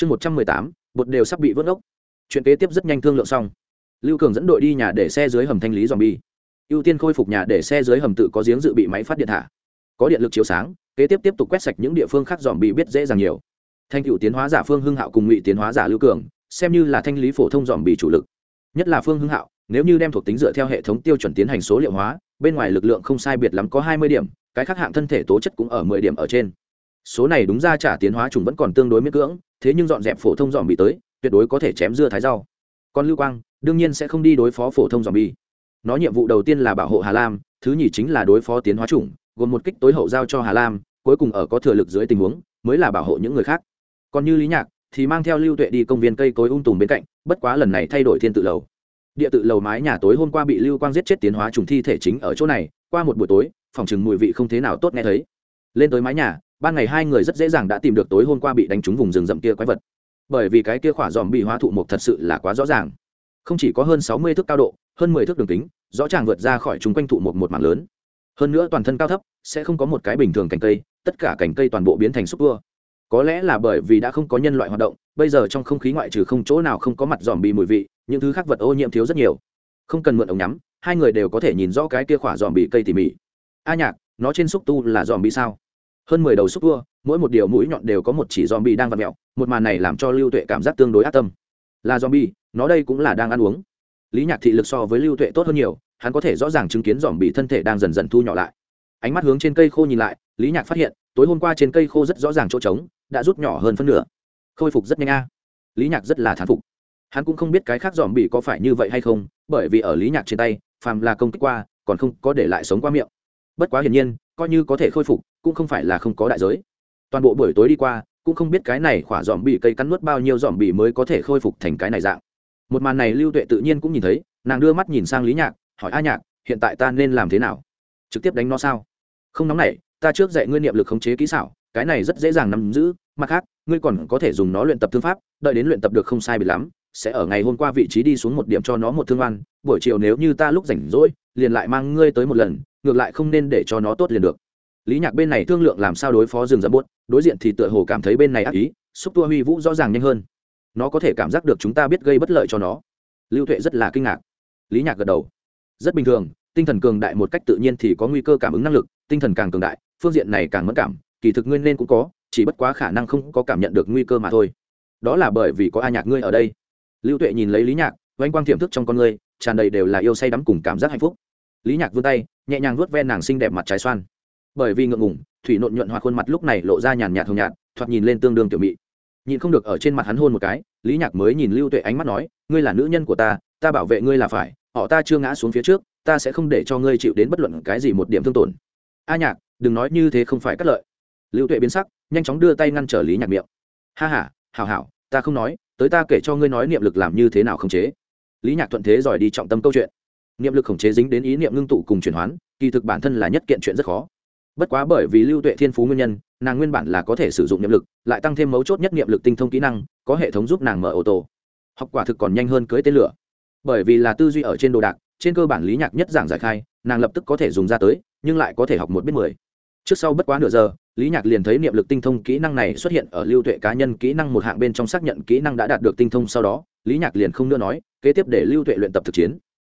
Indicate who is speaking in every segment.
Speaker 1: chương một trăm mười tám, bột đều sắp bị vớt ốc chuyện kế tiếp rất nhanh thương lượng xong. Lưu cường dẫn đội đi nhà để xe dưới hầm thanh lý dòm bi ưu tiên khôi phục nhà để xe dưới hầm tự có giếng dự bị máy phát điện thả. Có điện lực chiếu sáng, kế tiếp tiếp tục quét sạch những địa phương khác dòm bi biết dễ dàng nhiều. Thanh cựu tiến hóa giả phương hưng hạo cùng ngụy tiến hóa giả lưu cường, xem như là thanh lý phổ thông dòm bi chủ lực. Nhất là phương hưng hạo, nếu như đem thuộc tính dựa theo hệ thống tiêu chuẩn tiến hành số liệu hóa, bên ngoài lực lượng không sai biệt lắm có hai mươi điểm, cái khác hạng thân thể tố chất cũng ở mười điểm ở trên số này đúng ra trả tiến hóa trùng vẫn còn tương đối miễn cưỡng, thế nhưng dọn dẹp phổ thông dòm bị tới, tuyệt đối có thể chém dưa thái rau. Còn lưu quang, đương nhiên sẽ không đi đối phó phổ thông dòm bi nó nhiệm vụ đầu tiên là bảo hộ hà lam, thứ nhì chính là đối phó tiến hóa chủng gồm một kích tối hậu giao cho hà lam, cuối cùng ở có thừa lực dưới tình huống, mới là bảo hộ những người khác. Còn như lý nhạc thì mang theo lưu tuệ đi công viên cây cối ung tùm bên cạnh, bất quá lần này thay đổi thiên tự lầu. Địa tự lầu mái nhà tối hôm qua bị lưu quang giết chết tiến hóa trùng thi thể chính ở chỗ này, qua một buổi tối, phòng chừng mùi vị không thế nào tốt nghe thấy. Lên tới mái nhà ban ngày hai người rất dễ dàng đã tìm được tối hôm qua bị đánh trúng vùng rừng rậm kia quái vật. Bởi vì cái kia khỏa dòm bị hóa thụ mục thật sự là quá rõ ràng. Không chỉ có hơn sáu mươi thước cao độ, hơn mười thước đường kính, rõ ràng vượt ra khỏi chúng quanh thụ một một mảng lớn. Hơn nữa toàn thân cao thấp, sẽ không có một cái bình thường cành cây, tất cả cành cây toàn bộ biến thành xúc tua có lẽ là bởi vì đã không có nhân loại hoạt động, bây giờ trong không khí ngoại trừ không chỗ nào không có mặt dòm bị mùi vị, những thứ khác vật ô nhiễm thiếu rất nhiều. Không cần mượn ống nhắm, hai người đều có thể nhìn rõ cái kia khỏa dòm bị cây tỉ mỉ. A nhạc, nó trên xúc tu là dòm bị sao? Hơn mười đầu xúc tua, mỗi một điều mũi nhọn đều có một chỉ dòm bị đang vặt mẹo một màn này làm cho lưu tuệ cảm giác tương đối ác tâm. Là dòm bi nó đây cũng là đang ăn uống. Lý nhạc thị lực so với lưu tuệ tốt hơn nhiều, hắn có thể rõ ràng chứng kiến dòm bị thân thể đang dần dần thu nhỏ lại. Ánh mắt hướng trên cây khô nhìn lại, lý nhạc phát hiện, tối hôm qua trên cây khô rất rõ ràng chỗ trống, đã rút nhỏ hơn phân nửa. Khôi phục rất nhanh a. Lý nhạc rất là thán phục. Hắn cũng không biết cái khác dòm bị có phải như vậy hay không, bởi vì ở lý nhạc trên tay, phàm là công kích qua, còn không có để lại sống qua miệng. Bất quá hiển nhiên coi như có thể khôi phục, cũng không phải là không có đại giới. Toàn bộ buổi tối đi qua, cũng không biết cái này khỏa dòm bị cây cắn nuốt bao nhiêu dòm bị mới có thể khôi phục thành cái này dạng. Một màn này lưu tuệ tự nhiên cũng nhìn thấy, nàng đưa mắt nhìn sang lý nhạc, hỏi a nhạc, hiện tại ta nên làm thế nào? Trực tiếp đánh nó sao? Không nóng này, ta trước dạy ngươi niệm lực khống chế kỹ xảo, cái này rất dễ dàng nắm giữ, mặt khác, ngươi còn có thể dùng nó luyện tập thương pháp, đợi đến luyện tập được không sai bị lắm, sẽ ở ngày hôm qua vị trí đi xuống một điểm cho nó một thương oan, buổi chiều nếu như ta lúc rảnh rỗi liền lại mang ngươi tới một lần, ngược lại không nên để cho nó tốt liền được. Lý nhạc bên này thương lượng làm sao đối phó rừng rậm bút đối diện thì tựa hồ cảm thấy bên này ác ý, xúc tua huy vũ rõ ràng nhanh hơn. Nó có thể cảm giác được chúng ta biết gây bất lợi cho nó. Lưu tuệ rất là kinh ngạc. Lý nhạc gật đầu. Rất bình thường, tinh thần cường đại một cách tự nhiên thì có nguy cơ cảm ứng năng lực, tinh thần càng cường đại, phương diện này càng mất cảm, kỳ thực nguyên nên cũng có, chỉ bất quá khả năng không có cảm nhận được nguy cơ mà thôi. Đó là bởi vì có a nhạc ngươi ở đây. Lưu tuệ nhìn lấy lý nhạc, oanh quang tiềm thức trong con ngươi, tràn đầy đều là yêu say đắm cùng cảm giác hạnh phúc lý nhạc vươn tay, nhẹ nhàng vuốt ve nàng xinh đẹp mặt trái xoan. Bởi vì ngượng ngùng, thủy nộn nhuận hoặc khuôn mặt lúc này lộ ra nhàn nhạt hồng nhạt, thoạt nhìn lên tương đương tiểu mị. Nhìn không được ở trên mặt hắn hôn một cái, lý nhạc mới nhìn lưu tuệ ánh mắt nói, ngươi là nữ nhân của ta ta bảo vệ ngươi là phải, họ ta chưa ngã xuống phía trước, ta sẽ không để cho ngươi chịu đến bất luận cái gì một điểm thương tổn. A nhạc, đừng nói như thế không phải cắt lợi. Lưu tuệ biến sắc, nhanh chóng đưa tay ngăn trở lý nhạc miệng. Ha h a hảo hảo, ta không nói, tới ta kể cho ngươi nói niệm lực làm như thế nào không chế. Lý nhạc thuận thế giỏi đi trọng tâm câu chuyện niệm lực khống chế dính đến ý niệm ngưng tụ cùng chuyển hoán, kỳ thực bản thân là nhất kiện chuyện rất khó. Bất quá bởi vì lưu tuệ thiên phú nguyên nhân, nàng nguyên bản là có thể sử dụng niệm lực, lại tăng thêm mấu chốt nhất niệm lực tinh thông kỹ năng, có hệ thống giúp nàng mở ô tô. Học quả thực còn nhanh hơn cưới tên lửa. Bởi vì là tư duy ở trên đồ đạc, trên cơ bản lý nhạc nhất giảng giải khai, nàng lập tức có thể dùng ra tới, nhưng lại có thể học một biết mười. Trước sau bất quá nửa giờ, lý nhạc liền thấy niệm lực tinh thông kỹ năng này xuất hiện ở lưu tuệ cá nhân kỹ năng một hạng bên trong xác nhận kỹ năng đã đạt được tinh thông sau đó, lý nhạc liền không nữa nói, kế tiếp để lưu tuệ luyện tập thực chiến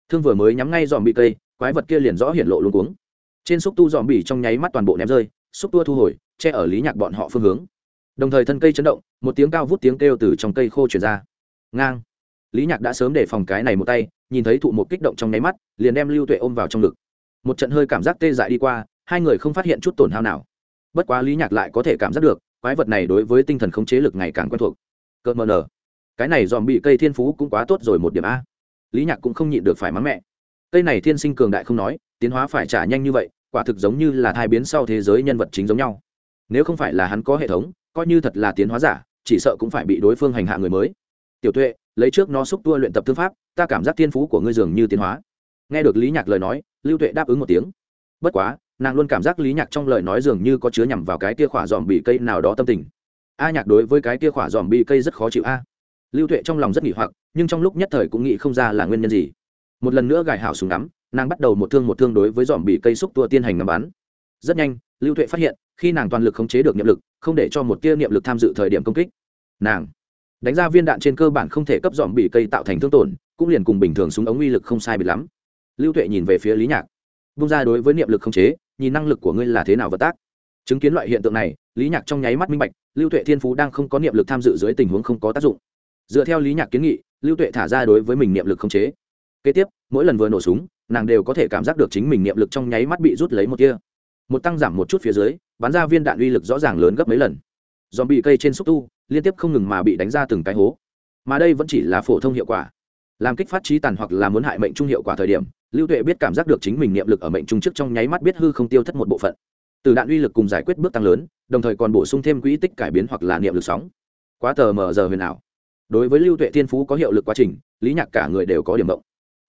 Speaker 1: thương vừa mới nhắm ngay dòm bị cây, quái vật kia liền rõ hiện lộ luôn cuống. Trên xúc tu dòm bị trong nháy mắt toàn bộ ném rơi, xúc tua thu hồi, che ở lý nhạc bọn họ phương hướng. Đồng thời thân cây chấn động, một tiếng cao vút tiếng kêu từ trong cây khô chuyển ra. Ngang. Lý nhạc đã sớm để phòng cái này một tay, nhìn thấy thụ một kích động trong nháy mắt, liền đem lưu tuệ ôm vào trong ngực. Một trận hơi cảm giác tê dại đi qua, hai người không phát hiện chút tổn hao nào. Bất quá lý nhạc lại có thể cảm giác được, quái vật này đối với tinh thần khống chế lực ngày càng quen thuộc. Cợt mờ nở. Cái này dòm bị cây thiên phú cũng quá tốt rồi một điểm a lý nhạc cũng không nhịn được phải mắng mẹ. Cây này thiên sinh cường đại không nói, tiến hóa phải trả nhanh như vậy, quả thực giống như là thai biến sau thế giới nhân vật chính giống nhau. Nếu không phải là hắn có hệ thống, coi như thật là tiến hóa giả, chỉ sợ cũng phải bị đối phương hành hạ người mới. Tiểu tuệ, lấy trước nó xúc tua luyện tập thương pháp, ta cảm giác thiên phú của ngươi dường như tiến hóa. Nghe được lý nhạc lời nói, lưu tuệ đáp ứng một tiếng. Bất quá, nàng luôn cảm giác lý nhạc trong lời nói dường như có chứa nhằm vào cái kia khỏa dòm bị cây nào đó tâm tình. A nhạc đối với cái kia khỏa dòm bị cây rất khó chịu a lưu tuệ trong lòng rất nghỉ hoặc, nhưng trong lúc nhất thời cũng nghĩ không ra là nguyên nhân gì. Một lần nữa gài hảo súng ngắm, nàng bắt đầu một thương một thương đối với dòm bị cây xúc tua tiên hành ngắm bắn. Rất nhanh, lưu tuệ phát hiện, khi nàng toàn lực khống chế được niệm lực, không để cho một tia niệm lực tham dự thời điểm công kích. Nàng đánh ra viên đạn trên cơ bản không thể cấp dòm bị cây tạo thành thương tổn, cũng liền cùng bình thường súng ống uy lực không sai biệt lắm. Lưu tuệ nhìn về phía lý nhạc. Bung ra đối với niệm lực không chế, nhìn năng lực của ngươi là thế nào vật tác. Chứng kiến loại hiện tượng này, lý nhạc trong nháy mắt minh bạch, lưu tuệ thiên phú đang không có niệm lực tham dự dưới tình huống không có tác dụng dựa theo lý nhạc kiến nghị, lưu tuệ thả ra đối với mình niệm lực không chế. Kế tiếp, mỗi lần vừa nổ súng, nàng đều có thể cảm giác được chính mình niệm lực trong nháy mắt bị rút lấy một kia một tăng giảm một chút phía dưới, bắn ra viên đạn uy lực rõ ràng lớn gấp mấy lần. Dòm bị cây trên xúc tu, liên tiếp không ngừng mà bị đánh ra từng cái hố. Mà đây vẫn chỉ là phổ thông hiệu quả. Làm kích phát trí tàn hoặc là muốn hại mệnh trung hiệu quả thời điểm, lưu tuệ biết cảm giác được chính mình niệm lực ở mệnh trung trước trong nháy mắt biết hư không tiêu thất một bộ phận. Từ đạn uy lực cùng giải quyết bước tăng lớn, đồng thời còn bổ sung thêm quỹ tích cải biến hoặc là niệm lực sóng. Quá tờ mờ giờ huyền ảo đối với lưu tuệ thiên phú có hiệu lực quá trình, lý nhạc cả người đều có điểm động.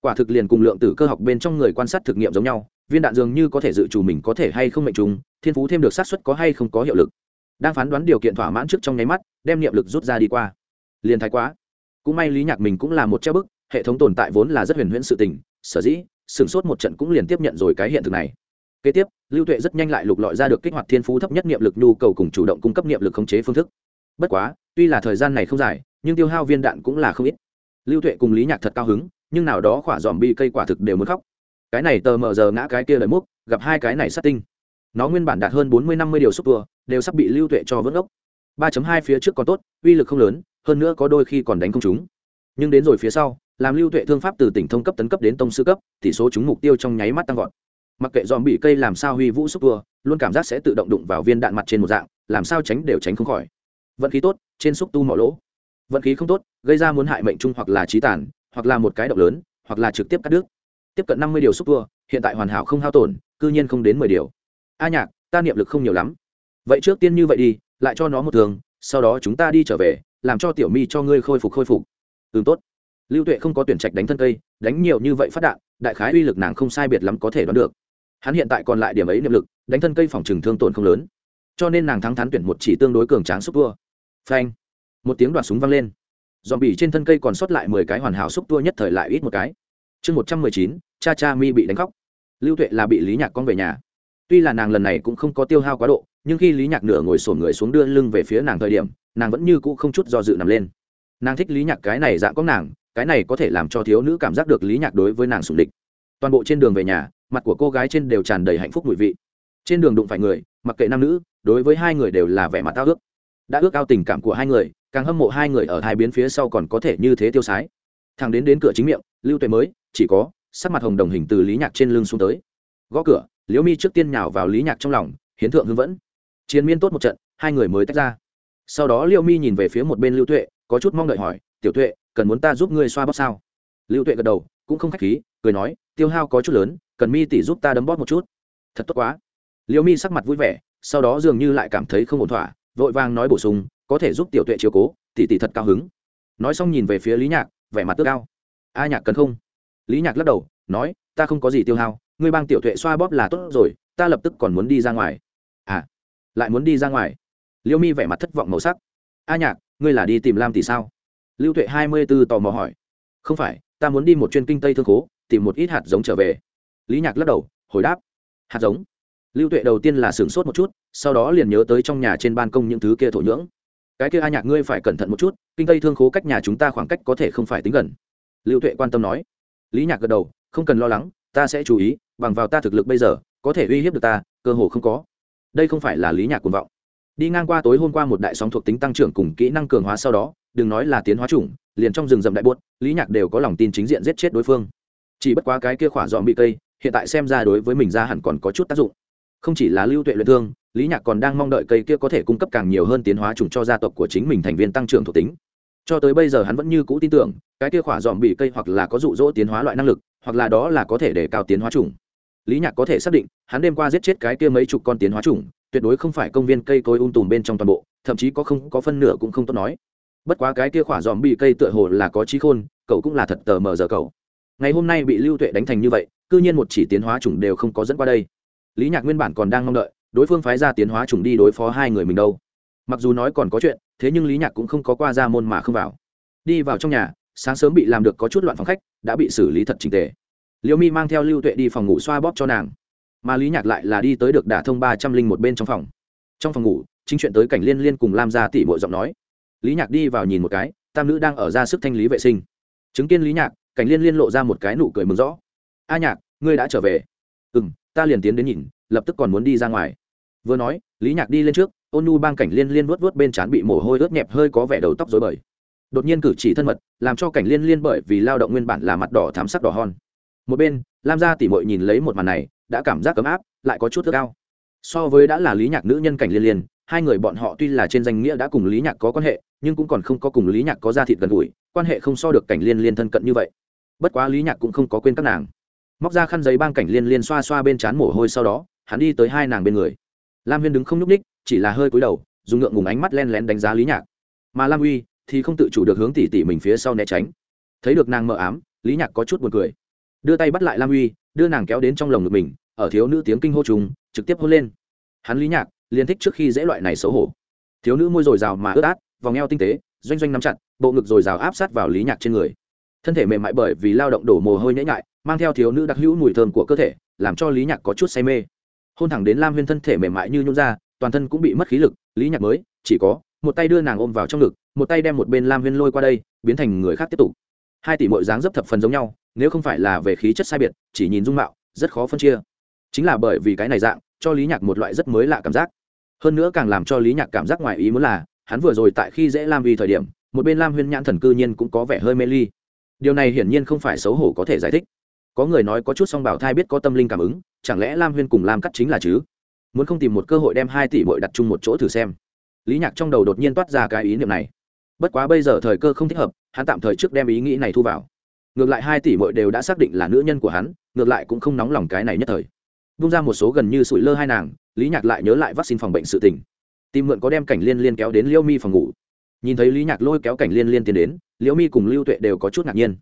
Speaker 1: Quả thực liền cùng lượng tử cơ học bên trong người quan sát thực nghiệm giống nhau, viên đạn dường như có thể dự trù mình có thể hay không mệnh trùng, thiên phú thêm được xác suất có hay không có hiệu lực. Đang phán đoán điều kiện thỏa mãn trước trong nháy mắt, đem niệm lực rút ra đi qua. Liền thái quá. Cũng may lý nhạc mình cũng là một treo bức, hệ thống tồn tại vốn là rất huyền huyễn sự tình, sở dĩ, sửng sốt một trận cũng liền tiếp nhận rồi cái hiện thực này. Kế tiếp, lưu tuệ rất nhanh lại lục lọi ra được kích hoạt thiên phú thấp nhất niệm lực nhu cầu cùng chủ động cung cấp niệm lực khống chế phương thức. Bất quá, tuy là thời gian này không dài nhưng tiêu hao viên đạn cũng là không ít. Lưu tuệ cùng lý nhạc thật cao hứng, nhưng nào đó khỏa dòm bi cây quả thực đều muốn khóc. Cái này tờ mờ giờ ngã cái kia lời múc, gặp hai cái này sát tinh. Nó nguyên bản đạt hơn bốn mươi năm mươi điều xúc tua, đều sắp bị lưu tuệ cho vớt ốc ba hai phía trước còn tốt, uy lực không lớn, hơn nữa có đôi khi còn đánh không chúng nhưng đến rồi phía sau, làm lưu tuệ thương pháp từ tỉnh thông cấp tấn cấp đến tông sư cấp tỷ số chúng mục tiêu trong nháy mắt tăng vọt. Mặc kệ dòm bị cây làm sao huy vũ xúc tua, luôn cảm giác sẽ tự động đụng vào viên đạn mặt trên một dạng, làm sao tránh đều tránh không khỏi. Vận khí tốt, trên xúc tu mỏ lỗ vận khí không tốt, gây ra muốn hại mệnh trung hoặc là trí tàn, hoặc là một cái độc lớn, hoặc là trực tiếp cắt đứt. Tiếp cận năm mươi điều xúc tua, hiện tại hoàn hảo không hao tổn, cư nhiên không đến mười điều. A nhạc, ta niệm lực không nhiều lắm. Vậy trước tiên như vậy đi, lại cho nó một thường, sau đó chúng ta đi trở về, làm cho tiểu mi cho ngươi khôi phục khôi phục. Ừ tốt. Lưu tuệ không có tuyển trạch đánh thân cây, đánh nhiều như vậy phát đạn, đại khái uy lực nàng không sai biệt lắm có thể đoán được. Hắn hiện tại còn lại điểm ấy niệm lực, đánh thân cây phòng trừng thương tổn không lớn. Cho nên nàng thắng thắn tuyển một chỉ tương đối cường tráng xúc tua. Phanh một tiếng đoạt súng vang lên. Dòm bỉ trên thân cây còn sót lại mười cái hoàn hảo xúc tua nhất thời lại ít một cái. Chương một trăm mười chín, cha cha mi bị đánh khóc. Lưu tuệ là bị lý nhạc con về nhà. Tuy là nàng lần này cũng không có tiêu hao quá độ, nhưng khi lý nhạc nửa ngồi sổn người xuống đưa lưng về phía nàng thời điểm, nàng vẫn như cũ không chút do dự nằm lên. Nàng thích lý nhạc cái này dạng có nàng, cái này có thể làm cho thiếu nữ cảm giác được lý nhạc đối với nàng sủng địch. Toàn bộ trên đường về nhà, mặt của cô gái trên đều tràn đầy hạnh phúc mùi vị. Trên đường đụng phải người, mặc kệ nam nữ, đối với hai người đều là vẻ mặt tao ước. Đã ước ao tình cảm của hai người càng hâm mộ hai người ở hai biến phía sau còn có thể như thế tiêu sái. Thằng đến đến cửa chính miệng, lưu tuệ mới, chỉ có, sắc mặt hồng đồng hình từ lý nhạc trên lưng xuống tới. Gõ cửa, liễu mi trước tiên nhào vào lý nhạc trong lòng, hiến thượng hưng vẫn. Chiến miên tốt một trận, hai người mới tách ra. Sau đó liễu mi nhìn về phía một bên lưu tuệ, có chút mong đợi hỏi, tiểu tuệ, cần muốn ta giúp ngươi xoa bóp sao? Lưu tuệ gật đầu, cũng không khách khí, cười nói, tiêu hao có chút lớn, cần mi tỷ giúp ta đấm bóp một chút. Thật tốt quá. Liễu mi sắc mặt vui vẻ, sau đó dường như lại cảm thấy không ổn thỏa, vội vàng nói bổ sung có thể giúp tiểu tuệ chiều cố, tỷ tỷ thật cao hứng. Nói xong nhìn về phía lý nhạc, vẻ mặt tước cao a nhạc cần không? Lý nhạc lắc đầu, nói, ta không có gì tiêu hao, ngươi bang tiểu tuệ xoa bóp là tốt rồi, ta lập tức còn muốn đi ra ngoài. À lại muốn đi ra ngoài. Liêu mi vẻ mặt thất vọng màu sắc. A nhạc, ngươi là đi tìm lam tỷ sao? Lưu tuệ hai mươi b ố tò mò hỏi. Không phải, ta muốn đi một chuyên kinh tây thương cố tìm một ít hạt giống trở về. Lý nhạc lắc đầu, hồi đáp. Hạt giống. Lưu tuệ đầu tiên là sửng sốt một chút, sau đó liền nhớ tới trong nhà trên ban công những thứ kia thổ nhưỡng cái kia a nhạc, ngươi phải cẩn thận một chút, kinh tây thương khố cách nhà chúng ta khoảng cách có thể không phải tính gần. Lưu tuệ quan tâm nói. Lý nhạc gật đầu, không cần lo lắng, ta sẽ chú ý, bằng vào ta thực lực bây giờ, có thể uy hiếp được ta, cơ hồ không có. Đây không phải là lý nhạc cuồng vọng. Đi ngang qua tối hôm qua một đại sóng thuộc tính tăng trưởng cùng kỹ năng cường hóa sau đó, đừng nói là tiến hóa chủng, liền trong rừng rậm đại buốt, lý nhạc đều có lòng tin chính diện giết chết đối phương. Chỉ bất quá cái kia khỏa dọn bị cây, hiện tại xem ra đối với mình ra hẳn còn có chút tác dụng không chỉ là lưu tuệ luyện thương, lý nhạc còn đang mong đợi cây kia có thể cung cấp càng nhiều hơn tiến hóa chủng cho gia tộc của chính mình thành viên tăng trưởng thuộc tính. Cho tới bây giờ hắn vẫn như cũ tin tưởng, cái kia khỏa dòm bị cây hoặc là có rụ rỗ tiến hóa loại năng lực, hoặc là đó là có thể để cao tiến hóa chủng lý nhạc có thể xác định, hắn đêm qua giết chết cái kia mấy chục con tiến hóa chủng tuyệt đối không phải công viên cây cối ung tùm bên trong toàn bộ, thậm chí có không, có phân nửa cũng không tốt nói. Bất quá cái kia khỏa dòm bị cây tựa hồ là có trí khôn, cậu cũng là thật tờ mờ giờ cậu. Ngày hôm nay bị lưu tuệ đánh thành như vậy c nhiên một chỉ tiến hóa chủng đều không có dẫn qua đây lý nhạc nguyên bản còn đang mong đợi, đối phương phái ra tiến hóa trùng đi đối phó hai người mình đâu. Mặc dù nói còn có chuyện, thế nhưng lý nhạc cũng không có qua ra môn mà không vào. Đi vào trong nhà, sáng sớm bị làm được có chút loạn phòng khách, đã bị xử lý thật trình tề. Liêu mi mang theo lưu tuệ đi phòng ngủ xoa bóp cho nàng. Mà lý nhạc lại là đi tới được đả thông ba trăm linh một bên trong phòng. Trong phòng ngủ, chính chuyện tới cảnh liên liên cùng lam gia tỷ mội giọng nói. Lý nhạc đi vào nhìn một cái, tam nữ đang ở ra sức thanh lý vệ sinh. Chứng kiến lý nhạc, cảnh liên liên lộ ra một cái nụ cười mừng rõ. A nhạc, ngươi đã trở về. Ừ m ta liền tiến đến nhìn, lập tức còn muốn đi ra ngoài. Vừa nói, lý nhạc đi lên trước, ôn nhu bang cảnh liên liên vuốt vuốt bên trán bị mồ hôi ướt nhẹp hơi có vẻ đầu tóc dối bời. Đột nhiên cử chỉ thân mật, làm cho cảnh liên liên bởi vì lao động nguyên bản là mặt đỏ thám sắc đỏ hon. Một bên, lam gia tỉ mội nhìn lấy một màn này, đã cảm giác ấm áp, lại có chút ước cao so với đã là lý nhạc nữ nhân cảnh liên liên, hai người bọn họ tuy là trên danh nghĩa đã cùng lý nhạc có quan hệ, nhưng cũng còn không có cùng lý nhạc có gia thịt gần gũi, quan hệ không so được cảnh liên liên thân cận như vậy. Bất quá lý nhạc cũng không có quên các nàng móc ra khăn giấy băng cảnh liên liên xoa xoa bên trán mồ hôi sau đó, hắn đi tới hai nàng bên người. Lam huyên đứng không nhúc ních chỉ là hơi cúi đầu, dùng ngượng ngùng ánh mắt len lén đánh giá lý nhạc. Mà lam uy thì không tự chủ được hướng tỉ tỉ mình phía sau né tránh. Thấy được nàng mờ ám, lý nhạc có chút buồn cười. Đưa tay bắt lại lam uy, đưa nàng kéo đến trong lồng ngực mình, ở thiếu nữ tiếng kinh hô trùng, trực tiếp hôn lên. Hắn lý nhạc liền thích trước khi dễ loại này xấu hổ. Thiếu nữ môi rồi rào mà ướt át, vòng eo tinh tế, doanh doanh nắm chặt, bộ ngực rồi rào áp sát vào lý nhạc trên người thân thể mềm mại bởi vì lao động đổ mồ hôi nhễ ngại mang theo thiếu nữ đặc hữu mùi thơm của cơ thể, làm cho lý nhạc có chút say mê. Hôn thẳng đến lam huyên thân thể mềm mại như nhún ra, toàn thân cũng bị mất khí lực, lý nhạc mới, chỉ có, một tay đưa nàng ôm vào trong ngực, một tay đem một bên lam huyên lôi qua đây, biến thành người khác tiếp tục. Hai tỷ mọi dáng dấp thập phần giống nhau, nếu không phải là về khí chất sai biệt, chỉ nhìn dung mạo, rất khó phân chia. Chính là bởi vì cái này dạng, cho lý nhạc một loại rất mới lạ cảm giác. Hơn nữa càng làm cho lý nhạc cảm giác ngoài ý muốn là, hắn vừa rồi tại khi dễ lam vì thời điểm, một bên lam huyên nhãn thần cư nhiên cũng có vẻ hơi mê ly điều này hiển nhiên không phải xấu hổ có thể giải thích. Có người nói có chút song bảo thai biết có tâm linh cảm ứng, chẳng lẽ lam huyên cùng lam cắt chính là chứ? Muốn không tìm một cơ hội đem hai tỷ bội đặt chung một chỗ thử xem. Lý nhạc trong đầu đột nhiên toát ra cái ý niệm này. Bất quá bây giờ thời cơ không thích hợp, hắn tạm thời trước đem ý nghĩ này thu vào. Ngược lại hai tỷ bội đều đã xác định là nữ nhân của hắn, ngược lại cũng không nóng lòng cái này nhất thời. Vung ra một số gần như sụi lơ hai nàng, lý nhạc lại nhớ lại vaccine phòng bệnh sự tình. Tìm mượn có đem cảnh liên liên kéo đến liêu mi phòng ngủ nhìn thấy lý nhạc lôi kéo cảnh liên liên tiến đến, liễu mi cùng lưu tuệ đều có chút ngạc nhiên.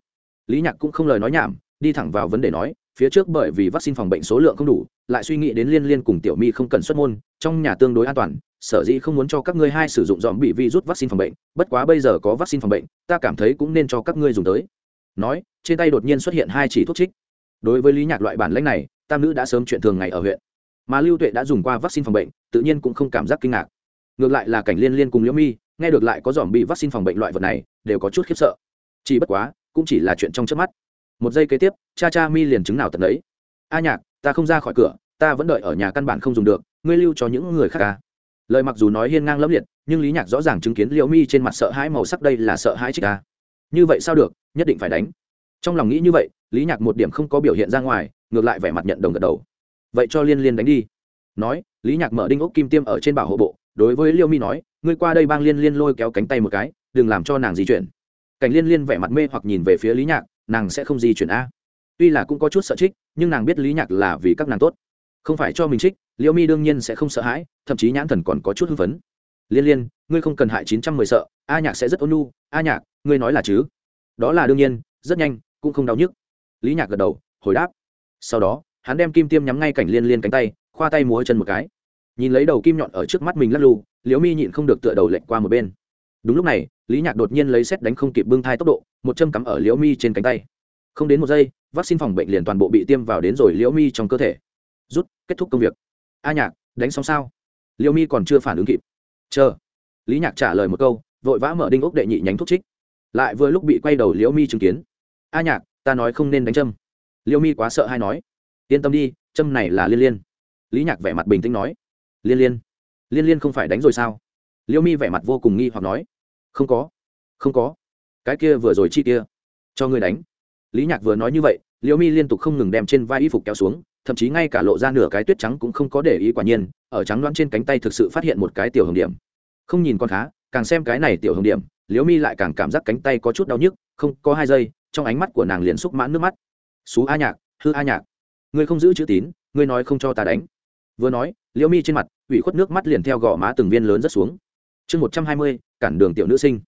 Speaker 1: Lý nhạc cũng không lời nói nhảm, đi thẳng vào vấn đề nói, phía trước bởi vì vaccine phòng bệnh số lượng không đủ, lại suy nghĩ đến liên liên cùng tiểu mi không cần xuất môn, trong nhà tương đối an toàn, sở dĩ không muốn cho các ngươi hai sử dụng dòm bị vi rút vaccine phòng bệnh, bất quá bây giờ có vaccine phòng bệnh, ta cảm thấy cũng nên cho các ngươi dùng tới. Nói, trên tay đột nhiên xuất hiện hai chỉ thuốc trích. Đối với lý nhạc loại bản lãnh này, tam nữ đã sớm chuyện thường ngày ở huyện. Mà lưu tuệ đã dùng qua vaccine phòng bệnh, tự nhiên cũng không cảm giác kinh ngạc. Ngược lại là cảnh liên liên cùng liễu mi nghe được lại có dòm bị vaccine phòng bệnh loại vật này, đều có chút khiếp sợ. Chỉ bất quá, cũng chỉ là chuyện trong trước mắt. Một giây kế tiếp, cha cha mi liền chứng nào tận đấy. A nhạc, ta không ra khỏi cửa, ta vẫn đợi ở nhà căn bản không dùng được, ngươi lưu cho những người khác ca lời mặc dù nói hiên ngang lẫm liệt, nhưng lý nhạc rõ ràng chứng kiến liễu mi trên mặt sợ hãi màu sắc đây là sợ hãi trích ca như vậy sao được, nhất định phải đánh. Trong lòng nghĩ như vậy, lý nhạc một điểm không có biểu hiện ra ngoài, ngược lại vẻ mặt nhận đồng gật đầu. Vậy cho liên liên đánh đi. Nói, lý nhạc mở đinh ốc kim tiêm ở trên bảo hộ bộ đối với liêu mi nói, ngươi qua đây bang liên liên lôi kéo cánh tay một cái, đừng làm cho nàng di chuyển. Cảnh liên liên vẻ mặt mê hoặc nhìn về phía lý nhạc, nàng sẽ không di chuyển a. Tuy là cũng có chút sợ trích, nhưng nàng biết lý nhạc là vì các nàng tốt. Không phải cho mình trích liễu mi đương nhiên sẽ không sợ hãi, thậm chí nhãn thần còn có chút hưng phấn. Liên liên, ngươi không cần hại chín trăm mười sợ, a nhạc sẽ rất ôn nu a nhạc, ngươi nói là chứ? Đó là đương nhiên, rất nhanh, cũng không đau nhức. Lý nhạc gật đầu, hồi đáp. Sau đó, hắn đem kim tiêm nhắm ngay cảnh liên liên cánh tay, khoa tay múa chân một cái nhìn lấy đầu kim nhọn ở trước mắt mình lắc lù liễu mi nhịn không được tựa đầu lệnh qua một bên. Đúng lúc này, lý nhạc đột nhiên lấy xét đánh không kịp bưng thai tốc độ, một châm cắm ở liễu mi trên cánh tay. Không đến một giây, vaccine phòng bệnh liền toàn bộ bị tiêm vào đến rồi liễu mi trong cơ thể. Rút, kết thúc công việc. A nhạc, đánh xong sao? Liễu mi còn chưa phản ứng kịp. Chờ. Lý nhạc trả lời một câu, vội vã mở đinh ốc đệ nhị nhánh thuốc trích. Lại vừa lúc bị quay đầu liễu mi chứng kiến. A nhạc, ta nói không nên đánh châm. Liễu mi quá sợ hay nói. Yên tâm đi, châm này là liên liên. Lý nhạc vẻ mặt bình tĩnh nói liên liên. Liên liên không phải đánh rồi sao? Liêu mi vẻ mặt vô cùng nghi hoặc nói. Không có. Không có. Cái kia vừa rồi chi kia. Cho ngươi đánh. Lý nhạc vừa nói như vậy, liêu mi liên tục không ngừng đem trên vai y phục kéo xuống, thậm chí ngay cả lộ ra nửa cái tuyết trắng cũng không có để ý quả nhiên, ở trắng đoán trên cánh tay thực sự phát hiện một cái tiểu hồng điểm. Không nhìn con khá, càng xem cái này tiểu hồng điểm liễu mi lại càng cảm giác cánh tay có chút đau nhức, không, có hai giây, trong ánh mắt của nàng liền xúc mãn nước mắt. Xú a nhạc, hư a nhạc. Ngươi không giữ chữ tín, ngươi nói không cho ta đánh. Vừa nói liễu mi trên mặt ủy khuất nước mắt liền theo gò má từng viên lớn rất xuống. Chương một trăm hai mươi, cản đường tiểu nữ sinh.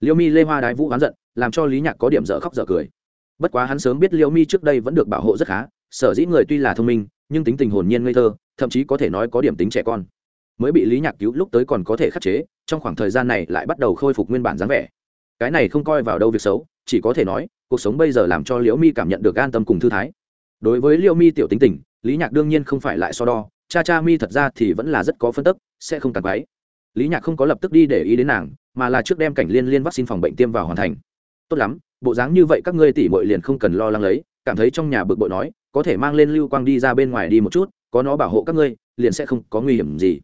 Speaker 1: Liễu mi lê hoa đái vũ oán giận, làm cho lý nhạc có điểm dở khóc dở cười. Bất quá hắn sớm biết liễu mi trước đây vẫn được bảo hộ rất khá, sở dĩ người tuy là thông minh, nhưng tính tình hồn nhiên ngây thơ, thậm chí có thể nói có điểm tính trẻ con. Mới bị lý nhạc cứu lúc tới còn có thể khắc chế, trong khoảng thời gian này lại bắt đầu khôi phục nguyên bản dáng vẻ. Cái này không coi vào đâu việc xấu, chỉ có thể nói, cuộc sống bây giờ làm cho liễu mi cảm nhận được an tâm cùng thư thái. Đối với liễu mi tiểu tính tình, lý nhạc đương nhiên không phải lại so đo cha cha mi thật ra thì vẫn là rất có phân tức, sẽ không tàn quái lý nhạc không có lập tức đi để ý đến nàng, mà là trước đem cảnh liên liên vaccine phòng bệnh tiêm vào hoàn thành. Tốt lắm, bộ dáng như vậy các ngươi tỷ bội liền không cần lo lắng lấy, cảm thấy trong nhà bực bội nói, có thể mang lên lưu quang đi ra bên ngoài đi một chút, có nó bảo hộ các ngươi, liền sẽ không có nguy hiểm gì.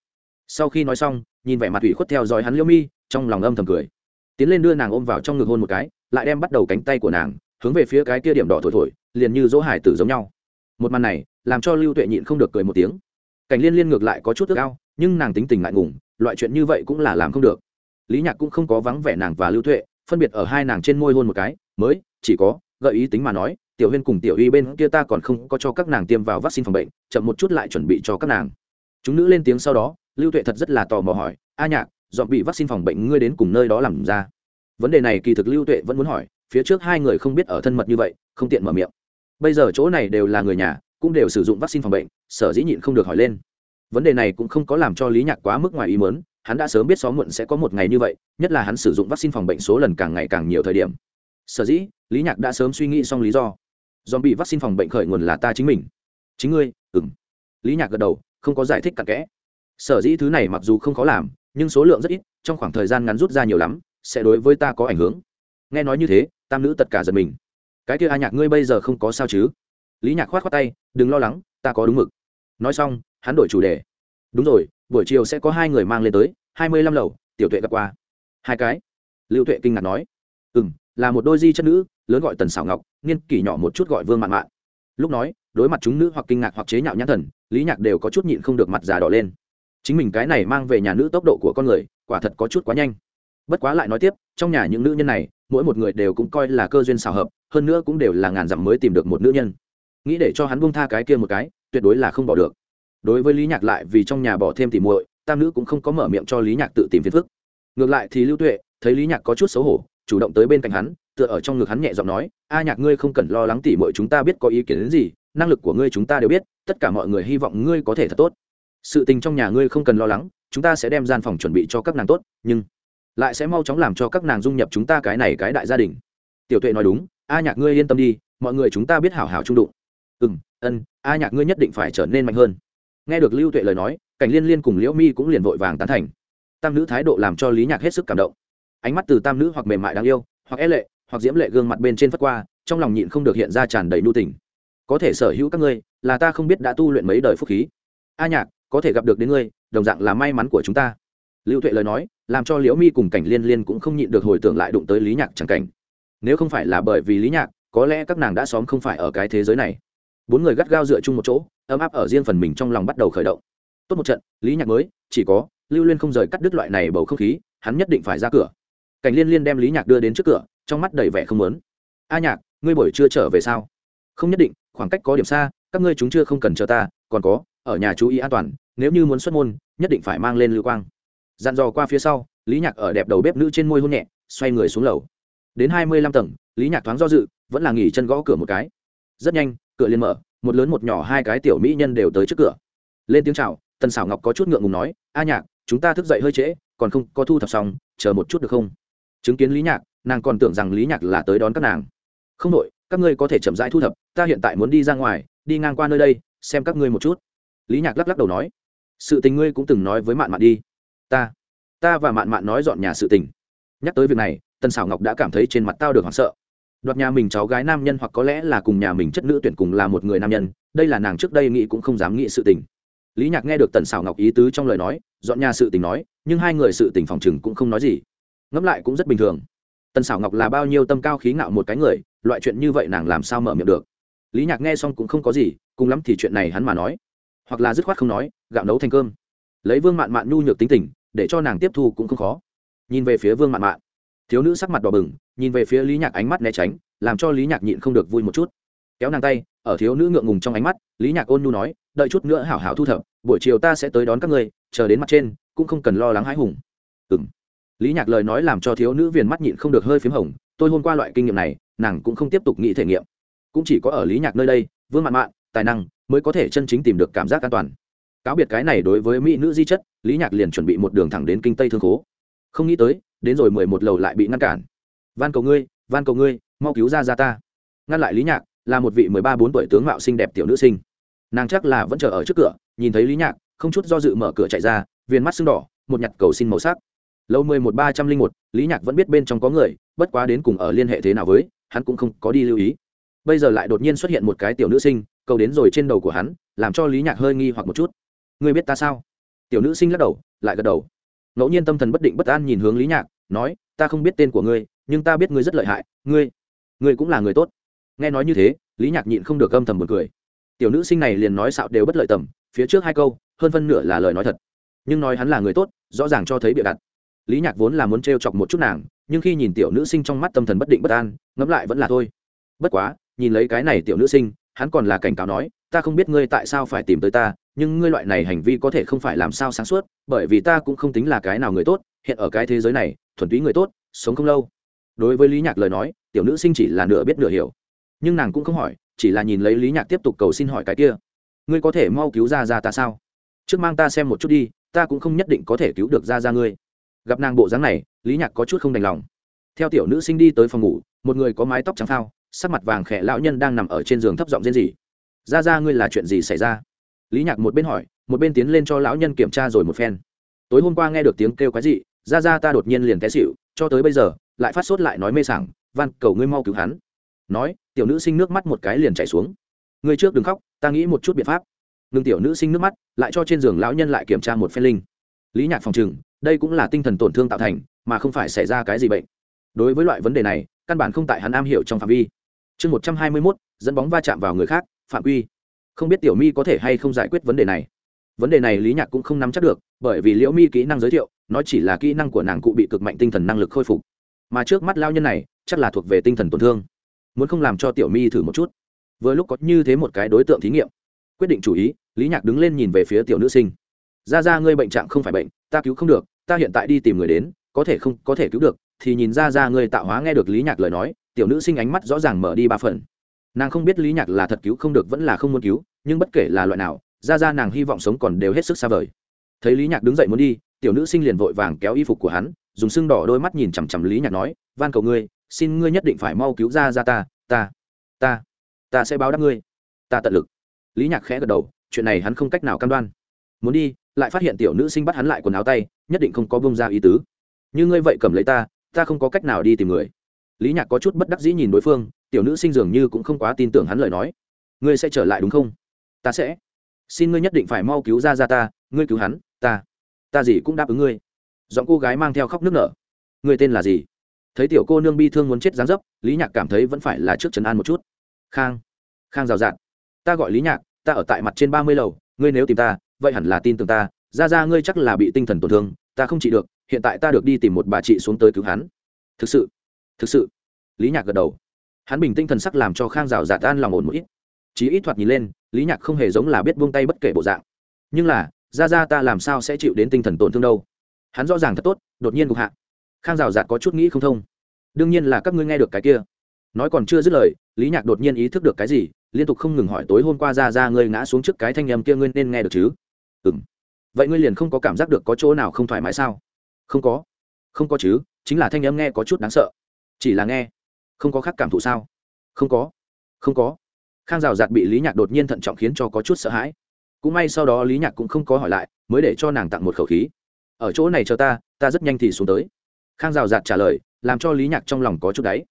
Speaker 1: Sau khi nói xong, nhìn vẻ mặt ủy khuất theo dõi hắn liêu mi, trong lòng âm thầm cười. Tiến lên đưa nàng ôm vào trong ngực hôn một cái, lại đem bắt đầu cánh tay của nàng, hướng về phía cái kia điểm đỏ thổi thổi, liền như dỗ hải tử giống nhau. Một màn này, làm cho lưu tuệ nhịn không được cười một tiếng cảnh liên liên ngược lại có chút ước ao, nhưng nàng tính tình ngại ngùng, loại chuyện như vậy cũng là làm không được. Lý nhạc cũng không có vắng vẻ nàng và lưu tuệ, phân biệt ở hai nàng trên môi hôn một cái, mới, chỉ có, gợi ý tính mà nói, tiểu huyên cùng tiểu y bên kia ta còn không có cho các nàng tiêm vào vaccine phòng bệnh, chậm một chút lại chuẩn bị cho các nàng. Chúng nữ lên tiếng sau đó, lưu tuệ thật rất là tò mò hỏi, a nhạc, dọn bị vaccine phòng bệnh ngươi đến cùng nơi đó làm ra? Vấn đề này kỳ thực lưu tuệ vẫn muốn hỏi, phía trước hai người không biết ở thân mật như vậy, không tiện mở miệng. Bây giờ chỗ này đều là người nhà cũng đều sử dụng vaccine phòng bệnh, sở dĩ nhịn không được hỏi lên. Vấn đề này cũng không có làm cho lý nhạc quá mức ngoài ý mớn hắn đã sớm biết xó muộn sẽ có một ngày như vậy, nhất là hắn sử dụng vaccine phòng bệnh số lần càng ngày càng nhiều thời điểm. Sở dĩ, lý nhạc đã sớm suy nghĩ xong lý do. Do bị vaccine phòng bệnh khởi nguồn là ta chính mình. Chính ngươi ừng lý nhạc gật đầu, không có giải thích cặn kẽ. Sở dĩ thứ này mặc dù không khó làm, nhưng số lượng rất ít, trong khoảng thời gian ngắn rút ra nhiều lắm, sẽ đối với ta có ảnh hưởng. Nghe nói như thế, tam nữ tất cả giật mình. Cái kia a nhạc ngươi bây giờ không có sao chứ? Lý nhạc khoát khoát tay, đừng lo lắng, ta có đúng mực. Nói xong, hắn đổi chủ đề. Đúng rồi, buổi chiều sẽ có hai người mang lên tới, hai mươi lăm lầu, tiểu tuệ gặp qua. Hai cái? Lưu tuệ kinh ngạc nói. Ừ m là một đôi di chất nữ, lớn gọi tần xảo ngọc, niên kỷ nhỏ một chút gọi vương mạn mạn. Lúc nói, đối mặt chúng nữ hoặc kinh ngạc hoặc chế nhạo nhãn thần, lý nhạc đều có chút nhịn không được mặt già đỏ lên. Chính mình cái này mang về nhà nữ tốc độ của con người, quả thật có chút quá nhanh. Bất quá lại nói tiếp, trong nhà những nữ nhân này, mỗi một người đều cũng coi là cơ duyên xào hợp, hơn nữa cũng đều là ngàn dặm mới tìm được một nữ nhân nghĩ để cho hắn buông tha cái kia một cái, tuyệt đối là không bỏ được. Đối với lý nhạc lại vì trong nhà bỏ thêm tỉ muội, tam nữ cũng không có mở miệng cho lý nhạc tự tìm phiền phức. Ngược lại thì lưu tuệ, thấy lý nhạc có chút xấu hổ, chủ động tới bên cạnh hắn, tựa ở trong ngực hắn nhẹ giọng nói, a nhạc ngươi không cần lo lắng tỉ muội chúng ta biết có ý kiến đến gì, năng lực của ngươi chúng ta đều biết, tất cả mọi người hy vọng ngươi có thể thật tốt. Sự tình trong nhà ngươi không cần lo lắng, chúng ta sẽ đem gian phòng chuẩn bị cho các nàng tốt, nhưng lại sẽ mau chóng làm cho các nàng dung nhập chúng ta cái này cái đại gia đình. Tiểu tuệ nói đúng, a nhạc ngươi yên tâm đi, mọi người chúng ta biết hảo hảo trung đụng ừ m ân, a nhạc ngươi nhất định phải trở nên mạnh hơn. Nghe được lưu tuệ lời nói, cảnh liên liên cùng liễu mi cũng liền vội vàng tán thành. Tam nữ thái độ làm cho lý nhạc hết sức cảm động. Ánh mắt từ tam nữ hoặc mềm mại đáng yêu, hoặc e lệ, hoặc diễm lệ gương mặt bên trên phất qua, trong lòng nhịn không được hiện ra tràn đầy nu tình. Có thể sở hữu các ngươi, là ta không biết đã tu luyện mấy đời phúc khí. A nhạc, có thể gặp được đến ngươi, đồng dạng là may mắn của chúng ta. Lưu tuệ lời nói, làm cho liễu mi cùng cảnh liên liên cũng không nhịn được hồi tưởng lại đụng tới lý nhạc chẳng cảnh. Nếu không phải là bởi vì lý nhạc, có lẽ các nàng đã xóm không phải ở cái thế giới này bốn người gắt gao dựa chung một chỗ, ấm áp ở riêng phần mình trong lòng bắt đầu khởi động. Tốt một trận, lý nhạc mới, chỉ có, lưu liên không rời cắt đứt loại này bầu không khí, hắn nhất định phải ra cửa. Cảnh liên liên đem lý nhạc đưa đến trước cửa, trong mắt đầy vẻ không lớn a nhạc, ngươi buổi chưa trở về sao? Không nhất định, khoảng cách có điểm xa, các ngươi chúng chưa không cần chờ ta, còn có, ở nhà chú ý an toàn, nếu như muốn xuất môn, nhất định phải mang lên lưu quang. Dặn dò qua phía sau, lý nhạc ở đẹp đầu bếp nữ trên môi hôn nhẹ, xoay người xuống lầu. Đến hai mươi lăm tầng, lý nhạc thoáng do dự, vẫn là nghỉ chân gõ cửa một cái. Rất nhanh cửa liền mở, một lớn một nhỏ hai cái tiểu mỹ nhân đều tới trước cửa. Lên tiếng chào, tần xảo ngọc có chút ngượng ngùng nói, a nhạc, chúng ta thức dậy hơi trễ, còn không, có thu thập xong, chờ một chút được không? Chứng kiến lý nhạc, nàng còn tưởng rằng lý nhạc là tới đón các nàng. Không đội, các ngươi có thể chậm rãi thu thập, ta hiện tại muốn đi ra ngoài, đi ngang qua nơi đây, xem các ngươi một chút. Lý nhạc lắc lắc đầu nói, sự tình ngươi cũng từng nói với mạn mạn đi. Ta ta và mạn mạn nói dọn nhà sự tình. Nhắc tới việc này, tần xảo ngọc đã cảm thấy trên mặt tao được hoảng sợ đoạt nhà mình cháu gái nam nhân hoặc có lẽ là cùng nhà mình chất nữ tuyển cùng là một người nam nhân, đây là nàng trước đây nghĩ cũng không dám nghĩ sự tình. Lý nhạc nghe được tần xảo ngọc ý tứ trong lời nói, dọn nhà sự tình nói, nhưng hai người sự tình phòng chừng cũng không nói gì. Ngẫm lại cũng rất bình thường. Tần xảo ngọc là bao nhiêu tâm cao khí ngạo một cái người, loại chuyện như vậy nàng làm sao mở miệng được? Lý nhạc nghe xong cũng không có gì, cùng lắm thì chuyện này hắn mà nói. Hoặc là dứt khoát không nói, gạo nấu thành cơm. Lấy vương mạn mạn nhu nhược tính tình, để cho nàng tiếp thu cũng không khó. Nhìn về phía vương mạn mạn, thiếu nữ sắc mặt đỏ bừng nhìn về phía lý nhạc ánh mắt né tránh, làm cho lý nhạc nhịn không được vui một chút. Kéo nàng tay, ở thiếu nữ ngượng ngùng trong ánh mắt, lý nhạc ôn nhu nói, đợi chút nữa hảo hảo thu thập, buổi chiều ta sẽ tới đón các ngươi, chờ đến mặt trên, cũng không cần lo lắng hãi hùng. Ừ m lý nhạc lời nói làm cho thiếu nữ viền mắt nhịn không được hơi p h í m hồng, tôi hôm qua loại kinh nghiệm này, nàng cũng không tiếp tục nghĩ thể nghiệm. Cũng chỉ có ở lý nhạc nơi đây, vương mạn mạn, tài năng, mới có thể chân chính tìm được cảm giác an toàn. Cáo biệt cái này đối với mỹ nữ di chất, lý nhạc liền chuẩn bị một đường thẳng đến kinh tây thương khố. Không nghĩ tới, đến rồi mười một lầu lại bị ngăn cản van cầu ngươi, van cầu ngươi, mau cứu ra ra ta. Ngăn lại lý nhạc, là một vị mười ba, bốn tuổi tướng mạo xinh đẹp tiểu nữ sinh. Nàng chắc là vẫn chờ ở trước cửa, nhìn thấy lý nhạc, không chút do dự mở cửa chạy ra viên mắt sưng đỏ, một nhặt cầu xin màu sắc. Lâu mười một ba trăm linh một, lý nhạc vẫn biết bên trong có người, bất quá đến cùng ở liên hệ thế nào với, hắn cũng không có đi lưu ý. Bây giờ lại đột nhiên xuất hiện một cái tiểu nữ sinh, cầu đến rồi trên đầu của hắn, làm cho lý nhạc hơi nghi hoặc một chút. Ngươi biết ta sao? Tiểu nữ sinh lắc đầu, lại gật đầu. Ngẫu nhiên tâm thần bất định bất an nhìn hướng lý nhạc, nói, ta không biết tên của ngươi nhưng ta biết ngươi rất lợi hại, ngươi ngươi cũng là người tốt. Nghe nói như thế, lý nhạc nhịn không được âm thầm một cười. Tiểu nữ sinh này liền nói xạo đều bất lợi tầm, phía trước hai câu, hơn phân nửa là lời nói thật. Nhưng nói hắn là người tốt, rõ ràng cho thấy bịa đặt. Lý nhạc vốn là muốn t chọc một chút nàng, nhưng khi nhìn tiểu nữ sinh trong mắt tâm thần bất định bất an, ngẫm lại vẫn là thôi. Bất quá, nhìn lấy cái này tiểu nữ sinh, hắn còn là cảnh cáo nói, ta không biết ngươi tại sao phải tìm tới ta, nhưng ngươi loại này hành vi có thể không phải làm sao sáng suốt, bởi vì ta cũng không tính là cái nào người tốt, hiện ở cái thế giới này, thuần túy người tốt, sống không lâu đối với lý nhạc lời nói, tiểu nữ sinh chỉ là nửa biết nửa hiểu. Nhưng nàng cũng không hỏi, chỉ là nhìn lấy lý nhạc tiếp tục cầu xin hỏi cái kia. Ngươi có thể mau cứu ra ra ta sao? Trước mang ta xem một chút đi, ta cũng không nhất định có thể cứu được ra ra ngươi. Gặp nàng bộ dáng này, lý nhạc có chút không đành lòng. Theo tiểu nữ sinh đi tới phòng ngủ, một người có mái tóc trắng phao, sắc mặt vàng khẽ, lão nhân đang nằm ở trên giường thấp giọng rên rỉ. Ra ra, ngươi là chuyện gì xảy ra? Lý nhạc một bên hỏi, một bên tiến lên cho lão nhân kiểm tra rồi một phen. Tối hôm qua nghe được tiếng kêu cái gì ra ra ta đột nhiên liền té xịu cho tới bây giờ, lại phát sốt lại nói mê sảng, van, cầu ngươi mau cứu hắn. Nói, tiểu nữ sinh nước mắt một cái liền chảy xuống. Ngươi trước đừng khóc, ta nghĩ một chút biện pháp. Ngừng tiểu nữ sinh nước mắt, lại cho trên giường lão nhân lại kiểm tra một phen linh. Lý nhạc phòng trừng, đây cũng là tinh thần tổn thương tạo thành, mà không phải xảy ra cái gì bệnh. Đối với loại vấn đề này, căn bản không tại hắn am hiểu trong phạm vi. Chương một trăm hai mươi mốt, dẫn bóng va chạm vào người khác, phạm quy. Không biết tiểu mi có thể hay không giải quyết vấn đề này. Vấn đề này lý nhạc cũng không nắm chắc được, bởi vì liễu mi kỹ năng giới thiệu nó chỉ là kỹ năng của nàng cụ bị cực mạnh tinh thần năng lực khôi phục. Mà trước mắt lao nhân này, chắc là thuộc về tinh thần tổn thương. Muốn không làm cho tiểu mi thử một chút. Vừa lúc có như thế một cái đối tượng thí nghiệm. Quyết định chủ ý, lý nhạc đứng lên nhìn về phía tiểu nữ sinh. Ra ra, ngươi bệnh trạng không phải bệnh, ta cứu không được, ta hiện tại đi tìm người đến, có thể không, có thể cứu được, thì nhìn ra ra ngươi tạo hóa nghe được lý nhạc lời nói, tiểu nữ sinh ánh mắt rõ ràng mở đi ba phần. Nàng không biết lý nhạc là thật cứu không được vẫn là không muốn cứu, nhưng bất kể là loại nào, ra ra nàng hy vọng sống còn đều hết sức xa vời. Thấy lý nhạc đứng dậy muốn đi tiểu nữ sinh liền vội vàng kéo y phục của hắn, dùng sưng đỏ đôi mắt nhìn chằm chằm lý nhạc nói, van cầu ngươi, xin ngươi nhất định phải mau cứu ra ra ta ta ta ta sẽ báo đáp ngươi. Ta tận lực. Lý nhạc khẽ gật đầu, chuyện này hắn không cách nào cam đoan. Muốn đi, lại phát hiện tiểu nữ sinh bắt hắn lại quần áo tay, nhất định không có bông ra ý tứ. Như ngươi vậy cầm lấy ta ta không có cách nào đi tìm người. Lý nhạc có chút bất đắc dĩ nhìn đối phương, tiểu nữ sinh dường như cũng không quá tin tưởng hắn lời nói. Ngươi sẽ trở lại đúng không? Ta sẽ. Xin ngươi nhất định phải mau cứu ra ra ta, ngươi cứu hắn, ta ta gì cũng đáp ứng ngươi. Giọng cô gái mang theo khóc nước nở. Ngươi tên là gì? Thấy tiểu cô nương bi thương muốn chết dáng dấp, lý nhạc cảm thấy vẫn phải là trước trấn an một chút. Khang khang rào rạt. Ta gọi lý nhạc, ta ở tại mặt trên ba mươi lầu, ngươi nếu tìm ta, vậy hẳn là tin tưởng ta. Ra ra ngươi chắc là bị tinh thần tổn thương, ta không trị được, hiện tại ta được đi tìm một bà chị xuống tới cứu hắn. Thực sự thực sự. Lý nhạc gật đầu. Hắn bình tinh thần sắc làm cho khang rào rạt an lòng ổn một ít. Chí ít thoạt nhìn lên, lý nhạc không hề giống là biết buông tay bất kể bộ dạng. Nhưng là ra ra ta làm sao sẽ chịu đến tinh thần tổn thương đâu? Hắn rõ ràng thật tốt, đột nhiên gục hạ. Khang rào rạt có chút nghĩ không thông. Đương nhiên là các ngươi nghe được cái kia. Nói còn chưa dứt lời, lý nhạc đột nhiên ý thức được cái gì, liên tục không ngừng hỏi tối hôm qua ra ra ngươi ngã xuống trước cái thanh em kia ngươi nên nghe được chứ? Ừ m vậy ngươi liền không có cảm giác được có chỗ nào không thoải mái sao? Không có. Không có chứ, chính là thanh âm nghe có chút đáng sợ. Chỉ là nghe. Không có khác cảm thụ sao? Không có. Không có. Khang rào rạt bị lý nhạc đột nhiên thận trọng khiến cho có chút sợ hãi cũng may sau đó lý nhạc cũng không có hỏi lại, mới để cho nàng tặng một khẩu khí. Ở chỗ này cho ta ta rất nhanh thì xuống tới. Khang rào rạt trả lời, làm cho lý nhạc trong lòng có chút đáy.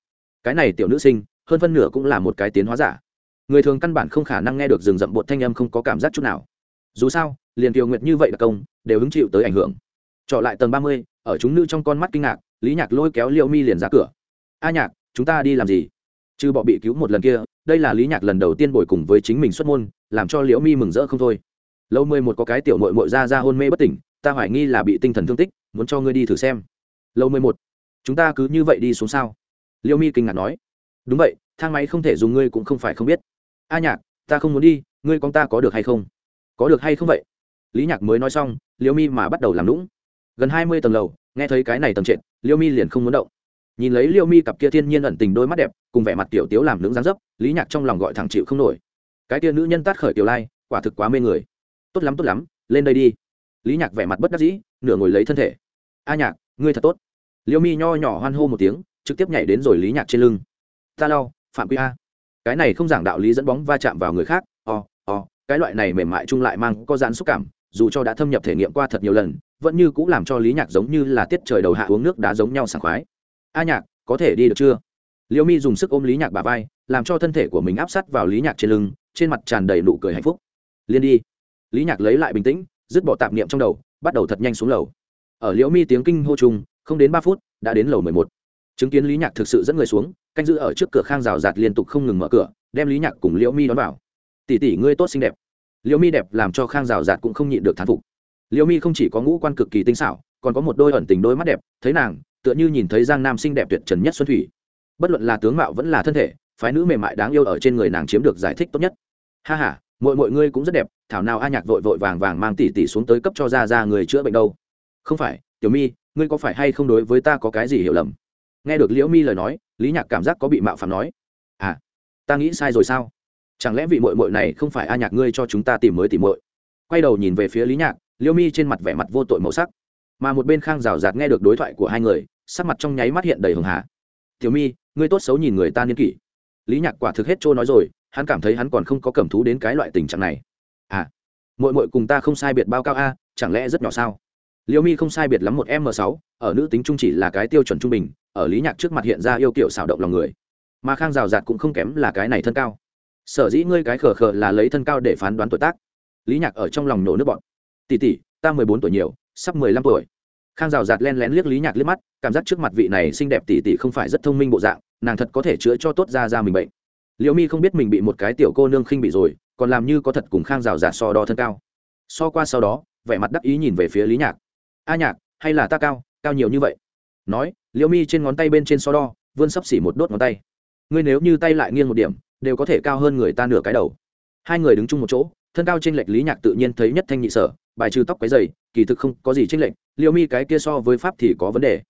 Speaker 1: Cái này tiểu nữ sinh, hơn phân nửa cũng là một cái tiến hóa giả. Người thường căn bản không khả năng nghe được rừng rậm bột thanh âm không có cảm giác chút nào. Dù sao, liền kiều nguyệt như vậy là công, đều hứng chịu tới ảnh hưởng. Trọ lại tầng ba mươi, ở chúng nữ trong con mắt kinh ngạc, lý nhạc lôi kéo liệu mi liền ra cửa. A nhạc, chúng ta đi làm gì? Chứ bọ bị cứu một lần kia, đây là lý nhạc lần đầu tiên bồi cùng với chính mình xuất môn làm cho liễu mi mừng rỡ không thôi. Lâu mười một có cái tiểu mội mội ra ra hôn mê bất tỉnh, ta hoài nghi là bị tinh thần thương tích, muốn cho ngươi đi thử xem. Lâu mười một, chúng ta cứ như vậy đi xuống sao? Liễu mi kinh ngạc nói. Đúng vậy, thang máy không thể dùng ngươi cũng không phải không biết. A nhạc, ta không muốn đi, ngươi con ta có được hay không? Có được hay không vậy? Lý nhạc mới nói xong, liễu mi mà bắt đầu làm lũng gần hai mươi tầng lầu, nghe thấy cái này tầng trệt, liễu mi liền không muốn động. Nhìn lấy liễu mi cặp kia thiên nhiên ẩn tình đôi mắt đẹp, cùng vẻ mặt tiểu tiếu làm lưỡng dáng dấp, lý nhạc trong lòng gọi thẳng chịu không nổi cái tia nữ nhân tát khởi tiểu lai quả thực quá mê người. Tốt lắm tốt lắm lên đây đi. Lý nhạc vẻ mặt bất đắc dĩ nửa ngồi lấy thân thể. A nhạc ngươi thật tốt. Liêu mi nho nhỏ hoan hô một tiếng trực tiếp nhảy đến rồi lý nhạc trên lưng. Ta lau phạm quy a. Cái này không giảng đạo lý dẫn bóng va chạm vào người khác o, o, cái loại này mềm mại chung lại mang có dán xúc cảm dù cho đã thâm nhập thể nghiệm qua thật nhiều lần vẫn như cũng làm cho lý nhạc giống như là tiết trời đầu hạ uống nước đá giống nhau sảng khoái. A nhạc có thể đi được chưa? Liêu mi dùng sức ôm lý nhạc bà vai làm cho thân thể của mình áp sát vào lý nhạc trên lưng trên mặt tràn đầy nụ cười hạnh phúc. Liên đi. Lý nhạc lấy lại bình tĩnh, dứt bỏ tạp niệm trong đầu, bắt đầu thật nhanh xuống lầu. Ở liễu mi tiếng kinh hô chung, không đến ba phút, đã đến lầu mười một. Chứng kiến lý nhạc thực sự dẫn người xuống, canh giữ ở trước cửa khang rào rạt liên tục không ngừng mở cửa, đem lý nhạc cùng liễu mi đón vào. Tỷ tỷ, ngươi tốt xinh đẹp. Liễu mi đẹp làm cho khang rào rạt cũng không nhịn được thán phục. Liễu mi không chỉ có ngũ quan cực kỳ tinh xảo, còn có một đôi ẩn tình đôi mắt đẹp, thấy nàng, tựa như nhìn thấy giang nam xinh đẹp tuyệt trần nhất xuân thủy. Bất luận là tướng mạo vẫn là thân thể, phái nữ mềm mại đáng yêu ở trên người nàng chiếm được giải thích tốt nhất ha ha, mọi mọi ngươi cũng rất đẹp thảo nào a nhạc vội vội vàng vàng mang tỷ tỷ xuống tới cấp cho ra ra người chữa bệnh đâu. Không phải tiểu mi ngươi có phải hay không đối với ta có cái gì hiểu lầm? Nghe được liễu mi lời nói lý nhạc cảm giác có bị mạo phạm nói. À ta nghĩ sai rồi sao? Chẳng lẽ vị mội mội này không phải a nhạc ngươi cho chúng ta tìm mới tìm mội quay đầu nhìn về phía lý nhạc liễu mi trên mặt vẻ mặt vô tội màu sắc. Mà một bên khang rào rạt nghe được đối thoại của hai người sắc mặt trong nháy mắt hiện đầy hường hà tiểu mi ngươi tốt xấu nhìn người ta niên kỷ. Lý nhạc quả thực hết trôi nói rồi hắn cảm thấy hắn còn không có cầm thú đến cái loại tình trạng này. À mội mội cùng ta không sai biệt bao cao a, chẳng lẽ rất nhỏ sao? Liêu mi không sai biệt lắm một m sáu, ở nữ tính trung chỉ là cái tiêu chuẩn trung bình, ở lý nhạc trước mặt hiện ra yêu kiểu xảo động lòng người. Mà khang rào rạt cũng không kém là cái này thân cao. Sở dĩ ngươi cái khờ khờ là lấy thân cao để phán đoán tuổi tác. Lý nhạc ở trong lòng nổ nước bọn tỉ tỉ ta mười bốn tuổi nhiều, sắp mười lăm tuổi. Khang rào rạt len lén liếc lý nhạc liếc mắt, cảm giác trước mặt vị này xinh đẹp tỉ tỉ không phải rất thông minh bộ dạng, nàng thật có thể chữa cho tốt ra ra mình bệnh liễu mi không biết mình bị một cái tiểu cô nương khinh bị rồi, còn làm như có thật cùng khang rào rạt so đo thân cao. So qua sau đó, vẻ mặt đắc ý nhìn về phía lý nhạc. A nhạc, hay là ta cao cao nhiều như vậy? Nói, liễu mi trên ngón tay bên trên so đo, vươn sấp xỉ một đốt ngón tay. Ngươi nếu như tay lại nghiêng một điểm, đều có thể cao hơn người ta nửa cái đầu. Hai người đứng chung một chỗ, thân cao trên lệch lý nhạc tự nhiên thấy nhất thanh nhị sở, bài trừ tóc cái dày kỳ thực không có gì trên lệch, liễu mi cái kia so với pháp thì có vấn đề.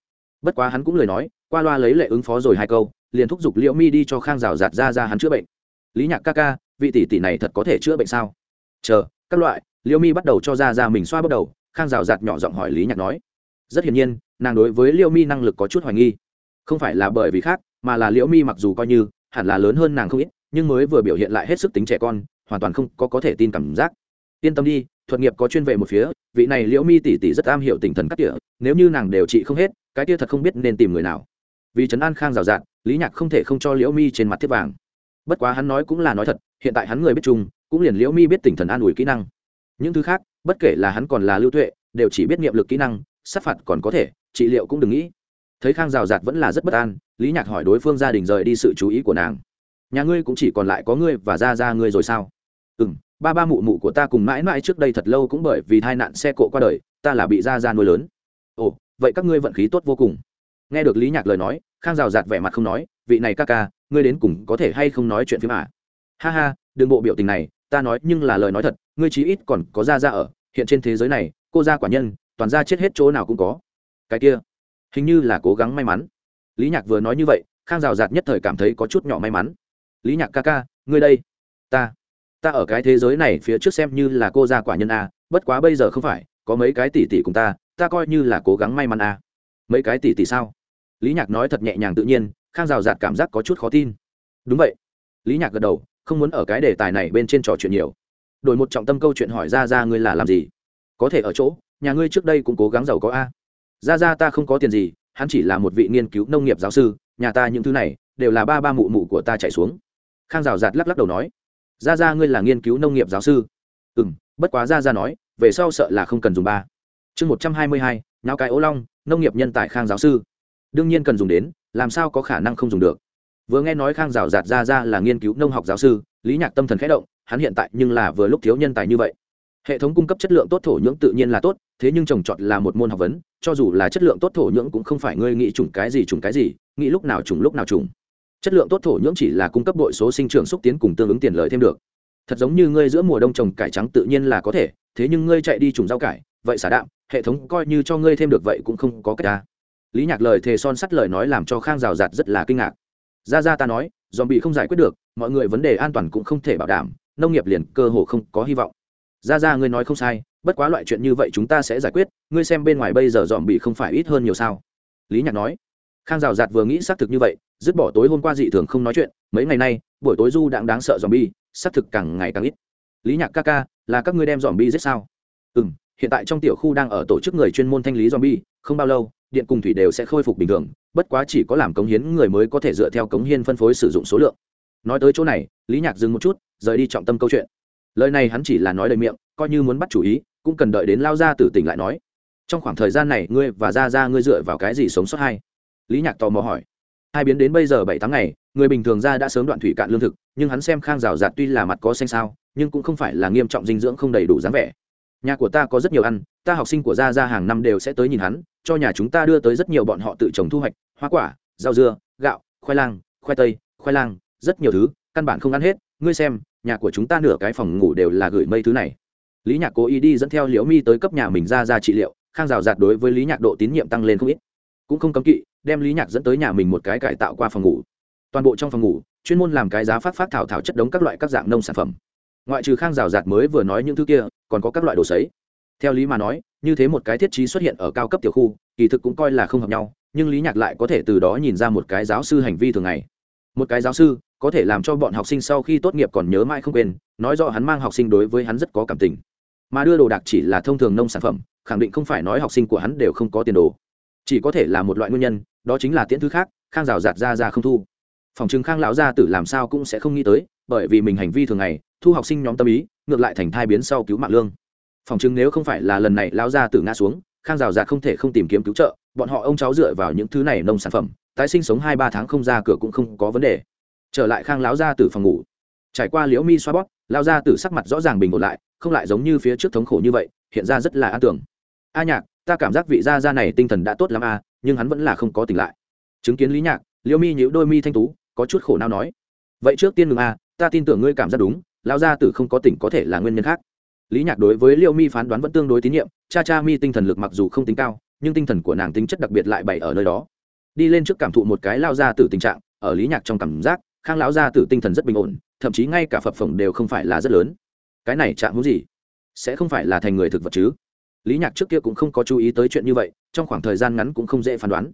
Speaker 1: Bất quá hắn cũng lời nói, qua loa lấy lệ ứng phó rồi hai câu liền thúc giục liễu mi đi cho khang rào giạt ra ra hắn chữa bệnh. Lý nhạc ca ca, vị tỷ tỷ này thật có thể chữa bệnh sao? Chờ, các loại, liễu mi bắt đầu cho ra ra mình xoa bắt đầu, khang rào giạt nhỏ giọng hỏi lý nhạc nói. Rất hiển nhiên, nàng đối với liễu mi năng lực có chút hoài nghi. Không phải là bởi vì khác, mà là liễu mi mặc dù coi như hẳn là lớn hơn nàng không ít, nhưng mới vừa biểu hiện lại hết sức tính trẻ con, hoàn toàn không có có thể tin cảm giác. Yên tâm đi, thuật nghiệp có chuyên về một phía, vị này liễu mi tỷ tỷ rất am hiểu tinh thần cắt tỉa nếu như nàng đều trị không hết, cái kia thật không biết nên tìm người nào. Vì trấn an khang rào rạt lý nhạc không thể không cho liễu mi trên mặt thiết vàng. Bất quá hắn nói cũng là nói thật, hiện tại hắn người biết chung, cũng liền liễu mi biết tỉnh thần an ủi kỹ năng. Những thứ khác, bất kể là hắn còn là lưu tuệ, đều chỉ biết nghiệm lực kỹ năng, sát phạt còn có thể, trị liệu cũng đừng nghĩ. Thấy khang rào rạt vẫn là rất bất an, lý nhạc hỏi đối phương gia đình rời đi sự chú ý của nàng. Nhà ngươi cũng chỉ còn lại có ngươi và ra ra ngươi rồi sao? Ừ m ba ba mụ mụ của ta cùng mãi mãi trước đây thật lâu cũng bởi vì tai nạn xe cộ qua đời, ta là bị ra ra nuôi lớn. Ồ, vậy các ngươi vận khí tốt vô cùng. Nghe được lý nhạc lời nói khang rào rạt vẻ mặt không nói, vị này ca ca, ngươi đến cùng có thể hay không nói chuyện phim à? ha ha, đừng bộ biểu tình này, ta nói nhưng là lời nói thật, ngươi chí ít còn có ra ra ở, hiện trên thế giới này, cô gia quả nhân, toàn ra chết hết chỗ nào cũng có. Cái kia, hình như là cố gắng may mắn. Lý nhạc vừa nói như vậy, khang rào rạt nhất thời cảm thấy có chút nhỏ may mắn. Lý nhạc ca ca, ngươi đây, ta ta ở cái thế giới này phía trước xem như là cô gia quả nhân a bất quá bây giờ không phải, có mấy cái tỷ tỷ cùng ta ta coi như là cố gắng may mắn a mấy cái tỷ tỷ sao? Lý nhạc nói thật nhẹ nhàng tự nhiên, khang rào rạt cảm giác có chút khó tin. Đúng vậy. Lý nhạc gật đầu, không muốn ở cái đề tài này bên trên trò chuyện nhiều. Đổi một trọng tâm câu chuyện hỏi ra ra ngươi là làm gì? Có thể ở chỗ, nhà ngươi trước đây cũng cố gắng giàu có a. Ra ra ta không có tiền gì, hắn chỉ là một vị nghiên cứu nông nghiệp giáo sư, nhà ta những thứ này đều là ba ba mụ mụ của ta chạy xuống. Khang rào rạt lắc lắc đầu nói ra ra ngươi là nghiên cứu nông nghiệp giáo sư. Ừ m bất quá ra ra nói, về sau sợ là không cần dùng ba. Chương một trăm hai mươi hai nháo cái ố long, nông nghiệp nhân tài khang giáo sư đương nhiên cần dùng đến, làm sao có khả năng không dùng được? Vừa nghe nói khang rào rạt ra ra là nghiên cứu nông học giáo sư, lý nhạc tâm thần khẽ động, hắn hiện tại nhưng là vừa lúc thiếu nhân tài như vậy. Hệ thống cung cấp chất lượng tốt thổ nhưỡng tự nhiên là tốt, thế nhưng trồng trọt là một môn học vấn, cho dù là chất lượng tốt thổ nhưỡng cũng không phải ngươi nghĩ trùng cái gì trùng cái gì, nghĩ lúc nào trùng lúc nào trùng chất lượng tốt thổ nhưỡng chỉ là cung cấp đội số sinh trưởng xúc tiến cùng tương ứng tiền lợi thêm được. Thật giống như ngươi giữa mùa đông trồng cải trắng tự nhiên là có thể, thế nhưng ngươi chạy đi trùng rau cải, vậy xả đạm, hệ thống coi như cho ngươi thêm được vậy cũng không có cách ta lý nhạc lời thề son sắt lời nói làm cho khang rào rạt rất là kinh ngạc. Ra ra ta nói dòm bị không giải quyết được, mọi người vấn đề an toàn cũng không thể bảo đảm, nông nghiệp liền cơ hồ không có hy vọng. Ra ra ngươi nói không sai, bất quá loại chuyện như vậy chúng ta sẽ giải quyết, ngươi xem bên ngoài bây giờ dòm bị không phải ít hơn nhiều sao? Lý nhạc nói. Khang rào rạt vừa nghĩ xác thực như vậy, dứt bỏ tối hôm qua dị thường không nói chuyện, mấy ngày nay, buổi tối du đang đáng sợ dòm bi xác thực càng ngày càng ít. Lý nhạc ca ca, là các ngươi đem dòm bi giết sao? Ừ hiện tại trong tiểu khu đang ở tổ chức người chuyên môn thanh lý zombie, không bao lâu điện cùng thủy đều sẽ khôi phục bình thường, bất quá chỉ có làm cống hiến người mới có thể dựa theo cống hiến phân phối sử dụng số lượng. Nói tới chỗ này, lý nhạc dừng một chút, rời đi trọng tâm câu chuyện. Lời này hắn chỉ là nói lời miệng, coi như muốn bắt chủ ý, cũng cần đợi đến lao ra từ tỉnh lại nói. Trong khoảng thời gian này, ngươi và ra ra ngươi dựa vào cái gì sống sót hay? Lý nhạc tò mò hỏi. Hai biến đến bây giờ bảy tháng ngày, người bình thường ra đã sớm đoạn thủy cạn lương thực, nhưng hắn xem khang rào rạt tuy là mặt có xanh sao, nhưng cũng không phải là nghiêm trọng dinh dưỡng không đầy đủ dáng vẻ. Nhà của ta có rất nhiều ăn ta học sinh của gia gia hàng năm đều sẽ tới nhìn hắn, cho nhà chúng ta đưa tới rất nhiều bọn họ tự trồng thu hoạch, hoa quả, rau dưa, gạo, khoai lang, khoai tây, khoai lang, rất nhiều thứ, căn bản không ăn hết. Ngươi xem, nhà của chúng ta nửa cái phòng ngủ đều là gửi mây thứ này. Lý nhạc cố ý đi dẫn theo liễu mi tới cấp nhà mình ra ra trị liệu, khang rào rạt đối với lý nhạc độ tín nhiệm tăng lên không ít. Cũng không cấm kỵ, đem lý nhạc dẫn tới nhà mình một cái cải tạo qua phòng ngủ. Toàn bộ trong phòng ngủ, chuyên môn làm cái giá phát phát thảo thảo chất đống các loại các dạng nông sản phẩm. Ngoại trừ khang rào rạt mới vừa nói những thứ kia, còn có các loại đồ sấy theo lý mà nói, như thế một cái thiết trí xuất hiện ở cao cấp tiểu khu, kỳ thực cũng coi là không hợp nhau, nhưng lý nhạc lại có thể từ đó nhìn ra một cái giáo sư hành vi thường ngày. Một cái giáo sư, có thể làm cho bọn học sinh sau khi tốt nghiệp còn nhớ mãi không quên, nói rõ hắn mang học sinh đối với hắn rất có cảm tình. Mà đưa đồ đạc chỉ là thông thường nông sản phẩm, khẳng định không phải nói học sinh của hắn đều không có tiền đồ. Chỉ có thể là một loại nguyên nhân, đó chính là tiễn thứ khác, khang rào rạt ra ra không thu. Phòng chứng khang lão gia tử làm sao cũng sẽ không nghĩ tới, bởi vì mình hành vi thường ngày, thu học sinh nhóm tâm ý, ngược lại thành thai biến sau cứu mạng lương phòng chứng nếu không phải là lần này lão gia tử ngã xuống, khang rào rạt không thể không tìm kiếm cứu trợ, bọn họ ông cháu dựa vào những thứ này nông sản phẩm, tái sinh sống hai ba tháng không ra cửa cũng không có vấn đề. Trở lại khang lão gia tử phòng ngủ. Trải qua liễu mi xoa bóp lao gia tử sắc mặt rõ ràng bình ổn lại, không lại giống như phía trước thống khổ như vậy, hiện ra rất là an tưởng. A nhạc, ta cảm giác vị gia gia này tinh thần đã tốt lắm a, nhưng hắn vẫn là không có tỉnh lại. Chứng kiến lý nhạc, liễu mi nhíu đôi mi thanh tú, có chút khổ nào nói. Vậy trước tiên ngừng a, ta tin tưởng ngươi cảm giác đúng lao gia tử không có tỉnh có thể là nguyên nhân khác lý nhạc đối với Liêu mi phán đoán vẫn tương đối tín nhiệm, cha cha mi tinh thần lực mặc dù không tính cao, nhưng tinh thần của nàng tính chất đặc biệt lại bày ở nơi đó. Đi lên trước cảm thụ một cái lao gia tử tình trạng, ở lý nhạc trong cảm giác, khang lão gia tử tinh thần rất bình ổn, thậm chí ngay cả phập phồng đều không phải là rất lớn. Cái này chạm hữu gì? Sẽ không phải là thành người thực vật chứ? Lý nhạc trước kia cũng không có chú ý tới chuyện như vậy, trong khoảng thời gian ngắn cũng không dễ phán đoán.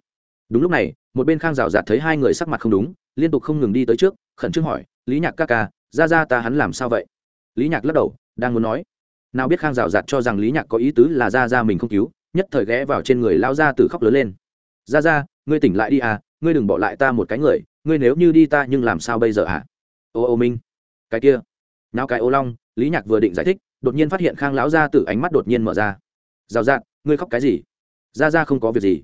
Speaker 1: Đúng lúc này, một bên khang rào rạt thấy hai người sắc mặt không đúng, liên tục không ngừng đi tới trước, khẩn trương hỏi, lý nhạc ca ca, ra ra ta hắn làm sao vậy? Lý nhạc lắc đầu, đang muốn nói nào biết khang rào rạt cho rằng lý nhạc có ý tứ là ra ra mình không cứu, nhất thời ghé vào trên người lao ra từ khóc lớn lên. Ra ra ngươi tỉnh lại đi à ngươi đừng bỏ lại ta một cái người, ngươi nếu như đi ta nhưng làm sao bây giờ à? ô ô minh. Cái kia. Nào cái ô long. Lý nhạc vừa định giải thích, đột nhiên phát hiện khang lão gia tử ánh mắt đột nhiên mở ra. Rào rạt ngươi khóc cái gì? Ra ra không có việc gì.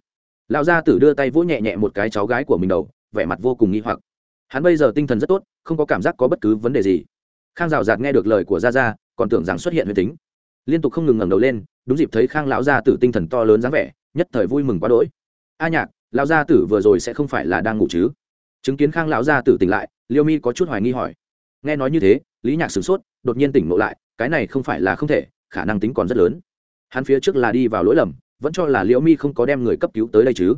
Speaker 1: Lão gia tử đưa tay vỗ nhẹ nhẹ một cái cháu gái của mình đầu, vẻ mặt vô cùng nghi hoặc. Hắn bây giờ tinh thần rất tốt, không có cảm giác có bất cứ vấn đề gì. Khang rào rạt nghe được lời của gia gia còn tưởng rằng xuất hiện huyền tính. Liên tục không ngừng ngẩng đầu lên, đúng dịp thấy khang lão gia tử tinh thần to lớn dáng vẻ, nhất thời vui mừng quá đỗi. A nhạc, lão gia tử vừa rồi sẽ không phải là đang ngủ chứ? Chứng kiến khang lão gia tử tỉnh lại, liêu mi có chút hoài nghi hỏi. Nghe nói như thế, lý nhạc sửng sốt, đột nhiên tỉnh ngộ lại, cái này không phải là không thể, khả năng tính còn rất lớn. Hắn phía trước là đi vào lỗi lầm, vẫn cho là liễu mi không có đem người cấp cứu tới đây chứ.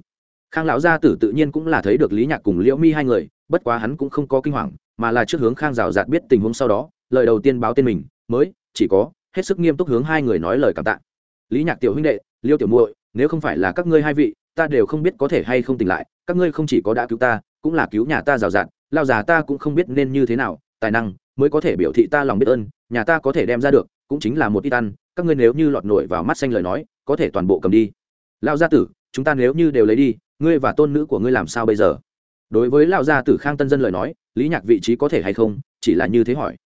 Speaker 1: Khang lão gia tử tự nhiên cũng là thấy được lý nhạc cùng liễu mi hai người, bất quá hắn cũng không có kinh hoàng, mà là trước hướng khang rào rạt biết tình huống sau đó, lời đầu tiên báo tên mình mới, chỉ có, hết sức nghiêm túc hướng hai người nói lời cảm tạ. Lý nhạc tiểu huynh đệ, liêu tiểu muội, nếu không phải là các ngươi hai vị, ta đều không biết có thể hay không tỉnh lại, các ngươi không chỉ có đã cứu ta, cũng là cứu nhà ta rào rạt, lao già ta cũng không biết nên như thế nào, tài năng mới có thể biểu thị ta lòng biết ơn, nhà ta có thể đem ra được, cũng chính là một ít ăn, các ngươi nếu như lọt nổi vào mắt xanh lời nói, có thể toàn bộ cầm đi. Lao gia tử, chúng ta nếu như đều lấy đi, ngươi và tôn nữ của ngươi làm sao bây giờ? Đối với lao gia tử khang tân dân lời nói, lý nhạc vị trí có thể hay không, chỉ là như thế hỏi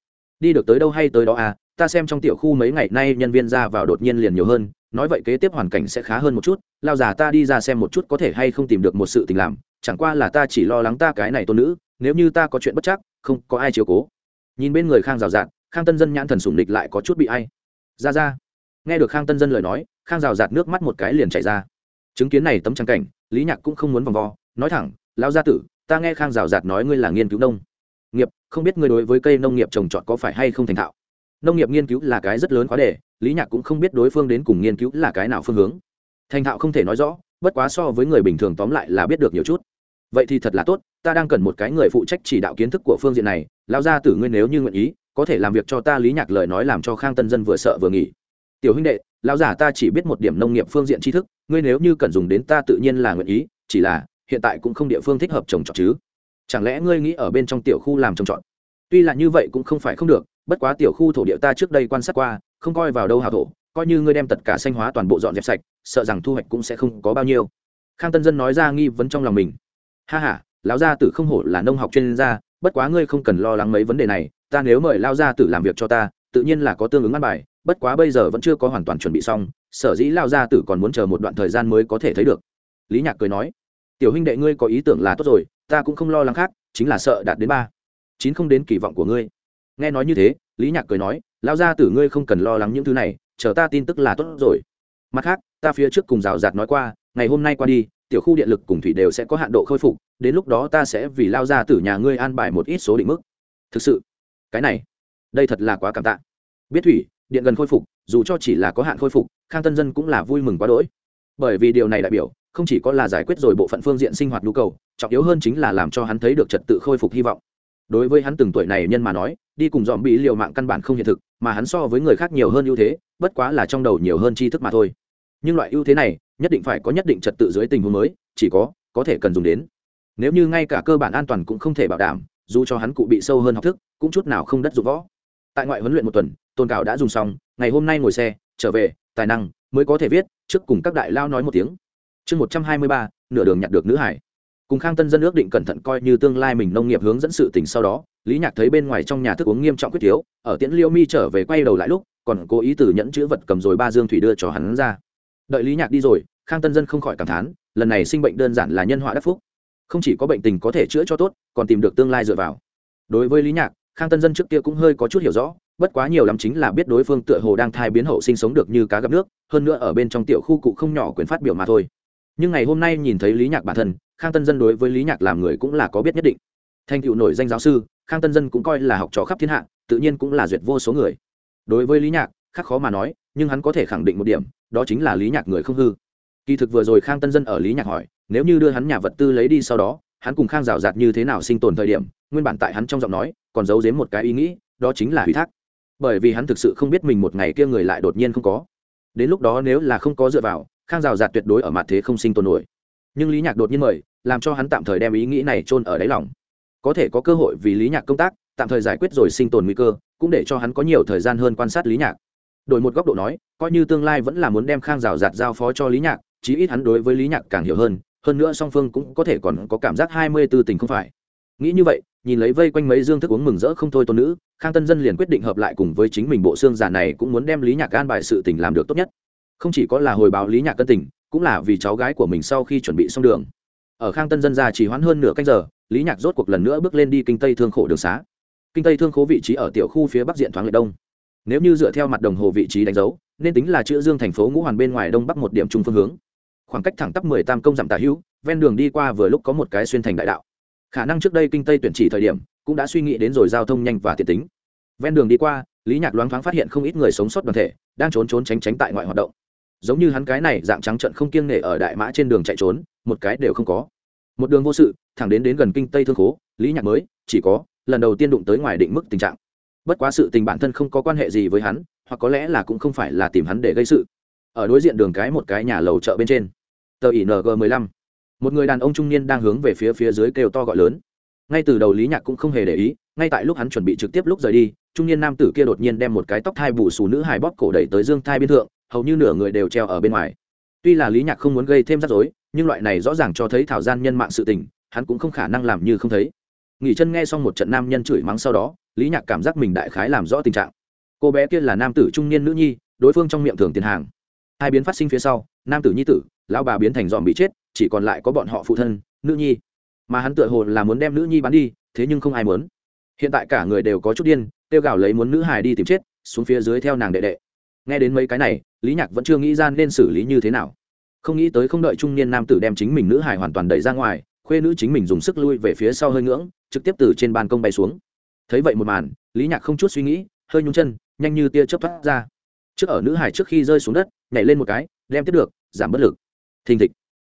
Speaker 1: đi được tới đâu hay tới đó à ta xem trong tiểu khu mấy ngày nay nhân viên ra vào đột nhiên liền nhiều hơn, nói vậy kế tiếp hoàn cảnh sẽ khá hơn một chút, lao già ta đi ra xem một chút có thể hay không tìm được một sự tình làm, chẳng qua là ta chỉ lo lắng ta cái này tôn nữ, nếu như ta có chuyện bất chắc, không có ai chiều cố. Nhìn bên người khang rào rạt khang tân dân nhãn thần sủng địch lại có chút bị ai. Ra ra. Nghe được khang tân dân lời nói, khang rào rạt nước mắt một cái liền chảy ra. Chứng kiến này tấm trang cảnh, lý nhạc cũng không muốn vòng vo, nói thẳng lao gia tử, ta nghe khang rào rạt nói ngươi là nghiên cứu đông không biết ngươi đối với cây nông nghiệp trồng trọt có phải hay không thành thạo. Nông nghiệp nghiên cứu là cái rất lớn khóa đề, lý nhạc cũng không biết đối phương đến cùng nghiên cứu là cái nào phương hướng. Thành thạo không thể nói rõ, bất quá so với người bình thường tóm lại là biết được nhiều chút. Vậy thì thật là tốt, ta đang cần một cái người phụ trách chỉ đạo kiến thức của phương diện này lao ra tử ngươi nếu như nguyện ý, có thể làm việc cho ta, lý nhạc lời nói làm cho khang tân dân vừa sợ vừa nghỉ. Tiểu huynh đệ, lão giả ta chỉ biết một điểm nông nghiệp phương diện tri thức, ngươi nếu như cần dùng đến ta tự nhiên là nguyện ý, chỉ là hiện tại cũng không địa phương thích hợp trồng trọt chứ chẳng lẽ ngươi nghĩ ở bên trong tiểu khu làm trồng trọt? Tuy là như vậy cũng không phải không được, bất quá tiểu khu thổ địa ta trước đây quan sát qua, không coi vào đâu hào thổ, coi như ngươi đem tất cả xanh hóa toàn bộ dọn dẹp sạch, sợ rằng thu hoạch cũng sẽ không có bao nhiêu. Khang tân dân nói ra nghi vấn trong lòng mình. Ha h a lão gia tử không hổ là nông học chuyên gia, bất quá ngươi không cần lo lắng mấy vấn đề này, ta nếu mời lao gia tử làm việc cho ta, tự nhiên là có tương ứng ăn bài, bất quá bây giờ vẫn chưa có hoàn toàn chuẩn bị xong, sở dĩ lao gia tử còn muốn chờ một đoạn thời gian mới có thể thấy được. Lý nhạc cười nói, tiểu huynh đệ ngươi có ý tưởng là tốt rồi ta cũng không lo lắng khác, chính là sợ đạt đến ba. Chín không đến kỳ vọng của ngươi. Nghe nói như thế, lý nhạc cười nói lao gia tử ngươi không cần lo lắng những thứ này, chờ ta tin tức là tốt rồi. Mặt khác, ta phía trước cùng rào rạt nói qua, ngày hôm nay qua đi, tiểu khu điện lực cùng thủy đều sẽ có hạn độ khôi phục, đến lúc đó ta sẽ vì lao ra từ nhà ngươi an bài một ít số định mức. Thực sự, cái này, đây thật là quá cảm tạ. Biết thủy, điện gần khôi phục, dù cho chỉ là có hạn khôi phục, khang tân dân cũng là vui mừng quá đỗi. Bởi vì điều này đại biểu không chỉ có là giải quyết rồi bộ phận phương diện sinh hoạt nhu cầu, trọng yếu hơn chính là làm cho hắn thấy được trật tự khôi phục hy vọng. Đối với hắn từng tuổi này nhân mà nói, đi cùng dòm bị liều mạng căn bản không hiện thực, mà hắn so với người khác nhiều hơn ưu thế, bất quá là trong đầu nhiều hơn tri thức mà thôi. Nhưng loại ưu thế này, nhất định phải có nhất định trật tự dưới tình huống mới, chỉ có có thể cần dùng đến. Nếu như ngay cả cơ bản an toàn cũng không thể bảo đảm, dù cho hắn cụ bị sâu hơn học thức, cũng chút nào không đất dụng võ. Tại ngoại huấn luyện một tuần, tôn cảo đã dùng xong, ngày hôm nay ngồi xe, trở về, tài năng mới có thể viết, trước cùng các đại lao nói một tiếng chương một trăm hai mươi ba, nửa đường nhặt được nữ hải. Cùng khang tân dân ước định cẩn thận coi như tương lai mình nông nghiệp hướng dẫn sự tình sau đó, lý nhạc thấy bên ngoài trong nhà thức uống nghiêm trọng quyết thiếu, ở tiễn liêu mi trở về quay đầu lại lúc, còn cố ý từ nhẫn chữ vật cầm rồi ba dương thủy đưa cho hắn ra. Đợi lý nhạc đi rồi, khang tân dân không khỏi cảm thán, lần này sinh bệnh đơn giản là nhân họa đắc phúc. Không chỉ có bệnh tình có thể chữa cho tốt, còn tìm được tương lai dựa vào. Đối với lý nhạc, khang tân dân trước kia cũng hơi có chút hiểu rõ, bất quá nhiều lắm chính là biết đối phương tựa hồ đang thai biến hậu sinh sống được như cá gặp nước, hơn nữa ở bên trong tiểu khu cụ không nhỏ quyền phát biểu mà thôi nhưng ngày hôm nay nhìn thấy lý nhạc bản thân, khang tân dân đối với lý nhạc làm người cũng là có biết nhất định. Thành cựu nổi danh giáo sư, khang tân dân cũng coi là học trò khắp thiên hạ, tự nhiên cũng là duyệt vô số người. Đối với lý nhạc, khác khó mà nói, nhưng hắn có thể khẳng định một điểm, đó chính là lý nhạc người không hư. Kỳ thực vừa rồi khang tân dân ở lý nhạc hỏi, nếu như đưa hắn nhà vật tư lấy đi sau đó, hắn cùng khang rào rạt như thế nào sinh tồn thời điểm, nguyên bản tại hắn trong giọng nói, còn giấu giếm một cái ý nghĩ, đó chính là ủy thác. Bởi vì hắn thực sự không biết mình một ngày kia người lại đột nhiên không có. Đến lúc đó nếu là không có dựa vào khang rào rạt tuyệt đối ở mặt thế không sinh tồn nổi. Nhưng lý nhạc đột nhiên mời, làm cho hắn tạm thời đem ý nghĩ này chôn ở đáy lòng. Có thể có cơ hội vì lý nhạc công tác, tạm thời giải quyết rồi sinh tồn nguy cơ, cũng để cho hắn có nhiều thời gian hơn quan sát lý nhạc. Đổi một góc độ nói, coi như tương lai vẫn là muốn đem khang rào rạt giao phó cho lý nhạc, chí ít hắn đối với lý nhạc càng hiểu hơn hơn nữa song phương cũng có thể còn có cảm giác hai mươi tư tình không phải. Nghĩ như vậy, nhìn lấy vây quanh mấy dương thức uống mừng rỡ không thôi tôn nữ, khang tân dân liền quyết định hợp lại cùng với chính mình bộ xương già này cũng muốn đem lý nhạc an bài sự tình làm được tốt nhất không chỉ có là hồi báo lý nhạc cân tình, cũng là vì cháu gái của mình sau khi chuẩn bị xong đường. Ở khang tân dân ra chỉ hoãn hơn nửa canh giờ, lý nhạc rốt cuộc lần nữa bước lên đi kinh tây thương khổ đường xá. Kinh tây thương khố vị trí ở tiểu khu phía bắc diện thoáng lệ đông. Nếu như dựa theo mặt đồng hồ vị trí đánh dấu, nên tính là chữ dương thành phố ngũ hoàn bên ngoài đông bắc một điểm trung phương hướng. Khoảng cách thẳng tắp mười tam công dặm tả hữu, ven đường đi qua vừa lúc có một cái xuyên thành đại đạo. Khả năng trước đây kinh tây tuyển chỉ thời điểm, cũng đã suy nghĩ đến rồi giao thông nhanh và tiện tính. Ven đường đi qua, lý nhạc loáng thoáng phát hiện không ít người sống sót đoàn thể, đang trốn trốn tránh tránh tại ngoại hoạt động giống như hắn cái này dạng trắng trận không kiêng nể ở đại mã trên đường chạy trốn, một cái đều không có. Một đường vô sự, thẳng đến đến gần kinh tây thương khố, lý nhạc mới, chỉ có, lần đầu tiên đụng tới ngoài định mức tình trạng. Bất quá sự tình bản thân không có quan hệ gì với hắn, hoặc có lẽ là cũng không phải là tìm hắn để gây sự. Ở đối diện đường cái một cái nhà lầu chợ bên trên, tờ ng mười lăm, một người đàn ông trung niên đang hướng về phía phía dưới kêu to gọi lớn. Ngay từ đầu lý nhạc cũng không hề để ý, ngay tại lúc hắn chuẩn bị trực tiếp lúc rời đi, trung niên nam tử kia đột nhiên đem một cái tóc thai bù xù nữ hài bóp cổ đẩy tới dương thai biên thượng hầu như nửa người đều treo ở bên ngoài. Tuy là lý nhạc không muốn gây thêm rắc rối, nhưng loại này rõ ràng cho thấy thảo gian nhân mạng sự tình, hắn cũng không khả năng làm như không thấy. Nghỉ chân nghe xong một trận nam nhân chửi mắng sau đó, lý nhạc cảm giác mình đại khái làm rõ tình trạng. Cô bé kia là nam tử trung niên nữ nhi, đối phương trong miệng thường tiền hàng. Hai biến phát sinh phía sau, nam tử nhi tử, lão bà biến thành dòm bị chết, chỉ còn lại có bọn họ phụ thân, nữ nhi. Mà hắn tựa hồ là muốn đem nữ nhi bán đi, thế nhưng không ai muốn. Hiện tại cả người đều có chút điên, tiêu gào lấy muốn nữ hài đi tìm chết, xuống phía dưới theo nàng đệ đệ. Nghe đến mấy cái này lý nhạc vẫn chưa nghĩ ra nên xử lý như thế nào. Không nghĩ tới không đợi trung niên nam tử đem chính mình nữ hài hoàn toàn đẩy ra ngoài, khuê nữ chính mình dùng sức lui về phía sau hơi ngưỡng, trực tiếp từ trên ban công bay xuống. Thấy vậy một màn, lý nhạc không chút suy nghĩ, hơi nhung chân, nhanh như tia chớp thoát ra. Trước ở nữ hải trước khi rơi xuống đất, nhảy lên một cái, đem tiếp được, giảm bất lực. Thình thịch.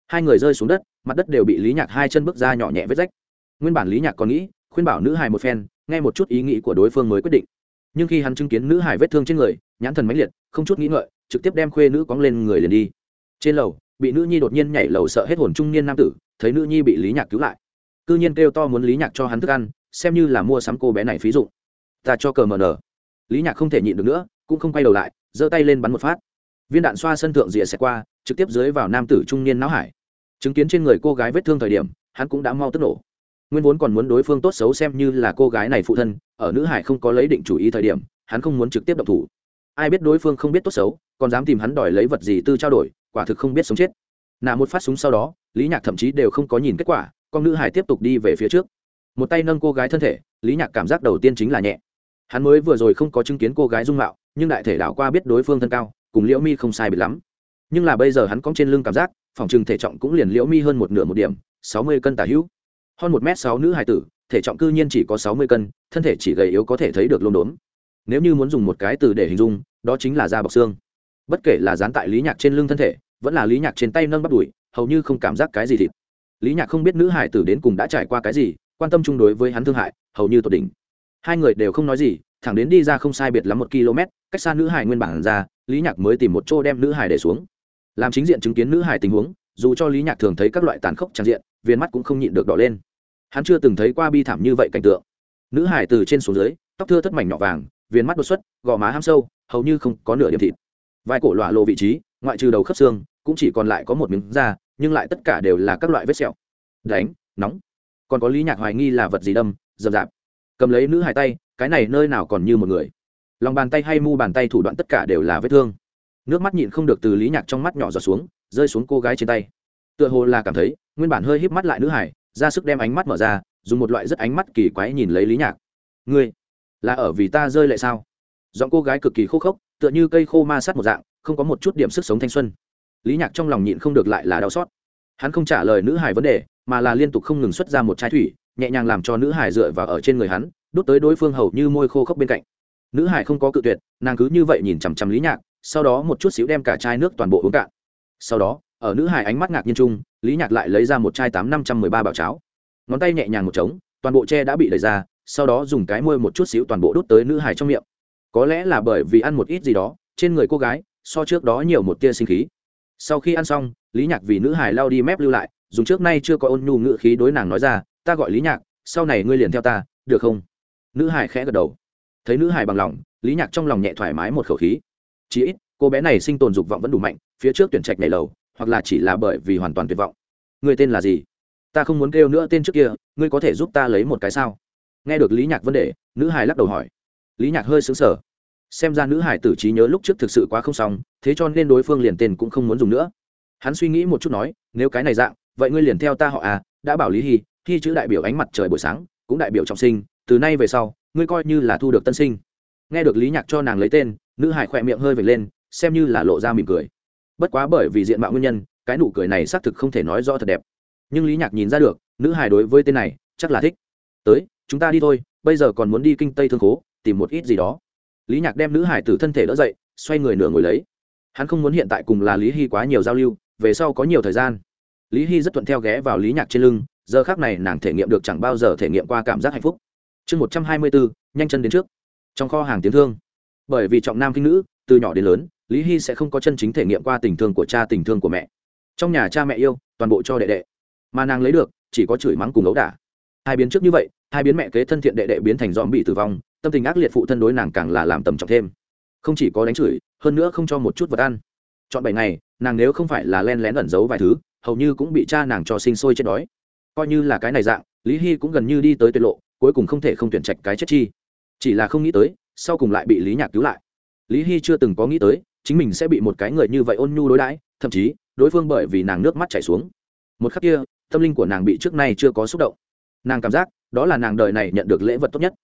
Speaker 1: Hai người rơi xuống đất, mặt đất đều bị lý nhạc hai chân bước ra nhỏ nhẹ vết rách. Nguyên bản lý nhạc còn nghĩ, khuyên bảo nữ hải một phen, nghe một chút ý nghĩ của đối phương mới quyết định nhưng khi hắn chứng kiến nữ hải vết thương trên người, nhãn thần mãnh liệt, không chút nghĩ ngợi, trực tiếp đem khuê nữ cóng lên người liền đi. Trên lầu, bị nữ nhi đột nhiên nhảy lầu sợ hết hồn trung niên nam tử, thấy nữ nhi bị lý nhạc cứu lại. C ư nhiên kêu to muốn lý nhạc cho hắn thức ăn, xem như là mua sắm cô bé này phí dụ ta cho cờ mờ nờ lý nhạc không thể nhịn được nữa, cũng không quay đầu lại, giơ tay lên bắn một phát. Viên đạn xoa sân thượng rìa xẹt qua, trực tiếp dưới vào nam tử trung niên não hải. Chứng kiến trên người cô gái vết thương thời điểm, hắn cũng đã mau tức nổ nguyên vốn còn muốn đối phương tốt xấu xem như là cô gái này phụ thân, ở nữ hải không có lấy định chủ ý thời điểm, hắn không muốn trực tiếp động thủ. Ai biết đối phương không biết tốt xấu, còn dám tìm hắn đòi lấy vật gì tư trao đổi, quả thực không biết sống chết. Nà một phát súng sau đó, lý nhạc thậm chí đều không có nhìn kết quả, con nữ hải tiếp tục đi về phía trước. Một tay nâng cô gái thân thể, lý nhạc cảm giác đầu tiên chính là nhẹ. Hắn mới vừa rồi không có chứng kiến cô gái dung mạo, nhưng đại thể đảo qua biết đối phương thân cao, cùng liễu mi không sai biệt lắm. Nhưng là bây giờ hắn cóng trên lưng cảm giác, phòng trừng thể trọng cũng liền liễu mi hơn một nửa một điểm, sáu mươi cân tả hữu hơn một m sáu nữ hài tử, thể trọng cư nhiên chỉ có sáu mươi cân, thân thể chỉ gầy yếu có thể thấy được lông đốn nếu như muốn dùng một cái từ để hình dung, đó chính là da bọc xương. Bất kể là dán tại lý nhạc trên lưng thân thể, vẫn là lý nhạc trên tay nâng bắt đùi, hầu như không cảm giác cái gì thịt. Lý nhạc không biết nữ hải tử đến cùng đã trải qua cái gì, quan tâm chung đối với hắn thương hại, hầu như tột đỉnh. Hai người đều không nói gì, thẳng đến đi ra không sai biệt lắm một km, cách xa nữ hải nguyên bản ra, lý nhạc mới tìm một chỗ đem nữ hải để xuống. Làm chính diện chứng kiến nữ hải tình huống, dù cho lý nhạc thường thấy các loại tàn khốc trang diện viên mắt cũng không nhịn được đỏ lên. Hắn chưa từng thấy qua bi thảm như vậy cảnh tượng. Nữ hải từ trên xuống dưới, tóc thưa thất mảnh nhỏ vàng, viên mắt đột xuất, gò má ham sâu, hầu như không có nửa điểm thịt. Vai cổ lọa lộ vị trí, ngoại trừ đầu khớp xương, cũng chỉ còn lại có một miếng da, nhưng lại tất cả đều là các loại vết sẹo. Đánh, nóng. Còn có lý nhạc hoài nghi là vật gì đâm dầm dạp. Cầm lấy nữ hải tay, cái này nơi nào còn như một người. Lòng bàn tay hay mu bàn tay thủ đoạn tất cả đều là vết thương. Nước mắt nhịn không được từ lý nhạc trong mắt nhỏ giọt xuống, rơi xuống cô gái trên tay. Tựa hồ là cảm thấy nguyên bản hơi híp mắt lại nữ hải, ra sức đem ánh mắt mở ra, dùng một loại rất ánh mắt kỳ quái nhìn lấy lý nhạc. Ngươi là ở vì ta rơi lại sao? Giọng cô gái cực kỳ khô khốc, tựa như cây khô ma sát một dạng, không có một chút điểm sức sống thanh xuân. Lý nhạc trong lòng nhịn không được lại là đau xót. Hắn không trả lời nữ hải vấn đề, mà là liên tục không ngừng xuất ra một chai thủy, nhẹ nhàng làm cho nữ hải dựa vào ở trên người hắn đốt tới đối phương hầu như môi khô khốc bên cạnh. Nữ hải không có cự tuyệt, nàng cứ như vậy nhìn chằm chằm lý nhạc, sau đó một chút xíu đem cả chai nước toàn bộ uống cạn. Sau đó, ở nữ hải ánh mắt ngạc nhiên chung lý nhạc lại lấy ra một chai tám năm trăm mười ba bảo cháo. Ngón tay nhẹ nhàng một trống, toàn bộ tre đã bị đẩy ra, sau đó dùng cái môi một chút xíu toàn bộ đốt tới nữ hải trong miệng. Có lẽ là bởi vì ăn một ít gì đó, trên người cô gái, so trước đó nhiều một tia sinh khí. Sau khi ăn xong, lý nhạc vì nữ hải lao đi mép lưu lại, dùng trước nay chưa có ôn nhu ngự khí đối nàng nói ra, ta gọi lý nhạc, sau này ngươi liền theo ta, được không? Nữ hải khẽ gật đầu. Thấy nữ hải bằng lòng, lý nhạc trong lòng nhẹ thoải mái một khẩu khí. Chỉ ít, cô bé này sinh tồn dục vọng vẫn đủ mạnh, phía trước tuyển trạch nhảy lầu hoặc là chỉ là bởi vì hoàn toàn tuyệt vọng. Người tên là gì? Ta không muốn kêu nữa tên trước kia, ngươi có thể giúp ta lấy một cái sao? Nghe được lý nhạc vấn đề, nữ hải lắc đầu hỏi. Lý nhạc hơi xứng sở xem ra nữ hải tử trí nhớ lúc trước thực sự quá không xong, thế cho nên đối phương liền tên cũng không muốn dùng nữa. Hắn suy nghĩ một chút nói, nếu cái này dạng, vậy ngươi liền theo ta họ à đã bảo lý hy hy chữ đại biểu ánh mặt trời buổi sáng, cũng đại biểu trọng sinh, từ nay về sau, ngươi coi như là thu được tân sinh. Nghe được lý nhạc cho nàng lấy tên, nữ hải khỏe miệng hơi vệt lên, xem như là lộ ra mỉm cười bất quá bởi vì diện mạo nguyên nhân, cái nụ cười này xác thực không thể nói rõ thật đẹp. Nhưng lý nhạc nhìn ra được, nữ hài đối với tên này, chắc là thích. Tới, chúng ta đi thôi, bây giờ còn muốn đi kinh tây thương khố, tìm một ít gì đó. Lý nhạc đem nữ hải từ thân thể đỡ dậy, xoay người nửa ngồi lấy. Hắn không muốn hiện tại cùng là lý hy quá nhiều giao lưu, về sau có nhiều thời gian. Lý hy rất thuận theo ghé vào lý nhạc trên lưng, giờ khác này nàng thể nghiệm được chẳng bao giờ thể nghiệm qua cảm giác hạnh phúc. Chương một trăm hai mươi bốn, nhanh chân đến trước. Trong kho hàng tiếng thương. Bởi vì trọng nam kinh nữ, từ nhỏ đến lớn lý hy sẽ không có chân chính thể nghiệm qua tình thương của cha, tình thương của mẹ. Trong nhà cha mẹ yêu, toàn bộ cho đệ đệ. Mà nàng lấy được, chỉ có chửi mắng cùng ấu đả. Hai biến trước như vậy, hai biến mẹ kế thân thiện đệ đệ biến thành dòm bị tử vong, tâm tình ác liệt phụ thân đối nàng càng là làm tầm trọng thêm. Không chỉ có đánh chửi, hơn nữa không cho một chút vật ăn. Chọn bảy ngày, nàng nếu không phải là len lén ẩn giấu vài thứ, hầu như cũng bị cha nàng cho sinh sôi chết đói. Coi như là cái này dạng, lý hy cũng gần như đi tới tuyệt lộ, cuối cùng không thể không tuyển trạch cái chết chi. Chỉ là không nghĩ tới, sau cùng lại bị lý nhạc cứu lại. Lý hy chưa từng có nghĩ tới chính mình sẽ bị một cái người như vậy ôn nhu đối đãi, thậm chí, đối phương bởi vì nàng nước mắt chảy xuống. Một khắc kia, tâm linh của nàng bị trước nay chưa có xúc động. Nàng cảm giác, đó là nàng đời này nhận được lễ vật tốt nhất.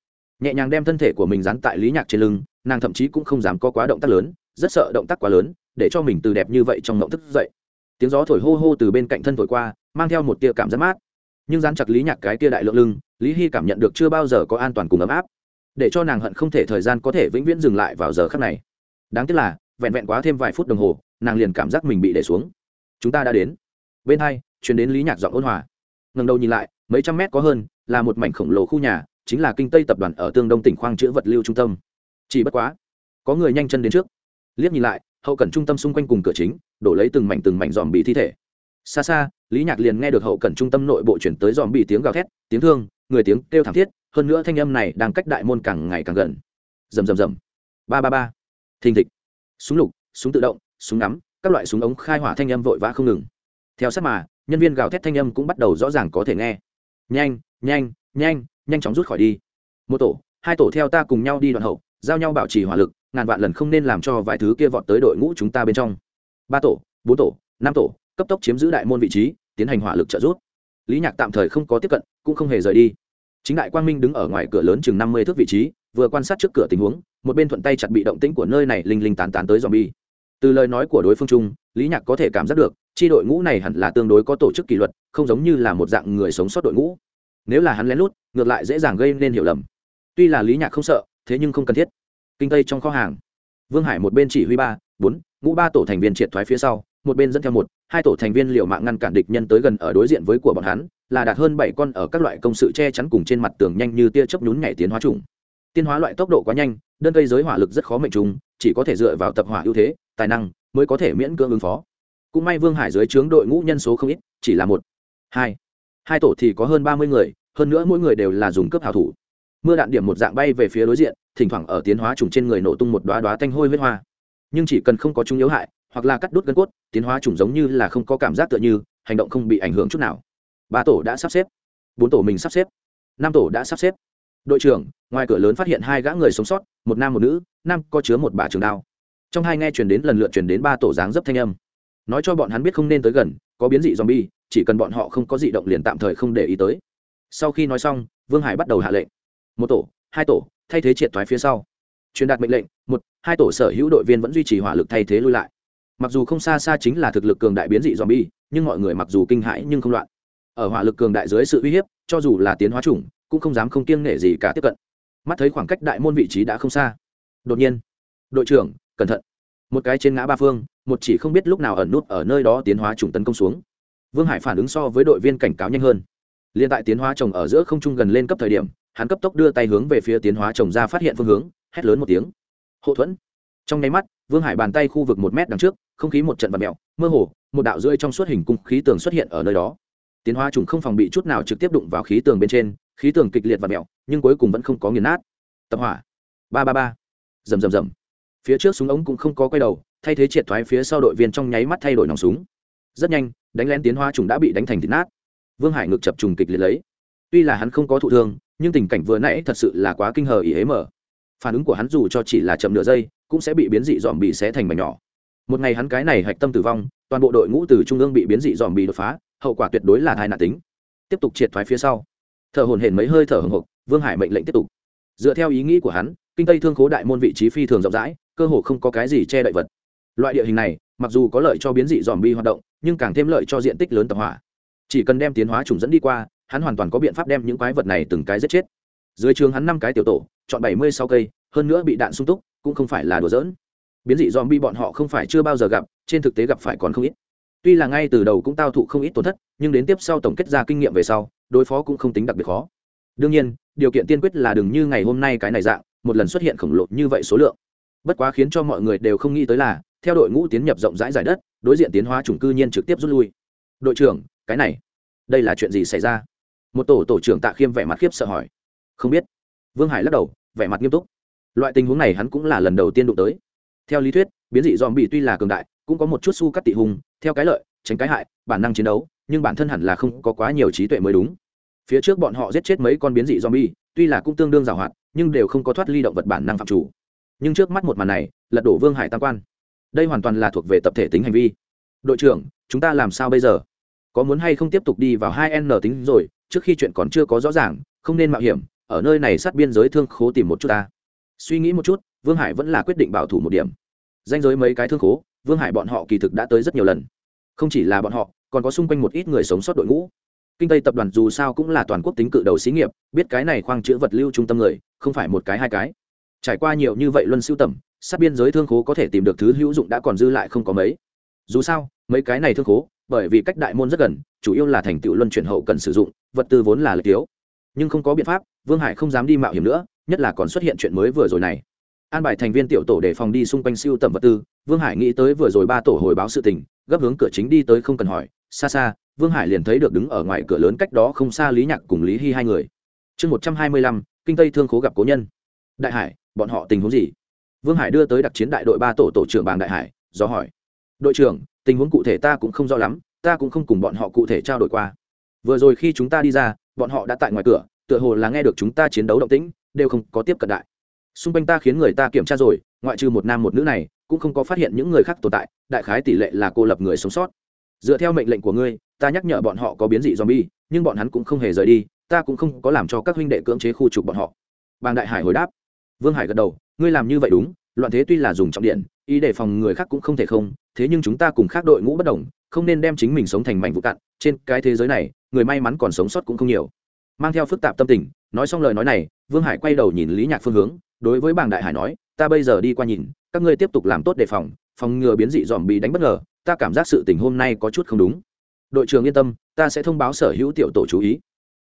Speaker 1: Nhẹ nhàng đem thân thể của mình dán tại lý nhạc trên lưng, nàng thậm chí cũng không dám có quá động tác lớn, rất sợ động tác quá lớn, để cho mình từ đẹp như vậy trong ngộng thức dậy. Tiếng gió thổi hô hô từ bên cạnh thân thổi qua, mang theo một tia cảm giác mát. Nhưng dán chặt lý nhạc cái tia đại lượng lưng, lý hy cảm nhận được chưa bao giờ có an toàn cùng ấm áp. Để cho nàng hận không thể thời gian có thể vĩnh viễn dừng lại vào giờ khắc này. Đáng tiếc là vẹn vẹn quá thêm vài phút đồng hồ, nàng liền cảm giác mình bị để xuống. Chúng ta đã đến. Bên hai chuyển đến lý nhạc giọng ôn hòa. Ngần đầu nhìn lại, mấy trăm mét có hơn, là một mảnh khổng lồ khu nhà, chính là kinh tây tập đoàn ở tương đông tỉnh khoang chữ vật lưu trung tâm. Chỉ bất quá, có người nhanh chân đến trước. Liếc nhìn lại, hậu cần trung tâm xung quanh cùng cửa chính, đổ lấy từng mảnh từng mảnh dòm bị thi thể. Xa xa, lý nhạc liền nghe được hậu cần trung tâm nội bộ chuyển tới dòm bị tiếng gào thét, tiếng thương, người tiếng kêu thảm thiết, hơn nữa thanh âm này đang cách đại môn càng ngày càng gần. Rầm rầm rầm. Ba ba ba. Thình thịch súng lục, súng tự động, súng ngắm, các loại súng ống khai hỏa thanh âm vội vã không ngừng. Theo sát mà, nhân viên gào thét thanh âm cũng bắt đầu rõ ràng có thể nghe. Nhanh nhanh nhanh nhanh chóng rút khỏi đi. Một tổ, hai tổ theo ta cùng nhau đi đoạn hậu, giao nhau bảo trì hỏa lực, ngàn vạn lần không nên làm cho vài thứ kia vọt tới đội ngũ chúng ta bên trong. Ba tổ, bốn tổ, năm tổ, cấp tốc chiếm giữ đại môn vị trí, tiến hành hỏa lực trợ giúp. Lý nhạc tạm thời không có tiếp cận, cũng không hề rời đi. Chính đại quang minh đứng ở ngoài cửa lớn chừng năm mươi thước vị trí, vừa quan sát trước cửa tình huống một bên thuận tay chặt bị động tĩnh của nơi này linh linh tán tán tới zombie. Từ lời nói của đối phương trung lý nhạc có thể cảm giác được, chi đội ngũ này hẳn là tương đối có tổ chức kỷ luật, không giống như là một dạng người sống sót đội ngũ. Nếu là hắn lén lút, ngược lại dễ dàng gây nên hiểu lầm. Tuy là lý nhạc không sợ, thế nhưng không cần thiết. Kinh tây trong kho hàng. Vương hải một bên chỉ huy ba, bốn, ngũ ba tổ thành viên triệt thoái phía sau, một bên dẫn theo một, hai tổ thành viên liều mạng ngăn cản địch nhân tới gần ở đối diện với của bọn hắn, là đạt hơn bảy con ở các loại công sự che chắn cùng trên mặt tường nhanh như tia chớp nhún nhảy tiến hóa trùng tiến hóa loại tốc độ quá nhanh đơn cây giới hỏa lực rất khó mệnh trùng chỉ có thể dựa vào tập hỏa ưu thế, tài năng mới có thể miễn cưỡng ứng phó. Cũng may vương hải dưới trướng đội ngũ nhân số không ít, chỉ là một, hai. Hai tổ thì có hơn ba mươi người, hơn nữa mỗi người đều là dùng cướp hào thủ. Mưa đạn điểm một dạng bay về phía đối diện, thỉnh thoảng ở tiến hóa trùng trên người nổ tung một đoá đoá tanh hôi huyết hoa. Nhưng chỉ cần không có chúng yếu hại, hoặc là cắt đốt gân cốt, tiến hóa trùng giống như là không có cảm giác tựa như, hành động không bị ảnh hưởng chút nào. Ba tổ đã sắp xếp. Bốn tổ mình sắp xếp. Năm tổ đã sắp xếp. Đội trưởng, ngoài cửa lớn phát hiện hai gã người sống sót một nam một nữ, nam có chứa một bà trường đao. Trong hai nghe chuyển đến lần lượt chuyển đến ba tổ dáng dấp thanh âm. Nói cho bọn hắn biết không nên tới gần, có biến dị zombie, chỉ cần bọn họ không có dị động liền tạm thời không để ý tới. Sau khi nói xong, vương hải bắt đầu hạ lệnh. Một tổ, hai tổ, thay thế triệt thoái phía sau. Truyền đạt mệnh lệnh, một, hai tổ sở hữu đội viên vẫn duy trì hỏa lực thay thế lui lại. Mặc dù không xa xa chính là thực lực cường đại biến dị zombie, nhưng mọi người mặc dù kinh hãi nhưng không loạn. Ở hỏa lực cường đại dưới sự uy hiếp, cho dù là tiến hóa chủng, cũng không dám không kiêng nể gì cả tiếp cận mắt thấy khoảng cách đại môn vị trí đã không xa. Đột nhiên, đội trưởng, cẩn thận. Một cái trên ngã ba phương, một chỉ không biết lúc nào ẩn nút ở nơi đó tiến hóa trùng tấn công xuống. Vương hải phản ứng so với đội viên cảnh cáo nhanh hơn. Liên tại tiến hóa chồng ở giữa không trung gần lên cấp thời điểm, hắn cấp tốc đưa tay hướng về phía tiến hóa chồng ra phát hiện phương hướng, hét lớn một tiếng. Hậu thuẫn. Trong nháy mắt, vương hải bàn tay khu vực một mét đằng trước, không khí một trận và mẹo mơ hồ, một đạo rơi trong suốt hình cung khí tường xuất hiện ở nơi đó. Tiến hóa trùng không phòng bị chút nào trực tiếp đụng vào khí tường bên trên khí tường kịch liệt và mẹo, nhưng cuối cùng vẫn không có nghiền nát. Tập hỏa. Ba ba ba. Rầm rầm rầm. Phía trước súng ống cũng không có quay đầu, thay thế triệt thoái phía sau đội viên trong nháy mắt thay đổi nòng súng. Rất nhanh, đánh lén tiến hóa trùng đã bị đánh thành thịt nát. Vương hải ngực chập trùng kịch liệt lấy. Tuy là hắn không có thụ thương, nhưng tình cảnh vừa nãy thật sự là quá kinh hờ ý hế mở. Phản ứng của hắn dù cho chỉ là chậm nửa giây, cũng sẽ bị biến dị dòm bị xé thành mảnh nhỏ. Một ngày hắn cái này hạch tâm tử vong, toàn bộ đội ngũ từ trung ương bị biến dị dòm bị đột phá, hậu quả tuyệt đối là hai nạn tính. Tiếp tục triệt thoái phía sau thở hồn hển mấy hơi thở hồng hộc, vương hải mệnh lệnh tiếp tục. Dựa theo ý nghĩ của hắn, kinh tây thương khố đại môn vị trí phi thường rộng rãi, cơ hồ không có cái gì che đậy vật. Loại địa hình này, mặc dù có lợi cho biến dị dòm bi hoạt động, nhưng càng thêm lợi cho diện tích lớn tập hỏa. Chỉ cần đem tiến hóa trùng dẫn đi qua, hắn hoàn toàn có biện pháp đem những quái vật này từng cái giết chết. Dưới trường hắn năm cái tiểu tổ, chọn bảy mươi sáu cây, hơn nữa bị đạn sung túc, cũng không phải là đùa dỡn biến dị dòm bi bọn họ không phải chưa bao giờ gặp, trên thực tế gặp phải còn không ít tuy là ngay từ đầu cũng tao thụ không ít tổn thất, nhưng đến tiếp sau tổng kết ra kinh nghiệm về sau, đối phó cũng không tính đặc biệt khó. Đương nhiên, điều kiện tiên quyết là đừng như ngày hôm nay cái này dạng, một lần xuất hiện khổng lồ như vậy số lượng. Bất quá khiến cho mọi người đều không nghĩ tới là, theo đội ngũ tiến nhập rộng rãi giải đất, đối diện tiến hóa chủng cư nhiên trực tiếp rút lui. Đội trưởng, cái này, đây là chuyện gì xảy ra? Một tổ tổ trưởng tạ khiêm vẻ mặt khiếp sợ hỏi. Không biết. Vương hải lắc đầu, vẻ mặt nghiêm túc. Loại tình huống này hắn cũng là lần đầu tiên đụng tới. Theo lý thuyết, biến dị dòm bị tuy là cường đại cũng có một chút su cắt tị hùng, theo cái lợi, tránh cái hại, bản năng chiến đấu, nhưng bản thân hẳn là không có quá nhiều trí tuệ mới đúng. Phía trước bọn họ giết chết mấy con biến dị zombie, tuy là cũng tương đương giàu hoạt nhưng đều không có thoát ly động vật bản năng phạm chủ. Nhưng trước mắt một màn này, lật đổ vương hải tam quan. Đây hoàn toàn là thuộc về tập thể tính hành vi. Đội trưởng, chúng ta làm sao bây giờ? Có muốn hay không tiếp tục đi vào hai n tính rồi, trước khi chuyện còn chưa có rõ ràng, không nên mạo hiểm, ở nơi này sát biên giới thương khố tìm một chút ta. Suy nghĩ một chút, vương hải vẫn là quyết định bảo thủ một điểm. Danh giới mấy cái thương khố vương hải bọn họ kỳ thực đã tới rất nhiều lần. Không chỉ là bọn họ, còn có xung quanh một ít người sống sót đội ngũ. Kinh tây tập đoàn dù sao cũng là toàn quốc tính cự đầu xí nghiệp, biết cái này khoang chữ vật lưu trung tâm người, không phải một cái hai cái. Trải qua nhiều như vậy luân siêu tầm, sát biên giới thương khố có thể tìm được thứ hữu dụng đã còn dư lại không có mấy. Dù sao, mấy cái này thương khố, bởi vì cách đại môn rất gần, chủ yếu là thành tựu luân chuyển hậu cần sử dụng, vật tư vốn là lợi thiếu nhưng không có biện pháp, vương hải không dám đi mạo hiểm nữa, nhất là còn xuất hiện chuyện mới vừa rồi này an bài thành viên tiểu tổ để phòng đi xung quanh siêu tầm vật tư. Vương hải nghĩ tới vừa rồi ba tổ hồi báo sự tình, gấp hướng cửa chính đi tới không cần hỏi. Xa xa, vương hải liền thấy được đứng ở ngoài cửa lớn cách đó không xa lý nhạc cùng lý hy hai người. Chương một trăm hai mươi lăm, kinh tây thương khố gặp cố nhân. Đại hải, bọn họ tình huống gì? Vương hải đưa tới đặc chiến đại đội ba tổ tổ trưởng bàng đại hải, do hỏi. Đội trưởng, tình huống cụ thể ta cũng không rõ lắm, ta cũng không cùng bọn họ cụ thể trao đổi qua. Vừa rồi khi chúng ta đi ra, bọn họ đã tại ngoài cửa, tựa hồ là nghe được chúng ta chiến đấu động tĩnh, đều không có tiếp cận đại xung quanh ta khiến người ta kiểm tra rồi, ngoại trừ một nam một nữ này, cũng không có phát hiện những người khác tồn tại, đại khái tỷ lệ là cô lập người sống sót. Dựa theo mệnh lệnh của ngươi, ta nhắc nhở bọn họ có biến dị zombie, nhưng bọn hắn cũng không hề rời đi, ta cũng không có làm cho các huynh đệ cưỡng chế khu trục bọn họ. Bàng đại hải hồi đáp. Vương hải gật đầu, ngươi làm như vậy đúng, loạn thế tuy là dùng trọng điện, ý để phòng người khác cũng không thể không, thế nhưng chúng ta cùng khác đội ngũ bất đồng, không nên đem chính mình sống thành mảnh vụ cạn, trên cái thế giới này, người may mắn còn sống sót cũng không nhiều. Mang theo phức tạp tâm tình, nói xong lời nói này, vương hải quay đầu nhìn lý nhạc phương hướng đối với bàng đại hải nói, ta bây giờ đi qua nhìn, các ngươi tiếp tục làm tốt đề phòng phòng ngừa biến dị dòm bị đánh bất ngờ, ta cảm giác sự tình hôm nay có chút không đúng. Đội trưởng yên tâm, ta sẽ thông báo sở hữu tiểu tổ chú ý.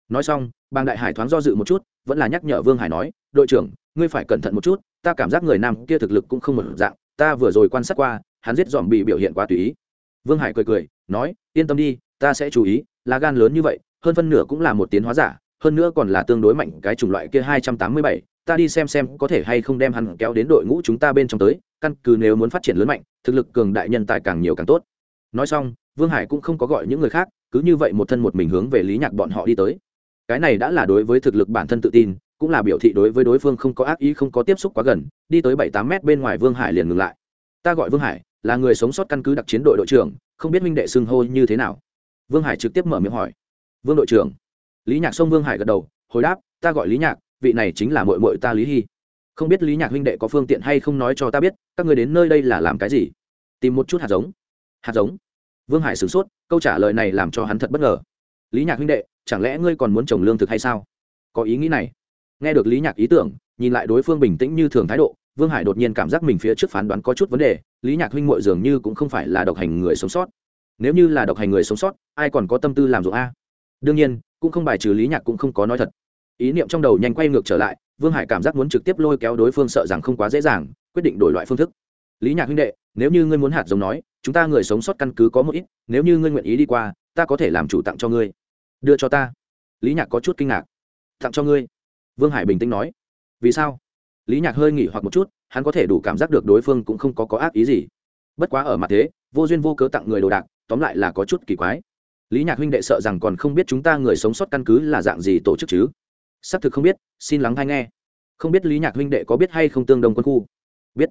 Speaker 1: Nói xong bàng đại hải thoáng do dự một chút, vẫn là nhắc nhở vương hải nói, đội trưởng, ngươi phải cẩn thận một chút, ta cảm giác người nam kia thực lực cũng không một dạng, ta vừa rồi quan sát qua, hắn giết dòm bị biểu hiện quá tùy ý. Vương hải cười cười, nói, yên tâm đi, ta sẽ chú ý lá gan lớn như vậy, hơn phân nửa cũng là một tiến hóa giả, hơn nữa còn là tương đối mạnh cái chủng loại kia hai trăm tám mươi bảy ta đi xem xem có thể hay không đem hắn kéo đến đội ngũ chúng ta bên trong tới, căn cứ nếu muốn phát triển lớn mạnh, thực lực cường đại nhân tài càng nhiều càng tốt. Nói xong, vương hải cũng không có gọi những người khác, cứ như vậy một thân một mình hướng về lý nhạc bọn họ đi tới. Cái này đã là đối với thực lực bản thân tự tin, cũng là biểu thị đối với đối phương không có ác ý, không có tiếp xúc quá gần, đi tới bảy tám mét bên ngoài vương hải liền ngừng lại. Ta gọi vương hải, là người sống sót căn cứ đặc chiến đội đội trưởng, không biết minh đệ xưng hô như thế nào. Vương hải trực tiếp mở miệng hỏi. Vương đội trưởng. Lý nhạc xông vương hải gật đầu, hồi đáp, ta gọi lý nhạc vị này chính là mội mội ta lý hy không biết lý nhạc huynh đệ có phương tiện hay không nói cho ta biết, các người đến nơi đây là làm cái gì? Tìm một chút hạt giống. Hạt giống? Vương hải sửng sốt, câu trả lời này làm cho hắn thật bất ngờ. Lý nhạc huynh đệ, chẳng lẽ ngươi còn muốn trồng lương thực hay sao? Có ý nghĩ này. Nghe được lý nhạc ý tưởng, nhìn lại đối phương bình tĩnh như thường thái độ, vương hải đột nhiên cảm giác mình phía trước phán đoán có chút vấn đề, lý nhạc huynh mội dường như cũng không phải là độc hành người sống sót. Nếu như là độc hành người sống sót, ai còn có tâm tư làm ruộng a? Đương nhiên, cũng không bài trừ lý nhạc cũng không có nói thật ý niệm trong đầu nhanh quay ngược trở lại, vương hải cảm giác muốn trực tiếp lôi kéo đối phương sợ rằng không quá dễ dàng, quyết định đổi loại phương thức. Lý nhạc huynh đệ, nếu như ngươi muốn hạt giống nói, chúng ta người sống sót căn cứ có một ít, nếu như ngươi nguyện ý đi qua, ta có thể làm chủ tặng cho ngươi. Đưa cho ta? Lý nhạc có chút kinh ngạc. Tặng cho ngươi? Vương hải bình tĩnh nói. Vì sao? Lý nhạc hơi nghỉ hoặc một chút, hắn có thể đủ cảm giác được đối phương cũng không có có ác ý gì. Bất quá ở mặt thế, vô duyên vô cớ tặng người đồ đạc, tóm lại là có chút kỳ quái. Lý nhạc huynh đệ sợ rằng còn không biết chúng ta người sống sót căn cứ là dạng gì tổ chức chứ? Xác thực không biết, xin lắng hay nghe. Không biết lý nhạc huynh đệ có biết hay không tương đông quân khu? Biết.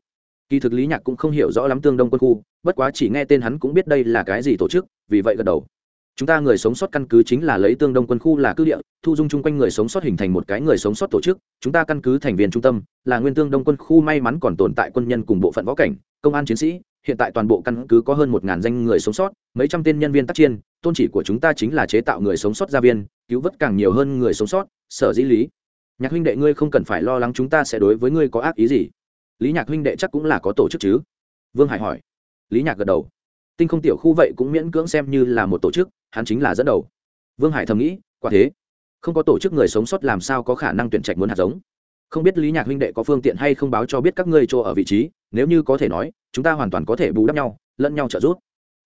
Speaker 1: Kỳ thực lý nhạc cũng không hiểu rõ lắm tương đông quân khu, bất quá chỉ nghe tên hắn cũng biết đây là cái gì tổ chức, vì vậy gật đầu. Chúng ta người sống sót căn cứ chính là lấy tương đông quân khu là cứ địa, thu dung chung quanh người sống sót hình thành một cái người sống sót tổ chức, chúng ta căn cứ thành viên trung tâm, là nguyên tương đông quân khu may mắn còn tồn tại quân nhân cùng bộ phận võ cảnh, công an chiến sĩ, hiện tại toàn bộ căn cứ có hơn một ngàn danh người sống sót, mấy trăm tên nhân viên tác chiến. tôn chỉ của chúng ta chính là chế tạo người sống sót gia viên cứu vớt càng nhiều hơn người sống sót, sở dĩ lý nhạc huynh đệ ngươi không cần phải lo lắng chúng ta sẽ đối với ngươi có ác ý gì. Lý nhạc huynh đệ chắc cũng là có tổ chức chứ? Vương hải hỏi. Lý nhạc gật đầu. Tinh không tiểu khu vậy cũng miễn cưỡng xem như là một tổ chức, hắn chính là dẫn đầu. Vương hải thầm nghĩ, quả thế? Không có tổ chức người sống sót làm sao có khả năng tuyển trạch muốn hạt giống? Không biết lý nhạc huynh đệ có phương tiện hay không báo cho biết các ngươi chỗ ở vị trí, nếu như có thể nói, chúng ta hoàn toàn có thể bù đắp nhau, lẫn nhau trợ giúp.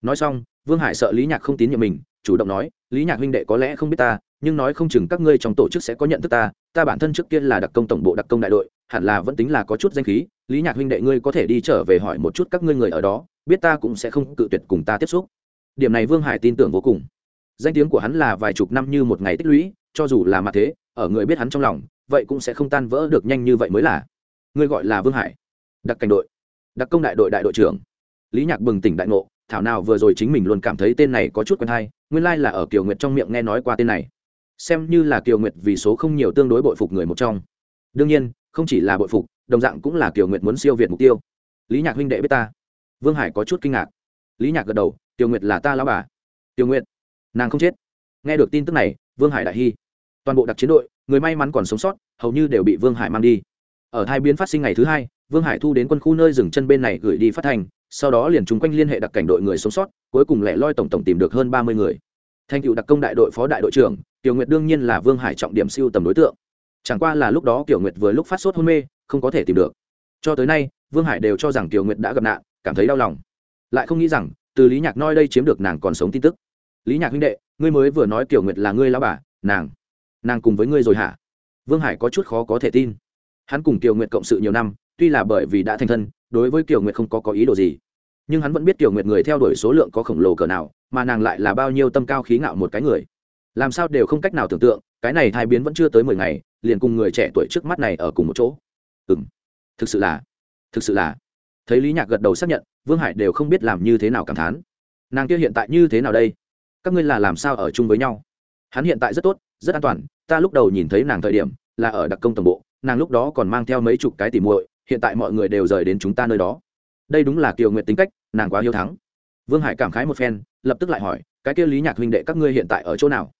Speaker 1: Nói xong, vương hải sợ lý nhạc không tín nhiệm mình, chủ động nói, lý nhạc huynh đệ có lẽ không biết ta nhưng nói không chừng các ngươi trong tổ chức sẽ có nhận thức ta ta bản thân trước kia là đặc công tổng bộ đặc công đại đội, hẳn là vẫn tính là có chút danh khí, lý nhạc huynh đệ ngươi có thể đi trở về hỏi một chút các ngươi người ở đó, biết ta cũng sẽ không cự tuyệt cùng ta tiếp xúc. Điểm này vương hải tin tưởng vô cùng. Danh tiếng của hắn là vài chục năm như một ngày tích lũy, cho dù là mặt thế, ở người biết hắn trong lòng, vậy cũng sẽ không tan vỡ được nhanh như vậy mới là. Ngươi gọi là vương hải. Đặc cảnh đội. Đặc công đại đội đại đội trưởng. Lý nhạc bừng tỉnh đại ngộ, thảo nào vừa rồi chính mình luôn cảm thấy tên này có chút quen hay, nguyên lai là ở kiều nguyệt trong miệng nghe nói qua tên này xem như là kiều nguyệt vì số không nhiều tương đối bội phục người một trong. Đương nhiên, không chỉ là bội phục, đồng dạng cũng là kiều nguyệt muốn siêu việt mục tiêu. Lý nhạc huynh đệ biết ta. Vương hải có chút kinh ngạc. Lý nhạc gật đầu, kiều nguyệt là ta lão bà. Kiều nguyệt, nàng không chết. Nghe được tin tức này, vương hải đại hy toàn bộ đặc chiến đội, người may mắn còn sống sót, hầu như đều bị vương hải mang đi. Ở hai biến phát sinh ngày thứ hai, vương hải thu đến quân khu nơi dừng chân bên này gửi đi phát thành sau đó liền chung quanh liên hệ đặc cảnh đội người sống sót, cuối cùng lẻ loi tổng tổng tìm được hơn ba mươi người. Thành cựu đặc công đại đội phó đại đội trưởng tiểu nguyệt đương nhiên là vương hải trọng điểm siêu tầm đối tượng. Chẳng qua là lúc đó tiểu nguyệt vừa lúc phát sốt hôn mê, không có thể tìm được. Cho tới nay, vương hải đều cho rằng tiểu nguyệt đã gặp nạn, cảm thấy đau lòng. Lại không nghĩ rằng, từ lý nhạc noi đây chiếm được nàng còn sống tin tức. Lý nhạc huynh đệ, ngươi mới vừa nói tiểu nguyệt là ngươi lao bà, nàng nàng cùng với ngươi rồi hả? Vương hải có chút khó có thể tin. Hắn cùng tiểu nguyệt cộng sự nhiều năm, tuy là bởi vì đã thành thân, đối với tiểu nguyệt không có có ý đồ gì. Nhưng hắn vẫn biết tiểu nguyệt người theo đuổi số lượng có khổng lồ cỡ nào, mà nàng lại là bao nhiêu tâm cao khí ngạo một cái người làm sao đều không cách nào tưởng tượng, cái này thai biến vẫn chưa tới mười ngày, liền cùng người trẻ tuổi trước mắt này ở cùng một chỗ. Ừ m thực sự là, thực sự là. Thấy lý nhạc gật đầu xác nhận, vương hải đều không biết làm như thế nào cảm thán. Nàng kia hiện tại như thế nào đây? Các ngươi là làm sao ở chung với nhau? Hắn hiện tại rất tốt, rất an toàn, ta lúc đầu nhìn thấy nàng thời điểm, là ở đặc công tổng bộ, nàng lúc đó còn mang theo mấy chục cái tỉ muội, hiện tại mọi người đều rời đến chúng ta nơi đó. Đây đúng là kiều nguyện tính cách, nàng quá hiếu thắng. Vương hải cảm khái một phen, lập tức lại hỏi, cái kia lý nhạc huynh đệ các ngươi hiện tại ở chỗ nào?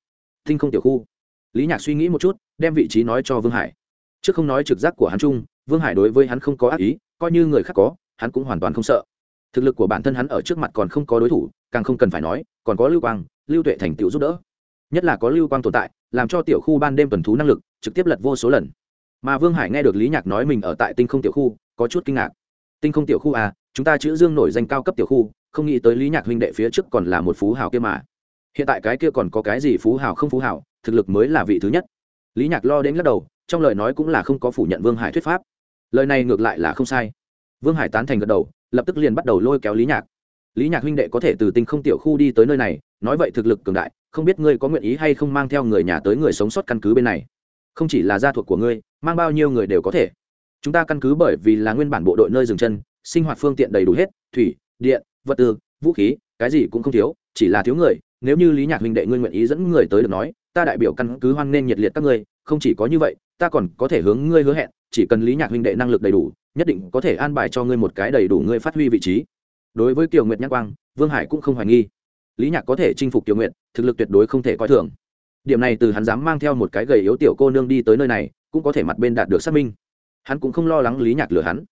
Speaker 1: Tinh không tiểu khu. Lý nhạc suy nghĩ một chút, đem vị trí nói cho vương hải. Trước không nói trực giác của hắn chung, vương hải đối với hắn không có ác ý, coi như người khác có, hắn cũng hoàn toàn không sợ. Thực lực của bản thân hắn ở trước mặt còn không có đối thủ, càng không cần phải nói, còn có lưu quang, lưu tuệ thành tựu giúp đỡ. Nhất là có lưu quang tồn tại, làm cho tiểu khu ban đêm tuần thú năng lực, trực tiếp lật vô số lần. Mà vương hải nghe được lý nhạc nói mình ở tại tinh không tiểu khu, có chút kinh ngạc. Tinh không tiểu khu à chúng ta chữ dương nổi danh cao cấp tiểu khu, không nghĩ tới lý nhạc huynh đệ phía trước còn là một phú hào kia mà hiện tại cái kia còn có cái gì phú hào không phú hào, thực lực mới là vị thứ nhất. Lý nhạc lo đến lắc đầu, trong lời nói cũng là không có phủ nhận vương hải thuyết pháp. Lời này ngược lại là không sai. Vương hải tán thành gật đầu, lập tức liền bắt đầu lôi kéo lý nhạc. Lý nhạc huynh đệ có thể từ tinh không tiểu khu đi tới nơi này, nói vậy thực lực cường đại, không biết ngươi có nguyện ý hay không mang theo người nhà tới người sống sót căn cứ bên này. Không chỉ là gia thuộc của ngươi, mang bao nhiêu người đều có thể. Chúng ta căn cứ bởi vì là nguyên bản bộ đội nơi dừng chân, sinh hoạt phương tiện đầy đủ hết, thủy, điện, vật tư, vũ khí, cái gì cũng không thiếu, chỉ là thiếu người nếu như lý nhạc huynh đệ ngươi nguyện ý dẫn người tới được nói, ta đại biểu căn cứ hoan nên nhiệt liệt các ngươi, không chỉ có như vậy, ta còn có thể hướng ngươi hứa hẹn, chỉ cần lý nhạc huynh đệ năng lực đầy đủ, nhất định có thể an bài cho ngươi một cái đầy đủ ngươi phát huy vị trí. Đối với kiều nguyệt nhắc quang, vương hải cũng không hoài nghi. Lý nhạc có thể chinh phục kiều nguyệt, thực lực tuyệt đối không thể coi thường. Điểm này từ hắn dám mang theo một cái gầy yếu tiểu cô nương đi tới nơi này, cũng có thể mặt bên đạt được xác minh. Hắn cũng không lo lắng lý nhạc lừa hắn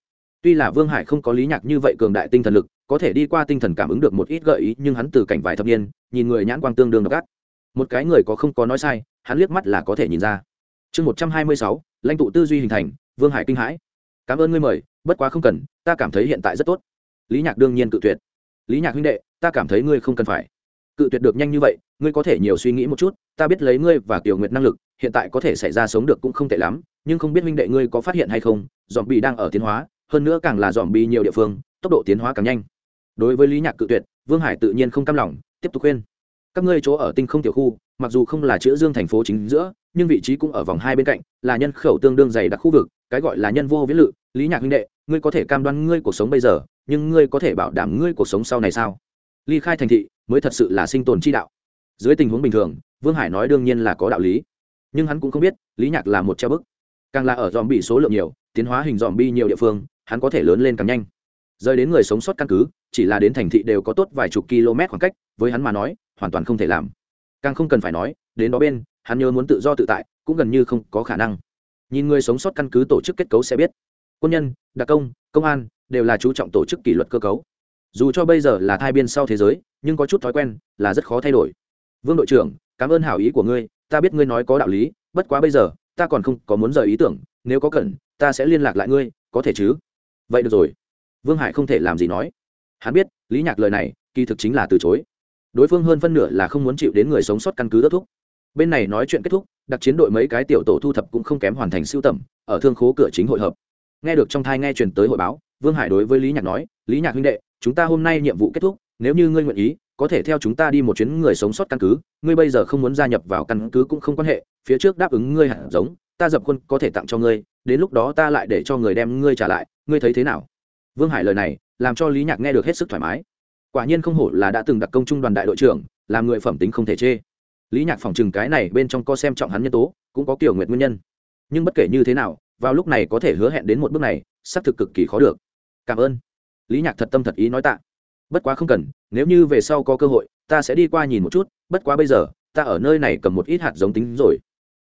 Speaker 1: tuy là vương hải không có lý nhạc như vậy cường đại tinh thần lực, có thể đi qua tinh thần cảm ứng được một ít gợi ý, nhưng hắn từ cảnh vài thập niên, nhìn người nhãn quang tương đương độc ác. Một cái người có không có nói sai, hắn liếc mắt là có thể nhìn ra. Chương một trăm hai mươi sáu, lãnh tụ tư duy hình thành, vương hải kinh hãi. Cảm ơn ngươi mời, bất quá không cần, ta cảm thấy hiện tại rất tốt. Lý nhạc đương nhiên cự tuyệt. Lý nhạc huynh đệ, ta cảm thấy ngươi không cần phải. Cự tuyệt được nhanh như vậy, ngươi có thể nhiều suy nghĩ một chút, ta biết lấy ngươi và tiểu nguyệt năng lực, hiện tại có thể xảy ra sống được cũng không tệ lắm, nhưng không biết huynh đệ ngươi có phát hiện hay không dòm bị đang ở tiến hóa hơn nữa càng là dòm bị nhiều địa phương, tốc độ tiến hóa càng nhanh. Đối với lý nhạc cự tuyệt, vương hải tự nhiên không cam lòng, tiếp tục khuyên. Các ngươi chỗ ở tinh không tiểu khu, mặc dù không là chữ dương thành phố chính giữa, nhưng vị trí cũng ở vòng hai bên cạnh, là nhân khẩu tương đương dày đặc khu vực, cái gọi là nhân vô viễn lự. Lý nhạc huynh đệ, ngươi có thể cam đoan ngươi cuộc sống bây giờ, nhưng ngươi có thể bảo đảm ngươi cuộc sống sau này sao? Ly khai thành thị mới thật sự là sinh tồn chi đạo. Dưới tình huống bình thường, vương hải nói đương nhiên là có đạo lý. Nhưng hắn cũng không biết, lý nhạc là một treo bức. Càng là ở dòm bị số lượng nhiều, tiến hóa hình dòm bi nhiều địa phương hắn có thể lớn lên càng nhanh. Rời đến người sống sót căn cứ, chỉ là đến thành thị đều có tốt vài chục km khoảng cách, với hắn mà nói, hoàn toàn không thể làm. Càng không cần phải nói, đến đó bên, hắn nhớ muốn tự do tự tại, cũng gần như không có khả năng. Nhìn người sống sót căn cứ tổ chức kết cấu sẽ biết. Quân nhân, đặc công công an, đều là chú trọng tổ chức kỷ luật cơ cấu. Dù cho bây giờ là thai biên sau thế giới, nhưng có chút thói quen là rất khó thay đổi. Vương đội trưởng, cảm ơn hảo ý của ngươi, ta biết ngươi nói có đạo lý, bất quá bây giờ, ta còn không có muốn rời ý tưởng, nếu có cần, ta sẽ liên lạc lại ngươi, có thể chứ? Vậy được rồi. Vương hải không thể làm gì nói. Hắn biết, lý nhạc lời này, kỳ thực chính là từ chối. Đối phương hơn phân nửa là không muốn chịu đến người sống sót căn cứ ước thúc. Bên này nói chuyện kết thúc, đặc chiến đội mấy cái tiểu tổ thu thập cũng không kém hoàn thành siêu tầm, ở thương khố cửa chính hội hợp. Nghe được trong thai nghe truyền tới hội báo, vương hải đối với lý nhạc nói, lý nhạc huynh đệ, chúng ta hôm nay nhiệm vụ kết thúc, nếu như ngươi nguyện ý, có thể theo chúng ta đi một chuyến người sống sót căn cứ. Ngươi bây giờ không muốn gia nhập vào căn cứ cũng không quan hệ, phía trước đáp ứng ngươi hạt giống, ta dập quân có thể tặng cho ngươi đến lúc đó ta lại để cho người đem ngươi trả lại, ngươi thấy thế nào? Vương hải lời này làm cho lý nhạc nghe được hết sức thoải mái. Quả nhiên không hổ là đã từng đặc công trung đoàn đại đội trưởng, làm người phẩm tính không thể chê. Lý nhạc phòng chừng cái này bên trong co xem trọng hắn nhân tố, cũng có kiểu nguyện nguyên nhân. Nhưng bất kể như thế nào, vào lúc này có thể hứa hẹn đến một bước này, xác thực cực kỳ khó được. Cảm ơn. Lý nhạc thật tâm thật ý nói tạ. Bất quá không cần, nếu như về sau có cơ hội, ta sẽ đi qua nhìn một chút, bất quá bây giờ, ta ở nơi này cầm một ít hạt giống tính rồi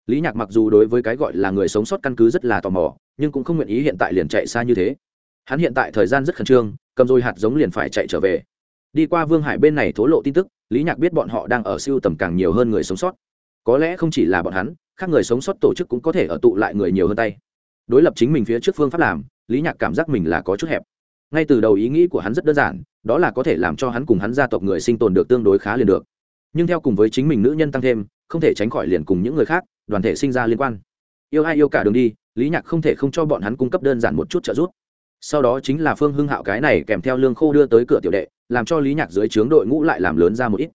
Speaker 1: lý nhạc mặc dù đối với cái gọi là người sống sót căn cứ rất là tò mò, nhưng cũng không nguyện ý hiện tại liền chạy xa như thế. Hắn hiện tại thời gian rất khẩn trương, cầm rồi hạt giống liền phải chạy trở về. Đi qua vương hải bên này thố lộ tin tức, lý nhạc biết bọn họ đang ở siêu tầm càng nhiều hơn người sống sót. Có lẽ không chỉ là bọn hắn, khác người sống sót tổ chức cũng có thể ở tụ lại người nhiều hơn tay. Đối lập chính mình phía trước phương pháp làm, lý nhạc cảm giác mình là có chút hẹp. Ngay từ đầu ý nghĩ của hắn rất đơn giản, đó là có thể làm cho hắn cùng hắn gia tộc người sinh tồn được tương đối khá liền được. Nhưng theo cùng với chính mình nữ nhân tăng thêm, không thể tránh khỏi liền cùng những người khác đoàn thể sinh ra liên quan. Yêu ai yêu cả đường đi, lý nhạc không thể không cho bọn hắn cung cấp đơn giản một chút trợ giúp. Sau đó chính là phương hưng hạo cái này kèm theo lương khô đưa tới cửa tiểu đệ, làm cho lý nhạc dưới trướng đội ngũ lại làm lớn ra một ít.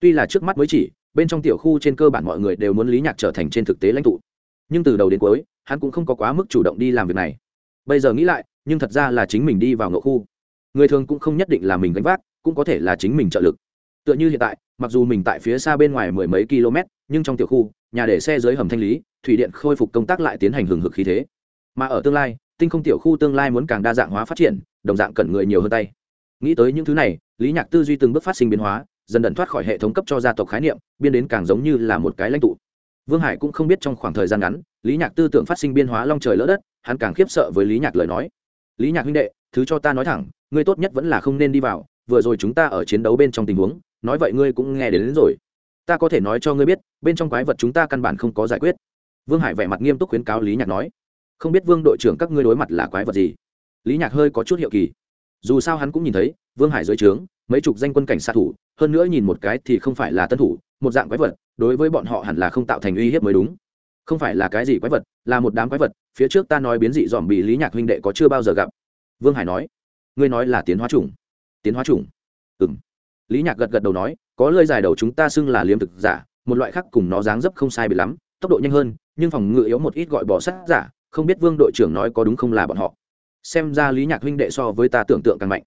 Speaker 1: Tuy là trước mắt mới chỉ, bên trong tiểu khu trên cơ bản mọi người đều muốn lý nhạc trở thành trên thực tế lãnh tụ. Nhưng từ đầu đến cuối, hắn cũng không có quá mức chủ động đi làm việc này. Bây giờ nghĩ lại, nhưng thật ra là chính mình đi vào ngộ khu. Người thường cũng không nhất định là mình gánh vác, cũng có thể là chính mình trợ lực. Tựa như hiện tại, mặc dù mình tại phía xa bên ngoài mười mấy km, nhưng trong tiểu khu nhà để xe dưới hầm thanh lý thủy điện khôi phục công tác lại tiến hành hừng hực khí thế. Mà ở tương lai tinh không tiểu khu tương lai muốn càng đa dạng hóa phát triển đồng dạng cần người nhiều hơn tay. Nghĩ tới những thứ này lý nhạc tư duy từng bước phát sinh biến hóa dần dần thoát khỏi hệ thống cấp cho gia tộc khái niệm biên đến càng giống như là một cái lãnh tụ. Vương hải cũng không biết trong khoảng thời gian ngắn lý nhạc tư tưởng phát sinh biên hóa long trời lỡ đất hắn càng khiếp sợ với lý nhạc lời nói. Lý nhạc huynh đệ thứ cho ta nói thẳng ngươi tốt nhất vẫn là không nên đi vào vừa rồi chúng ta ở chiến đấu bên trong tình huống nói vậy ngươi cũng nghe đến, đến rồi ta có thể nói cho ngươi biết, bên trong quái vật chúng ta căn bản không có giải quyết. Vương hải vẻ mặt nghiêm túc khuyến cáo lý nhạc nói. Không biết vương đội trưởng các ngươi đối mặt là quái vật gì? Lý nhạc hơi có chút hiệu kỳ. Dù sao hắn cũng nhìn thấy, vương hải dưới trướng, mấy chục danh quân cảnh sát thủ, hơn nữa nhìn một cái thì không phải là tân thủ, một dạng quái vật, đối với bọn họ hẳn là không tạo thành uy hiếp mới đúng. Không phải là cái gì quái vật, là một đám quái vật, phía trước ta nói biến dị dòm bị lý nhạc huynh đệ có chưa bao giờ gặp. Vương hải nói. Ngươi nói là tiến hóa chủng. Tiến hóa chủng. Ừ m lý nhạc gật gật đầu nói có lơi dài đầu chúng ta xưng là liếm thực giả, một loại khác cùng nó dáng dấp không sai bị lắm, tốc độ nhanh hơn, nhưng phòng ngự yếu một ít gọi bỏ sắt giả, không biết vương đội trưởng nói có đúng không là bọn họ. Xem ra lý nhạc huynh đệ so với ta tưởng tượng càng mạnh.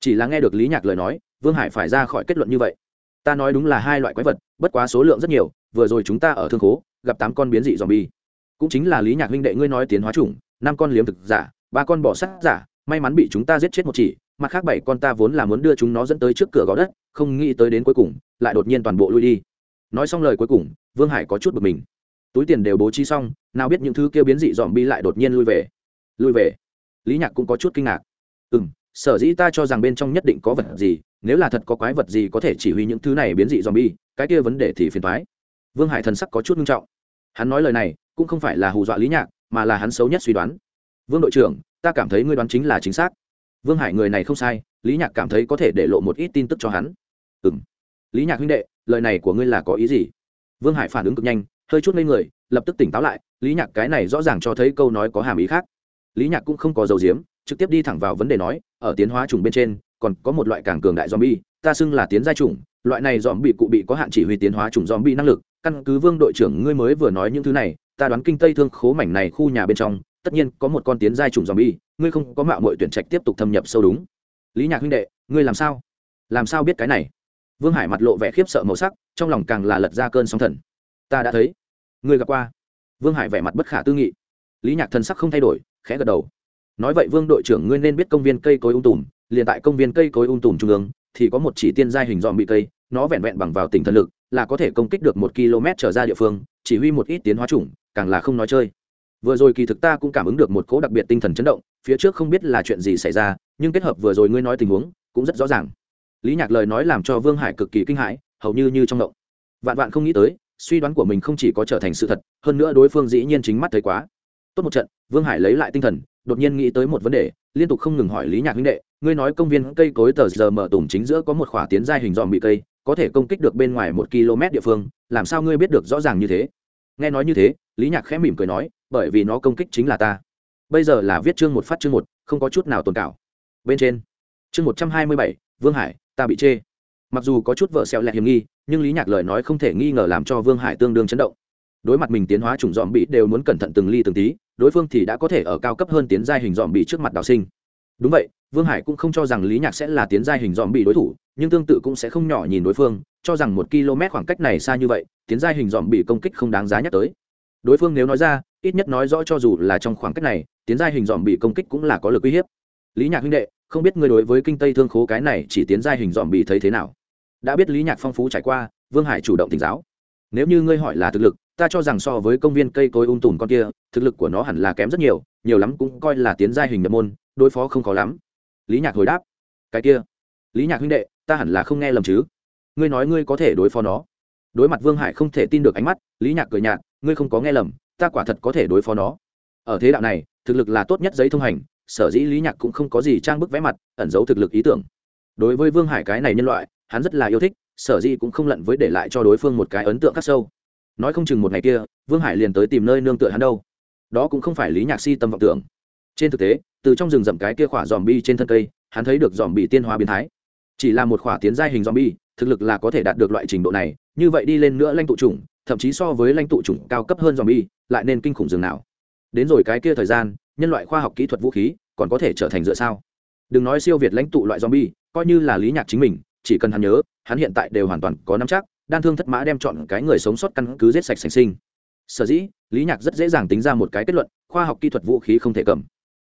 Speaker 1: Chỉ là nghe được lý nhạc lời nói, vương hải phải ra khỏi kết luận như vậy. Ta nói đúng là hai loại quái vật, bất quá số lượng rất nhiều, vừa rồi chúng ta ở thương khố, gặp tám con biến dị dòm bi cũng chính là lý nhạc huynh đệ ngươi nói tiến hóa chủng, năm con liếm thực giả, ba con bỏ sắt giả, may mắn bị chúng ta giết chết một chỉ, mặt khác bảy con ta vốn là muốn đưa chúng nó dẫn tới trước cửa gò đất không nghĩ tới đến cuối cùng, lại đột nhiên toàn bộ lui đi. Nói xong lời cuối cùng, vương hải có chút bực mình. Túi tiền đều bố trí xong, nào biết những thứ kia biến dị dòm bi lại đột nhiên lui về. Lui về? Lý nhạc cũng có chút kinh ngạc. Ừ m sở dĩ ta cho rằng bên trong nhất định có vật gì, nếu là thật có quái vật gì có thể chỉ huy những thứ này biến dị dòm bi cái kia vấn đề thì phiền thoái vương hải thần sắc có chút nghiêm trọng. Hắn nói lời này, cũng không phải là hù dọa lý nhạc, mà là hắn xấu nhất suy đoán. Vương đội trưởng, ta cảm thấy ngươi đoán chính là chính xác. Vương hải người này không sai, lý nhạc cảm thấy có thể để lộ một ít tin tức cho hắn ừng lý nhạc huynh đệ, lời này của ngươi là có ý gì? Vương hải phản ứng cực nhanh, hơi chút ngây người, lập tức tỉnh táo lại, lý nhạc cái này rõ ràng cho thấy câu nói có hàm ý khác. Lý nhạc cũng không có dầu diếm trực tiếp đi thẳng vào vấn đề nói, ở tiến hóa trùng bên trên, còn có một loại càng cường đại zombie, ta xưng là tiến giai trùng, loại này dòm bị cụ bị có hạn chỉ huy tiến hóa trùng dòm bi năng lực, căn cứ vương đội trưởng ngươi mới vừa nói những thứ này, ta đoán kinh tây thương khố mảnh này khu nhà bên trong, tất nhiên có một con tiến giai trùng dòm bi ngươi không có mạo mọi tuyển trạch tiếp tục thâm nhập sâu đúng. Lý nhạc huynh đệ, ngươi làm sao? Làm sao biết cái này? Vương hải mặt lộ vẻ khiếp sợ màu sắc, trong lòng càng là lật ra cơn sóng thần. Ta đã thấy. Người gặp qua. Vương hải vẻ mặt bất khả tư nghị. Lý nhạc thần sắc không thay đổi, khẽ gật đầu. Nói vậy vương đội trưởng ngươi nên biết công viên cây cối ung tùm, liền tại công viên cây cối ung tùm trung ương, thì có một chỉ tiên giai hình dòm bị cây, nó vẹn vẹn bằng vào tỉnh thần lực, là có thể công kích được một km trở ra địa phương, chỉ huy một ít tiến hóa chủng, càng là không nói chơi. Vừa rồi kỳ thực ta cũng cảm ứng được một cỗ đặc biệt tinh thần chấn động, phía trước không biết là chuyện gì xảy ra, nhưng kết hợp vừa rồi ngươi nói tình huống, cũng rất rõ ràng lý nhạc lời nói làm cho vương hải cực kỳ kinh hãi, hầu như như trong động vạn vạn không nghĩ tới, suy đoán của mình không chỉ có trở thành sự thật, hơn nữa đối phương dĩ nhiên chính mắt thấy quá. Tốt một trận, vương hải lấy lại tinh thần, đột nhiên nghĩ tới một vấn đề, liên tục không ngừng hỏi lý nhạc huynh đệ, ngươi nói công viên cây cối tờ giờ mở tùng chính giữa có một khỏa tiến giai hình dòm bị cây, có thể công kích được bên ngoài một km địa phương, làm sao ngươi biết được rõ ràng như thế? Nghe nói như thế, lý nhạc khẽ mỉm cười nói, bởi vì nó công kích chính là ta. Bây giờ là viết chương một phát chương một, không có chút nào tồn cảo. Bên trên, chương một trăm hai mươi bảy, vương hải ta bị chê. Mặc dù có chút vợ xẹo lẹ hiểm nghi, nhưng lý nhạc lời nói không thể nghi ngờ làm cho vương hải tương đương chấn động. Đối mặt mình tiến hóa chủng dòm bị đều muốn cẩn thận từng ly từng tí, đối phương thì đã có thể ở cao cấp hơn tiến giai hình dòm bị trước mặt đào sinh. Đúng vậy, vương hải cũng không cho rằng lý nhạc sẽ là tiến giai hình dòm bị đối thủ, nhưng tương tự cũng sẽ không nhỏ nhìn đối phương, cho rằng một km khoảng cách này xa như vậy, tiến giai hình dòm bị công kích không đáng giá nhắc tới. Đối phương nếu nói ra, ít nhất nói rõ cho dù là trong khoảng cách này, tiến giai hình dòm bị công kích cũng là có lực uy hiếp. Lý nhạc huynh đệ không biết ngươi đối với kinh tây thương khố cái này chỉ tiến giai hình dòm bị thấy thế nào. Đã biết lý nhạc phong phú trải qua, vương hải chủ động tỉnh giáo. Nếu như ngươi hỏi là thực lực, ta cho rằng so với công viên cây cối ung tùn con kia, thực lực của nó hẳn là kém rất nhiều nhiều lắm cũng coi là tiến giai hình nhập môn, đối phó không khó lắm. Lý nhạc hồi đáp, cái kia, lý nhạc huynh đệ, ta hẳn là không nghe lầm chứ. Ngươi nói ngươi có thể đối phó nó. Đối mặt vương hải không thể tin được ánh mắt, lý nhạc cười nhạt, ngươi không có nghe lầm, ta quả thật có thể đối phó nó. Ở thế đạo này, thực lực là tốt nhất giấy thông hành sở dĩ lý nhạc cũng không có gì trang bức vẽ mặt, ẩn giấu thực lực ý tưởng. Đối với vương hải cái này nhân loại, hắn rất là yêu thích, sở dĩ cũng không lận với để lại cho đối phương một cái ấn tượng khắc sâu. Nói không chừng một ngày kia, vương hải liền tới tìm nơi nương tựa hắn đâu. Đó cũng không phải lý nhạc si tâm vọng tưởng. Trên thực tế, từ trong rừng rậm cái kia khỏa dòm bi trên thân cây, hắn thấy được dòm bị tiên hóa biến thái. Chỉ là một khỏa tiến giai hình dòm bi thực lực là có thể đạt được loại trình độ này, như vậy đi lên nữa lãnh tụ chủng, thậm chí so với lãnh tụ chủng cao cấp hơn dòm bi lại nên kinh khủng rừng nào. Đến rồi cái kia thời gian nhân loại khoa học kỹ thuật vũ khí còn có thể trở thành dựa sao? Đừng nói siêu việt lãnh tụ loại zombie, coi như là lý nhạc chính mình, chỉ cần hắn nhớ, hắn hiện tại đều hoàn toàn có nắm chắc, đan thương thất mã đem chọn cái người sống sót căn cứ giết sạch sành sinh. Sở dĩ, lý nhạc rất dễ dàng tính ra một cái kết luận, khoa học kỹ thuật vũ khí không thể cầm.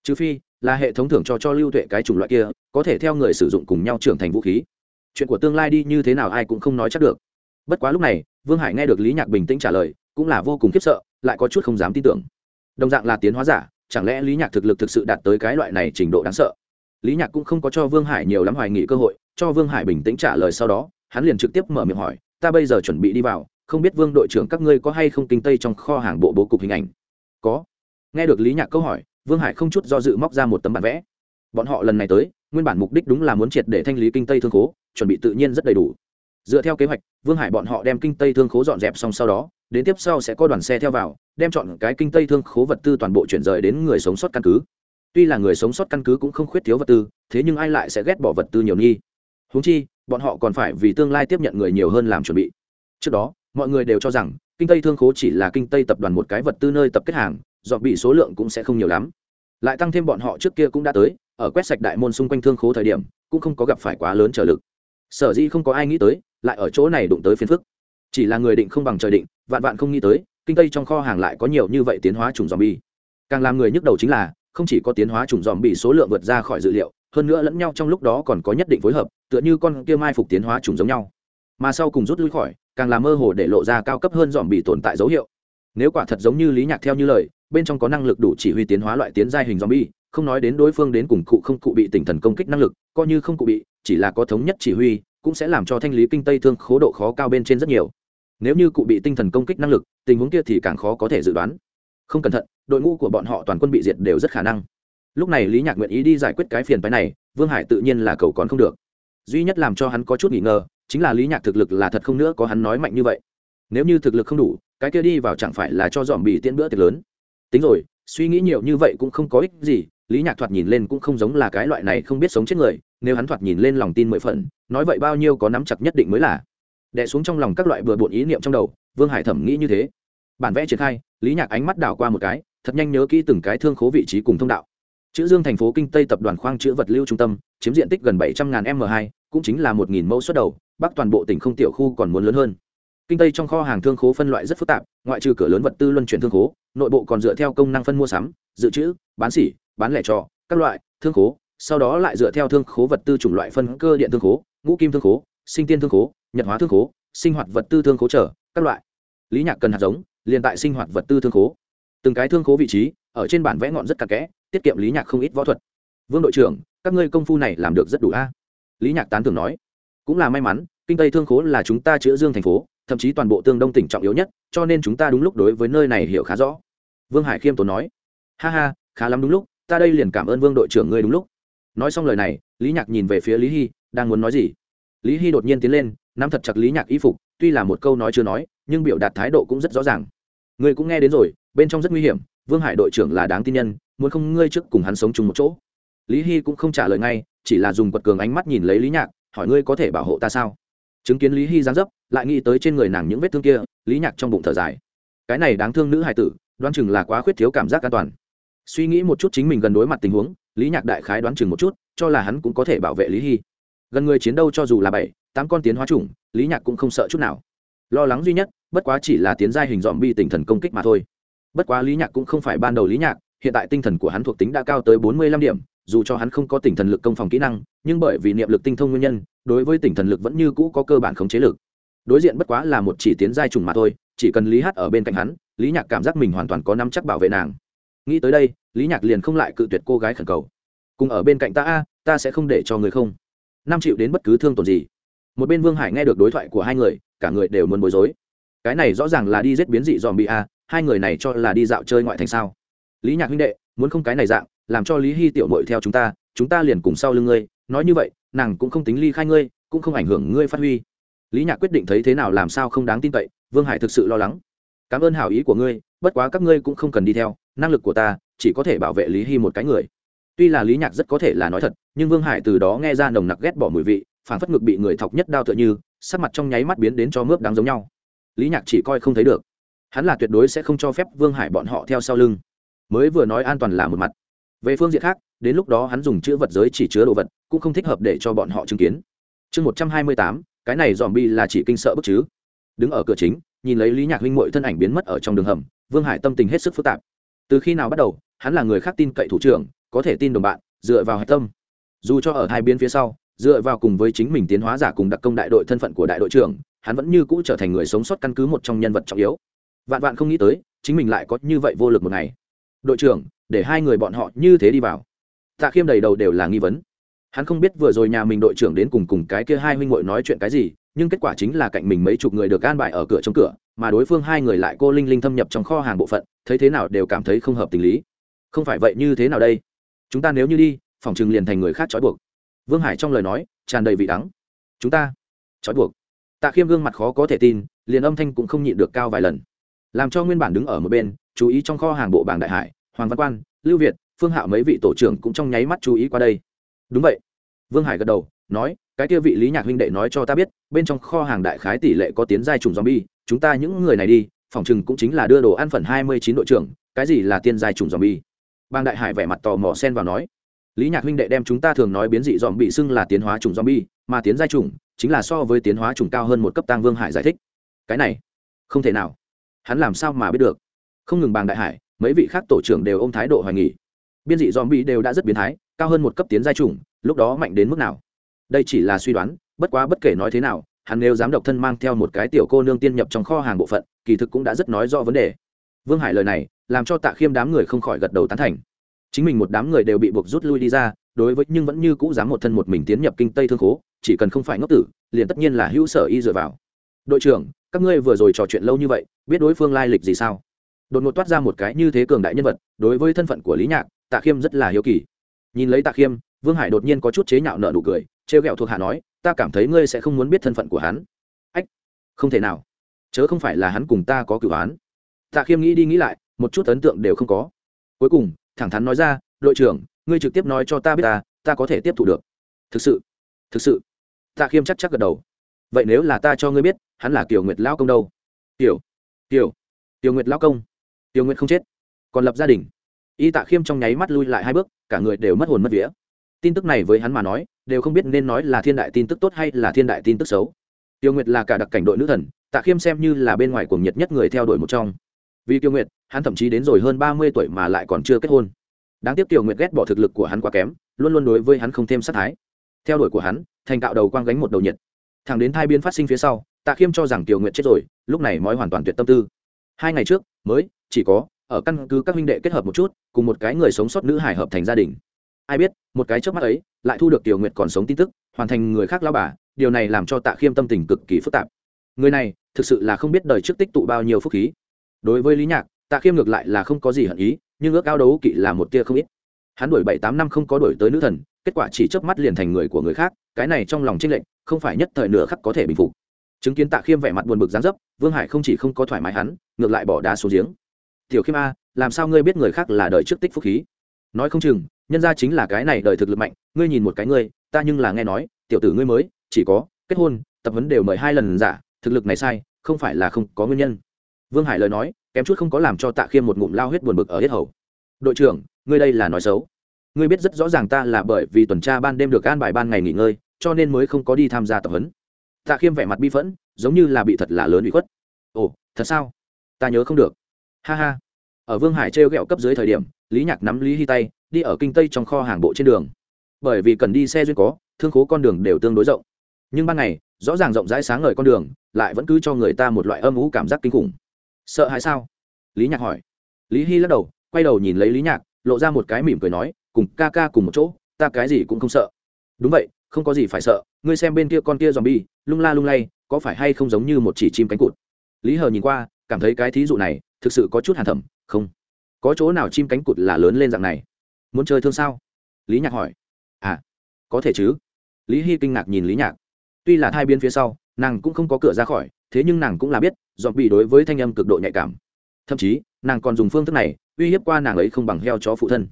Speaker 1: Trừ phi, là hệ thống thưởng cho cho lưu tuệ cái chủng loại kia, có thể theo người sử dụng cùng nhau trưởng thành vũ khí. Chuyện của tương lai đi như thế nào ai cũng không nói chắc được. Bất quá lúc này, vương hải nghe được lý nhạc bình tĩnh trả lời, cũng là vô cùng khiếp sợ, lại có chút không dám tin tưởng. Đồng dạng là tiến hóa giả chẳng lẽ lý nhạc thực lực thực sự đạt tới cái loại này trình độ đáng sợ? Lý nhạc cũng không có cho vương hải nhiều lắm hoài nghị cơ hội, cho vương hải bình tĩnh trả lời sau đó, hắn liền trực tiếp mở miệng hỏi, ta bây giờ chuẩn bị đi vào, không biết vương đội trưởng các ngươi có hay không kinh tây trong kho hàng bộ bố cục hình ảnh? Có. Nghe được lý nhạc câu hỏi, vương hải không chút do dự móc ra một tấm bản vẽ. Bọn họ lần này tới, nguyên bản mục đích đúng là muốn triệt để thanh lý kinh tây thương khố, chuẩn bị tự nhiên rất đầy đủ. Dựa theo kế hoạch, vương hải bọn họ đem kinh tây thương khố dọn dẹp xong sau đó, đến tiếp sau sẽ có đoàn xe theo vào đem chọn cái kinh tây thương khố vật tư toàn bộ chuyển rời đến người sống sót căn cứ. Tuy là người sống sót căn cứ cũng không khuyết thiếu vật tư, thế nhưng ai lại sẽ ghét bỏ vật tư nhiều nghi? Húng chi, bọn họ còn phải vì tương lai tiếp nhận người nhiều hơn làm chuẩn bị. Trước đó, mọi người đều cho rằng, kinh tây thương khố chỉ là kinh tây tập đoàn một cái vật tư nơi tập kết hàng dọn bị số lượng cũng sẽ không nhiều lắm. Lại tăng thêm bọn họ trước kia cũng đã tới, ở quét sạch đại môn xung quanh thương khố thời điểm, cũng không có gặp phải quá lớn trở lực. Sở dĩ không có ai nghĩ tới, lại ở chỗ này đụng tới phiền phức. Chỉ là người định không bằng trời định, vạn vạn không nghĩ tới kinh tây trong kho hàng lại có nhiều như vậy tiến hóa trùng zombie. càng làm người nhức đầu chính là không chỉ có tiến hóa trùng zombie số lượng vượt ra khỏi dự liệu hơn nữa lẫn nhau trong lúc đó còn có nhất định phối hợp tựa như con kia mai phục tiến hóa trùng giống nhau mà sau cùng rút lui khỏi càng làm mơ hồ để lộ ra cao cấp hơn zombie tồn tại dấu hiệu nếu quả thật giống như lý nhạc theo như lời bên trong có năng lực đủ chỉ huy tiến hóa loại tiến giai hình zombie, không nói đến đối phương đến cùng cụ không cụ bị tỉnh thần công kích năng lực, coi như không cụ bị, chỉ là có thống nhất chỉ huy, cũng sẽ làm cho thanh lý kinh tây thương khố độ khó cao bên trên rất nhiều. Nếu như cụ bị tinh thần công kích năng lực, tình huống kia thì càng khó có thể dự đoán. Không cẩn thận, đội ngũ của bọn họ toàn quân bị diệt đều rất khả năng. Lúc này Lý Nhạc nguyện ý đi giải quyết cái phiền phái này, Vương Hải tự nhiên là cầu còn không được. Duy nhất làm cho hắn có chút nghi ngờ, chính là Lý Nhạc thực lực là thật không nữa có hắn nói mạnh như vậy. Nếu như thực lực không đủ, cái kia đi vào chẳng phải là cho dòm bị tiễn bữa tiệc lớn tính rồi suy nghĩ nhiều như vậy cũng không có ích gì lý nhạc thoạt nhìn lên cũng không giống là cái loại này không biết sống chết người nếu hắn thoạt nhìn lên lòng tin mười phần nói vậy bao nhiêu có nắm chặt nhất định mới là đẻ xuống trong lòng các loại bừa bộn ý niệm trong đầu, vương hải thẩm nghĩ như thế. Bản vẽ triển khai, lý nhạc ánh mắt đảo qua một cái, thật nhanh nhớ kỹ từng cái thương khố vị trí cùng thông đạo. Chữ dương thành phố kinh tây tập đoàn khoang chữ vật lưu trung tâm, chiếm diện tích gần bảy trăm ngàn m hai, cũng chính là một nghìn mẫu xuất đầu, bắc toàn bộ tỉnh không tiểu khu còn muốn lớn hơn. Kinh tây trong kho hàng thương khố phân loại rất phức tạp, ngoại trừ cửa lớn vật tư luân chuyển thương khố, nội bộ còn dựa theo công năng phân mua sắm, dự trữ, bán xỉ bán lẻ trọ các loại thương khố, sau đó lại dựa theo thương khố vật tư chủng loại phân cơ điện thương khố, ngũ kim thương khố sinh tiên thương khố, nhật hóa thương khố, sinh hoạt vật tư thương khố trở, các loại. Lý nhạc cần hạt giống, liền tại sinh hoạt vật tư thương khố. Từng cái thương khố vị trí, ở trên bản vẽ ngọn rất cà kẽ, tiết kiệm lý nhạc không ít võ thuật. Vương đội trưởng, các ngươi công phu này làm được rất đủ a? Lý nhạc tán thường nói. Cũng là may mắn, kinh tây thương khố là chúng ta chữa dương thành phố, thậm chí toàn bộ tương đông tỉnh trọng yếu nhất, cho nên chúng ta đúng lúc đối với nơi này hiểu khá rõ. Vương hải khiêm tốn nói. Ha ha, khá lắm đúng lúc, ta đây liền cảm ơn vương đội trưởng ngươi đúng lúc. Nói xong lời này, lý nhạc nhìn về phía lý hy, đang muốn nói gì? Lý hy đột nhiên tiến lên, nắm thật chặt lý nhạc y phục, tuy là một câu nói chưa nói, nhưng biểu đạt thái độ cũng rất rõ ràng. Ngươi cũng nghe đến rồi, bên trong rất nguy hiểm, vương hải đội trưởng là đáng tin nhân, muốn không ngươi trước cùng hắn sống chung một chỗ. Lý hy cũng không trả lời ngay, chỉ là dùng quật cường ánh mắt nhìn lấy lý nhạc, hỏi ngươi có thể bảo hộ ta sao? Chứng kiến lý hy giáng dấp, lại nghĩ tới trên người nàng những vết thương kia, lý nhạc trong bụng thở dài. Cái này đáng thương nữ hải tử, đoán chừng là quá khuyết thiếu cảm giác an toàn. Suy nghĩ một chút chính mình gần đối mặt tình huống, lý nhạc đại khái đoán chừng một chút, cho là hắn cũng có thể bảo vệ lý hy gần người chiến đâu cho dù là bảy, tám con tiến hóa chủng, lý nhạc cũng không sợ chút nào. Lo lắng duy nhất, bất quá chỉ là tiến giai hình dòm bi tinh thần công kích mà thôi. Bất quá lý nhạc cũng không phải ban đầu lý nhạc, hiện tại tinh thần của hắn thuộc tính đã cao tới bốn mươi lăm điểm, dù cho hắn không có tinh thần lực công phòng kỹ năng, nhưng bởi vì niệm lực tinh thông nguyên nhân, đối với tinh thần lực vẫn như cũ có cơ bản khống chế lực. Đối diện bất quá là một chỉ tiến giai trùng mà thôi, chỉ cần lý hát ở bên cạnh hắn, lý nhạc cảm giác mình hoàn toàn có năm chắc bảo vệ nàng. Nghĩ tới đây, lý nhạc liền không lại cự tuyệt cô gái khẩn cầu. Cùng ở bên cạnh ta a, ta sẽ không để cho người không năm triệu đến bất cứ thương tổn gì. Một bên vương hải nghe được đối thoại của hai người, cả người đều muốn bối rối. Cái này rõ ràng là đi giết biến dị dòm bị a hai người này cho là đi dạo chơi ngoại thành sao? Lý nhạc huynh đệ, muốn không cái này dạng, làm cho lý hy tiểu mội theo chúng ta chúng ta liền cùng sau lưng ngươi. Nói như vậy, nàng cũng không tính ly khai ngươi, cũng không ảnh hưởng ngươi phát huy. Lý nhạc quyết định thấy thế nào làm sao không đáng tin cậy, vương hải thực sự lo lắng. Cảm ơn hảo ý của ngươi, bất quá các ngươi cũng không cần đi theo, năng lực của ta, chỉ có thể bảo vệ lý hy một cái người tuy là lý nhạc rất có thể là nói thật, nhưng vương hải từ đó nghe ra nồng nặc ghét bỏ mùi vị, phản phất ngực bị người thọc nhất đao tựa như, sắc mặt trong nháy mắt biến đến cho mướp đáng giống nhau. Lý nhạc chỉ coi không thấy được. Hắn là tuyệt đối sẽ không cho phép vương hải bọn họ theo sau lưng. Mới vừa nói an toàn là một mặt. Về phương diện khác, đến lúc đó hắn dùng chữ vật giới chỉ chứa đồ vật, cũng không thích hợp để cho bọn họ chứng kiến. Chương một trăm hai mươi tám, cái này dòm bi là chỉ kinh sợ bức chứ. Đứng ở cửa chính, nhìn lấy lý nhạc huynh mội thân ảnh biến mất ở trong đường hầm, vương hải tâm tình hết sức phức tạp. Từ khi nào bắt đầu, hắn là người khác tin cậy thủ trưởng có thể tin đồng bạn, dựa vào hạch tâm. Dù cho ở hai biên phía sau, dựa vào cùng với chính mình tiến hóa giả cùng đặc công đại đội thân phận của đại đội trưởng, hắn vẫn như cũ trở thành người sống sót căn cứ một trong nhân vật trọng yếu. Vạn vạn không nghĩ tới, chính mình lại có như vậy vô lực một ngày. Đội trưởng, để hai người bọn họ như thế đi vào. Tạ khiêm đầy đầu đều là nghi vấn. Hắn không biết vừa rồi nhà mình đội trưởng đến cùng cùng cái kia hai huynh ngội nói chuyện cái gì, nhưng kết quả chính là cạnh mình mấy chục người được an bài ở cửa trong cửa, mà đối phương hai người lại cô linh linh thâm nhập trong kho hàng bộ phận, thấy thế nào đều cảm thấy không hợp tình lý. Không phải vậy như thế nào đây? Chúng ta nếu như đi, phòng chừng liền thành người khác trói buộc. Vương hải trong lời nói, tràn đầy vị đắng. Chúng ta trói buộc. Tạ khiêm gương mặt khó có thể tin, liền âm thanh cũng không nhịn được cao vài lần. Làm cho nguyên bản đứng ở một bên, chú ý trong kho hàng bộ bảng đại hải, hoàng văn quan, lưu việt, phương hạo mấy vị tổ trưởng cũng trong nháy mắt chú ý qua đây. Đúng vậy. Vương hải gật đầu, nói, cái kia vị lý nhạc huynh đệ nói cho ta biết, bên trong kho hàng đại khái tỷ lệ có tiến giai trùng zombie, chúng ta những người này đi, phòng chừng cũng chính là đưa đồ ăn phần hai mươi chín đội trưởng, cái gì là tiên giai trùng zombie? Bang đại hải vẻ mặt tò mò xen vào nói, lý nhạc huynh đệ đem chúng ta thường nói biến dị dòm bị xưng là tiến hóa trùng zombie, mà tiến giai trùng chính là so với tiến hóa trùng cao hơn một cấp tăng vương hải giải thích. Cái này, không thể nào. Hắn làm sao mà biết được? Không ngừng bàng đại hải, mấy vị khác tổ trưởng đều ôm thái độ hoài nghỉ biên dị dòm bị đều đã rất biến thái, cao hơn một cấp tiến giai trùng lúc đó mạnh đến mức nào? Đây chỉ là suy đoán, bất quá bất kể nói thế nào, hắn nếu dám độc thân mang theo một cái tiểu cô nương tiên nhập trong kho hàng bộ phận, kỳ thực cũng đã rất nói rõ vấn đề. Vương hải lời này làm cho tạ khiêm đám người không khỏi gật đầu tán thành. Chính mình một đám người đều bị buộc rút lui đi ra, đối với nhưng vẫn như cũ dám một thân một mình tiến nhập kinh tây thương khố, chỉ cần không phải ngốc tử, liền tất nhiên là hữu sở y dựa vào. Đội trưởng, các ngươi vừa rồi trò chuyện lâu như vậy, biết đối phương lai lịch gì sao? Đột ngột toát ra một cái như thế cường đại nhân vật, đối với thân phận của lý nhạc, tạ khiêm rất là hiếu kỳ. Nhìn lấy tạ khiêm, vương hải đột nhiên có chút chế nhạo nợ nụ cười, trêu ghẹo thuộc hạ nói, ta cảm thấy ngươi sẽ không muốn biết thân phận của hắn. Ách, không thể nào. Chớ không phải là hắn cùng ta có cửu án tạ khiêm nghĩ đi nghĩ lại một chút ấn tượng đều không có. Cuối cùng, thẳng thắn nói ra, đội trưởng, ngươi trực tiếp nói cho ta biết ta ta có thể tiếp thu được. Thực sự? Thực sự? Tạ khiêm chắc chắc gật đầu. Vậy nếu là ta cho ngươi biết, hắn là tiểu nguyệt lao công đâu? Tiểu tiểu tiểu nguyệt lao công? Tiểu nguyệt không chết, còn lập gia đình. Y tạ khiêm trong nháy mắt lui lại hai bước, cả người đều mất hồn mất vía. Tin tức này với hắn mà nói, đều không biết nên nói là thiên đại tin tức tốt hay là thiên đại tin tức xấu. Tiêu nguyệt là cả đặc cảnh đội nữ thần, tạ khiêm xem như là bên ngoài cuồng nhiệt nhất người theo đuổi một trong vì tiêu nguyệt, hắn thậm chí đến rồi hơn ba mươi tuổi mà lại còn chưa kết hôn. Đáng tiếc tiêu nguyệt ghét bỏ thực lực của hắn quá kém, luôn luôn đối với hắn không thêm sát thái. Theo đuổi của hắn, thành cạo đầu quang gánh một đầu nhiệt. Thẳng đến thai biến phát sinh phía sau, tạ khiêm cho rằng tiêu nguyệt chết rồi, lúc này mới hoàn toàn tuyệt tâm tư. Hai ngày trước, mới, chỉ có, ở căn cứ các huynh đệ kết hợp một chút, cùng một cái người sống sót nữ hải hợp thành gia đình. Ai biết, một cái trước mắt ấy, lại thu được tiểu nguyệt còn sống tin tức, hoàn thành người khác lao bà, điều này làm cho tạ khiêm tâm tình cực kỳ phức tạp. Người này, thực sự là không biết đời trước tích tụ bao nhiêu phúc khí đối với lý nhạc, tạ khiêm ngược lại là không có gì hận ý, nhưng ước ao đấu kỵ là một tia không ít. Hắn đuổi bảy tám năm không có đuổi tới nữ thần, kết quả chỉ chớp mắt liền thành người của người khác, cái này trong lòng tranh lệnh không phải nhất thời nửa khắc có thể bình phục. Chứng kiến tạ khiêm vẻ mặt buồn bực dán dấp, vương hải không chỉ không có thoải mái hắn, ngược lại bỏ đá xuống giếng. Tiểu khiêm a, làm sao ngươi biết người khác là đời trước tích phúc khí? Nói không chừng, nhân ra chính là cái này đời thực lực mạnh, ngươi nhìn một cái ngươi, ta nhưng là nghe nói, tiểu tử ngươi mới, chỉ có kết hôn, tập huấn đều mời hai lần giả, thực lực này sai, không phải là không có nguyên nhân vương hải lời nói, kém chút không có làm cho tạ khiêm một ngụm lao huyết buồn bực ở hết hầu. Đội trưởng, ngươi đây là nói xấu. Ngươi biết rất rõ ràng ta là bởi vì tuần tra ban đêm được an bài ban ngày nghỉ ngơi, cho nên mới không có đi tham gia tập huấn. Tạ khiêm vẻ mặt bi phẫn, giống như là bị thật là lớn bị khuất. Ồ, thật sao? Ta nhớ không được. Ha ha. Ở vương hải trêu ghẹo cấp dưới thời điểm, lý nhạc nắm lý hy tay, đi ở kinh tây trong kho hàng bộ trên đường. Bởi vì cần đi xe duyên có, thương khố con đường đều tương đối rộng. Nhưng ban ngày, rõ ràng rộng rãi sáng ngời con đường, lại vẫn cứ cho người ta một loại âm ủ cảm giác kinh khủng sợ hãi sao? Lý nhạc hỏi. Lý hy lắc đầu, quay đầu nhìn lấy lý nhạc, lộ ra một cái mỉm cười nói, cùng ca ca cùng một chỗ, ta cái gì cũng không sợ. Đúng vậy, không có gì phải sợ, ngươi xem bên kia con kia dòm bi lung la lung lay, có phải hay không giống như một chỉ chim cánh cụt? Lý hờ nhìn qua, cảm thấy cái thí dụ này, thực sự có chút hàn thẩm, không. Có chỗ nào chim cánh cụt là lớn lên dạng này? Muốn chơi thương sao? Lý nhạc hỏi. À có thể chứ. Lý hy kinh ngạc nhìn lý nhạc. Tuy là hai biên phía sau, nàng cũng không có cửa ra khỏi thế nhưng nàng cũng là biết dọn bị đối với thanh âm cực độ nhạy cảm. Thậm chí, nàng còn dùng phương thức này, uy hiếp qua nàng ấy không bằng heo chó phụ thân.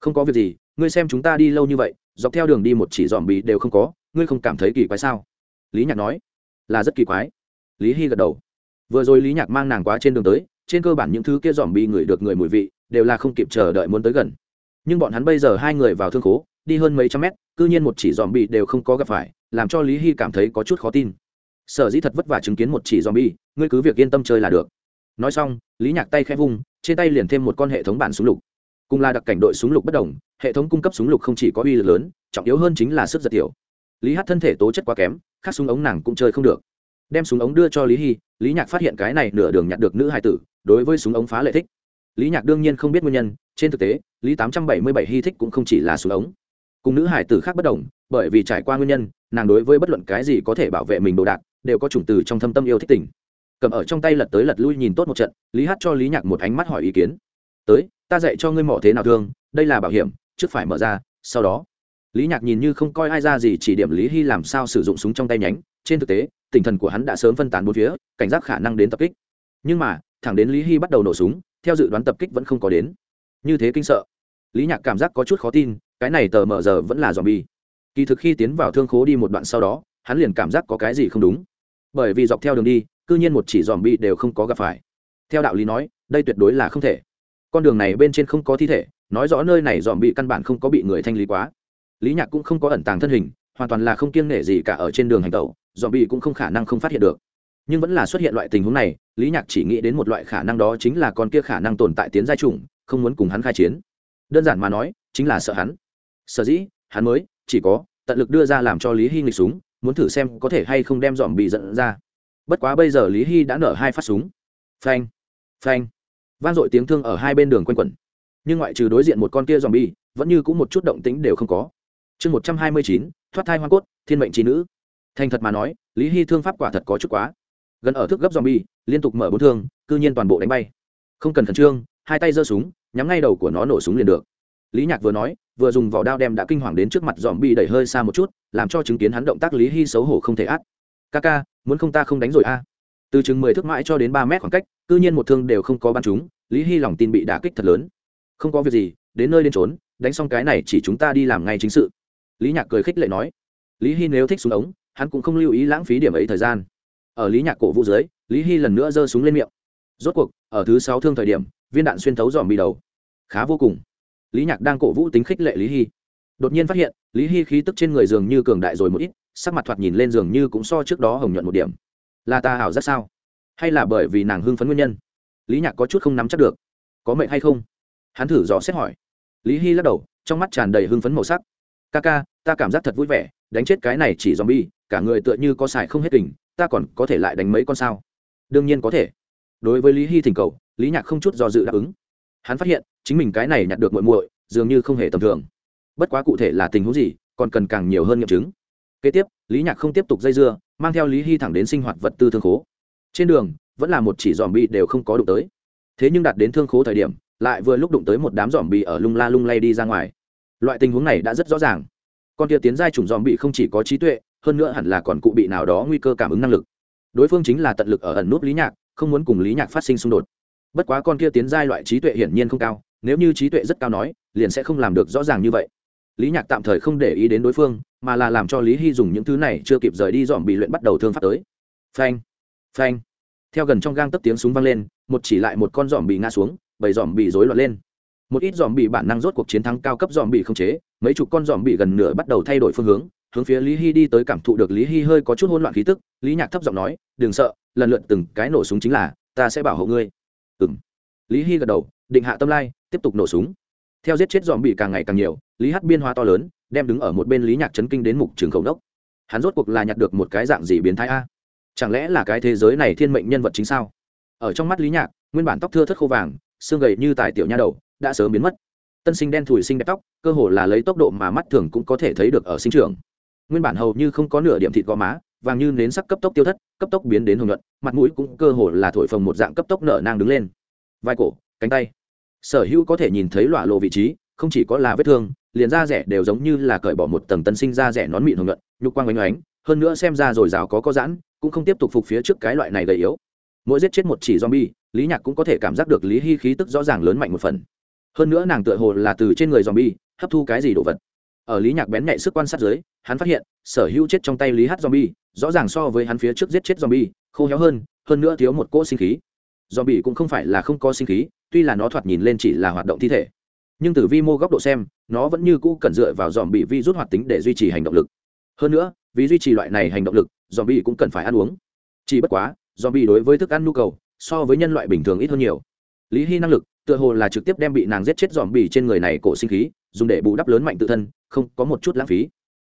Speaker 1: Không có việc gì, ngươi xem chúng ta đi lâu như vậy, dọc theo đường đi một chỉ dòm bị đều không có, ngươi không cảm thấy kỳ quái sao? Lý nhạc nói. Là rất kỳ quái. Lý hy gật đầu. Vừa rồi lý nhạc mang nàng quá trên đường tới, trên cơ bản những thứ kia dòm bị ngửi được người mùi vị, đều là không kịp chờ đợi muốn tới gần. Nhưng bọn hắn bây giờ hai người vào thương khố, đi hơn mấy trăm mét, cư nhiên một chỉ dòm bị đều không có gặp phải, làm cho lý hy cảm thấy có chút khó tin sở dĩ thật vất vả chứng kiến một chỉ zombie, bi ngươi cứ việc yên tâm chơi là được. Nói xong lý nhạc tay khẽ vung trên tay liền thêm một con hệ thống bản súng lục. Cùng là đặc cảnh đội súng lục bất đồng hệ thống cung cấp súng lục không chỉ có uy lực lớn trọng yếu hơn chính là sức giật tiểu. Lý hát thân thể tố chất quá kém khác súng ống nàng cũng chơi không được. Đem súng ống đưa cho lý hy lý nhạc phát hiện cái này nửa đường nhặt được nữ hai tử đối với súng ống phá lệ thích. Lý nhạc đương nhiên không biết nguyên nhân trên thực tế lý tám trăm bảy mươi bảy hy thích cũng không chỉ là súng ống. Cùng nữ hải tử khác bất đồng bởi vì trải qua nguyên nhân nàng đối với bất luận cái gì có thể bảo vệ mình đồ đạc đều có chủng từ trong thâm tâm yêu thích tình. Cầm ở trong tay lật tới lật lui nhìn tốt một trận, lý hát cho lý nhạc một ánh mắt hỏi ý kiến. Tới, ta dạy cho ngươi mỏ thế nào thương, đây là bảo hiểm, trước phải mở ra, sau đó. Lý nhạc nhìn như không coi ai ra gì, chỉ điểm lý hy làm sao sử dụng súng trong tay nhánh. Trên thực tế, tinh thần của hắn đã sớm phân tán bốn phía, cảnh giác khả năng đến tập kích. Nhưng mà, thẳng đến lý hy bắt đầu nổ súng, theo dự đoán tập kích vẫn không có đến. Như thế kinh sợ. Lý nhạc cảm giác có chút khó tin, cái này tờ mờ giờ vẫn là dòm bi kỳ thực khi tiến vào thương khố đi một đoạn sau đó, hắn liền cảm giác có cái gì không đúng bởi vì dọc theo đường đi, cư nhiên một chỉ dòm bi đều không có gặp phải. Theo đạo lý nói, đây tuyệt đối là không thể. Con đường này bên trên không có thi thể, nói rõ nơi này dòm bị căn bản không có bị người thanh lý quá. Lý nhạc cũng không có ẩn tàng thân hình, hoàn toàn là không kiêng nể gì cả ở trên đường hành tẩu dòm bị cũng không khả năng không phát hiện được. Nhưng vẫn là xuất hiện loại tình huống này, lý nhạc chỉ nghĩ đến một loại khả năng đó chính là con kia khả năng tồn tại tiến giai trùng, không muốn cùng hắn khai chiến. Đơn giản mà nói, chính là sợ hắn. Sở dĩ, hắn mới, chỉ có tận lực đưa ra làm cho lý hy nghịch súng muốn thử xem có thể hay không đem dòm bị giận ra. Bất quá bây giờ lý hy đã nở hai phát súng. Phanh phanh. Vang dội tiếng thương ở hai bên đường quanh quẩn. Nhưng ngoại trừ đối diện một con kia dòm bi vẫn như cũng một chút động tĩnh đều không có. Chương một trăm hai mươi chín, thoát thai hoa cốt, thiên mệnh trí nữ. Thành thật mà nói, lý hy thương pháp quả thật có chút quá. Gần ở thước gấp dòm bi liên tục mở bốn thương, cư nhiên toàn bộ đánh bay. Không cần khẩn trương, hai tay giơ súng, nhắm ngay đầu của nó nổ súng liền được. Lý nhạc vừa nói vừa dùng vỏ đao đem đã kinh hoàng đến trước mặt dòm bi đẩy hơi xa một chút, làm cho chứng kiến hắn động tác lý hy xấu hổ không thể át. Ca ca, muốn không ta không đánh rồi a? Từ chừng mười thước mãi cho đến ba mét khoảng cách, cư nhiên một thương đều không có bắn chúng lý hy lòng tin bị đả kích thật lớn. Không có việc gì, đến nơi đến trốn đánh xong cái này chỉ chúng ta đi làm ngay chính sự. Lý nhạc cười khích lệ nói. Lý hy nếu thích súng ống, hắn cũng không lưu ý lãng phí điểm ấy thời gian. Ở lý nhạc cổ vũ dưới, lý hy lần nữa giơ súng lên miệng. Rốt cuộc, ở thứ sáu thương thời điểm, viên đạn xuyên thấu dòm bị đầu. Khá vô cùng lý nhạc đang cổ vũ tính khích lệ lý hy. Đột nhiên phát hiện, lý hy khí tức trên người dường như cường đại rồi một ít, sắc mặt thoạt nhìn lên dường như cũng so trước đó hồng nhuận một điểm. Là ta hảo rất sao? Hay là bởi vì nàng hưng phấn nguyên nhân? Lý nhạc có chút không nắm chắc được. Có mệnh hay không? Hắn thử dò xét hỏi. Lý hy lắc đầu, trong mắt tràn đầy hưng phấn màu sắc. Ca ca, ta cảm giác thật vui vẻ, đánh chết cái này chỉ z o m bi e cả người tựa như có xài không hết tình ta còn có thể lại đánh mấy con sao? Đương nhiên có thể. Đối với lý hy thỉnh cầu, lý nhạc không chút do dự đáp ứng hắn phát hiện chính mình cái này nhặt được muội muội dường như không hề tầm thường. Bất quá cụ thể là tình huống gì, còn cần càng nhiều hơn nghiệm chứng. Kế tiếp, lý nhạc không tiếp tục dây dưa, mang theo lý hy thẳng đến sinh hoạt vật tư thương khố. Trên đường, vẫn là một chỉ dòm bi đều không có đụng tới. Thế nhưng đạt đến thương khố thời điểm, lại vừa lúc đụng tới một đám dòm bi ở lung la lung lay đi ra ngoài. Loại tình huống này đã rất rõ ràng. Con kia tiến giai chủng dòm bị không chỉ có trí tuệ, hơn nữa hẳn là còn cụ bị nào đó nguy cơ cảm ứng năng lực. Đối phương chính là tận lực ở ẩn nút lý nhạc, không muốn cùng lý nhạc phát sinh xung đột bất quá con kia tiến giai loại trí tuệ hiển nhiên không cao, nếu như trí tuệ rất cao nói, liền sẽ không làm được rõ ràng như vậy. Lý nhạc tạm thời không để ý đến đối phương, mà là làm cho lý hy dùng những thứ này chưa kịp rời đi dòm bị luyện bắt đầu thương phát tới. Phanh phanh. Theo gần trong gang tấp tiếng súng vang lên, một chỉ lại một con dòm bị ngã xuống bầy dòm bị rối loạn lên. Một ít dòm bị bản năng rốt cuộc chiến thắng cao cấp dòm bị không chế, mấy chục con dòm bị gần nửa bắt đầu thay đổi phương hướng hướng phía lý hy đi tới cảm thụ được lý hy hơi có chút hỗn loạn khí tức, lý nhạc thấp giọng nói, đừng sợ, lần lượt từng cái nổ súng chính là, ta sẽ bảo hộ ngươi ừ m lý hy gật đầu, định hạ tâm lai, tiếp tục nổ súng. Theo giết chết dòm bị càng ngày càng nhiều, lý hát biên hoa to lớn, đem đứng ở một bên lý nhạc chấn kinh đến mục trường khổng đốc hắn rốt cuộc là nhặt được một cái dạng gì biến thái a? Chẳng lẽ là cái thế giới này thiên mệnh nhân vật chính sao? Ở trong mắt lý nhạc, nguyên bản tóc thưa thất khô vàng, xương gầy như tài tiểu nha đầu, đã sớm biến mất. Tân sinh đen thùi sinh đẹp tóc, cơ hồ là lấy tốc độ mà mắt thường cũng có thể thấy được ở sinh trường. Nguyên bản hầu như không có nửa điểm thịt gò má vàng như nến sắc cấp tốc tiêu thất, cấp tốc biến đến hồng nhuận, mặt mũi cũng cơ hồ là thổi phồng một dạng cấp tốc nở nang đứng lên. Vai cổ, cánh tay. Sở hữu có thể nhìn thấy lọa lộ vị trí, không chỉ có là vết thương, liền da rẻ đều giống như là cởi bỏ một tầng tân sinh da rẻ nón mịn hồng nhuận, nhục quang oanh oánh hơn nữa xem ra rồi rào có có giãn, cũng không tiếp tục phục phía trước cái loại này gầy yếu. Mỗi giết chết một chỉ zombie, lý nhạc cũng có thể cảm giác được lý hy khí tức rõ ràng lớn mạnh một phần. Hơn nữa nàng tựa hồ là từ trên người zombie, hấp thu cái gì đồ vật ở lý nhạc bén nhạy sức quan sát dưới, hắn phát hiện, sở hữu chết trong tay lý hát zombie, rõ ràng so với hắn phía trước giết chết zombie, khô héo hơn hơn nữa thiếu một cỗ sinh khí. Zombie cũng không phải là không có sinh khí, tuy là nó thoạt nhìn lên chỉ là hoạt động thi thể. Nhưng từ vi mô góc độ xem, nó vẫn như cũ cần dựa vào dòm bị vi rút hoạt tính để duy trì hành động lực. Hơn nữa, vì duy trì loại này hành động lực dòm bị cũng cần phải ăn uống. Chỉ bất quá dòm bị đối với thức ăn nhu cầu, so với nhân loại bình thường ít hơn nhiều. Lý hy năng lực, tựa hồ là trực tiếp đem bị nàng giết chết dòm bì trên người này cổ sinh khí dùng để bù đắp lớn mạnh tự thân, không có một chút lãng phí.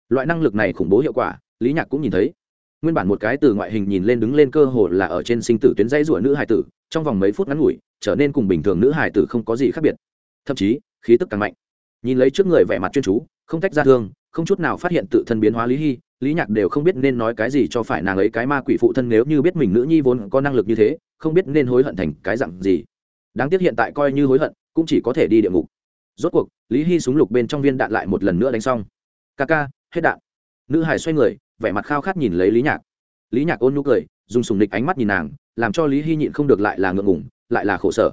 Speaker 1: Loại năng lực này khủng bố hiệu quả, lý nhạc cũng nhìn thấy. Nguyên bản một cái từ ngoại hình nhìn lên đứng lên cơ hồ là ở trên sinh tử tuyến dây rủa nữ hải tử, trong vòng mấy phút ngắn ngủi, trở nên cùng bình thường nữ hải tử không có gì khác biệt. Thậm chí, khí tức càng mạnh. Nhìn lấy trước người vẻ mặt chuyên chú, không tách ra thương, không chút nào phát hiện tự thân biến hóa lý hy lý nhạc đều không biết nên nói cái gì cho phải nàng ấy cái ma quỷ phụ thân nếu như biết mình nữ nhi vốn có năng lực như thế, không biết nên hối hận thành cái dặn gì. Đáng tiếc hiện tại coi như hối hận, cũng chỉ có thể đi địa ngục rốt cuộc, lý hy súng lục bên trong viên đạn lại một lần nữa đánh xong. Ca ca, hết đạn. Nữ hải xoay người, vẻ mặt khao khát nhìn lấy lý nhạc. Lý nhạc ôn nhu cười, dùng sùng địch ánh mắt nhìn nàng, làm cho lý hy nhịn không được lại là ngượng ngủng lại là khổ sở.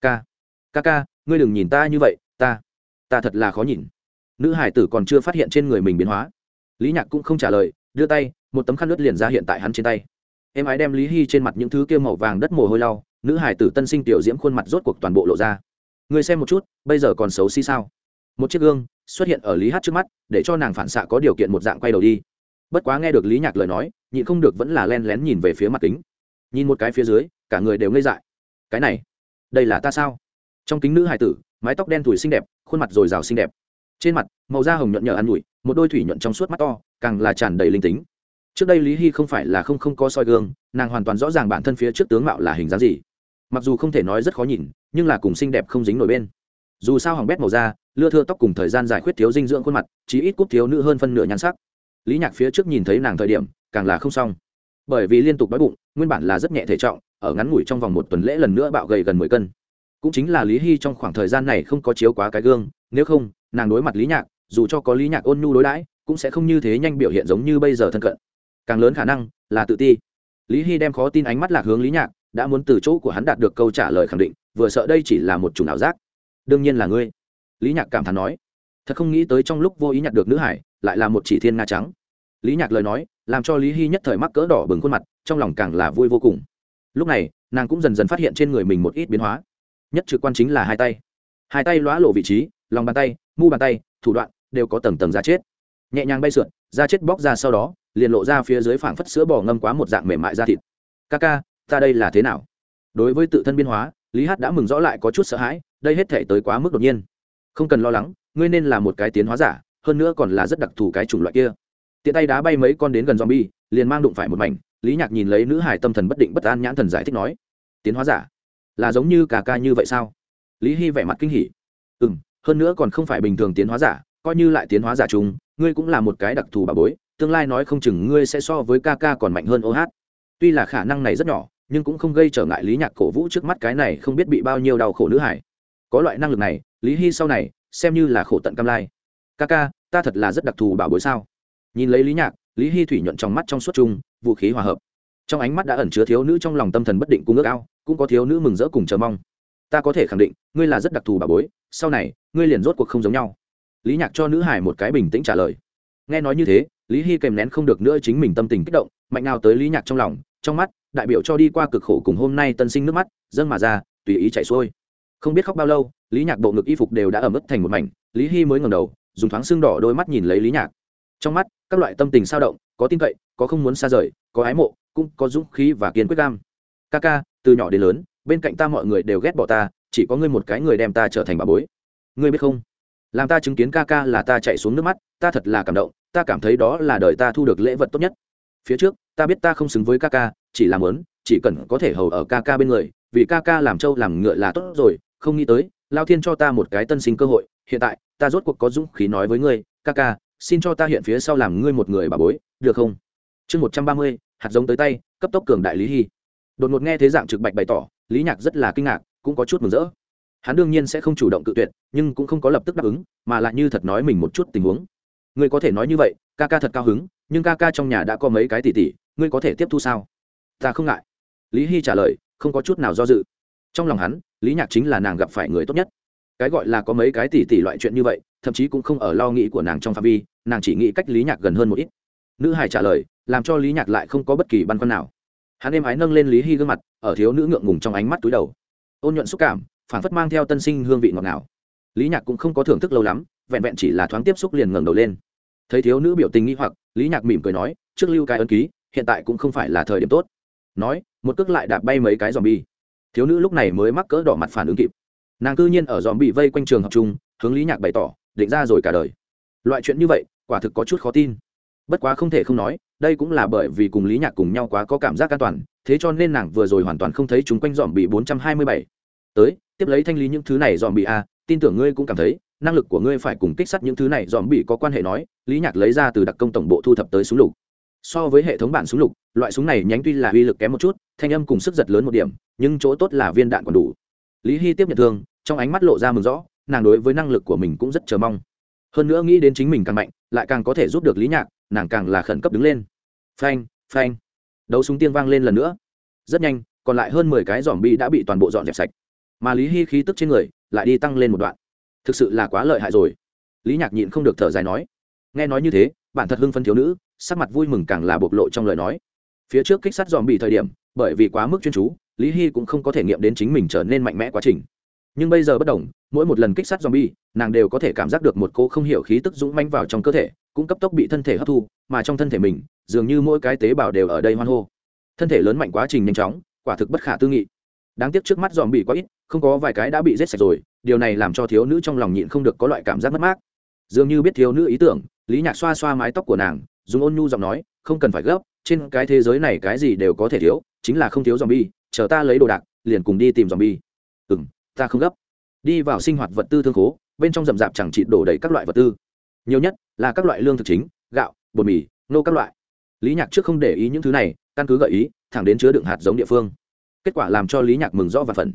Speaker 1: Ca ca ca, ngươi đừng nhìn ta như vậy, ta ta thật là khó nhìn. Nữ hải tử còn chưa phát hiện trên người mình biến hóa. Lý nhạc cũng không trả lời, đưa tay, một tấm khăn nước liền ra hiện tại hắn trên tay. Em ái đem lý hy trên mặt những thứ kia màu vàng đất mồ hôi lau, nữ hải tử tân sinh tiểu diễm khuôn mặt rốt cuộc toàn bộ lộ ra người xem một chút, bây giờ còn xấu xí sao? Một chiếc gương xuất hiện ở lý hát trước mắt, để cho nàng phản xạ có điều kiện một dạng quay đầu đi. Bất quá nghe được lý nhạc lời nói, nhịn không được vẫn là len lén nhìn về phía mặt kính. Nhìn một cái phía dưới, cả người đều ngây dại. Cái này, đây là ta sao? Trong kính nữ hài tử, mái tóc đen thủi xinh đẹp, khuôn mặt r ồ i r à o xinh đẹp. Trên mặt, màu da hồng nhuận nhờ ăn nhủi một đôi thủy nhuận trong suốt mắt to, càng là tràn đầy linh tính. Trước đây lý hy không phải là không không có soi gương, nàng hoàn toàn rõ ràng bản thân phía trước tướng mạo là hình dáng gì. Mặc dù không thể nói rất khó nhìn nhưng là cùng xinh đẹp không dính nổi bên. Dù sao hỏng bét màu da, lưa thưa tóc cùng thời gian giải quyết thiếu dinh dưỡng khuôn mặt chỉ ít cúp thiếu nữ hơn phân nửa nhan sắc. Lý nhạc phía trước nhìn thấy nàng thời điểm, càng là không xong. Bởi vì liên tục đói bụng, nguyên bản là rất nhẹ thể trọng, ở ngắn ngủi trong vòng một tuần lễ lần nữa bạo gầy gần mười cân. Cũng chính là lý hy trong khoảng thời gian này không có chiếu quá cái gương, nếu không, nàng đối mặt lý nhạc, dù cho có lý nhạc ôn nhu đối đãi, cũng sẽ không như thế nhanh biểu hiện giống như bây giờ thân cận. Càng lớn khả năng là tự ti. Lý hy đem khó tin ánh mắt lạc hướng lý nhạc, đã muốn từ chỗ của hắn đạt được câu trả lời khẳng định vừa sợ đây chỉ là một chủng ảo giác. Đương nhiên là ngươi. Lý nhạc cảm thán nói. Thật không nghĩ tới trong lúc vô ý nhặt được nữ hải, lại là một chỉ thiên nga trắng. Lý nhạc lời nói, làm cho lý hy nhất thời mắc cỡ đỏ bừng khuôn mặt, trong lòng càng là vui vô cùng. Lúc này, nàng cũng dần dần phát hiện trên người mình một ít biến hóa. Nhất trực quan chính là hai tay. Hai tay lóa lộ vị trí, lòng bàn tay, mu bàn tay, thủ đoạn đều có tầng tầng da chết. Nhẹ nhàng bay sượn da chết bóc ra sau đó, liền lộ ra phía dưới phảng phất sữa bò ngâm quá một dạng mềm mại da thịt. Ca ca, ta đây là thế nào? Đối với tự thân biên hóa lý hát đã mừng rõ lại có chút sợ hãi, đây hết thể tới quá mức đột nhiên. Không cần lo lắng, ngươi nên là một cái tiến hóa giả, hơn nữa còn là rất đặc thù cái chủng loại kia. Tiện tay đá bay mấy con đến gần zombie, liền mang đụng phải một mảnh, lý nhạc nhìn lấy nữ hải tâm thần bất định bất an nhãn thần giải thích nói, tiến hóa giả, là giống như cà ca như vậy sao? Lý hy vẻ mặt kinh hỉ. Ừ m hơn nữa còn không phải bình thường tiến hóa giả, coi như lại tiến hóa giả chúng, ngươi cũng là một cái đặc thù bà bối, tương lai nói không chừng ngươi sẽ so với ca ca còn mạnh hơn ô hát. Tuy là khả năng này rất nhỏ nhưng cũng không gây trở ngại lý nhạc cổ vũ trước mắt cái này không biết bị bao nhiêu đau khổ nữ hải có loại năng lực này, lý hy sau này, xem như là khổ tận cam lai. Ca ca, ta thật là rất đặc thù bảo bối sao? Nhìn lấy lý nhạc, lý hy thủy nhuận trong mắt trong suốt chung, vũ khí hòa hợp. Trong ánh mắt đã ẩn chứa thiếu nữ trong lòng tâm thần bất định cung ước ao, cũng có thiếu nữ mừng rỡ cùng chờ mong. Ta có thể khẳng định, ngươi là rất đặc thù bảo bối, sau này, ngươi liền rốt cuộc không giống nhau. Lý nhạc cho nữ hải một cái bình tĩnh trả lời. Nghe nói như thế, lý hy kèm nén không được nữa chính mình tâm tình kích động, mạnh nào tới lý nhạc trong lòng, trong mắt đại biểu cho đi qua cực khổ cùng hôm nay tân sinh nước mắt, dâng mà ra, tùy ý chạy xuôi. Không biết khóc bao lâu, lý nhạc bộ ngực y phục đều đã ẩm ướt thành một mảnh, lý hy mới ngầm đầu, dùng thoáng xương đỏ đôi mắt nhìn lấy lý nhạc. Trong mắt, các loại tâm tình sao động, có tin cậy, có không muốn xa rời, có ái mộ, cũng có dũng khí và kiên quyết cam. Ca ca, từ nhỏ đến lớn, bên cạnh ta mọi người đều ghét bỏ ta, chỉ có ngươi một cái người đem ta trở thành bà bối. Ngươi biết không? Làm ta chứng kiến ca ca là ta chạy xuống nước mắt, ta thật là cảm động, ta cảm thấy đó là đời ta thu được lễ vật tốt nhất. Phía trước, ta biết ta không xứng với ca ca chỉ làm lớn chỉ cần có thể hầu ở ca ca bên người, vì ca ca làm trâu làm ngựa là tốt rồi, không nghĩ tới, lao thiên cho ta một cái tân sinh cơ hội, hiện tại, ta rốt cuộc có dũng khí nói với ngươi, ca ca, xin cho ta hiện phía sau làm ngươi một người bà bối, được không? Chương một trăm ba mươi, hạt giống tới tay, cấp tốc cường đại lý hy. Đột ngột nghe thế dạng trực bạch bày tỏ, lý nhạc rất là kinh ngạc, cũng có chút mừng rỡ. Hắn đương nhiên sẽ không chủ động cự tuyệt, nhưng cũng không có lập tức đáp ứng, mà lại như thật nói mình một chút tình huống. Ngươi có thể nói như vậy, ca ca thật cao hứng, nhưng ca ca trong nhà đã có mấy cái tỷ tỷ, ngươi có thể tiếp thu sao? Ta không ngại. Lý hy trả lời, không có chút nào do dự. Trong lòng hắn, lý nhạc chính là nàng gặp phải người tốt nhất. Cái gọi là có mấy cái tỷ tỷ loại chuyện như vậy, thậm chí cũng không ở lo nghĩ của nàng trong phạm vi, nàng chỉ nghĩ cách lý nhạc gần hơn một ít. Nữ hải trả lời, làm cho lý nhạc lại không có bất kỳ băn khoăn nào. Hắn êm ái nâng lên lý hy gương mặt, ở thiếu nữ ngượng ngùng trong ánh mắt túi đầu. Ôn nhuận xúc cảm phản phất mang theo tân sinh hương vị ngọt ngào. Lý nhạc cũng không có thưởng thức lâu lắm, vẹn vẹn chỉ là thoáng tiếp xúc liền ngẩng đầu lên. Thấy thiếu nữ biểu tình nghi hoặc, lý nhạc mỉm cười nói, trước lưu cái ấn ký, hiện tại cũng không phải là thời điểm tốt nói, một cước lại đạp bay mấy cái dòm bi thiếu nữ lúc này mới mắc cỡ đỏ mặt phản ứng kịp. Nàng cư nhiên ở dòm bị vây quanh trường học chung, hướng lý nhạc bày tỏ, định ra rồi cả đời. Loại chuyện như vậy, quả thực có chút khó tin. Bất quá không thể không nói, đây cũng là bởi vì cùng lý nhạc cùng nhau quá có cảm giác an toàn, thế cho nên nàng vừa rồi hoàn toàn không thấy chúng quanh dòm bị bốn trăm hai mươi bảy. Tới, tiếp lấy thanh lý những thứ này dòm bị a, tin tưởng ngươi cũng cảm thấy, năng lực của ngươi phải cùng kích sát những thứ này dòm bị có quan hệ nói, lý nhạc lấy ra từ đặc công tổng bộ thu thập tới súng lục so với hệ thống bản súng lục, loại súng này nhánh tuy là uy lực kém một chút, thanh âm cùng sức giật lớn một điểm, nhưng chỗ tốt là viên đạn còn đủ. Lý hy tiếp nhận thương, trong ánh mắt lộ ra mừng rõ, nàng đối với năng lực của mình cũng rất chờ mong. Hơn nữa nghĩ đến chính mình càng mạnh, lại càng có thể giúp được lý nhạc, nàng càng là khẩn cấp đứng lên. Phanh phanh. Đấu súng tiên vang lên lần nữa. Rất nhanh, còn lại hơn mười cái dòm bi đã bị toàn bộ dọn dẹp sạch. Mà lý hy khí tức trên người lại đi tăng lên một đoạn. Thực sự là quá lợi hại rồi. Lý nhạc nhịn không được thở dài nói. Nghe nói như thế, bản thật hưng phân thiếu nữ sắc mặt vui mừng càng là bộc lộ trong lời nói. Phía trước kích sát dòm bị thời điểm bởi vì quá mức chuyên chú lý hy cũng không có thể nghiệm đến chính mình trở nên mạnh mẽ quá trình. Nhưng bây giờ bất đồng mỗi một lần kích sát zombie, nàng đều có thể cảm giác được một cô không hiểu khí tức dũng manh vào trong cơ thể cũng cấp tốc bị thân thể hấp thu mà trong thân thể mình dường như mỗi cái tế bào đều ở đây hoan hô. Thân thể lớn mạnh quá trình nhanh chóng quả thực bất khả tư nghị. Đáng tiếc trước mắt zombie quá ít không có vài cái đã bị giết sạch rồi điều này làm cho thiếu nữ trong lòng nhịn không được có loại cảm giác mất mát. Dường như biết thiếu nữ ý tưởng lý nhạc xoa xoa mái tóc của nàng dùng ôn nhu giọng nói, không cần phải gấp, trên cái thế giới này cái gì đều có thể thiếu, chính là không thiếu dòm bi chờ ta lấy đồ đạc, liền cùng đi tìm dòm bi ừ m ta không gấp. Đi vào sinh hoạt vật tư thương khố, bên trong rậm rạp chẳng trị đổ đầy các loại vật tư. Nhiều nhất là các loại lương thực chính, gạo, bột mì, nô các loại. Lý nhạc trước không để ý những thứ này, căn cứ gợi ý, thẳng đến chứa đựng hạt giống địa phương. Kết quả làm cho lý nhạc mừng rõ và phần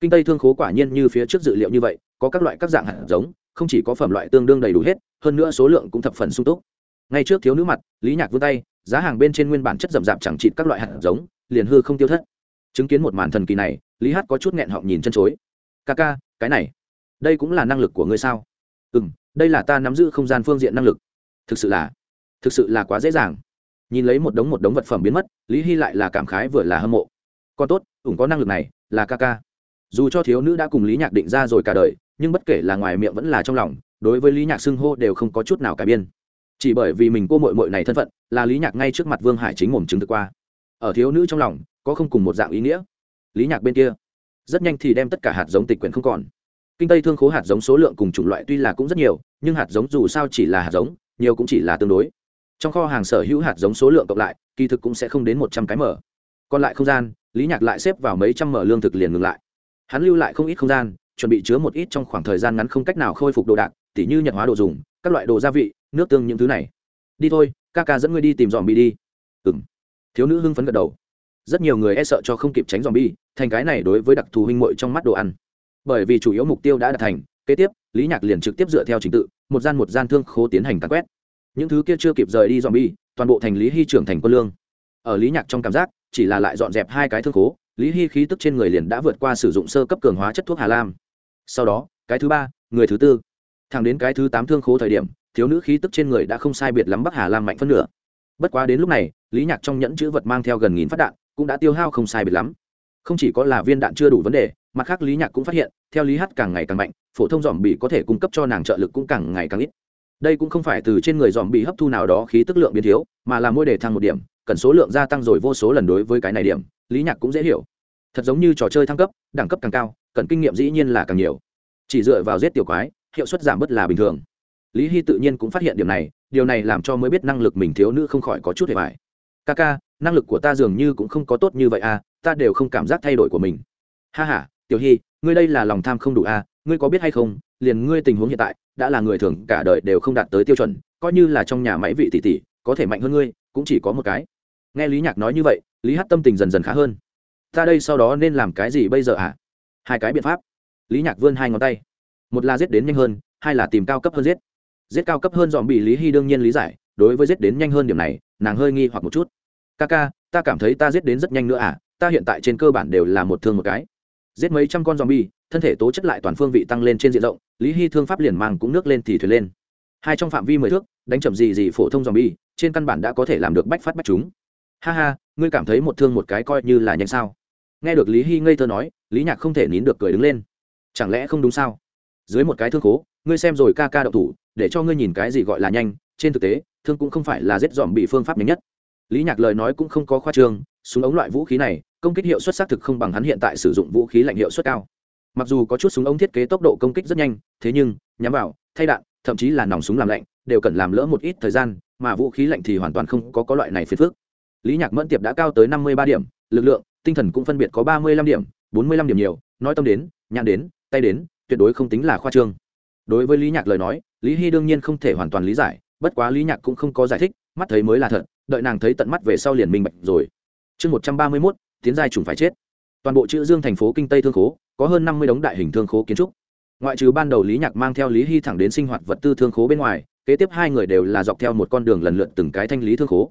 Speaker 1: kinh tây thương khố quả nhiên như phía trước dự liệu như vậy, có các loại các dạng hạt giống, không chỉ có phẩm loại tương đương đầy đủ hết, hơn nữa số lượng cũng thập phần sung túc ngay trước thiếu nữ mặt, lý nhạc vươn tay, giá hàng bên trên nguyên bản chất rậm rạp chẳng chịt các loại hạt giống, liền hư không tiêu thất. Chứng kiến một màn thần kỳ này, lý hát có chút nghẹn họng nhìn chân chối. Ca ca, cái này, đây cũng là năng lực của ngươi sao? Ừ m đây là ta nắm giữ không gian phương diện năng lực. Thực sự là, thực sự là quá dễ dàng. Nhìn lấy một đống một đống vật phẩm biến mất, lý hy lại là cảm khái vừa là hâm mộ. Còn tốt, ủng có năng lực này, là ca ca. Dù cho thiếu nữ đã cùng lý nhạc định ra rồi cả đời, nhưng bất kể là ngoài miệng vẫn là trong lòng, đối với lý nhạc xưng hô đều không có chút nào cải biên chỉ bởi vì mình cô mội mội này thân phận, là lý nhạc ngay trước mặt vương hải chính mồm chứng thực qua. Ở thiếu nữ trong lòng, có không cùng một dạng ý nghĩa. Lý nhạc bên kia, rất nhanh thì đem tất cả hạt giống tịch quyển không còn. Kinh tây thương khố hạt giống số lượng cùng chủng loại tuy là cũng rất nhiều, nhưng hạt giống dù sao chỉ là hạt giống, nhiều cũng chỉ là tương đối. Trong kho hàng sở hữu hạt giống số lượng cộng lại, kỳ thực cũng sẽ không đến một trăm cái mở. Còn lại không gian, lý nhạc lại xếp vào mấy trăm mở lương thực liền ngừng lại. Hắn lưu lại không ít không gian, chuẩn bị chứa một ít trong khoảng thời gian ngắn không cách nào khôi phục đồ đạc, tỉ như nhật hóa đồ dùng các loại đồ gia vị, nước tương những thứ này. Đi thôi, ca ca dẫn ngươi đi tìm dòm bi đi. Ừ m thiếu nữ hưng phấn gật đầu. Rất nhiều người e sợ cho không kịp tránh dòm bi thành cái này đối với đặc thù huynh mội trong mắt đồ ăn. Bởi vì chủ yếu mục tiêu đã đạt thành, kế tiếp, lý nhạc liền trực tiếp dựa theo trình tự, một gian một gian thương khố tiến hành cắn quét. Những thứ kia chưa kịp rời đi dòm bi toàn bộ thành lý hy trưởng thành quân lương. Ở lý nhạc trong cảm giác, chỉ là lại dọn dẹp hai cái thương khố, lý hy khí tức trên người liền đã vượt qua sử dụng sơ cấp cường hóa chất thuốc hà lam. Sau đó, cái thứ ba, người thứ tư thẳng đến cái thứ tám thương khố thời điểm, thiếu nữ khí tức trên người đã không sai biệt lắm bắc hà lam mạnh phân nửa. Bất quá đến lúc này, lý nhạc trong nhẫn chữ vật mang theo gần nghìn phát đạn, cũng đã tiêu hao không sai biệt lắm. Không chỉ có là viên đạn chưa đủ vấn đề, mặt khác lý nhạc cũng phát hiện, theo lý hát càng ngày càng mạnh, phổ thông dòm bị có thể cung cấp cho nàng trợ lực cũng càng ngày càng ít. Đây cũng không phải từ trên người dòm bị hấp thu nào đó khí tức lượng biến thiếu, mà là mỗi đề thăng một điểm, cần số lượng gia tăng rồi vô số lần đối với cái này điểm, lý nhạc cũng dễ hiểu. Thật giống như trò chơi thăng cấp, đẳng cấp càng cao, cần kinh nghiệm dĩ nhiên là càng nhiều. Chỉ dựa vào giết tiểu quái hiệu suất giảm bớt là bình thường. Lý hy tự nhiên cũng phát hiện điểm này, điều này làm cho mới biết năng lực mình thiếu nữ không khỏi có chút hề mại ca ca, năng lực của ta dường như cũng không có tốt như vậy à ta đều không cảm giác thay đổi của mình. Ha h a tiểu hy, ngươi đây là lòng tham không đủ à ngươi có biết hay không, liền ngươi tình huống hiện tại, đã là người thường cả đời đều không đạt tới tiêu chuẩn, coi như là trong nhà máy vị tỷ tỷ, có thể mạnh hơn ngươi, cũng chỉ có một cái. Nghe lý nhạc nói như vậy, lý hát tâm tình dần dần khá hơn. Ta đây sau đó nên làm cái gì bây giờ ạ à? hai cái biện pháp. Lý nhạc vươn hai ngón tay một là giết đến nhanh hơn, hai là tìm cao cấp hơn giết. Giết cao cấp hơn dòm bị lý hy đương nhiên lý giải, đối với giết đến nhanh hơn điểm này, nàng hơi nghi hoặc một chút. Ca ca, ta cảm thấy ta giết đến rất nhanh nữa à ta hiện tại trên cơ bản đều là một thương một cái. Giết mấy trăm con zombie, thân thể tố chất lại toàn phương vị tăng lên trên diện rộng, lý hy thương pháp liền mang cũng nước lên thì thuyền lên. Hai trong phạm vi mười thước, đánh chậm gì gì phổ thông zombie, trên căn bản đã có thể làm được bách phát bách chúng. Ha ha, ngươi cảm thấy một thương một cái coi như là nhanh sao? Nghe được lý hy ngây thơ nói, lý nhạc không thể nín được cười đứng lên. Chẳng lẽ không đúng sao? Dưới một cái thương khố, ngươi xem rồi ca ca đậu thủ, để cho ngươi nhìn cái gì gọi là nhanh, trên thực tế, thương cũng không phải là giết dòm bị phương pháp nhanh nhất. Lý nhạc lời nói cũng không có khoa trương, súng ống loại vũ khí này, công kích hiệu suất xác thực không bằng hắn hiện tại sử dụng vũ khí lạnh hiệu suất cao. Mặc dù có chút súng ống thiết kế tốc độ công kích rất nhanh, thế nhưng, nhắm vào, thay đạn, thậm chí là nòng súng làm lạnh, đều cần làm lỡ một ít thời gian, mà vũ khí lạnh thì hoàn toàn không có có loại này phiền phức. Lý nhạc mẫn tiệp đã cao tới năm mươi ba điểm, lực lượng, tinh thần cũng phân biệt có ba mươi lăm điểm, bốn mươi lăm điểm nhiều, nói tâm đến, nhãn đến, tay đến tuyệt đối không tính là khoa trương. Đối với lý nhạc lời nói, lý hy đương nhiên không thể hoàn toàn lý giải, bất quá lý nhạc cũng không có giải thích, mắt thấy mới là thật, đợi nàng thấy tận mắt về sau liền minh bạch rồi. Chương một trăm ba mươi mốt, tiến giai trùng phải chết. Toàn bộ chữ dương thành phố kinh tây thương khố, có hơn năm mươi đống đại hình thương khố kiến trúc. Ngoại trừ ban đầu lý nhạc mang theo lý hy thẳng đến sinh hoạt vật tư thương khố bên ngoài, kế tiếp hai người đều là dọc theo một con đường lần lượt từng cái thanh lý thương khố.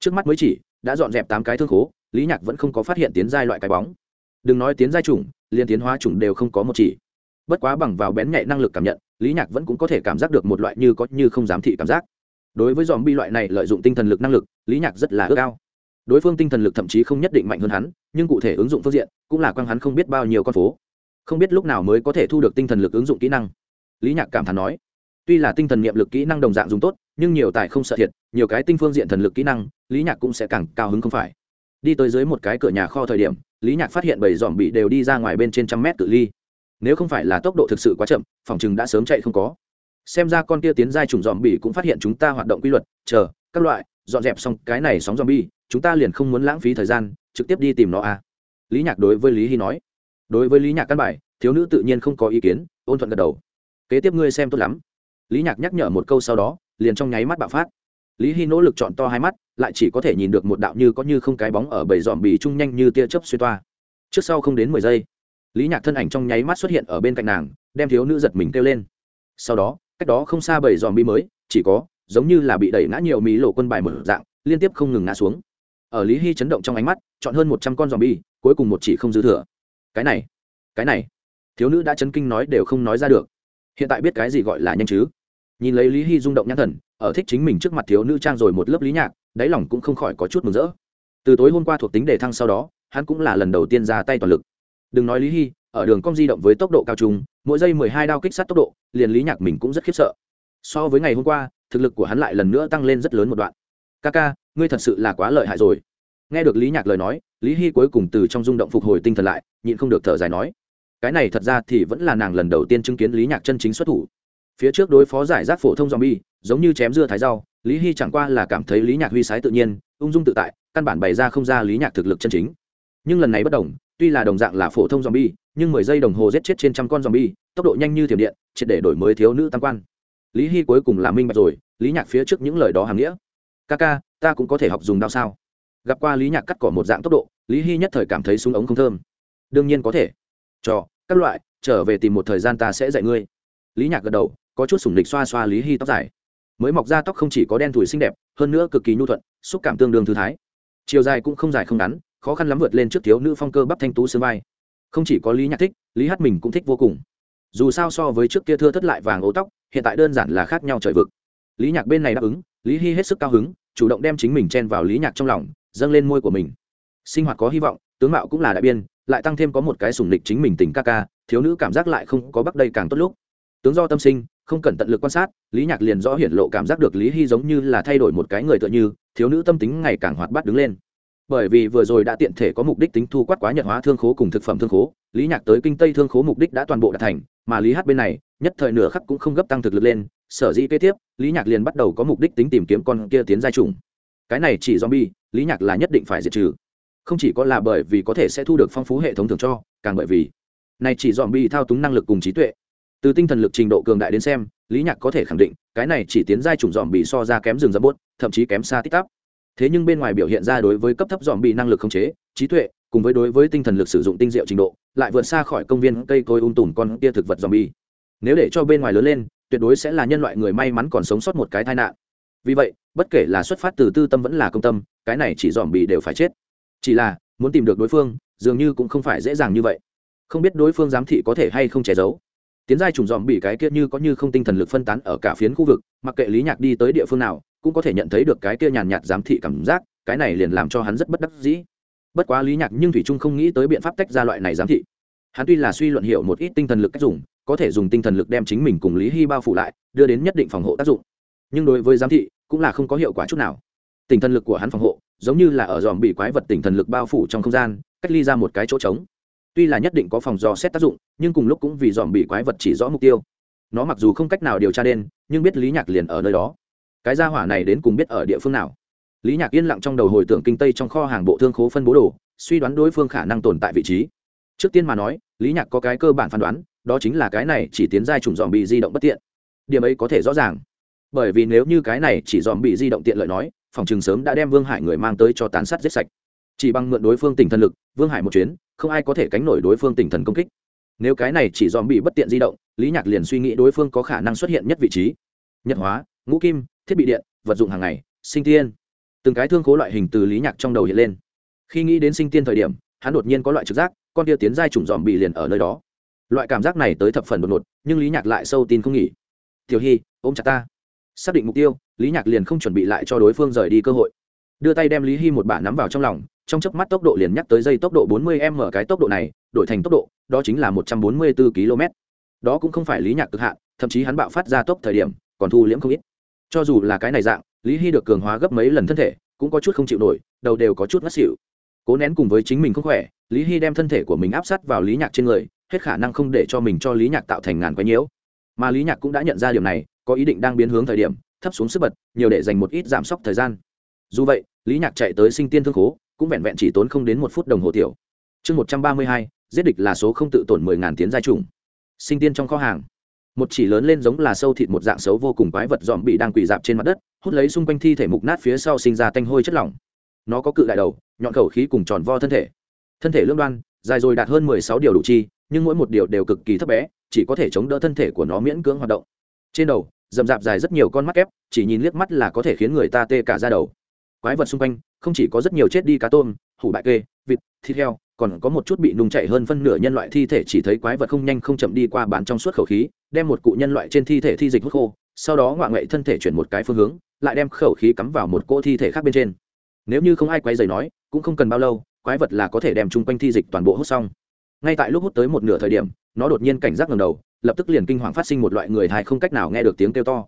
Speaker 1: Trước mắt mới chỉ, đã dọn dẹp tám cái thương khố, lý nhạc vẫn không có phát hiện tiến giai loại cái bóng. Đừng nói tiến giai chủng liên tiến hóa chủng đều không có một chỉ bất quá bằng vào bén nhạy năng lực cảm nhận, lý nhạc vẫn cũng có thể cảm giác được một loại như có như không dám thị cảm giác. Đối với dòm bi loại này lợi dụng tinh thần lực năng lực, lý nhạc rất là ước ao. đối phương tinh thần lực thậm chí không nhất định mạnh hơn hắn, nhưng cụ thể ứng dụng phương diện cũng là quang hắn không biết bao nhiêu con phố. Không biết lúc nào mới có thể thu được tinh thần lực ứng dụng kỹ năng. Lý nhạc cảm thán nói, tuy là tinh thần niệm lực kỹ năng đồng dạng dùng tốt, nhưng nhiều tài không sợ thiệt, nhiều cái tinh phương diện thần lực kỹ năng, lý nhạc cũng sẽ càng cao hứng không phải. Đi tới dưới một cái cửa nhà kho thời điểm, lý nhạc phát hiện bảy dòm bị đều đi ra ngoài bên trên trăm mét cự ly nếu không phải là tốc độ thực sự quá chậm, phòng chừng đã sớm chạy không có. Xem ra con kia tiến giai trùng dòm bỉ cũng phát hiện chúng ta hoạt động quy luật, chờ, các loại, dọn dẹp xong cái này sóng dòm bi chúng ta liền không muốn lãng phí thời gian, trực tiếp đi tìm nó à. Lý nhạc đối với lý hy nói. Đối với lý nhạc căn bài, thiếu nữ tự nhiên không có ý kiến, ôn thuận gật đầu. Kế tiếp ngươi xem tốt lắm. Lý nhạc nhắc nhở một câu sau đó, liền trong nháy mắt bạo phát. Lý hy nỗ lực chọn to hai mắt, lại chỉ có thể nhìn được một đạo như có như không cái bóng ở bầy dòm bì chung nhanh như tia chớp xuyên toa. Trước sau không đến mười giây lý nhạc thân ảnh trong nháy mắt xuất hiện ở bên cạnh nàng, đem thiếu nữ giật mình kêu lên. Sau đó, cách đó không xa bầy dòm bi mới, chỉ có, giống như là bị đẩy ngã nhiều mí lộ quân bài mở dạng, liên tiếp không ngừng ngã xuống. Ở lý hy chấn động trong ánh mắt, chọn hơn một trăm con dòm bi cuối cùng một chỉ không dư thừa. Cái này cái này. Thiếu nữ đã chấn kinh nói đều không nói ra được. Hiện tại biết cái gì gọi là nhanh chứ? Nhìn lấy lý hy rung động nhãn thần, ở thích chính mình trước mặt thiếu nữ trang rồi một lớp lý nhạc, đáy lòng cũng không khỏi có chút mừng rỡ. Từ tối hôm qua thuộc tính đề thăng sau đó, hắn cũng là lần đầu tiên ra tay toàn lực đừng nói lý hy, ở đường cong di động với tốc độ cao trung, mỗi giây mười hai đao kích sát tốc độ, liền lý nhạc mình cũng rất khiếp sợ. So với ngày hôm qua, thực lực của hắn lại lần nữa tăng lên rất lớn một đoạn. Ca ca ngươi thật sự là quá lợi hại rồi. Nghe được lý nhạc lời nói, lý hy cuối cùng từ trong rung động phục hồi tinh thần lại, nhịn không được thở dài nói, cái này thật ra thì vẫn là nàng lần đầu tiên chứng kiến lý nhạc chân chính xuất thủ. Phía trước đối phó giải rác phổ thông zombie, giống như chém dưa thái rau, lý hy chẳng qua là cảm thấy lý nhạc huy sái tự nhiên, ung dung tự tại, căn bản bày ra không ra lý nhạc thực lực chân chính. Nhưng lần này bất đồng tuy là đồng dạng là phổ thông zombie nhưng mười giây đồng hồ giết chết trên trăm con zombie tốc độ nhanh như thiểm điện triệt để đổi mới thiếu nữ tam quan. Lý hy cuối cùng là minh bạch rồi lý nhạc phía trước những lời đó hàm nghĩa. Kaka, ta cũng có thể học dùng đao sao? Gặp qua lý nhạc cắt cỏ một dạng tốc độ lý hy nhất thời cảm thấy súng ống không thơm. Đương nhiên có thể. Cho các loại trở về tìm một thời gian ta sẽ dạy ngươi. Lý nhạc gật đầu có chút sủng lịch xoa xoa lý hy tóc dài. Mới mọc ra tóc không chỉ có đen thủi xinh đẹp hơn nữa cực kỳ nhu thuận xúc cảm tương đương thư thái. Chiều dài cũng không dài không ngắn khó khăn lắm vượt lên trước thiếu nữ phong cơ bắp thanh tú sơn vai. Không chỉ có lý nhạc thích, lý hát mình cũng thích vô cùng. Dù sao so với trước kia thưa thất lại vàng ố tóc, hiện tại đơn giản là khác nhau trời vực. Lý nhạc bên này đáp ứng, lý hy hết sức cao hứng, chủ động đem chính mình chen vào lý nhạc trong lòng, dâng lên môi của mình. Sinh hoạt có hy vọng, tướng mạo cũng là đại biên, lại tăng thêm có một cái sủng lịch chính mình tình ca ca, thiếu nữ cảm giác lại không có bắc đây càng tốt lúc. Tướng do tâm sinh, không cần tận lực quan sát, lý nhạc liền rõ hiển lộ cảm giác được lý hy giống như là thay đổi một cái người tựa như, thiếu nữ tâm tính ngày càng hoạt bát đứng lên bởi vì vừa rồi đã tiện thể có mục đích tính thu quát quá nhận hóa thương khố cùng thực phẩm thương khố, lý nhạc tới kinh tây thương khố mục đích đã toàn bộ đạt thành, mà lý hát bên này, nhất thời nửa khắc cũng không gấp tăng thực lực lên, sở dĩ kế tiếp, lý nhạc liền bắt đầu có mục đích tính tìm kiếm con kia tiến giai trùng. Cái này chỉ zombie, lý nhạc là nhất định phải diệt trừ. Không chỉ có là bởi vì có thể sẽ thu được phong phú hệ thống thường cho, càng bởi vì, này chỉ zombie thao túng năng lực cùng trí tuệ. Từ tinh thần lực trình độ cường đại đến xem, lý nhạc có thể khẳng định, cái này chỉ tiến giai chủng dòm bị so ra kém rừng dâm bốt, thậm chí kém xa tích tắp thế nhưng bên ngoài biểu hiện ra đối với cấp thấp dòm bị năng lực khống chế, trí tuệ, cùng với đối với tinh thần lực sử dụng tinh diệu trình độ, lại vượt xa khỏi công viên cây cối ung tùm con kia thực vật dòm bi nếu để cho bên ngoài lớn lên, tuyệt đối sẽ là nhân loại người may mắn còn sống sót một cái tai nạn. Vì vậy, bất kể là xuất phát từ tư tâm vẫn là công tâm, cái này chỉ dòm bị đều phải chết. Chỉ là, muốn tìm được đối phương, dường như cũng không phải dễ dàng như vậy. Không biết đối phương giám thị có thể hay không che giấu. Tiến giai trùng dòm bị cái kia như có như không tinh thần lực phân tán ở cả phiến khu vực, mặc kệ lý nhạc đi tới địa phương nào cũng có thể nhận thấy được cái kia nhàn nhạt giám thị cảm giác, cái này liền làm cho hắn rất bất đắc dĩ. Bất quá lý nhạc nhưng thủy trung không nghĩ tới biện pháp tách ra loại này giám thị. Hắn tuy là suy luận hiểu một ít tinh thần lực cách dùng, có thể dùng tinh thần lực đem chính mình cùng lý hy bao phủ lại, đưa đến nhất định phòng hộ tác dụng. Nhưng đối với giám thị, cũng là không có hiệu quả chút nào. Tinh thần lực của hắn phòng hộ, giống như là ở dòm bị quái vật tinh thần lực bao phủ trong không gian, cách ly ra một cái chỗ trống. Tuy là nhất định có phòng dò xét tác dụng, nhưng cùng lúc cũng vì dòm bị quái vật chỉ rõ mục tiêu. Nó mặc dù không cách nào điều tra đen nhưng biết lý nhạc liền ở nơi đó cái gia hỏa này đến cùng biết ở địa phương nào? Lý nhạc yên lặng trong đầu hồi tưởng kinh tây trong kho hàng bộ thương khố phân bố đồ, suy đoán đối phương khả năng tồn tại vị trí. Trước tiên mà nói, lý nhạc có cái cơ bản phán đoán, đó chính là cái này chỉ tiến giai trùng dòm bị di động bất tiện. Điểm ấy có thể rõ ràng. Bởi vì nếu như cái này chỉ dòm bị di động tiện lợi nói, phòng trường sớm đã đem vương hải người mang tới cho tán sát giết sạch. Chỉ bằng mượn đối phương tình thần lực, vương hải một chuyến, không ai có thể cánh nổi đối phương tình thần công kích. Nếu cái này chỉ dòm bị bất tiện di động, lý nhạc liền suy nghĩ đối phương có khả năng xuất hiện nhất vị trí. Nhật hóa, ngũ kim thiết bị điện, vật dụng hàng ngày, sinh tiên. Từng cái thương khố loại hình từ lý nhạc trong đầu hiện lên. Khi nghĩ đến sinh tiên thời điểm, hắn đột nhiên có loại trực giác, con tia tiến giai trùng dòm bị liền ở nơi đó. Loại cảm giác này tới thập phần đột ngột, nhưng lý nhạc lại sâu tin không nghỉ. Tiểu hy, ôm chặt ta. Xác định mục tiêu, lý nhạc liền không chuẩn bị lại cho đối phương rời đi cơ hội. Đưa tay đem lý hy một bả nắm vào trong lòng, trong chớp mắt tốc độ liền nhắc tới dây tốc độ 40 m cái tốc độ này, đổi thành tốc độ, đó chính là 144 km đó cũng không phải lý nhạc cực hạn, thậm chí hắn bạo phát ra tốc thời điểm, còn thu liễm không ít cho dù là cái này dạng, lý hy được cường hóa gấp mấy lần thân thể, cũng có chút không chịu nổi, đầu đều có chút ngất xỉu. Cố nén cùng với chính mình không khỏe, lý hy đem thân thể của mình áp sát vào lý nhạc trên người, hết khả năng không để cho mình cho lý nhạc tạo thành ngàn quái nhiễu. Mà lý nhạc cũng đã nhận ra điều này, có ý định đang biến hướng thời điểm, thấp xuống sức bật, nhiều để dành một ít giảm sốc thời gian. Dù vậy, lý nhạc chạy tới sinh tiên thương khố, cũng vẹn vẹn chỉ tốn không đến một phút đồng hồ tiểu. Chương một trăm ba mươi hai, giết địch là số không tự tổn mười ngàn tiến giai trùng sinh tiên trong kho hàng một chỉ lớn lên giống là sâu thịt một dạng xấu vô cùng quái vật dòm bị đang quỳ dạp trên mặt đất, hút lấy xung quanh thi thể mục nát phía sau sinh ra tanh hôi chất lỏng. Nó có cự đại đầu, nhọn khẩu khí cùng tròn vo thân thể. Thân thể lương đoan, dài rồi đạt hơn mười sáu điều đủ chi, nhưng mỗi một điều đều cực kỳ thấp bé, chỉ có thể chống đỡ thân thể của nó miễn cưỡng hoạt động. Trên đầu, rậm rạp dài rất nhiều con mắt kép, chỉ nhìn liếc mắt là có thể khiến người ta tê cả ra đầu. Quái vật xung quanh, không chỉ có rất nhiều chết đi cá tôm, hủ bại kê, vịt, thịt heo, còn có một chút bị nung chảy hơn phân nửa nhân loại thi thể chỉ thấy quái vật không nhanh không chậm đi qua bán trong suốt khẩu khí đem một cụ nhân loại trên thi thể thi dịch hút khô sau đó ngoại ngoại thân thể chuyển một cái phương hướng lại đem khẩu khí cắm vào một cỗ thi thể khác bên trên. Nếu như không ai quay dày nói cũng không cần bao lâu quái vật là có thể đem chung quanh thi dịch toàn bộ hút xong. Ngay tại lúc hút tới một nửa thời điểm nó đột nhiên cảnh giác ngầm đầu lập tức liền kinh hoàng phát sinh một loại người thai không cách nào nghe được tiếng kêu to.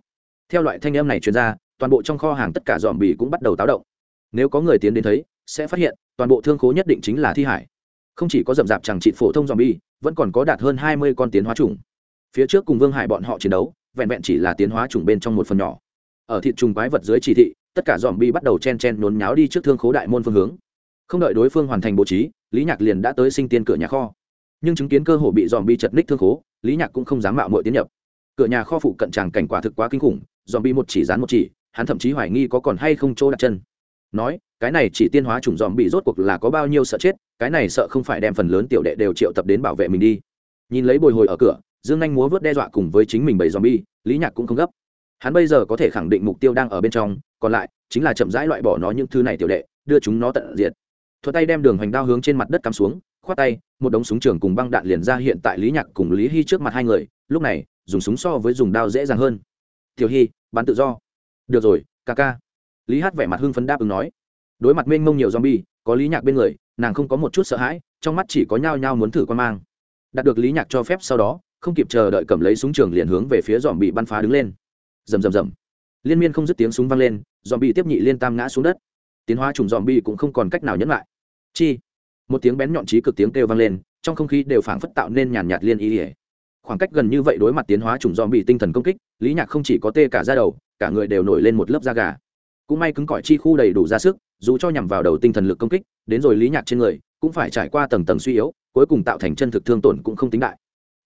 Speaker 1: Theo loại thanh âm này truyền ra toàn bộ trong kho hàng tất cả dòm bì cũng bắt đầu táo động. Nếu có người tiến đến thấy sẽ phát hiện toàn bộ thương khố nhất định chính là thi hải. Không chỉ có rậm rạp chẳng trị phổ thông dòm bì, vẫn còn có đạt hơn hai mươi con tiến hóa trùng phía trước cùng vương hải bọn họ chiến đấu, vẹn vẹn chỉ là tiến hóa trùng bên trong một phần nhỏ. Ở thịt trùng quái vật dưới chỉ thị, tất cả dòm bi bắt đầu chen chen nhốn nháo đi trước thương khố đại môn phương hướng. Không đợi đối phương hoàn thành bố trí, lý nhạc liền đã tới sinh tiên cửa nhà kho. Nhưng chứng kiến cơ hội bị dòm bi chật ních thương khố, lý nhạc cũng không dám mạo mọi tiến nhập. Cửa nhà kho phụ cận tràng cảnh quả thực quá kinh khủng dòm bi một chỉ dán một chỉ, hắn thậm chí hoài nghi có còn hay không chỗ đặt chân. Nói, cái này chỉ tiên hóa chủng dòm bị rốt cuộc là có bao nhiêu sợ chết, cái này sợ không phải đem phần lớn tiểu đệ đều triệu tập đến bảo vệ mình đi. Nhìn lấy bồi hồi ở cửa dương anh múa vớt đe dọa cùng với chính mình bảy dòm bi lý nhạc cũng không gấp. Hắn bây giờ có thể khẳng định mục tiêu đang ở bên trong, còn lại chính là chậm rãi loại bỏ nó những thứ này tiểu đệ, đưa chúng nó tận diệt. Thuật tay đem đường hoành đao hướng trên mặt đất cắm xuống, khoát tay, một đống súng trường cùng băng đạn liền ra hiện tại lý nhạc cùng lý hy trước mặt hai người, lúc này, dùng súng so với dùng đao dễ dàng hơn. Tiểu hy, bắn tự do. Được rồi, ca ca. Lý hát vẻ mặt hưng phấn đáp ứng nói. Đối mặt mênh mông nhiều zombie, có lý nhạc bên người, nàng không có một chút sợ hãi, trong mắt chỉ có nhao nhao muốn thử quan mang. Đạt được lý nhạc cho phép sau đó không kịp chờ đợi cầm lấy súng trường liền hướng về phía dòm bị bắn phá đứng lên. Rầm rầm rầm. Liên miên không dứt tiếng súng vang lên, dòm bị tiếp nhị liên tam ngã xuống đất. Tiến hóa trùng dòm bị cũng không còn cách nào nhẫn lại. Chi. Một tiếng bén nhọn trí cực tiếng kêu vang lên, trong không khí đều phảng phất tạo nên nhàn nhạt liên ý ỉa khoảng cách gần như vậy đối mặt tiến hóa trùng dòm bị tinh thần công kích, lý nhạc không chỉ có tê cả ra đầu, cả người đều nổi lên một lớp da gà. Cũng may cứng cỏi chi khu đầy đủ ra sức, dù cho nhằm vào đầu tinh thần lực công kích, đến rồi lý nhạc trên người, cũng phải trải qua tầng tầng suy yếu, cuối cùng tạo thành chân thực thương tổn cũng không tính đại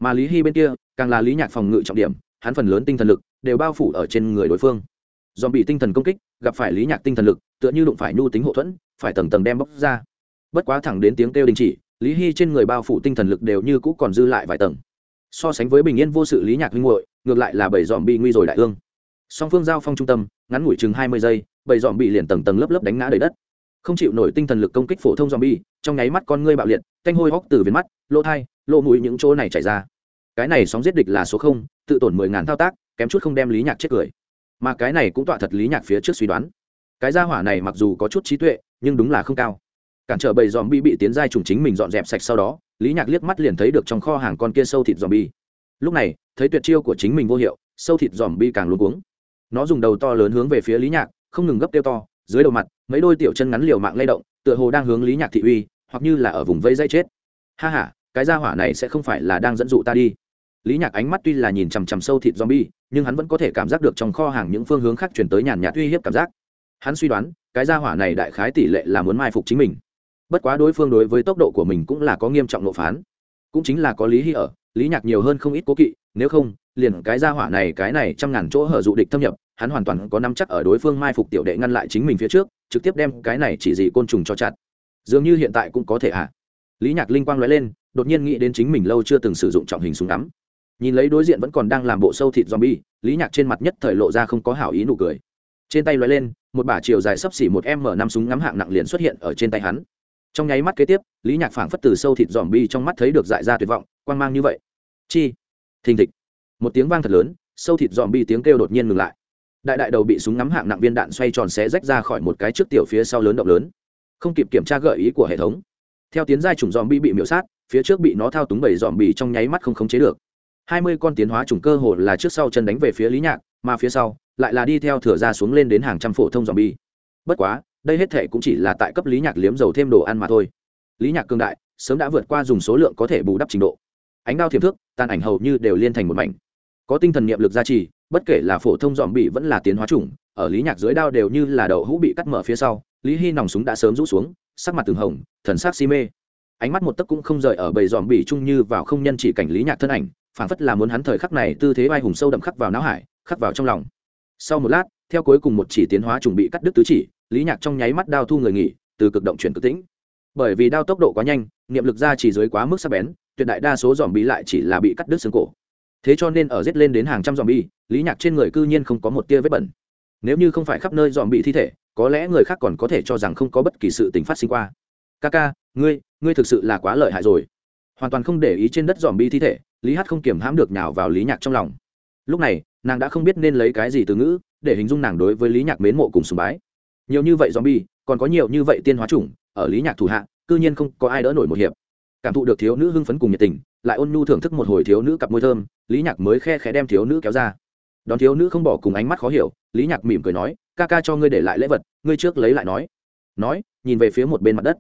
Speaker 1: mà lý hy bên kia càng là lý nhạc phòng ngự trọng điểm hắn phần lớn tinh thần lực đều bao phủ ở trên người đối phương Dòm bị tinh thần công kích gặp phải lý nhạc tinh thần lực tựa như đụng phải nhu tính hậu thuẫn phải tầng tầng đem bóc ra bất quá thẳng đến tiếng kêu đình chỉ lý hy trên người bao phủ tinh thần lực đều như cũ còn dư lại vài tầng so sánh với bình yên vô sự lý nhạc huynh hội ngược lại là bảy dòm bị nguy rồi đại ương song phương giao phong trung tâm ngắn ngủi chừng hai mươi giây bảy dòm bị liền tầng tầng lớp lớp đánh ngã đầy đất không chịu nổi tinh thần lực công kích phổ thông dòm bi trong nháy mắt con ngươi bạo liệt canh hôi hóc từ viền mắt lỗ thai lỗ mũi những chỗ này chảy ra cái này sóng giết địch là số không, tự tổn mười ngàn thao tác, kém chút không đem lý nhạc chết cười. Mà cái này cũng tọa thật lý nhạc phía trước suy đoán. Cái gia hỏa này mặc dù có chút trí tuệ, nhưng đúng là không cao. Cản trở bầy dòm bi bị tiến giai trùng chính mình dọn dẹp sạch sau đó, lý nhạc liếc mắt liền thấy được trong kho hàng con kia sâu thịt dòm bi lúc này, thấy tuyệt chiêu của chính mình vô hiệu, sâu thịt dòm bi càng luôn cuống. Nó dùng đầu to lớn hướng về phía lý nhạc, không ngừng gấp tiêu to, dưới đầu mặt, mấy đôi tiểu chân ngắn liều mạng lay động, tựa hồ đang hướng lý nhạc thị uy, hoặc như là ở vùng vây dây chết. Ha h a cái gia hỏa này sẽ không phải là đang dẫn dụ ta đi. Lý nhạc ánh mắt tuy là nhìn chằm chằm sâu thịt zombie, nhưng hắn vẫn có thể cảm giác được trong kho hàng những phương hướng khác chuyển tới nhàn nhạt uy hiếp cảm giác. Hắn suy đoán, cái gia hỏa này đại khái tỷ lệ là muốn mai phục chính mình. Bất quá đối phương đối với tốc độ của mình cũng là có nghiêm trọng nộp phán. Cũng chính là có lý hy ở, lý nhạc nhiều hơn không ít cố kỵ, nếu không, liền cái gia hỏa này, cái này trăm ngàn chỗ hở dụ địch thâm nhập, hắn hoàn toàn có nắm chắc ở đối phương mai phục tiểu đệ ngăn lại chính mình phía trước, trực tiếp đem cái này chỉ dị côn trùng cho chặt. Dường như hiện tại cũng có thể ạ. à lý nhạc linh quang nói lên, đột nhiên nghĩ đến chính mình lâu chưa từng sử dụng trọng hình súng ngắm. Nhìn lấy đối diện vẫn còn đang làm bộ sâu thịt zombie, lý nhạc trên mặt nhất thời lộ ra không có hảo ý nụ cười. Trên tay loại lên, một bả chiều dài sấp xỉ một m năm súng ngắm hạng nặng liền xuất hiện ở trên tay hắn. Trong nháy mắt kế tiếp, lý nhạc phảng phất từ sâu thịt zombie bi trong mắt thấy được dại ra tuyệt vọng quan mang như vậy. Chi? Thình thịch. Một tiếng vang thật lớn, sâu thịt zombie bi tiếng kêu đột nhiên ngừng lại. Đại đại đầu bị súng ngắm hạng nặng viên đạn xoay tròn xé rách ra khỏi một cái trước tiểu phía sau lớn động lớn. Không kịp kiểm tra gợi ý của hệ thống theo tiến giai chủng dòm bi bị miễu sát, phía trước bị nó thao túng bảy dòm bì trong nháy mắt không khống chế được. Hai mươi con tiến hóa chủng cơ hồ là trước sau chân đánh về phía lý nhạc, mà phía sau lại là đi theo thửa ra xuống lên đến hàng trăm phổ thông dòm bi bất quá, đây hết thể cũng chỉ là tại cấp lý nhạc liếm dầu thêm đồ ăn mà thôi. Lý nhạc cương đại, sớm đã vượt qua dùng số lượng có thể bù đắp trình độ. Ánh đao thiềm thước, tàn ảnh hầu như đều liên thành một mảnh. Có tinh thần niệm lực gia trì, bất kể là phổ thông dòm bị vẫn là tiến hóa chủng, ở lý nhạc dưới đao đều như là đậu hũ bị cắt mở phía sau, lý hy nòng súng đã sớm rũ xuống sắc mặt từng hồng, thần sắc si mê. Ánh mắt một tấc cũng không rời ở bầy dòm bỉ chung như vào không nhân chỉ cảnh lý nhạc thân ảnh, phảng phất là muốn hắn thời khắc này tư thế vai hùng sâu đậm khắc vào não hải, khắc vào trong lòng. Sau một lát, theo cuối cùng một chỉ tiến hóa chuẩn bị cắt đứt tứ chỉ, lý nhạc trong nháy mắt đao thu người nghỉ, từ cực động chuyển cực tĩnh. Bởi vì đao tốc độ quá nhanh, niệm lực ra chỉ dưới quá mức sắc bén, tuyệt đại đa số dòm bỉ lại chỉ là bị cắt đứt xương cổ. Thế cho nên ở giết lên đến hàng trăm dòm bỉ, lý nhạc trên người cư nhiên không có một tia vết bẩn. Nếu như không phải khắp nơi dòm bị thi thể có lẽ người khác còn có thể cho rằng không có bất kỳ sự tình phát sinh qua. Ca ca, ngươi ngươi thực sự là quá lợi hại rồi. Hoàn toàn không để ý trên đất dòm bi thi thể, lý hát không kiểm hãm được nhào vào lý nhạc trong lòng. Lúc này, nàng đã không biết nên lấy cái gì từ ngữ để hình dung nàng đối với lý nhạc mến mộ cùng sùng bái. Nhiều như vậy zombie, còn có nhiều như vậy tiên hóa chủng, ở lý nhạc thủ hạ, cư nhiên không có ai đỡ nổi một hiệp. Cảm thụ được thiếu nữ hưng phấn cùng nhiệt tình, lại ôn nhu thưởng thức một hồi thiếu nữ cặp môi thơm, lý nhạc mới khe khẽ đem thiếu nữ kéo ra đón thiếu nữ không bỏ cùng ánh mắt khó hiểu lý nhạc mỉm cười nói ca ca cho ngươi để lại lễ vật ngươi trước lấy lại nói. Nói nhìn về phía một bên mặt đất.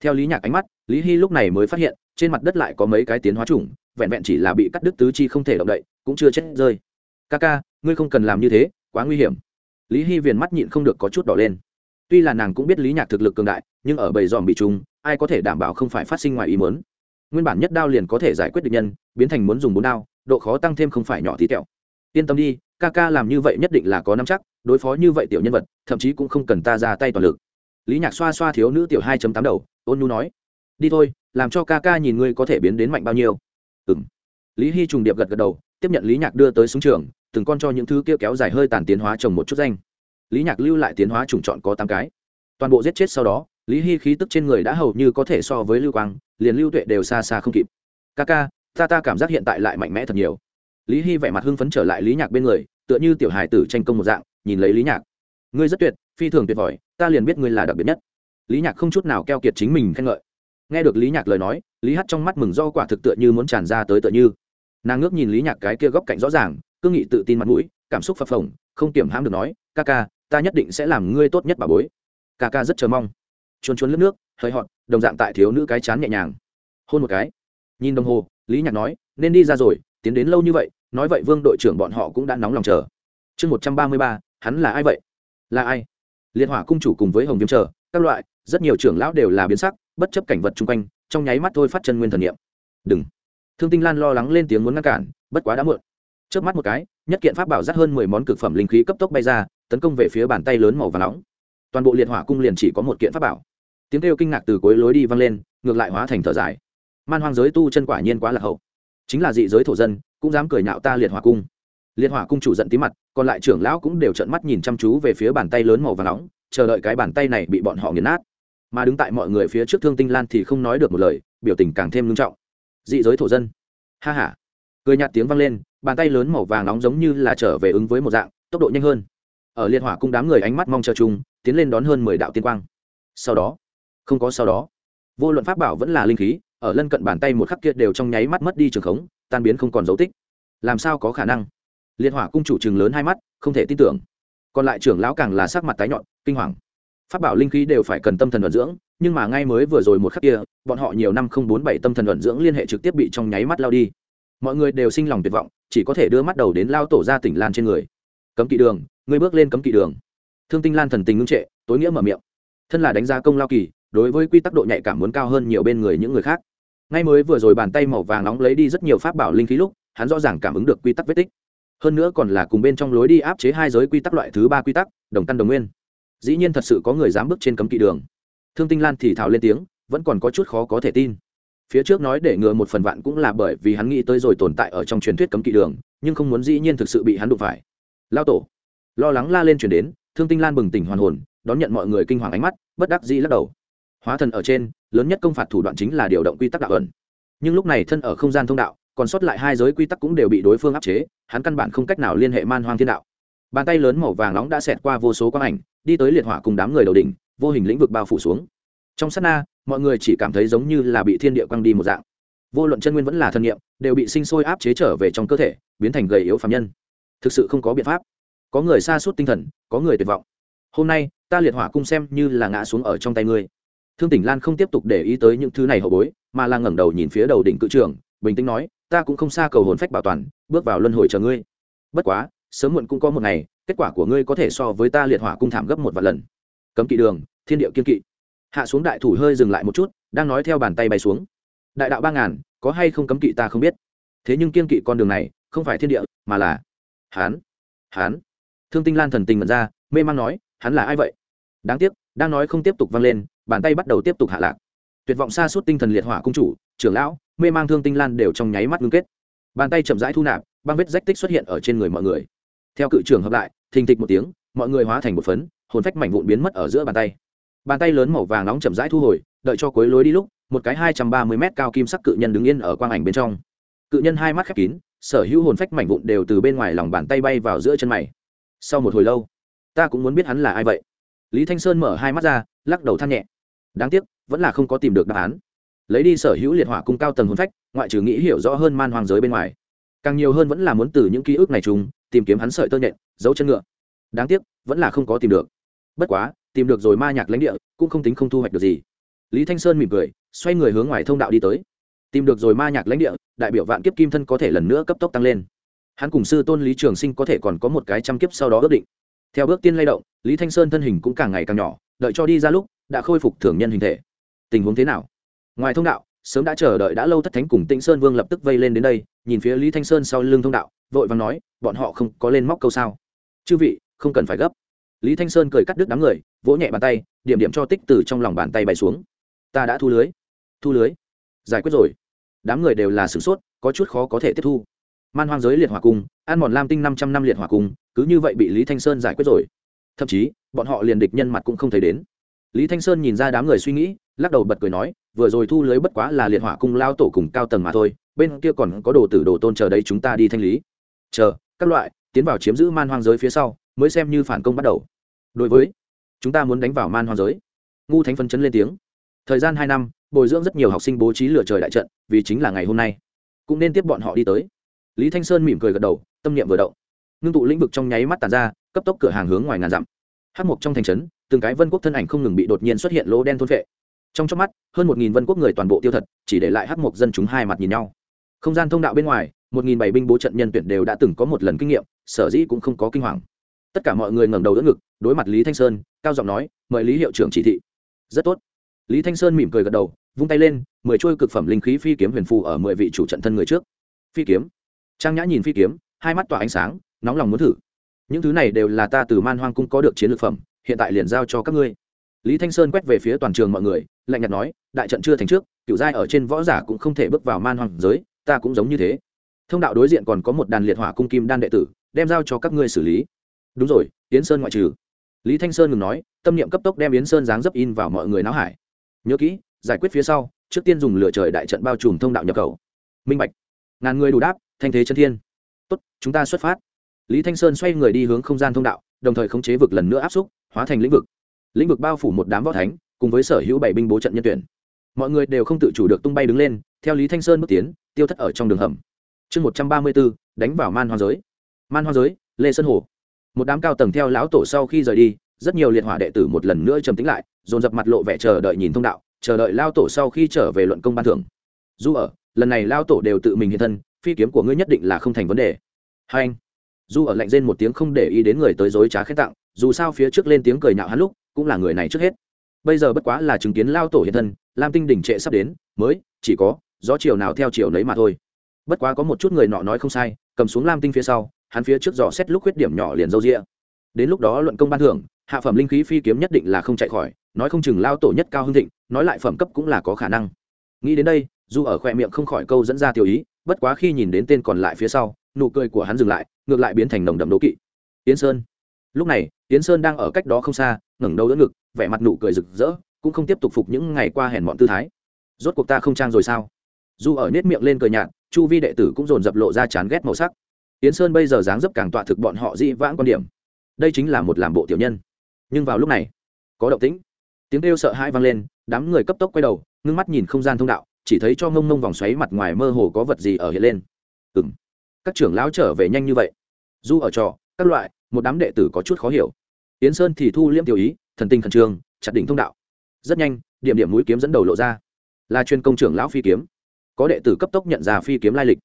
Speaker 1: Theo lý nhạc ánh mắt lý hy lúc này mới phát hiện trên mặt đất lại có mấy cái tiến hóa chủng vẹn vẹn chỉ là bị cắt đứt tứ chi không thể động đậy cũng chưa chết rơi. Ca ca ngươi không cần làm như thế quá nguy hiểm. Lý hy viền mắt nhịn không được có chút đỏ lên. Tuy là nàng cũng biết lý nhạc thực lực cường đại nhưng ở bầy dòm bị trùng, ai có thể đảm bảo không phải phát sinh ngoài ý muốn? Nguyên bản nhất đao liền có thể giải quyết được nhân biến thành muốn dùng bốn đao độ khó tăng thêm không phải nhỏ tí tẹo yên tâm đi, ca ca làm như vậy nhất định là có nắm chắc, đối phó như vậy tiểu nhân vật, thậm chí cũng không cần ta ra tay toàn lực. Lý nhạc xoa xoa thiếu nữ tiểu hai tám đầu, ôn nhu nói, đi thôi, làm cho ca ca nhìn ngươi có thể biến đến mạnh bao nhiêu. Ừ m lý hy trùng điệp gật gật đầu, tiếp nhận lý nhạc đưa tới súng trường, từng con cho những thứ kia kéo dài hơi tàn tiến hóa trồng một chút danh. Lý nhạc lưu lại tiến hóa trùng chọn có tám cái. Toàn bộ giết chết sau đó, lý hy khí tức trên người đã hầu như có thể so với lưu quang, liền lưu tuệ đều xa xa không kịp. Ca ca, ta ta cảm giác hiện tại lại mạnh mẽ thật nhiều lý hy vẻ mặt hưng phấn trở lại lý nhạc bên người, tựa như tiểu hài tử tranh công một dạng, nhìn lấy lý nhạc. Ngươi rất tuyệt, phi thường tuyệt vời, ta liền biết ngươi là đặc biệt nhất. Lý nhạc không chút nào keo kiệt chính mình khen ngợi. Nghe được lý nhạc lời nói, lý hát trong mắt mừng do quả thực tựa như muốn tràn ra tới tựa như. Nàng ngước nhìn lý nhạc cái kia góc cạnh rõ ràng cương nghị tự tin mặt mũi, cảm xúc phập phồng, không kiểm hãm được nói, ca ca, ta nhất định sẽ làm ngươi tốt nhất bà bối. Ca ca rất chờ mong. Chuồn chuồn lướt nước, hơi họn đồng dạng tại thiếu nữ cái chán nhẹ nhàng. Hôn một cái. Nhìn đồng hồ, lý nhạc nói, nên đi ra rồi tiến đến lâu như vậy, nói vậy vương đội trưởng bọn họ cũng đã nóng lòng chờ. Chương một trăm ba mươi ba, hắn là ai vậy? Là ai? Liệt hỏa cung chủ cùng với hồng viêm chờ, các loại, rất nhiều trưởng lão đều là biến sắc, bất chấp cảnh vật chung quanh, trong nháy mắt thôi phát chân nguyên thần niệm. Đừng. Thương tinh lan lo lắng lên tiếng muốn ngăn cản, bất quá đã muộn. Trước mắt một cái, nhất kiện pháp bảo dắt hơn mười món cực phẩm linh khí cấp tốc bay ra, tấn công về phía bàn tay lớn màu và nóng. Toàn bộ liệt hỏa cung liền chỉ có một kiện pháp bảo. Tiếng kêu kinh ngạc từ cuối lối đi vang lên, ngược lại hóa thành thở dài. Man hoang giới tu chân quả nhiên quá là hậu chính là dị giới thổ dân, cũng dám cười nhạo ta liệt hỏa cung. Liệt hỏa cung chủ giận tí mặt, còn lại trưởng lão cũng đều trợn mắt nhìn chăm chú về phía bàn tay lớn màu và nóng, chờ đợi cái bàn tay này bị bọn họ nghiền nát. Mà đứng tại mọi người phía trước thương tinh lan thì không nói được một lời, biểu tình càng thêm nghiêm trọng. Dị giới thổ dân. Ha h a cười nhạt tiếng vang lên, bàn tay lớn màu vàng nóng giống như là trở về ứng với một dạng, tốc độ nhanh hơn. Ở liên hỏa cung đám người ánh mắt mong chờ chung, tiến lên đón hơn mười đạo tiên quang. Sau đó, không có sau đó. Vô luận pháp bảo vẫn là linh khí ở lân cận bàn tay một khắc kia đều trong nháy mắt mất đi trường khống, tan biến không còn dấu tích. Làm sao có khả năng? Liên hỏa cung chủ trường lớn hai mắt, không thể tin tưởng. Còn lại trưởng lão càng là sắc mặt tái nhọn kinh hoàng. Pháp bảo linh khí đều phải cần tâm thần vận dưỡng, nhưng mà ngay mới vừa rồi một khắc kia, bọn họ nhiều năm không bốn bảy tâm thần vận dưỡng liên hệ trực tiếp bị trong nháy mắt lao đi. Mọi người đều sinh lòng tuyệt vọng, chỉ có thể đưa mắt đầu đến lao tổ ra tỉnh lan trên người. Cấm kỵ đường người bước lên cấm kỵ đường. Thương tinh lan thần tình ngưng trệ, tối nghĩa mở miệng. Thân là đánh giá công lao kỳ, đối với quy tắc độ nhạy cảm muốn cao hơn nhiều bên người những người khác ngay mới vừa rồi bàn tay màu vàng nóng lấy đi rất nhiều pháp bảo linh khí lúc, hắn rõ ràng cảm ứng được quy tắc vết tích. Hơn nữa còn là cùng bên trong lối đi áp chế hai giới quy tắc loại thứ ba quy tắc, đồng căn đồng nguyên. Dĩ nhiên thật sự có người dám bước trên cấm kỵ đường. Thương tinh lan thì thào lên tiếng, vẫn còn có chút khó có thể tin. Phía trước nói để ngừa một phần vạn cũng là bởi vì hắn nghĩ tới rồi tồn tại ở trong truyền thuyết cấm kỵ đường, nhưng không muốn dĩ nhiên thực sự bị hắn đụng phải. Lao tổ. Lo lắng la lên chuyển đến, thương tinh lan bừng tỉnh hoàn hồn, đón nhận mọi người kinh hoàng ánh mắt, bất đắc dĩ lắc đầu hóa thần ở trên, lớn nhất công phạt thủ đoạn chính là điều động quy tắc đạo ẩn. Nhưng lúc này thân ở không gian thông đạo, còn sót lại hai giới quy tắc cũng đều bị đối phương áp chế, hắn căn bản không cách nào liên hệ man hoang thiên đạo. Bàn tay lớn màu vàng nóng đã xẹt qua vô số quang ảnh, đi tới liệt hỏa cùng đám người đầu đỉnh, vô hình lĩnh vực bao phủ xuống. Trong sát na, mọi người chỉ cảm thấy giống như là bị thiên địa quăng đi một dạng. Vô luận chân nguyên vẫn là thân nhiệm đều bị sinh sôi áp chế trở về trong cơ thể, biến thành gầy yếu phạm nhân. Thực sự không có biện pháp. Có người xa suốt tinh thần, có người tuyệt vọng. Hôm nay, ta liệt hỏa cung xem như là ngã xuống ở trong tay ngươi thương tỉnh lan không tiếp tục để ý tới những thứ này hậu bối, mà là ngẩng đầu nhìn phía đầu đỉnh cự trường bình tĩnh nói, ta cũng không xa cầu hồn phách bảo toàn, bước vào luân hồi chờ ngươi. Bất quá, sớm muộn cũng có một ngày, kết quả của ngươi có thể so với ta liệt hỏa cung thảm gấp một vài lần. Cấm kỵ đường, thiên địa kiên kỵ. Hạ xuống đại thủ hơi dừng lại một chút, đang nói theo bàn tay bay xuống. Đại đạo ba ngàn, có hay không cấm kỵ ta không biết. Thế nhưng kiên kỵ con đường này, không phải thiên địa, mà là hán. Hán. Thương tinh lan thần tình mật ra, mê man nói, hắn là ai vậy? Đáng tiếc, đang nói không tiếp tục vang lên bàn tay bắt đầu tiếp tục hạ lạc. Tuyệt vọng xa suốt tinh thần liệt hỏa cung chủ, trưởng lão, mê mang thương tinh lan đều trong nháy mắt ngưng kết. Bàn tay chậm rãi thu nạp, băng vết rách tích xuất hiện ở trên người mọi người. Theo cự trưởng hợp lại, thình thịch một tiếng, mọi người hóa thành một phấn, hồn phách mảnh vụn biến mất ở giữa bàn tay. Bàn tay lớn màu vàng nóng chậm rãi thu hồi, đợi cho cuối lối đi lúc, một cái hai trăm ba mươi mét cao kim sắc cự nhân đứng yên ở quang ảnh bên trong. Cự nhân hai mắt khép kín, sở hữu hồn phách mảnh vụn đều từ bên ngoài lòng bàn tay bay vào giữa chân mày. Sau một hồi lâu, ta cũng muốn biết hắn là ai vậy. Lý thanh sơn mở hai mắt ra, lắc đầu than nhẹ đáng tiếc, vẫn là không có tìm được đáp án. Lấy đi sở hữu liệt hỏa cung cao tầng hồn phách, ngoại trừ nghĩ hiểu rõ hơn man hoàng giới bên ngoài. Càng nhiều hơn vẫn là muốn từ những ký ức này chung, tìm kiếm hắn sợi tơ nhện dấu chân ngựa. Đáng tiếc, vẫn là không có tìm được. Bất quá, tìm được rồi ma nhạc lãnh địa, cũng không tính không thu hoạch được gì. Lý thanh sơn mỉm cười, xoay người hướng ngoài thông đạo đi tới. Tìm được rồi ma nhạc lãnh địa, đại biểu vạn kiếp kim thân có thể lần nữa cấp tốc tăng lên. Hắn cùng sư tôn lý trường sinh có thể còn có một cái trăm kiếp sau đó ước định. Theo bước tiên lay động, lý thanh sơn thân hình cũng càng ngày càng nhỏ, đợi cho đi ra lúc đã khôi phục thường nhân hình thể. Tình huống thế nào? Ngoài thông đạo, sớm đã chờ đợi đã lâu thất thánh cùng tĩnh sơn vương lập tức vây lên đến đây, nhìn phía lý thanh sơn sau lưng thông đạo, vội vàng nói, bọn họ không có lên móc câu sao? Chư vị, không cần phải gấp. Lý thanh sơn cười cắt đứt đám người, vỗ nhẹ bàn tay, điểm điểm cho tích từ trong lòng bàn tay bày xuống. Ta đã thu lưới. Thu lưới? Giải quyết rồi. Đám người đều là sửng sốt, có chút khó có thể tiếp thu. Man hoang giới liệt hỏa cung ăn mòn lam tinh năm trăm năm liệt hỏa cung, cứ như vậy bị lý thanh sơn giải quyết rồi. Thậm chí, bọn họ liền địch nhân mặt cũng không thấy đến lý thanh sơn nhìn ra đám người suy nghĩ, lắc đầu bật cười nói, vừa rồi thu lưới bất quá là liệt hỏa cung lao tổ cùng cao tầng mà thôi, bên kia còn có đồ tử đồ tôn chờ đấy chúng ta đi thanh lý. Chờ, các loại, tiến vào chiếm giữ man hoang giới phía sau, mới xem như phản công bắt đầu. Đối với, chúng ta muốn đánh vào man hoang giới. Ngu thánh phân chấn lên tiếng. Thời gian hai năm, bồi dưỡng rất nhiều học sinh bố trí lửa trời đại trận, vì chính là ngày hôm nay, cũng nên tiếp bọn họ đi tới. Lý thanh sơn mỉm cười gật đầu, tâm niệm vừa động. Ngưng tụ lĩnh vực trong nháy mắt tàn ra, cấp tốc cửa hàng hướng ngoài ngàn dặm. Hát mục trong thành trấn từng cái vân quốc thân ảnh không ngừng bị đột nhiên xuất hiện lỗ đen thôn vệ trong chớp mắt, hơn một nghìn vân quốc người toàn bộ tiêu thật, chỉ để lại hắc mộc dân chúng hai mặt nhìn nhau. Không gian thông đạo bên ngoài, một nghìn bảy binh bố trận nhân tuyển đều đã từng có một lần kinh nghiệm, sở dĩ cũng không có kinh hoàng. Tất cả mọi người ngẩng đầu đỡ ngực, đối mặt lý thanh sơn, cao giọng nói, mời lý hiệu trưởng chỉ thị. Rất tốt. Lý thanh sơn mỉm cười gật đầu, vung tay lên, mười trôi cực phẩm linh khí phi kiếm huyền phù ở mười vị chủ trận thân người trước. Phi kiếm. Trang nhã nhìn phi kiếm, hai mắt tỏa ánh sáng, nóng lòng muốn thử. Những thứ này đều là ta từ man hoang cung có được chiến lược phẩm hiện tại liền giao cho các ngươi. Lý thanh sơn quét về phía toàn trường mọi người, lạnh nhạt nói, đại trận chưa thành trước cựu giai ở trên võ giả cũng không thể bước vào man hoàng giới, ta cũng giống như thế. Thông đạo đối diện còn có một đàn liệt hỏa cung kim đan đệ tử, đem giao cho các ngươi xử lý. Đúng rồi, yến sơn ngoại trừ. Lý thanh sơn ngừng nói, tâm niệm cấp tốc đem yến sơn dáng dấp in vào mọi người não hải. Nhớ kỹ, giải quyết phía sau, trước tiên dùng lửa trời đại trận bao trùm thông đạo nhập khẩu. Minh bạch. Ngàn người đủ đáp, thanh thế chân thiên. Tốt, chúng ta xuất phát. Lý thanh sơn xoay người đi hướng không gian thông đạo đồng thời khống chế vực lần nữa áp xúc, hóa thành lĩnh vực. Lĩnh vực bao phủ một đám võ thánh, cùng với sở hữu bảy binh bố trận nhân tuyển. Mọi người đều không tự chủ được tung bay đứng lên, theo lý thanh sơn bước tiến, tiêu thất ở trong đường hầm. Chương một trăm ba mươi b ố đánh vào man hoa giới. Man hoa giới, lê sơn hồ. Một đám cao tầng theo lão tổ sau khi rời đi, rất nhiều liệt hỏa đệ tử một lần nữa trầm tính lại, dồn dập mặt lộ vẻ chờ đợi nhìn thông đạo, chờ đợi lao tổ sau khi trở về luận công ban thưởng. Dù ở, lần này lao tổ đều tự mình hiện thân, phi kiếm của ngươi nhất định là không thành vấn đề. Hai anh dù ở lạnh rên một tiếng không để ý đến người tới dối trá khen tặng, dù sao phía trước lên tiếng cười nhạo hắn lúc, cũng là người này trước hết. Bây giờ bất quá là chứng kiến lao tổ hiện thân, lam tinh đỉnh trệ sắp đến, mới, chỉ có, gió chiều nào theo chiều nấy mà thôi. Bất quá có một chút người nọ nói không sai, cầm xuống lam tinh phía sau, hắn phía trước dò xét lúc khuyết điểm nhỏ liền dâu rịa đến lúc đó luận công ban thưởng, hạ phẩm linh khí phi kiếm nhất định là không chạy khỏi, nói không chừng lao tổ nhất cao hưng thịnh, nói lại phẩm cấp cũng là có khả năng. Nghĩ đến đây, dù ở khoe miệng không khỏi câu dẫn ra tiểu ý, bất quá khi nhìn đến tên còn lại phía sau nụ cười của hắn dừng lại, ngược lại biến thành nồng đậm đố kỵ. Yến sơn. Lúc này, yến sơn đang ở cách đó không xa, ngẩng đầu đỡ ngực, vẻ mặt nụ cười rực rỡ, cũng không tiếp tục phục những ngày qua hèn mọn tư thái. Rốt cuộc ta không trang rồi sao? Dù ở nết miệng lên cười nhạt, chu vi đệ tử cũng dồn dập lộ ra chán ghét màu sắc. Yến sơn bây giờ dáng dấp càng tọa thực bọn họ dị vãng quan điểm. Đây chính là một làm bộ tiểu nhân. Nhưng vào lúc này, có động tĩnh. Tiếng kêu sợ hãi vang lên, đám người cấp tốc quay đầu, ngưng mắt nhìn không gian thông đạo, chỉ thấy cho ngông ngông vòng xoáy mặt ngoài mơ hồ có vật gì ở hiện lên. Ừng các trưởng lão trở về nhanh như vậy. Du ở trò, các loại, một đám đệ tử có chút khó hiểu. Yến sơn thì thu liêm tiểu ý, thần tinh khẩn trương, chặt đỉnh thông đạo. Rất nhanh, điểm điểm mũi kiếm dẫn đầu lộ ra. Là chuyên công trưởng lão phi kiếm. Có đệ tử cấp tốc nhận ra phi kiếm lai lịch.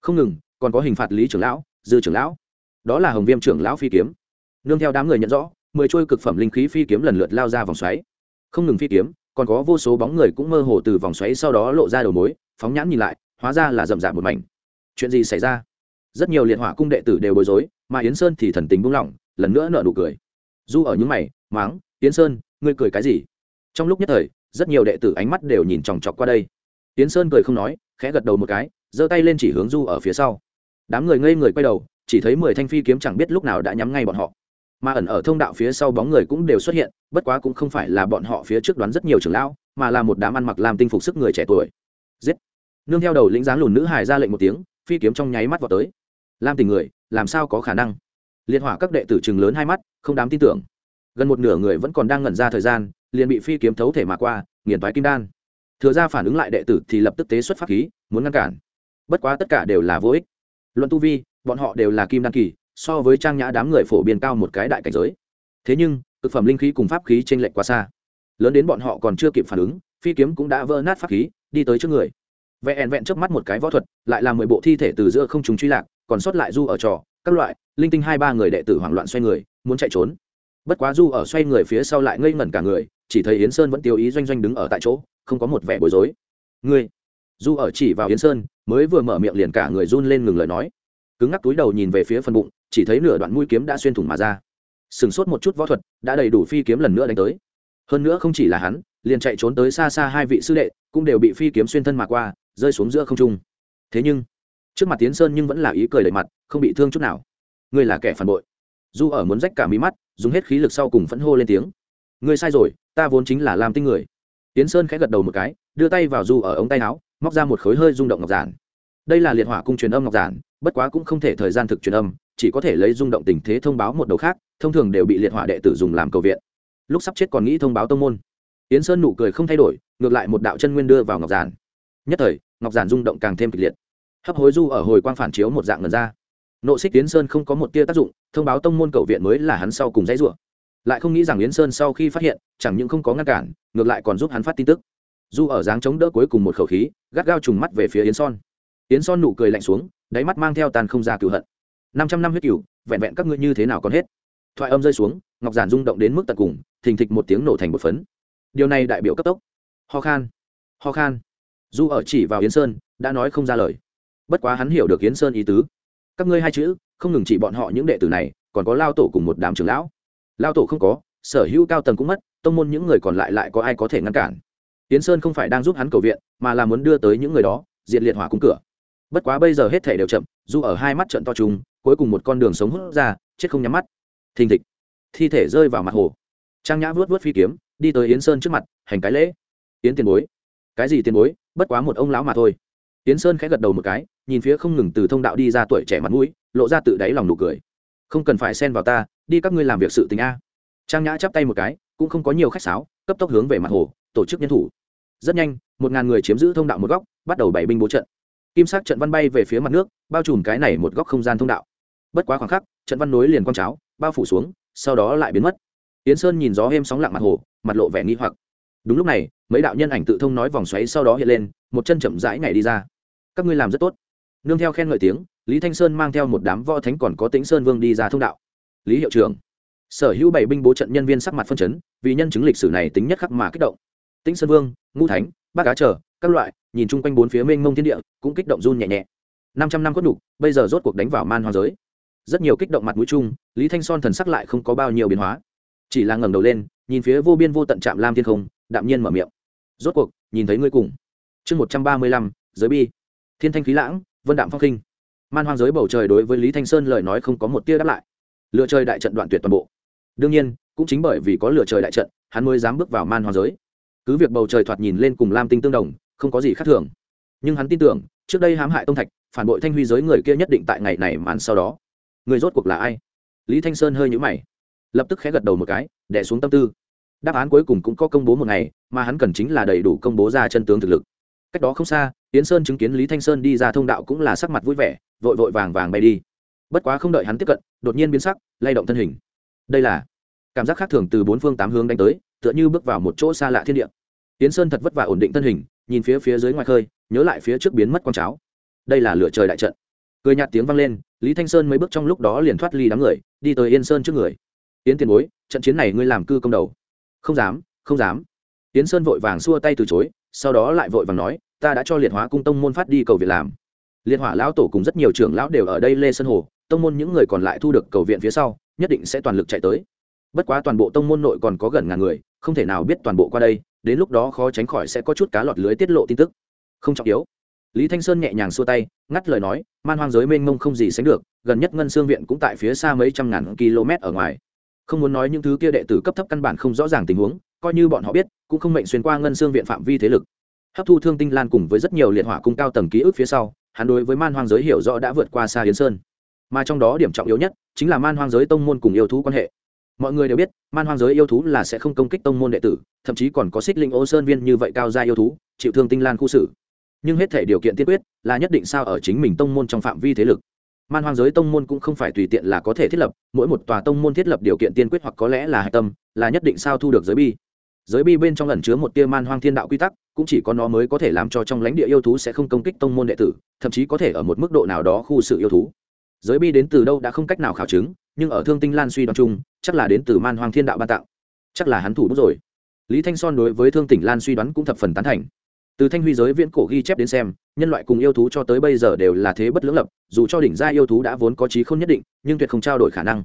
Speaker 1: Không ngừng, còn có hình phạt lý trưởng lão, dư trưởng lão. Đó là hồng viêm trưởng lão phi kiếm. Nương theo đám người nhận rõ, mười trôi cực phẩm linh khí phi kiếm lần lượt lao ra vòng xoáy. Không ngừng phi kiếm, còn có vô số bóng người cũng mơ hồ từ vòng xoáy sau đó lộ ra đầu mối, phóng nhãn nhìn lại, hóa ra là rậm rạp một mảnh. Chuyện gì xảy ra? Rất nhiều liệt hỏa cung đệ tử đều bối rối, mà yến sơn thì thần tình buông lỏng, lần nữa nợ nụ cười. Du ở những mày, máng, yến sơn, ngươi cười cái gì? Trong lúc nhất thời, rất nhiều đệ tử ánh mắt đều nhìn chòng chọc qua đây. Yến sơn cười không nói, khẽ gật đầu một cái, giơ tay lên chỉ hướng du ở phía sau. Đám người ngây người quay đầu, chỉ thấy mười thanh phi kiếm chẳng biết lúc nào đã nhắm ngay bọn họ. Mà ẩn ở thông đạo phía sau bóng người cũng đều xuất hiện, bất quá cũng không phải là bọn họ phía trước đoán rất nhiều trưởng lão, mà là một đám ăn mặc làm tinh phục sức người trẻ tuổi. Giết! Nương theo đầu lĩnh dáng lùn nữ hải ra lệnh một tiếng, phi kiếm trong nháy mắt vào tới lam tình người, làm sao có khả năng? Liệt hỏa các đệ tử chừng lớn hai mắt, không dám tin tưởng. Gần một nửa người vẫn còn đang ngẩn ra thời gian, liền bị phi kiếm thấu thể mà qua, nghiền toái kim đan. Thừa ra phản ứng lại đệ tử thì lập tức tế xuất pháp khí, muốn ngăn cản. Bất quá tất cả đều là vô ích. Luận tu vi, bọn họ đều là kim đan kỳ, so với trang nhã đám người phổ biến cao một cái đại cảnh giới. Thế nhưng thực phẩm linh khí cùng pháp khí t r ê n lệch quá xa. Lớn đến bọn họ còn chưa kịp phản ứng, phi kiếm cũng đã vỡ nát pháp khí, đi tới trước người. Vẹn vẹn trước mắt một cái võ thuật, lại là mười bộ thi thể từ giữa không chúng truy lạc còn sót lại du ở trò, các loại, linh tinh hai ba người đệ tử hoảng loạn xoay người, muốn chạy trốn. Bất quá du ở xoay người phía sau lại ngây ngẩn cả người, chỉ thấy yến sơn vẫn tiêu ý doanh doanh đứng ở tại chỗ, không có một vẻ bối rối. Ngươi? Du ở chỉ vào yến sơn, mới vừa mở miệng liền cả người run lên ngừng lời nói. Cứng ngắc túi đầu nhìn về phía phần bụng, chỉ thấy nửa đoạn mũi kiếm đã xuyên thủng mà ra. Sừng sốt một chút võ thuật, đã đầy đủ phi kiếm lần nữa đánh tới. Hơn nữa không chỉ là hắn, liền chạy trốn tới xa xa hai vị sư đệ, cũng đều bị phi kiếm xuyên thân mà qua, rơi xuống giữa không trung. Thế nhưng trước mặt tiến sơn nhưng vẫn là ý cười đầy mặt, không bị thương chút nào. Ngươi là kẻ phản bội. Du ở muốn rách cả mí mắt, dùng hết khí lực sau cùng phẫn hô lên tiếng. Ngươi sai rồi, ta vốn chính là làm tinh người. Tiến sơn khẽ gật đầu một cái, đưa tay vào du ở ống tay áo, móc ra một khối hơi rung động ngọc giản. Đây là liệt hỏa cung truyền âm ngọc giản, bất quá cũng không thể thời gian thực truyền âm, chỉ có thể lấy rung động tình thế thông báo một đầu khác, thông thường đều bị liệt hỏa đệ tử dùng làm cầu viện. Lúc sắp chết còn nghĩ thông báo tông môn. Yến sơn nụ cười không thay đổi, ngược lại một đạo chân nguyên đưa vào ngọc giản. Nhất thời, ngọc giản rung động càng thêm kịch liệt hấp hối du ở hồi quang phản chiếu một dạng ngần ra. Nộ xích tiến sơn không có một tia tác dụng, thông báo tông môn cầu viện mới là hắn sau cùng dãy rủa. Lại không nghĩ rằng yến sơn sau khi phát hiện, chẳng những không có ngăn cản, ngược lại còn giúp hắn phát tin tức. Du ở dáng chống đỡ cuối cùng một khẩu khí, gắt gao trùng mắt về phía yến son. Yến son nụ cười lạnh xuống, đáy mắt mang theo tàn không ra cựu hận. Năm trăm năm huyết cựu vẹn vẹn các ngươi như thế nào còn hết? Thoại âm rơi xuống, ngọc giản rung động đến mức tận cùng, thình thịch một tiếng nổ thành một phấn. Điều này đại biểu cấp tốc. Ho khan ho khan. Du ở chỉ vào yến sơn, đã nói không ra lời bất quá hắn hiểu được yến sơn ý tứ. Các ngươi hai chữ, không ngừng chỉ bọn họ những đệ tử này, còn có lao tổ cùng một đám trưởng lão. Lao tổ không có, sở hữu cao tầng cũng mất, tông môn những người còn lại lại có ai có thể ngăn cản. Yến sơn không phải đang giúp hắn cầu viện, mà là muốn đưa tới những người đó diện liệt hỏa cung cửa. Bất quá bây giờ hết thể đều chậm, dù ở hai mắt trận to trùng, cuối cùng một con đường sống hút ra, chết không nhắm mắt. Thình thịch. Thi thể rơi vào mặt hồ. Trang nhã vớt vớt phi kiếm, đi tới yến sơn trước mặt, hành cái lễ. Yến tiền bối. Cái gì tiền bối? Bất quá một ông lão mà thôi tiến sơn khẽ gật đầu một cái, nhìn phía không ngừng từ thông đạo đi ra tuổi trẻ mặt mũi, lộ ra tự đáy lòng nụ cười. Không cần phải xen vào ta, đi các ngươi làm việc sự tình a. Trang nhã chắp tay một cái, cũng không có nhiều khách sáo, cấp tốc hướng về mặt hồ, tổ chức nhân thủ. Rất nhanh, một ngàn người chiếm giữ thông đạo một góc, bắt đầu bảy binh bố trận. Kim sắc trận văn bay về phía mặt nước, bao trùm cái này một góc không gian thông đạo. Bất quá khoảng khắc, trận văn nối liền quang cháo, bao phủ xuống, sau đó lại biến mất. Yến sơn nhìn gió êm sóng lặng mặt hồ, mặt lộ vẻ nghi hoặc. Đúng lúc này, mấy đạo nhân ảnh tự thông nói vòng xoáy sau đó hiện lên, một chân chậm rãi nhảy đi ra các ngươi làm rất tốt. Nương theo khen ngợi tiếng, lý thanh sơn mang theo một đám võ thánh còn có tính sơn vương đi ra thông đạo. Lý hiệu trưởng, sở hữu bảy binh bố trận nhân viên sắc mặt phân chấn, vì nhân chứng lịch sử này tính nhất khắc mà kích động. Tĩnh sơn vương, ngũ thánh, bác cá trở, các loại, nhìn chung quanh bốn phía mênh mông thiên địa, cũng kích động run nhẹ nhẹ. Năm trăm năm cốt nhục, bây giờ rốt cuộc đánh vào man hoa giới. Rất nhiều kích động mặt mũi chung, lý thanh son thần sắc lại không có bao nhiêu biến hóa. Chỉ là ngẩng đầu lên, nhìn phía vô biên vô tận trạm lam thiên không, đạm nhiên mở miệng. Rốt cuộc, nhìn thấy ngươi cùng. Chương một trăm ba mươi lăm, giới bi thiên thanh khí lãng, vân đạm phong khinh man hoang giới bầu trời đối với lý thanh sơn lời nói không có một tia đáp lại. Lựa trời đại trận đoạn tuyệt toàn bộ. Đương nhiên, cũng chính bởi vì có lựa trời đại trận, hắn mới dám bước vào man hoang giới. Cứ việc bầu trời thoạt nhìn lên cùng lam tinh tương đồng, không có gì khác thường. Nhưng hắn tin tưởng, trước đây hãm hại tông thạch, phản bội thanh huy giới người kia nhất định tại ngày này màn sau đó. Người rốt cuộc là ai? Lý thanh sơn hơi nhũ mày. Lập tức khẽ gật đầu một cái đẻ xuống tâm tư. Đáp án cuối cùng cũng có công bố một ngày, mà hắn cần chính là đầy đủ công bố ra chân tướng thực lực cách đó không xa tiến sơn chứng kiến lý thanh sơn đi ra thông đạo cũng là sắc mặt vui vẻ, vội vội vàng vàng bay đi. Bất quá không đợi hắn tiếp cận, đột nhiên biến sắc, lay động thân hình. Đây là cảm giác khác thường từ bốn phương tám hướng đánh tới, tựa như bước vào một chỗ xa lạ thiên địa. Tiến sơn thật vất vả ổn định thân hình, nhìn phía phía dưới ngoài khơi, nhớ lại phía trước biến mất con cháo. Đây là lửa trời đại trận. Cười nhạt tiếng vang lên, lý thanh sơn mấy bước trong lúc đó liền thoát ly đám người, đi tới yên sơn trước người. Yến tiền bối, trận chiến này ngươi làm cư công đầu. Không dám không dám. Yến sơn vội vàng xua tay từ chối sau đó lại vội vàng nói, ta đã cho liệt hóa cung tông môn phát đi cầu việc làm. Liệt hỏa lão tổ cùng rất nhiều trưởng lão đều ở đây lê sơn hồ, tông môn những người còn lại thu được cầu viện phía sau, nhất định sẽ toàn lực chạy tới. Bất quá toàn bộ tông môn nội còn có gần ngàn người, không thể nào biết toàn bộ qua đây, đến lúc đó khó tránh khỏi sẽ có chút cá lọt lưới tiết lộ tin tức. Không trọng yếu. Lý thanh sơn nhẹ nhàng xua tay, ngắt lời nói, man hoang giới mênh mông không gì sánh được, gần nhất ngân xương viện cũng tại phía xa mấy trăm ngàn km ở ngoài. Không muốn nói những thứ kia đệ tử cấp thấp căn bản không rõ ràng tình huống, coi như bọn họ biết cũng không mệnh xuyên qua ngân xương viện phạm vi thế lực. Hấp thu thương tinh lan cùng với rất nhiều liệt hỏa cung cao tầng ký ức phía sau, hắn đối với man hoang giới hiểu rõ đã vượt qua xa yến sơn. Mà trong đó điểm trọng yếu nhất chính là man hoang giới tông môn cùng yêu thú quan hệ. Mọi người đều biết, man hoang giới yêu thú là sẽ không công kích tông môn đệ tử, thậm chí còn có xích linh ô sơn viên như vậy cao gia yêu thú, chịu thương tinh lan khu xử. Nhưng hết thể điều kiện tiên quyết là nhất định sao ở chính mình tông môn trong phạm vi thế lực. Man hoang giới tông môn cũng không phải tùy tiện là có thể thiết lập, mỗi một tòa tông môn thiết lập điều kiện tiên quyết hoặc có lẽ là hạch tâm, là nhất định sao thu được giới bi giới bi bên trong ẩn chứa một tia man hoang thiên đạo quy tắc, cũng chỉ có nó mới có thể làm cho trong lãnh địa yêu thú sẽ không công kích tông môn đệ tử, thậm chí có thể ở một mức độ nào đó khu sự yêu thú. Giới bi đến từ đâu đã không cách nào khảo chứng, nhưng ở thương tinh lan suy đoán chung, chắc là đến từ man hoang thiên đạo ban tặng. Chắc là hắn thủ bút rồi. Lý thanh son đối với thương tỉnh lan suy đoán cũng thập phần tán thành. Từ thanh huy giới viễn cổ ghi chép đến xem, nhân loại cùng yêu thú cho tới bây giờ đều là thế bất lưỡng lập, dù cho đỉnh gia yêu thú đã vốn có trí không nhất định, nhưng tuyệt không trao đổi khả năng.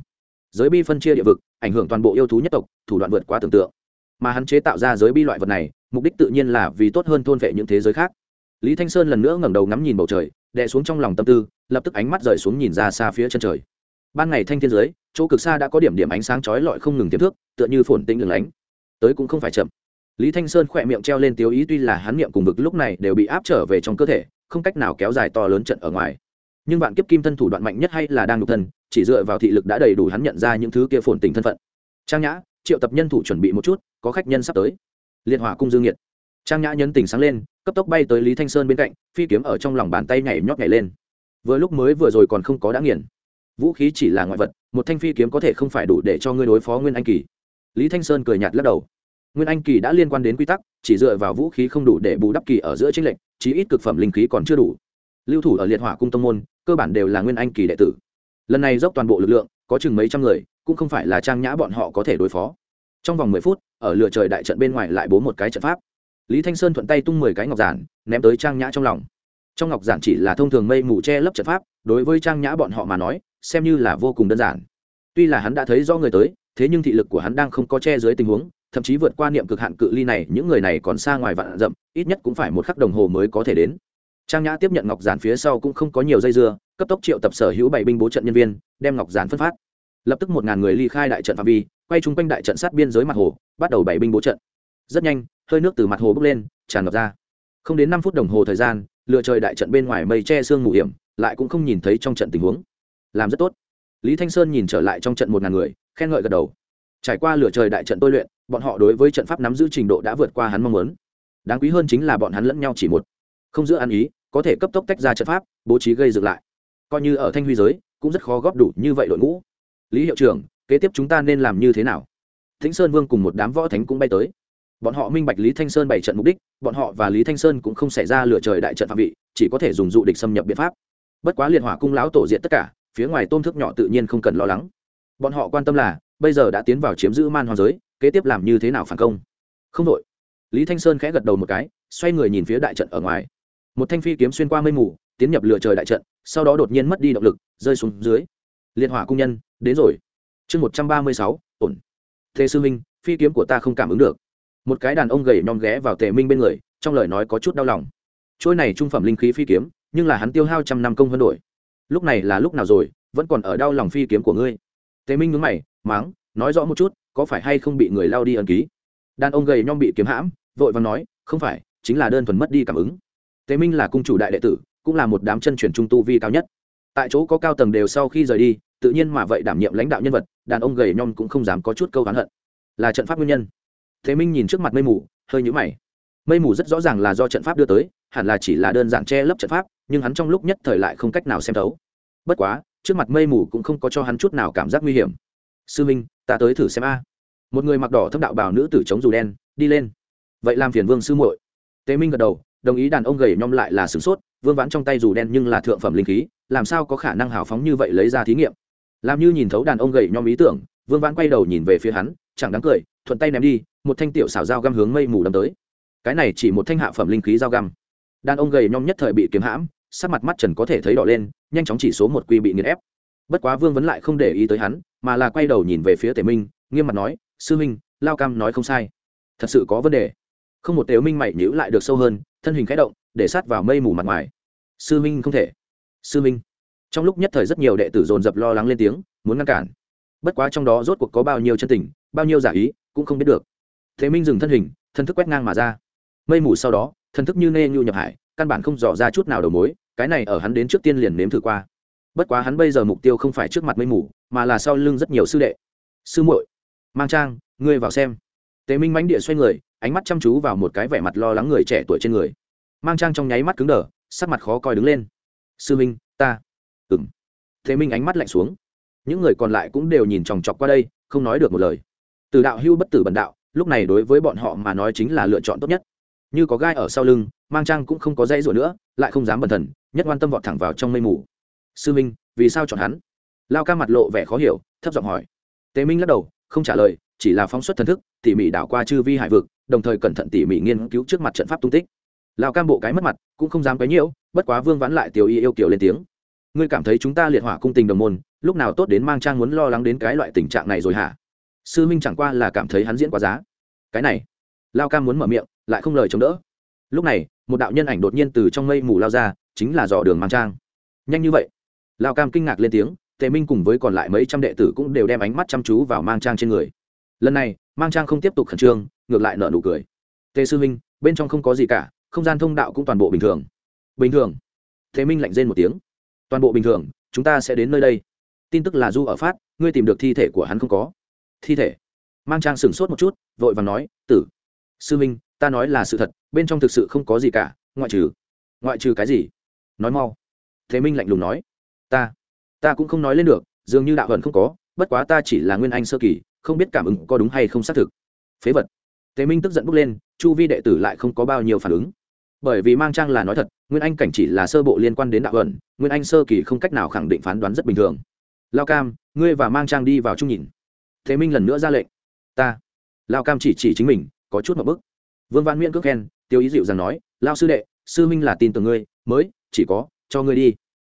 Speaker 1: Giới bi phân chia địa vực, ảnh hưởng toàn bộ yêu thú nhất tộc, thủ đoạn vượt quá tưởng tượng mà hắn chế tạo ra giới bi loại vật này, mục đích tự nhiên là vì tốt hơn thôn vệ những thế giới khác. Lý thanh sơn lần nữa ngẩng đầu ngắm nhìn bầu trời, đè xuống trong lòng tâm tư, lập tức ánh mắt rời xuống nhìn ra xa phía chân trời. Ban ngày thanh thiên giới chỗ cực xa đã có điểm điểm ánh sáng chói lọi không ngừng tiếp thước tựa như phồn tinh lửng lánh. Tới cũng không phải chậm. Lý thanh sơn khỏe miệng treo lên tiêu ý tuy là hắn niệm cùng vực lúc này đều bị áp trở về trong cơ thể, không cách nào kéo dài to lớn trận ở ngoài. Nhưng bạn kiếp kim thân thủ đoạn mạnh nhất hay là đang nhục thân, chỉ dựa vào thị lực đã đầy đủ hắn nhận ra những thứ kia phồn tình thân phận. Trang nhã triệu tập nhân thủ chuẩn bị một chút, có khách nhân sắp tới. Liệt hỏa cung dương nhiệt. Trang nhã nhân tỉnh sáng lên, cấp tốc bay tới lý thanh sơn bên cạnh, phi kiếm ở trong lòng bàn tay nhảy nhót nhảy lên. Vừa lúc mới vừa rồi còn không có đã nghiền. Vũ khí chỉ là ngoại vật, một thanh phi kiếm có thể không phải đủ để cho ngươi đối phó nguyên anh kỳ. Lý thanh sơn cười nhạt lắc đầu. Nguyên anh kỳ đã liên quan đến quy tắc, chỉ dựa vào vũ khí không đủ để bù đắp kỳ ở giữa tranh lệch, chí ít cực phẩm linh khí còn chưa đủ. Lưu thủ ở liệt hỏa cung tông môn, cơ bản đều là nguyên anh kỳ đệ tử. Lần này dốc toàn bộ lực lượng, có chừng mấy trăm người cũng không phải là trang nhã bọn họ có thể đối phó. Trong vòng mười phút, ở lửa trời đại trận bên ngoài lại bố một cái trận pháp. Lý thanh sơn thuận tay tung mười cái ngọc giản, ném tới trang nhã trong lòng. Trong ngọc giản chỉ là thông thường mây mù che lấp trận pháp, đối với trang nhã bọn họ mà nói, xem như là vô cùng đơn giản. Tuy là hắn đã thấy do người tới, thế nhưng thị lực của hắn đang không có che dưới tình huống, thậm chí vượt qua niệm cực hạn cự ly này, những người này còn xa ngoài vạn rậm ít nhất cũng phải một khắc đồng hồ mới có thể đến. Trang nhã tiếp nhận ngọc giản phía sau cũng không có nhiều dây dưa, cấp tốc triệu tập sở hữu bảy binh bố trận nhân viên, đem ngọc giản phân phát lập tức một ngàn người ly khai đại trận phạm vi, quay chung quanh đại trận sát biên giới mặt hồ, bắt đầu bảy binh bố trận. Rất nhanh, hơi nước từ mặt hồ bốc lên, tràn ngập ra. Không đến năm phút đồng hồ thời gian lựa trời đại trận bên ngoài mây che sương mù hiểm, lại cũng không nhìn thấy trong trận tình huống. Làm rất tốt. Lý thanh sơn nhìn trở lại trong trận một ngàn người, khen ngợi gật đầu. Trải qua lựa trời đại trận tôi luyện, bọn họ đối với trận pháp nắm giữ trình độ đã vượt qua hắn mong muốn. Đáng quý hơn chính là bọn hắn lẫn nhau chỉ một. Không giữ ăn ý, có thể cấp tốc tách ra trận pháp, bố trí gây dựng lại. Coi như ở thanh huy giới, cũng rất khó góp đủ như vậy đội ngũ lý hiệu trưởng, kế tiếp chúng ta nên làm như thế nào? Thính sơn vương cùng một đám võ thánh cũng bay tới. Bọn họ minh bạch lý thanh sơn bày trận mục đích, bọn họ và lý thanh sơn cũng không xảy ra lựa trời đại trận phạm vị, chỉ có thể dùng dụ địch xâm nhập biện pháp. Bất quá liệt hỏa cung lão tổ diện tất cả, phía ngoài tôm thức nhỏ tự nhiên không cần lo lắng. Bọn họ quan tâm là, bây giờ đã tiến vào chiếm giữ man hoàng giới, kế tiếp làm như thế nào phản công? Không đội. Lý thanh sơn khẽ gật đầu một cái, xoay người nhìn phía đại trận ở ngoài. Một thanh phi kiếm xuyên qua mây mù, tiến nhập lửa trời đại trận, sau đó đột nhiên mất đi động lực, rơi xuống dưới. Liệt hỏa cung nhân đến rồi. Chương một trăm ba mươi sáu, ổn. Thế sư minh phi kiếm của ta không cảm ứng được. Một cái đàn ông gầy nhom ghé vào tề minh bên người, trong lời nói có chút đau lòng. Trôi này trung phẩm linh khí phi kiếm, nhưng là hắn tiêu hao trăm năm công hơn đổi. Lúc này là lúc nào rồi, vẫn còn ở đau lòng phi kiếm của ngươi. Tề minh nhướng mày, máng, nói rõ một chút, có phải hay không bị người lao đi ẩn ký? Đàn ông gầy nhom bị kiếm hãm, vội vàng nói, không phải, chính là đơn thuần mất đi cảm ứng. Tề minh là cung chủ đại đệ tử, cũng là một đám chân truyền trung tu vi cao nhất tại chỗ có cao tầng đều sau khi rời đi, tự nhiên mà vậy đảm nhiệm lãnh đạo nhân vật, đàn ông gầy nhom cũng không dám có chút câu hắn hận. Là trận pháp nguyên nhân. Thế minh nhìn trước mặt mây mù, hơi nhũ mày. Mây mù rất rõ ràng là do trận pháp đưa tới, hẳn là chỉ là đơn giản che lấp trận pháp, nhưng hắn trong lúc nhất thời lại không cách nào xem thấu. Bất quá, trước mặt mây mù cũng không có cho hắn chút nào cảm giác nguy hiểm. Sư minh, ta tới thử xem a. Một người mặc đỏ thâm đạo bào nữ tử chống dù đen, đi lên. Vậy làm phiền vương sư muội. Tế minh gật đầu, đồng ý đàn ông gầy nhom lại là sửng sốt, vương vãn trong tay dù đen nhưng là thượng phẩm linh khí làm sao có khả năng hào phóng như vậy lấy ra thí nghiệm? Làm như nhìn thấu đàn ông gầy nhom ý tưởng, vương vãn quay đầu nhìn về phía hắn, chẳng đáng cười, thuận tay ném đi, một thanh tiểu xảo dao găm hướng mây mù đâm tới. Cái này chỉ một thanh hạ phẩm linh khí dao găm. Đàn ông gầy nhom nhất thời bị kiếm hãm, sắc mặt mắt trần có thể thấy đỏ lên, nhanh chóng chỉ số một quy bị nghiền ép. Bất quá vương vẫn lại không để ý tới hắn, mà là quay đầu nhìn về phía tề minh, nghiêm mặt nói, sư minh, lao cam nói không sai. Thật sự có vấn đề. Không một tề minh mày nhữ lại được sâu hơn, thân hình khẽ động, để sát vào mây mù mặt ngoài. Sư minh không thể sư minh. Trong lúc nhất thời rất nhiều đệ tử dồn dập lo lắng lên tiếng, muốn ngăn cản. Bất quá trong đó rốt cuộc có bao nhiêu chân tình, bao nhiêu giả ý, cũng không biết được. Thế minh dừng thân hình, thân thức quét ngang mà ra. Mây mù sau đó, thân thức như nê nhu nhập hải, căn bản không dò ra chút nào đầu mối, cái này ở hắn đến trước tiên liền nếm thử qua. Bất quá hắn bây giờ mục tiêu không phải trước mặt mây mù, mà là sau lưng rất nhiều sư đệ. Sư muội, mang trang, ngươi vào xem. Tế minh mánh địa xoay người, ánh mắt chăm chú vào một cái vẻ mặt lo lắng người trẻ tuổi trên người. Mang trang trong nháy mắt cứng đờ, sắc mặt khó coi đứng lên sư minh, ta. Ừng thế minh ánh mắt lạnh xuống. Những người còn lại cũng đều nhìn chòng chọc qua đây, không nói được một lời. Từ đạo hưu bất tử bần đạo, lúc này đối với bọn họ mà nói chính là lựa chọn tốt nhất. Như có gai ở sau lưng, mang trang cũng không có dây rủa nữa, lại không dám bần thần, nhất quan tâm vọt thẳng vào trong mây mù. Sư minh, vì sao chọn hắn? Lao ca mặt lộ vẻ khó hiểu, thấp giọng hỏi. Tế minh lắc đầu, không trả lời, chỉ là phóng xuất thần thức, tỉ mỉ đảo qua chư vi hải vực, đồng thời cẩn thận tỉ mỉ nghiên cứu trước mặt trận pháp tung tích. Lão cam bộ cái mất mặt, cũng không dám quấy nhiễu, bất quá vương vãn lại tiểu y yêu kiểu lên tiếng. Ngươi cảm thấy chúng ta liệt hỏa cung tình đồng môn, lúc nào tốt đến mang trang muốn lo lắng đến cái loại tình trạng này rồi hả? Sư minh chẳng qua là cảm thấy hắn diễn quá giá. Cái này, lao cam muốn mở miệng, lại không lời chống đỡ. Lúc này, một đạo nhân ảnh đột nhiên từ trong mây mù lao ra, chính là dò đường mang trang. Nhanh như vậy, lao cam kinh ngạc lên tiếng, tề minh cùng với còn lại mấy trăm đệ tử cũng đều đem ánh mắt chăm chú vào mang trang trên người. Lần này, mang trang không tiếp tục khẩn trương, ngược lại nợ nụ cười. Tề sư minh, bên trong không có gì cả không gian thông đạo cũng toàn bộ bình thường. Bình thường. Thế minh lạnh rên một tiếng. Toàn bộ bình thường, chúng ta sẽ đến nơi đây. Tin tức là du ở phát, ngươi tìm được thi thể của hắn không có. Thi thể. Mang trang sửng sốt một chút, vội vàng nói, tử, sư minh, ta nói là sự thật, bên trong thực sự không có gì cả, ngoại trừ ngoại trừ cái gì? Nói mau. Thế minh lạnh lùng nói, ta ta cũng không nói lên được, dường như đạo hận không có, bất quá ta chỉ là nguyên anh sơ kỳ, không biết cảm ứng có đúng hay không xác thực. Phế vật. Thế minh tức giận bốc lên, chu vi đệ tử lại không có bao nhiêu phản ứng bởi vì mang trang là nói thật, nguyên anh cảnh chỉ là sơ bộ liên quan đến đạo ẩn, nguyên anh sơ kỳ không cách nào khẳng định phán đoán rất bình thường. Lao cam, ngươi và mang trang đi vào chung nhìn. Thế minh lần nữa ra lệnh. Ta. Lao cam chỉ chỉ chính mình, có chút một bức. Vương văn miễn cước khen, tiêu ý dịu rằng nói, lao sư đệ, sư minh là tin tưởng ngươi, mới, chỉ có, cho ngươi đi.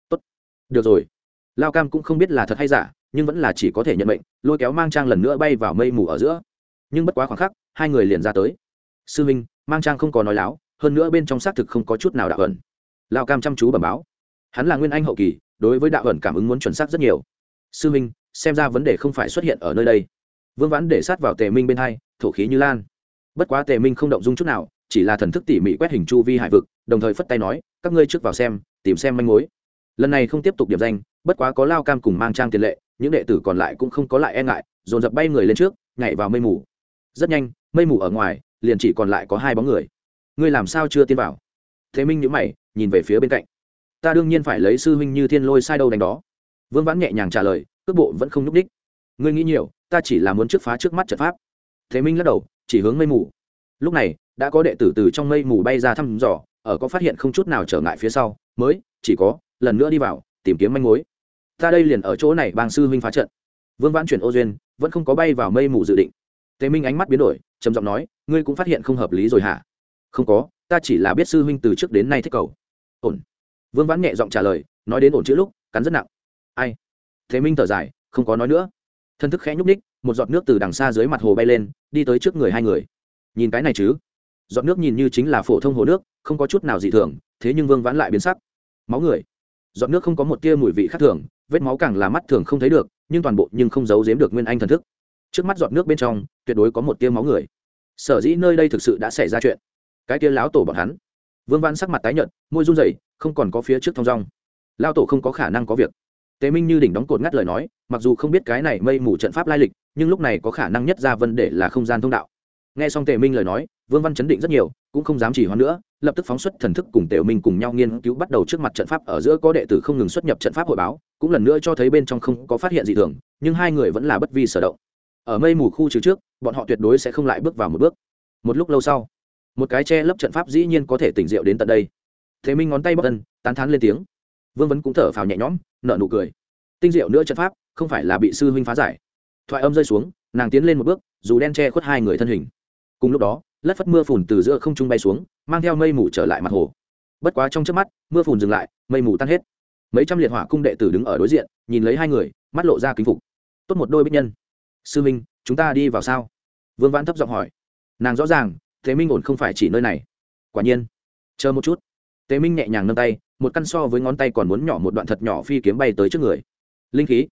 Speaker 1: Tốt. Được rồi. Lao cam cũng không biết là thật hay giả, nhưng vẫn là chỉ có thể nhận mệnh, lôi kéo mang trang lần nữa bay vào mây mù ở giữa. Nhưng bất quá khoảng khắc, hai người liền ra tới. Sư minh mang trang không có nói láo hơn nữa bên trong xác thực không có chút nào đạo ẩn. Lao cam chăm chú bẩm báo. Hắn là nguyên anh hậu kỳ, đối với đạo ẩn cảm ứng muốn chuẩn xác rất nhiều. Sư minh, xem ra vấn đề không phải xuất hiện ở nơi đây. Vương vãn để sát vào tề minh bên hai, thổ khí như lan. Bất quá tề minh không động dung chút nào, chỉ là thần thức tỉ mỉ quét hình chu vi hải vực, đồng thời phất tay nói, các ngươi trước vào xem, tìm xem manh mối. Lần này không tiếp tục điểm danh, bất quá có lao cam cùng mang trang tiền lệ, những đệ tử còn lại cũng không có lại e ngại, dồn dập bay người lên trước, nhảy vào mây mù. Rất nhanh, mây mù ở ngoài, liền chỉ còn lại có hai bóng người ngươi làm sao chưa tiến vào? Thế minh nhữ mày, nhìn về phía bên cạnh. Ta đương nhiên phải lấy sư huynh như thiên lôi sai đâu đánh đó. Vương vãn nhẹ nhàng trả lời, cước bộ vẫn không nhúc đích. Ngươi nghĩ nhiều, ta chỉ là muốn trước phá trước mắt trận pháp. Thế minh lắc đầu, chỉ hướng mây mù. Lúc này, đã có đệ tử từ trong mây mù bay ra thăm dò, ở có phát hiện không chút nào trở ngại phía sau, mới, chỉ có, lần nữa đi vào, tìm kiếm manh mối. Ta đây liền ở chỗ này bang sư huynh phá trận. Vương vãn chuyển ô duyên, vẫn không có bay vào mây mù dự định. Thế minh ánh mắt biến đổi, trầm giọng nói, ngươi cũng phát hiện không hợp lý rồi hả? Không có, ta chỉ là biết sư huynh từ trước đến nay thích cầu. Ổn. Vương vãn nhẹ giọng trả lời, nói đến ổn chữ lúc, cắn rất nặng. Ai? Thế minh thở dài, không có nói nữa. Thân thức khẽ nhúc ních một giọt nước từ đằng xa dưới mặt hồ bay lên, đi tới trước người hai người. Nhìn cái này chứ? Giọt nước nhìn như chính là phổ thông hồ nước, không có chút nào dị thường, thế nhưng vương vãn lại biến sắc. Máu người. Giọt nước không có một tia mùi vị khác thường, vết máu càng là mắt thường không thấy được, nhưng toàn bộ nhưng không giấu giếm được nguyên anh thần thức. Trước mắt giọt nước bên trong, tuyệt đối có một tia máu người. Sở dĩ nơi đây thực sự đã xảy ra chuyện cái kia lão tổ bọn hắn. Vương văn sắc mặt tái nhợt môi run rẩy không còn có phía trước thong dong, lao tổ không có khả năng có việc. Tế minh như đỉnh đóng cột ngắt lời nói mặc dù không biết cái này mây mù trận pháp lai lịch nhưng lúc này có khả năng nhất ra vấn đề là không gian thông đạo. Nghe xong tề minh lời nói vương văn chấn định rất nhiều cũng không dám chỉ hoãn nữa lập tức phóng xuất thần thức cùng tề minh cùng nhau nghiên cứu bắt đầu trước mặt trận pháp ở giữa có đệ tử không ngừng xuất nhập trận pháp hội báo cũng lần nữa cho thấy bên trong không có phát hiện gì thường nhưng hai người vẫn là bất vi sở động. Ở mây mù khu trừ trước bọn họ tuyệt đối sẽ không lại bước vào một bước. Một lúc lâu sau một cái che lấp trận pháp dĩ nhiên có thể tỉnh rượu đến tận đây. Thế minh ngón tay bóc tân tán thán lên tiếng. Vương vấn cũng thở phào nhẹ nhõm nợ nụ cười. Tinh diệu nữa trận pháp, không phải là bị sư huynh phá giải. Thoại âm rơi xuống, nàng tiến lên một bước, dù đen che khuất hai người thân hình. Cùng lúc đó, lất phất mưa phùn từ giữa không trung bay xuống, mang theo mây mù trở lại mặt hồ. Bất quá trong trước mắt, mưa phùn dừng lại, mây mù tan hết. Mấy trăm liệt hỏa cung đệ tử đứng ở đối diện, nhìn lấy hai người, mắt lộ ra kính phục. Tốt một đôi bích nhân. Sư minh, chúng ta đi vào sao? Vương vãn thấp giọng hỏi. Nàng rõ ràng tế minh ổn không phải chỉ nơi này. Quả nhiên. Chờ một chút. Tế minh nhẹ nhàng nâng tay, một căn so với ngón tay còn muốn nhỏ một đoạn thật nhỏ phi kiếm bay tới trước người. Linh khí.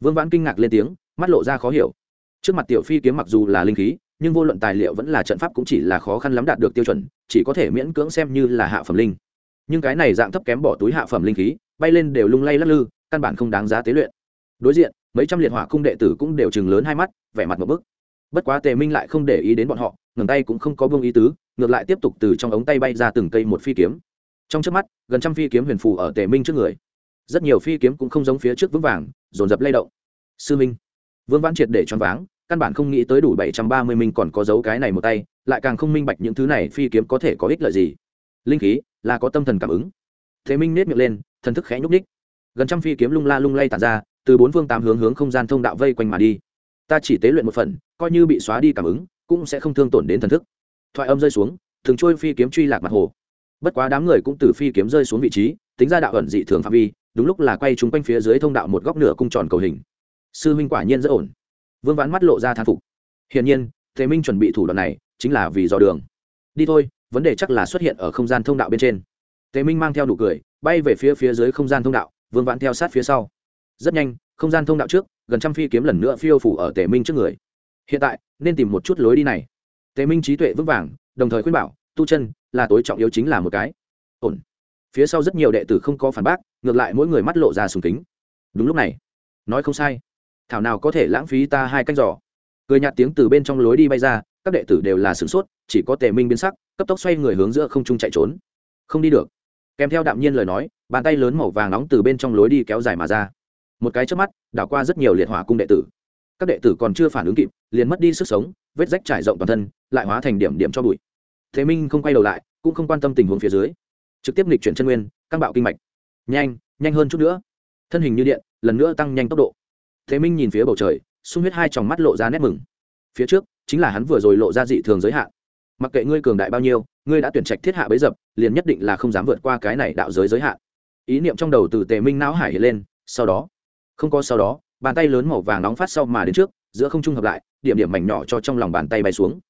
Speaker 1: Vương vãn kinh ngạc lên tiếng, mắt lộ ra khó hiểu. Trước mặt tiểu phi kiếm mặc dù là linh khí, nhưng vô luận tài liệu vẫn là trận pháp cũng chỉ là khó khăn lắm đạt được tiêu chuẩn, chỉ có thể miễn cưỡng xem như là hạ phẩm linh. Nhưng cái này dạng thấp kém bỏ túi hạ phẩm linh khí, bay lên đều lung lay lắc lư, căn bản không đáng giá tế luyện. Đối diện, mấy trăm liệt hỏa cung đệ tử cũng đều chừng lớn hai mắt, vẻ mặt một bức. Bất quá tề minh lại không để ý đến bọn họ ngừng tay cũng không có buông ý tứ, ngược lại tiếp tục từ trong ống tay bay ra từng cây một phi kiếm. Trong trước mắt, gần trăm phi kiếm huyền phù ở tề minh trước người. Rất nhiều phi kiếm cũng không giống phía trước vững vàng, dồn dập lay động. Sư minh, vương vãn triệt để choáng váng, căn bản không nghĩ tới đủ bảy trăm ba mươi minh còn có dấu cái này một tay, lại càng không minh bạch những thứ này phi kiếm có thể có ích lợi gì. Linh khí, là có tâm thần cảm ứng. Thế minh nết miệng lên, thần thức khẽ nhúc ních gần trăm phi kiếm lung la lung lay tàn ra, từ bốn phương tám hướng hướng không gian thông đạo vây quanh mà đi. Ta chỉ tế luyện một phần, coi như bị xóa đi cảm ứng cũng sẽ không thương tổn đến thần thức. Thoại âm rơi xuống, thường trôi phi kiếm truy lạc mặt hồ. Bất quá đám người cũng từ phi kiếm rơi xuống vị trí, tính ra đạo ẩn dị thường phạm vi, đúng lúc là quay chúng quanh phía dưới thông đạo một góc nửa cung tròn cầu hình. Sư minh quả nhiên rất ổn. Vương vãn mắt lộ ra thán phục. Hiển nhiên thế minh chuẩn bị thủ đoạn này, chính là vì dò đường. Đi thôi, vấn đề chắc là xuất hiện ở không gian thông đạo bên trên. Thế minh mang theo nụ cười, bay về phía phía dưới không gian thông đạo, vương vãn theo sát phía sau. Rất nhanh, không gian thông đạo trước, gần trăm phi kiếm lần nữa phiêu phủ ở tề minh trước người hiện tại nên tìm một chút lối đi này. Tề minh trí tuệ vững vàng, đồng thời khuyên bảo, tu chân là tối trọng yếu chính là một cái. Ổn. Phía sau rất nhiều đệ tử không có phản bác, ngược lại mỗi người mắt lộ ra sùng kính. Đúng lúc này, nói không sai. Thảo nào có thể lãng phí ta hai canh giỏ cười nhạt tiếng từ bên trong lối đi bay ra, các đệ tử đều là sửng sốt, chỉ có tề minh biến sắc, cấp tốc xoay người hướng giữa không trung chạy trốn. Không đi được. Kèm theo đạm nhiên lời nói, bàn tay lớn màu vàng nóng từ bên trong lối đi kéo dài mà ra. Một cái trước mắt, đảo qua rất nhiều liệt hỏa cung đệ tử các đệ tử còn chưa phản ứng kịp, liền mất đi sức sống, vết rách trải rộng toàn thân, lại hóa thành điểm điểm cho bụi. Thế minh không quay đầu lại, cũng không quan tâm tình huống phía dưới. Trực tiếp nghịch chuyển chân nguyên, căng bạo kinh mạch. Nhanh nhanh hơn chút nữa. Thân hình như điện, lần nữa tăng nhanh tốc độ. Thế minh nhìn phía bầu trời, sung huyết hai tròng mắt lộ ra nét mừng. Phía trước, chính là hắn vừa rồi lộ ra dị thường giới hạn. Mặc kệ ngươi cường đại bao nhiêu, ngươi đã tuyển trạch thiết hạ bấy dập, liền nhất định là không dám vượt qua cái này đạo giới giới hạn. Ý niệm trong đầu từ tề minh não hải hiện lên, sau đó. Không có sau đó bàn tay lớn màu vàng nóng phát sau mà đến trước giữa không trung hợp lại điểm điểm mảnh nhỏ cho trong lòng bàn tay bay xuống.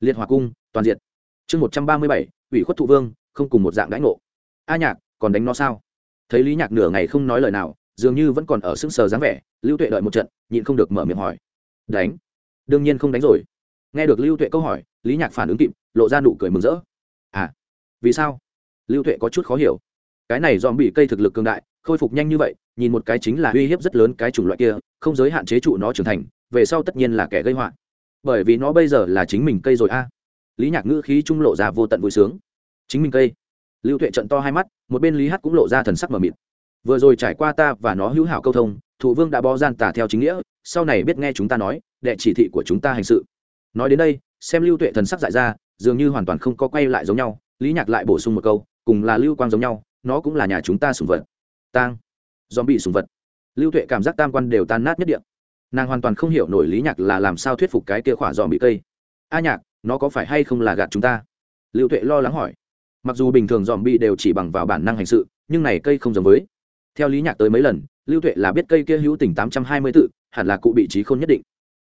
Speaker 1: Liệt hòa cung toàn diện chương một trăm ba mươi bảy ủy khuất thụ vương không cùng một dạng đãi ngộ. A nhạc còn đánh nó sao? Thấy lý nhạc nửa ngày không nói lời nào dường như vẫn còn ở sững sờ dáng vẻ lưu tuệ đợi một trận nhịn không được mở miệng hỏi. Đánh? Đương nhiên không đánh rồi. Nghe được lưu tuệ câu hỏi lý nhạc phản ứng kịp lộ ra nụ cười mừng rỡ. À, vì sao? Lưu tuệ có chút khó hiểu. Cái này dòm bị cây thực lực cường đại khôi phục nhanh như vậy, nhìn một cái chính là uy hiếp rất lớn cái chủng loại kia, không giới hạn chế trụ nó trưởng thành, về sau tất nhiên là kẻ gây họa. Bởi vì nó bây giờ là chính mình cây rồi a. Lý nhạc ngữ khí trung lộ ra vô tận vui sướng. Chính mình cây. Lưu tuệ trận to hai mắt, một bên lý hát cũng lộ ra thần sắc mờ mịt. Vừa rồi trải qua ta và nó hữu hảo câu thông thủ vương đã bó gian tả theo chính nghĩa, sau này biết nghe chúng ta nói, đệ chỉ thị của chúng ta hành sự. Nói đến đây, xem lưu tuệ thần sắc dại ra, dường như hoàn toàn không có quay lại giống nhau, lý nhạc lại bổ sung một câu, cùng là lưu quang giống nhau, nó cũng là nhà chúng ta sùng vật tang. Dòm bị sùng vật. Lưu tuệ cảm giác tam quan đều tan nát nhất điện nàng hoàn toàn không hiểu nổi lý nhạc là làm sao thuyết phục cái kia khỏa dòm bị cây. A nhạc, nó có phải hay không là gạt chúng ta? Lưu tuệ lo lắng hỏi. Mặc dù bình thường dòm bị đều chỉ bằng vào bản năng hành sự, nhưng này cây không giống với. Theo lý nhạc tới mấy lần, lưu tuệ là biết cây kia hữu tỉnh tám trăm hai mươi tự, hẳn là cụ bị trí khôn nhất định.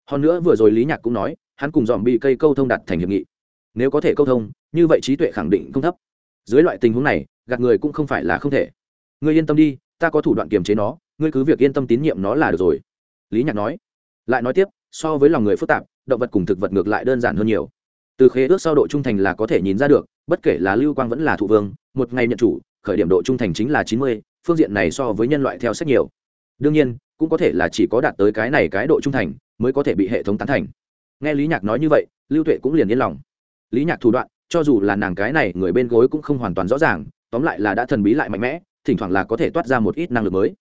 Speaker 1: Hơn nữa vừa rồi lý nhạc cũng nói, hắn cùng dòm bị cây câu thông đặt thành hiệp nghị. Nếu có thể câu thông, như vậy trí tuệ khẳng định không thấp. Dưới loại tình huống này, gạt người cũng không phải là không thể ngươi yên tâm đi, ta có thủ đoạn kiềm chế nó, ngươi cứ việc yên tâm tín nhiệm nó là được rồi. Lý nhạc nói. Lại nói tiếp, so với lòng người phức tạp, động vật cùng thực vật ngược lại đơn giản hơn nhiều. Từ khế ước sau độ trung thành là có thể nhìn ra được, bất kể là lưu quang vẫn là thủ vương, một ngày nhận chủ, khởi điểm độ trung thành chính là chín mươi, phương diện này so với nhân loại theo sách nhiều. Đương nhiên, cũng có thể là chỉ có đạt tới cái này cái độ trung thành, mới có thể bị hệ thống tán thành. Nghe lý nhạc nói như vậy, lưu tuệ cũng liền yên lòng. Lý nhạc thủ đoạn, cho dù là nàng cái này người bên gối cũng không hoàn toàn rõ ràng, tóm lại là đã thần bí lại mạnh mẽ thỉnh thoảng là có thể toát ra một ít năng lực mới.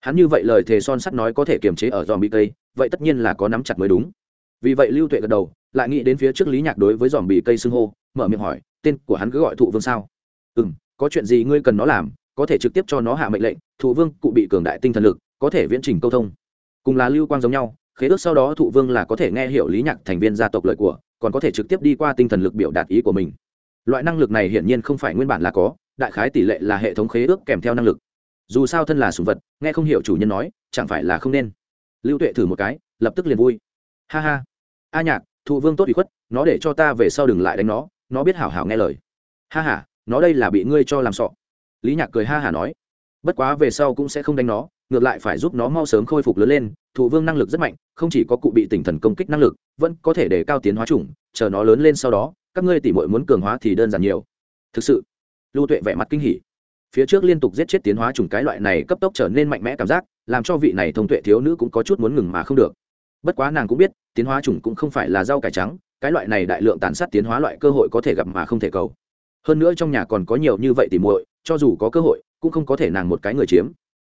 Speaker 1: Hắn như vậy lời thề son sắt nói có thể kiềm chế ở dòm bị cây, vậy tất nhiên là có nắm chặt mới đúng. Vì vậy lưu tuệ gật đầu, lại nghĩ đến phía trước lý nhạc đối với dòm bị cây xưng hô, mở miệng hỏi, tên của hắn cứ gọi thụ vương sao? Ừ m có chuyện gì ngươi cần nó làm, có thể trực tiếp cho nó hạ mệnh lệnh, thụ vương cụ bị cường đại tinh thần lực, có thể viễn trình câu thông. Cùng là lưu quang giống nhau, khế ước sau đó thụ vương là có thể nghe hiểu lý nhạc thành viên gia tộc lợi của, còn có thể trực tiếp đi qua tinh thần lực biểu đạt ý của mình. Loại năng lực này hiển nhiên không phải nguyên bản là có đại khái tỷ lệ là hệ thống khế ước kèm theo năng lực. Dù sao thân là sùng vật, nghe không hiểu chủ nhân nói, chẳng phải là không nên. Lưu tuệ thử một cái, lập tức liền vui. Ha ha. A nhạc, thụ vương tốt bị khuất, nó để cho ta về sau đừng lại đánh nó nó biết hảo hảo nghe lời. Ha h a nó đây là bị ngươi cho làm sọ. Lý nhạc cười ha hả nói. Bất quá về sau cũng sẽ không đánh nó, ngược lại phải giúp nó mau sớm khôi phục lớn lên, thụ vương năng lực rất mạnh, không chỉ có cụ bị tỉnh thần công kích năng lực, vẫn có thể để cao tiến hóa chủng, chờ nó lớn lên sau đó, các ngươi tỉ mội muốn cường hóa thì đơn giản nhiều. Thực sự lưu tuệ vẻ mặt kinh hỉ. Phía trước liên tục giết chết tiến hóa chủng cái loại này cấp tốc trở nên mạnh mẽ cảm giác, làm cho vị này thông tuệ thiếu nữ cũng có chút muốn ngừng mà không được. Bất quá nàng cũng biết, tiến hóa chủng cũng không phải là rau cải trắng, cái loại này đại lượng tàn sát tiến hóa loại cơ hội có thể gặp mà không thể cầu. Hơn nữa trong nhà còn có nhiều như vậy tỉ muội, cho dù có cơ hội, cũng không có thể nàng một cái người chiếm.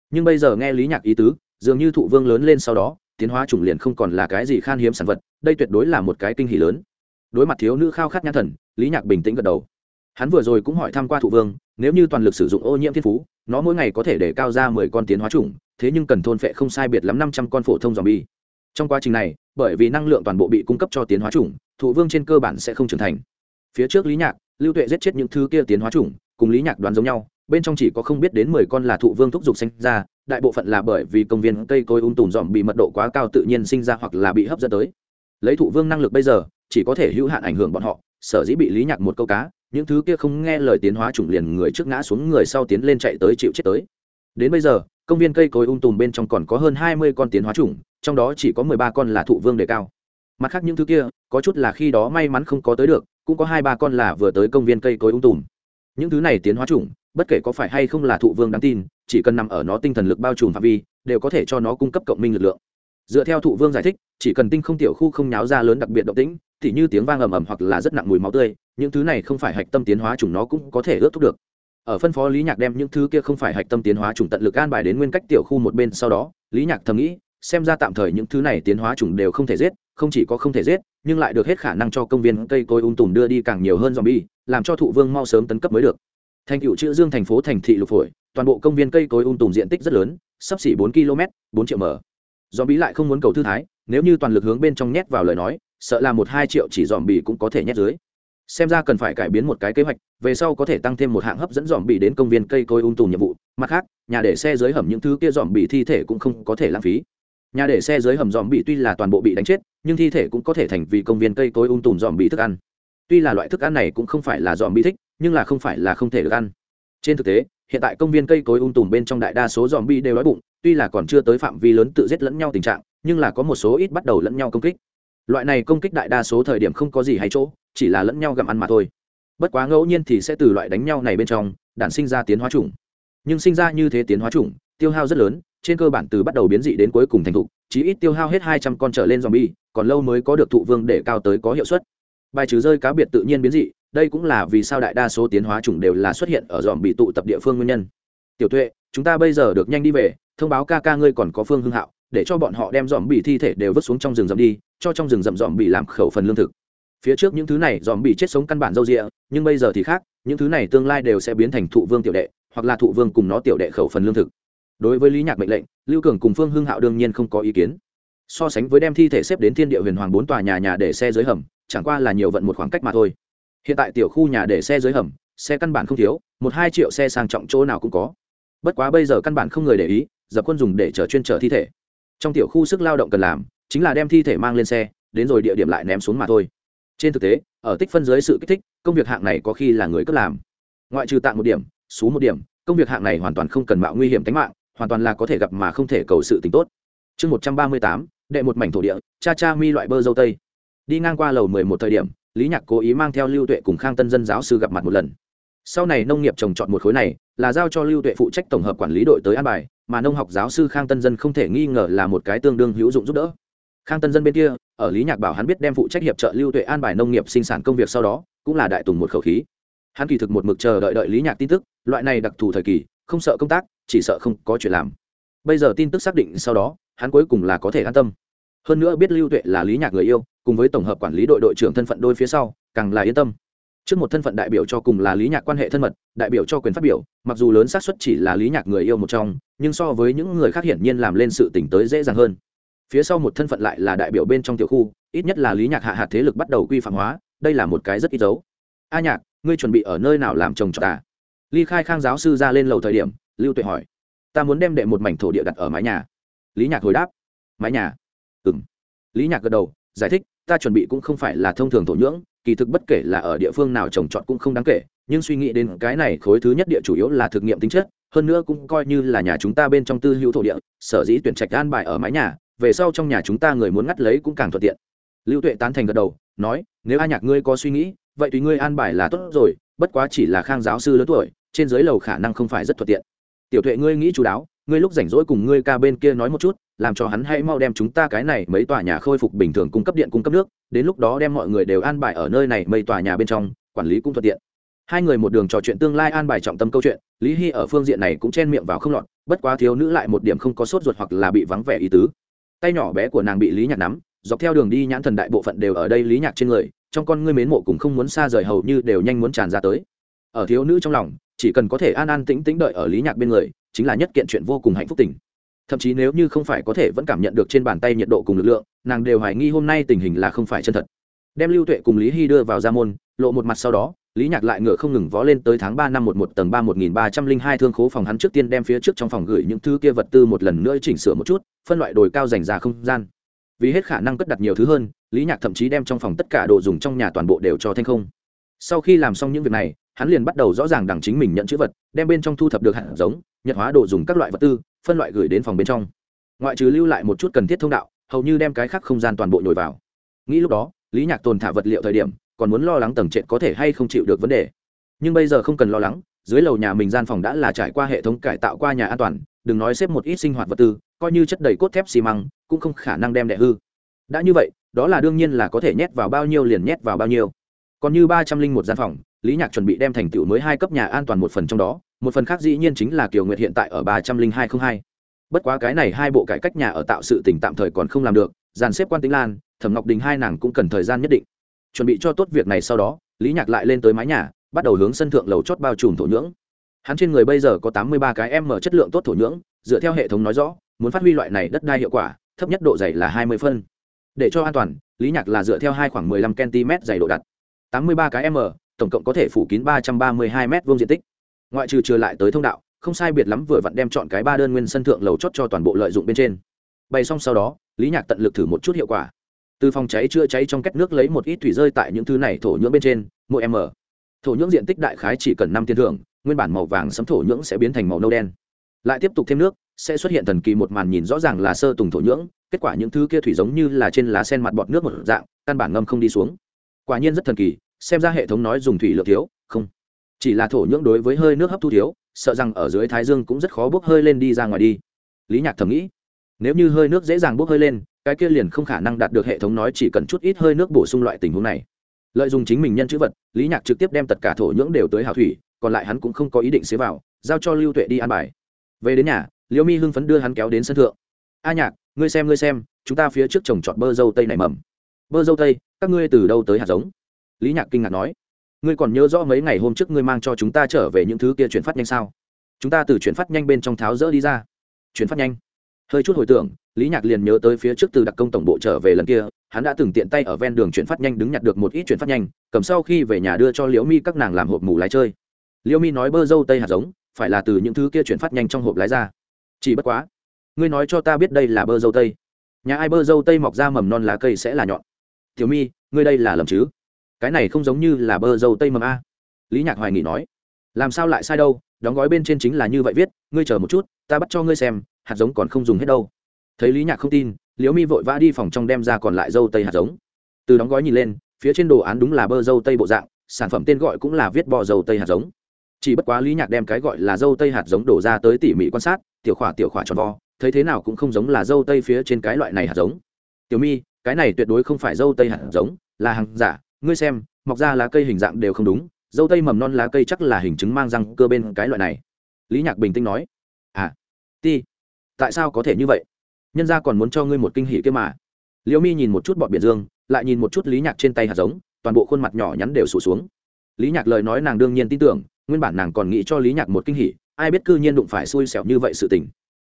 Speaker 1: Nhưng bây giờ nghe lý nhạc ý tứ, dường như thụ vương lớn lên sau đó, tiến hóa chủng liền không còn là cái gì khan hiếm sản vật, đây tuyệt đối là một cái kinh hỷ lớn. Đối mặt thiếu nữ khao khát nhãn thần, lý nhạc bình tĩnh gật đầu hắn vừa rồi cũng hỏi thăm qua thụ vương, nếu như toàn lực sử dụng ô nhiễm thiên phú, nó mỗi ngày có thể để cao ra mười con tiến hóa chủng, thế nhưng cần thôn phệ không sai biệt lắm năm trăm con phổ thông dòm bi trong quá trình này, bởi vì năng lượng toàn bộ bị cung cấp cho tiến hóa chủng, thụ vương trên cơ bản sẽ không trưởng thành. Phía trước lý nhạc, lưu tuệ giết chết những thứ kia tiến hóa chủng, cùng lý nhạc đoán giống nhau, bên trong chỉ có không biết đến mười con là thụ vương thúc giục sinh ra, đại bộ phận là bởi vì công viên cây cối ung tùm dòm bị mật độ quá cao tự nhiên sinh ra hoặc là bị hấp dẫn tới. Lấy thụ vương năng lực bây giờ, chỉ có thể hữu hạn ảnh hưởng bọn họ, sở dĩ bị lý nhạc một câu cá những thứ kia không nghe lời tiến hóa chủng liền người trước ngã xuống người sau tiến lên chạy tới chịu chết tới. Đến bây giờ, công viên cây cối ung tùm bên trong còn có hơn hai mươi con tiến hóa chủng, trong đó chỉ có mười ba con là thụ vương đề cao. Mặt khác những thứ kia, có chút là khi đó may mắn không có tới được, cũng có hai ba con là vừa tới công viên cây cối ung tùm. Những thứ này tiến hóa chủng, bất kể có phải hay không là thụ vương đáng tin, chỉ cần nằm ở nó tinh thần lực bao trùm phạm vi, đều có thể cho nó cung cấp cộng minh lực lượng. Dựa theo thụ vương giải thích, chỉ cần tinh không tiểu khu không nháo ra lớn đặc biệt động tĩnh thì như tiếng vang ầm ầm hoặc là rất nặng mùi máu tươi những thứ này không phải hạch tâm tiến hóa chủng nó cũng có thể ướt thúc được. Ở phân phó lý nhạc đem những thứ kia không phải hạch tâm tiến hóa chủng tận lực an bài đến nguyên cách tiểu khu một bên sau đó, lý nhạc thầm nghĩ, xem ra tạm thời những thứ này tiến hóa chủng đều không thể giết, không chỉ có không thể giết, nhưng lại được hết khả năng cho công viên cây cối ung tùm đưa đi càng nhiều hơn z o m bi e làm cho thụ vương mau sớm tấn cấp mới được. Thành cựu chữ dương thành phố thành thị lục phổi, toàn bộ công viên cây cối ung tùm diện tích rất lớn, sắp xỉ bốn km, bốn triệu mở dòm bí lại không muốn cầu thư thái, nếu như toàn lực hướng bên trong nhét vào lời nói, sợ là một hai triệu chỉ dòm bì cũng có thể nhét dưới xem ra cần phải cải biến một cái kế hoạch, về sau có thể tăng thêm một hạng hấp dẫn dòm bị đến công viên cây cối ung tùm nhiệm vụ. Mặt khác, nhà để xe dưới hầm những thứ kia dòm bị thi thể cũng không có thể lãng phí. Nhà để xe dưới hầm dòm bị tuy là toàn bộ bị đánh chết, nhưng thi thể cũng có thể thành vì công viên cây cối ung tùm dòm bị thức ăn. Tuy là loại thức ăn này cũng không phải là dòm bị thích, nhưng là không phải là không thể được ăn. Trên thực tế, hiện tại công viên cây cối ung tùm bên trong đại đa số dòm bị đều đói bụng, tuy là còn chưa tới phạm vi lớn tự giết lẫn nhau tình trạng, nhưng là có một số ít bắt đầu lẫn nhau công kích loại này công kích đại đa số thời điểm không có gì hay chỗ, chỉ là lẫn nhau gặm ăn mà thôi. Bất quá ngẫu nhiên thì sẽ từ loại đánh nhau này bên trong, đản sinh ra tiến hóa chủng. Nhưng sinh ra như thế tiến hóa chủng, tiêu hao rất lớn, trên cơ bản từ bắt đầu biến dị đến cuối cùng thành thục, chí ít tiêu hao hết hai trăm con trở lên zombie, còn lâu mới có được thụ vương để cao tới có hiệu suất. Bài trừ rơi cá biệt tự nhiên biến dị, đây cũng là vì sao đại đa số tiến hóa chủng đều là xuất hiện ở dòm bị tụ tập địa phương nguyên nhân. Tiểu tuệ, chúng ta bây giờ được nhanh đi về, thông báo ca ca ngươi còn có phương hưng hạo để cho bọn họ đem dòm bị thi thể đều vứt xuống trong rừng rậm đi, cho trong rừng rậm dòm bị làm khẩu phần lương thực. Phía trước những thứ này dòm bị chết sống căn bản dâu rịa nhưng bây giờ thì khác, những thứ này tương lai đều sẽ biến thành thụ vương tiểu đệ, hoặc là thụ vương cùng nó tiểu đệ khẩu phần lương thực. Đối với lý nhạc mệnh lệnh, lưu cường cùng phương hưng hạo đương nhiên không có ý kiến. So sánh với đem thi thể xếp đến thiên địa huyền hoàng bốn tòa nhà nhà để xe dưới hầm, chẳng qua là nhiều vận một khoảng cách mà thôi. Hiện tại tiểu khu nhà để xe dưới hầm, xe căn bản không thiếu, một hai triệu xe sang trọng chỗ nào cũng có. Bất quá bây giờ căn bản không người để ý, dập quân dùng để chở chuyên chở thi thể trong tiểu khu sức lao động cần làm, chính là đem thi thể mang lên xe, đến rồi địa điểm lại ném xuống mà thôi. Trên thực tế, ở tích phân dưới sự kích thích, công việc hạng này có khi là người cất làm. Ngoại trừ tạng một điểm xuống một điểm, công việc hạng này hoàn toàn không cần mạo nguy hiểm tính mạng, hoàn toàn là có thể gặp mà không thể cầu sự tính tốt. Chương một trăm ba mươi tám, đệ một mảnh thổ địa, cha cha mi loại bơ dâu tây. Đi ngang qua lầu mười một thời điểm, lý nhạc cố ý mang theo lưu tuệ cùng khang tân dân giáo sư gặp mặt một lần. Sau này nông nghiệp trồng trọt một khối này, là giao cho lưu tuệ phụ trách tổng hợp quản lý đội tới an bài mà nông học giáo sư khang tân dân không thể nghi ngờ là một cái tương đương hữu dụng giúp đỡ. Khang tân dân bên kia, ở lý nhạc bảo hắn biết đem phụ trách hiệp trợ lưu tuệ an bài nông nghiệp sinh sản công việc sau đó, cũng là đại tùng một khẩu khí. Hắn kỳ thực một mực chờ đợi đợi lý nhạc tin tức, loại này đặc thù thời kỳ, không sợ công tác, chỉ sợ không có chuyện làm. Bây giờ tin tức xác định sau đó, hắn cuối cùng là có thể an tâm. Hơn nữa biết lưu tuệ là lý nhạc người yêu, cùng với tổng hợp quản lý đội đội trưởng thân phận đôi phía sau, càng là yên tâm trước một thân phận đại biểu cho cùng là lý nhạc quan hệ thân mật, đại biểu cho quyền phát biểu, mặc dù lớn xác suất chỉ là lý nhạc người yêu một trong, nhưng so với những người khác hiển nhiên làm lên sự tỉnh tới dễ dàng hơn. Phía sau một thân phận lại là đại biểu bên trong tiểu khu, ít nhất là lý nhạc hạ hạt thế lực bắt đầu quy phạm hóa, đây là một cái rất ít dấu. A nhạc, ngươi chuẩn bị ở nơi nào làm chồng cho ta? Ly khai khang giáo sư ra lên lầu thời điểm, lưu tuệ hỏi. Ta muốn đem đệ một mảnh thổ địa đặt ở mái nhà. Lý nhạc hồi đáp. Mái nhà? Ừ m lý nhạc gật đầu, giải thích ta chuẩn bị cũng không phải là thông thường thổ nhưỡng, kỳ thực bất kể là ở địa phương nào trồng trọt cũng không đáng kể, nhưng suy nghĩ đến cái này khối thứ nhất địa chủ yếu là thực nghiệm tính chất, hơn nữa cũng coi như là nhà chúng ta bên trong tư hữu thổ địa, sở dĩ tuyển trạch an bài ở mái nhà, về sau trong nhà chúng ta người muốn ngắt lấy cũng càng thuận tiện. Lưu tuệ tán thành gật đầu, nói, nếu a nhạc ngươi có suy nghĩ, vậy tùy ngươi an bài là tốt rồi, bất quá chỉ là khang giáo sư lớn tuổi, trên dưới lầu khả năng không phải rất thuận tiện. Tiểu tuệ ngươi nghĩ chú đáo ngươi lúc rảnh rỗi cùng ngươi ca bên kia nói một chút, làm cho hắn hãy mau đem chúng ta cái này mấy tòa nhà khôi phục bình thường cung cấp điện cung cấp nước, đến lúc đó đem mọi người đều an bài ở nơi này mấy tòa nhà bên trong, quản lý cũng thuận tiện. Hai người một đường trò chuyện tương lai an bài trọng tâm câu chuyện, lý hy ở phương diện này cũng chen miệng vào không lọt, bất quá thiếu nữ lại một điểm không có sốt ruột hoặc là bị vắng vẻ ý tứ. Tay nhỏ bé của nàng bị lý nhạc nắm, dọc theo đường đi nhãn thần đại bộ phận đều ở đây lý nhạc trên người, trong con ngươi mến mộ cũng không muốn xa rời hầu như đều nhanh muốn tràn ra tới. Ở thiếu nữ trong lòng chỉ cần có thể an an tĩnh tĩnh đợi ở lý nhạc bên người, chính là nhất kiện chuyện vô cùng hạnh phúc tình. Thậm chí nếu như không phải có thể vẫn cảm nhận được trên bàn tay nhiệt độ cùng lực lượng, nàng đều hoài nghi hôm nay tình hình là không phải chân thật. Đem lưu tuệ cùng lý hy đưa vào ra môn, lộ một mặt sau đó, lý nhạc lại ngựa không ngừng vó lên tới tháng ba năm một một tầng ba một nghìn ba trăm linh hai thương khố phòng hắn trước tiên đem phía trước trong phòng gửi những thứ kia vật tư một lần nữa chỉnh sửa một chút, phân loại đồi cao dành ra không gian. Vì hết khả năng cất đặt nhiều thứ hơn, lý nhạc thậm chí đem trong phòng tất cả đồ dùng trong nhà toàn bộ đều cho thanh không. Sau khi làm xong những việc này hắn liền bắt đầu rõ ràng đằng chính mình nhận chữ vật, đem bên trong thu thập được hạt giống, nhật hóa đồ dùng các loại vật tư, phân loại gửi đến phòng bên trong. Ngoại trừ lưu lại một chút cần thiết thông đạo, hầu như đem cái khác không gian toàn bộ nhồi vào. Nghĩ lúc đó, lý nhạc tồn thả vật liệu thời điểm, còn muốn lo lắng tầng trệt có thể hay không chịu được vấn đề. Nhưng bây giờ không cần lo lắng, dưới lầu nhà mình gian phòng đã là trải qua hệ thống cải tạo qua nhà an toàn, đừng nói xếp một ít sinh hoạt vật tư, coi như chất đầy cốt thép xi măng, cũng không khả năng đem đẻ hư. Đã như vậy, đó là đương nhiên là có thể nhét vào bao nhiêu liền nhét vào bao nhiêu còn như ba trăm linh một gian phòng, lý nhạc chuẩn bị đem thành tựu mới hai cấp nhà an toàn một phần trong đó, một phần khác dĩ nhiên chính là kiều nguyệt hiện tại ở ba trăm linh hai không hai. Bất quá cái này hai bộ cải cách nhà ở tạo sự tỉnh tạm thời còn không làm được, dàn xếp quan tính lan, thẩm ngọc đình hai nàng cũng cần thời gian nhất định. Chuẩn bị cho tốt việc này sau đó, lý nhạc lại lên tới mái nhà, bắt đầu hướng sân thượng lầu chót bao trùm thổ nhưỡng. Hắn trên người bây giờ có tám mươi ba cái m chất lượng tốt thổ nhưỡng, dựa theo hệ thống nói rõ, muốn phát huy loại này đất đai hiệu quả, thấp nhất độ dày là hai mươi phân. Để cho an toàn, lý nhạc là dựa theo hai khoảng mười lăm cm dày độ đặt tám mươi ba cái m, tổng cộng có thể phủ kín ba trăm ba mươi hai m vuông diện tích. Ngoại trừ trừ lại tới thông đạo, không sai biệt lắm vừa vặn đem chọn cái ba đơn nguyên sân thượng lầu chót cho toàn bộ lợi dụng bên trên. Bày xong sau đó, lý nhạc tận lực thử một chút hiệu quả. Từ phòng cháy chữa cháy trong két nước lấy một ít thủy rơi tại những thứ này thổ nhưỡng bên trên, mỗi m. Thổ nhưỡng diện tích đại khái chỉ cần năm tiền thưởng, nguyên bản màu vàng sấm thổ nhưỡng sẽ biến thành màu nâu đen. Lại tiếp tục thêm nước, sẽ xuất hiện thần kỳ một màn nhìn rõ ràng là sơ tùng thổ nhưỡng, kết quả những thứ kia thủy giống như là trên lá sen mặt bọt nước một dạng, căn bản ngâm không đi xuống quả nhiên rất thần kỳ, xem ra hệ thống nói dùng thủy lượng thiếu, không. Chỉ là thổ nhưỡng đối với hơi nước hấp thu thiếu, sợ rằng ở dưới thái dương cũng rất khó bốc hơi lên đi ra ngoài đi. Lý nhạc thầm nghĩ, nếu như hơi nước dễ dàng bốc hơi lên, cái kia liền không khả năng đạt được hệ thống nói chỉ cần chút ít hơi nước bổ sung loại tình huống này. Lợi dụng chính mình nhân chữ vật, lý nhạc trực tiếp đem tất cả thổ nhưỡng đều tới hào thủy, còn lại hắn cũng không có ý định xế vào, giao cho lưu tuệ đi ăn bài. Về đến nhà, liễu mi hưng phấn đưa hắn kéo đến sân thượng. A nhạc, ngươi xem ngươi xem, chúng ta phía trước trồng trọt bơ dâu tây này mầm bơ dâu tây, các ngươi từ đâu tới hạt giống? Lý nhạc kinh ngạc nói. Ngươi còn nhớ rõ mấy ngày hôm trước ngươi mang cho chúng ta trở về những thứ kia chuyển phát nhanh sao? Chúng ta từ chuyển phát nhanh bên trong tháo rỡ đi ra. Chuyển phát nhanh. Hơi chút hồi tưởng, lý nhạc liền nhớ tới phía trước từ đặc công tổng bộ trở về lần kia, hắn đã từng tiện tay ở ven đường chuyển phát nhanh đứng nhặt được một ít chuyển phát nhanh, cầm sau khi về nhà đưa cho liễu mi các nàng làm hộp mù lái chơi. Liễu mi nói bơ dâu tây hạt giống, phải là từ những thứ kia chuyển phát nhanh trong hộp lái ra. Chỉ bất quá, ngươi nói cho ta biết đây là bơ dâu tây. Nhà ai bơ dâu tây mọc ra mầm non lá cây sẽ là nhọn? Tiểu mi, ngươi đây là lầm chứ? Cái này không giống như là bơ dâu tây mầm a. Lý nhạc hoài nghị nói. Làm sao lại sai đâu? Đóng gói bên trên chính là như vậy viết, ngươi chờ một chút, ta bắt cho ngươi xem, hạt giống còn không dùng hết đâu. Thấy lý nhạc không tin, liễu mi vội vã đi phòng trong đem ra còn lại dâu tây hạt giống. Từ đóng gói nhìn lên, phía trên đồ án đúng là bơ dâu tây bộ dạng, sản phẩm tên gọi cũng là viết bò dâu tây hạt giống. Chỉ bất quá lý nhạc đem cái gọi là dâu tây hạt giống đổ ra tới tỉ mỉ quan sát, tiểu khỏa tiểu khỏa tròn vo, thấy thế nào cũng không giống là dâu tây phía trên cái loại này hạt giống. Tiểu mi cái này tuyệt đối không phải dâu tây hạt giống, là hàng giả. Ngươi xem, mọc ra lá cây hình dạng đều không đúng, dâu tây mầm non lá cây chắc là hình chứng mang răng cơ bên cái loại này. Lý nhạc bình tĩnh nói à ti, tại sao có thể như vậy? Nhân gia còn muốn cho ngươi một kinh hỉ kia mà. Liễu mi nhìn một chút bọn biển dương, lại nhìn một chút lý nhạc trên tay hạt giống, toàn bộ khuôn mặt nhỏ nhắn đều sụt xuống. Lý nhạc lời nói nàng đương nhiên tin tưởng, nguyên bản nàng còn nghĩ cho lý nhạc một kinh hỉ, ai biết cư nhiên đụng phải xui xẻo như vậy sự tình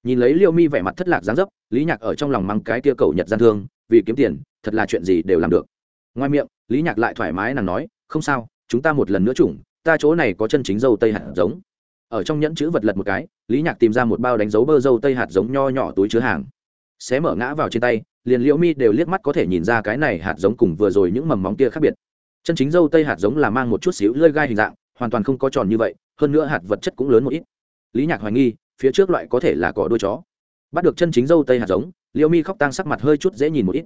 Speaker 1: nhìn lấy Liêu mi vẻ mặt thất lạc dáng dấp, lý nhạc ở trong lòng mắng cái kia cầu nhật gian thương, vì kiếm tiền, thật là chuyện gì đều làm được. Ngoài miệng, lý nhạc lại thoải mái nàng nói, không sao, chúng ta một lần nữa chủng, ta chỗ này có chân chính dâu tây hạt giống. Ở trong nhẫn chữ vật lật một cái, lý nhạc tìm ra một bao đánh dấu bơ dâu tây hạt giống nho nhỏ túi chứa hàng. Xé mở ngã vào trên tay, liền liễu mi đều liếc mắt có thể nhìn ra cái này hạt giống cùng vừa rồi những mầm móng kia khác biệt. Chân chính dâu tây hạt giống là mang một chút xíu lơi gai hình dạng, hoàn toàn không có tròn như vậy, hơn nữa hạt vật chất cũng lớn một ít. Lý nhạc hoài nghi phía trước loại có thể là cỏ đuôi chó. Bắt được chân chính dâu tây hạt giống, liễu mi khóc tang sắc mặt hơi chút dễ nhìn một ít.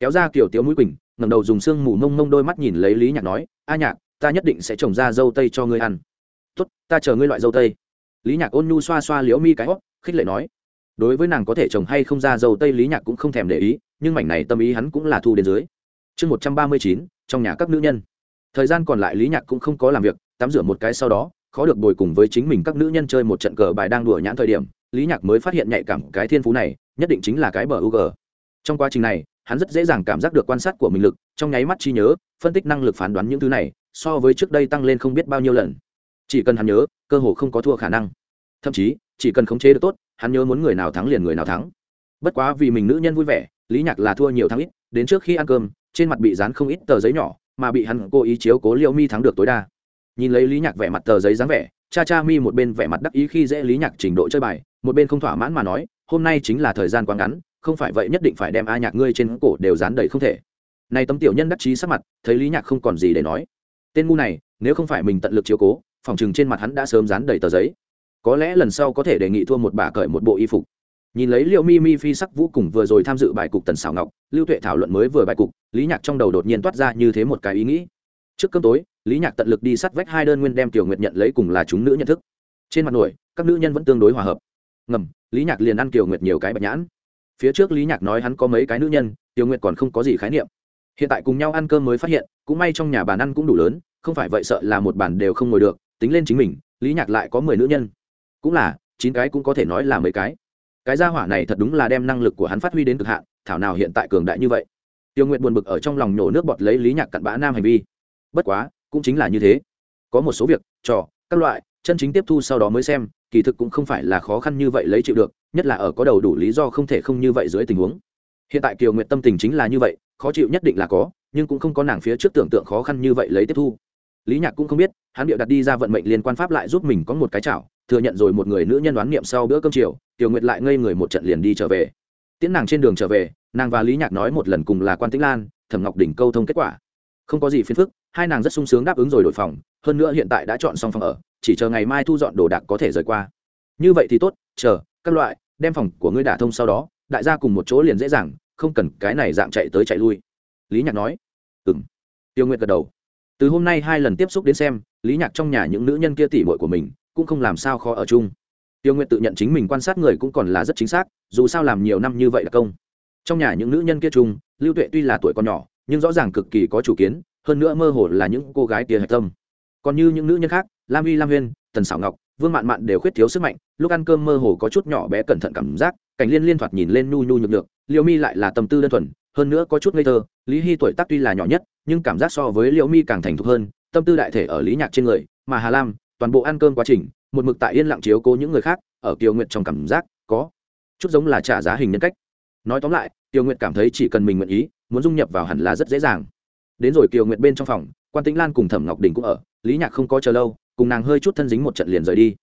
Speaker 1: Kéo ra kiểu tiếu mũi quỳnh ngầm đầu dùng sương mù mông mông đôi mắt nhìn lấy lý nhạc nói, a nhạc, ta nhất định sẽ trồng ra dâu tây cho ngươi ăn. Tốt, ta chờ ngươi loại dâu tây. Lý nhạc ôn nhu xoa xoa liễu mi cái hót khích lệ nói. Đối với nàng có thể trồng hay không ra dâu tây, lý nhạc cũng không thèm để ý, nhưng mảnh này tâm ý hắn cũng là thu đến dưới. Chương một trăm ba mươi chín, trong nhà các nữ nhân. Thời gian còn lại lý nhạc cũng không có làm việc, tắm rửa một cái sau đó khó được bồi cùng với chính mình các nữ nhân chơi một trận cờ bài đang đùa nhãn thời điểm, lý nhạc mới phát hiện nhạy cảm cái thiên phú này, nhất định chính là cái bờ u g trong quá trình này, hắn rất dễ dàng cảm giác được quan sát của mình lực, trong nháy mắt trí nhớ, phân tích năng lực phán đoán những thứ này, so với trước đây tăng lên không biết bao nhiêu lần. Chỉ cần hắn nhớ, cơ hồ không có thua khả năng. Thậm chí, chỉ cần khống chế được tốt, hắn nhớ muốn người nào thắng liền người nào thắng. Bất quá vì mình nữ nhân vui vẻ, lý nhạc là thua nhiều thắng ít, đến trước khi ăn cơm, trên mặt bị dán không ít tờ giấy nhỏ, mà bị hắn cố ý chiếu cố liệu mi thắng được tối đa nhìn lấy lý nhạc vẻ mặt tờ giấy dáng vẻ cha cha mi một bên vẻ mặt đắc ý khi dễ lý nhạc trình độ chơi bài một bên không thỏa mãn mà nói hôm nay chính là thời gian quá ngắn không phải vậy nhất định phải đem a nhạc ngươi trên cổ đều dán đầy không thể này tấm tiểu nhân đắc chí sắc mặt thấy lý nhạc không còn gì để nói tên ngu này nếu không phải mình tận lực chiếu cố phòng chừng trên mặt hắn đã sớm dán đầy tờ giấy có lẽ lần sau có thể đề nghị thua một bà cởi một bộ y phục nhìn lấy liệu mi mi phi sắc vũ cùng vừa rồi tham dự bài cục tần xảo ngọc lưu tuệ thảo luận mới vừa bài cục lý nhạc trong đầu đột nhiên toát ra như thế một cái ý nghĩ trước cơm tối lý nhạc tận lực đi sát vách hai đơn nguyên đem tiểu nguyệt nhận lấy cùng là chúng nữ nhận thức. Trên mặt nổi, các nữ nhân vẫn tương đối hòa hợp. Ngầm, lý nhạc liền ăn tiểu nguyệt nhiều cái bạch nhãn. Phía trước lý nhạc nói hắn có mấy cái nữ nhân, tiểu nguyệt còn không có gì khái niệm. Hiện tại cùng nhau ăn cơm mới phát hiện, cũng may trong nhà bàn ăn cũng đủ lớn, không phải vậy sợ là một bàn đều không ngồi được, tính lên chính mình, lý nhạc lại có mười nữ nhân. Cũng là, chín cái cũng có thể nói là mấy cái. Cái gia hỏa này thật đúng là đem năng lực của hắn phát huy đến cực hạn, thảo nào hiện tại cường đại như vậy. Tiêu nguyện buồn bực ở trong lòng nhổ nước bọt lấy lý nhạc cặn bã nam hành vi. Bất quá cũng chính là như thế. Có một số việc, trò, các loại, chân chính tiếp thu sau đó mới xem, kỳ thực cũng không phải là khó khăn như vậy lấy chịu được, nhất là ở có đầu đủ lý do không thể không như vậy dưới tình huống. Hiện tại kiều nguyện tâm tình chính là như vậy, khó chịu nhất định là có, nhưng cũng không có nàng phía trước tưởng tượng khó khăn như vậy lấy tiếp thu. Lý nhạc cũng không biết, hắn điệu đặt đi ra vận mệnh liên quan pháp lại giúp mình có một cái chảo, thừa nhận rồi một người nữ nhân đoán niệm sau bữa cơm chiều tiểu nguyệt lại ngây người một trận liền đi trở về. Tiễn nàng trên đường trở về, nàng và lý nhạc nói một lần cùng là quan tĩnh lan, thẩm ngọc đỉnh câu thông kết quả không có gì phiền phức, hai nàng rất sung sướng đáp ứng rồi đổi phòng, hơn nữa hiện tại đã chọn xong phòng ở, chỉ chờ ngày mai thu dọn đồ đạc có thể rời qua. Như vậy thì tốt, chờ, các loại, đem phòng của ngươi đả thông sau đó, đại gia cùng một chỗ liền dễ dàng, không cần cái này dạng chạy tới chạy lui. Lý nhạc nói. Ừng tiêu nguyệt gật đầu. Từ hôm nay hai lần tiếp xúc đến xem, lý nhạc trong nhà những nữ nhân kia tỉ mội của mình, cũng không làm sao khó ở chung. Tiêu Nguyệt tự nhận chính mình quan sát người cũng còn là rất chính xác, dù sao làm nhiều năm như vậy là công. Trong nhà những nữ nhân kia chung, lưu tuệ tuy là tuổi còn nhỏ nhưng rõ ràng cực kỳ có chủ kiến, hơn nữa mơ hồ là những cô gái tia hạch tâm. Còn như những nữ nhân khác, lam uy, lam huyên, tần xảo ngọc, vương mạn mạn đều khuyết thiếu sức mạnh, lúc ăn cơm mơ hồ có chút nhỏ bé cẩn thận cảm giác, cảnh liên liên thoạt nhìn lên nhu nhu nhược được liễu mi lại là tâm tư đơn thuần, hơn nữa có chút ngây thơ, lý hy tuổi tác tuy là nhỏ nhất, nhưng cảm giác so với liễu mi càng thành thục hơn, tâm tư đại thể ở lý nhạc trên người, mà hà lam, toàn bộ ăn cơm quá trình, một mực tại yên lặng chiếu cố những người khác, ở kiều nguyện trong cảm giác có chút giống là trả giá hình nhân cách. Nói tóm lại Tiêu nguyện cảm thấy chỉ cần mình nguyện ý muốn dung nhập vào hẳn là rất dễ dàng. Đến rồi kiều nguyện bên trong phòng, quan tĩnh lan cùng thẩm ngọc đình cũng ở, lý nhạc không có chờ lâu, cùng nàng hơi chút thân dính một trận liền rời đi.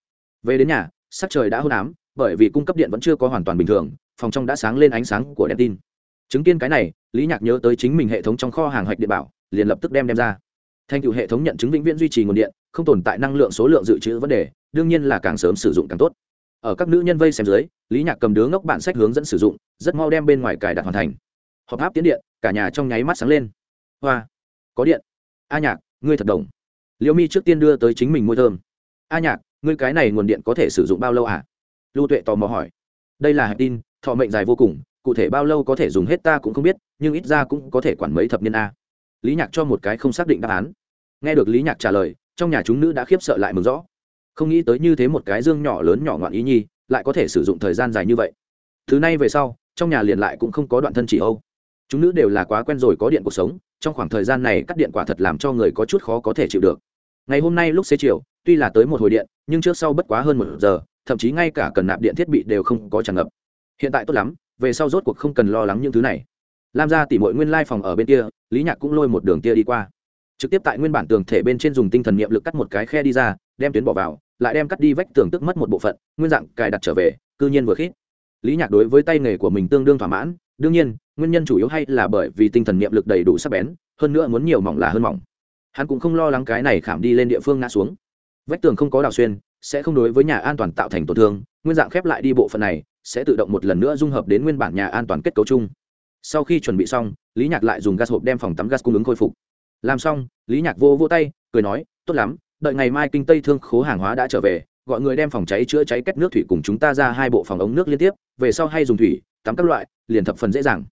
Speaker 1: Về đến nhà, sắc trời đã hôn ám, bởi vì cung cấp điện vẫn chưa có hoàn toàn bình thường, phòng trong đã sáng lên ánh sáng của đèn tin. Chứng kiến cái này, lý nhạc nhớ tới chính mình hệ thống trong kho hàng hoạch điện bảo, liền lập tức đem đem ra. Thành tựu hệ thống nhận chứng vĩnh viễn duy trì nguồn điện, không tồn tại năng lượng số lượng dự trữ vấn đề, đương nhiên là càng sớm sử dụng càng tốt. Ở các nữ nhân vây xem dưới, lý nhạc cầm đứa ngốc bản sách hướng dẫn sử dụng, rất mau đem bên ngoài cài đặt hoàn thành. Họp áp tiến điện cả nhà trong nháy mắt sáng lên. Hoa, có điện. A nhạc, ngươi thật đồng. Liễu mi trước tiên đưa tới chính mình môi thơm. A nhạc, ngươi cái này nguồn điện có thể sử dụng bao lâu à? Lưu tuệ tò mò hỏi. Đây là hạt tin, thọ mệnh dài vô cùng, cụ thể bao lâu có thể dùng hết ta cũng không biết, nhưng ít ra cũng có thể quản mấy thập niên a. Lý nhạc cho một cái không xác định đáp án. Nghe được lý nhạc trả lời, trong nhà chúng nữ đã khiếp sợ lại mừng rõ. Không nghĩ tới như thế một cái dương nhỏ lớn nhỏ ngoạn ý nhi, lại có thể sử dụng thời gian dài như vậy. Thứ này về sau, trong nhà liền lại cũng không có đoạn thân chỉ âu chúng nữ đều là quá quen rồi có điện cuộc sống, trong khoảng thời gian này cắt điện quả thật làm cho người có chút khó có thể chịu được. Ngày hôm nay lúc xế chiều, tuy là tới một hồi điện, nhưng trước sau bất quá hơn một giờ, thậm chí ngay cả cần nạp điện thiết bị đều không có tràn ngập. Hiện tại tốt lắm, về sau rốt cuộc không cần lo lắng những thứ này. Lam ra tỉ mọi nguyên lai phòng ở bên kia, lý nhạc cũng lôi một đường kia đi qua. Trực tiếp tại nguyên bản tường thể bên trên dùng tinh thần niệm lực cắt một cái khe đi ra, đem tuyến bỏ vào, lại đem cắt đi vách tường tức mất một bộ phận, nguyên dạng cài đặt trở về, cư nhiên vừa khít. Lý nhạc đối với tay nghề của mình tương đương thỏa mãn đương nhiên, nguyên nhân chủ yếu hay là bởi vì tinh thần niệm lực đầy đủ sắc bén, hơn nữa muốn nhiều mỏng là hơn mỏng. Hắn cũng không lo lắng cái này khảm đi lên địa phương ngã xuống. Vách tường không có đào xuyên, sẽ không đối với nhà an toàn tạo thành tổn thương, nguyên dạng khép lại đi bộ phận này, sẽ tự động một lần nữa dung hợp đến nguyên bản nhà an toàn kết cấu chung. Sau khi chuẩn bị xong, lý nhạc lại dùng gas hộp đem phòng tắm gas cung ứng khôi phục. Làm xong, lý nhạc vô vô tay, cười nói, tốt lắm, đợi ngày mai kinh tây thương khố hàng hóa đã trở về, gọi người đem phòng cháy chữa cháy kết nước thủy cùng chúng ta ra hai bộ phòng ống nước liên tiếp, về sau hay dùng thủy tắm các loại, liền thập phần dễ dàng.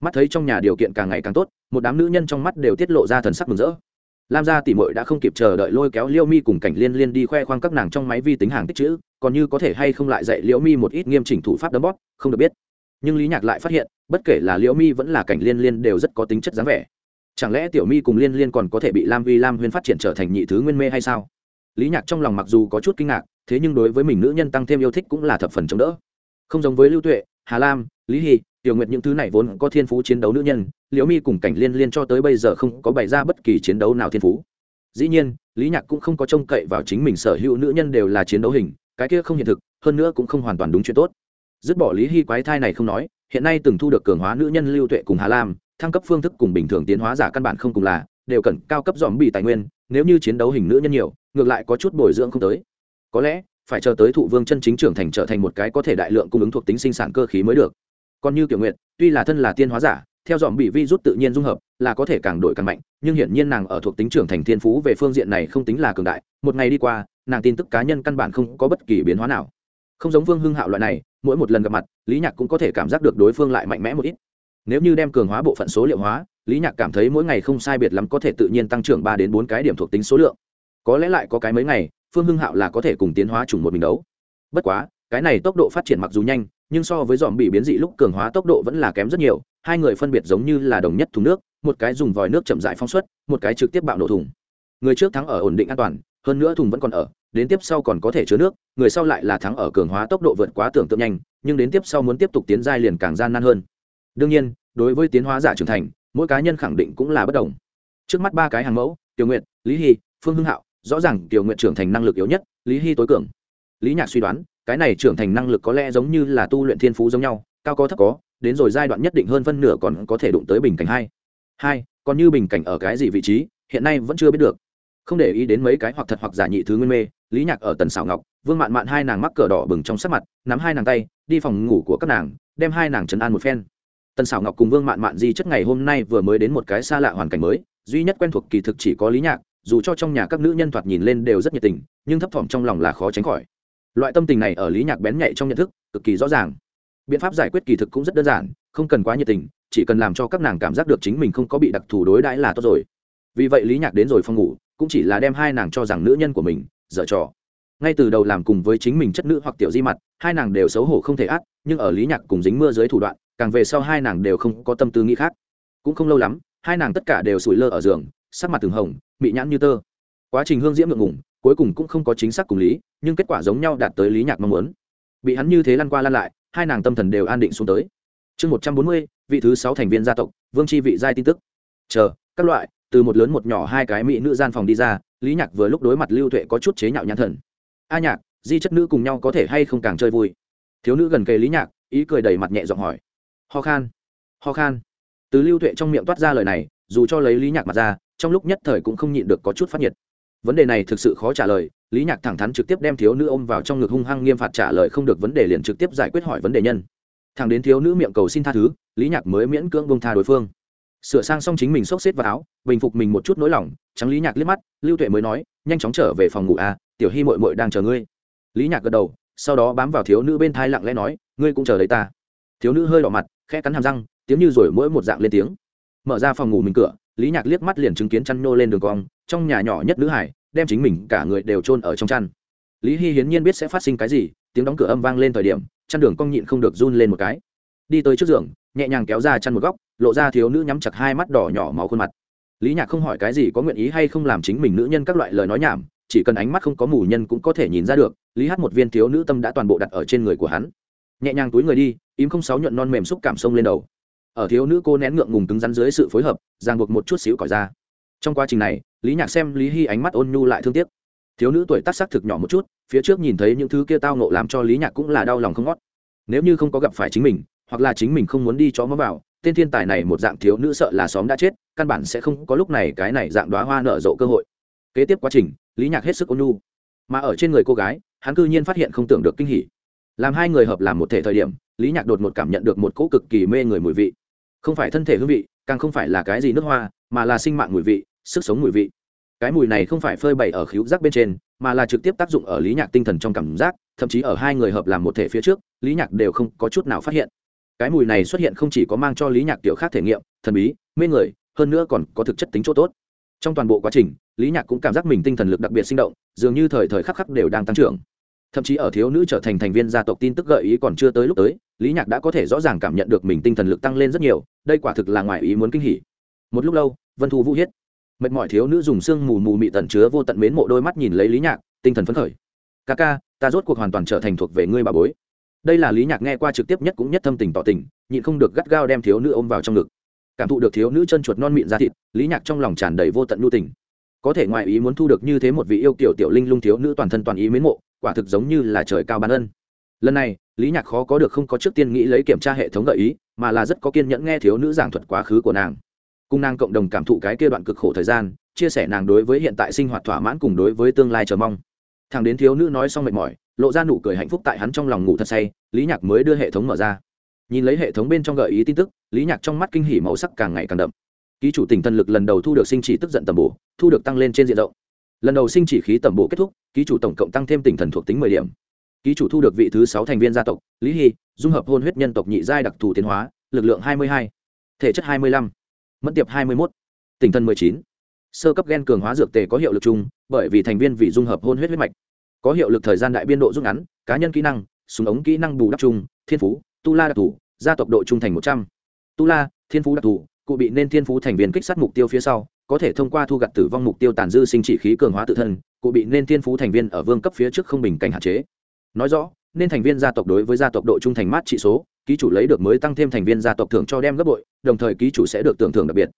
Speaker 1: Mắt thấy trong nhà điều kiện càng ngày càng tốt, một đám nữ nhân trong mắt đều tiết lộ ra thần sắc mừng rỡ. Lam gia tỷ muội đã không kịp chờ đợi lôi kéo liêu mi cùng cảnh liên liên đi khoe khoang các nàng trong máy vi tính hàng tích chữ, còn như có thể hay không lại dạy liễu mi một ít nghiêm chỉnh thủ pháp đấm bóp, không được biết. Nhưng lý nhạc lại phát hiện, bất kể là liễu mi vẫn là cảnh liên liên đều rất có tính chất dáng vẻ. Chẳng lẽ tiểu mi cùng liên liên còn có thể bị lam vi lam huyên phát triển trở thành nhị thứ nguyên mê hay sao? Lý nhạc trong lòng mặc dù có chút kinh ngạc, thế nhưng đối với mình nữ nhân tăng thêm yêu thích cũng là thập phần chống đỡ. Không giống với lưu tuệ hà lam, lý hy, tiểu nguyệt những thứ này vốn có thiên phú chiến đấu nữ nhân, liễu mi cùng cảnh liên liên cho tới bây giờ không có bày ra bất kỳ chiến đấu nào thiên phú. Dĩ nhiên, lý nhạc cũng không có trông cậy vào chính mình sở hữu nữ nhân đều là chiến đấu hình, cái kia không hiện thực, hơn nữa cũng không hoàn toàn đúng chuyện tốt. Dứt bỏ lý hy quái thai này không nói, hiện nay từng thu được cường hóa nữ nhân lưu tuệ cùng hà lam, thăng cấp phương thức cùng bình thường tiến hóa giả căn bản không cùng là, đều cần cao cấp dòm bị tài nguyên, nếu như chiến đấu hình nữ nhân nhiều, ngược lại có chút bồi dưỡng không tới. Có lẽ phải chờ tới thụ vương chân chính trưởng thành trở thành một cái có thể đại lượng cung ứng thuộc tính sinh sản cơ khí mới được. Còn như kiểu nguyện tuy là thân là tiên hóa giả, theo dòm bị vi rút tự nhiên dung hợp, là có thể càng đổi càng mạnh, nhưng hiển nhiên nàng ở thuộc tính trưởng thành thiên phú về phương diện này không tính là cường đại. Một ngày đi qua, nàng tin tức cá nhân căn bản không có bất kỳ biến hóa nào. Không giống vương hưng hạo loại này, mỗi một lần gặp mặt, lý nhạc cũng có thể cảm giác được đối phương lại mạnh mẽ một ít. Nếu như đem cường hóa bộ phận số liệu hóa, lý nhạc cảm thấy mỗi ngày không sai biệt lắm có thể tự nhiên tăng trưởng ba đến bốn cái điểm thuộc tính số lượng. Có lẽ lại có cái mấy ngày phương hưng hạo là có thể cùng tiến hóa chủng một mình đấu. Bất quá, cái này tốc độ phát triển mặc dù nhanh, nhưng so với dòm bị biến dị lúc cường hóa tốc độ vẫn là kém rất nhiều, hai người phân biệt giống như là đồng nhất thùng nước, một cái dùng vòi nước chậm dại phong suất một cái trực tiếp bạo nổ thùng. Người trước thắng ở ổn định an toàn, hơn nữa thùng vẫn còn ở, đến tiếp sau còn có thể chứa nước, người sau lại là thắng ở cường hóa tốc độ vượt quá tưởng tượng nhanh, nhưng đến tiếp sau muốn tiếp tục tiến giai liền càng gian nan hơn. Đương nhiên, đối với tiến hóa giả trưởng thành, mỗi cá nhân khẳng định cũng là bất đồng. Trước mắt ba cái hàng mẫu, tiểu nguyện lý hy, phương hưng hạo rõ ràng tiểu nguyện trưởng thành năng lực yếu nhất, lý hy tối cường. Lý nhạc suy đoán, cái này trưởng thành năng lực có lẽ giống như là tu luyện thiên phú giống nhau, cao có thấp có, đến rồi giai đoạn nhất định hơn phân nửa còn có thể đụng tới bình cảnh hai. Hai, còn như bình cảnh ở cái gì vị trí, hiện nay vẫn chưa biết được. Không để ý đến mấy cái hoặc thật hoặc giả nhị thứ nguyên mê, lý nhạc ở tần xảo ngọc, vương mạn mạn hai nàng mắc cờ đỏ bừng trong sắc mặt, nắm hai nàng tay, đi phòng ngủ của các nàng, đem hai nàng trấn an một phen. Tần xảo ngọc cùng vương mạn mạn di chất ngày hôm nay vừa mới đến một cái xa lạ hoàn cảnh mới, duy nhất quen thuộc kỳ thực chỉ có lý nhạc dù cho trong nhà các nữ nhân thoạt nhìn lên đều rất nhiệt tình, nhưng thấp thỏm trong lòng là khó tránh khỏi. Loại tâm tình này ở lý nhạc bén nhạy trong nhận thức, cực kỳ rõ ràng. Biện pháp giải quyết kỳ thực cũng rất đơn giản, không cần quá nhiệt tình, chỉ cần làm cho các nàng cảm giác được chính mình không có bị đặc thù đối đãi là tốt rồi. Vì vậy lý nhạc đến rồi phòng ngủ, cũng chỉ là đem hai nàng cho rằng nữ nhân của mình, dở trò. Ngay từ đầu làm cùng với chính mình chất nữ hoặc tiểu di mặt, hai nàng đều xấu hổ không thể át nhưng ở lý nhạc cùng dính mưa dưới thủ đoạn, càng về sau hai nàng đều không có tâm tư nghĩ khác. Cũng không lâu lắm, hai nàng tất cả đều sủi lơ ở giường sắc mặt từng hồng bị nhãn như tơ. Quá trình hương diễm ngượng ngùng, cuối cùng cũng không có chính xác cùng lý, nhưng kết quả giống nhau đạt tới lý nhạc mong muốn. Bị hắn như thế lăn qua lăn lại, hai nàng tâm thần đều an định xuống tới. Chương một trăm bốn mươi, vị thứ sáu thành viên gia tộc, vương tri vị giai tin tức. Chờ, các loại, từ một lớn một nhỏ hai cái mỹ nữ gian phòng đi ra, lý nhạc vừa lúc đối mặt lưu tuệ có chút chế nhạo nhãn thần. A nhạc, di chất nữ cùng nhau có thể hay không càng chơi vui? Thiếu nữ gần kề lý nhạc, ý cười đầy mặt nhẹ giọng hỏi. Ho khan ho khan. Từ lưu tuệ trong miệng toát ra lời này, dù cho lấy lý nhạc mặt ra trong lúc nhất thời cũng không nhịn được có chút phát nhiệt. Vấn đề này thực sự khó trả lời, lý nhạc thẳng thắn trực tiếp đem thiếu nữ ôm vào trong ngực hung hăng nghiêm phạt trả lời không được vấn đề liền trực tiếp giải quyết hỏi vấn đề nhân. Thằng đến thiếu nữ miệng cầu xin tha thứ, lý nhạc mới miễn cưỡng bông tha đối phương. Sửa sang xong chính mình xốc xếp vào áo, bình phục mình một chút nỗi lòng, trắng lý nhạc liếc mắt, lưu tuệ mới nói, nhanh chóng trở về phòng ngủ a tiểu hy mội mội đang chờ ngươi. Lý nhạc gật đầu, sau đó bám vào thiếu nữ bên thai lặng lẽ nói, ngươi cũng chờ đấy ta. Thiếu nữ hơi đỏ mặt, khẽ cắn hàm răng, tiếng như rồi mỗi một dạng lên tiếng. Mở ra phòng ngủ mình cửa lý nhạc liếc mắt liền chứng kiến chăn nô lên đường cong, trong nhà nhỏ nhất nữ hải, đem chính mình cả người đều chôn ở trong chăn. Lý hy hiến nhiên biết sẽ phát sinh cái gì, tiếng đóng cửa âm vang lên thời điểm, chăn đường cong nhịn không được run lên một cái. Đi tới trước giường, nhẹ nhàng kéo ra chăn một góc, lộ ra thiếu nữ nhắm chặt hai mắt đỏ nhỏ máu khuôn mặt. Lý nhạc không hỏi cái gì có nguyện ý hay không làm chính mình nữ nhân các loại lời nói nhảm, chỉ cần ánh mắt không có mù nhân cũng có thể nhìn ra được, lý hát một viên thiếu nữ tâm đã toàn bộ đặt ở trên người của hắn. Nhẹ nhàng túi người đi, im không sáu nhuận non mềm xúc cảm sông lên đầu ở thiếu nữ cô nén ngượng ngùng cứng rắn dưới sự phối hợp, ràng buộc một chút xíu cỏi ra. Trong quá trình này, lý nhạc xem lý hy ánh mắt ôn nhu lại thương tiếc. Thiếu nữ tuổi tác sắc thực nhỏ một chút, phía trước nhìn thấy những thứ kia tao nộ làm cho lý nhạc cũng là đau lòng không ngót. Nếu như không có gặp phải chính mình, hoặc là chính mình không muốn đi chó mó vào, tên thiên tài này một dạng thiếu nữ sợ là xóm đã chết, căn bản sẽ không có lúc này cái này dạng đoá hoa nở rộ cơ hội. Kế tiếp quá trình, lý nhạc hết sức ôn nhu. Mà ở trên người cô gái, hắn cư nhiên phát hiện không tưởng được kinh hỉ. Làm hai người hợp làm một thể thời điểm, lý nhạc đột một cảm nhận được một cỗ cực kỳ mê người mùi vị không phải thân thể hương vị, càng không phải là cái gì nước hoa, mà là sinh mạng mùi vị, sức sống mùi vị. Cái mùi này không phải phơi bày ở khíu giác bên trên, mà là trực tiếp tác dụng ở lý nhạc tinh thần trong cảm giác, thậm chí ở hai người hợp làm một thể phía trước, lý nhạc đều không có chút nào phát hiện. Cái mùi này xuất hiện không chỉ có mang cho lý nhạc tiểu khác thể nghiệm, thần bí, mê người, hơn nữa còn có thực chất tính chỗ tốt. Trong toàn bộ quá trình, lý nhạc cũng cảm giác mình tinh thần lực đặc biệt sinh động, dường như thời thời khắc khắc đều đang tăng trưởng. Thậm chí ở thiếu nữ trở thành thành viên gia tộc tin tức gợi ý còn chưa tới lúc tới, lý nhạc đã có thể rõ ràng cảm nhận được mình tinh thần lực tăng lên rất nhiều đây quả thực là ngoài ý muốn kinh hỉ. Một lúc lâu, vân thu vũ hiết mệt mỏi thiếu nữ dùng sương mù mù mị tận chứa vô tận mến mộ đôi mắt nhìn lấy lý nhạc, tinh thần phấn khởi. Ca ca, ta rốt cuộc hoàn toàn trở thành thuộc về ngươi bà bối. Đây là lý nhạc nghe qua trực tiếp nhất cũng nhất thâm tình tỏ tình, nhịn không được gắt gao đem thiếu nữ ôm vào trong ngực. Cảm thụ được thiếu nữ chân chuột non mịn ra thịt, lý nhạc trong lòng tràn đầy vô tận nhu tình. Có thể ngoại ý muốn thu được như thế một vị yêu kiểu tiểu linh lung thiếu nữ toàn thân toàn ý mến mộ, quả thực giống như là trời cao ban ân. Lần này lý nhạc khó có được không có trước tiên nghĩ lấy kiểm tra hệ thống gợi ý, mà là rất có kiên nhẫn nghe thiếu nữ giảng thuật quá khứ của nàng. Cùng nàng cộng đồng cảm thụ cái kia đoạn cực khổ thời gian, chia sẻ nàng đối với hiện tại sinh hoạt thỏa mãn cùng đối với tương lai chờ mong. Thằng đến thiếu nữ nói xong mệt mỏi, lộ ra nụ cười hạnh phúc tại hắn trong lòng ngủ thật say, lý nhạc mới đưa hệ thống mở ra. Nhìn lấy hệ thống bên trong gợi ý tin tức, lý nhạc trong mắt kinh hỉ màu sắc càng ngày càng đậm. Ký chủ tỉnh thần lực lần đầu thu được sinh chỉ tức giận tầm bổ, thu được tăng lên trên diện rộng. Lần đầu sinh chỉ khí tầm bổ kết thúc, ký chủ tổng cộng tăng thêm tỉnh thần thuộc tính mười điểm ký chủ thu được vị thứ sáu thành viên gia tộc, lý hy, dung hợp hôn huyết nhân tộc nhị giai đặc thù tiến hóa, lực lượng hai mươi hai, thể chất hai mươi lăm, mẫn tiệp hai mươi một tỉnh thân mười chín. Sơ cấp g e n cường hóa dược tề có hiệu lực chung, bởi vì thành viên vì dung hợp hôn huyết huyết mạch. Có hiệu lực thời gian đại biên độ rút ngắn, cá nhân kỹ năng, súng ống kỹ năng bù đắp chung, thiên phú, tu la đặc thù, gia tộc độ trung thành một trăm. Tu la, thiên phú đặc thù, cụ bị nên thiên phú thành viên kích sát mục tiêu phía sau, có thể thông qua thu gặt tử vong mục tiêu tàn dư sinh chỉ khí cường hóa tự thân, cụ bị nên thiên phú thành viên ở vương cấp phía trước không bình cảnh hạn chế nói rõ, nên thành viên gia tộc đối với gia tộc độ trung thành mát trị số, ký chủ lấy được mới tăng thêm thành viên gia tộc thưởng cho đem gấp bội, đồng thời ký chủ sẽ được tưởng thưởng đặc biệt.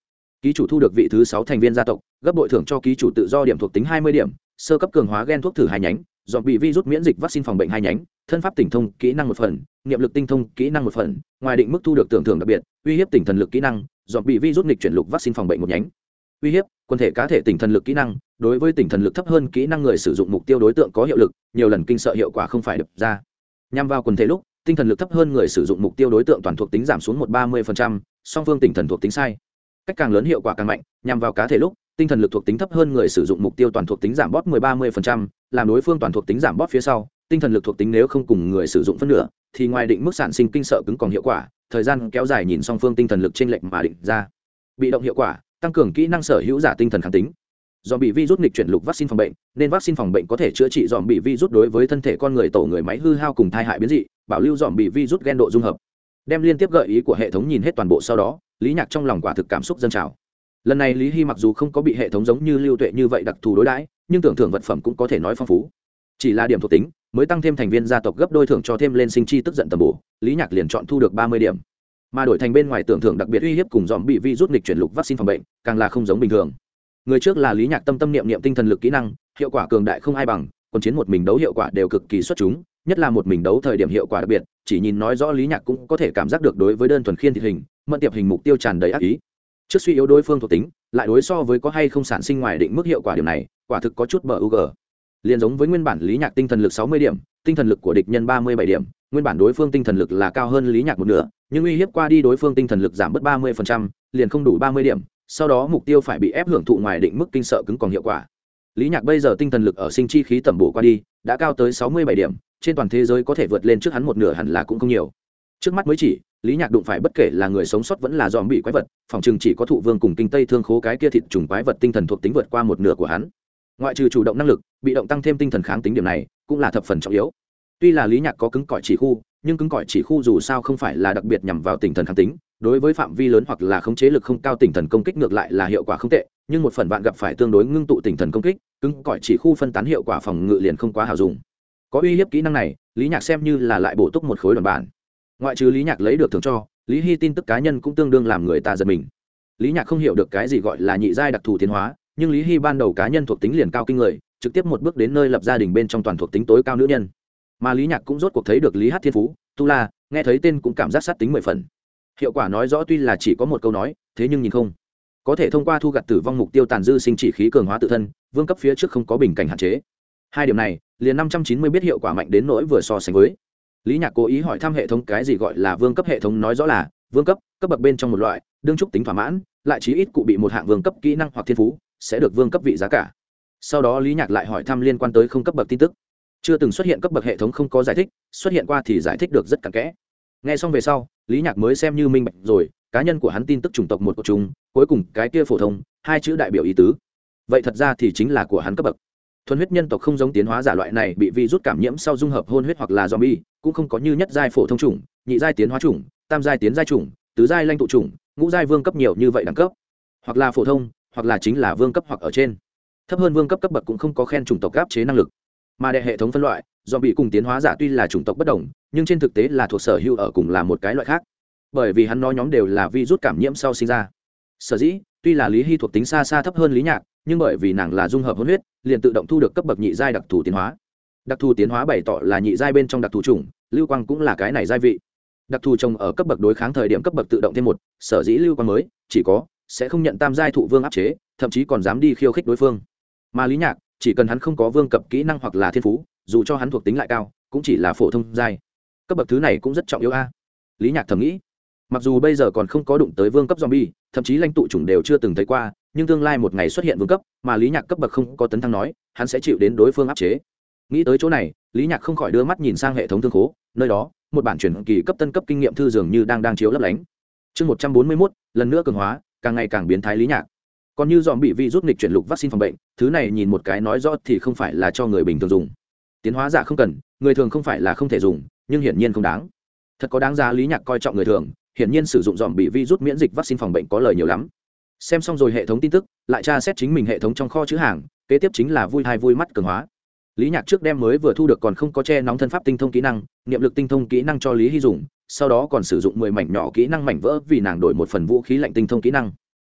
Speaker 1: Ký chủ thu được vị thứ sáu thành viên gia tộc, gấp bội thưởng cho ký chủ tự do điểm thuộc tính hai mươi điểm, sơ cấp cường hóa g e n thuốc thử hai nhánh dọn bị virus miễn dịch vaccine phòng bệnh hai nhánh, thân pháp tỉnh thông kỹ năng một phần niệm lực tinh thông kỹ năng một phần, ngoài định mức thu được tưởng thưởng đặc biệt, uy hiếp tỉnh thần lực kỹ năng dọn bị virus nghịch chuyển lục vaccine phòng bệnh một nhánh. Uy hiếp quân thể cá thể tỉnh thần lực kỹ năng đối với tỉnh thần lực thấp hơn kỹ năng người sử dụng mục tiêu đối tượng có hiệu lực nhiều lần kinh sợ hiệu quả không phải đập ra. Nhằm vào quần thể lúc tinh thần lực thấp hơn người sử dụng mục tiêu đối tượng toàn thuộc tính giảm xuống một ba mươi song phương tỉnh thần thuộc tính sai. Cách càng lớn hiệu quả càng mạnh nhằm vào cá thể lúc tinh thần lực thuộc tính thấp hơn người sử dụng mục tiêu toàn thuộc tính giảm bóp 10-30%, làm đối phương toàn thuộc tính giảm bóp phía sau tinh thần lực thuộc tính nếu không cùng người sử dụng phân nửa thì ngoài định mức sản sinh kinh sợ cứng còn hiệu quả thời gian kéo dài nhìn song phương tinh thần lực trên lệnh mà định ra. Bị động hiệu quả tăng cường kỹ năng sở hữu giả tinh thần kháng tính dòm bị virus nghịch chuyển lục vaccine phòng bệnh, nên vaccine phòng bệnh có thể chữa trị dòm bị virus đối với thân thể con người, tổ người máy hư hao cùng thai hại biến dị, bảo lưu dòm bị virus ghen độ dung hợp. Đem liên tiếp gợi ý của hệ thống nhìn hết toàn bộ sau đó, lý nhạc trong lòng quả thực cảm xúc dân trào. Lần này lý hy mặc dù không có bị hệ thống giống như lưu tuệ như vậy đặc thù đối đãi, nhưng tưởng thưởng vật phẩm cũng có thể nói phong phú. Chỉ là điểm thuộc tính, mới tăng thêm thành viên gia tộc gấp đôi thưởng cho thêm lên sinh chi tức giận tầm bổ, lý nhạc liền chọn thu được ba mươi điểm. Mà đổi thành bên ngoài tưởng thưởng đặc biệt uy hiếp cùng dòm bị vi rút nghịch chuyển lục vaccine phòng bệnh, càng là không giống bình thường người trước là lý nhạc tâm tâm niệm niệm tinh thần lực kỹ năng, hiệu quả cường đại không ai bằng, còn chiến một mình đấu hiệu quả đều cực kỳ xuất chúng, nhất là một mình đấu thời điểm hiệu quả đặc biệt, chỉ nhìn nói rõ lý nhạc cũng có thể cảm giác được đối với đơn thuần khiên thị hình mận tiệp hình mục tiêu tràn đầy ác ý. Trước suy yếu đối phương thuộc tính, lại đối so với có hay không sản sinh ngoài định mức hiệu quả điều này, quả thực có chút bờ u g liền giống với nguyên bản lý nhạc tinh thần lực sáu mươi điểm, tinh thần lực của địch nhân ba mươi bảy điểm, nguyên bản đối phương tinh thần lực là cao hơn lý nhạc một nửa, nhưng uy hiếp qua đi đối phương tinh thần lực giảm bớt ba mươi liền không đủ ba mươi điểm sau đó mục tiêu phải bị ép hưởng thụ ngoài định mức kinh sợ cứng còn hiệu quả. Lý nhạc bây giờ tinh thần lực ở sinh chi khí tẩm bổ qua đi, đã cao tới sáu mươi bảy điểm, trên toàn thế giới có thể vượt lên trước hắn một nửa hẳn là cũng không nhiều. Trước mắt mới chỉ, lý nhạc đụng phải bất kể là người sống sót vẫn là dòm bị quái vật, phòng chừng chỉ có thụ vương cùng kinh tây thương khố cái kia thịt trùng quái vật tinh thần thuộc tính vượt qua một nửa của hắn. Ngoại trừ chủ động năng lực, bị động tăng thêm tinh thần kháng tính điểm này, cũng là thập phần trọng yếu. Tuy là lý nhạc có cứng cỏi chỉ khu, nhưng cứng cỏi chỉ khu dù sao không phải là đặc biệt nhằm vào tinh thần kháng tính đối với phạm vi lớn hoặc là khống chế lực không cao tinh thần công kích ngược lại là hiệu quả không tệ, nhưng một phần bạn gặp phải tương đối ngưng tụ tinh thần công kích, cứng cỏi chỉ khu phân tán hiệu quả phòng ngự liền không quá hào dùng có uy hiếp kỹ năng này, lý nhạc xem như là lại bổ túc một khối đoàn bản. Ngoại trừ lý nhạc lấy được thưởng cho, lý hy tin tức cá nhân cũng tương đương làm người ta giật mình. Lý nhạc không hiểu được cái gì gọi là nhị giai đặc thù tiến hóa, nhưng lý hy ban đầu cá nhân thuộc tính liền cao kinh người, trực tiếp một bước đến nơi lập gia đình bên trong toàn thuộc tính tối cao nữ nhân. Mà lý nhạc cũng rốt cuộc thấy được lý hát thiên phú, tu la, nghe thấy tên cũng cảm giác sát tính mười phần hiệu quả nói rõ tuy là chỉ có một câu nói, thế nhưng nhìn không. Có thể thông qua thu gặt tử vong mục tiêu tàn dư sinh chỉ khí cường hóa tự thân, vương cấp phía trước không có bình cảnh hạn chế. Hai điểm này, liền năm trăm chín mươi biết hiệu quả mạnh đến nỗi vừa so sánh với. Lý nhạc cố ý hỏi thăm hệ thống cái gì gọi là vương cấp hệ thống nói rõ là, vương cấp cấp bậc bên trong một loại, đương trúc tính thỏa mãn, lại chí ít cụ bị một hạng vương cấp kỹ năng hoặc thiên phú, sẽ được vương cấp vị giá cả. Sau đó lý nhạc lại hỏi thăm liên quan tới không cấp bậc tin tức. Chưa từng xuất hiện cấp bậc hệ thống không có giải thích, xuất hiện qua thì giải thích được rất cặn kẽ nghe xong về sau lý nhạc mới xem như minh bạch rồi cá nhân của hắn tin tức chủng tộc một của chúng cuối cùng cái kia phổ thông hai chữ đại biểu ý tứ vậy thật ra thì chính là của hắn cấp bậc thuần huyết nhân tộc không giống tiến hóa giả loại này bị virus cảm nhiễm sau dung hợp hôn huyết hoặc là zombie, cũng không có như nhất giai phổ thông chủng, nhị giai tiến hóa chủng, tam giai tiến giai chủng, tứ giai lanh tụ chủng, ngũ giai vương cấp nhiều như vậy đẳng cấp. Hoặc là phổ thông, hoặc là chính là vương cấp hoặc ở trên. Thấp hơn vương cấp cấp bậc cũng không có khen chủng tộc áp chế năng lực. Mà đệ hệ thống phân loại, do bị cùng tiến hóa giả tuy là chủng tộc bất đồng, nhưng trên thực tế là thuộc sở hữu ở cùng là một cái loại khác. Bởi vì hắn nói nhóm đều là vi rút cảm nhiễm sau sinh ra. Sở dĩ, tuy là lý hy thuộc tính xa xa thấp hơn lý nhạc nhưng bởi vì nàng là dung hợp hôn huyết liền tự động thu được cấp bậc nhị giai đặc thù tiến hóa đặc thù tiến hóa bày tỏ là nhị giai bên trong đặc thù chủng lưu quang cũng là cái này giai vị đặc thù trồng ở cấp bậc đối kháng thời điểm cấp bậc tự động thêm một sở dĩ lưu quang mới chỉ có sẽ không nhận tam giai thụ vương áp chế thậm chí còn dám đi khiêu khích đối phương mà lý nhạc chỉ cần hắn không có vương cập kỹ năng hoặc là thiên phú, dù cho hắn thuộc tính lại cao, cũng chỉ là phổ thông giai. Cấp bậc thứ này cũng rất trọng yếu a. Lý nhạc thầm nghĩ, mặc dù bây giờ còn không có đụng tới vương cấp zombie, thậm chí lãnh tụ chủng đều chưa từng thấy qua, nhưng tương lai một ngày xuất hiện vương cấp, mà lý nhạc cấp bậc không có tấn thăng nói, hắn sẽ chịu đến đối phương áp chế. Nghĩ tới chỗ này, lý nhạc không khỏi đưa mắt nhìn sang hệ thống thương khố, nơi đó, một bản truyền kỳ cấp tân cấp kinh nghiệm thư dường như đang đang chiếu lấp lánh. Chương một trăm bốn mươi mốt, lần nữa cường hóa, càng ngày càng biến thái lý nhạc còn như dòm bị vi rút nghịch chuyển lục vaccine phòng bệnh, thứ này nhìn một cái nói rõ thì không phải là cho người bình thường dùng. Tiến hóa giả không cần, người thường không phải là không thể dùng, nhưng hiển nhiên không đáng. Thật có đáng giá lý nhạc coi trọng người thường, hiển nhiên sử dụng dòm bị virus miễn dịch vaccine phòng bệnh có lời nhiều lắm. Xem xong rồi hệ thống tin tức, lại tra xét chính mình hệ thống trong kho chữ hàng, kế tiếp chính là vui hai vui mắt cường hóa. Lý nhạc trước đem mới vừa thu được còn không có che nóng thân pháp tinh thông kỹ năng, niệm lực tinh thông kỹ năng cho lý hy dùng, sau đó còn sử dụng mười mảnh nhỏ kỹ năng mảnh vỡ vì nàng đổi một phần vũ khí lạnh tinh thông kỹ năng.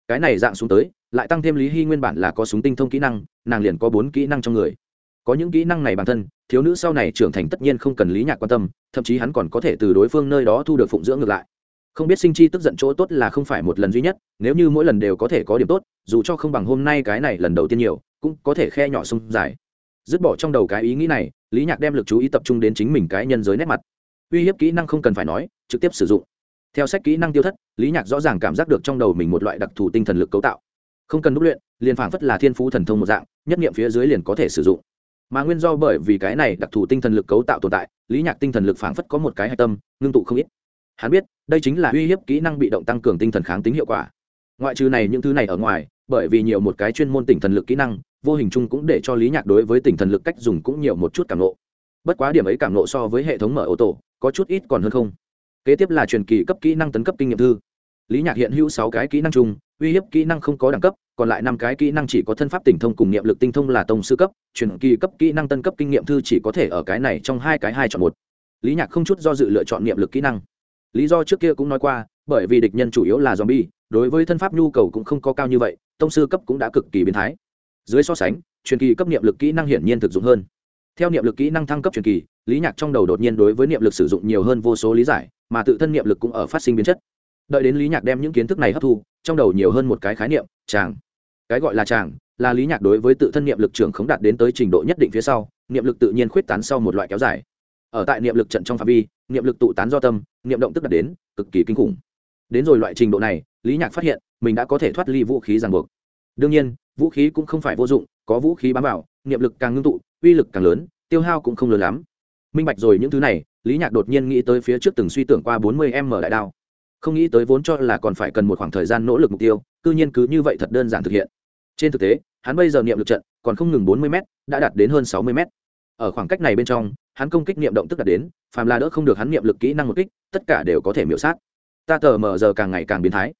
Speaker 1: Cái này dạng xuống tới lại tăng thêm lý hy nguyên bản là có súng tinh thông kỹ năng, nàng liền có bốn kỹ năng trong người. Có những kỹ năng này bản thân, thiếu nữ sau này trưởng thành tất nhiên không cần lý nhạc quan tâm, thậm chí hắn còn có thể từ đối phương nơi đó thu được phụng dưỡng ngược lại. Không biết sinh chi tức giận chỗ tốt là không phải một lần duy nhất, nếu như mỗi lần đều có thể có điểm tốt, dù cho không bằng hôm nay cái này lần đầu tiên nhiều, cũng có thể khe nhỏ sông dài. Dứt bỏ trong đầu cái ý nghĩ này, lý nhạc đem lực chú ý tập trung đến chính mình cái nhân giới nét mặt. Uy hiếp kỹ năng không cần phải nói, trực tiếp sử dụng. Theo sách kỹ năng tiêu thất, lý nhạc rõ ràng cảm giác được trong đầu mình một loại đặc thù tinh thần lực cấu tạo không cần đúc luyện, liền phảng phất là thiên phú thần thông một dạng, nhất nghiệm phía dưới liền có thể sử dụng. Mà nguyên do bởi vì cái này đặc thù tinh thần lực cấu tạo tồn tại, lý nhạc tinh thần lực phảng phất có một cái hạch tâm, ngưng tụ không ít. Hắn biết, đây chính là uy hiếp kỹ năng bị động tăng cường tinh thần kháng tính hiệu quả. Ngoại trừ này những thứ này ở ngoài, bởi vì nhiều một cái chuyên môn tinh thần lực kỹ năng, vô hình chung cũng để cho lý nhạc đối với tinh thần lực cách dùng cũng nhiều một chút cảm nộ bất quá điểm ấy cảm nộ so với hệ thống mở ô tô, có chút ít còn hơn không. Kế tiếp là truyền kỳ cấp kỹ năng tấn cấp kinh nghiệm thư lý nhạc hiện hữu sáu cái kỹ năng chung, uy hiếp kỹ năng không có đẳng cấp, còn lại năm cái kỹ năng chỉ có thân pháp tỉnh thông cùng niệm lực tinh thông là tông sư cấp, truyền kỳ cấp kỹ năng tân cấp kinh nghiệm thư chỉ có thể ở cái này trong hai cái hai chọn một. Lý nhạc không chút do dự lựa chọn niệm lực kỹ năng. Lý do trước kia cũng nói qua, bởi vì địch nhân chủ yếu là zombie, đối với thân pháp nhu cầu cũng không có cao như vậy, tông sư cấp cũng đã cực kỳ biến thái. Dưới so sánh, truyền kỳ cấp niệm lực kỹ năng hiển nhiên thực dụng hơn. Theo niệm lực kỹ năng thăng cấp truyền kỳ, lý nhạc trong đầu đột nhiên đối với niệm lực sử dụng nhiều hơn vô số lý giải, mà tự thân niệm lực cũng ở phát sinh biến chất đợi đến lý nhạc đem những kiến thức này hấp thu, trong đầu nhiều hơn một cái khái niệm, chàng. Cái gọi là chàng, là lý nhạc đối với tự thân niệm lực trưởng khống đạt đến tới trình độ nhất định phía sau, niệm lực tự nhiên khuyết tán sau một loại kéo dài. Ở tại niệm lực trận trong phạm vi, niệm lực tụ tán do tâm, niệm động tức đạt đến cực kỳ kinh khủng. Đến rồi loại trình độ này, lý nhạc phát hiện, mình đã có thể thoát ly vũ khí ràng buộc. Đương nhiên, vũ khí cũng không phải vô dụng, có vũ khí bám vào, niệm lực càng ngưng tụ, uy lực càng lớn, tiêu hao cũng không lớn lắm. Minh bạch rồi những thứ này, lý nhạc đột nhiên nghĩ tới phía trước từng suy tưởng qua bốn mươi m đại đao không nghĩ tới vốn cho là còn phải cần một khoảng thời gian nỗ lực mục tiêu, cư nhiên cứ như vậy thật đơn giản thực hiện. Trên thực tế, hắn bây giờ niệm lực trận còn không ngừng bốn mươi m đã đạt đến hơn sáu mươi m ở khoảng cách này bên trong, hắn công kích niệm động tức đạt đến, phàm là đỡ không được hắn niệm lực kỹ năng một kích, tất cả đều có thể miễu sát. Ta tờ mờ giờ càng ngày càng biến thái.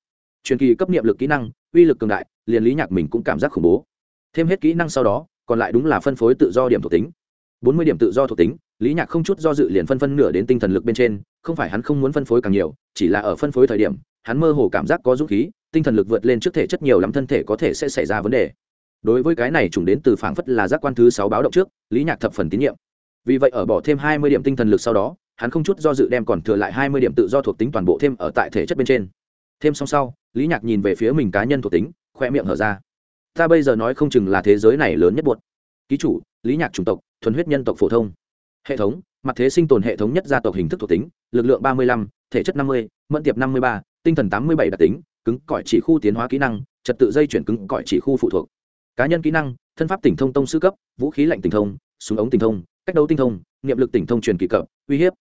Speaker 1: Truyền kỳ cấp niệm lực kỹ năng, uy lực cường đại, liền lý nhạc mình cũng cảm giác khủng bố. Thêm hết kỹ năng sau đó, còn lại đúng là phân phối tự do điểm thuộc tính. Bốn mươi điểm tự do thuộc tính, lý nhạc không chút do dự liền phân phân nửa đến tinh thần lực bên trên không phải hắn không muốn phân phối càng nhiều, chỉ là ở phân phối thời điểm, hắn mơ hồ cảm giác có dũng khí, tinh thần lực vượt lên trước thể chất nhiều lắm thân thể có thể sẽ xảy ra vấn đề. Đối với cái này chủng đến từ phảng phất là giác quan thứ sáu báo động trước, lý nhạc thập phần tín nhiệm. Vì vậy ở bỏ thêm hai mươi điểm tinh thần lực sau đó, hắn không chút do dự đem còn thừa lại hai mươi điểm tự do thuộc tính toàn bộ thêm ở tại thể chất bên trên. Thêm xong sau, lý nhạc nhìn về phía mình cá nhân thuộc tính, khoe miệng hở ra. Ta bây giờ nói không chừng là thế giới này lớn nhất buột ký chủ, lý nhạc chủng tộc, thuần huyết nhân tộc phổ thông. Hệ thống, mặt thế sinh tồn hệ thống nhất gia tộc hình thức thuộc tính lực lượng ba mươi lăm, thể chất năm mươi, mẫn tiệp năm mươi ba, tinh thần tám mươi bảy đặc tính, cứng cỏi chỉ khu tiến hóa kỹ năng, trật tự dây chuyển cứng cỏi chỉ khu phụ thuộc. Cá nhân kỹ năng, thân pháp tỉnh thông tông sư cấp, vũ khí lạnh tỉnh thông, súng ống tỉnh thông, cách đấu tinh thông, niệm lực tỉnh thông truyền kỳ cập, uy hiếp,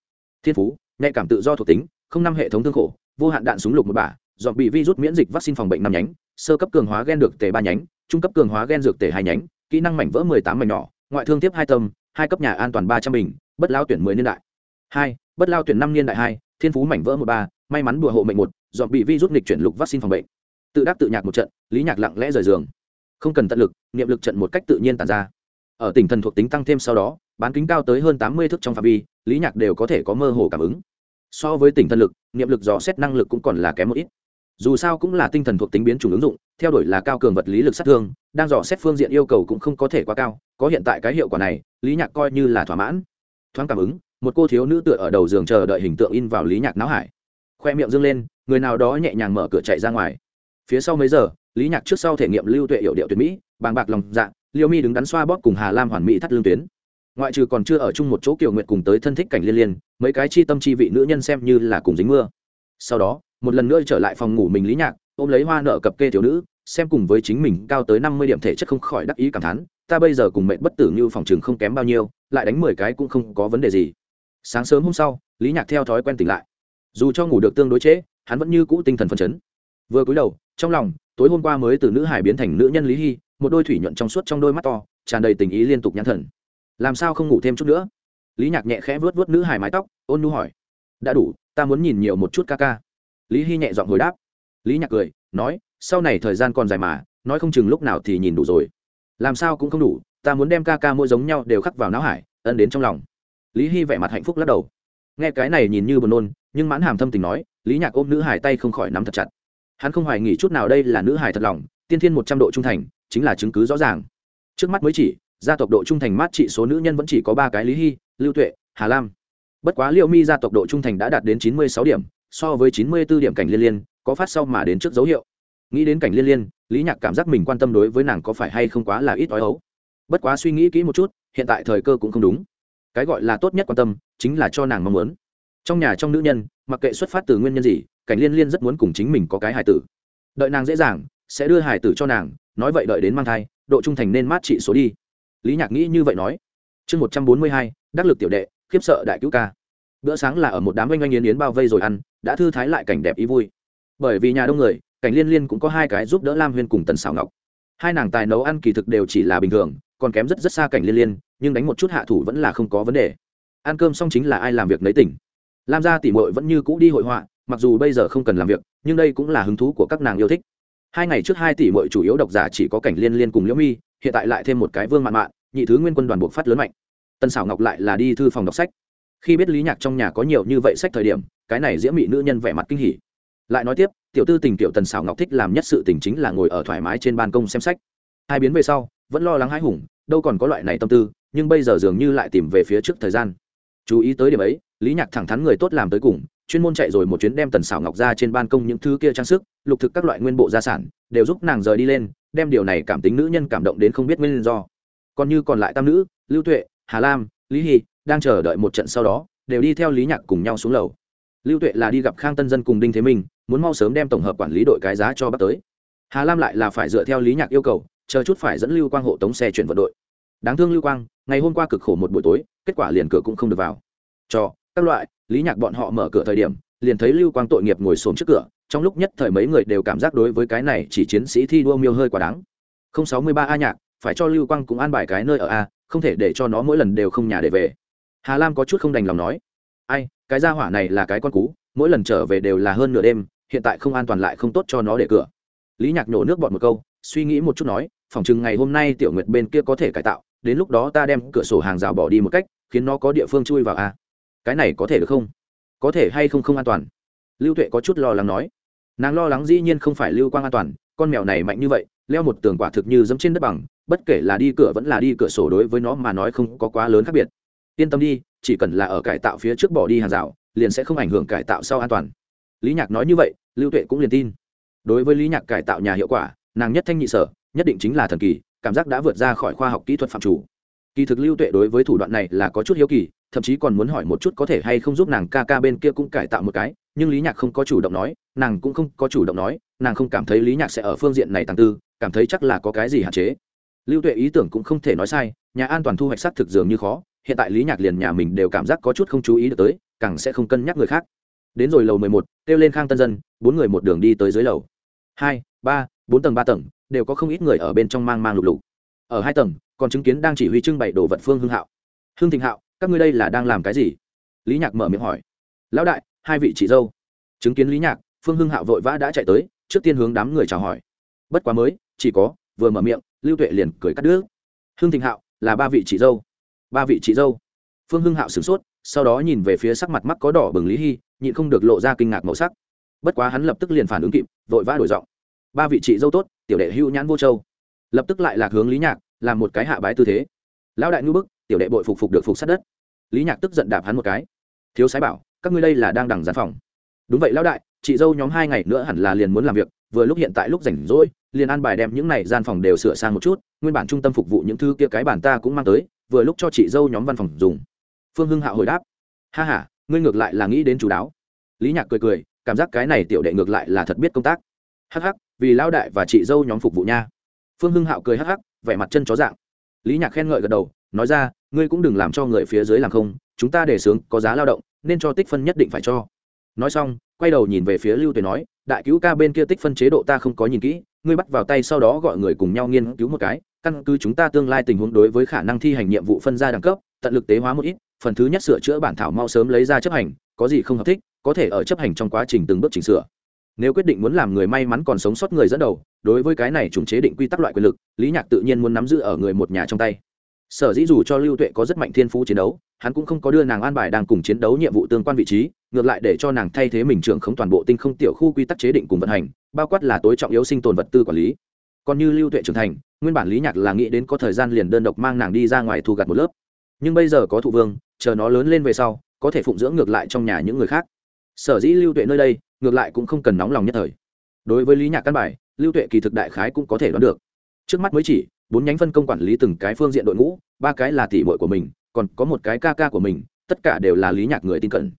Speaker 1: thiên phú, nhạy cảm tự do thuộc tính, không năm hệ thống thương khổ, vô hạn đạn súng lục một bả, dọn bị virus miễn dịch vaccine phòng bệnh năm nhánh, sơ cấp cường hóa gen được tề ba nhánh, trung cấp cường hóa gen dược tề hai nhánh, kỹ năng mảnh vỡ mười tám mảnh nhỏ, ngoại thương tiếp hai tâm hai cấp nhà an toàn ba trăm bình, bất lao tuyển mười niên đại. Hai bất lao tuyển năm niên đại hai, thiên phú mảnh vỡ một ba, may mắn đùa hộ mệnh một, dọn bị vi rút nghịch chuyển lục vaccine phòng bệnh. Tự đắc tự nhạc một trận, lý nhạc lặng lẽ rời giường. Không cần tận lực, niệm lực trận một cách tự nhiên tàn ra. Ở tỉnh thần thuộc tính tăng thêm sau đó, bán kính cao tới hơn tám mươi thước trong phạm vi, lý nhạc đều có thể có mơ hồ cảm ứng. So với tỉnh thần lực, niệm lực dò xét năng lực cũng còn là kém một ít. Dù sao cũng là tinh thần thuộc tính biến chủng ứng dụng, theo đuổi là cao cường vật lý lực sát thương, đang dò xét phương diện yêu cầu cũng không có thể quá cao, có hiện tại cái hiệu quả này, lý nhạc coi như là thỏa mãn. Thoáng cảm ứng một cô thiếu nữ tựa ở đầu giường chờ đợi hình tượng in vào lý nhạc não hải. Khoe miệng dâng lên, người nào đó nhẹ nhàng mở cửa chạy ra ngoài. Phía sau mấy giờ, lý nhạc trước sau thể nghiệm lưu tuệ hiệu điệu tuyệt mỹ, bàng bạc lòng dạ liêu mi đứng đắn xoa bóp cùng hà lam hoàn mỹ thắt lương tuyến. Ngoại trừ còn chưa ở chung một chỗ kiều nguyện cùng tới thân thích cảnh liên liên, mấy cái chi tâm chi vị nữ nhân xem như là cùng dính mưa. Sau đó, một lần nữa trở lại phòng ngủ mình lý nhạc, ôm lấy hoa nợ cập kê thiếu nữ, xem cùng với chính mình cao tới năm mươi điểm thể chất không khỏi đắc ý cảm thán, ta bây giờ cùng mệnh bất tử như phòng trường không kém bao nhiêu, lại đánh mười cái cũng không có vấn đề gì sáng sớm hôm sau, lý nhạc theo thói quen tỉnh lại. Dù cho ngủ được tương đối trễ, hắn vẫn như cũ tinh thần phấn chấn. Vừa cúi đầu, trong lòng, tối hôm qua mới từ nữ hải biến thành nữ nhân lý hy, một đôi thủy nhuận trong suốt trong đôi mắt to, tràn đầy tình ý liên tục nhãn thần. Làm sao không ngủ thêm chút nữa? Lý nhạc nhẹ khẽ vớt vớt nữ hải mái tóc, ôn nu hỏi. Đã đủ, ta muốn nhìn nhiều một chút ca ca. Lý hy nhẹ giọng hồi đáp. Lý nhạc cười, nói, sau này thời gian còn dài mà, nói không chừng lúc nào thì nhìn đủ rồi. Làm sao cũng không đủ, ta muốn đem ca ca mỗi giống nhau đều khắc vào não hải, ân đến trong lòng lý hy vẻ mặt hạnh phúc lắc đầu. Nghe cái này nhìn như buồn nôn, nhưng mãn hàm thâm tình nói, lý nhạc ôm nữ hải tay không khỏi nắm thật chặt. Hắn không hoài nghỉ chút nào đây là nữ hải thật lòng, tiên thiên một trăm độ trung thành, chính là chứng cứ rõ ràng. Trước mắt mới chỉ, gia tộc độ trung thành mát trị số nữ nhân vẫn chỉ có ba cái lý hy, lưu tuệ, hà lam. Bất quá liệu mi gia tộc độ trung thành đã đạt đến chín mươi sáu điểm, so với chín mươi b ố điểm cảnh liên liên, có phát sau mà đến trước dấu hiệu. Nghĩ đến cảnh liên liên, lý nhạc cảm giác mình quan tâm đối với nàng có phải hay không quá là ít ói ấu bất quá suy nghĩ kỹ một chút, hiện tại thời cơ cũng không đúng cái gọi là tốt nhất quan tâm chính là cho nàng mong muốn. Trong nhà trong nữ nhân, mặc kệ xuất phát từ nguyên nhân gì, cảnh liên liên rất muốn cùng chính mình có cái hài tử. Đợi nàng dễ dàng, sẽ đưa hài tử cho nàng, nói vậy đợi đến mang thai, độ trung thành nên mát trị số đi. Lý nhạc nghĩ như vậy nói. Chương một trăm bốn mươi hai, đắc lực tiểu đệ, khiếp sợ đại cứu ca. Bữa sáng là ở một đám oanh oanh yến yến bao vây rồi ăn, đã thư thái lại cảnh đẹp ý vui. Bởi vì nhà đông người, cảnh liên liên cũng có hai cái giúp đỡ lam huyên cùng tần xảo ngọc. Hai nàng tài nấu ăn kỳ thực đều chỉ là bình thường còn kém rất rất xa cảnh liên liên, nhưng đánh một chút hạ thủ vẫn là không có vấn đề. Ăn cơm xong chính là ai làm việc nấy tỉnh. Lam gia tỉ mội vẫn như cũ đi hội họa, mặc dù bây giờ không cần làm việc, nhưng đây cũng là hứng thú của các nàng yêu thích. Hai ngày trước hai tỷ mội chủ yếu độc giả chỉ có cảnh liên liên cùng liễu mi, hiện tại lại thêm một cái vương mạn mạn, nhị thứ nguyên quân đoàn buộc phát lớn mạnh. Tân xảo ngọc lại là đi thư phòng đọc sách. Khi biết lý nhạc trong nhà có nhiều như vậy sách thời điểm, cái này diễm mị nữ nhân vẻ mặt kinh hỉ. Lại nói tiếp, tiểu tư tình tiểu tần xảo ngọc thích làm nhất sự tình chính là ngồi ở thoải mái trên ban công xem sách. Hai biến về sau vẫn lo lắng hãi hùng, đâu còn có loại này tâm tư, nhưng bây giờ dường như lại tìm về phía trước thời gian. Chú ý tới điểm ấy, lý nhạc thẳng thắn người tốt làm tới cùng, chuyên môn chạy rồi một chuyến đem tần xảo ngọc ra trên ban công những thứ kia trang sức, lục thực các loại nguyên bộ gia sản, đều giúp nàng rời đi lên, đem điều này cảm tính nữ nhân cảm động đến không biết nguyên do. Còn như còn lại tam nữ, lưu tuệ, hà lam, lý hy đang chờ đợi một trận sau đó, đều đi theo lý nhạc cùng nhau xuống lầu. Lưu tuệ là đi gặp khang tân dân cùng đinh thế minh, muốn mau sớm đem tổng hợp quản lý đội cái giá cho bắt tới. Hà lam lại là phải dựa theo lý nhạc yêu cầu chờ chút phải dẫn lưu quang hộ tống xe chuyển vận đội. Đáng thương lưu quang, ngày hôm qua cực khổ một buổi tối, kết quả liền cửa cũng không được vào. Cho, các loại, lý nhạc bọn họ mở cửa thời điểm, liền thấy lưu quang tội nghiệp ngồi xổm trước cửa, trong lúc nhất thời mấy người đều cảm giác đối với cái này chỉ chiến sĩ thi đua miêu hơi quá đáng. Không sáu mươi ba a nhạc, phải cho lưu quang cũng an bài cái nơi ở a, không thể để cho nó mỗi lần đều không nhà để về. Hà lam có chút không đành lòng nói. Ai, cái gia hỏa này là cái con cú, mỗi lần trở về đều là hơn nửa đêm, hiện tại không an toàn lại không tốt cho nó để cửa. Lý nhạc nhổ nước bọn một câu, suy nghĩ một chút nói phòng chừng ngày hôm nay tiểu nguyệt bên kia có thể cải tạo, đến lúc đó ta đem cửa sổ hàng rào bỏ đi một cách, khiến nó có địa phương chui vào a cái này có thể được không? Có thể hay không không an toàn? Lưu tuệ có chút lo lắng nói. Nàng lo lắng dĩ nhiên không phải lưu quang an toàn, con mèo này mạnh như vậy, leo một tường quả thực như dẫm trên đất bằng, bất kể là đi cửa vẫn là đi cửa sổ đối với nó mà nói không có quá lớn khác biệt. Yên tâm đi, chỉ cần là ở cải tạo phía trước bỏ đi hàng rào, liền sẽ không ảnh hưởng cải tạo sau an toàn. Lý nhạc nói như vậy, lưu tuệ cũng liền tin. Đối với lý nhạc cải tạo nhà hiệu quả, nàng nhất thanh nhị sở nhất định chính là thần kỳ, cảm giác đã vượt ra khỏi khoa học kỹ thuật phạm chủ. Kỳ thực lưu tuệ đối với thủ đoạn này là có chút hiếu kỳ, thậm chí còn muốn hỏi một chút có thể hay không giúp nàng ca ca bên kia cũng cải tạo một cái, nhưng lý nhạc không có chủ động nói, nàng cũng không có chủ động nói, nàng không cảm thấy lý nhạc sẽ ở phương diện này tàng tư, cảm thấy chắc là có cái gì hạn chế. Lưu tuệ ý tưởng cũng không thể nói sai, nhà an toàn thu hoạch sắc thực dường như khó, hiện tại lý nhạc liền nhà mình đều cảm giác có chút không chú ý được tới, càng sẽ không cân nhắc người khác. Đến rồi lầu mười một, kêu lên khang tân dân, bốn người một đường đi tới dưới lầu. Hai, ba, bốn tầng, ba tầng đều có không ít người ở bên trong mang mang lục lục. Ở hai tầng, còn chứng kiến đang chỉ huy trưng bày đồ vật phương hưng hạo. Hưng thịnh hạo, các ngươi đây là đang làm cái gì? Lý nhạc mở miệng hỏi. Lão đại, hai vị chị dâu. Chứng kiến lý nhạc, phương hưng hạo vội vã đã chạy tới, trước tiên hướng đám người chào hỏi. Bất quá mới, chỉ có, vừa mở miệng, lưu tuệ liền cười cắt đứt. Hưng thịnh hạo, là ba vị chị dâu. Ba vị chị dâu? Phương hưng hạo sửng sốt, sau đó nhìn về phía sắc mặt mắt có đỏ bừng lý hy, nhịn không được lộ ra kinh ngạc màu sắc. Bất quá hắn lập tức liền phản ứng kịp, vội vã đổi giọng. Ba vị chị dâu tốt tiểu đệ hữu nhãn vô châu. Lập tức lại lạc hướng lý nhạc, làm một cái hạ bái tư thế. Lão đại ngư bức, tiểu đệ bội phục phục được phục sát đất. Lý nhạc tức giận đạp hắn một cái. Thiếu sái bảo, các ngươi đây là đang đằng gián phòng. Đúng vậy lão đại, chị dâu nhóm hai ngày nữa hẳn là liền muốn làm việc, vừa lúc hiện tại lúc rảnh rỗi, liền an bài đem những này gian phòng đều sửa sang một chút, nguyên bản trung tâm phục vụ những thứ kia cái bản ta cũng mang tới, vừa lúc cho chị dâu nhóm văn phòng dùng. Phương hưng hạ hồi đáp. Ha h a ngươi ngược lại là nghĩ đến chú đáo. Lý nhạc cười cười, cảm giác cái này tiểu đệ ngược lại là thật biết công tác. Hh vì lão đại và chị dâu nhóm phục vụ nha. Phương hưng hạo cười hắc hắc, vẻ mặt chân chó dạng. Lý nhạc khen ngợi gật đầu, nói ra, ngươi cũng đừng làm cho người phía dưới làm không, chúng ta để sướng, có giá lao động, nên cho tích phân nhất định phải cho. Nói xong, quay đầu nhìn về phía lưu tuệ nói, đại cứu ca bên kia tích phân chế độ ta không có nhìn kỹ, ngươi bắt vào tay sau đó gọi người cùng nhau nghiên cứu một cái, căn cứ chúng ta tương lai tình huống đối với khả năng thi hành nhiệm vụ phân ra đẳng cấp, tận lực tế hóa một ít, phần thứ nhất sửa chữa bản thảo mau sớm lấy ra chấp hành, có gì không hợp thích, có thể ở chấp hành trong quá trình từng bước chỉnh sửa nếu quyết định muốn làm người may mắn còn sống sót người dẫn đầu, đối với cái này trùng chế định quy tắc loại quyền lực, lý nhạc tự nhiên muốn nắm giữ ở người một nhà trong tay. Sở dĩ dù cho lưu tuệ có rất mạnh thiên phú chiến đấu, hắn cũng không có đưa nàng an bài đang cùng chiến đấu nhiệm vụ tương quan vị trí, ngược lại để cho nàng thay thế mình trưởng khống toàn bộ tinh không tiểu khu quy tắc chế định cùng vận hành, bao quát là tối trọng yếu sinh tồn vật tư quản lý. Còn như lưu tuệ trưởng thành, nguyên bản lý nhạc là nghĩ đến có thời gian liền đơn độc mang nàng đi ra ngoài thu gặt một lớp. Nhưng bây giờ có thụ vương, chờ nó lớn lên về sau, có thể phụng dưỡng ngược lại trong nhà những người khác sở dĩ lưu tuệ nơi đây, ngược lại cũng không cần nóng lòng nhất thời. Đối với lý nhạc căn bài, lưu tuệ kỳ thực đại khái cũng có thể đoán được. Trước mắt mới chỉ, bốn nhánh phân công quản lý từng cái phương diện đội ngũ, ba cái là tỷ muội của mình, còn có một cái ca ca của mình, tất cả đều là lý nhạc người tin cẩn.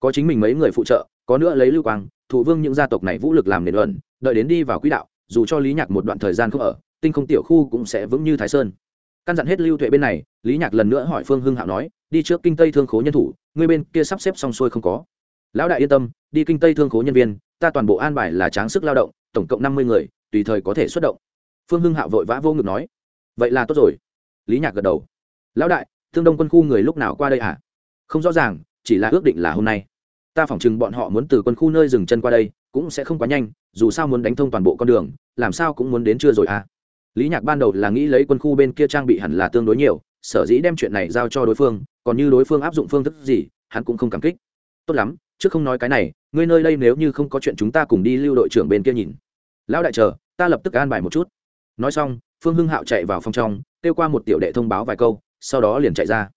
Speaker 1: Có chính mình mấy người phụ trợ, có nữa lấy lưu quang, thụ vương những gia tộc này vũ lực làm nền luận, đợi đến đi vào quỹ đạo, dù cho lý nhạc một đoạn thời gian không ở, tinh không tiểu khu cũng sẽ vững như thái sơn. Căn dặn hết lưu tuệ bên này, lý nhạc lần nữa hỏi phương hưng hạo nói, đi trước kinh tây thương khố nhân thủ, người bên kia sắp xếp xong xuôi không có lão đại yên tâm, đi kinh tây thương khố nhân viên, ta toàn bộ an bài là tráng sức lao động, tổng cộng năm mươi người, tùy thời có thể xuất động. Phương hưng hạo vội vã vô ngực nói. Vậy là tốt rồi. Lý nhạc gật đầu. Lão đại, thương đông quân khu người lúc nào qua đây à không rõ ràng, chỉ là ước định là hôm nay. Ta phỏng chừng bọn họ muốn từ quân khu nơi dừng chân qua đây, cũng sẽ không quá nhanh, dù sao muốn đánh thông toàn bộ con đường, làm sao cũng muốn đến trưa rồi à lý nhạc ban đầu là nghĩ lấy quân khu bên kia trang bị hẳn là tương đối nhiều, sở dĩ đem chuyện này giao cho đối phương, còn như đối phương áp dụng phương thức gì, hắn cũng không cảm kích. Tốt lắm trước không nói cái này, ngươi nơi đây nếu như không có chuyện chúng ta cùng đi lưu đội trưởng bên kia nhìn. Lão đại chờ, ta lập tức an bài một chút. Nói xong, phương hưng hạo chạy vào phòng trong, kêu qua một tiểu đệ thông báo vài câu, sau đó liền chạy ra.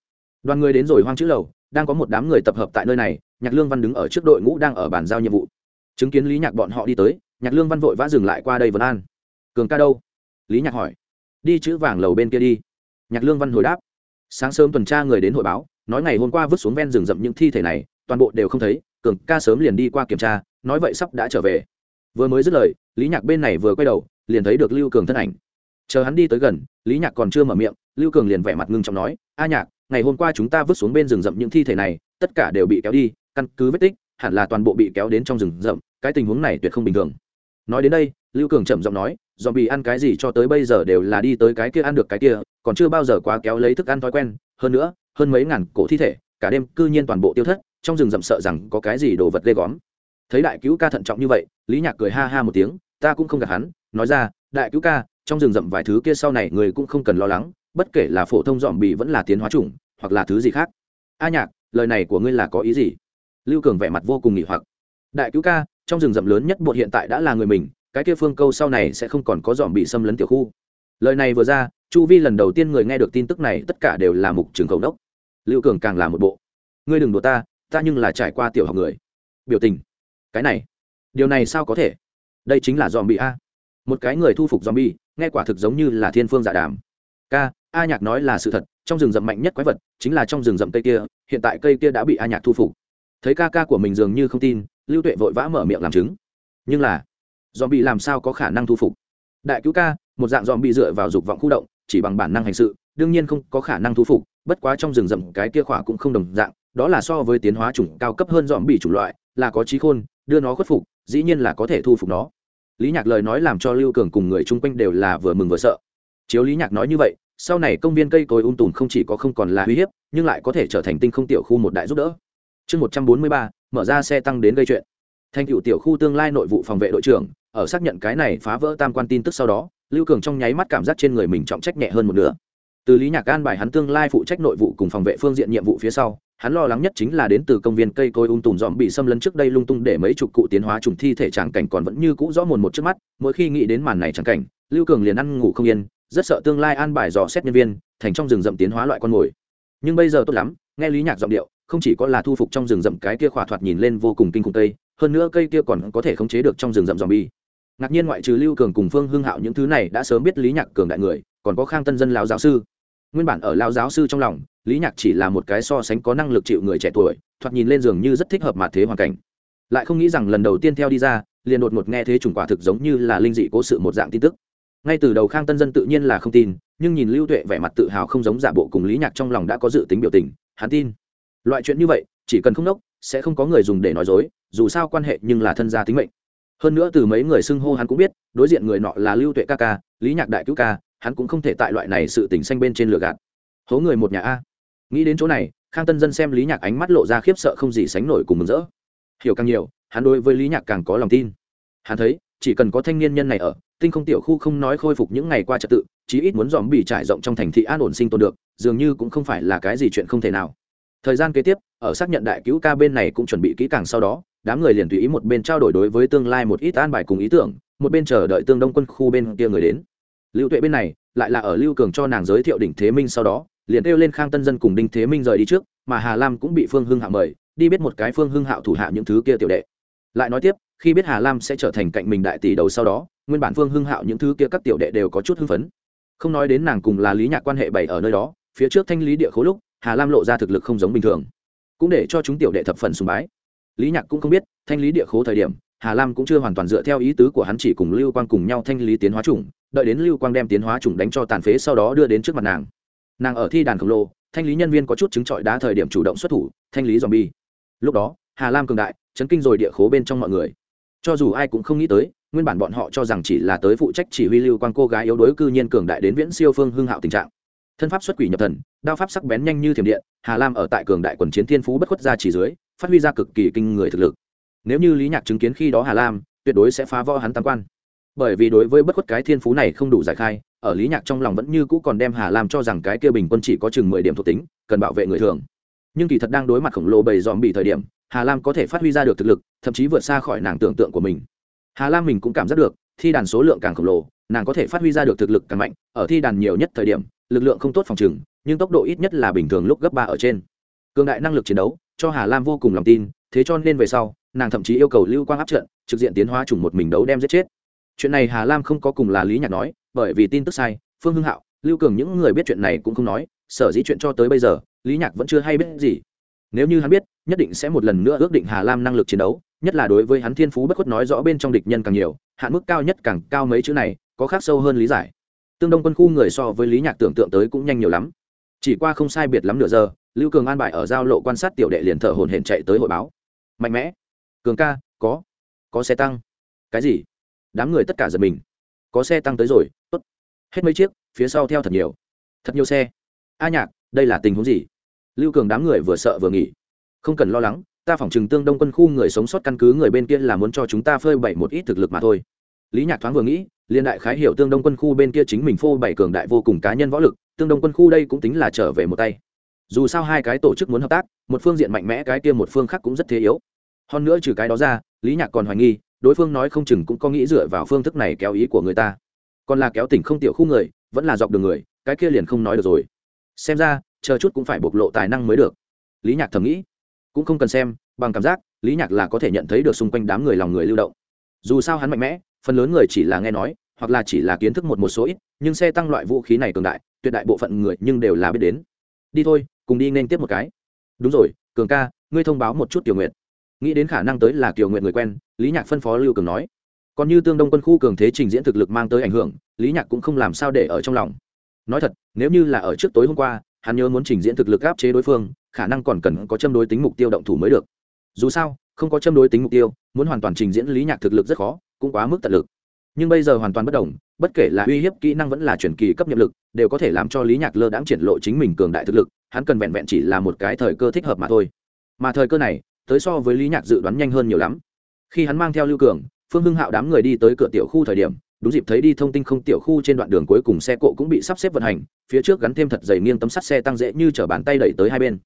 Speaker 1: Đoàn người đến rồi hoang chữ lầu, đang có một đám người tập hợp tại nơi này, nhạc lương văn đứng ở trước đội ngũ đang ở bàn giao nhiệm vụ. Chứng kiến lý nhạc bọn họ đi tới, nhạc lương văn vội vã dừng lại qua đây vấn an. Cường ca đâu? Lý nhạc hỏi. Đi chữ vàng lầu bên kia đi. Nhạc lương văn hồi đáp. Sáng sớm tuần tra người đến hội báo, nói ngày hôm qua vứt xuống ven rừng rậm những thi thể này, toàn bộ đều không thấy cường ca sớm liền đi qua kiểm tra, nói vậy sắp đã trở về. Vừa mới dứt lời, lý nhạc bên này vừa quay đầu, liền thấy được lưu cường thân ảnh. Chờ hắn đi tới gần, lý nhạc còn chưa mở miệng, lưu cường liền vẻ mặt ngưng trọng nói, a nhạc, ngày hôm qua chúng ta vứt xuống bên rừng rậm những thi thể này, tất cả đều bị kéo đi, căn cứ vết tích, hẳn là toàn bộ bị kéo đến trong rừng rậm, cái tình huống này tuyệt không bình thường. Nói đến đây, lưu cường chậm giọng nói dòm bị ăn cái gì cho tới bây giờ đều là đi tới cái kia ăn được cái kia, còn chưa bao giờ quá kéo lấy thức ăn thói quen, hơn nữa, hơn mấy ngàn cổ thi thể, cả đêm cư nhiên toàn bộ tiêu thất trong rừng rậm sợ rằng có cái gì đồ vật ghê góm. Thấy đại cứu ca thận trọng như vậy, lý nhạc cười ha ha một tiếng, ta cũng không gạt hắn, nói ra, đại cứu ca, trong rừng rậm vài thứ kia sau này người cũng không cần lo lắng, bất kể là phổ thông dòm bị vẫn là tiến hóa chủng, hoặc là thứ gì khác. A nhạc, lời này của ngươi là có ý gì? Lưu cường vẻ mặt vô cùng nghỉ hoặc. Đại cứu ca, trong rừng rậm lớn nhất bột hiện tại đã là người mình, cái kia phương câu sau này sẽ không còn có dòm bị xâm lấn tiểu khu. Lời này vừa ra, chu vi lần đầu tiên người nghe được tin tức này, tất cả đều là mục trường cầu đốc. Lưu cường càng là một bộ. Ngươi đừng đùa ta ta nhưng là trải qua tiểu học người. Biểu tình. Cái này. Điều này sao có thể? Đây chính là dòm bị a. Một cái người thu phục dòm bi nghe quả thực giống như là thiên phương dạ đàm. Ca, a nhạc nói là sự thật, trong rừng rậm mạnh nhất quái vật chính là trong rừng rậm cây kia, hiện tại cây kia đã bị a nhạc thu phục. Thấy ca ca của mình dường như không tin, lưu tuệ vội vã mở miệng làm chứng. Nhưng là dòm bị làm sao có khả năng thu phục? Đại cứu ca, một dạng dòm bị dựa vào dục vọng khu động, chỉ bằng bản năng hành sự, đương nhiên không có khả năng thu phục, bất quá trong rừng rậm cái kia khỏa cũng không đồng dạng đó là so với tiến hóa chủng cao cấp hơn dòm bị chủng loại, là có trí khôn, đưa nó khuất phục, dĩ nhiên là có thể thu phục nó. Lý nhạc lời nói làm cho lưu cường cùng người chung quanh đều là vừa mừng vừa sợ. Chiếu lý nhạc nói như vậy, sau này công viên cây cối ung tùm không chỉ có không còn là uy hiếp, nhưng lại có thể trở thành tinh không tiểu khu một đại giúp đỡ. Chương một trăm bốn mươi ba, mở ra xe tăng đến gây chuyện. Thành cựu tiểu khu tương lai nội vụ phòng vệ đội trưởng, ở xác nhận cái này phá vỡ tam quan tin tức sau đó, lưu cường trong nháy mắt cảm giác trên người mình trọng trách nhẹ hơn một nửa. Từ lý nhạc an bài hắn tương lai phụ trách nội vụ cùng phòng vệ phương diện nhiệm vụ phía sau hắn lo lắng nhất chính là đến từ công viên cây cối ung tùm dòm bị xâm lấn trước đây lung tung để mấy chục cụ tiến hóa trùng thi thể tràng cảnh còn vẫn như cũ rõ mồn một trước mắt, mỗi khi nghĩ đến màn này tràng cảnh, lưu cường liền ăn ngủ không yên, rất sợ tương lai an bài dò xét nhân viên, thành trong rừng rậm tiến hóa loại con mồi. Nhưng bây giờ tốt lắm, nghe lý nhạc giọng điệu, không chỉ có là thu phục trong rừng rậm cái kia khỏa thoạt nhìn lên vô cùng kinh khủng cây, hơn nữa cây kia còn có thể khống chế được trong rừng rậm dòm bi ngạc nhiên ngoại trừ lưu cường cùng phương hưng hạo những thứ này đã sớm biết lý nhạc cường đại người, còn có khang tân dân lão giáo sư nguyên bản ở lão giáo sư trong lòng, lý nhạc chỉ là một cái so sánh có năng lực chịu người trẻ tuổi, thoạt nhìn lên giường như rất thích hợp mà thế hoàn cảnh. Lại không nghĩ rằng lần đầu tiên theo đi ra, liền đột ngột nghe thế trùng quả thực giống như là linh dị cố sự một dạng tin tức. Ngay từ đầu khang tân dân tự nhiên là không tin, nhưng nhìn lưu tuệ vẻ mặt tự hào không giống giả bộ cùng lý nhạc trong lòng đã có dự tính biểu tình, hắn tin. Loại chuyện như vậy, chỉ cần không đốc, sẽ không có người dùng để nói dối, dù sao quan hệ nhưng là thân gia tính mệnh. Hơn nữa từ mấy người xưng hô hắn cũng biết, đối diện người nọ là lưu tuệ ca ca, lý nhạc đại cứu ca hắn cũng không thể tại loại này sự tình xanh bên trên lửa gạt. Hố người một nhà a. Nghĩ đến chỗ này, khang tân dân xem lý nhạc ánh mắt lộ ra khiếp sợ không gì sánh nổi cùng mừng rỡ. Hiểu càng nhiều, hắn đối với lý nhạc càng có lòng tin. Hắn thấy, chỉ cần có thanh niên nhân này ở, tinh không tiểu khu không nói khôi phục những ngày qua trật tự, chí ít muốn dòm bị trải rộng trong thành thị an ổn sinh tồn được, dường như cũng không phải là cái gì chuyện không thể nào. Thời gian kế tiếp, ở xác nhận đại cứu ca bên này cũng chuẩn bị kỹ càng sau đó, đám người liền tùy ý một bên trao đổi đối với tương lai một ít an bài cùng ý tưởng, một bên chờ đợi tương đông quân khu bên kia người đến lưu tuệ bên này, lại là ở lưu cường cho nàng giới thiệu đỉnh thế minh sau đó, liền kêu lên khang tân dân cùng đinh thế minh rời đi trước, mà hà lam cũng bị phương hưng hạ mời, đi biết một cái phương hưng hạo thủ hạ những thứ kia tiểu đệ. Lại nói tiếp, khi biết hà lam sẽ trở thành cạnh mình đại tỷ đầu sau đó, nguyên bản phương hưng hạo những thứ kia các tiểu đệ đều có chút hưng phấn. Không nói đến nàng cùng là lý nhạc quan hệ bày ở nơi đó, phía trước thanh lý địa khối lúc, hà lam lộ ra thực lực không giống bình thường. Cũng để cho chúng tiểu đệ thập phần sùng bái. Lý nhạc cũng không biết, thanh lý địa khố thời điểm, hà lam cũng chưa hoàn toàn dựa theo ý tứ của hắn chỉ cùng lưu quang cùng nhau thanh lý tiến hóa chủng đợi đến lưu quang đem tiến hóa chủng đánh cho tàn phế sau đó đưa đến trước mặt nàng. Nàng ở thi đàn khổng lồ, thanh lý nhân viên có chút chứng trọi đá thời điểm chủ động xuất thủ, thanh lý dòm bi lúc đó, hà lam cường đại, chấn kinh rồi địa khố bên trong mọi người. Cho dù ai cũng không nghĩ tới, nguyên bản bọn họ cho rằng chỉ là tới phụ trách chỉ huy lưu quang cô gái yếu đuối cư nhiên cường đại đến viễn siêu phương hưng hạo tình trạng. Thân pháp xuất quỷ nhập thần, đao pháp sắc bén nhanh như thiểm điện, hà lam ở tại cường đại quần chiến thiên phú bất khuất ra chỉ dưới, phát huy ra cực kỳ kinh người thực lực. Nếu như lý nhạc chứng kiến khi đó hà lam, tuyệt đối sẽ phá vỡ hắn tam quan bởi vì đối với bất khuất cái thiên phú này không đủ giải khai, ở lý nhạc trong lòng vẫn như cũ còn đem hà lam cho rằng cái kia bình quân chỉ có chừng mười điểm thuộc tính, cần bảo vệ người thường. Nhưng kỳ thật đang đối mặt khổng lồ bầy dòm bị thời điểm, hà lam có thể phát huy ra được thực lực, thậm chí vượt xa khỏi nàng tưởng tượng của mình. Hà lam mình cũng cảm giác được, thi đàn số lượng càng khổng lồ, nàng có thể phát huy ra được thực lực càng mạnh, ở thi đàn nhiều nhất thời điểm, lực lượng không tốt phòng chừng, nhưng tốc độ ít nhất là bình thường lúc gấp ba ở trên. Cường đại năng lực chiến đấu, cho hà lam vô cùng lòng tin, thế cho nên về sau, nàng thậm chí yêu cầu lưu quang áp trận, trực diện tiến hóa chủng một mình đấu đem giết chết chuyện này hà lam không có cùng là lý nhạc nói, bởi vì tin tức sai, phương hưng hạo, lưu cường những người biết chuyện này cũng không nói, sở dĩ chuyện cho tới bây giờ, lý nhạc vẫn chưa hay biết gì. Nếu như hắn biết, nhất định sẽ một lần nữa ước định hà lam năng lực chiến đấu, nhất là đối với hắn thiên phú bất khuất nói rõ bên trong địch nhân càng nhiều, hạn mức cao nhất càng cao mấy chữ này, có khác sâu hơn lý giải. Tương đông quân khu người so với lý nhạc tưởng tượng tới cũng nhanh nhiều lắm. Chỉ qua không sai biệt lắm nửa giờ, lưu cường an bài ở giao lộ quan sát tiểu đệ liền thở hồn hển chạy tới hội báo. Mạnh mẽ. Cường ca, có. Có xe tăng. Cái gì? Đám người tất cả giật mình. Có xe tăng tới rồi, tốt. Hết mấy chiếc, phía sau theo thật nhiều. Thật nhiều xe. A nhạc, đây là tình huống gì? Lưu cường đám người vừa sợ vừa nghỉ. Không cần lo lắng, ta phỏng chừng tương đông quân khu người sống sót căn cứ người bên kia là muốn cho chúng ta phơi bày một ít thực lực mà thôi. Lý nhạc thoáng vừa nghĩ, liên đại khái hiểu tương đông quân khu bên kia chính mình phô bày cường đại vô cùng cá nhân võ lực, tương đông quân khu đây cũng tính là trở về một tay. Dù sao hai cái tổ chức muốn hợp tác, một phương diện mạnh mẽ cái kia một phương khác cũng rất thế yếu. Hơn nữa trừ cái đó ra, lý nhạc còn hoài nghi đối phương nói không chừng cũng có nghĩ dựa vào phương thức này kéo ý của người ta. Còn là kéo tỉnh không tiểu khu người, vẫn là dọc đường người, cái kia liền không nói được rồi. Xem ra, chờ chút cũng phải bộc lộ tài năng mới được. Lý nhạc thầm nghĩ. Cũng không cần xem, bằng cảm giác, lý nhạc là có thể nhận thấy được xung quanh đám người lòng người lưu động. Dù sao hắn mạnh mẽ, phần lớn người chỉ là nghe nói, hoặc là chỉ là kiến thức một một số ít, nhưng xe tăng loại vũ khí này cường đại, tuyệt đại bộ phận người nhưng đều là biết đến. Đi thôi, cùng đi nên tiếp một cái. Đúng rồi, cường ca, ngươi thông báo một chút tiểu nguyện nghĩ đến khả năng tới là kiều nguyện người quen, lý nhạc phân phó lưu cường nói. Còn như tương đông quân khu cường thế trình diễn thực lực mang tới ảnh hưởng, lý nhạc cũng không làm sao để ở trong lòng. Nói thật, nếu như là ở trước tối hôm qua, hắn nhớ muốn trình diễn thực lực áp chế đối phương, khả năng còn cần có châm đối tính mục tiêu động thủ mới được. Dù sao, không có châm đối tính mục tiêu, muốn hoàn toàn trình diễn lý nhạc thực lực rất khó, cũng quá mức tận lực. Nhưng bây giờ hoàn toàn bất đồng, bất kể là uy hiếp kỹ năng vẫn là chuyển kỳ cấp nhiệm lực, đều có thể làm cho lý nhạc lơ đãng triển lộ chính mình cường đại thực lực, hắn cần vẹn vẹn chỉ là một cái thời cơ thích hợp mà thôi. Mà thời cơ này tới so với lý nhạc dự đoán nhanh hơn nhiều lắm. Khi hắn mang theo lưu cường, phương hưng hạo đám người đi tới cửa tiểu khu thời điểm, đúng dịp thấy đi thông tin không tiểu khu trên đoạn đường cuối cùng xe cộ cũng bị sắp xếp vận hành, phía trước gắn thêm thật dày nghiêng tấm sắt xe tăng dễ như chở bàn tay đẩy tới hai bên.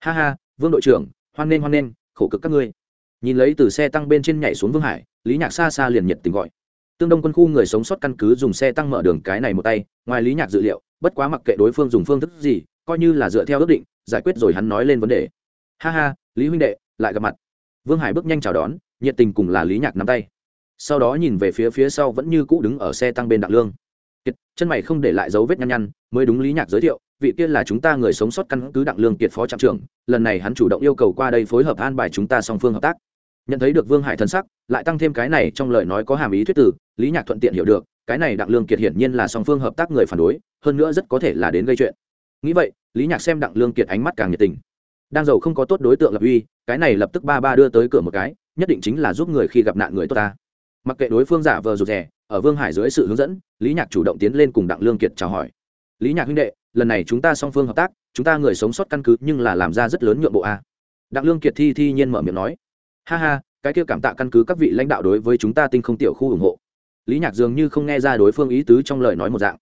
Speaker 1: Ha ha, vương đội trưởng, hoan nghênh hoan nghênh, khổ cực các ngươi. Nhìn lấy từ xe tăng bên trên nhảy xuống vương hải, lý nhạc xa xa liền nhiệt tình gọi. Tương đông quân khu người sống sót căn cứ dùng xe tăng mở đường cái này một tay, ngoài lý nhạc dự liệu, bất quá mặc kệ đối phương dùng phương thức gì, coi như là dựa theo ước định, giải quyết rồi hắn nói lên vấn đề. Ha ha, lý huynh đệ lại gặp mặt. Vương hải bước nhanh chào đón, nhiệt tình cùng là lý nhạc nắm tay. Sau đó nhìn về phía phía sau vẫn như cũ đứng ở xe tăng bên đặng lương. Kiệt, chân mày không để lại dấu vết nhăn nhăn, mới đúng lý nhạc giới thiệu, vị kia là chúng ta người sống sót căn cứ đặng lương kiệt phó trạm trưởng, lần này hắn chủ động yêu cầu qua đây phối hợp an bài chúng ta song phương hợp tác. Nhận thấy được vương hải thân sắc, lại tăng thêm cái này trong lời nói có hàm ý thuyết tử lý nhạc thuận tiện hiểu được, cái này đặng lương kiệt hiển nhiên là song phương hợp tác người phản đối, hơn nữa rất có thể là đến gây chuyện. Nghĩ vậy, lý nhạc xem đặng lương kiệt ánh mắt càng nhiệt tình đang giàu không có tốt đối tượng lập uy, cái này lập tức ba ba đưa tới cửa một cái, nhất định chính là giúp người khi gặp nạn người tốt ta. Mặc kệ đối phương giả vờ rụt rè, ở vương hải dưới sự hướng dẫn, lý nhạc chủ động tiến lên cùng đặng lương kiệt chào hỏi. Lý nhạc huynh đệ, lần này chúng ta song phương hợp tác, chúng ta người sống sót căn cứ nhưng là làm ra rất lớn nhượng bộ a. Đặng lương kiệt thi thi nhiên mở miệng nói. Ha ha, cái kia cảm tạ căn cứ các vị lãnh đạo đối với chúng ta tinh không tiểu khu ủng hộ. Lý nhạc dường như không nghe ra đối phương ý tứ trong lời nói một dạng.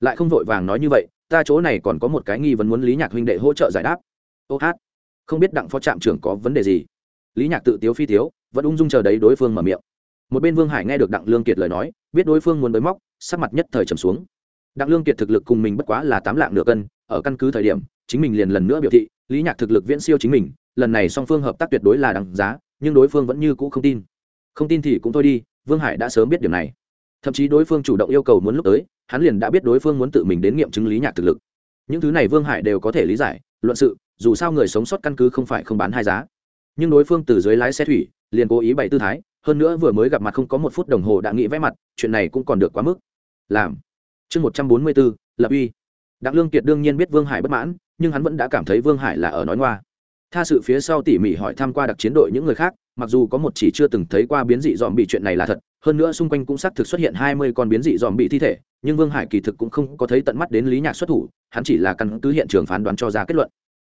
Speaker 1: Lại không vội vàng nói như vậy, ta chỗ này còn có một cái nghi vấn muốn lý nhạc huynh đệ hỗ trợ giải đáp. Ô hát không biết đặng phó trạm trưởng có vấn đề gì. Lý nhạc tự tiếu phi tiếu, vẫn ung dung chờ đấy đối phương mở miệng. Một bên vương hải nghe được đặng lương kiệt lời nói, biết đối phương muốn bới móc, sắc mặt nhất thời trầm xuống. Đặng lương kiệt thực lực cùng mình bất quá là tám lạng nửa cân, ở căn cứ thời điểm, chính mình liền lần nữa biểu thị, lý nhạc thực lực viễn siêu chính mình, lần này song phương hợp tác tuyệt đối là đằng giá, nhưng đối phương vẫn như cũ không tin. Không tin thì cũng thôi đi, vương hải đã sớm biết điều này. Thậm chí đối phương chủ động yêu cầu muốn lúc tới, hắn liền đã biết đối phương muốn tự mình đến nghiệm chứng lý nhạc thực lực. Những thứ này vương hải đều có thể lý giải luận sự, dù sao người sống sót căn cứ không phải không bán hai giá. Nhưng đối phương từ dưới lái xe thủy, liền cố ý bày tư thái, hơn nữa vừa mới gặp mặt không có một phút đồng hồ đã nghĩ vẽ mặt, chuyện này cũng còn được quá mức. Làm. Chương một trăm bốn mươi bốn lập uy. Đặng lương kiệt đương nhiên biết vương hải bất mãn, nhưng hắn vẫn đã cảm thấy vương hải là ở nói ngoa. Tha sự phía sau tỉ mỉ hỏi tham q u a đặc chiến đội những người khác, mặc dù có một chỉ chưa từng thấy qua biến dị dòm bị chuyện này là thật hơn nữa xung quanh cũng xác thực xuất hiện hai mươi con biến dị dòm bị thi thể, nhưng vương hải kỳ thực cũng không có thấy tận mắt đến lý nhạc xuất thủ, hắn chỉ là căn cứ hiện trường phán đoán cho ra kết luận.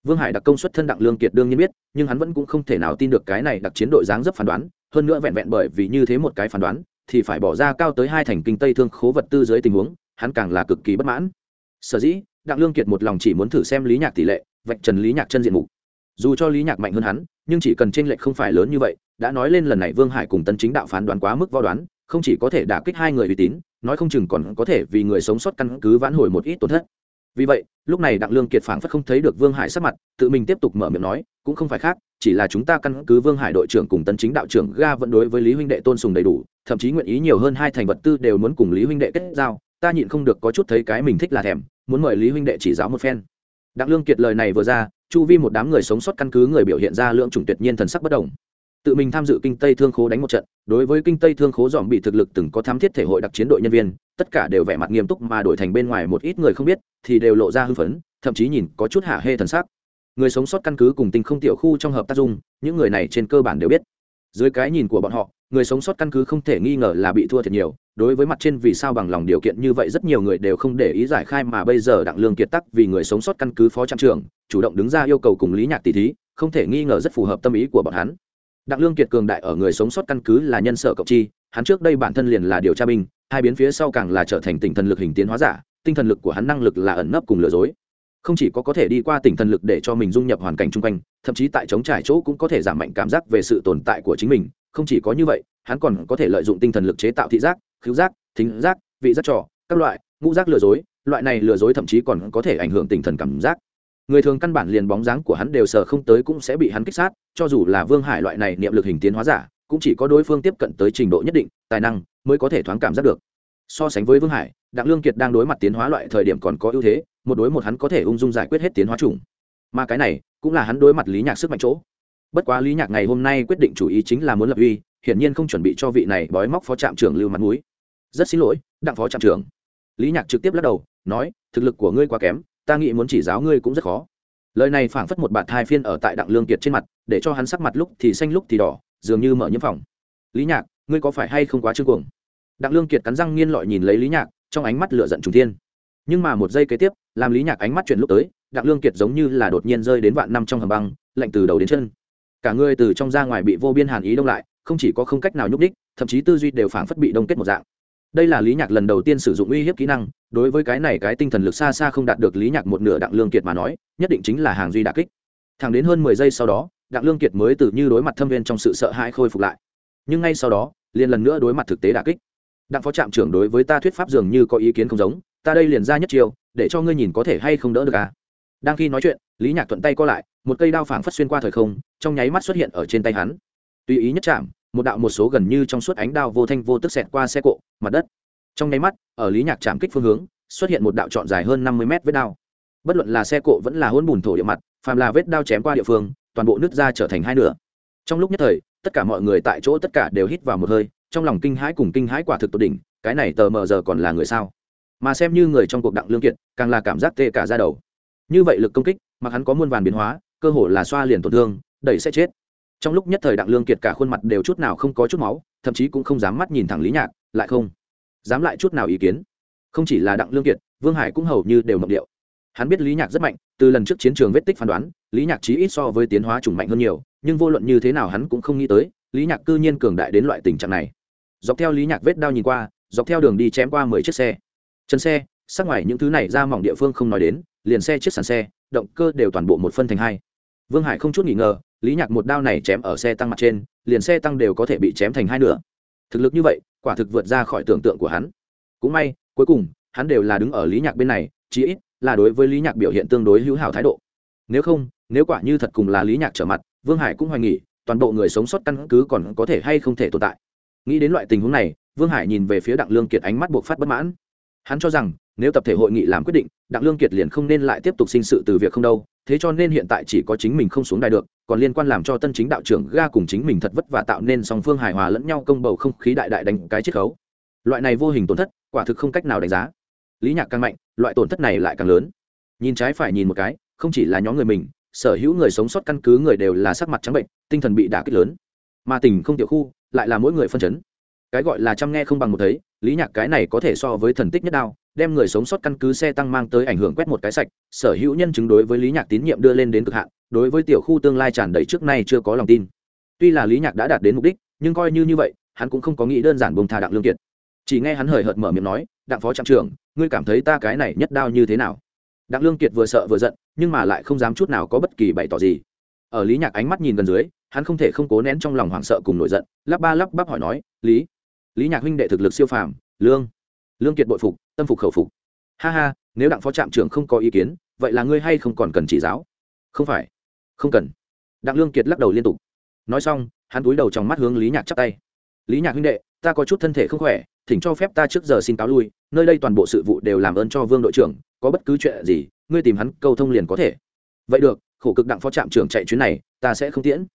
Speaker 1: Vương hải đặc công xuất thân đặng lương kiệt đương nhiên biết, nhưng hắn vẫn cũng không thể nào tin được cái này đặc chiến đội dáng dấp phán đoán, hơn nữa vẹn vẹn bởi vì như thế một cái phán đoán, thì phải bỏ ra cao tới hai thành kinh tây thương khố vật tư dưới tình huống, hắn càng là cực kỳ bất mãn. Sở dĩ, đặng lương kiệt một lòng chỉ muốn thử xem lý nhạc tỷ lệ, vạch trần lý nhạc chân diện mục. Dù cho lý nhạc mạnh hơn hắn, nhưng chỉ cần tranh lệch không phải lớn như vậy đã nói lên lần này vương hải cùng tân chính đạo phán đoán quá mức vo đoán, không chỉ có thể đả kích hai người uy tín, nói không chừng còn có thể vì người sống sót căn cứ vãn hồi một ít tổn thất. Vì vậy, lúc này đặng lương kiệt phảng phất không thấy được vương hải sắc mặt, tự mình tiếp tục mở miệng nói, cũng không phải khác, chỉ là chúng ta căn cứ vương hải đội trưởng cùng tân chính đạo trưởng ga vẫn đối với lý huynh đệ tôn sùng đầy đủ, thậm chí nguyện ý nhiều hơn hai thành vật tư đều muốn cùng lý huynh đệ kết giao, ta nhịn không được có chút thấy cái mình thích là thèm, muốn mời lý huynh đệ chỉ giáo một phen. Đặng lương kiệt lời này vừa ra, chu vi một đám người sống sót căn cứ người biểu hiện ra lượng chủng tuyệt nhiên thần sắc bất đồng tự mình tham dự kinh tây thương khố đánh một trận, đối với kinh tây thương khố dòm bị thực lực từng có thám thiết thể hội đặc chiến đội nhân viên, tất cả đều vẻ mặt nghiêm túc mà đổi thành bên ngoài một ít người không biết, thì đều lộ ra hưng phấn, thậm chí nhìn có chút hạ hê thần sắc. Người sống sót căn cứ cùng tình không tiểu khu trong hợp tác dung, những người này trên cơ bản đều biết. Dưới cái nhìn của bọn họ, người sống sót căn cứ không thể nghi ngờ là bị thua thiệt nhiều, đối với mặt trên vì sao bằng lòng điều kiện như vậy rất nhiều người đều không để ý giải khai mà bây giờ đặng lương kiệt tắc vì người sống sót căn cứ phó trạm trưởng, chủ động đứng ra yêu cầu cùng lý nhạc tỷ thí, không thể nghi ngờ rất phù hợp tâm ý của bọn hắn đặng lương kiệt cường đại ở người sống sót căn cứ là nhân sở cộng chi, hắn trước đây bản thân liền là điều tra binh, hai biến phía sau càng là trở thành tinh thần lực hình tiến hóa giả, tinh thần lực của hắn năng lực là ẩn nấp cùng lừa dối. Không chỉ có có thể đi qua tinh thần lực để cho mình dung nhập hoàn cảnh chung quanh, thậm chí tại chống trải chỗ cũng có thể giảm mạnh cảm giác về sự tồn tại của chính mình. Không chỉ có như vậy, hắn còn có thể lợi dụng tinh thần lực chế tạo thị giác, khứu giác, thính giác, vị giác trò, các loại, ngũ giác lừa dối, loại này lừa dối thậm chí còn có thể ảnh hưởng tinh thần cảm giác người thường căn bản liền bóng dáng của hắn đều sờ không tới cũng sẽ bị hắn kích sát, cho dù là vương hải loại này niệm lực hình tiến hóa giả, cũng chỉ có đối phương tiếp cận tới trình độ nhất định, tài năng mới có thể thoáng cảm giác được. So sánh với vương hải, đặng lương kiệt đang đối mặt tiến hóa loại thời điểm còn có ưu thế, một đối một hắn có thể ung dung giải quyết hết tiến hóa chủng. Mà cái này cũng là hắn đối mặt lý nhạc sức mạnh chỗ. Bất quá lý nhạc ngày hôm nay quyết định chủ ý chính là muốn lập uy, hiển nhiên không chuẩn bị cho vị này bói móc phó trạm trưởng lưu mặt mũi. Rất xin lỗi, đặng phó trạm trưởng. Lý nhạc trực tiếp lắc đầu, nói, thực lực của ngươi quá kém ta nghĩ muốn chỉ giáo ngươi cũng rất khó. Lời này phảng phất một bạt thai phiên ở tại đặng lương kiệt trên mặt, để cho hắn sắc mặt lúc thì xanh lúc thì đỏ, dường như mở nhiễm phòng. Lý nhạc, ngươi có phải hay không quá trương cuồng? Đặng lương kiệt cắn răng nghiên lọi nhìn lấy lý nhạc, trong ánh mắt lựa giận trùng thiên. Nhưng mà một giây kế tiếp, làm lý nhạc ánh mắt chuyển lúc tới, đặng lương kiệt giống như là đột nhiên rơi đến vạn năm trong hầm băng, lạnh từ đầu đến chân. Cả người từ trong ra ngoài bị vô biên hàn ý đông lại, không chỉ có không cách nào nhúc đích thậm chí tư duy đều phảng phất bị đông kết một dạng đây là lý nhạc lần đầu tiên sử dụng uy hiếp kỹ năng, đối với cái này cái tinh thần lực xa xa không đạt được lý nhạc một nửa đặng lương kiệt mà nói, nhất định chính là hàng duy đà kích. Thẳng đến hơn mười giây sau đó, đặng lương kiệt mới từ như đối mặt thâm viên trong sự sợ hãi khôi phục lại. Nhưng ngay sau đó, liền lần nữa đối mặt thực tế đà kích. Đặng phó trạm trưởng đối với ta thuyết pháp dường như có ý kiến không giống, ta đây liền ra nhất chiều để cho ngươi nhìn có thể hay không đỡ được à. Đang khi nói chuyện, lý nhạc thuận tay co lại, một cây đao phảng phất xuyên qua thời không, trong nháy mắt xuất hiện ở trên tay hắn. Tùy ý nhất chạm một đạo một số gần như trong suốt ánh đao vô thanh vô tức xẹt qua xe cộ mặt đất. Trong nháy mắt ở lý nhạc chạm kích phương hướng xuất hiện một đạo trọn dài hơn năm mươi mét vết đao. Bất luận là xe cộ vẫn là hôn bùn thổ địa mặt phàm là vết đao chém qua địa phương toàn bộ nước ra trở thành hai nửa. Trong lúc nhất thời tất cả mọi người tại chỗ tất cả đều hít vào một hơi trong lòng kinh hãi cùng kinh hãi quả thực tột đỉnh cái này tờ mờ giờ còn là người sao? Mà xem như người trong cuộc đặng lương kiện, càng là cảm giác tê cả ra đầu. Như vậy lực công kích mà hắn có muôn vàn biến hóa cơ hồ là xoa liền tổn thương đẩy sẽ chết trong lúc nhất thời đặng lương kiệt cả khuôn mặt đều chút nào không có chút máu, thậm chí cũng không dám mắt nhìn thẳng lý nhạc, lại không dám lại chút nào ý kiến. Không chỉ là đặng lương kiệt, vương hải cũng hầu như đều mộng điệu. Hắn biết lý nhạc rất mạnh, từ lần trước chiến trường vết tích phán đoán, lý nhạc chí ít so với tiến hóa chủng mạnh hơn nhiều, nhưng vô luận như thế nào hắn cũng không nghĩ tới, lý nhạc cư nhiên cường đại đến loại tình trạng này. Dọc theo lý nhạc vết đao nhìn qua, dọc theo đường đi chém qua mười chiếc xe. Chân xe, sắc ngoài những thứ này ra mỏng địa phương không nói đến, liền xe chiếc sàn xe, động cơ đều toàn bộ một phân thành hai. Vương hải không chút nghỉ ngờ lý nhạc một đao này chém ở xe tăng mặt trên, liền xe tăng đều có thể bị chém thành hai nửa. Thực lực như vậy, quả thực vượt ra khỏi tưởng tượng của hắn. Cũng may, cuối cùng, hắn đều là đứng ở lý nhạc bên này, chí ít là đối với lý nhạc biểu hiện tương đối hữu hảo thái độ. Nếu không, nếu quả như thật cùng là lý nhạc trở mặt, vương hải cũng hoài nghỉ toàn bộ người sống sót căn cứ còn có thể hay không thể tồn tại. Nghĩ đến loại tình huống này, vương hải nhìn về phía đặng lương kiệt ánh mắt buộc phát bất mãn hắn cho rằng, nếu tập thể hội nghị làm quyết định, đặng lương kiệt liền không nên lại tiếp tục sinh sự từ việc không đâu, thế cho nên hiện tại chỉ có chính mình không xuống đài được, còn liên quan làm cho tân chính đạo trưởng ga cùng chính mình thật vất vả tạo nên song phương hài hòa lẫn nhau công bầu không khí đại đại đánh cái chiết khấu. Loại này vô hình tổn thất, quả thực không cách nào đánh giá. Lý nhạc càng mạnh, loại tổn thất này lại càng lớn. Nhìn trái phải nhìn một cái, không chỉ là nhóm người mình, sở hữu người sống sót căn cứ người đều là sắc mặt trắng bệnh, tinh thần bị đả kích lớn. Mà tình không tiểu khu, lại là mỗi người phân chấn cái gọi là chăm nghe không bằng một thấy, lý nhạc cái này có thể so với thần tích nhất đao, đem người sống sót căn cứ xe tăng mang tới ảnh hưởng quét một cái sạch, sở hữu nhân chứng đối với lý nhạc tín nhiệm đưa lên đến cực hạn, đối với tiểu khu tương lai tràn đầy trước nay chưa có lòng tin. Tuy là lý nhạc đã đạt đến mục đích, nhưng coi như như vậy, hắn cũng không có nghĩ đơn giản bông tha đặng lương kiệt. Chỉ nghe hắn hời hợt mở miệng nói, đặng phó trạm trưởng, ngươi cảm thấy ta cái này nhất đao như thế nào? Đặng lương kiệt vừa sợ vừa giận, nhưng mà lại không dám chút nào có bất kỳ bày tỏ gì. Ở lý nhạc ánh mắt nhìn gần dưới, hắn không thể không cố nén trong lòng hoảng sợ cùng nổi giận, lắp ba lắp bắp hỏi nói, lý lý nhạc huynh đệ thực lực siêu phàm, lương lương kiệt bội phục, tâm phục khẩu phục. Ha ha, nếu đặng phó trạm trưởng không có ý kiến, vậy là ngươi hay không còn cần chỉ giáo? Không phải. Không cần. Đặng lương kiệt lắc đầu liên tục. Nói xong, hắn túi đầu trong mắt hướng lý nhạc chắp tay. Lý nhạc huynh đệ, ta có chút thân thể không khỏe, thỉnh cho phép ta trước giờ xin cáo lui, nơi đây toàn bộ sự vụ đều làm ơn cho vương đội trưởng, có bất cứ chuyện gì, ngươi tìm hắn câu thông liền có thể. Vậy được, khổ cực đặng phó trạm trưởng chạy chuyến này, ta sẽ không tiễn.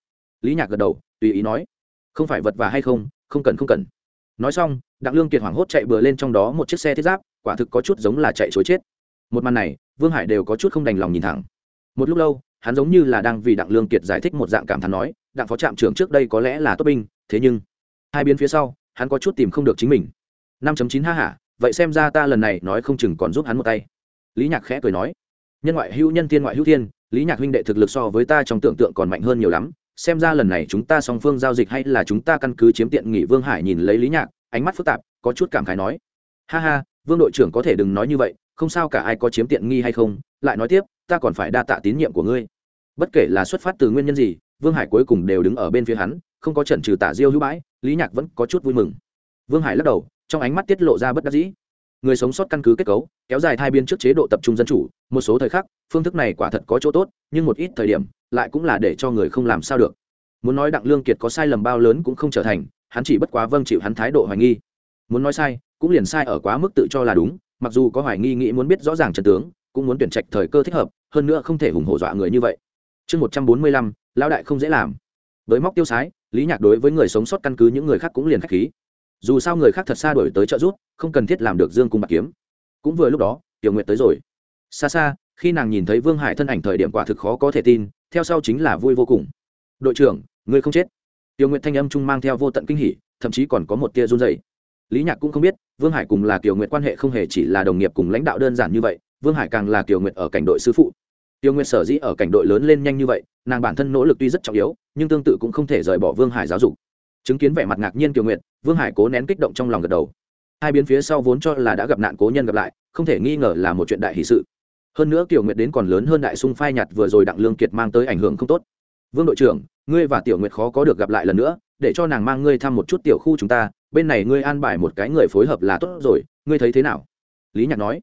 Speaker 1: Lý nhạc gật đầu, tùy ý nói. Không phải vật và hay không không cần không cần nói xong, đặng lương kiệt hoảng hốt chạy bừa lên trong đó một chiếc xe thiết giáp, quả thực có chút giống là chạy chối chết. Một màn này, vương hải đều có chút không đành lòng nhìn thẳng. Một lúc lâu, hắn giống như là đang vì đặng lương kiệt giải thích một dạng cảm thán nói, đặng phó trạm trưởng trước đây có lẽ là tốt binh, thế nhưng hai biến phía sau, hắn có chút tìm không được chính mình. Năm chín ha hả vậy xem ra ta lần này nói không chừng còn giúp hắn một tay. Lý nhạc khẽ cười nói, nhân ngoại hữu nhân, thiên ngoại hữu thiên, lý nhạc huynh đệ thực lực so với ta trong tưởng tượng còn mạnh hơn nhiều lắm xem ra lần này chúng ta song phương giao dịch hay là chúng ta căn cứ chiếm tiện nghỉ vương hải nhìn lấy lý nhạc, ánh mắt phức tạp, có chút cảm khái nói. Ha ha, vương đội trưởng có thể đừng nói như vậy, không sao cả ai có chiếm tiện nghi hay không, lại nói tiếp, ta còn phải đa tạ tín nhiệm của ngươi. Bất kể là xuất phát từ nguyên nhân gì, vương hải cuối cùng đều đứng ở bên phía hắn, không có trận trừ tả diêu hữu bãi, lý nhạc vẫn có chút vui mừng. Vương hải lắc đầu, trong ánh mắt tiết lộ ra bất đắc dĩ người sống sót căn cứ kết cấu, kéo dài thai biên trước chế độ tập trung dân chủ. Một số thời khắc, phương thức này quả thật có chỗ tốt, nhưng một ít thời điểm, lại cũng là để cho người không làm sao được. Muốn nói đặng lương kiệt có sai lầm bao lớn cũng không trở thành, hắn chỉ bất quá vâng chịu hắn thái độ hoài nghi. Muốn nói sai, cũng liền sai ở quá mức tự cho là đúng, mặc dù có hoài nghi nghĩ muốn biết rõ ràng trận tướng, cũng muốn tuyển trạch thời cơ thích hợp, hơn nữa không thể hùng hổ dọa người như vậy. Chương một trăm bốn mươi lăm, lão đại không dễ làm. Với móc tiêu sái, lý nhạc đối với người sống sót căn cứ những người khác cũng liền k h á c h khí dù sao người khác thật xa đổi tới trợ giúp, không cần thiết làm được dương cung bạc kiếm. Cũng vừa lúc đó, tiểu nguyệt tới rồi. Xa xa, khi nàng nhìn thấy vương hải thân ảnh thời điểm quả thực khó có thể tin, theo sau chính là vui vô cùng. Đội trưởng, ngươi không chết. Tiểu nguyệt thanh âm trung mang theo vô tận kinh hỉ, thậm chí còn có một tia run dày lý nhạc cũng không biết, vương hải cùng là tiểu nguyệt quan hệ không hề chỉ là đồng nghiệp cùng lãnh đạo đơn giản như vậy, vương hải càng là tiểu nguyệt ở cảnh đội sư phụ. Tiểu nguyệt sở dĩ ở cảnh đội lớn lên nhanh như vậy, nàng bản thân nỗ lực tuy rất trọng yếu, nhưng tương tự cũng không thể rời bỏ vương hải giáo dục chứng kiến vẻ mặt ngạc nhiên kiều nguyện vương hải cố nén kích động trong lòng gật đầu. Hai biến phía sau vốn cho là đã gặp nạn cố nhân gặp lại, không thể nghi ngờ là một chuyện đại hì sự. Hơn nữa kiều nguyệt đến còn lớn hơn đại sung phai nhặt vừa rồi đặng lương kiệt mang tới ảnh hưởng không tốt. Vương đội trưởng, ngươi và tiểu nguyệt khó có được gặp lại lần nữa, để cho nàng mang ngươi thăm một chút tiểu khu chúng ta, bên này ngươi an bài một cái người phối hợp là tốt rồi, ngươi thấy thế nào? Lý nhạc nói.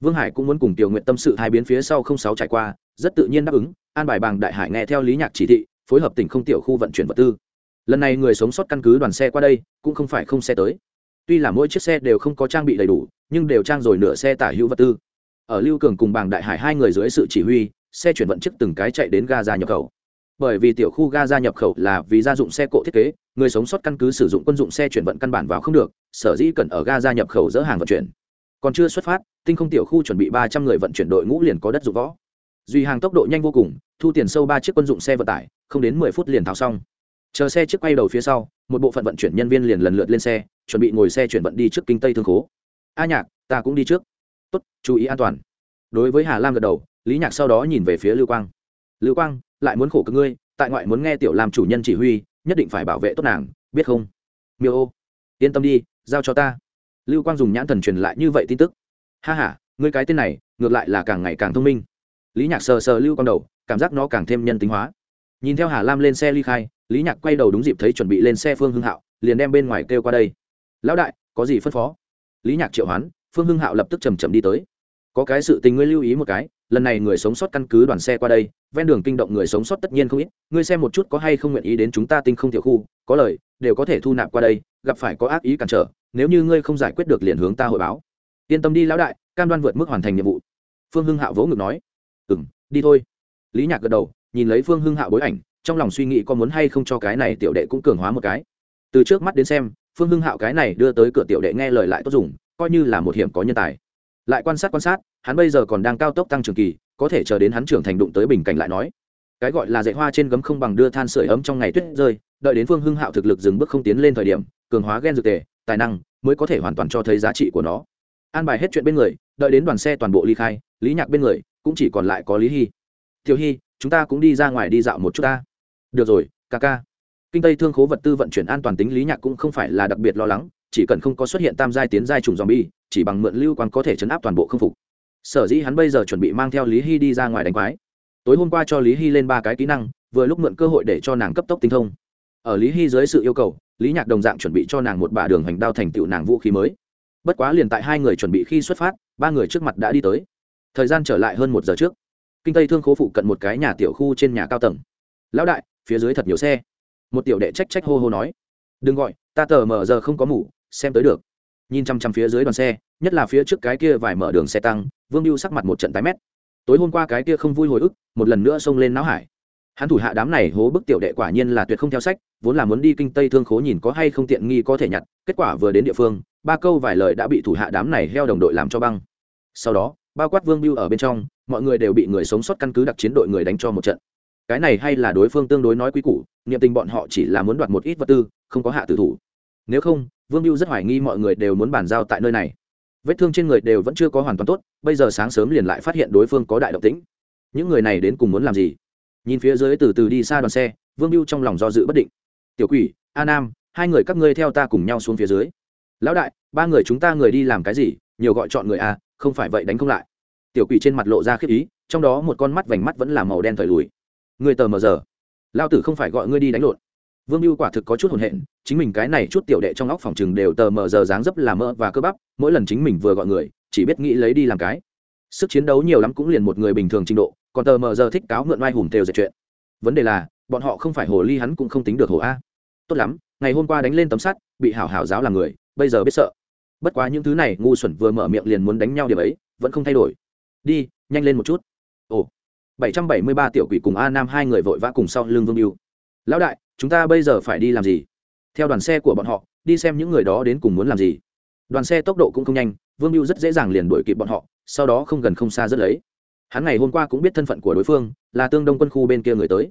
Speaker 1: Vương hải cũng muốn cùng tiểu nguyện tâm sự hai biến phía sau không sáu trải qua, rất tự nhiên đáp ứng, an bài bằng đại hải nghe theo lý nhạc chỉ thị, phối hợp tỉnh không tiểu khu vận chuyển vật tư lần này người sống sót căn cứ đoàn xe qua đây, cũng không phải không xe tới. Tuy là mỗi chiếc xe đều không có trang bị đầy đủ, nhưng đều trang rồi nửa xe tả hữu vật tư. Ở lưu cường cùng bàng đại hải hai người dưới sự chỉ huy, xe chuyển vận chức từng cái chạy đến ga ra nhập khẩu. Bởi vì tiểu khu ga ra nhập khẩu là vì gia dụng xe cộ thiết kế, người sống sót căn cứ sử dụng quân dụng xe chuyển vận căn bản vào không được, sở dĩ cần ở ga ra nhập khẩu dỡ hàng vận chuyển. Còn chưa xuất phát, tinh không tiểu khu chuẩn bị ba trăm người vận chuyển đội ngũ liền có đất dụng võ. Duy hàng tốc độ nhanh vô cùng, thu tiền sâu ba chiếc quân dụng xe vận tải, không đến mười phút liền tháo xong chờ xe trước quay đầu phía sau, một bộ phận vận chuyển nhân viên liền lần lượt lên xe, chuẩn bị ngồi xe chuyển vận đi trước kinh tây thương khố. A nhạc, ta cũng đi trước. Tốt, chú ý an toàn. Đối với hà lam gật đầu, lý nhạc sau đó nhìn về phía lưu quang. Lưu quang, lại muốn khổ cực ngươi, tại ngoại muốn nghe tiểu làm chủ nhân chỉ huy, nhất định phải bảo vệ tốt nàng, biết không? Miêu ô, yên tâm đi, giao cho ta. Lưu quang dùng nhãn thần truyền lại như vậy tin tức. Ha h a ngươi cái tên này, ngược lại là càng ngày càng thông minh. Lý nhạc sờ sờ lưu quang đầu, cảm giác nó càng thêm nhân tính hóa. Nhìn theo hà lam lên xe ly khai lý nhạc quay đầu đúng dịp thấy chuẩn bị lên xe phương hưng hạo, liền đem bên ngoài kêu qua đây. Lão đại, có gì phân phó? Lý nhạc triệu hoán, phương hưng hạo lập tức chầm chậm đi tới. Có cái sự tình ngươi lưu ý một cái, lần này người sống sót căn cứ đoàn xe qua đây, ven đường kinh động người sống sót tất nhiên không ít, ngươi xem một chút có hay không nguyện ý đến chúng ta tinh không tiểu khu, có lời, đều có thể thu nạp qua đây, gặp phải có ác ý cản trở, nếu như ngươi không giải quyết được liền hướng ta hội báo. Yên tâm đi lão đại, cam đoan vượt mức hoàn thành nhiệm vụ. Phương hưng hạo vỗ ngực nói. Ừ m đi thôi. Lý nhạc gật đầu, nhìn lấy phương hưng hạo bối ảnh trong lòng suy nghĩ có muốn hay không cho cái này tiểu đệ cũng cường hóa một cái. Từ trước mắt đến xem, phương hưng hạo cái này đưa tới cửa tiểu đệ nghe lời lại tốt dùng, coi như là một hiểm có nhân tài. Lại quan sát quan sát, hắn bây giờ còn đang cao tốc tăng trưởng kỳ, có thể chờ đến hắn trưởng thành đụng tới bình cảnh lại nói. Cái gọi là dạy hoa trên gấm không bằng đưa than sửa ấm trong ngày tuyết rơi, đợi đến phương hưng hạo thực lực dừng bước không tiến lên thời điểm, cường hóa ghen dược tề, tài năng, mới có thể hoàn toàn cho thấy giá trị của nó. An bài hết chuyện bên người, đợi đến đoàn xe toàn bộ ly khai, lý nhạc bên người, cũng chỉ còn lại có lý hy. Tiểu hy, chúng ta cũng đi ra ngoài đi dạo một chút ta được rồi, ca ca. Kinh tây thương khố vật tư vận chuyển an toàn tính lý nhạc cũng không phải là đặc biệt lo lắng, chỉ cần không có xuất hiện tam giai tiến giai trùng zombie, chỉ bằng mượn lưu quan có thể chấn áp toàn bộ không phục. Sở dĩ hắn bây giờ chuẩn bị mang theo lý hy đi ra ngoài đánh quái. Tối hôm qua cho lý hy lên ba cái kỹ năng, vừa lúc mượn cơ hội để cho nàng cấp tốc tinh thông. Ở lý hy dưới sự yêu cầu, lý nhạc đồng dạng chuẩn bị cho nàng một bả đường hành đao thành tựu nàng vũ khí mới. Bất quá liền tại hai người chuẩn bị khi xuất phát, ba người trước mặt đã đi tới. Thời gian trở lại hơn một giờ trước, kinh tây thương khố phụ cận một cái nhà tiểu khu trên nhà cao tầng. Lão đại phía dưới thật nhiều xe. Một tiểu đệ trách trách hô hô nói, đừng gọi, ta tờ mở giờ không có mủ xem tới được. Nhìn chăm chăm phía dưới đoàn xe, nhất là phía trước cái kia vài mở đường xe tăng, vương mưu sắc mặt một trận tái mét. Tối hôm qua cái kia không vui hồi ức, một lần nữa xông lên não hải. Hắn thủ hạ đám này hố bức tiểu đệ quả nhiên là tuyệt không theo sách, vốn là muốn đi kinh tây thương khố nhìn có hay không tiện nghi có thể nhặt, kết quả vừa đến địa phương, ba câu vài lời đã bị thủ hạ đám này heo đồng đội làm cho băng. Sau đó, bao quát vương biêu ở bên trong, mọi người đều bị người sống sót căn cứ đặc chiến đội người đánh cho một trận cái này hay là đối phương tương đối nói quý củ, niệm tình bọn họ chỉ là muốn đoạt một ít vật tư, không có hạ tử thủ. Nếu không, vương biêu rất hoài nghi mọi người đều muốn bàn giao tại nơi này. Vết thương trên người đều vẫn chưa có hoàn toàn tốt, bây giờ sáng sớm liền lại phát hiện đối phương có đại động tĩnh. Những người này đến cùng muốn làm gì? Nhìn phía dưới từ từ đi xa đoàn xe, vương biêu trong lòng do dự bất định. Tiểu quỷ, a nam, hai người các ngươi theo ta cùng nhau xuống phía dưới. Lão đại, ba người chúng ta người đi làm cái gì? Nhiều gọi chọn người a không phải vậy đánh không lại. Tiểu quỷ trên mặt lộ ra khiếp ý, trong đó một con mắt vành mắt vẫn là màu đen thời lùi người tờ mờ giờ. Lao tử không phải gọi ngươi đi đánh lộn. Vương mưu quả thực có chút hồn hện, chính mình cái này chút tiểu đệ trong óc phòng chừng đều tờ mờ giờ dáng dấp là mỡ và cơ bắp, mỗi lần chính mình vừa gọi người, chỉ biết nghĩ lấy đi làm cái. Sức chiến đấu nhiều lắm cũng liền một người bình thường trình độ, còn tờ mờ giờ thích cáo mượn oai hùng tều dệt chuyện. Vấn đề là, bọn họ không phải hồ ly hắn cũng không tính được hồ a. Tốt lắm, ngày hôm qua đánh lên tấm sắt, bị hảo hảo giáo làm người, bây giờ biết sợ. Bất quá những thứ này ngu xuẩn vừa mở miệng liền muốn đánh nhau điểm ấy, vẫn không thay đổi. Đi, nhanh lên một chút. Ồ bảy trăm bảy mươi ba tiểu quỷ cùng a nam hai người vội vã cùng sau lưng vương mưu lão đại, chúng ta bây giờ phải đi làm gì? Theo đoàn xe của bọn họ, đi xem những người đó đến cùng muốn làm gì. Đoàn xe tốc độ cũng không nhanh, vương mưu rất dễ dàng liền đuổi kịp bọn họ, sau đó không gần không xa rất lấy. Hắn ngày hôm qua cũng biết thân phận của đối phương, là tương đông quân khu bên kia người tới.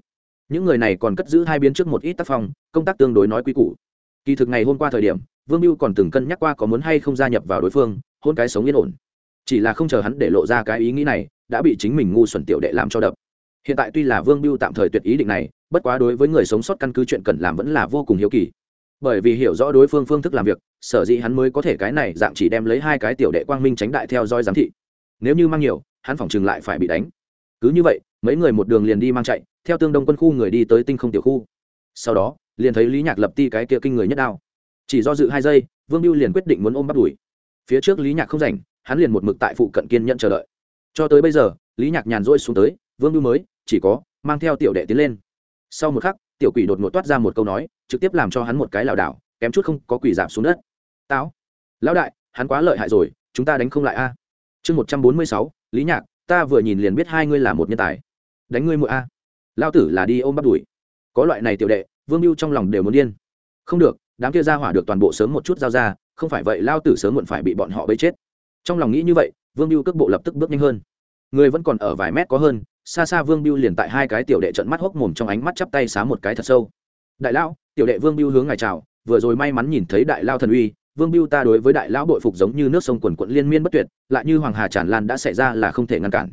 Speaker 1: Những người này còn cất giữ hai biến trước một ít tác phong, công tác tương đối nói quy củ. Kỳ thực ngày hôm qua thời điểm, vương mưu còn từng cân nhắc qua có muốn hay không gia nhập vào đối phương, hôn cái sống yên ổn. Chỉ là không chờ hắn để lộ ra cái ý nghĩ này đã bị chính mình ngu xuẩn tiểu đệ làm cho đập. Hiện tại tuy là vương Bưu tạm thời tuyệt ý định này, bất quá đối với người sống sót căn cứ chuyện cần làm vẫn là vô cùng hiếu kỳ. Bởi vì hiểu rõ đối phương phương thức làm việc, sở dĩ hắn mới có thể cái này dạng chỉ đem lấy hai cái tiểu đệ quang minh tránh đại theo dõi giám thị. Nếu như mang nhiều, hắn phỏng chừng lại phải bị đánh. Cứ như vậy, mấy người một đường liền đi mang chạy, theo tương đông quân khu người đi tới tinh không tiểu khu. Sau đó, liền thấy lý nhạc lập ti cái kia kinh người nhất đao. Chỉ do dự hai giây, vương Bưu liền quyết định muốn ôm bắt đuổi. Phía trước lý nhạc không rảnh, hắn liền một mực tại phụ cận kiên nhận chờ đợi cho tới bây giờ, lý nhạc nhàn rỗi xuống tới, vương mưu mới, chỉ có mang theo tiểu đệ tiến lên. Sau một khắc, tiểu quỷ đột ngột toát ra một câu nói, trực tiếp làm cho hắn một cái lảo đảo, kém chút không có quỷ giảm xuống đất. Táo, lão đại, hắn quá lợi hại rồi, chúng ta đánh không lại a. Chương một trăm bốn mươi sáu, lý nhạc, ta vừa nhìn liền biết hai ngươi là một nhân tài. Đánh ngươi mỗi a. Lao tử là đi ôm bắt đuổi. Có loại này tiểu đệ, vương mưu trong lòng đều muốn điên. Không được, đám kia ra hỏa được toàn bộ sớm một chút giao ra, không phải vậy lao tử sớm muộn phải bị bọn họ bấy chết. Trong lòng nghĩ như vậy vương Biêu cước bộ lập tức bước nhanh hơn. Người vẫn còn ở vài mét có hơn, xa xa vương biêu liền tại hai cái tiểu đệ trận mắt hốc mồm trong ánh mắt chắp tay xá một cái thật sâu. Đại lão, tiểu đệ vương biêu hướng ngài chào, vừa rồi may mắn nhìn thấy đại lao thần uy, vương biêu ta đối với đại lão bội phục giống như nước sông quần quận liên miên bất tuyệt, lại như hoàng hà tràn lan đã xảy ra là không thể ngăn cản.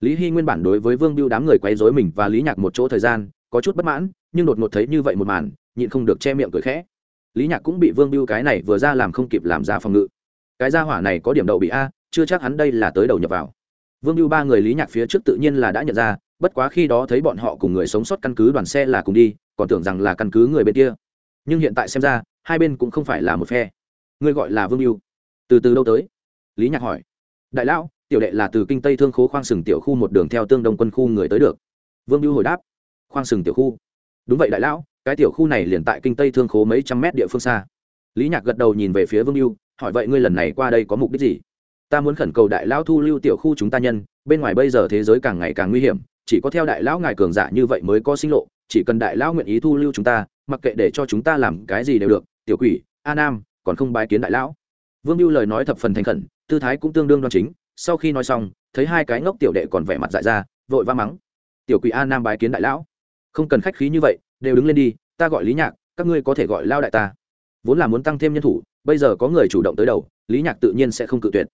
Speaker 1: Lý hy nguyên bản đối với vương biêu đám người quấy dối mình và lý nhạc một chỗ thời gian, có chút bất mãn, nhưng đột ngột thấy như vậy một màn, nhịn không được che miệng cười khẽ. Lý nhạc cũng bị vương biêu cái này vừa ra làm không kịp làm ra phòng ngự. Cái gia hỏa này có điểm đậu bị a chưa chắc hắn đây là tới đầu nhập vào. Vương lưu ba người lý nhạc phía trước tự nhiên là đã nhận ra, bất quá khi đó thấy bọn họ cùng người sống sót căn cứ đoàn xe là cùng đi, còn tưởng rằng là căn cứ người bên kia. Nhưng hiện tại xem ra, hai bên cũng không phải là một phe. Người gọi là vương lưu từ từ đâu tới? Lý nhạc hỏi. Đại lão, tiểu đệ là từ kinh tây thương khố khoang sừng tiểu khu một đường theo tương đông quân khu người tới được. Vương lưu hồi đáp. Khoang sừng tiểu khu. Đúng vậy đại lão, cái tiểu khu này liền tại kinh tây thương khố mấy trăm mét địa phương xa. Lý nhạc gật đầu nhìn về phía vương lưu hỏi vậy ngươi lần này qua đây có mục đích gì? Ta muốn khẩn cầu đại lão thu lưu tiểu khu chúng ta nhân, bên ngoài bây giờ thế giới càng ngày càng nguy hiểm, chỉ có theo đại lão ngài cường giả như vậy mới có sinh lộ, chỉ cần đại lão nguyện ý thu lưu chúng ta, mặc kệ để cho chúng ta làm cái gì đều được, tiểu quỷ, a nam, còn không bái kiến đại lão. Vương mưu lời nói thập phần thành khẩn, tư thái cũng tương đương đoan chính, sau khi nói xong, thấy hai cái ngốc tiểu đệ còn vẻ mặt dại ra, vội va mắng. Tiểu quỷ a nam bái kiến đại lão. Không cần khách khí như vậy, đều đứng lên đi, ta gọi lý nhạc, các ngươi có thể gọi lao đại ta. Vốn là muốn tăng thêm nhân thủ, bây giờ có người chủ động tới đầu, lý nhạc tự nhiên sẽ không cự tuyệt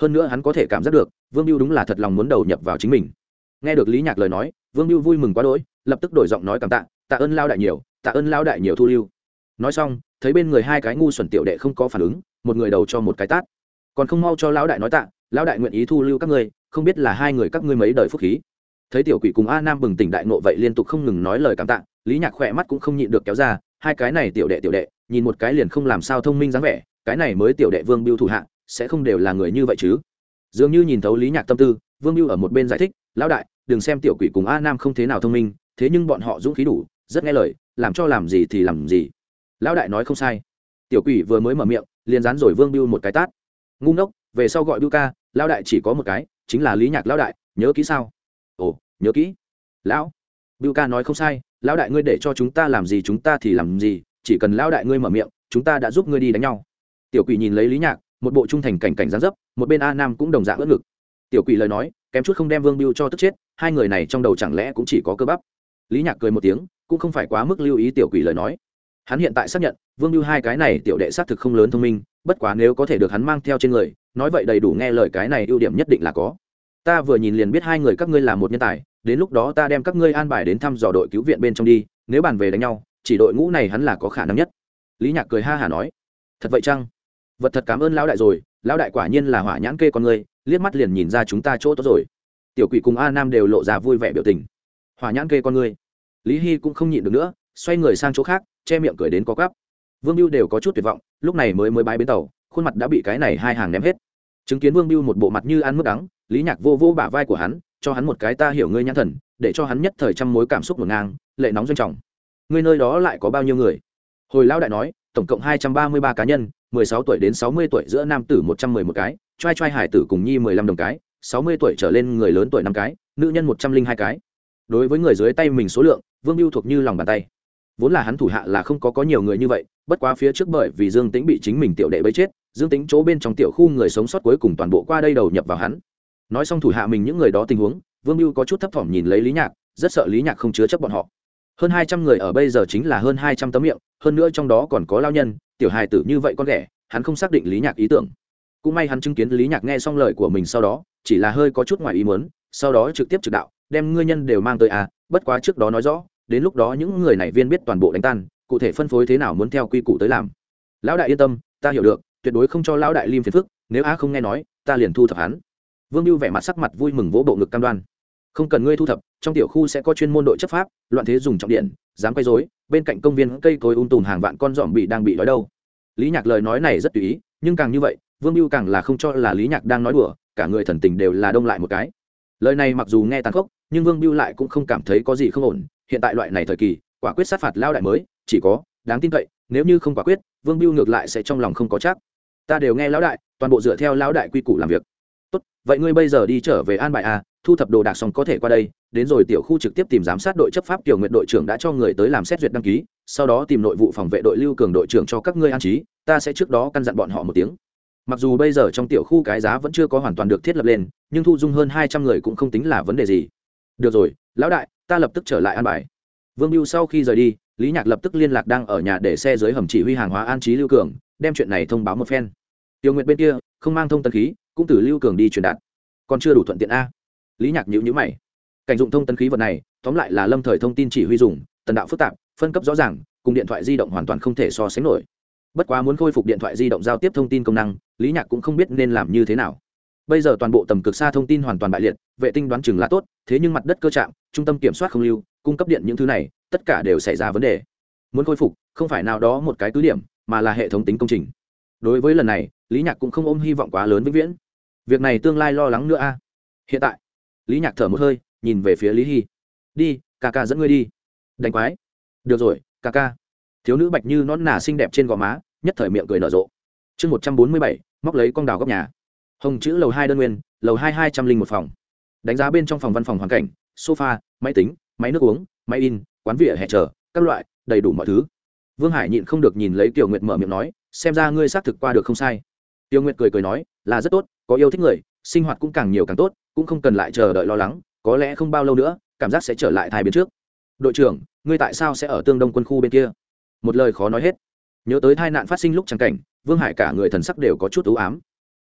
Speaker 1: hơn nữa hắn có thể cảm giác được, vương mưu đúng là thật lòng muốn đầu nhập vào chính mình. Nghe được lý nhạc lời nói, vương mưu vui mừng quá đỗi, lập tức đổi giọng nói cảm tạ tạ ơn lao đại nhiều, tạ ơn lao đại nhiều thu lưu. Nói xong, thấy bên người hai cái ngu xuẩn tiểu đệ không có phản ứng, một người đầu cho một cái tát. Còn không mau cho lão đại nói tạ, lão đại nguyện ý thu lưu các ngươi, không biết là hai người các ngươi mấy đời phúc khí. Thấy tiểu quỷ cùng a nam bừng tỉnh đại nộ vậy liên tục không ngừng nói lời cảm tạ, lý nhạc khỏe mắt cũng không nhịn được kéo ra, hai cái này tiểu đệ tiểu đệ, nhìn một cái liền không làm sao thông minh dáng vẻ, cái này mới tiểu đệ vương biêu thủ hạ sẽ không đều là người như vậy chứ. Dường như nhìn thấu lý nhạc tâm tư, vương mưu ở một bên giải thích, lão đại, đừng xem tiểu quỷ cùng a nam không thế nào thông minh, thế nhưng bọn họ dũng khí đủ, rất nghe lời, làm cho làm gì thì làm gì. Lão đại nói không sai. Tiểu quỷ vừa mới mở miệng, liền dán rồi vương biêu một cái tát. Ngu ngốc, về sau gọi biêu ca, lão đại chỉ có một cái, chính là lý nhạc lão đại, nhớ kỹ sao? Ồ, nhớ kỹ. Lão. Biêu ca nói không sai, lão đại ngươi để cho chúng ta làm gì chúng ta thì làm gì, chỉ cần lão đại ngươi mở miệng, chúng ta đã giúp ngươi đi đánh nhau. Tiểu quỷ nhìn lấy lý nhạc một bộ trung thành cảnh cảnh gián dấp, một bên a nam cũng đồng dạng ớt ngực. Tiểu quỷ lời nói, kém chút không đem vương biêu cho tức chết, hai người này trong đầu chẳng lẽ cũng chỉ có cơ bắp. Lý nhạc cười một tiếng, cũng không phải quá mức lưu ý tiểu quỷ lời nói. Hắn hiện tại xác nhận, vương biêu hai cái này tiểu đệ xác thực không lớn thông minh, bất quá nếu có thể được hắn mang theo trên người, nói vậy đầy đủ nghe lời cái này ưu điểm nhất định là có. Ta vừa nhìn liền biết hai người các ngươi là một nhân tài, đến lúc đó ta đem các ngươi an bài đến thăm dò đội cứu viện bên trong đi, nếu bàn về đánh nhau, chỉ đội ngũ này hắn là có khả năng nhất. Lý nhạc cười ha hả nói. Thật vậy chăng? Vật thật cảm ơn lão đại rồi lão đại quả nhiên là hỏa nhãn kê con người, liếc mắt liền nhìn ra chúng ta chỗ tốt rồi. Tiểu quỷ cùng a nam đều lộ ra vui vẻ biểu tình. Hỏa nhãn kê con người, lý hy cũng không nhịn được nữa xoay người sang chỗ khác che miệng cười đến có cắp. vương mưu đều có chút tuyệt vọng lúc này mới mới bay bến tàu khuôn mặt đã bị cái này hai hàng ném hết. Chứng kiến vương mưu một bộ mặt như ăn mướp đắng lý nhạc vô vô bả vai của hắn cho hắn một cái ta hiểu ngươi nhãn thần để cho hắn nhất thời trăm mối cảm xúc ngổn ngang lệ nóng doanh trọng. Ngươi nơi đó lại có bao nhiêu người? Hồi lão đại nói tổng cộng hai trăm ba mươi ba cá nhân, mười sáu tuổi đến sáu mươi tuổi giữa nam tử một trăm mười một cái, trai trai hải tử cùng nhi mười lăm đồng cái, sáu mươi tuổi trở lên người lớn tuổi năm cái, nữ nhân một trăm linh hai cái. Đối với người dưới tay mình số lượng, vương Bưu thuộc như lòng bàn tay. Vốn là hắn thủ hạ là không có có nhiều người như vậy, bất quá phía trước bởi vì dương tính bị chính mình tiểu đệ bấy chết, dương tính chỗ bên trong tiểu khu người sống sót cuối cùng toàn bộ qua đây đầu nhập vào hắn. Nói xong thủ hạ mình những người đó tình huống, vương Bưu có chút thấp thỏm nhìn lấy lý nhạc, rất sợ lý nhạc không chứa chấp bọn họ hơn hai trăm người ở bây giờ chính là hơn hai trăm tấm miệng, hơn nữa trong đó còn có lao nhân, tiểu hài tử như vậy con ghẻ, hắn không xác định lý nhạc ý tưởng. Cũng may hắn chứng kiến lý nhạc nghe xong lời của mình sau đó, chỉ là hơi có chút ngoài ý muốn, sau đó trực tiếp trực đạo, đem ngươi nhân đều mang tới à bất quá trước đó nói rõ, đến lúc đó những người này viên biết toàn bộ đánh tan, cụ thể phân phối thế nào muốn theo quy củ tới làm. Lão đại yên tâm, ta hiểu được, tuyệt đối không cho lão đại lim phiền phức, nếu a không nghe nói, ta liền thu thập hắn. Vương lưu vẻ mặt sắc mặt vui mừng vỗ bộ ngực cam đoan. Không cần ngươi thu thập trong tiểu khu sẽ có chuyên môn đội chấp pháp, loạn thế dùng trọng điện, dám quay dối bên cạnh công viên cây cối ung tùm hàng vạn con dòm bị đang bị đói đâu. Lý nhạc lời nói này rất tùy ý, nhưng càng như vậy, vương mưu càng là không cho là lý nhạc đang nói đùa, cả người thần tình đều là đông lại một cái. Lời này mặc dù nghe tàn khốc, nhưng vương mưu lại cũng không cảm thấy có gì không ổn, hiện tại loại này thời kỳ, quả quyết sát phạt lao đại mới, chỉ có, đáng tin cậy, nếu như không quả quyết, vương biêu ngược lại sẽ trong lòng không có chắc. Ta đều nghe lão đại, toàn bộ dựa theo lão đại quy củ làm việc. Tốt, vậy ngươi bây giờ đi trở về an bài a thu thập đồ đạc xong có thể qua đây, đến rồi tiểu khu trực tiếp tìm giám sát đội chấp pháp tiểu nguyện đội trưởng đã cho người tới làm xét duyệt đăng ký, sau đó tìm nội vụ phòng vệ đội lưu cường đội trưởng cho các ngươi an trí, ta sẽ trước đó căn dặn bọn họ một tiếng. Mặc dù bây giờ trong tiểu khu cái giá vẫn chưa có hoàn toàn được thiết lập lên, nhưng thu dung hơn hai trăm người cũng không tính là vấn đề gì. Được rồi, lão đại, ta lập tức trở lại an bài. Vương mưu sau khi rời đi, lý nhạc lập tức liên lạc đang ở nhà để xe dưới hầm chỉ huy hàng hóa an trí lưu cường, đem chuyện này thông báo một phen. Tiêu nguyệt bên kia, không mang thông tân khí, cũng từ lưu cường đi truyền đạt. Còn chưa đủ thuận tiện a lý nhạc nhữ nhữ mày. Cảnh dụng thông tân khí vật này, tóm lại là lâm thời thông tin chỉ huy dùng, tần đạo phức tạp, phân cấp rõ ràng, cùng điện thoại di động hoàn toàn không thể so sánh nổi. Bất quá muốn khôi phục điện thoại di động giao tiếp thông tin công năng, lý nhạc cũng không biết nên làm như thế nào. Bây giờ toàn bộ tầm cực xa thông tin hoàn toàn bại liệt, vệ tinh đoán chừng là tốt, thế nhưng mặt đất cơ trạm trung tâm kiểm soát không lưu, cung cấp điện những thứ này, tất cả đều xảy ra vấn đề. Muốn khôi phục, không phải nào đó một cái cứ điểm, mà là hệ thống tính công trình. Đối với lần này, lý nhạc cũng không ôm hy vọng quá lớn vĩnh viễn. Việc này tương lai lo lắng nữa a. Hiện tại lý nhạc thở một hơi, nhìn về phía lý hy. Đi, ca ca dẫn ngươi đi. Đánh quái. Được rồi, ca ca. Thiếu nữ bạch như nón nà xinh đẹp trên gò má, nhất thời miệng cười nở rộ. Chương một trăm bốn mươi bảy, móc lấy con đào góc nhà. Hồng chữ lầu hai đơn nguyên, lầu hai hai trăm linh một phòng. Đánh giá bên trong phòng văn phòng hoàn cảnh, sofa, máy tính, máy nước uống, máy in, quán vỉa hè chờ, các loại, đầy đủ mọi thứ. Vương hải nhịn không được nhìn lấy tiểu nguyệt mở miệng nói, xem ra ngươi xác thực qua được không sai. Tiểu nguyệt cười cười nói, là rất tốt, có yêu thích người sinh hoạt cũng càng nhiều càng tốt, cũng không cần lại chờ đợi lo lắng, có lẽ không bao lâu nữa, cảm giác sẽ trở lại thai biến trước. Đội trưởng, ngươi tại sao sẽ ở tương đông quân khu bên kia? Một lời khó nói hết. Nhớ tới tai nạn phát sinh lúc chẳng cảnh, vương hải cả người thần sắc đều có chút ưu ám.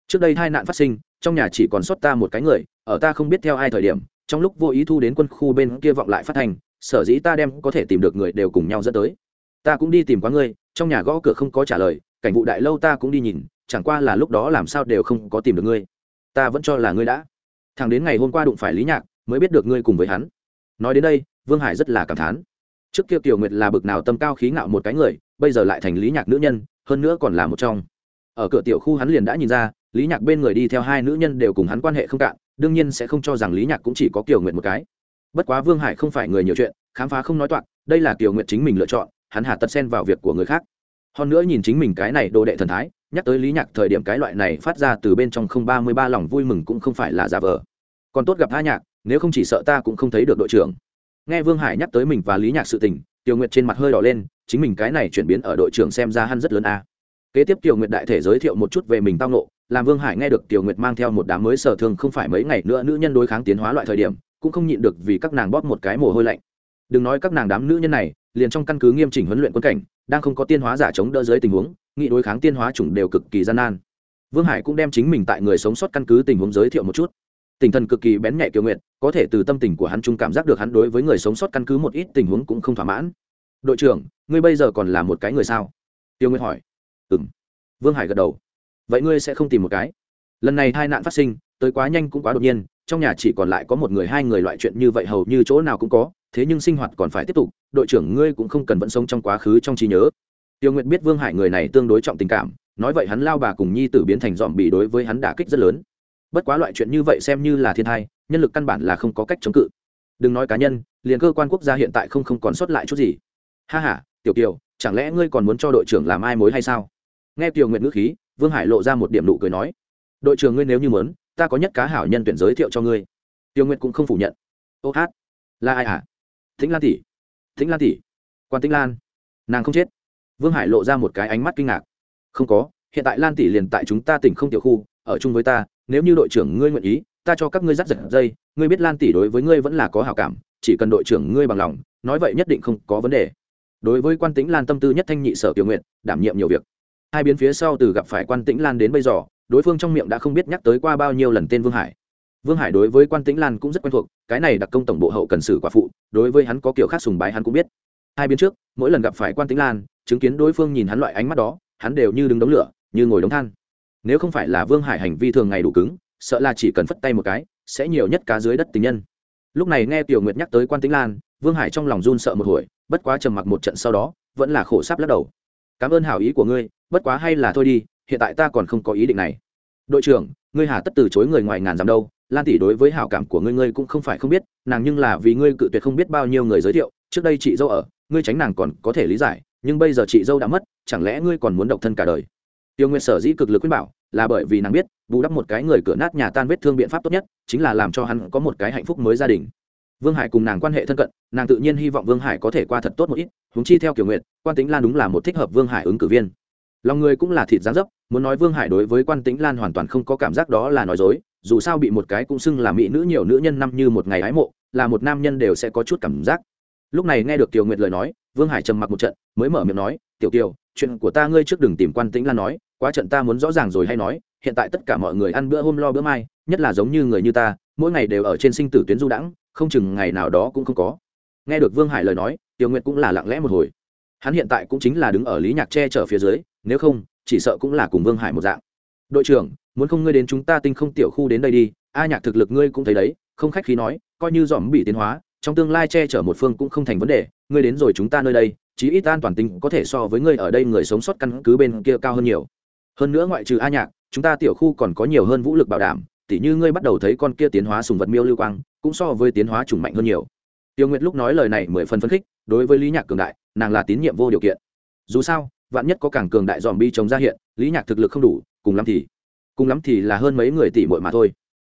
Speaker 1: Trước đây tai nạn phát sinh, trong nhà chỉ còn sót ta một cái người, ở ta không biết theo ai thời điểm, trong lúc vô ý thu đến quân khu bên kia vọng lại phát thành sở dĩ ta đem có thể tìm được người đều cùng nhau dẫn tới. Ta cũng đi tìm quá ngươi, trong nhà gõ cửa không có trả lời, cảnh vụ đại lâu ta cũng đi nhìn, chẳng qua là lúc đó làm sao đều không có tìm được ngươi ta vẫn cho là ngươi đã. Thằng đến ngày hôm qua đụng phải lý nhạc, mới biết được ngươi cùng với hắn. Nói đến đây, vương hải rất là cảm thán. Trước kia kiều nguyệt là bực nào tâm cao khí ngạo một cái người, bây giờ lại thành lý nhạc nữ nhân, hơn nữa còn là một trong. Ở cửa tiểu khu hắn liền đã nhìn ra, lý nhạc bên người đi theo hai nữ nhân đều cùng hắn quan hệ không cạn, đương nhiên sẽ không cho rằng lý nhạc cũng chỉ có kiều nguyệt một cái. Bất quá vương hải không phải người nhiều chuyện, khám phá không nói toạc, đây là kiều nguyệt chính mình lựa chọn, hắn hà tật xen vào việc của người khác hơn nữa nhìn chính mình cái này đồ đệ thần thái, nhắc tới lý nhạc thời điểm cái loại này phát ra từ bên trong không ba mươi ba lòng vui mừng cũng không phải là giả vờ. Còn tốt gặp tha nhạc, nếu không chỉ sợ ta cũng không thấy được đội trưởng. Nghe vương hải nhắc tới mình và lý nhạc sự tình, tiểu nguyệt trên mặt hơi đỏ lên, chính mình cái này chuyển biến ở đội trưởng xem ra hắn rất lớn a. Kế tiếp tiểu nguyệt đại thể giới thiệu một chút về mình tao nộ làm vương hải nghe được tiểu nguyệt mang theo một đám mới sở thương không phải mấy ngày nữa nữ nhân đối kháng tiến hóa loại thời điểm, cũng không nhịn được vì các nàng bóp một cái mồ hôi lạnh. Đừng nói các nàng đám nữ nhân này liền trong căn cứ nghiêm chỉnh huấn luyện quân cảnh, đang không có tiên hóa giả chống đỡ dưới tình huống, nghị đối kháng tiên hóa chủng đều cực kỳ gian nan. Vương hải cũng đem chính mình tại người sống sót căn cứ tình huống giới thiệu một chút. Tinh thần cực kỳ bén nhạy kiều nguyện, có thể từ tâm tình của hắn chung cảm giác được hắn đối với người sống sót căn cứ một ít tình huống cũng không thỏa mãn. Đội trưởng, ngươi bây giờ còn là một cái người sao? Tiêu nguyệt hỏi. Ừ m vương hải gật đầu. Vậy ngươi sẽ không tìm một cái? Lần này hai nạn phát sinh, tới quá nhanh cũng quá đột nhiên trong nhà chỉ còn lại có một người, hai người loại chuyện như vậy hầu như chỗ nào cũng có, thế nhưng sinh hoạt còn phải tiếp tục, đội trưởng ngươi cũng không cần vẫn sống trong quá khứ trong trí nhớ. Tiêu nguyệt biết vương hải người này tương đối trọng tình cảm, nói vậy hắn lao bà cùng nhi tử biến thành dọn bị đối với hắn đả kích rất lớn. Bất quá loại chuyện như vậy xem như là thiên thai nhân lực căn bản là không có cách chống cự. Đừng nói cá nhân, liền cơ quan quốc gia hiện tại không không còn sót lại chút gì. Ha h a tiểu kiều, chẳng lẽ ngươi còn muốn cho đội trưởng làm ai mối hay sao? Nghe tiểu nguyện ngữ khí, vương hải lộ ra một điểm nụ cười nói. Đội trưởng ngươi nếu như muốn ta có nhất cá hảo nhân tuyển giới thiệu cho ngươi. Tiêu nguyệt cũng không phủ nhận. Ô hát, là ai hả? À? thính lan tỷ. Thính lan tỷ. Quan tĩnh lan. Nàng không chết. Vương hải lộ ra một cái ánh mắt kinh ngạc. Không có, hiện tại lan tỷ liền tại chúng ta tỉnh không tiểu khu, ở chung với ta, nếu như đội trưởng ngươi nguyện ý, ta cho các ngươi dắt giật dây. Ngươi biết lan tỷ đối với ngươi vẫn là có hảo cảm, chỉ cần đội trưởng ngươi bằng lòng, nói vậy nhất định không có vấn đề. Đối với quan tĩnh lan tâm tư nhất thanh nhị sở tiểu nguyện đảm nhiệm nhiều việc. Hai biến phía sau từ gặp phải quan tĩnh lan đến bây giờ đối phương trong miệng đã không biết nhắc tới qua bao nhiêu lần tên vương hải. Vương hải đối với quan tĩnh lan cũng rất quen thuộc, cái này đặc công tổng bộ hậu cần xử quả phụ, đối với hắn có kiểu khác sùng bái hắn cũng biết. Hai biến trước, mỗi lần gặp phải quan tĩnh lan, chứng kiến đối phương nhìn hắn loại ánh mắt đó, hắn đều như đứng đống lửa, như ngồi đống than. Nếu không phải là vương hải hành vi thường ngày đủ cứng, sợ là chỉ cần phất tay một cái, sẽ nhiều nhất cá dưới đất tình nhân. Lúc này nghe tiểu nguyệt nhắc tới quan tĩnh lan, vương hải trong lòng run sợ một hồi, bất quá trầm mặc một trận sau đó, vẫn là khổ sắp lắc đầu. Cảm ơn hảo ý của ngươi, bất quá hay là thôi đi hiện tại ta còn không có ý định này. Đội trưởng, ngươi hà tất từ chối người ngoài ngàn dặm đâu, lan tỷ đối với hảo cảm của ngươi ngươi cũng không phải không biết, nàng nhưng là vì ngươi cự tuyệt không biết bao nhiêu người giới thiệu, trước đây chị dâu ở, ngươi tránh nàng còn có thể lý giải, nhưng bây giờ chị dâu đã mất, chẳng lẽ ngươi còn muốn độc thân cả đời? Tiêu nguyên sở dĩ cực lực khuyên bảo, là bởi vì nàng biết, bù đắp một cái người cửa nát nhà tan vết thương biện pháp tốt nhất, chính là làm cho hắn có một cái hạnh phúc mới gia đình. Vương hải cùng nàng quan hệ thân cận, nàng tự nhiên hy vọng vương hải có thể qua thật tốt một ít húng chi theo kiểu nguyện quan tính lan đúng là một thích hợp vương hải ứng cử viên lòng người cũng là thịt gián dấp, muốn nói vương hải đối với quan Tĩnh lan hoàn toàn không có cảm giác đó là nói dối, dù sao bị một cái cũng xưng là mỹ nữ nhiều nữ nhân năm như một ngày ái mộ, là một nam nhân đều sẽ có chút cảm giác. Lúc này nghe được tiểu nguyệt lời nói, vương hải trầm mặc một trận, mới mở miệng nói, tiểu kiều, chuyện của ta ngươi trước đừng tìm quan tĩnh lan nói, quá trận ta muốn rõ ràng rồi hay nói, hiện tại tất cả mọi người ăn bữa hôm lo bữa mai, nhất là giống như người như ta, mỗi ngày đều ở trên sinh tử tuyến du đãng, không chừng ngày nào đó cũng không có. Nghe được vương hải lời nói tiểu nguyệt cũng là lặng lẽ một hồi hắn hiện tại cũng chính là đứng ở lý nhạc che chở phía dưới, nếu không, chỉ sợ cũng là cùng vương hải một dạng. Đội trưởng, muốn không ngươi đến chúng ta tinh không tiểu khu đến đây đi, a nhạc thực lực ngươi cũng thấy đấy, không khách khí nói, coi như dòm bị tiến hóa, trong tương lai che chở một phương cũng không thành vấn đề, ngươi đến rồi chúng ta nơi đây, chí ít an toàn tính có thể so với ngươi ở đây người sống sót căn cứ bên kia cao hơn nhiều. Hơn nữa ngoại trừ a nhạc, chúng ta tiểu khu còn có nhiều hơn vũ lực bảo đảm, tỉ như ngươi bắt đầu thấy con kia tiến hóa sùng vật miêu lưu quang, cũng so với tiến hóa chủng mạnh hơn nhiều. Tiêu nguyệt lúc nói lời này mười phần phấn khích, đối với lý nhạc cường đại nàng là tín nhiệm vô điều kiện. Dù sao, vạn nhất có càng cường đại dòm bi chống ra hiện, lý nhạc thực lực không đủ, cùng lắm thì, cùng lắm thì là hơn mấy người tỷ muội mà thôi.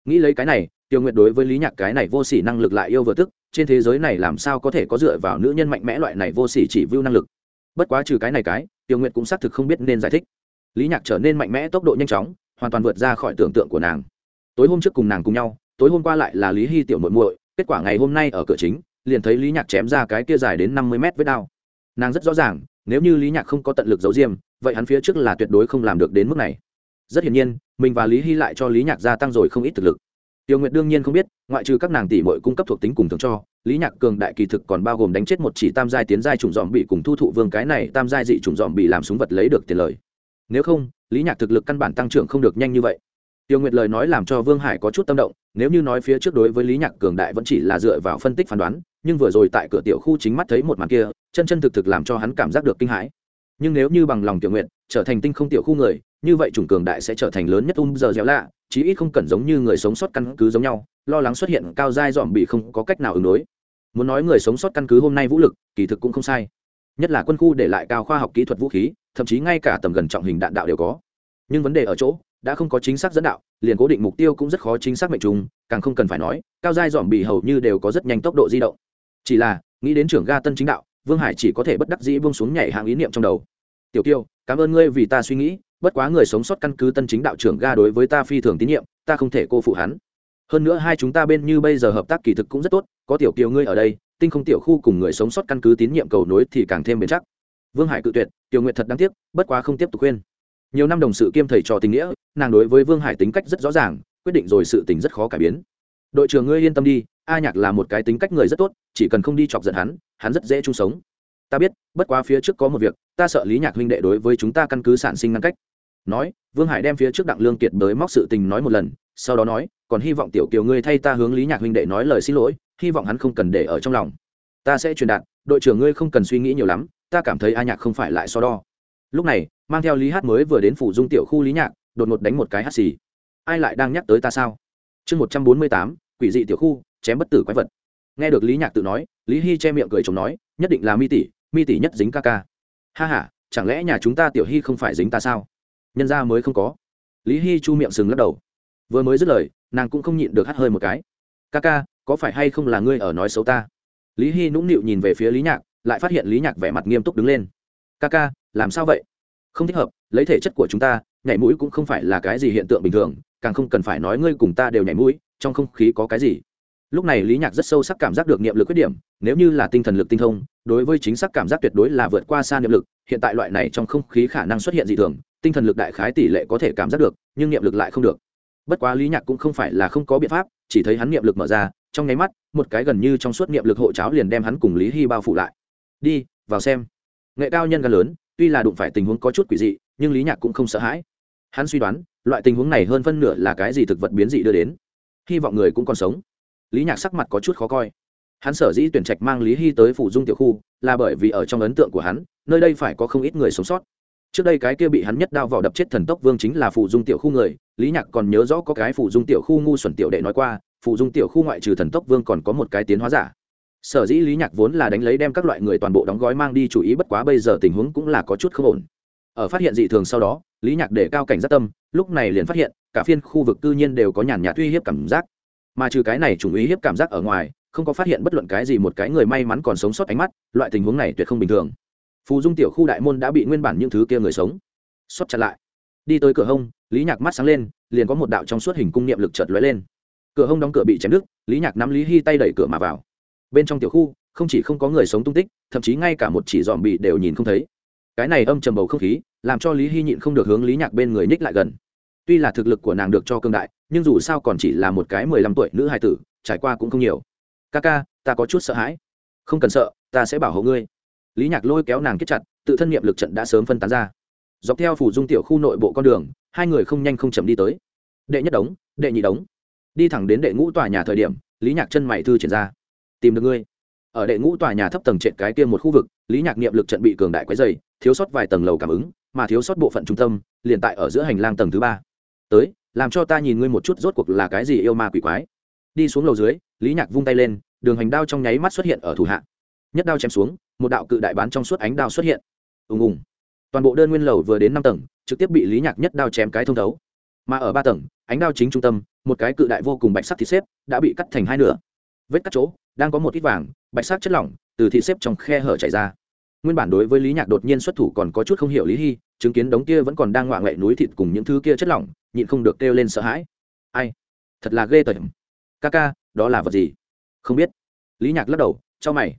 Speaker 1: Nghĩ lấy cái này, tiêu nguyệt đối với lý nhạc cái này vô sỉ năng lực lại yêu vừa tức, trên thế giới này làm sao có thể có dựa vào nữ nhân mạnh mẽ loại này vô sỉ chỉ view năng lực? Bất quá trừ cái này cái, tiêu nguyệt cũng xác thực không biết nên giải thích. Lý nhạc trở nên mạnh mẽ, tốc độ nhanh chóng, hoàn toàn vượt ra khỏi tưởng tượng của nàng. Tối hôm trước cùng nàng cùng nhau, tối hôm qua lại là lý hy tiểu muội muội, kết quả ngày hôm nay ở cửa chính, liền thấy lý nhạc chém ra cái kia dài đến năm mươi mét với đao nàng rất rõ ràng nếu như lý nhạc không có tận lực giấu diêm vậy hắn phía trước là tuyệt đối không làm được đến mức này rất hiển nhiên mình và lý hy lại cho lý nhạc gia tăng rồi không ít thực lực Tiêu Nguyệt đương nhiên không biết, ngoại trừ các nàng tỷ muội cung cấp thuộc tính cùng thường cho, Lý Nhạc Cường đại kỳ thực còn bao gồm đánh chết một chỉ tam giai tiến giai trùng dòm bị cùng thu thụ vương cái này tam giai dị trùng dòm bị làm súng vật lấy được tiền lời. Nếu không, Lý Nhạc thực lực căn bản tăng trưởng không được nhanh như vậy. Tiêu Nguyệt lời nói làm cho Vương Hải có chút tâm động, nếu như nói phía trước đối với Lý Nhạc cường đại vẫn chỉ là dựa vào phân tích phán đoán, nhưng vừa rồi tại cửa tiểu khu chính mắt thấy một màn kia, chân chân thực thực làm cho hắn cảm giác được kinh hãi. Nhưng nếu như bằng lòng tiểu nguyện, trở thành tinh không tiểu khu người, như vậy chủng cường đại sẽ trở thành lớn nhất um giờ dẻo lạ, chí ít không cần giống như người sống sót căn cứ giống nhau, lo lắng xuất hiện cao giai dòm bị không có cách nào ứng đối. Muốn nói người sống sót căn cứ hôm nay vũ lực, kỳ thực cũng không sai. Nhất là quân khu để lại cao khoa học kỹ thuật vũ khí, thậm chí ngay cả tầm gần trọng hình đạn đạo đều có. Nhưng vấn đề ở chỗ, đã không có chính xác dẫn đạo, liền cố định mục tiêu cũng rất khó chính xác mệnh trùng, càng không cần phải nói, cao giai dòm bị hầu như đều có rất nhanh tốc độ di động. Chỉ là, nghĩ đến trưởng ga tân chính đạo, vương hải chỉ có thể bất đắc dĩ buông xuống nhảy hạng ý niệm trong đầu. Tiểu tiêu cảm ơn ngươi vì ta suy nghĩ, bất quá người sống sót căn cứ tân chính đạo trưởng ga đối với ta phi thường tín nhiệm, ta không thể cô phụ hắn. Hơn nữa hai chúng ta bên như bây giờ hợp tác kỳ thực cũng rất tốt, có tiểu kiều ngươi ở đây, tinh không tiểu khu cùng người sống sót căn cứ tín nhiệm cầu nối thì càng thêm bền chắc. Vương hải cự tuyệt, tiểu nguyện thật đáng tiếc, bất quá không tiếp tục khuyên nhiều năm đồng sự kiêm thầy trò tình nghĩa, nàng đối với vương hải tính cách rất rõ ràng, quyết định rồi sự tình rất khó cải biến. Đội trưởng ngươi yên tâm đi, a nhạc là một cái tính cách người rất tốt, chỉ cần không đi chọc giận hắn hắn rất dễ chung sống. Ta biết, bất quá phía trước có một việc, ta sợ lý nhạc huynh đệ đối với chúng ta căn cứ sản sinh ngăn cách. Nói, vương hải đem phía trước đặng lương kiệt tới móc sự tình nói một lần, sau đó nói, còn hy vọng tiểu kiều ngươi thay ta hướng lý nhạc huynh đệ nói lời xin lỗi, hy vọng hắn không cần để ở trong lòng. Ta sẽ truyền đạt, đội trưởng ngươi không cần suy nghĩ nhiều lắm, ta cảm thấy a nhạc không phải lại so đo. Lúc này mang theo lý hát mới vừa đến phủ dung tiểu khu lý nhạc, đột ngột đánh một cái hát xì. Ai lại đang nhắc tới ta sao? Chương một trăm bốn mươi tám, quỷ dị tiểu khu, chém bất tử quái vật. Nghe được lý nhạc tự nói, lý hy che miệng cười chồng nói, nhất định là mi tỷ mi tỷ nhất dính ca ca. Ha h a chẳng lẽ nhà chúng ta tiểu hy không phải dính ta sao? Nhân ra mới không có. Lý hy chu miệng sừng lắc đầu. Vừa mới dứt lời, nàng cũng không nhịn được hắt hơi một cái. Ca ca, có phải hay không là ngươi ở nói xấu ta? Lý hy nũng nịu nhìn về phía lý nhạc, lại phát hiện lý nhạc vẻ mặt nghiêm túc đứng lên. Ca ca, làm sao vậy? Không thích hợp, lấy thể chất của chúng ta, nhảy mũi cũng không phải là cái gì hiện tượng bình thường, càng không cần phải nói ngươi cùng ta đều nhảy mũi, trong không khí có cái gì. Lúc này lý nhạc rất sâu sắc cảm giác được niệm lực khuyết điểm, nếu như là tinh thần lực tinh thông, đối với chính xác cảm giác tuyệt đối là vượt qua xa niệm lực, hiện tại loại này trong không khí khả năng xuất hiện dị thường, tinh thần lực đại khái tỷ lệ có thể cảm giác được, nhưng niệm lực lại không được. Bất quá lý nhạc cũng không phải là không có biện pháp, chỉ thấy hắn niệm lực mở ra, trong nháy mắt, một cái gần như trong suốt niệm lực hộ cháo liền đem hắn cùng lý hy bao phủ lại. Đi, vào xem. Nghệ cao nhân gan lớn tuy là đụng phải tình huống có chút quỷ dị, nhưng lý nhạc cũng không sợ hãi. Hắn suy đoán, loại tình huống này hơn phân nửa là cái gì thực vật biến dị đưa đến. Hy vọng người cũng còn sống. Lý nhạc sắc mặt có chút khó coi. Hắn sở dĩ tuyển trạch mang lý hy tới phủ dung tiểu khu, là bởi vì ở trong ấn tượng của hắn, nơi đây phải có không ít người sống sót. Trước đây cái kia bị hắn nhất đao vào đập chết thần tốc vương chính là phủ dung tiểu khu người, lý nhạc còn nhớ rõ có cái phủ dung tiểu khu ngu xuẩn tiểu đệ nói qua, phủ dung tiểu khu ngoại trừ thần tốc vương còn có một cái tiến hóa giả sở dĩ lý nhạc vốn là đánh lấy đem các loại người toàn bộ đóng gói mang đi chủ ý bất quá bây giờ tình huống cũng là có chút không ổn. Ở phát hiện dị thường sau đó, lý nhạc để cao cảnh giác tâm, lúc này liền phát hiện, cả phiên khu vực tư nhiên đều có nhàn nhạt uy hiếp cảm giác. Mà trừ cái này chủng uy hiếp cảm giác ở ngoài, không có phát hiện bất luận cái gì một cái người may mắn còn sống sót ánh mắt, loại tình huống này tuyệt không bình thường. Phù dung tiểu khu đại môn đã bị nguyên bản những thứ kia người sống xót chặt lại. Đi tới cửa hông, lý nhạc mắt sáng lên, liền có một đạo trong suốt hình cung niệm lực chợt lóe lên. Cửa hông đóng cửa bị chém đứt, lý nhạc nắm lý hy tay đẩy cửa mà vào bên trong tiểu khu, không chỉ không có người sống tung tích, thậm chí ngay cả một chỉ dòm bị đều nhìn không thấy. Cái này âm trầm bầu không khí, làm cho lý hy nhịn không được hướng lý nhạc bên người ních lại gần. Tuy là thực lực của nàng được cho cương đại, nhưng dù sao còn chỉ là một cái mười lăm tuổi nữ hài tử, trải qua cũng không nhiều. Ca ca, ta có chút sợ hãi. Không cần sợ, ta sẽ bảo hộ ngươi. Lý nhạc lôi kéo nàng kết chặt, tự thân nhiệm lực trận đã sớm phân tán ra. Dọc theo phủ dung tiểu khu nội bộ con đường, hai người không nhanh không chậm đi tới. Đệ nhất đống, đệ nhị đống. Đi thẳng đến đệ ngũ tòa nhà thời điểm, lý nhạc chân mày thư triển ra tìm được ngươi. Ở đệ ngũ tòa nhà thấp tầng trệt cái kia một khu vực, lý nhạc niệm lực trận bị cường đại quấy dày thiếu sót vài tầng lầu cảm ứng, mà thiếu sót bộ phận trung tâm, liền tại ở giữa hành lang tầng thứ ba. Tới, làm cho ta nhìn ngươi một chút rốt cuộc là cái gì yêu ma quỷ quái. Đi xuống lầu dưới, lý nhạc vung tay lên, đường hành đao trong nháy mắt xuất hiện ở thủ hạ. Nhất đao chém xuống, một đạo cự đại bán trong suốt ánh đao xuất hiện. Ùng ùng. Toàn bộ đơn nguyên lầu vừa đến năm tầng, trực tiếp bị lý nhạc nhất đao chém cái thông thấu. Mà ở ba tầng, ánh đao chính trung tâm, một cái cự đại vô cùng bạch sắc thịt xếp, đã bị cắt thành hai nửa. Vết cắt chỗ đang có một ít vàng, bạch sắc chất lỏng, từ thị xếp trong khe hở chảy ra. Nguyên bản đối với lý nhạc đột nhiên xuất thủ còn có chút không hiểu lý hy, chứng kiến đống kia vẫn còn đang ngoạ ngậy núi thịt cùng những thứ kia chất lỏng, nhịn không được kêu lên sợ hãi. Ai? Thật là ghê tởm. Ca ca, đó là vật gì? Không biết. Lý nhạc lắc đầu, cho mày.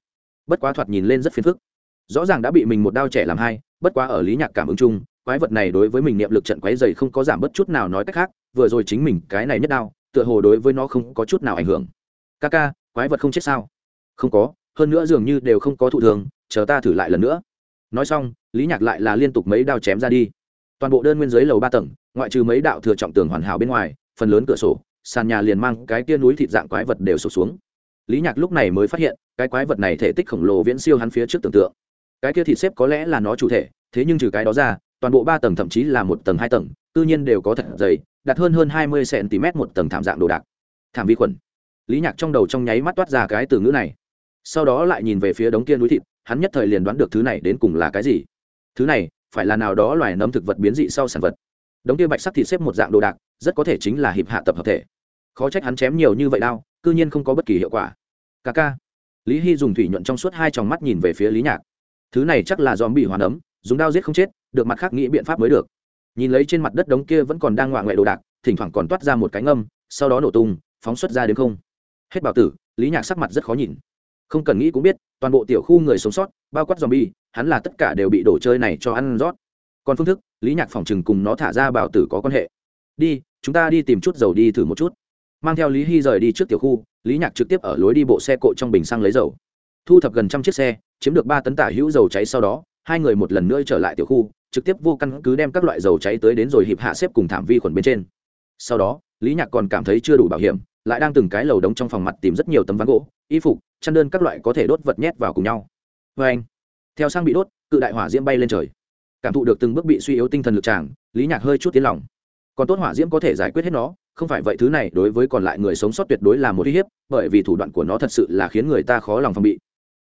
Speaker 1: Bất quá thoạt nhìn lên rất phiền phức. Rõ ràng đã bị mình một đao trẻ làm hai, bất quá ở lý nhạc cảm ứng chung, quái vật này đối với mình niệm lực trận quái dày không có giảm bất chút nào nói cách khác, vừa rồi chính mình cái này nhất đao, tựa hồ đối với nó không có chút nào ảnh hưởng. Ca ca quái vật không chết sao? Không có, hơn nữa dường như đều không có thụ thường, chờ ta thử lại lần nữa. Nói xong, lý nhạc lại là liên tục mấy đao chém ra đi. Toàn bộ đơn nguyên dưới lầu ba tầng, ngoại trừ mấy đạo thừa trọng tường hoàn hảo bên ngoài, phần lớn cửa sổ, sàn nhà liền mang cái tia núi thịt dạng quái vật đều sụp xuống. Lý nhạc lúc này mới phát hiện, cái quái vật này thể tích khổng lồ viễn siêu hắn phía trước tưởng tượng. Cái kia thịt xếp có lẽ là nó chủ thể, thế nhưng trừ cái đó ra, toàn bộ ba tầng thậm chí là một tầng hai tầng tự nhiên đều có thật dày, đặt hơn hơn hai mươi cm một tầng thảm dạng đồ đạc. Thảm vi khuẩn lý nhạc trong đầu trong nháy mắt toát ra cái từ ngữ này. Sau đó lại nhìn về phía đống kia núi thịt, hắn nhất thời liền đoán được thứ này đến cùng là cái gì. Thứ này, phải là nào đó loài nấm thực vật biến dị sau sản vật. Đống kia bạch sắc thịt xếp một dạng đồ đạc, rất có thể chính là hiệp hạ tập hợp thể. Khó trách hắn chém nhiều như vậy đau cư nhiên không có bất kỳ hiệu quả. Ca ca. Lý hy dùng thủy nhuận trong suốt hai tròng mắt nhìn về phía lý nhạc. Thứ này chắc là dòm bị hoàn ấm dùng đao giết không chết, được mặt khác nghĩ biện pháp mới được. Nhìn lấy trên mặt đất đống kia vẫn còn đang ngoạ ngoại đồ đạc, thỉnh thoảng còn toát ra một cái ngâm, sau đó nổ tung, phóng xuất ra đến không hết bảo tử, lý nhạc sắc mặt rất khó nhìn. Không cần nghĩ cũng biết, toàn bộ tiểu khu người sống sót, bao quát dòm bi hắn là tất cả đều bị đồ chơi này cho ăn rót. Còn phương thức, lý nhạc phòng chừng cùng nó thả ra bảo tử có quan hệ. Đi, chúng ta đi tìm chút dầu đi thử một chút. Mang theo lý hy rời đi trước tiểu khu, lý nhạc trực tiếp ở lối đi bộ xe cộ trong bình xăng lấy dầu. Thu thập gần trăm chiếc xe, chiếm được ba tấn tả hữu dầu cháy sau đó, hai người một lần nữa trở lại tiểu khu, trực tiếp vô căn cứ đem các loại dầu cháy tới đến rồi hiệp hạ xếp cùng thảm vi khuẩn bên trên. Sau đó lý nhạc còn cảm thấy chưa đủ bảo hiểm, lại đang từng cái lầu đống trong phòng mặt tìm rất nhiều tấm ván gỗ, y phục, chăn đơn các loại có thể đốt vật nhét vào cùng nhau. Vê anh, theo sang bị đốt, cự đại hỏa diễm bay lên trời. Cảm thụ được từng bước bị suy yếu tinh thần lực tràng, lý nhạc hơi chút tiến lòng. Còn tốt hỏa diễm có thể giải quyết hết nó, không phải vậy thứ này đối với còn lại người sống sót tuyệt đối là một uy hiếp, bởi vì thủ đoạn của nó thật sự là khiến người ta khó lòng phòng bị.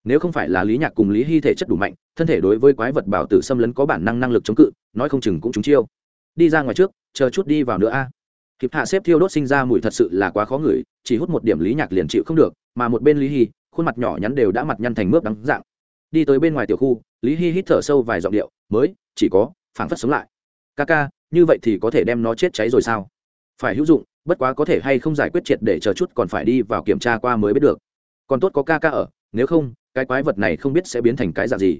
Speaker 1: Nếu không phải là lý nhạc cùng lý hy thể chất đủ mạnh, thân thể đối với quái vật bảo tử xâm lấn có bản năng năng lực chống cự, nói không chừng cũng chúng chiêu. Đi ra ngoài trước, chờ chút đi vào nữa a kịp hạ xếp thiêu đốt sinh ra mùi thật sự là quá khó ngửi, chỉ hút một điểm lý nhạc liền chịu không được, mà một bên lý hy, khuôn mặt nhỏ nhắn đều đã mặt nhăn thành mướp đắng dạng. Đi tới bên ngoài tiểu khu, lý hy hít thở sâu vài giọng điệu, mới, chỉ có phảng phất sống lại. Ca ca, như vậy thì có thể đem nó chết cháy rồi sao? Phải hữu dụng, bất quá có thể hay không giải quyết triệt để chờ chút còn phải đi vào kiểm tra qua mới biết được. Còn tốt có ca ca ở, nếu không, cái quái vật này không biết sẽ biến thành cái dạng gì.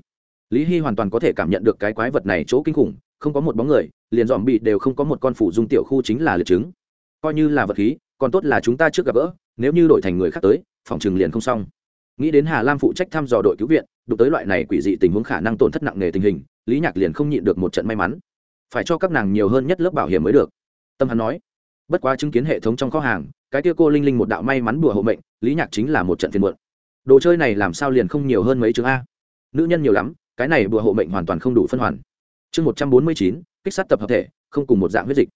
Speaker 1: Lý hy hoàn toàn có thể cảm nhận được cái quái vật này chỗ kinh khủng không có một bóng người, liền dòm bị đều không có một con phủ dung tiểu khu chính là liệt chứng. Coi như là vật khí, còn tốt là chúng ta trước gặp gỡ, nếu như đổi thành người khác tới, phòng trừng liền không xong. Nghĩ đến hà lam phụ trách thăm dò đội cứu viện, đụng tới loại này quỷ dị tình huống khả năng tổn thất nặng nề tình hình, lý nhạc liền không nhịn được một trận may mắn. Phải cho các nàng nhiều hơn nhất lớp bảo hiểm mới được. Tâm hắn nói, bất quá chứng kiến hệ thống trong kho hàng, cái kia cô linh linh một đạo may mắn bùa hộ mệnh, lý nhạc chính là một trận phiền muộn. Đồ chơi này làm sao liền không nhiều hơn mấy chứng a? Nữ nhân nhiều lắm, cái này bùa hộ mệnh hoàn toàn không đủ phân hoàn chương một trăm bốn mươi chín, kích sát tập hợp thể, không cùng một dạng huyết dịch.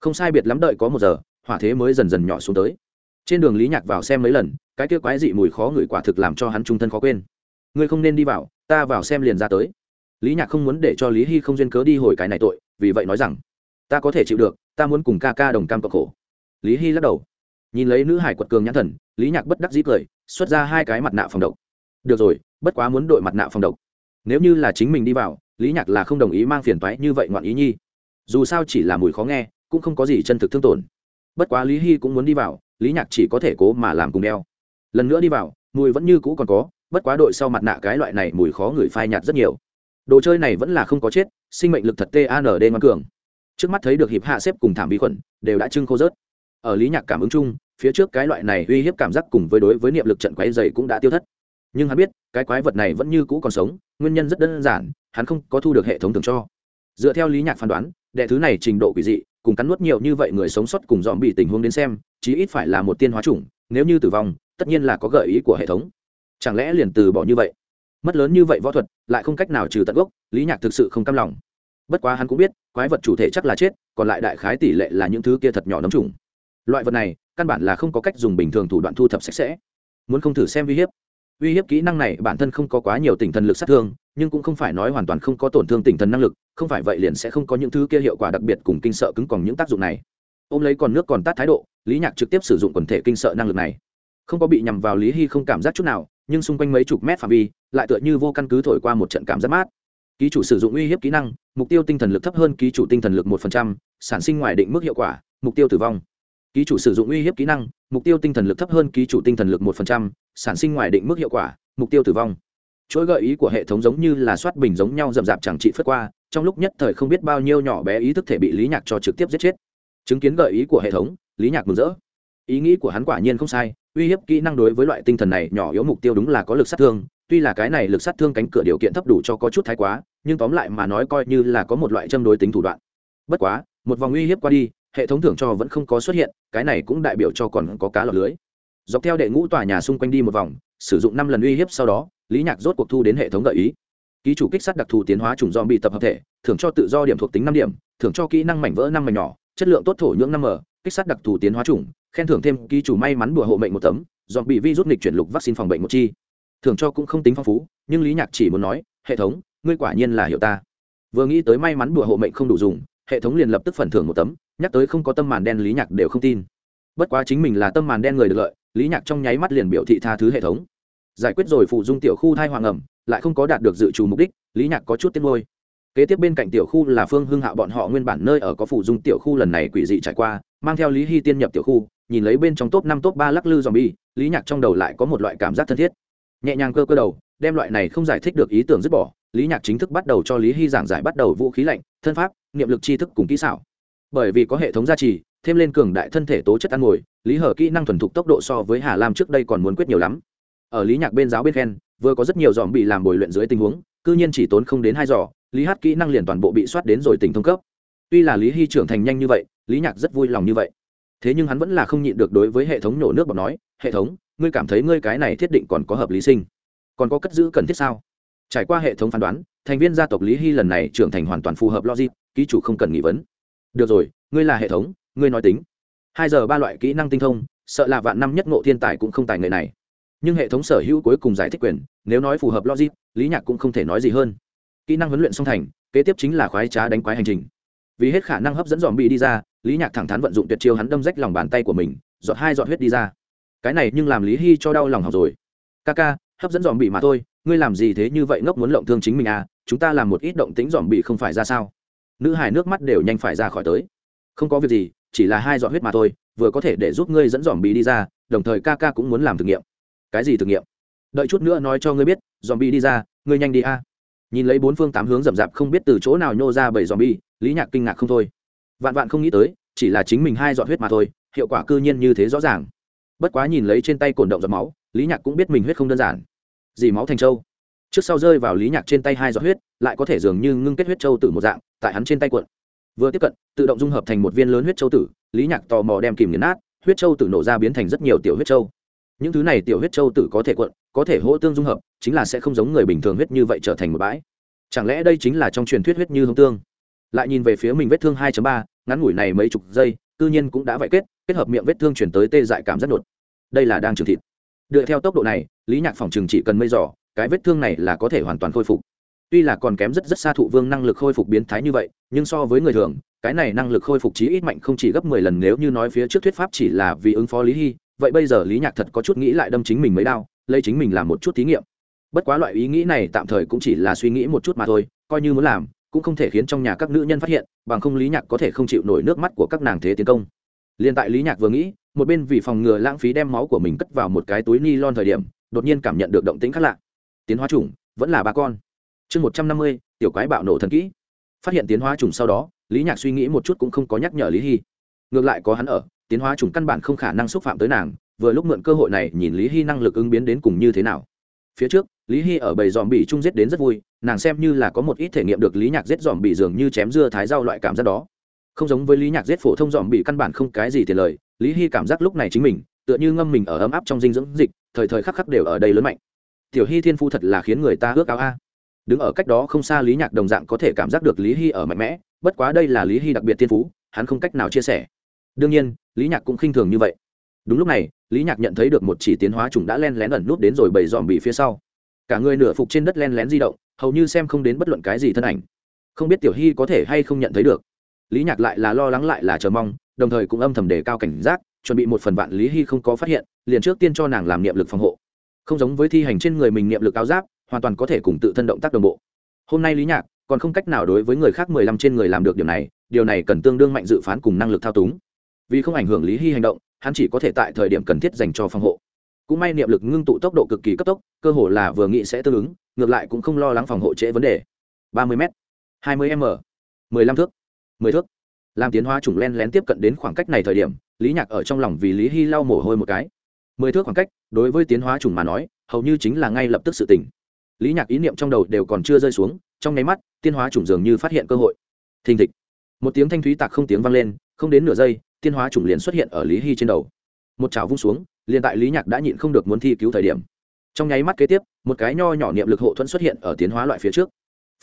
Speaker 1: Không sai biệt lắm đợi có một giờ, hỏa thế mới dần dần nhỏ xuống tới. Trên đường lý nhạc vào xem mấy lần, cái kia quái dị mùi khó ngửi quả thực làm cho hắn trung thân khó quên. Ngươi không nên đi vào, ta vào xem liền ra tới. Lý nhạc không muốn để cho lý hy không duyên cớ đi hồi cái này tội, vì vậy nói rằng, ta có thể chịu được, ta muốn cùng ca ca đồng cam cộng khổ. Lý hy lắc đầu. Nhìn lấy nữ hải quật cường nhãn thần, lý nhạc bất đắc dĩ cười, xuất ra hai cái mặt nạ phòng độc. Được rồi, bất quá muốn đội mặt nạ phòng độc. Nếu như là chính mình đi vào lý nhạc là không đồng ý mang phiền toái như vậy ngoạn ý nhi. Dù sao chỉ là mùi khó nghe, cũng không có gì chân thực thương tổn. Bất quá lý hy cũng muốn đi vào, lý nhạc chỉ có thể cố mà làm cùng đeo. Lần nữa đi vào, mùi vẫn như cũ còn có, bất quá đội sau mặt nạ cái loại này mùi khó ngửi phai nhạt rất nhiều. Đồ chơi này vẫn là không có chết, sinh mệnh lực thật tand ngoan cường. Trước mắt thấy được hiệp hạ xếp cùng thảm vi khuẩn, đều đã trưng khô rớt. Ở lý nhạc cảm ứng chung, phía trước cái loại này uy hiếp cảm giác cùng với đối với niệm lực trận quái dày cũng đã tiêu thất. Nhưng hắn biết, cái quái vật này vẫn như cũ còn sống nguyên nhân rất đơn giản, hắn không có thu được hệ thống thường cho. Dựa theo lý nhạc phán đoán, đệ thứ này trình độ quỷ dị, cùng cắn nuốt nhiều như vậy người sống sót cùng dòm bị tình huống đến xem, chí ít phải là một tiên hóa chủng, nếu như tử vong, tất nhiên là có gợi ý của hệ thống. Chẳng lẽ liền từ bỏ như vậy? Mất lớn như vậy võ thuật, lại không cách nào trừ tận gốc, lý nhạc thực sự không cam lòng. Bất quá hắn cũng biết, quái vật chủ thể chắc là chết, còn lại đại khái tỷ lệ là những thứ kia thật nhỏ nấm trùng loại vật này, căn bản là không có cách dùng bình thường thủ đoạn thu thập sạch sẽ. Muốn không thử xem uy hiếp uy hiếp kỹ năng này bản thân không có quá nhiều tinh thần lực sát thương, nhưng cũng không phải nói hoàn toàn không có tổn thương tinh thần năng lực, không phải vậy liền sẽ không có những thứ kia hiệu quả đặc biệt cùng kinh sợ cứng còn những tác dụng này. Ôm lấy còn nước còn tát thái độ, lý nhạc trực tiếp sử dụng quần thể kinh sợ năng lực này. Không có bị nhằm vào lý hy không cảm giác chút nào, nhưng xung quanh mấy chục mét phạm vi, lại tựa như vô căn cứ thổi qua một trận cảm giác mát. Ký chủ sử dụng uy hiếp kỹ năng, mục tiêu tinh thần lực thấp hơn ký chủ tinh thần lực một sản sinh ngoài định mức hiệu quả, mục tiêu tử vong ký chủ sử dụng uy hiếp kỹ năng, mục tiêu tinh thần lực thấp hơn ký chủ tinh thần lực một sản sinh ngoài định mức hiệu quả, mục tiêu tử vong. Chuỗi gợi ý của hệ thống giống như là soát bình giống nhau rậm rạp chẳng trị phất qua, trong lúc nhất thời không biết bao nhiêu nhỏ bé ý thức thể bị lý nhạc cho trực tiếp giết chết. Chứng kiến gợi ý của hệ thống, lý nhạc mừng rỡ. Ý nghĩ của hắn quả nhiên không sai, uy hiếp kỹ năng đối với loại tinh thần này nhỏ yếu mục tiêu đúng là có lực sát thương, tuy là cái này lực sát thương cánh cửa điều kiện thấp đủ cho có chút thái quá, nhưng tóm lại mà nói coi như là có một loại châm đối tính thủ đoạn. Bất quá, một vòng uy hiếp qua đi hệ thống thưởng cho vẫn không có xuất hiện, cái này cũng đại biểu cho còn có cá lọc lưới. Dọc theo đệ ngũ tòa nhà xung quanh đi một vòng, sử dụng năm lần uy hiếp sau đó, lý nhạc rốt cuộc thu đến hệ thống gợi ý. Ký chủ kích sát đặc thù tiến hóa chủng do bị tập hợp thể, thưởng cho tự do điểm thuộc tính năm điểm, thưởng cho kỹ năng mảnh vỡ năm mảnh nhỏ, chất lượng tốt thổ nhưỡng năm m, kích sát đặc thù tiến hóa chủng, khen thưởng thêm ký chủ may mắn bùa hộ mệnh một tấm dọn bị vi rút nghịch chuyển lục vaccine phòng bệnh một chi. Thưởng cho cũng không tính phong phú, nhưng lý nhạc chỉ muốn nói, hệ thống, ngươi quả nhiên là hiệu ta. Vừa nghĩ tới may mắn bùa hộ mệnh không đủ dùng hệ thống liền lập tức phần thưởng một tấm, nhắc tới không có tâm màn đen lý nhạc đều không tin. Bất quá chính mình là tâm màn đen người được lợi, lý nhạc trong nháy mắt liền biểu thị tha thứ hệ thống. Giải quyết rồi phụ dung tiểu khu thai hoàng ẩm, lại không có đạt được dự trù mục đích, lý nhạc có chút tiết ngôi kế tiếp bên cạnh tiểu khu là phương hưng hạo bọn họ nguyên bản nơi ở có phụ dung tiểu khu lần này quỷ dị trải qua, mang theo lý hy tiên nhập tiểu khu, nhìn lấy bên trong top năm, top ba lắc lư dòm bi lý nhạc trong đầu lại có một loại cảm giác thân thiết. Nhẹ nhàng cơ cơ đầu, đem loại này không giải thích được ý tưởng dứt bỏ lý nhạc chính thức bắt đầu cho lý hy giảng giải bắt đầu vũ khí lạnh, thân pháp, niệm lực tri thức cùng kỹ xảo. Bởi vì có hệ thống gia trì, thêm lên cường đại thân thể tố chất ăn ngồi, lý hở kỹ năng thuần thục tốc độ so với hà lam trước đây còn muốn quyết nhiều lắm. Ở lý nhạc bên giáo bên khen, vừa có rất nhiều dòm bị làm bồi luyện dưới tình huống, cư nhiên chỉ tốn không đến hai giỏ lý hát kỹ năng liền toàn bộ bị soát đến rồi tỉnh thông cấp. Tuy là lý hy trưởng thành nhanh như vậy, lý nhạc rất vui lòng như vậy. Thế nhưng hắn vẫn là không nhịn được đối với hệ thống nổ nước bọc nói, hệ thống, ngươi cảm thấy ngươi cái này thiết định còn có hợp lý sinh? Còn có cất giữ cần thiết sao? Trải qua hệ thống phán đoán, thành viên gia tộc lý hy lần này trưởng thành hoàn toàn phù hợp logic, ký chủ không cần nghi vấn. Được rồi, ngươi là hệ thống, ngươi nói tính. Hai giờ ba loại kỹ năng tinh thông, sợ là vạn năm nhất ngộ thiên tài cũng không tài nghệ này. Nhưng hệ thống sở hữu cuối cùng giải thích quyền, nếu nói phù hợp logic, lý nhạc cũng không thể nói gì hơn. Kỹ năng huấn luyện song thành, kế tiếp chính là khoái trá đánh quái hành trình. Vì hết khả năng hấp dẫn dòm bị đi ra, lý nhạc thẳng thắn vận dụng tuyệt chiêu hắn đâm rách lòng bàn tay của mình dọn hai dọn huyết đi ra. Cái này nhưng làm lý hy cho đau lòng học rồi. Ca ca hấp dẫn dòm bị mà thôi ngươi làm gì thế như vậy ngốc muốn lộng thương chính mình à chúng ta làm một ít động tính dòm bị không phải ra sao? Nữ hải nước mắt đều nhanh phải ra khỏi tới. Không có việc gì chỉ là hai dọn huyết mà thôi vừa có thể để giúp ngươi dẫn dòm bị đi ra đồng thời ca ca cũng muốn làm thử nghiệm. Cái gì thử nghiệm? Đợi chút nữa nói cho ngươi biết dòm bị đi ra ngươi nhanh đi a. Nhìn lấy bốn phương tám hướng rậm rạp không biết từ chỗ nào nhô ra bảy dòm bị, lý nhạc kinh ngạc không thôi. Vạn vạn không nghĩ tới chỉ là chính mình hai dọn huyết mà thôi hiệu quả cư nhiên như thế rõ ràng. Bất quá nhìn lấy trên tay cổn động giọt máu lý nhạc cũng biết mình huyết không đơn giản dì máu thành châu trước sau rơi vào lý nhạc trên tay hai giọt huyết, lại có thể dường như ngưng kết huyết châu tử một dạng, tại hắn trên tay cuộn. Vừa tiếp cận, tự động dung hợp thành một viên lớn huyết châu tử, lý nhạc tò mò đem kìm nghiền nát, huyết châu tử nổ ra biến thành rất nhiều tiểu huyết châu những thứ này tiểu huyết châu tử có thể cuộn, có thể hỗ tương dung hợp, chính là sẽ không giống người bình thường huyết như vậy trở thành một bãi. Chẳng lẽ đây chính là trong truyền thuyết huyết như hông tương? Lại nhìn về phía mình vết thương 2 ba, ngắn ngủi này mấy chục giây, cư nhiên cũng đã vải kết kết hợp miệng vết thương chuyển tới tê dại cảm rất đột. Đây là đang trường thịt đợi theo tốc độ này, lý nhạc phòng trường chỉ cần mây giỏ cái vết thương này là có thể hoàn toàn khôi phục. Tuy là còn kém rất rất xa thụ vương năng lực khôi phục biến thái như vậy, nhưng so với người thường, cái này năng lực khôi phục chí ít mạnh không chỉ gấp mười lần nếu như nói phía trước thuyết pháp chỉ là vì ứng phó lý hy, vậy bây giờ lý nhạc thật có chút nghĩ lại đâm chính mình mới đau lấy chính mình làm một chút thí nghiệm. Bất quá loại ý nghĩ này tạm thời cũng chỉ là suy nghĩ một chút mà thôi, coi như muốn làm, cũng không thể khiến trong nhà các nữ nhân phát hiện, bằng không lý nhạc có thể không chịu nổi nước mắt của các nàng thế tiến công. Liền tại lý nhạc vừa nghĩ một bên vì phòng ngừa lãng phí đem máu của mình cất vào một cái túi ni lon thời điểm, đột nhiên cảm nhận được động tĩnh khác lạ. Tiến hóa trùng vẫn là ba con. Chương một trăm năm mươi, tiểu quái bạo nổ thần kỹ. Phát hiện tiến hóa trùng sau đó, lý nhạc suy nghĩ một chút cũng không có nhắc nhở lý hy ngược lại có hắn ở, tiến hóa trùng căn bản không khả năng xúc phạm tới nàng, vừa lúc mượn cơ hội này nhìn lý hy năng lực ứng biến đến cùng như thế nào. Phía trước, lý hy ở bầy dòm bị trung giết đến rất vui, nàng xem như là có một ít thể nghiệm được lý nhạc giết dòm bị dường như chém dưa thái rau loại cảm giác đó. Không giống với lý nhạc giết phổ thông dòm bị căn bản không cái gì tiền lời lý hy cảm giác lúc này chính mình, tựa như ngâm mình ở ấm áp trong dinh dưỡng dịch, thời thời khắc khắc đều ở đây lớn mạnh. Tiểu hy thiên phu thật là khiến người ta ước ao a. Đứng ở cách đó không xa lý nhạc đồng dạng có thể cảm giác được lý hy ở mạnh mẽ, bất quá đây là lý hy đặc biệt thiên phú, hắn không cách nào chia sẻ. Đương nhiên, lý nhạc cũng khinh thường như vậy. Đúng lúc này, lý nhạc nhận thấy được một chỉ tiến hóa trùng đã len lén ẩn nút đến rồi bầy dòm bị phía sau. Cả người nửa phục trên đất len lén di động, hầu như xem không đến bất luận cái gì thân ảnh. Không biết tiểu hy có thể hay không nhận thấy được. Lý nhạc lại là lo lắng lại là chờ mong đồng thời cũng âm thầm đề cao cảnh giác, chuẩn bị một phần vạn lý hy không có phát hiện, liền trước tiên cho nàng làm niệm lực phòng hộ. Không giống với thi hành trên người mình niệm lực áo giáp, hoàn toàn có thể cùng tự thân động tác đồng bộ. Hôm nay lý nhạc còn không cách nào đối với người khác mười lăm trên người làm được điều này điều này cần tương đương mạnh dự phán cùng năng lực thao túng. Vì không ảnh hưởng lý hy hành động, hắn chỉ có thể tại thời điểm cần thiết dành cho phòng hộ. Cũng may niệm lực ngưng tụ tốc độ cực kỳ cấp tốc, cơ hồ là vừa nghĩ sẽ tương ứng, ngược lại cũng không lo lắng phòng hộ trễ vấn đề. ba mươi m hai mươi m, mười lăm thước, mười thước làm tiến hóa chủng len lén tiếp cận đến khoảng cách này thời điểm, lý nhạc ở trong lòng vì lý hy lau mồ hôi một cái. Mười thước khoảng cách, đối với tiến hóa chủng mà nói, hầu như chính là ngay lập tức sự tỉnh lý nhạc ý niệm trong đầu đều còn chưa rơi xuống, trong nháy mắt tiên hóa chủng dường như phát hiện cơ hội. Thình thịch. Một tiếng thanh thúy tạc không tiếng vang lên, không đến nửa giây tiên hóa chủng liền xuất hiện ở lý hy trên đầu. Một chảo vung xuống, liền tại lý nhạc đã nhịn không được muốn thi cứu thời điểm. Trong nháy mắt kế tiếp, một cái nho nhỏ niệm lực hộ thuẫn xuất hiện ở tiến hóa loại phía trước.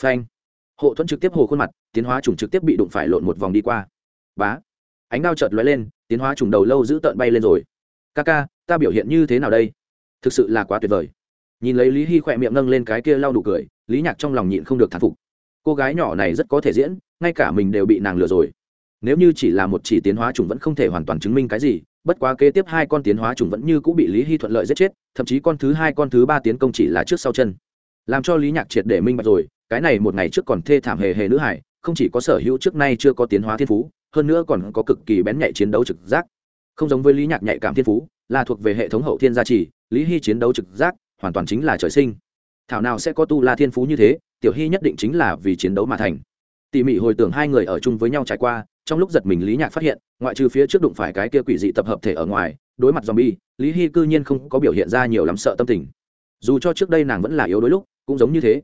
Speaker 1: Phanh hộ thuẫn trực tiếp hồ khuôn mặt, tiến hóa trùng trực tiếp bị đụng phải lộn một vòng đi qua. Bá. Ánh đao chợt lóe lên, tiến hóa trùng đầu lâu giữ tợn bay lên rồi. Ca ca, ta biểu hiện như thế nào đây? Thực sự là quá tuyệt vời. Nhìn lấy lý hy khỏe miệng nâng lên cái kia lau đủ cười, lý nhạc trong lòng nhịn không được thán phục. Cô gái nhỏ này rất có thể diễn, ngay cả mình đều bị nàng lừa rồi. Nếu như chỉ là một chỉ tiến hóa trùng vẫn không thể hoàn toàn chứng minh cái gì, bất quá kế tiếp hai con tiến hóa trùng vẫn như cũng bị lý hy thuận lợi giết chết, thậm chí con thứ hai con thứ ba tiến công chỉ là trước sau chân. Làm cho lý nhạc triệt để minh bạch rồi cái này một ngày trước còn thê thảm hề hề nữ hải, không chỉ có sở hữu trước nay chưa có tiến hóa thiên phú, hơn nữa còn có cực kỳ bén nhạy chiến đấu trực giác. Không giống với lý nhạc nhạy cảm thiên phú, là thuộc về hệ thống hậu thiên gia trì, lý hy chiến đấu trực giác hoàn toàn chính là trời sinh. Thảo nào sẽ có tu la thiên phú như thế, tiểu hy nhất định chính là vì chiến đấu mà thành. Tỉ mỉ hồi tưởng hai người ở chung với nhau trải qua, trong lúc giật mình lý nhạc phát hiện, ngoại trừ phía trước đụng phải cái kia quỷ dị tập hợp thể ở ngoài, đối mặt z o m bi e lý hy cư nhiên không có biểu hiện ra nhiều lắm sợ tâm tình. Dù cho trước đây nàng vẫn là yếu đôi lúc, cũng giống như thế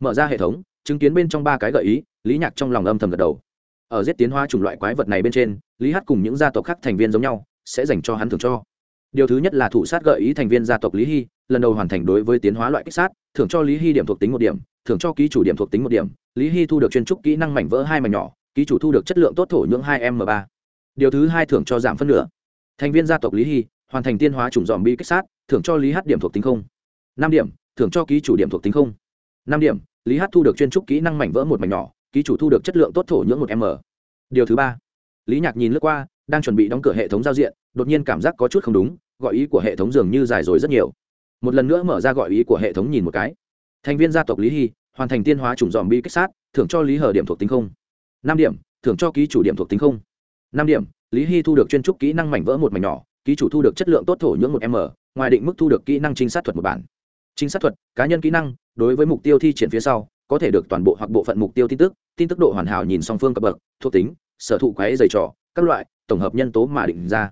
Speaker 1: mở ra hệ thống, chứng kiến bên trong ba cái gợi ý, lý nhạc trong lòng âm thầm gật đầu. Ở giết tiến hóa chủng loại quái vật này bên trên, lý hát cùng những gia tộc khác thành viên giống nhau, sẽ dành cho hắn thưởng cho. Điều thứ nhất là thủ sát gợi ý thành viên gia tộc lý hy, lần đầu hoàn thành đối với tiến hóa loại kích sát, thưởng cho lý hy điểm thuộc tính một điểm, thưởng cho ký chủ điểm thuộc tính một điểm. Lý hy thu được chuyên trúc kỹ năng mảnh vỡ hai mảnh nhỏ, ký chủ thu được chất lượng tốt thổ nhưỡng hai m ba. Điều thứ hai thưởng cho giảm phân nửa. Thành viên gia tộc lý hy, hoàn thành tiên hóa chủng dòm bi kích sát, thưởng cho lý hát điểm thuộc tính không. Năm điểm, thưởng cho ký chủ điểm thuộc tính không. Năm điểm lý hát thu được chuyên trúc kỹ năng mảnh vỡ một mảnh nhỏ, ký chủ thu được chất lượng tốt thổ nhưỡng một m. Điều thứ ba, lý nhạc nhìn lướt qua, đang chuẩn bị đóng cửa hệ thống giao diện, đột nhiên cảm giác có chút không đúng, gọi ý của hệ thống dường như dài rồi rất nhiều. Một lần nữa mở ra gọi ý của hệ thống nhìn một cái. Thành viên gia tộc lý hy, hoàn thành tiên hóa chủng dòm bi kích sát, thưởng cho lý hờ điểm thuộc tính không. Năm điểm, thưởng cho ký chủ điểm thuộc tính không. Năm điểm, lý hy thu được chuyên trúc kỹ năng mảnh vỡ một mảnh nhỏ, ký chủ thu được chất lượng tốt thổ nhưỡng một m, ngoài định mức thu được kỹ năng trinh sát thuật một bản trinh sát thuật, cá nhân kỹ năng, đối với mục tiêu thi triển phía sau, có thể được toàn bộ hoặc bộ phận mục tiêu tin tức tin tức độ hoàn hảo nhìn song phương cấp bậc, thuộc tính, sở thụ quái dày trò, các loại, tổng hợp nhân tố mà định ra.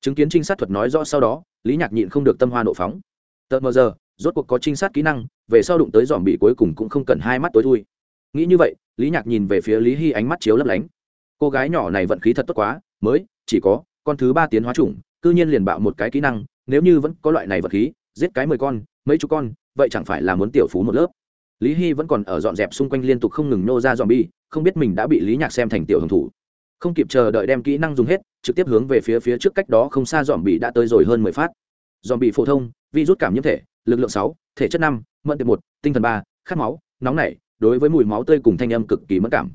Speaker 1: Chứng kiến trinh sát thuật nói rõ sau đó, lý nhạc nhịn không được tâm hoa nộ phóng. Tợt mờ giờ, rốt cuộc có trinh sát kỹ năng, về sau đụng tới dòm bị cuối cùng cũng không cần hai mắt tối thui. Nghĩ như vậy, lý nhạc nhìn về phía lý hy ánh mắt chiếu lấp lánh. Cô gái nhỏ này vận khí thật tốt quá, mới, chỉ có, con thứ ba tiến hóa chủng c ư nhiên liền bạo một cái kỹ năng, nếu như vẫn có loại này vật khí, giết cái mười con mấy chục con, vậy chẳng phải là muốn tiểu phú một lớp? Lý hy vẫn còn ở dọn dẹp xung quanh liên tục không ngừng nô ra dòm bi không biết mình đã bị lý nhạc xem thành tiểu hưởng thủ. Không kịp chờ đợi đem kỹ năng dùng hết, trực tiếp hướng về phía phía trước cách đó không xa dòm bị đã tới rồi hơn mười phát. Dòm bị phổ thông vi rút cảm nhiễm thể, lực lượng sáu, thể chất năm mận tiệp một, tinh thần ba, khát máu, nóng nảy, đối với mùi máu tươi cùng thanh âm cực kỳ mất cảm.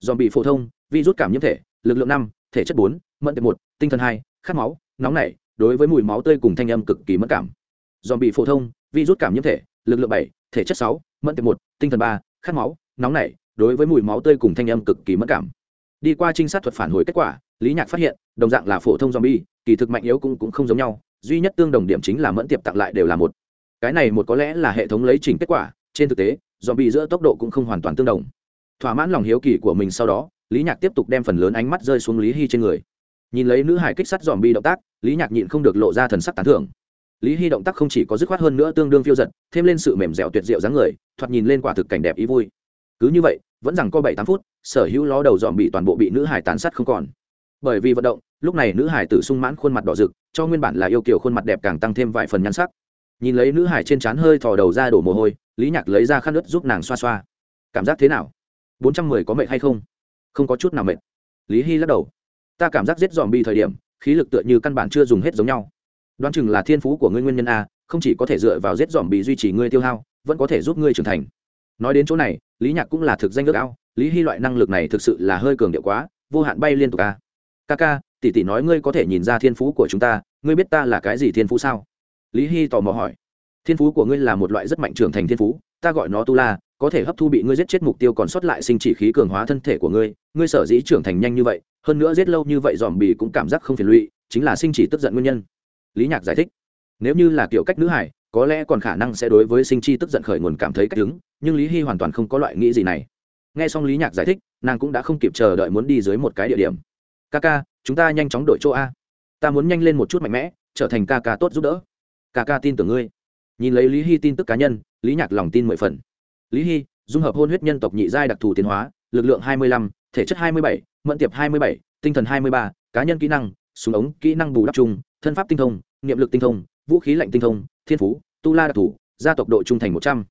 Speaker 1: Dòm bị phổ thông vi rút cảm nhiễm thể, lực lượng năm, thể chất bốn mận tiệp một, tinh thần hai, khát máu, nóng nảy, đối với mùi máu tươi cùng thanh âm cực kỳ mất cảm. Dòm bị phổ thông vi rút cảm nhiễm thể lực lượng bảy thể chất sáu mẫn tiệp một tinh thần ba khát máu nóng nảy đối với mùi máu tươi cùng thanh âm cực kỳ mất cảm. Đi qua trinh sát thuật phản hồi kết quả lý nhạc phát hiện đồng dạng là phổ thông zombie kỳ thực mạnh yếu cũng, cũng không giống nhau duy nhất tương đồng điểm chính là mẫn tiệp tặng lại đều là một. Cái này một có lẽ là hệ thống lấy trình kết quả trên thực tế zombie giữa tốc độ cũng không hoàn toàn tương đồng. Thỏa mãn lòng hiếu kỳ của mình sau đó lý nhạc tiếp tục đem phần lớn ánh mắt rơi xuống lý hy trên người. Nhìn lấy nữ hải kích sắt dòm bi động tác lý nhạc nhịn không được lộ ra thần sắc tán thưởng lý hy động tác không chỉ có dứt khoát hơn nữa tương đương phiêu giật, thêm lên sự mềm dẻo tuyệt diệu dáng người, thoạt nhìn lên quả thực cảnh đẹp ý vui. Cứ như vậy, vẫn rằng có bảy tám phút, sở hữu ló đầu dòm bị toàn bộ bị nữ hải tàn sát không còn. Bởi vì vận động, lúc này nữ hải tử sung mãn khuôn mặt đỏ rực, cho nguyên bản là yêu kiều khuôn mặt đẹp càng tăng thêm vài phần nhan sắc. Nhìn lấy nữ hải trên trán hơi thò đầu ra đổ mồ hôi, lý nhạc lấy ra khăn ướt giúp nàng xoa xoa. Cảm giác thế nào? Bốn trăm mười có mệt hay không? Không có chút nào mệt. Lý hy lắc đầu. Ta cảm giác giết dòm bi thời điểm, khí lực tựa như căn bản chưa dùng hết giống nhau đoán chừng là thiên phú của ngươi nguyên nhân a, không chỉ có thể dựa vào giết dòm bị duy trì ngươi tiêu hao, vẫn có thể giúp ngươi trưởng thành. Nói đến chỗ này, lý nhạc cũng là thực danh ước ao, lý hy loại năng lực này thực sự là hơi cường điệu quá, vô hạn bay liên tục a. Ca ca tỷ tỷ nói ngươi có thể nhìn ra thiên phú của chúng ta, ngươi biết ta là cái gì thiên phú sao? Lý hy tò mò hỏi. Thiên phú của ngươi là một loại rất mạnh trưởng thành thiên phú, ta gọi nó tu la, có thể hấp thu bị ngươi giết chết mục tiêu còn sót lại sinh chỉ khí cường hóa thân thể của ngươi ngươi sở dĩ trưởng thành nhanh như vậy, hơn nữa giết lâu như vậy dòm bì cũng cảm giác không phiền lụy, chính là sinh chỉ tức giận nguyên nhân lý nhạc giải thích. Nếu như là kiểu cách nữ hải có lẽ còn khả năng sẽ đối với sinh chi tức giận khởi nguồn cảm thấy cách đứng nhưng lý hy hoàn toàn không có loại nghĩ gì này. Nghe xong lý nhạc giải thích, nàng cũng đã không kịp chờ đợi muốn đi dưới một cái địa điểm. Ca ca, chúng ta nhanh chóng đổi chỗ a. Ta muốn nhanh lên một chút mạnh mẽ, trở thành ca ca tốt giúp đỡ. Ca ca tin tưởng ngươi. Nhìn lấy lý hy tin tức cá nhân, lý nhạc lòng tin mười phần. Lý hy, dung hợp hôn huyết nhân tộc nhị giai đặc thù tiến hóa, lực lượng hai mươi lăm, thể chất hai mươi bảy, mẫn tiệp hai mươi bảy, tinh thần hai mươi ba, cá nhân kỹ năng súng ống, kỹ năng bù đắp chung, thân pháp tinh thông, niệm lực tinh thông, vũ khí lạnh tinh thông, thiên phú, tu la đặc thù, gia tộc độ trung thành một trăm.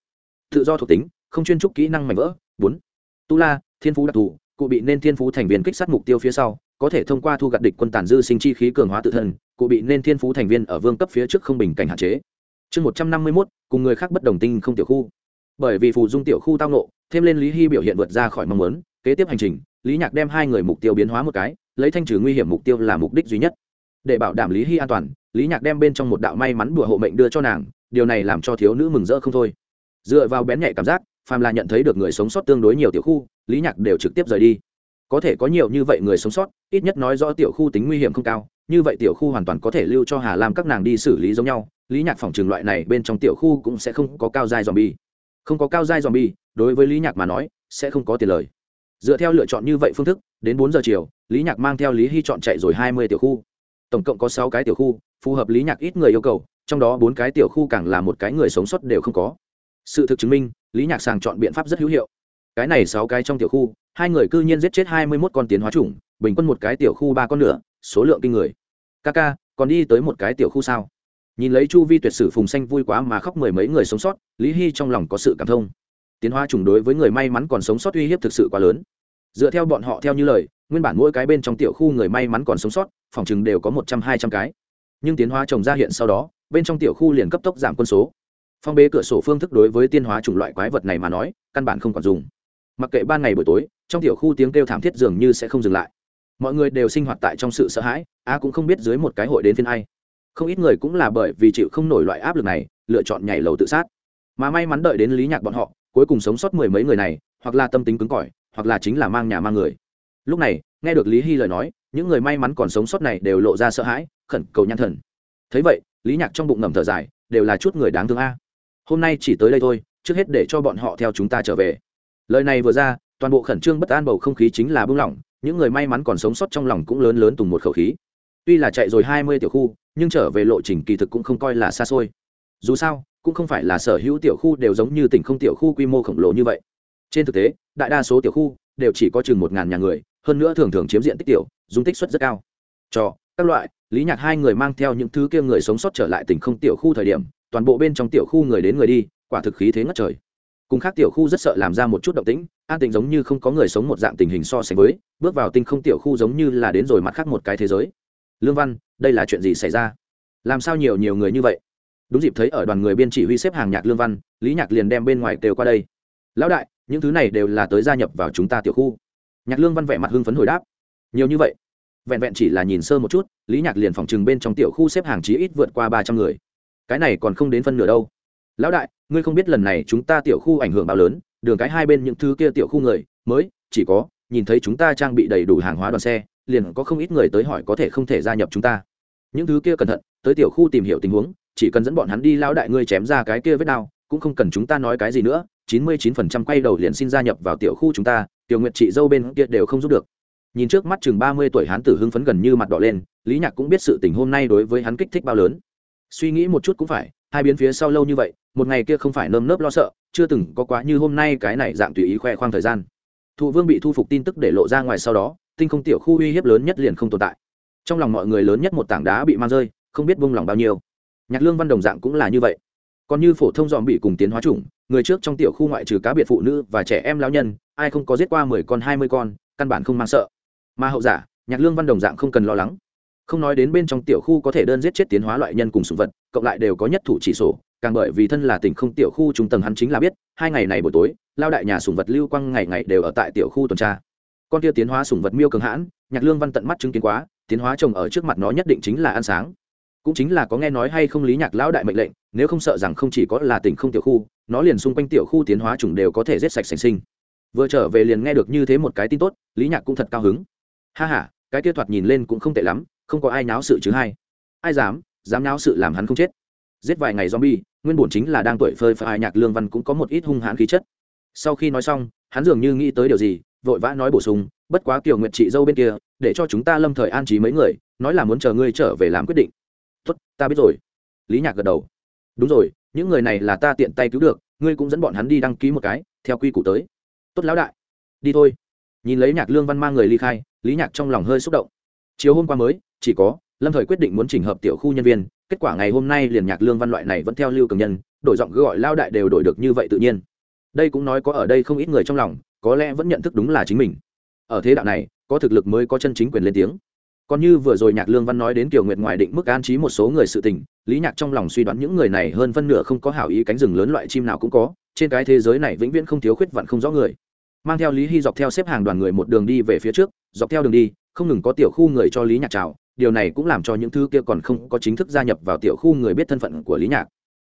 Speaker 1: Tự do thuộc tính, không chuyên trúc kỹ năng mạnh vỡ. Bốn. Tu la, thiên phú đặc thù, cụ bị nên thiên phú thành viên kích sát mục tiêu phía sau, có thể thông qua thu gặt địch quân tàn dư sinh chi khí cường hóa tự thân, cụ bị nên thiên phú thành viên ở vương cấp phía trước không bình cảnh hạn chế. Chương một trăm năm mươi mốt, cùng người khác bất đồng tinh không tiểu khu. Bởi vì phù dung tiểu khu tao nộ thêm lên lý hy biểu hiện vượt ra khỏi mong muốn, kế tiếp hành trình, lý nhạc đem hai người mục tiêu biến hóa một cái lấy thanh trừ nguy hiểm mục tiêu là mục đích duy nhất. Để bảo đảm lý hy an toàn, lý nhạc đem bên trong một đạo may mắn đùa hộ mệnh đưa cho nàng, điều này làm cho thiếu nữ mừng rỡ không thôi. Dựa vào bén nhạy cảm giác, phàm là nhận thấy được người sống sót tương đối nhiều tiểu khu, lý nhạc đều trực tiếp rời đi. Có thể có nhiều như vậy người sống sót, ít nhất nói rõ tiểu khu tính nguy hiểm không cao, như vậy tiểu khu hoàn toàn có thể lưu cho hà lam các nàng đi xử lý giống nhau, lý nhạc phòng trường loại này bên trong tiểu khu cũng sẽ không có cao dai dòm bi không có cao dai dòm bi đối với lý nhạc mà nói, sẽ không có tiền lời dựa theo lựa chọn như vậy phương thức, đến bốn giờ chiều, lý nhạc mang theo lý hy chọn chạy rồi hai mươi tiểu khu. Tổng cộng có sáu cái tiểu khu, phù hợp lý nhạc ít người yêu cầu, trong đó bốn cái tiểu khu càng là một cái người sống sót đều không có. Sự thực chứng minh, lý nhạc sàng chọn biện pháp rất hữu hiệu. Cái này sáu cái trong tiểu khu, hai người cư nhiên giết chết hai mươi mốt con tiến hóa chủng, bình quân một cái tiểu khu ba con nửa, số lượng kinh người. Ca ca, còn đi tới một cái tiểu khu sao? Nhìn lấy chu vi tuyệt sử phùng xanh vui quá mà khóc mười mấy người sống sót, lý hy trong lòng có sự cảm thông tiến hóa trùng đối với người may mắn còn sống sót uy hiếp thực sự quá lớn. Dựa theo bọn họ theo như lời, nguyên bản mỗi cái bên trong tiểu khu người may mắn còn sống sót, phòng chừng đều có một trăm, hai trăm cái. Nhưng tiến hóa trồng ra hiện sau đó, bên trong tiểu khu liền cấp tốc giảm quân số. Phong bế cửa sổ phương thức đối với tiên hóa chủng loại quái vật này mà nói, căn bản không còn dùng. Mặc kệ ban ngày buổi tối, trong tiểu khu tiếng kêu thảm thiết dường như sẽ không dừng lại. Mọi người đều sinh hoạt tại trong sự sợ hãi, a cũng không biết dưới một cái hội đến phiên ai. Không ít người cũng là bởi vì chịu không nổi loại áp lực này, lựa chọn nhảy lầu tự sát. Mà may mắn đợi đến lý nhạc bọn họ cuối cùng sống sót mười mấy người này, hoặc là tâm tính cứng cỏi, hoặc là chính là mang nhà mang người. Lúc này, nghe được lý hy lời nói, những người may mắn còn sống sót này đều lộ ra sợ hãi, khẩn cầu nhãn thần. Thấy vậy, lý nhạc trong bụng ngầm thở dài, đều là chút người đáng thương a. Hôm nay chỉ tới đây thôi, trước hết để cho bọn họ theo chúng ta trở về. Lời này vừa ra, toàn bộ khẩn trương bất an bầu không khí chính là bưng lỏng, những người may mắn còn sống sót trong lòng cũng lớn lớn tùng một khẩu khí. Tuy là chạy rồi hai mươi tiểu khu, nhưng trở về lộ trình kỳ thực cũng không coi là xa xôi. Dù sao cũng không phải là sở hữu tiểu khu đều giống như tỉnh không tiểu khu quy mô khổng lồ như vậy. Trên thực tế, đại đa số tiểu khu đều chỉ có chừng một ngàn nhà người, hơn nữa thường thường chiếm diện tích tiểu, dung tích suất rất cao. Cho các loại, lý nhạc hai người mang theo những thứ kia người sống sót trở lại tỉnh không tiểu khu thời điểm, toàn bộ bên trong tiểu khu người đến người đi, quả thực khí thế ngất trời. Cùng khác tiểu khu rất sợ làm ra một chút động tĩnh, an tĩnh giống như không có người sống một dạng tình hình so sánh với, bước vào tinh không tiểu khu giống như là đến rồi mặt khác một cái thế giới. Lương văn, đây là chuyện gì xảy ra? Làm sao nhiều nhiều người như vậy? Đúng dịp thấy ở đoàn người biên chỉ huy xếp hàng nhạc lương văn, lý nhạc liền đem bên ngoài kêu qua đây. Lão đại, những thứ này đều là tới gia nhập vào chúng ta tiểu khu. Nhạc lương văn vẻ mặt hưng phấn hồi đáp. Nhiều như vậy? Vẹn vẹn chỉ là nhìn sơ một chút, lý nhạc liền phòng chừng bên trong tiểu khu xếp hàng chí ít vượt qua ba trăm người. Cái này còn không đến phân nửa đâu. Lão đại, ngươi không biết lần này chúng ta tiểu khu ảnh hưởng bao lớn, đường cái hai bên những thứ kia tiểu khu người, mới, chỉ có, nhìn thấy chúng ta trang bị đầy đủ hàng hóa đoàn xe, liền có không ít người tới hỏi có thể không thể gia nhập chúng ta. Những thứ kia cẩn thận, tới tiểu khu tìm hiểu tình huống chỉ cần dẫn bọn hắn đi lão đại ngươi chém ra cái kia vết đao, cũng không cần chúng ta nói cái gì nữa, chín mươi chín phần trăm quay đầu liền xin gia nhập vào tiểu khu chúng ta, tiểu nguyện chị dâu bên kia đều không giúp được. Nhìn trước mắt chừng ba mươi tuổi hắn tử hưng phấn gần như mặt đỏ lên, lý nhạc cũng biết sự tình hôm nay đối với hắn kích thích bao lớn. Suy nghĩ một chút cũng phải, hai biến phía sau lâu như vậy, một ngày kia không phải nơm nớp lo sợ, chưa từng có quá như hôm nay cái này dạng tùy ý khoe khoang thời gian. Thụ vương bị thu phục tin tức để lộ ra ngoài sau đó, tinh không tiểu khu uy hiếp lớn nhất liền không tồn tại. Trong lòng mọi người lớn nhất một tảng đá bị mang rơi, không biết vung lòng bao nhiêu nhạc lương văn đồng dạng cũng là như vậy. Còn như phổ thông dòm bị cùng tiến hóa chủng, người trước trong tiểu khu ngoại trừ cá biệt phụ nữ và trẻ em lão nhân, ai không có giết qua mười con, hai mươi con, căn bản không mang sợ. Mà hậu giả, nhạc lương văn đồng dạng không cần lo lắng. Không nói đến bên trong tiểu khu có thể đơn giết chết tiến hóa loại nhân cùng sủng vật, cộng lại đều có nhất thủ chỉ sổ, càng bởi vì thân là tỉnh không tiểu khu trung tầng hắn chính là biết, hai ngày này buổi tối lao đại nhà sủng vật lưu quang ngày ngày đều ở tại tiểu khu tuần tra. Con kia tiến hóa sủng vật miêu cường hãn, nhạc lương văn tận mắt chứng kiến quá, tiến hóa trồng ở trước mặt nó nhất định chính là ăn sáng cũng chính là có nghe nói hay không lý nhạc lão đại mệnh lệnh, nếu không sợ rằng không chỉ có là tỉnh không tiểu khu, nó liền xung quanh tiểu khu tiến hóa trùng đều có thể giết sạch sành sinh. Vừa trở về liền nghe được như thế một cái tin tốt, lý nhạc cũng thật cao hứng. Ha h a cái kia thoạt nhìn lên cũng không tệ lắm, không có ai náo sự chứ hay ai dám dám náo sự làm hắn không chết. Giết vài ngày zombie, nguyên bổn chính là đang tuổi phơi phai nhạc lương văn cũng có một ít hung hãn khí chất. Sau khi nói xong, hắn dường như nghĩ tới điều gì, vội vã nói bổ sung, bất quá kiều nguyệt chị dâu bên kia, để cho chúng ta lâm thời an trí mấy người, nói là muốn chờ ngươi trở về làm quyết định tốt, ta biết rồi. Lý nhạc gật đầu. Đúng rồi, những người này là ta tiện tay cứu được, ngươi cũng dẫn bọn hắn đi đăng ký một cái, theo quy củ tới. Tốt lão đại. Đi thôi. Nhìn lấy nhạc lương văn mang người ly khai, lý nhạc trong lòng hơi xúc động. Chiều hôm qua mới, chỉ có, lâm thời quyết định muốn chỉnh hợp tiểu khu nhân viên, kết quả ngày hôm nay liền nhạc lương văn loại này vẫn theo lưu cường nhân, đổi giọng gọi lao đại đều đổi được như vậy tự nhiên. Đây cũng nói có ở đây không ít người trong lòng, có lẽ vẫn nhận thức đúng là chính mình. Ở thế đạo này, có thực lực mới có chân chính quyền lên tiếng còn như vừa rồi nhạc lương văn nói đến kiều nguyệt ngoài định mức an trí một số người sự tình, lý nhạc trong lòng suy đoán những người này hơn phân nửa không có hảo ý cánh rừng lớn loại chim nào cũng có, trên cái thế giới này vĩnh viễn không thiếu khuyết vặn không rõ người. Mang theo lý hy dọc theo xếp hàng đoàn người một đường đi về phía trước, dọc theo đường đi, không ngừng có tiểu khu người cho lý nhạc chào, điều này cũng làm cho những thứ kia còn không có chính thức gia nhập vào tiểu khu người biết thân phận của lý nhạc.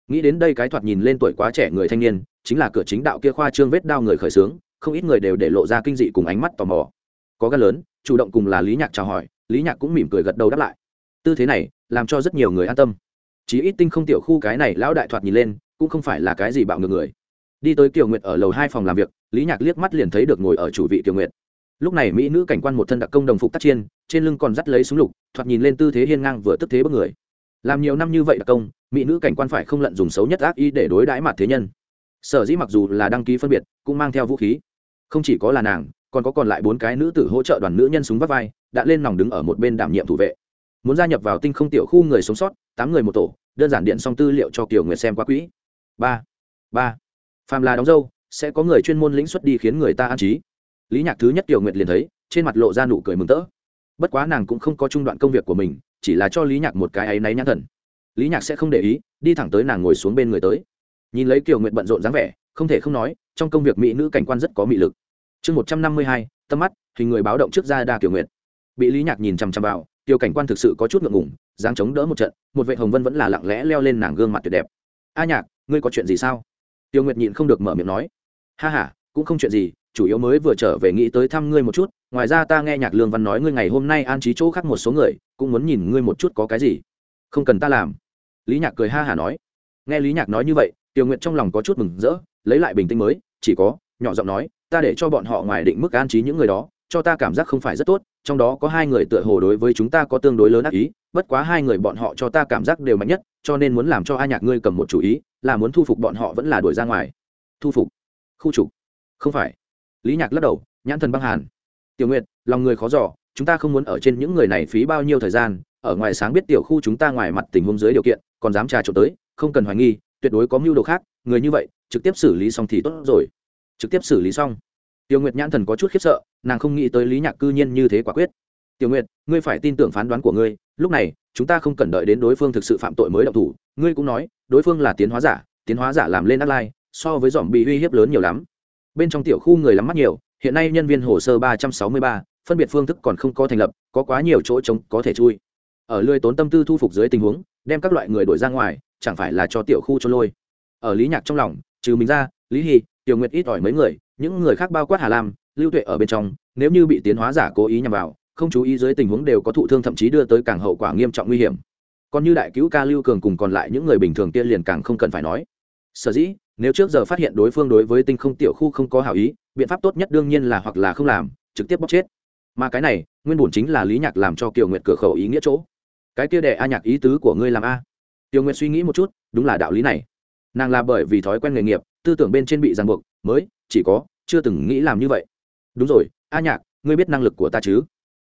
Speaker 1: Nghĩ đến đây cái thoạt nhìn lên tuổi quá trẻ người thanh niên, chính là cửa chính đạo kia khoa trương vết đao người khởi xướng không ít người đều để lộ ra kinh dị cùng ánh mắt tò mò. Có gan lớn, chủ động cùng là lý nhạc chào hỏi lý nhạc cũng mỉm cười gật đầu đáp lại. Tư thế này, làm cho rất nhiều người an tâm. Chí ít tinh không tiểu khu cái này lão đại thoạt nhìn lên, cũng không phải là cái gì bạo ngược người. Đi tới kiều nguyệt ở lầu hai phòng làm việc, lý nhạc liếc mắt liền thấy được ngồi ở chủ vị kiều nguyệt. Lúc này mỹ nữ cảnh quan một thân đặc công đồng phục tác chiên trên lưng còn dắt lấy súng lục, thoạt nhìn lên tư thế hiên ngang vừa tức thế bất người. Làm nhiều năm như vậy đặc công, mỹ nữ cảnh quan phải không lận dùng xấu nhất ác ý để đối đãi mặt thế nhân. Sở dĩ mặc dù là đăng ký phân biệt, cũng mang theo vũ khí. Không chỉ có là nàng, còn có còn lại bốn cái nữ tử hỗ trợ đoàn nữ nhân súng vắt vai đã lên nòng đứng ở một bên đảm nhiệm thủ vệ. Muốn gia nhập vào tinh không tiểu khu người sống sót, tám người một tổ, đơn giản điện xong tư liệu cho kiều nguyệt xem qua quỹ. Ba ba. Phàm là đóng dâu, sẽ có người chuyên môn lĩnh xuất đi khiến người ta an trí. Lý nhạc thứ nhất kiều nguyệt liền thấy, trên mặt lộ ra nụ cười mừng tỡ. Bất quá nàng cũng không có trung đoạn công việc của mình, chỉ là cho lý nhạc một cái áy náy nhãn thần. Lý nhạc sẽ không để ý, đi thẳng tới nàng ngồi xuống bên người tới. Nhìn lấy kiều nguyệt bận rộn dáng vẻ, không thể không nói, trong công việc mỹ nữ cảnh quan rất có mị lực. Chương một trăm năm mươi hai tâm mắt, hình người báo động trước ra đa kiều nguyệt bị lý nhạc nhìn chằm chằm vào tiêu cảnh quan thực sự có chút ngượng ngùng dáng chống đỡ một trận một vệ hồng vân vẫn là lặng lẽ leo lên nàng gương mặt tuyệt đẹp a nhạc ngươi có chuyện gì sao tiêu nguyệt nhịn không được mở miệng nói ha h a cũng không chuyện gì chủ yếu mới vừa trở về nghĩ tới thăm ngươi một chút ngoài ra ta nghe nhạc lương văn nói ngươi ngày hôm nay an trí chỗ khác một số người cũng muốn nhìn ngươi một chút có cái gì không cần ta làm lý nhạc cười ha hả nói nghe lý nhạc nói như vậy tiêu nguyệt trong lòng có chút mừng rỡ lấy lại bình tĩnh mới chỉ có nhỏ giọng nói ta để cho bọn họ ngoài định mức an trí những người đó cho ta cảm giác không phải rất tốt trong đó có hai người tựa hồ đối với chúng ta có tương đối lớn ác ý, bất quá hai người bọn họ cho ta cảm giác đều mạnh nhất, cho nên muốn làm cho a nhạc ngươi cầm một chủ ý, là muốn thu phục bọn họ vẫn là đuổi ra ngoài. Thu phục? Khu trục? Không phải. Lý nhạc lắc đầu, nhãn thần băng hàn. Tiểu nguyệt, lòng người khó giỏ chúng ta không muốn ở trên những người này phí bao nhiêu thời gian, ở ngoài sáng biết tiểu khu chúng ta ngoài mặt tình huống dưới điều kiện, còn dám trà trộn tới, không cần hoài nghi, tuyệt đối có mưu đồ khác, người như vậy, trực tiếp xử lý xong thì tốt rồi. Trực tiếp xử lý xong tiểu nguyệt nhãn thần có chút khiếp sợ, nàng không nghĩ tới lý nhạc cư nhiên như thế quả quyết. Tiểu nguyệt, ngươi phải tin tưởng phán đoán của ngươi, lúc này, chúng ta không cần đợi đến đối phương thực sự phạm tội mới động thủ. Ngươi cũng nói, đối phương là tiến hóa giả, tiến hóa giả làm lên ác lai, so với dòm bị uy hiếp lớn nhiều lắm. Bên trong tiểu khu người lắm mắt nhiều, hiện nay nhân viên hồ sơ ba trăm sáu mươi ba, phân biệt phương thức còn không có thành lập, có quá nhiều chỗ trống có thể chui. Ở lưới tốn tâm tư thu phục dưới tình huống, đem các loại người đổi ra ngoài, chẳng phải là cho tiểu khu cho lôi. Ở lý nhạc trong lòng, trừ mình ra, lý hy tiểu nguyệt ít ỏi mấy người những người khác bao quát hà lam, lưu tuệ ở bên trong, nếu như bị tiến hóa giả cố ý nhằm vào, không chú ý dưới tình huống đều có thụ thương thậm chí đưa tới càng hậu quả nghiêm trọng nguy hiểm. Còn như đại cứu ca lưu cường cùng còn lại những người bình thường kia liền càng không cần phải nói. Sở dĩ, nếu trước giờ phát hiện đối phương đối với tinh không tiểu khu không có hảo ý, biện pháp tốt nhất đương nhiên là hoặc là không làm, trực tiếp bóc chết. Mà cái này, nguyên bổn chính là lý nhạc làm cho kiều nguyệt cửa khẩu ý nghĩa chỗ. Cái kia đệ a nhạc ý tứ của ngươi làm a. Tiêu nguyệt suy nghĩ một chút, đúng là đạo lý này. Nàng là bởi vì thói quen nghề nghiệp, tư tưởng bên trên bị ràng buộc, mới chỉ có, chưa từng nghĩ làm như vậy. Đúng rồi, a nhạc, ngươi biết năng lực của ta chứ?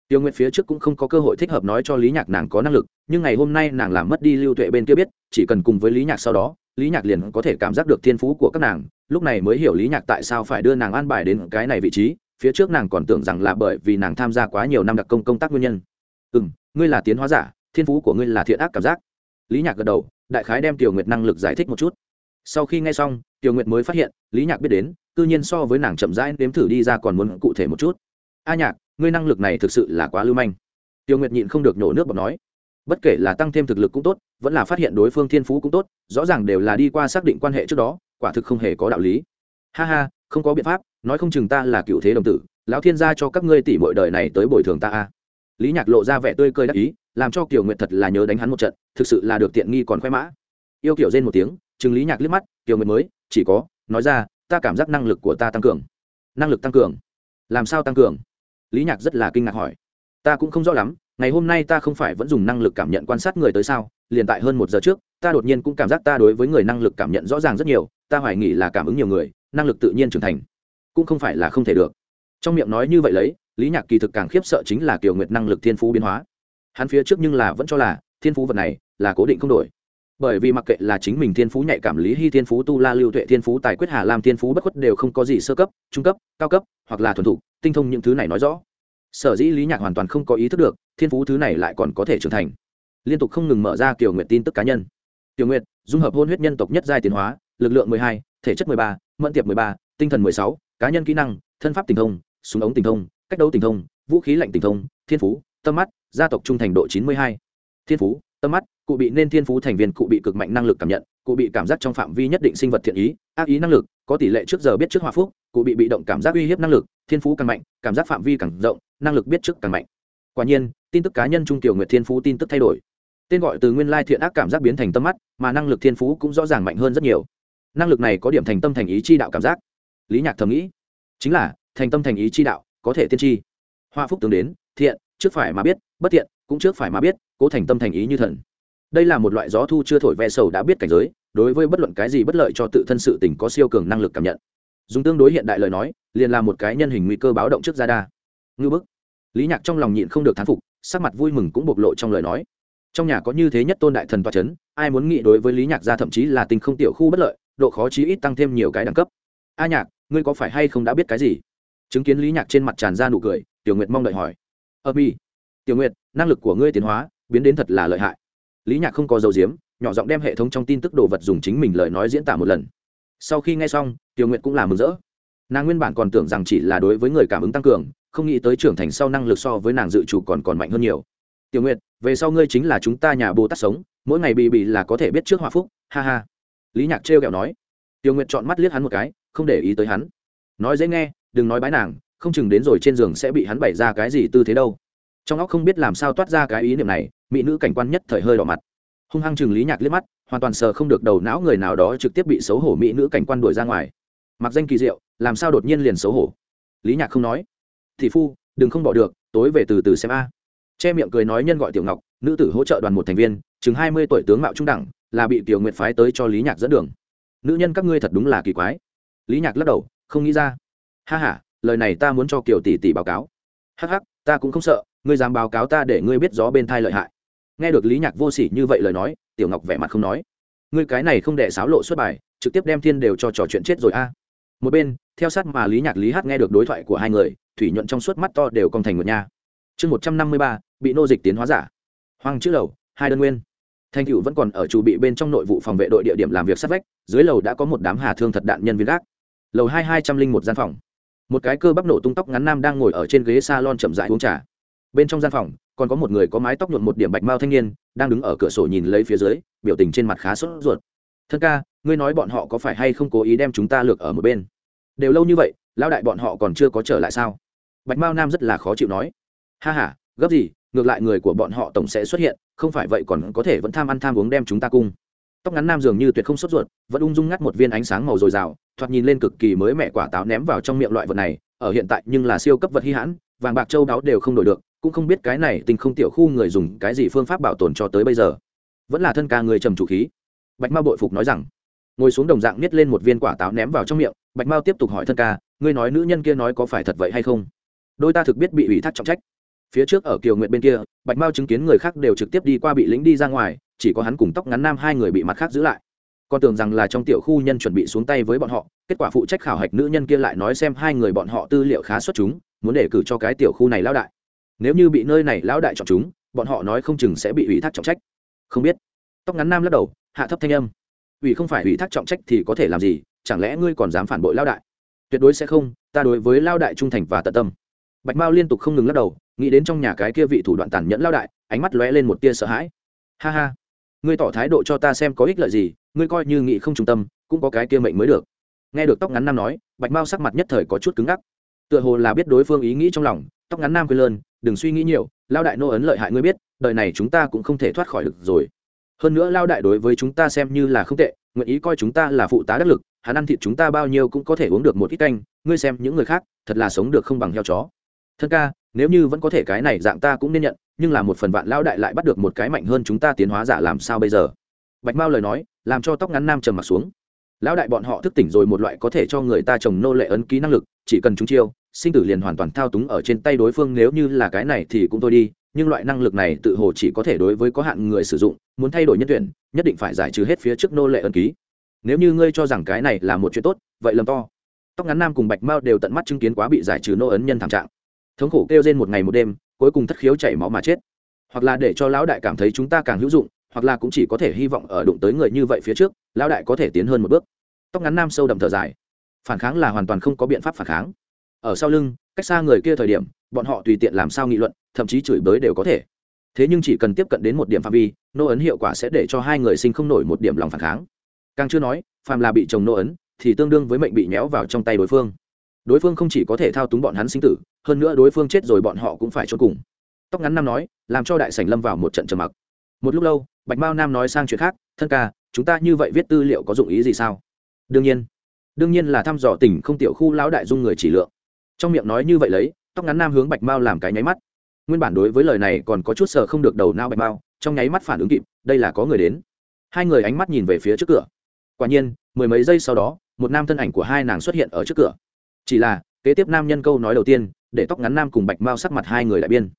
Speaker 1: Tiêu nguyệt phía trước cũng không có cơ hội thích hợp nói cho lý nhạc nàng có năng lực, nhưng ngày hôm nay nàng làm mất đi lưu tuệ bên kia biết, chỉ cần cùng với lý nhạc sau đó, lý nhạc liền có thể cảm giác được thiên phú của các nàng. Lúc này mới hiểu lý nhạc tại sao phải đưa nàng an bài đến cái này vị trí, phía trước nàng còn tưởng rằng là bởi vì nàng tham gia quá nhiều năm đặc công công tác nguyên nhân. Ừ m ngươi là tiến hóa giả, thiên phú của ngươi là thiện ác cảm giác. Lý nhạc gật đầu, đại khái đem tiểu nguyệt năng lực giải thích một chút. Sau khi nghe xong tiểu nguyệt mới phát hiện, lý nhạc biết đến tự nhiên so với nàng chậm rãi đếm thử đi ra còn muốn cụ thể một chút. A nhạc, ngươi năng lực này thực sự là quá lưu manh. Tiêu nguyệt nhịn không được nhổ nước bọt nói. Bất kể là tăng thêm thực lực cũng tốt, vẫn là phát hiện đối phương thiên phú cũng tốt, rõ ràng đều là đi qua xác định quan hệ trước đó, quả thực không hề có đạo lý. Ha ha, không có biện pháp, nói không chừng ta là cựu thế đồng tử, lão thiên gia cho các ngươi tỷ mọi đời này tới bồi thường ta a. Lý nhạc lộ ra vẻ tươi cười đắc ý, làm cho kiều nguyệt thật là nhớ đánh hắn một trận, thực sự là được tiện nghi còn khoe mã. Yêu kiểu rên một tiếng, chừng lý nhạc liếc mắt kiều nguyệt mới chỉ có, nói ra, ta cảm giác năng lực của ta tăng cường. Năng lực tăng cường? Làm sao tăng cường? Lý nhạc rất là kinh ngạc hỏi. Ta cũng không rõ lắm, ngày hôm nay ta không phải vẫn dùng năng lực cảm nhận quan sát người tới sao? Liền tại hơn một giờ trước, ta đột nhiên cũng cảm giác ta đối với người năng lực cảm nhận rõ ràng rất nhiều, ta hoài nghi là cảm ứng nhiều người, năng lực tự nhiên trưởng thành. Cũng không phải là không thể được. Trong miệng nói như vậy lấy, lý nhạc kỳ thực càng khiếp sợ chính là kiều nguyệt năng lực thiên phú biến hóa. Hắn phía trước nhưng là vẫn cho là thiên phú vật này là cố định không đổi bởi vì mặc kệ là chính mình thiên phú nhạy cảm lý hy thiên phú tu la lưu tuệ thiên phú tài quyết hà lam thiên phú bất khuất đều không có gì sơ cấp, trung cấp, cao cấp, hoặc là thuần thục, tinh thông những thứ này nói rõ. Sở dĩ lý nhạc hoàn toàn không có ý thức được, thiên phú thứ này lại còn có thể trưởng thành. Liên tục không ngừng mở ra kiểu nguyện tin tức cá nhân. Tiểu nguyện dung hợp hôn huyết nhân tộc nhất giai tiến hóa, lực lượng mười hai, thể chất mười ba, mẫn tiệp mười ba, tinh thần mười sáu, cá nhân kỹ năng, thân pháp tình thông, súng ống tình thông, cách đấu tình thông, vũ khí lạnh tình thông, thiên phú, tâm mắt, gia tộc trung thành độ chín mươi hai. Thiên phú, tâm mắt cụ bị nên thiên phú thành viên, cụ bị cực mạnh năng lực cảm nhận, cụ bị cảm giác trong phạm vi nhất định sinh vật thiện ý, ác ý năng lực, có tỷ lệ trước giờ biết trước hòa phúc, cụ bị bị động cảm giác uy hiếp năng lực, thiên phú càng mạnh, cảm giác phạm vi càng rộng, năng lực biết trước càng mạnh. Quả nhiên, tin tức cá nhân trung tiểu nguyệt thiên phú tin tức thay đổi. Tên gọi từ nguyên lai thiện ác cảm giác biến thành tâm mắt, mà năng lực thiên phú cũng rõ ràng mạnh hơn rất nhiều. Năng lực này có điểm thành tâm thành ý chi đạo cảm giác. Lý nhạc thầm nghĩ, chính là, thành tâm thành ý chi đạo, có thể tiên tri. Hoa phúc tướng đến, thiện, trước phải mà biết, bất thiện, cũng trước phải mà biết, cố thành tâm thành ý như thần đây là một loại gió thu chưa thổi ve sầu đã biết cảnh giới, đối với bất luận cái gì bất lợi cho tự thân sự tình có siêu cường năng lực cảm nhận. Dùng tương đối hiện đại lời nói, liền là một cái nhân hình nguy cơ báo động trước ra đa ngư bức. Lý nhạc trong lòng nhịn không được thán phục, sắc mặt vui mừng cũng bộc lộ trong lời nói. Trong nhà có như thế nhất tôn đại thần toa c h ấ n ai muốn nghĩ đối với lý nhạc gia thậm chí là tình không tiểu khu bất lợi, độ khó chí ít tăng thêm nhiều cái đẳng cấp. A nhạc, ngươi có phải hay không đã biết cái gì? Chứng kiến lý nhạc trên mặt tràn ra nụ cười, tiểu nguyệt mong đợi hỏi. Ờ, Ơ mi tiểu nguyệt, năng lực của ngươi tiến hóa, biến đến thật là lợi hại lý nhạc không có dấu diếm, nhỏ giọng đem hệ thống trong tin tức đồ vật dùng chính mình lời nói diễn tả một lần. Sau khi nghe xong, tiểu nguyệt cũng là mừng rỡ. Nàng nguyên bản còn tưởng rằng chỉ là đối với người cảm ứng tăng cường, không nghĩ tới trưởng thành sau năng lực so với nàng dự chủ còn còn mạnh hơn nhiều. Tiểu nguyệt, về sau ngươi chính là chúng ta nhà bồ tát sống, mỗi ngày bị bị là có thể biết trước hòa phúc, ha ha. Lý nhạc trêu kẹo nói. Tiểu nguyệt chọn mắt liếc hắn một cái, không để ý tới hắn. Nói dễ nghe, đừng nói bái nàng, không chừng đến rồi trên giường sẽ bị hắn bày ra cái gì tư thế đâu. Trong óc không biết làm sao toát ra cái ý niệm này mỹ nữ cảnh quan nhất thời hơi đỏ mặt. Hung hăng chừng lý nhạc liếc mắt, hoàn toàn sờ không được đầu não người nào đó trực tiếp bị xấu hổ mỹ nữ cảnh quan đuổi ra ngoài. Mặc danh kỳ diệu, làm sao đột nhiên liền xấu hổ? Lý nhạc không nói. Thị phu, đừng không bỏ được, tối về từ từ xem a. Che miệng cười nói nhân gọi tiểu ngọc, nữ tử hỗ trợ đoàn một thành viên, chừng hai mươi tuổi tướng mạo trung đẳng, là bị tiểu nguyệt phái tới cho lý nhạc dẫn đường. Nữ nhân các ngươi thật đúng là kỳ quái. Lý nhạc lắc đầu, không nghĩ ra. Ha h a lời này ta muốn cho kiều tỷ tỷ báo cáo. Hh ta cũng không sợ, ngươi dám báo cáo ta để ngươi biết gió bên thai lợi hại nghe được lý nhạc vô s ỉ như vậy lời nói, tiểu ngọc vẻ mặt không nói. Ngươi cái này không để xáo lộ xuất bài, trực tiếp đem thiên đều cho trò chuyện chết rồi a. Một bên, theo sát mà lý nhạc, lý hát nghe được đối thoại của hai người, thủy nhuận trong suốt mắt to đều cong thành một nha. Chương một trăm năm mươi ba, bị nô dịch tiến hóa giả. Hoàng chữ lầu, hai đơn nguyên. Thanh cựu vẫn còn ở chủ bị bên trong nội vụ phòng vệ đội địa điểm làm việc sát vách, dưới lầu đã có một đám hà thương thật đạn nhân viên gác. Lầu hai hai trăm linh một gian phòng. Một cái cơ bắp nổ tung tóc ngắn nam đang ngồi ở trên ghế s a lon chậm dại uống trà. Bên trong gian phòng còn có một người có mái tóc nhuộn một điểm bạch mao thanh niên, đang đứng ở cửa sổ nhìn lấy phía dưới, biểu tình trên mặt khá sốt ruột. Thân ca, ngươi nói bọn họ có phải hay không cố ý đem chúng ta lược ở một bên? Đều lâu như vậy lao đại bọn họ còn chưa có trở lại sao? Bạch mao nam rất là khó chịu nói. Ha h a gấp gì, ngược lại người của bọn họ tổng sẽ xuất hiện, không phải vậy còn có thể vẫn tham ăn tham uống đem chúng ta cung. Tóc ngắn nam dường như tuyệt không sốt ruột, vẫn ung dung ngắt một viên ánh sáng màu dồi dào, thoạt nhìn lên cực kỳ mới mẹ quả táo ném vào trong miệng loại vật này, ở hiện tại nhưng là siêu cấp vật hy hãn, vàng bạc châu đáo đều không đổi được cũng không biết cái này tình không tiểu khu người dùng cái gì phương pháp bảo tồn cho tới bây giờ. Vẫn là thân ca người trầm chủ khí. Bạch mao bội phục nói rằng, ngồi xuống đồng dạng nhét lên một viên quả táo ném vào trong miệng, bạch mao tiếp tục hỏi thân ca, ngươi nói nữ nhân kia nói có phải thật vậy hay không? Đôi ta thực biết bị ủy thác trọng trách. Phía trước ở kiều nguyện bên kia, bạch mao chứng kiến người khác đều trực tiếp đi qua bị lính đi ra ngoài, chỉ có hắn cùng tóc ngắn nam hai người bị mặt khác giữ lại. Con tưởng rằng là trong tiểu khu nhân chuẩn bị xuống tay với bọn họ, kết quả phụ trách khảo hạch nữ nhân kia lại nói xem hai người bọn họ tư liệu khá xuất chúng, muốn để cử cho cái tiểu khu này lao đại nếu như bị nơi này lão đại chọn chúng, bọn họ nói không chừng sẽ bị ủy thác trọng trách. Không biết. Tóc ngắn nam lắc đầu, hạ thấp thanh âm. Ủy không phải ủy thác trọng trách thì có thể làm gì, chẳng lẽ ngươi còn dám phản bội lão đại? Tuyệt đối sẽ không, ta đối với lão đại trung thành và tận tâm. Bạch mao liên tục không ngừng lắc đầu, nghĩ đến trong nhà cái kia vị thủ đoạn tàn nhẫn lao đại, ánh mắt lóe lên một tia sợ hãi. Ha ha. Ngươi tỏ thái độ cho ta xem có ích lợi gì, ngươi coi như nghị không trung tâm, cũng có cái kia mệnh mới được. Nghe được tóc ngắn nam nói, bạch mao sắc mặt nhất thời có chút cứng ngắc tựa hồ là biết đối phương ý nghĩ trong lòng, tóc ngắn nam quên lơn, đừng suy nghĩ nhiều, lao đại nô ấn lợi hại ngươi biết, đời này chúng ta cũng không thể thoát khỏi được rồi. Hơn nữa lao đại đối với chúng ta xem như là không tệ, nguyện ý coi chúng ta là phụ tá đắc lực, hắn ăn thịt chúng ta bao nhiêu cũng có thể uống được một ít canh, ngươi xem những người khác, thật là sống được không bằng heo chó. Thân ca, nếu như vẫn có thể cái này dạng ta cũng nên nhận, nhưng là một phần vạn lao đại lại bắt được một cái mạnh hơn chúng ta tiến hóa giả làm sao bây giờ? Bạch mao lời nói, làm cho tóc ngắn nam trầm mặt xuống. Lão đại bọn họ thức tỉnh rồi một loại có thể cho người ta trồng nô lệ ấn ký năng lực, chỉ cần chúng chiêu sinh tử liền hoàn toàn thao túng ở trên tay đối phương, nếu như là cái này thì cũng thôi đi, nhưng loại năng lực này tự hồ chỉ có thể đối với có hạn người sử dụng, muốn thay đổi nhân tuyển, nhất định phải giải trừ hết phía trước nô lệ ấn ký. Nếu như ngươi cho rằng cái này là một chuyện tốt, vậy lầm to. Tóc ngắn nam cùng bạch mao đều tận mắt chứng kiến quá bị giải trừ nô ấn nhân thảm trạng. Thống khổ kêu trên một ngày một đêm, cuối cùng thất khiếu chảy máu mà chết. Hoặc là để cho lão đại cảm thấy chúng ta càng hữu dụng, hoặc là cũng chỉ có thể hy vọng ở đụng tới người như vậy phía trước, lão đại có thể tiến hơn một bước. Tóc ngắn nam sâu đậm thở dài. Phản kháng là hoàn toàn không có biện pháp phản kháng ở sau lưng, cách xa người kia thời điểm, bọn họ tùy tiện làm sao nghị luận, thậm chí chửi bới đều có thể. Thế nhưng chỉ cần tiếp cận đến một điểm phạm vi, nô ấn hiệu quả sẽ để cho hai người sinh không nổi một điểm lòng phản kháng. Càng chưa nói, phàm là bị chồng nô ấn, thì tương đương với mệnh bị nhéo vào trong tay đối phương. Đối phương không chỉ có thể thao túng bọn hắn sinh tử, hơn nữa đối phương chết rồi bọn họ cũng phải trốn cùng. Tóc ngắn nam nói, làm cho đại sảnh lâm vào một trận trầm mặc. Một lúc lâu, bạch mao nam nói sang chuyện khác, thân ca, chúng ta như vậy viết tư liệu có dụng ý gì sao? Đương nhiên. Đương nhiên là thăm dò tỉnh không tiểu khu lão đại dung người chỉ lượng trong miệng nói như vậy lấy, tóc ngắn nam hướng bạch mao làm cái nháy mắt. Nguyên bản đối với lời này còn có chút sợ không được đầu nao bạch mao, trong nháy mắt phản ứng kịp, đây là có người đến. Hai người ánh mắt nhìn về phía trước cửa. Quả nhiên, mười mấy giây sau đó, một nam thân ảnh của hai nàng xuất hiện ở trước cửa. Chỉ là, kế tiếp nam nhân câu nói đầu tiên, để tóc ngắn nam cùng bạch mao sắc mặt hai người đại biên.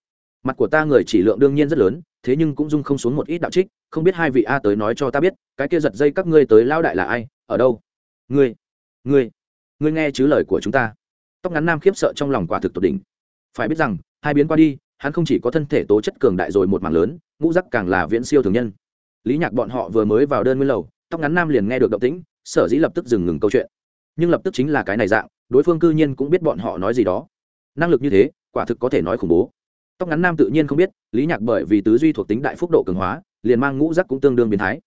Speaker 1: Mặt của ta người chỉ lượng đương nhiên rất lớn, thế nhưng cũng dung không xuống một ít đạo trích, không biết hai vị a tới nói cho ta biết, cái kia giật dây các ngươi tới lao đại là ai, ở đâu? Ngươi ngươi ngươi nghe chứ lời của chúng ta tóc ngắn nam khiếp sợ trong lòng quả thực tột đỉnh. Phải biết rằng, hai biến qua đi, hắn không chỉ có thân thể tố chất cường đại rồi một mảng lớn, ngũ rắc càng là viễn siêu thường nhân. Lý nhạc bọn họ vừa mới vào đơn nguyên lầu, tóc ngắn nam liền nghe được động tĩnh, sở dĩ lập tức dừng ngừng câu chuyện. Nhưng lập tức chính là cái này dạng, đối phương cư nhiên cũng biết bọn họ nói gì đó. Năng lực như thế, quả thực có thể nói khủng bố. Tóc ngắn nam tự nhiên không biết, lý nhạc bởi vì tứ duy thuộc tính đại phúc độ cường hóa, liền mang ngũ rắc cũng tương đương biến thái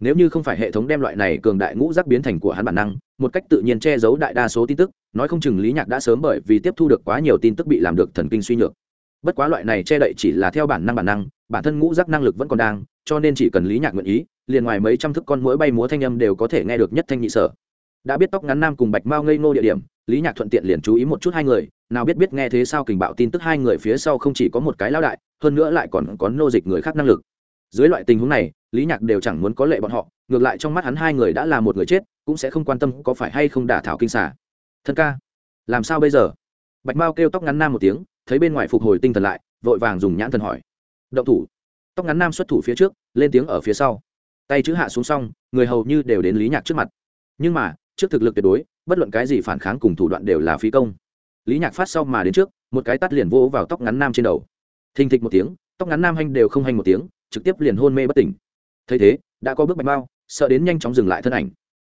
Speaker 1: nếu như không phải hệ thống đem loại này cường đại ngũ giác biến thành của hắn bản năng, một cách tự nhiên che giấu đại đa số tin tức, nói không chừng lý nhạc đã sớm bởi vì tiếp thu được quá nhiều tin tức bị làm được thần kinh suy nhược. Bất quá loại này che đậy chỉ là theo bản năng bản năng, bản thân ngũ giác năng lực vẫn còn đang, cho nên chỉ cần lý nhạc nguyện ý, liền ngoài mấy trăm thức con mũi bay múa thanh âm đều có thể nghe được nhất thanh nhị sở. Đã biết tóc ngắn nam cùng bạch mao ngây ngô địa điểm, lý nhạc thuận tiện liền chú ý một chút hai người, nào biết biết nghe thế sao kình bạo tin tức hai người phía sau không chỉ có một cái lao đại, hơn nữa lại còn có nô dịch người khác năng lực dưới loại tình huống này, lý nhạc đều chẳng muốn có lệ bọn họ, ngược lại trong mắt hắn hai người đã là một người chết, cũng sẽ không quan tâm có phải hay không đả thảo kinh xả thân ca, làm sao bây giờ? Bạch mao kêu tóc ngắn nam một tiếng, thấy bên ngoài phục hồi tinh thần lại, vội vàng dùng nhãn thần hỏi. Động thủ. Tóc ngắn nam xuất thủ phía trước, lên tiếng ở phía sau. Tay chữ hạ xuống xong, người hầu như đều đến lý nhạc trước mặt. Nhưng mà, trước thực lực tuyệt đối, bất luận cái gì phản kháng cùng thủ đoạn đều là phí công. Lý nhạc phát sau mà đến trước, một cái tắt liền vỗ vào tóc ngắn nam trên đầu. Thình thịch một tiếng, tóc ngắn nam hanh đều không hanh một tiếng trực tiếp liền hôn mê bất tỉnh. Thấy thế đã có bước bạch mao, sợ đến nhanh chóng dừng lại thân ảnh.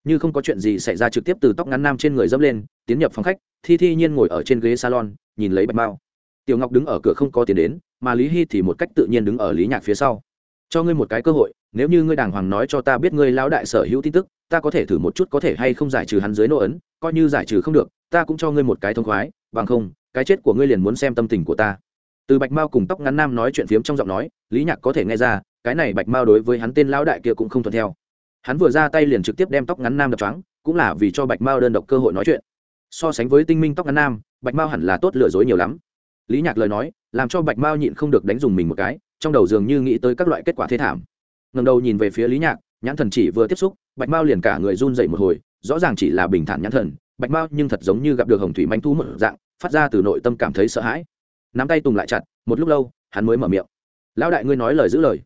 Speaker 1: Như không có chuyện gì xảy ra trực tiếp từ tóc ngắn nam trên người dẫm lên tiến nhập phòng khách thi thi nhiên ngồi ở trên ghế salon nhìn lấy bạch mao. tiểu ngọc đứng ở cửa không có tiền đến mà lý hy thì một cách tự nhiên đứng ở lý nhạc phía sau. Cho ngươi một cái cơ hội nếu như ngươi đàng hoàng nói cho ta biết ngươi lão đại sở hữu tin tức ta có thể thử một chút có thể hay không giải trừ hắn dưới nô ấn coi như giải trừ không được ta cũng cho ngươi một cái thông khoái bằng không cái chết của ngươi liền muốn xem tâm tình của ta từ bạch mao cùng tóc ngắn nam nói chuyện phiếm trong giọng nói, lý nhạc có thể nghe ra, cái này bạch mao đối với hắn tên lão đại kia cũng không thuận theo. Hắn vừa ra tay liền trực tiếp đem tóc ngắn nam đập trắng cũng là vì cho bạch mao đơn độc cơ hội nói chuyện. So sánh với tinh minh tóc ngắn nam, bạch mao hẳn là tốt lừa dối nhiều lắm. Lý nhạc lời nói, làm cho bạch mao nhịn không được đánh dùng mình một cái, trong đầu dường như nghĩ tới các loại kết quả thế thảm. Ngầm đầu nhìn về phía lý nhạc, nhãn thần chỉ vừa tiếp xúc, bạch mao liền cả người run dậy một hồi, rõ ràng chỉ là bình thản nhãn thần, bạch mao nhưng thật giống như gặp được hồng thủy manh thu một dạng, phát ra từ nội tâm cảm thấy sợ hãi nắm tay tùng lại chặt, một lúc lâu, hắn mới mở miệng. Lão đại ngươi nói lời giữ lời.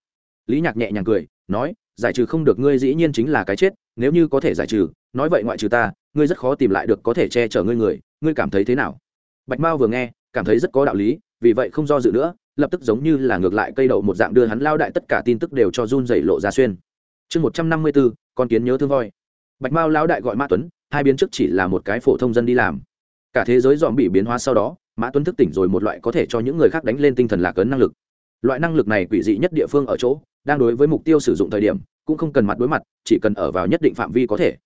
Speaker 1: Lý nhạc nhẹ nhàng cười, nói, giải trừ không được ngươi dĩ nhiên chính là cái chết, nếu như có thể giải trừ, nói vậy ngoại trừ ta, ngươi rất khó tìm lại được có thể che chở ngươi người, ngươi cảm thấy thế nào? Bạch mao vừa nghe, cảm thấy rất có đạo lý, vì vậy không do dự nữa, lập tức giống như là ngược lại cây đậu một dạng đưa hắn lao đại tất cả tin tức đều cho run dày lộ ra xuyên. Chương một trăm năm mươi bốn, con kiến nhớ thương voi. Bạch mao lao đại gọi Ma tuấn, hai biến trước chỉ là một cái phổ thông dân đi làm. Cả thế giới dòm bị biến hóa sau đó mã tuấn thức tỉnh rồi một loại có thể cho những người khác đánh lên tinh thần lạc ấn năng lực. Loại năng lực này quỷ dị nhất địa phương ở chỗ, đang đối với mục tiêu sử dụng thời điểm, cũng không cần mặt đối mặt, chỉ cần ở vào nhất định phạm vi có thể.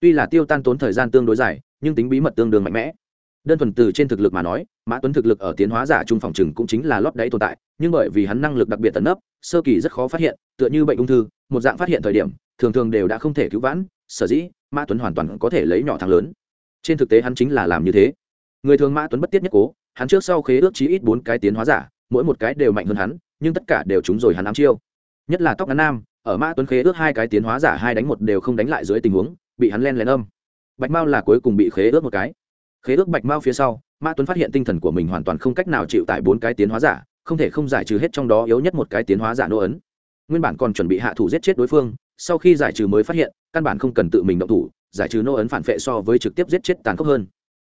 Speaker 1: Tuy là tiêu tan tốn thời gian tương đối dài, nhưng tính bí mật tương đương mạnh mẽ. Đơn thuần từ trên thực lực mà nói, mã tuấn thực lực ở tiến hóa giả trung phòng chừng cũng chính là lót đáy tồn tại, nhưng bởi vì hắn năng lực đặc biệt tấn ấp sơ kỳ rất khó phát hiện, tựa như bệnh ung thư, một dạng phát hiện thời điểm, thường thường đều đã không thể cứu vãn, sở dĩ mã tuấn hoàn toàn có thể lấy nhỏ thắng lớn. Trên thực tế hắn chính là làm như thế. Người thường mã tuấn bất tiết nhất cố hắn trước sau khế ước chí ít bốn cái tiến hóa giả, mỗi một cái đều mạnh hơn hắn, nhưng tất cả đều trúng rồi hắn ám chiêu. Nhất là tóc ngắn nam, ở mã tuấn khế ước hai cái tiến hóa giả hai đánh một đều không đánh lại dưới tình huống, bị hắn len lén âm. Bạch mao là cuối cùng bị khế ước một cái. Khế ước bạch mao phía sau, mã tuấn phát hiện tinh thần của mình hoàn toàn không cách nào chịu tại bốn cái tiến hóa giả, không thể không giải trừ hết trong đó yếu nhất một cái tiến hóa giả nô ấn. Nguyên bản còn chuẩn bị hạ thủ giết chết đối phương, sau khi giải trừ mới phát hiện, căn bản không cần tự mình động thủ, giải trừ nô ấn phản vệ so với trực tiếp giết chết tàn khốc hơn.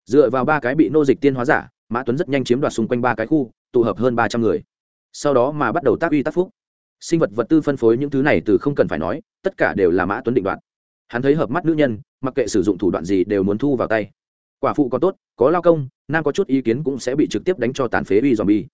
Speaker 1: Dựa vào ba cái bị nô dịch tiên hóa giả mã tuấn rất nhanh chiếm đoạt xung quanh ba cái khu tụ hợp hơn ba trăm người sau đó mà bắt đầu tác uy tác phúc sinh vật vật tư phân phối những thứ này từ không cần phải nói tất cả đều là mã tuấn định đoạt hắn thấy hợp mắt nữ nhân mặc kệ sử dụng thủ đoạn gì đều muốn thu vào tay quả phụ có tốt có lao công nam có chút ý kiến cũng sẽ bị trực tiếp đánh cho tàn phế uy dòm bi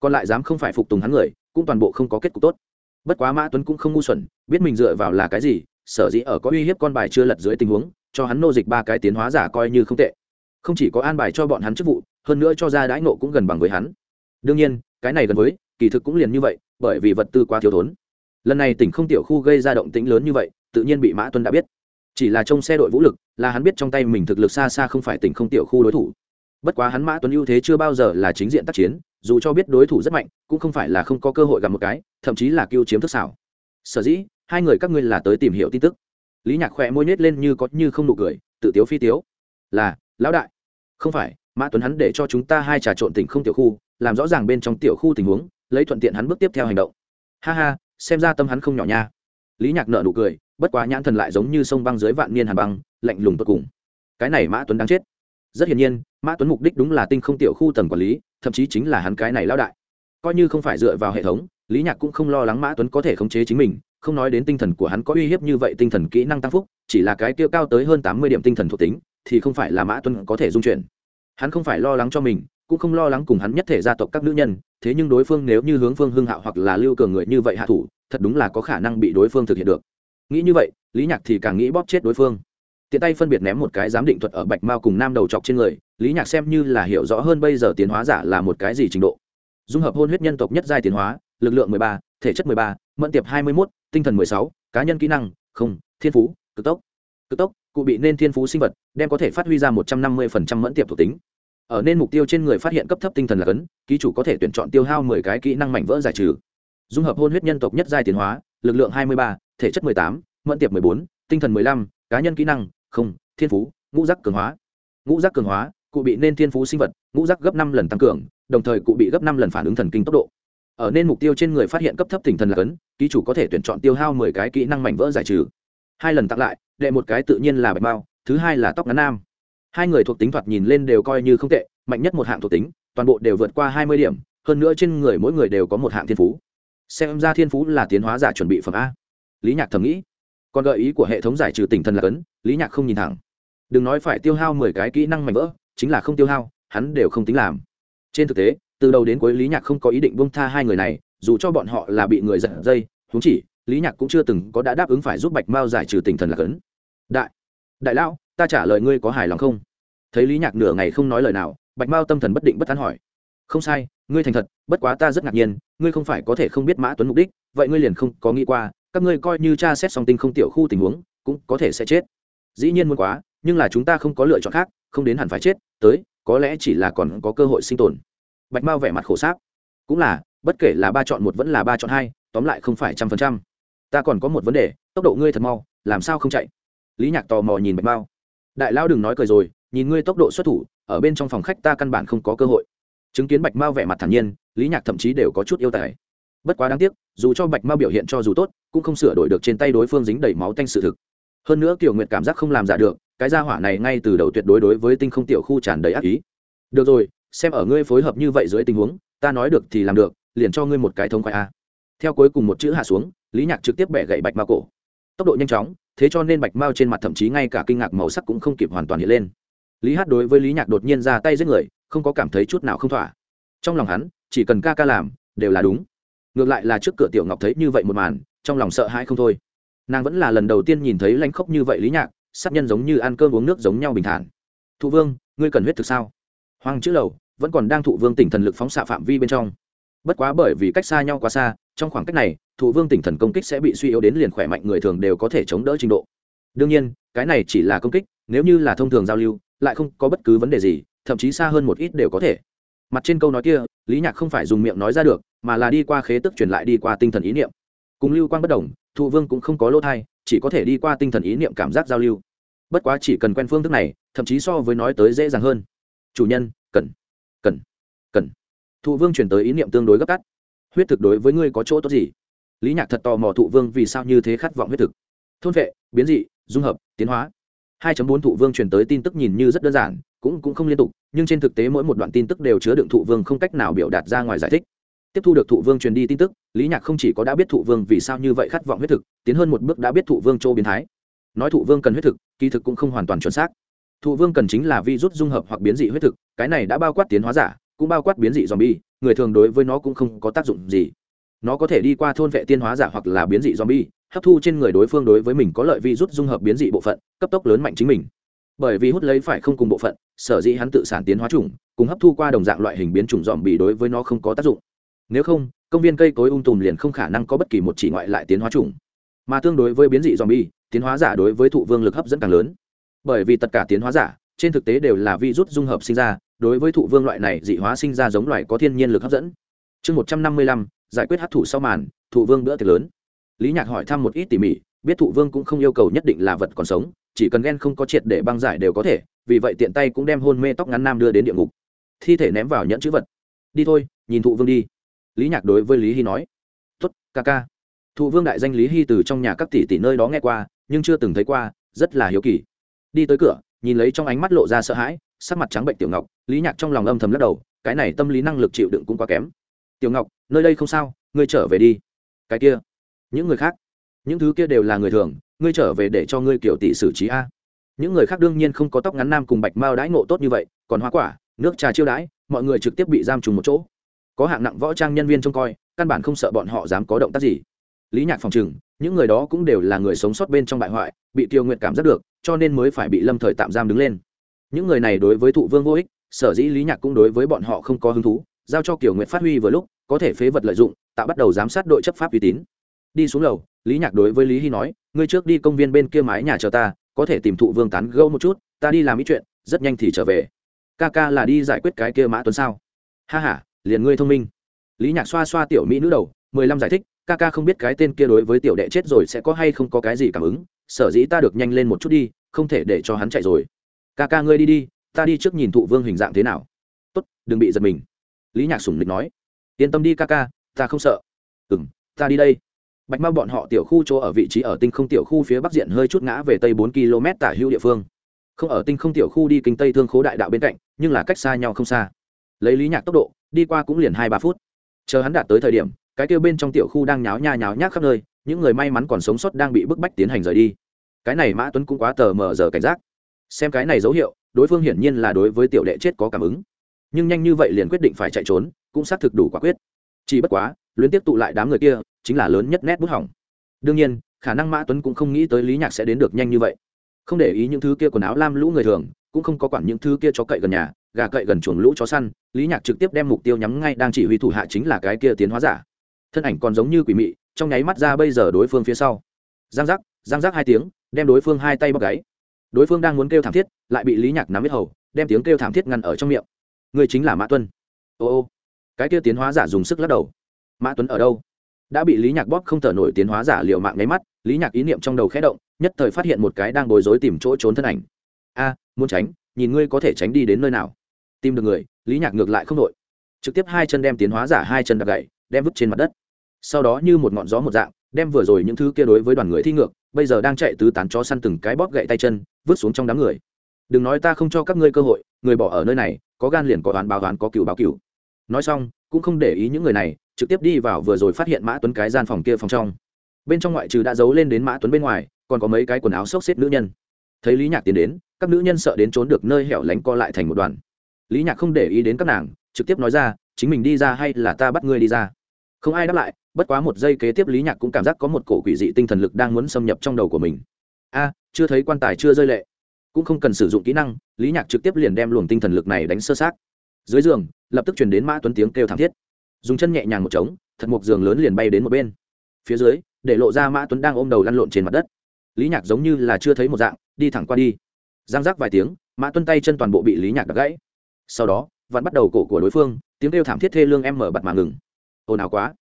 Speaker 1: còn lại dám không phải phục tùng hắn người cũng toàn bộ không có kết cục tốt bất quá mã tuấn cũng không ngu xuẩn biết mình dựa vào là cái gì sở dĩ ở có uy hiếp con bài chưa lật dưới tình huống cho hắn nô dịch ba cái tiến hóa giả coi như không tệ không chỉ có an bài cho bọn hắn chức vụ, hơn nữa cho ra đãi nộ cũng gần bằng với hắn. Đương nhiên, cái này gần với, kỳ thực cũng liền như vậy, bởi vì vật tư quá thiếu thốn. Lần này tỉnh không tiểu khu gây ra động tĩnh lớn như vậy, tự nhiên bị mã tuân đã biết. Chỉ là trong xe đội vũ lực, là hắn biết trong tay mình thực lực xa xa không phải tỉnh không tiểu khu đối thủ. Bất quá hắn mã tuấn ưu thế chưa bao giờ là chính diện tác chiến, dù cho biết đối thủ rất mạnh, cũng không phải là không có cơ hội gặp một cái, thậm chí là cưu chiếm thức xảo. Sở dĩ, hai người các ngươi là tới tìm hiểu tin tức. Lý nhạc khỏe môi nết lên như có như không nụ cười, tự tiếu phi tiếu. Là lão đại. Không phải, mã tuấn hắn để cho chúng ta hai trà trộn tỉnh không tiểu khu, làm rõ ràng bên trong tiểu khu tình huống, lấy thuận tiện hắn bước tiếp theo hành động. Ha ha, xem ra tâm hắn không nhỏ nha. Lý nhạc nợ nụ cười, bất quá nhãn thần lại giống như sông băng dưới vạn niên hàn băng, lạnh lùng tột cùng. Cái này mã tuấn đáng chết. Rất hiển nhiên, mã tuấn mục đích đúng là tinh không tiểu khu tầng quản lý, thậm chí chính là hắn cái này lão đại. Coi như không phải dựa vào hệ thống, lý nhạc cũng không lo lắng mã tuấn có thể khống chế chính mình, không nói đến tinh thần của hắn có uy hiếp như vậy tinh thần kỹ năng tăng phúc, chỉ là cái tiêu cao tới hơn tám mươi điểm tinh thần thuộc tính thì không phải là mã tuân có thể dung chuyển. Hắn không phải lo lắng cho mình, cũng không lo lắng cùng hắn nhất thể gia tộc các nữ nhân, thế nhưng đối phương nếu như hướng phương hưng hạo hoặc là lưu cường người như vậy hạ thủ, thật đúng là có khả năng bị đối phương thực hiện được. Nghĩ như vậy, lý nhạc thì càng nghĩ bóp chết đối phương. Tiện tay phân biệt ném một cái giám định thuật ở bạch mao cùng nam đầu chọc trên người, lý nhạc xem như là hiểu rõ hơn bây giờ tiến hóa giả là một cái gì trình độ. Dung hợp hôn huyết nhân tộc nhất giai tiến hóa, lực lượng mười ba, thể chất mười ba, mẫn tiệp hai mươi mốt, tinh thần mười sáu, cá nhân kỹ năng, không, thiên phú, cực tốc. Cực tốc cụ bị nên thiên phú sinh vật, đem có thể phát huy ra một trăm năm mươi mẫn tiệp thuộc tính. Ở nên mục tiêu trên người phát hiện cấp thấp tinh thần là cấn, ký chủ có thể tuyển chọn tiêu hao mười cái kỹ năng mảnh vỡ giải trừ. Dung hợp hôn huyết nhân tộc nhất giai tiến hóa, lực lượng hai mươi ba, thể chất mười tám, mẫn tiệp mười bốn, tinh thần mười lăm, cá nhân kỹ năng, không, thiên phú, ngũ giác cường hóa. Ngũ giác cường hóa, cụ bị nên thiên phú sinh vật, ngũ giác gấp năm lần tăng cường, đồng thời cụ bị gấp năm lần phản ứng thần kinh tốc độ. Ở nên mục tiêu trên người phát hiện cấp thấp tinh thần là cấn, ký chủ có thể tuyển chọn tiêu hao mười cái kỹ năng mảnh vỡ giải trừ hai lần tặng lại, đệ một cái tự nhiên là bạch mao thứ hai là tóc ngắn nam. Hai người thuộc tính thoạt nhìn lên đều coi như không tệ, mạnh nhất một hạng thuộc tính, toàn bộ đều vượt qua hai mươi điểm, hơn nữa trên người mỗi người đều có một hạng thiên phú. Xem ra thiên phú là tiến hóa giả chuẩn bị phẩm a. Lý nhạc thầm nghĩ. Còn gợi ý của hệ thống giải trừ tỉnh thần là cấn, lý nhạc không nhìn thẳng. Đừng nói phải tiêu hao mười cái kỹ năng mạnh vỡ, chính là không tiêu hao, hắn đều không tính làm. Trên thực tế, từ đầu đến cuối lý nhạc không có ý định bông tha hai người này, dù cho bọn họ là bị người giật dây húng chỉ lý nhạc cũng chưa từng có đã đáp ứng phải giúp bạch mao giải trừ tình thần lạc ấn. đại đại lão, ta trả lời ngươi có hài lòng không? Thấy lý nhạc nửa ngày không nói lời nào, bạch mao tâm thần bất định bất tán hỏi. Không sai, ngươi thành thật, bất quá ta rất ngạc nhiên, ngươi không phải có thể không biết mã tuấn mục đích, vậy ngươi liền không có nghĩ qua, các ngươi coi như tra xét song tinh không tiểu khu tình huống, cũng có thể sẽ chết. Dĩ nhiên muốn quá, nhưng là chúng ta không có lựa chọn khác, không đến hẳn phải chết, tới, có lẽ chỉ là còn có cơ hội sinh tồn. Bạch mao vẻ mặt khổ sáp. Cũng là, bất kể là ba chọn một vẫn là ba chọn hai, tóm lại không phải trăm phần trăm ta còn có một vấn đề, tốc độ ngươi thật mau, làm sao không chạy? Lý nhạc tò mò nhìn bạch mao. Đại lao đừng nói cười rồi, nhìn ngươi tốc độ xuất thủ, ở bên trong phòng khách ta căn bản không có cơ hội. Chứng kiến bạch mao vẻ mặt thản nhiên, lý nhạc thậm chí đều có chút yêu tài. Bất quá đáng tiếc, dù cho bạch mao biểu hiện cho dù tốt, cũng không sửa đổi được trên tay đối phương dính đầy máu tanh sự thực. Hơn nữa kiểu nguyệt cảm giác không làm giả được, cái gia hỏa này ngay từ đầu tuyệt đối đối với tinh không tiểu khu tràn đầy ác ý. Được rồi, xem ở ngươi phối hợp như vậy dưới tình huống, ta nói được thì làm được, liền cho ngươi một cái thông khoai a. Theo cuối cùng một chữ hạ xuống lý nhạc trực tiếp bẻ gậy bạch mao cổ. Tốc độ nhanh chóng, thế cho nên bạch mao trên mặt thậm chí ngay cả kinh ngạc màu sắc cũng không kịp hoàn toàn hiện lên. Lý hát đối với lý nhạc đột nhiên ra tay giết người, không có cảm thấy chút nào không thỏa. Trong lòng hắn, chỉ cần ca ca làm, đều là đúng. Ngược lại là trước cửa tiểu ngọc thấy như vậy một màn, trong lòng sợ hãi không thôi. Nàng vẫn là lần đầu tiên nhìn thấy lãnh khốc như vậy lý nhạc, sát nhân giống như ăn cơm uống nước giống nhau bình thản. Thụ vương, ngươi cần huyết thực sao? Hoàng chữ lầu, vẫn còn đang thụ vương tỉnh thần lực phóng xạ phạm vi bên trong. Bất quá bởi vì cách xa nhau quá xa, trong khoảng cách này thụ vương tỉnh thần công kích sẽ bị suy yếu đến liền khỏe mạnh người thường đều có thể chống đỡ trình độ. Đương nhiên, cái này chỉ là công kích, nếu như là thông thường giao lưu, lại không có bất cứ vấn đề gì, thậm chí xa hơn một ít đều có thể. Mặt trên câu nói kia, lý nhạc không phải dùng miệng nói ra được, mà là đi qua khế tức truyền lại đi qua tinh thần ý niệm. Cùng lưu quan bất đồng thụ vương cũng không có lỗ thai, chỉ có thể đi qua tinh thần ý niệm cảm giác giao lưu. Bất quá chỉ cần quen phương thức này, thậm chí so với nói tới dễ dàng hơn. Chủ nhân, cần cần cần. Thụ vương chuyển tới ý niệm tương đối gấp cắt huyết thực đối với ngươi có chỗ tốt gì? Lý nhạc thật tò mò thụ vương vì sao như thế khát vọng huyết thực. Thôn vệ, biến dị, dung hợp, tiến hóa. 2.4 thụ vương truyền tới tin tức nhìn như rất đơn giản, cũng cũng không liên tục, nhưng trên thực tế mỗi một đoạn tin tức đều chứa đựng thụ vương không cách nào biểu đạt ra ngoài giải thích. Tiếp thu được thụ vương truyền đi tin tức, lý nhạc không chỉ có đã biết thụ vương vì sao như vậy khát vọng huyết thực, tiến hơn một bước đã biết thụ vương châu biến thái. Nói thụ vương cần huyết thực, kỳ thực cũng không hoàn toàn chuẩn xác. Thụ vương cần chính là vi rút dung hợp hoặc biến dị huyết thực, cái này đã bao quát tiến hóa giả, cũng bao quát biến dị zombie, người thường đối với nó cũng không có tác dụng gì nó có thể đi qua thôn vệ tiên hóa giả hoặc là biến dị zombie, hấp thu trên người đối phương đối với mình có lợi vi rút dung hợp biến dị bộ phận, cấp tốc lớn mạnh chính mình. Bởi vì hút lấy phải không cùng bộ phận, sở dĩ hắn tự sản tiến hóa chủng, cùng hấp thu qua đồng dạng loại hình biến chủng dòm bị đối với nó không có tác dụng. Nếu không, công viên cây cối ung tùm liền không khả năng có bất kỳ một chỉ ngoại lại tiến hóa chủng. Mà tương đối với biến dị dòm bi tiến hóa giả đối với thụ vương lực hấp dẫn càng lớn. Bởi vì tất cả tiến hóa giả, trên thực tế đều là vi rút dung hợp sinh ra, đối với thụ vương loại này dị hóa sinh ra giống loài có thiên nhiên lực hấp dẫn. Chương một trăm năm mươi lăm giải quyết hát thủ sau màn, thụ vương bữa tiệc lớn. Lý nhạc hỏi thăm một ít tỉ mỉ, biết thụ vương cũng không yêu cầu nhất định là vật còn sống, chỉ cần ghen không có triệt để băng giải đều có thể, vì vậy tiện tay cũng đem hôn mê tóc ngắn nam đưa đến địa ngục. Thi thể ném vào nhẫn chữ vật. Đi thôi, nhìn thụ vương đi. Lý nhạc đối với lý hy nói. Tuất ca ca. Thụ vương đại danh lý hy từ trong nhà các tỷ tỷ nơi đó nghe qua, nhưng chưa từng thấy qua, rất là hiếu kỳ. Đi tới cửa, nhìn lấy trong ánh mắt lộ ra sợ hãi, sắc mặt trắng bệnh tiểu ngọc, lý nhạc trong lòng âm thầm lắc đầu, cái này tâm lý năng lực chịu đựng cũng quá kém tiểu ngọc, nơi đây không sao, ngươi trở về đi. Cái kia? Những người khác. Những thứ kia đều là người thường, ngươi trở về để cho ngươi kiểu tỷ xử trí a. Những người khác đương nhiên không có tóc ngắn nam cùng bạch mao đãi ngộ tốt như vậy, còn hoa quả, nước trà chiêu đãi, mọi người trực tiếp bị giam trùng một chỗ. Có hạng nặng võ trang nhân viên trông coi, căn bản không sợ bọn họ dám có động tác gì. Lý nhạc phòng trừng, những người đó cũng đều là người sống sót bên trong bại hoại, bị tiêu nguyện cảm giác được, cho nên mới phải bị lâm thời tạm giam đứng lên. Những người này đối với thụ vương vô ích, sở dĩ lý nhạc cũng đối với bọn họ không có hứng thú giao cho kiểu nguyện phát huy vừa lúc, có thể phế vật lợi dụng, tạo bắt đầu giám sát đội chấp pháp uy tín. Đi xuống lầu, lý nhạc đối với lý hy nói, ngươi trước đi công viên bên kia mái nhà chờ ta, có thể tìm thụ vương tán gâu một chút, ta đi làm ít chuyện, rất nhanh thì trở về. Ca ca là đi giải quyết cái kia mã tuấn sao? Ha h a liền ngươi thông minh. Lý nhạc xoa xoa tiểu mỹ nữ đầu, mười lăm giải thích, ca ca không biết cái tên kia đối với tiểu đệ chết rồi sẽ có hay không có cái gì cảm ứng, sở dĩ ta được nhanh lên một chút đi, không thể để cho hắn chạy rồi. Ca ca ngươi đi đi, ta đi trước nhìn thụ vương hình dạng thế nào. Tốt, đừng bị giật mình lý nhạc sùng lịch nói. Yên tâm đi ca ca, ta không sợ. Ừ m ta đi đây. Bạch mao bọn họ tiểu khu chỗ ở vị trí ở tinh không tiểu khu phía bắc diện hơi chút ngã về tây bốn km tả hữu địa phương. Không ở tinh không tiểu khu đi kinh tây thương khố đại đạo bên cạnh, nhưng là cách xa nhau không xa. Lấy lý nhạc tốc độ, đi qua cũng liền hai ba phút. Chờ hắn đạt tới thời điểm, cái kêu bên trong tiểu khu đang nháo nha nháo nhác khắp nơi, những người may mắn còn sống sót đang bị bức bách tiến hành rời đi. Cái này mã tuấn cũng quá tờ mờ giờ cảnh giác. Xem cái này dấu hiệu, đối phương hiển nhiên là đối với tiểu đệ chết có cảm ứng nhưng nhanh như vậy liền quyết định phải chạy trốn, cũng xác thực đủ quả quyết. Chỉ bất quá, luyến tiếp tụ lại đám người kia, chính là lớn nhất nét bút hỏng. Đương nhiên, khả năng mã tuấn cũng không nghĩ tới lý nhạc sẽ đến được nhanh như vậy. Không để ý những thứ kia quần áo lam lũ người thường, cũng không có quản những thứ kia chó cậy gần nhà, gà cậy gần chuồng lũ chó săn, lý nhạc trực tiếp đem mục tiêu nhắm ngay đang chỉ huy thủ hạ chính là cái kia tiến hóa giả. Thân ảnh còn giống như quỷ mị, trong nháy mắt ra bây giờ đối phương phía sau. Giang giác giang giác hai tiếng, đem đối phương hai tay bóc gáy. Đối phương đang muốn kêu thảm thiết, lại bị lý nhạc nắm biết hầu, đem tiếng kêu thảm thiết ngăn ở trong miệng người chính là mã tuân. Ô ô, cái kia tiến hóa giả dùng sức lắc đầu. Mã tuấn ở đâu? Đã bị lý nhạc bóp không thở nổi tiến hóa giả liệu mạng nháy mắt, lý nhạc ý niệm trong đầu khẽ động, nhất thời phát hiện một cái đang bối rối tìm chỗ trốn thân ảnh. A, muốn tránh, nhìn ngươi có thể tránh đi đến nơi nào. Tìm được người, lý nhạc ngược lại không đội trực tiếp hai chân đem tiến hóa giả hai chân đặt gậy, đem vứt trên mặt đất. Sau đó như một ngọn gió một dạng, đem vừa rồi những thứ kia đối với đoàn người thi ngược, bây giờ đang chạy tứ tán chó săn từng cái bóp gậy tay chân, vứt xuống trong đám người. Đừng nói ta không cho các ngươi cơ hội, người bỏ ở nơi này có gan liền có đoán báo đoán có cựu báo cựu nói xong, cũng không để ý những người này, trực tiếp đi vào vừa rồi phát hiện mã tuấn cái gian phòng kia phòng trong. Bên trong ngoại trừ đã giấu lên đến mã tuấn bên ngoài, còn có mấy cái quần áo xốc xếp nữ nhân. Thấy lý nhạc tiến đến, các nữ nhân sợ đến trốn được nơi hẻo lánh co lại thành một đoàn. Lý nhạc không để ý đến các nàng, trực tiếp nói ra, chính mình đi ra hay là ta bắt ngươi đi ra? Không ai đáp lại, bất quá một giây kế tiếp lý nhạc cũng cảm giác có một cổ quỷ dị tinh thần lực đang muốn xâm nhập trong đầu của mình. A, chưa thấy quan tài chưa rơi lệ cũng không cần sử dụng kỹ năng, lý nhạc trực tiếp liền đem luồng tinh thần lực này đánh sơ sát. Dưới giường, lập tức chuyển đến mã tuấn tiếng kêu thảm thiết. Dùng chân nhẹ nhàng một trống, thật một giường lớn liền bay đến một bên. Phía dưới, để lộ ra mã tuấn đang ôm đầu lăn lộn trên mặt đất. Lý nhạc giống như là chưa thấy một dạng, đi thẳng qua đi. Giang rác vài tiếng, mã tuấn tay chân toàn bộ bị lý nhạc đập gãy. Sau đó vẫn bắt đầu cổ của đối phương, tiếng kêu thảm thiết thê lương em mở bặt mà ngừng. Ồn ào quá.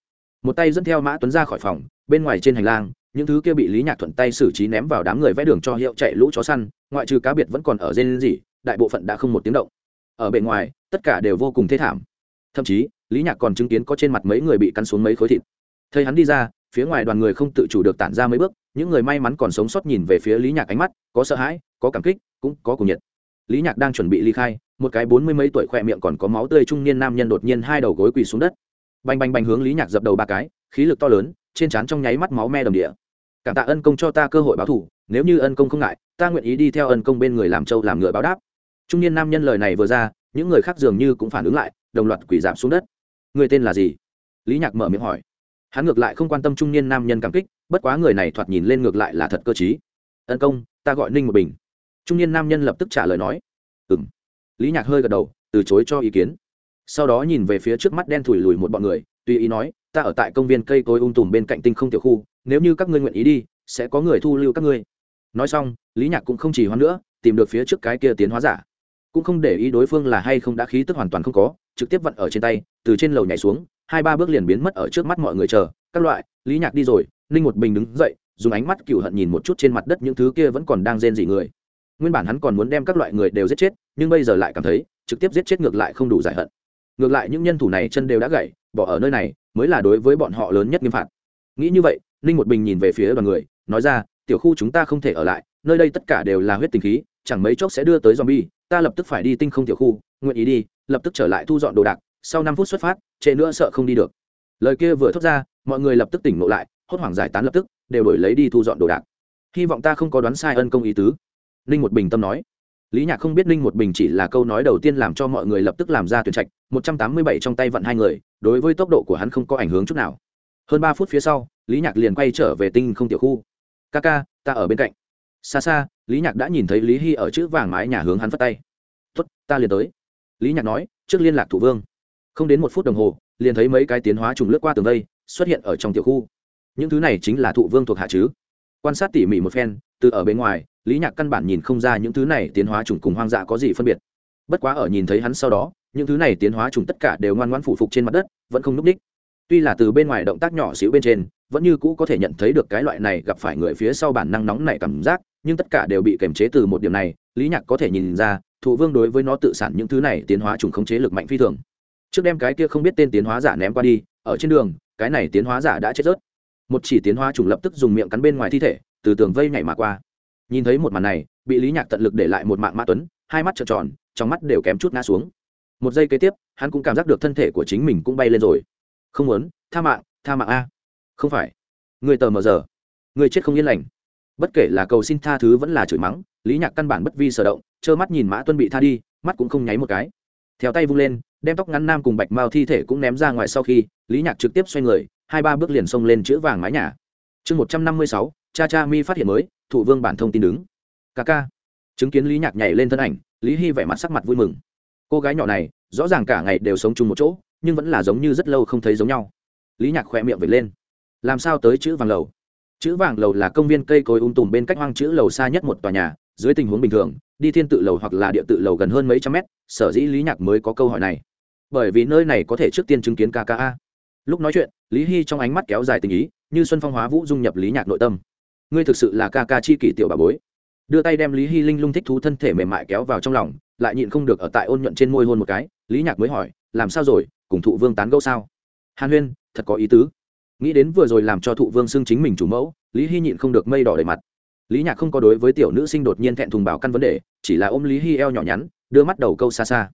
Speaker 1: Một tay dẫn theo mã tuấn ra khỏi phòng, bên ngoài trên hành lang những thứ kia bị lý nhạc thuận tay xử trí ném vào đám người vẽ đường cho hiệu chạy lũ chó săn, ngoại trừ cá biệt vẫn còn ở dên gì đại bộ phận đã không một tiếng động. Ở bề ngoài, tất cả đều vô cùng thê thảm. Thậm chí, lý nhạc còn chứng kiến có trên mặt mấy người bị cắn xuống mấy khối thịt. Thấy hắn đi ra, phía ngoài đoàn người không tự chủ được tản ra mấy bước, những người may mắn còn sống sót nhìn về phía lý nhạc ánh mắt, có sợ hãi, có cảm kích, cũng có cùng nhiệt. Lý nhạc đang chuẩn bị ly khai, một cái bốn mươi mấy tuổi khỏe miệng còn có máu tươi trung niên nam nhân đột nhiên hai đầu gối quỳ xuống đất. Bành bành bành hướng lý nhạc dập đầu ba cái, khí lực to lớn trên trán trong nháy mắt máu me đầm địa. Cảm tạ ân công cho ta cơ hội báo thủ, nếu như ân công không ngại, ta nguyện ý đi theo ân công bên người làm trâu làm ngựa báo đáp. Trung niên nam nhân lời này vừa ra, những người khác dường như cũng phản ứng lại, đồng loạt quỷ giảm xuống đất. Người tên là gì? Lý nhạc mở miệng hỏi. Hắn ngược lại không quan tâm trung niên nam nhân cảm kích, bất quá người này thoạt nhìn lên ngược lại là thật cơ t ân công, ta gọi ninh một bình. Trung niên nam nhân lập tức trả lời nói. Ừ m lý nhạc hơi gật đầu, từ chối cho ý kiến. Sau đó nhìn về phía trước mắt đen thủi lùi một bọn người, tùy ý nói ta ở tại công viên cây cối ung tùm bên cạnh tinh không tiểu khu, nếu như các ngươi nguyện ý đi, sẽ có người thu lưu các ngươi. Nói xong, lý nhạc cũng không chỉ hoãn nữa, tìm được phía trước cái kia tiến hóa giả. Cũng không để ý đối phương là hay không đã khí tức hoàn toàn không có, trực tiếp vận ở trên tay, từ trên lầu nhảy xuống, hai ba bước liền biến mất ở trước mắt mọi người chờ. Các loại, lý nhạc đi rồi, ninh một bình đứng dậy, dùng ánh mắt cựu hận nhìn một chút trên mặt đất những thứ kia vẫn còn đang rên dị người. Nguyên bản hắn còn muốn đem các loại người đều giết chết, nhưng bây giờ lại cảm thấy, trực tiếp giết chết ngược lại không đủ giải hận ngược lại những nhân thủ này chân đều đã gãy, bỏ ở nơi này mới là đối với bọn họ lớn nhất nghiêm phạt. Nghĩ như vậy, ninh một bình nhìn về phía đoàn người, nói ra, tiểu khu chúng ta không thể ở lại, nơi đây tất cả đều là huyết tình khí, chẳng mấy chốc sẽ đưa tới zombie, ta lập tức phải đi tinh không tiểu khu, nguyện ý đi, lập tức trở lại thu dọn đồ đạc, sau năm phút xuất phát, trễ nữa sợ không đi được. Lời kia vừa thốt ra, mọi người lập tức tỉnh ngộ lại, hốt hoảng giải tán lập tức, đều đổi lấy đi thu dọn đồ đạc. Hy vọng ta không có đoán sai ân công ý tứ. Ninh một bình tâm nói lý nhạc không biết ninh một bình chỉ là câu nói đầu tiên làm cho mọi người lập tức làm ra tuyển trạch, một trăm tám mươi bảy trong tay vận hai người, đối với tốc độ của hắn không có ảnh hưởng chút nào. Hơn ba phút phía sau, lý nhạc liền quay trở về tinh không tiểu khu. Ca ca, ta ở bên cạnh. Xa xa, lý nhạc đã nhìn thấy lý hy ở chữ vàng mái nhà hướng hắn phất tay. Tuất ta liền tới. Lý nhạc nói, trước liên lạc thủ vương. Không đến một phút đồng hồ, liền thấy mấy cái tiến hóa trùng lướt qua tường vây, xuất hiện ở trong tiểu khu. Những thứ này chính là thụ vương thuộc hạ chứ. Quan sát tỉ mỉ một phen, từ ở bên ngoài lý nhạc căn bản nhìn không ra những thứ này tiến hóa trùng cùng hoang dã có gì phân biệt. Bất quá ở nhìn thấy hắn sau đó, những thứ này tiến hóa trùng tất cả đều ngoan ngoan phụ phục trên mặt đất, vẫn không n ú c đích. Tuy là từ bên ngoài động tác nhỏ xíu bên trên, vẫn như cũ có thể nhận thấy được cái loại này gặp phải người phía sau bản năng nóng này cảm giác, nhưng tất cả đều bị kềm chế từ một điểm này, lý nhạc có thể nhìn ra, thụ vương đối với nó tự sản những thứ này tiến hóa trùng khống chế lực mạnh phi thường. Trước đem cái kia không biết tên tiến hóa giả ném qua đi, ở trên đường, cái này tiến hóa giả đã chết rớt. Một chỉ tiến hóa trùng lập tức dùng miệng cắn bên ngoài thi thể, từ tường vây nhảy mà qua nhìn thấy một màn này, bị lý nhạc tận lực để lại một mạng mã tuấn, hai mắt trợn tròn, trong mắt đều kém chút ngã xuống. Một giây kế tiếp, hắn cũng cảm giác được thân thể của chính mình cũng bay lên rồi. Không muốn, tha mạng tha mạng a. Không phải. Người tờ mờ giờ. Người chết không yên lành. Bất kể là cầu xin tha thứ vẫn là chửi mắng, lý nhạc căn bản bất vi sở động, trơ mắt nhìn mã tuân bị tha đi, mắt cũng không nháy một cái. Theo tay vung lên, đem tóc ngắn nam cùng bạch mao thi thể cũng ném ra ngoài sau khi, lý nhạc trực tiếp xoay người, hai ba bước liền xông lên chữ vàng mái nhà. Chương một trăm năm mươi sáu, cha cha mi phát hiện mới thụ vương bản thông tin đứng. Ca ca. Chứng kiến lý nhạc nhảy lên thân ảnh, lý hy vẻ mặt sắc mặt vui mừng. Cô gái nhỏ này, rõ ràng cả ngày đều sống chung một chỗ, nhưng vẫn là giống như rất lâu không thấy giống nhau. Lý nhạc khỏe miệng vệt lên. Làm sao tới chữ vàng lầu? Chữ vàng lầu là công viên cây cối um tùm bên cách hoang chữ lầu xa nhất một tòa nhà, dưới tình huống bình thường, đi thiên tự lầu hoặc là địa tự lầu gần hơn mấy trăm mét, sở dĩ lý nhạc mới có câu hỏi này. Bởi vì nơi này có thể trước tiên chứng kiến kka lúc nói chuyện, lý hy trong ánh mắt kéo dài tình ý, như xuân phong hóa vũ dung nhập lý nhạc nội tâm ngươi thực sự là ca ca chi kỷ tiểu bà bối. Đưa tay đem lý hy linh lung thích thú thân thể mềm mại kéo vào trong lòng, lại nhịn không được ở tại ôn nhuận trên môi hôn một cái, lý nhạc mới hỏi, làm sao rồi? Cùng thụ vương tán gẫu sao? Hàn huyên, thật có ý tứ. Nghĩ đến vừa rồi làm cho thụ vương xưng chính mình chủ mẫu, lý hy nhịn không được mây đỏ đầy mặt. Lý nhạc không có đối với tiểu nữ sinh đột nhiên thẹn thùng bảo căn vấn đề, chỉ là ôm lý hy eo nhỏ nhắn, đưa mắt đầu câu xa xa.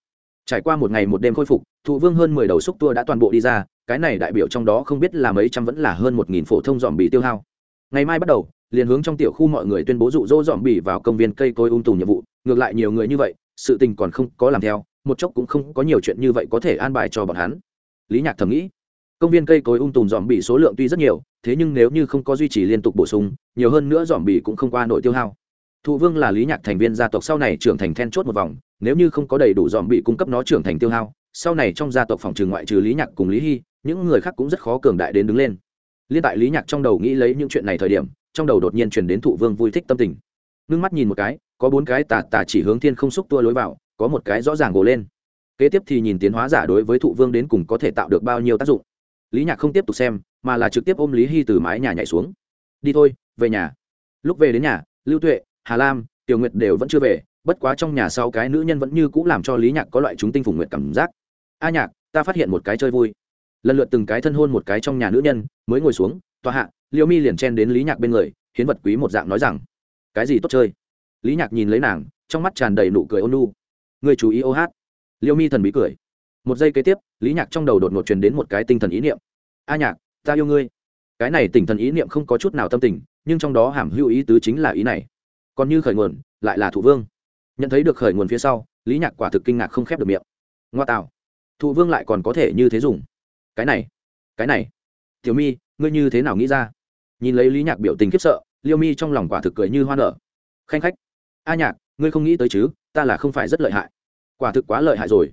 Speaker 1: Trải qua một ngày một đêm khôi phục, thụ vương hơn mười đầu xúc tua đã toàn bộ đi ra, cái này đại biểu trong đó không biết là mấy trăm vẫn là hơn một nghìn phổ thông dòm bị tiêu hao. Ngày mai bắt đầu liền hướng trong tiểu khu mọi người tuyên bố dụ dỗ dòm bỉ vào công viên cây cối ung tùng nhiệm vụ. Ngược lại nhiều người như vậy, sự tình còn không có làm theo, một chốc cũng không có nhiều chuyện như vậy có thể an bài cho bọn hắn. Lý nhạc thầm nghĩ, công viên cây cối ung tùm dòm bỉ số lượng tuy rất nhiều, thế nhưng nếu như không có duy trì liên tục bổ sung, nhiều hơn nữa dòm bỉ cũng không qua nội tiêu hao. Thụ vương là lý nhạc thành viên gia tộc sau này trưởng thành then chốt một vòng, nếu như không có đầy đủ dòm bỉ cung cấp nó trưởng thành tiêu hao, sau này trong gia tộc phòng trừ ngoại trừ lý nhạc cùng lý hy, những người khác cũng rất khó cường đại đến đứng lên. Liên tại lý nhạc trong đầu nghĩ lấy những chuyện này thời điểm trong đầu đột nhiên chuyển đến thụ vương vui thích tâm tình. Ngưng mắt nhìn một cái, có bốn cái tà tà chỉ hướng thiên không xúc tua lối vào, có một cái rõ ràng gồ lên. Kế tiếp thì nhìn tiến hóa giả đối với thụ vương đến cùng có thể tạo được bao nhiêu tác dụng. Lý nhạc không tiếp tục xem, mà là trực tiếp ôm lý hy từ mái nhà nhảy xuống. Đi thôi, về nhà. Lúc về đến nhà, lưu tuệ, hà lam, tiểu nguyệt đều vẫn chưa về, bất quá trong nhà sau cái nữ nhân vẫn như c ũ làm cho lý nhạc có loại chúng tinh phùng nguyệt cảm giác. A nhạc, ta phát hiện một cái chơi vui. Lần lượt từng cái thân hôn một cái trong nhà nữ nhân, mới ngồi xuống, tòa hạ liêu mi liền chen đến lý nhạc bên người, hiến vật quý một dạng nói rằng, cái gì tốt chơi? Lý nhạc nhìn lấy nàng, trong mắt tràn đầy nụ cười ôn nu người chú ý ô hát. Liêu mi thần bí cười. Một giây kế tiếp, lý nhạc trong đầu đột ngột truyền đến một cái tinh thần ý niệm. A nhạc, ta yêu ngươi. Cái này tinh thần ý niệm không có chút nào tâm tình, nhưng trong đó hàm hữu ý tứ chính là ý này. Còn như khởi nguồn, lại là thụ vương. Nhận thấy được khởi nguồn phía sau, lý nhạc quả thực kinh ngạc không khép được miệng. Ngoa tạo. Thụ vương lại còn có thể như thế dùng. Cái này cái này. Tiểu mi, ngươi như thế nào nghĩ ra? Nhìn lấy lý nhạc biểu tình khiếp sợ, liêu mi trong lòng quả thực cười như hoa nở. Khanh khách, a nhạc, ngươi không nghĩ tới chứ, ta là không phải rất lợi hại. Quả thực quá lợi hại rồi.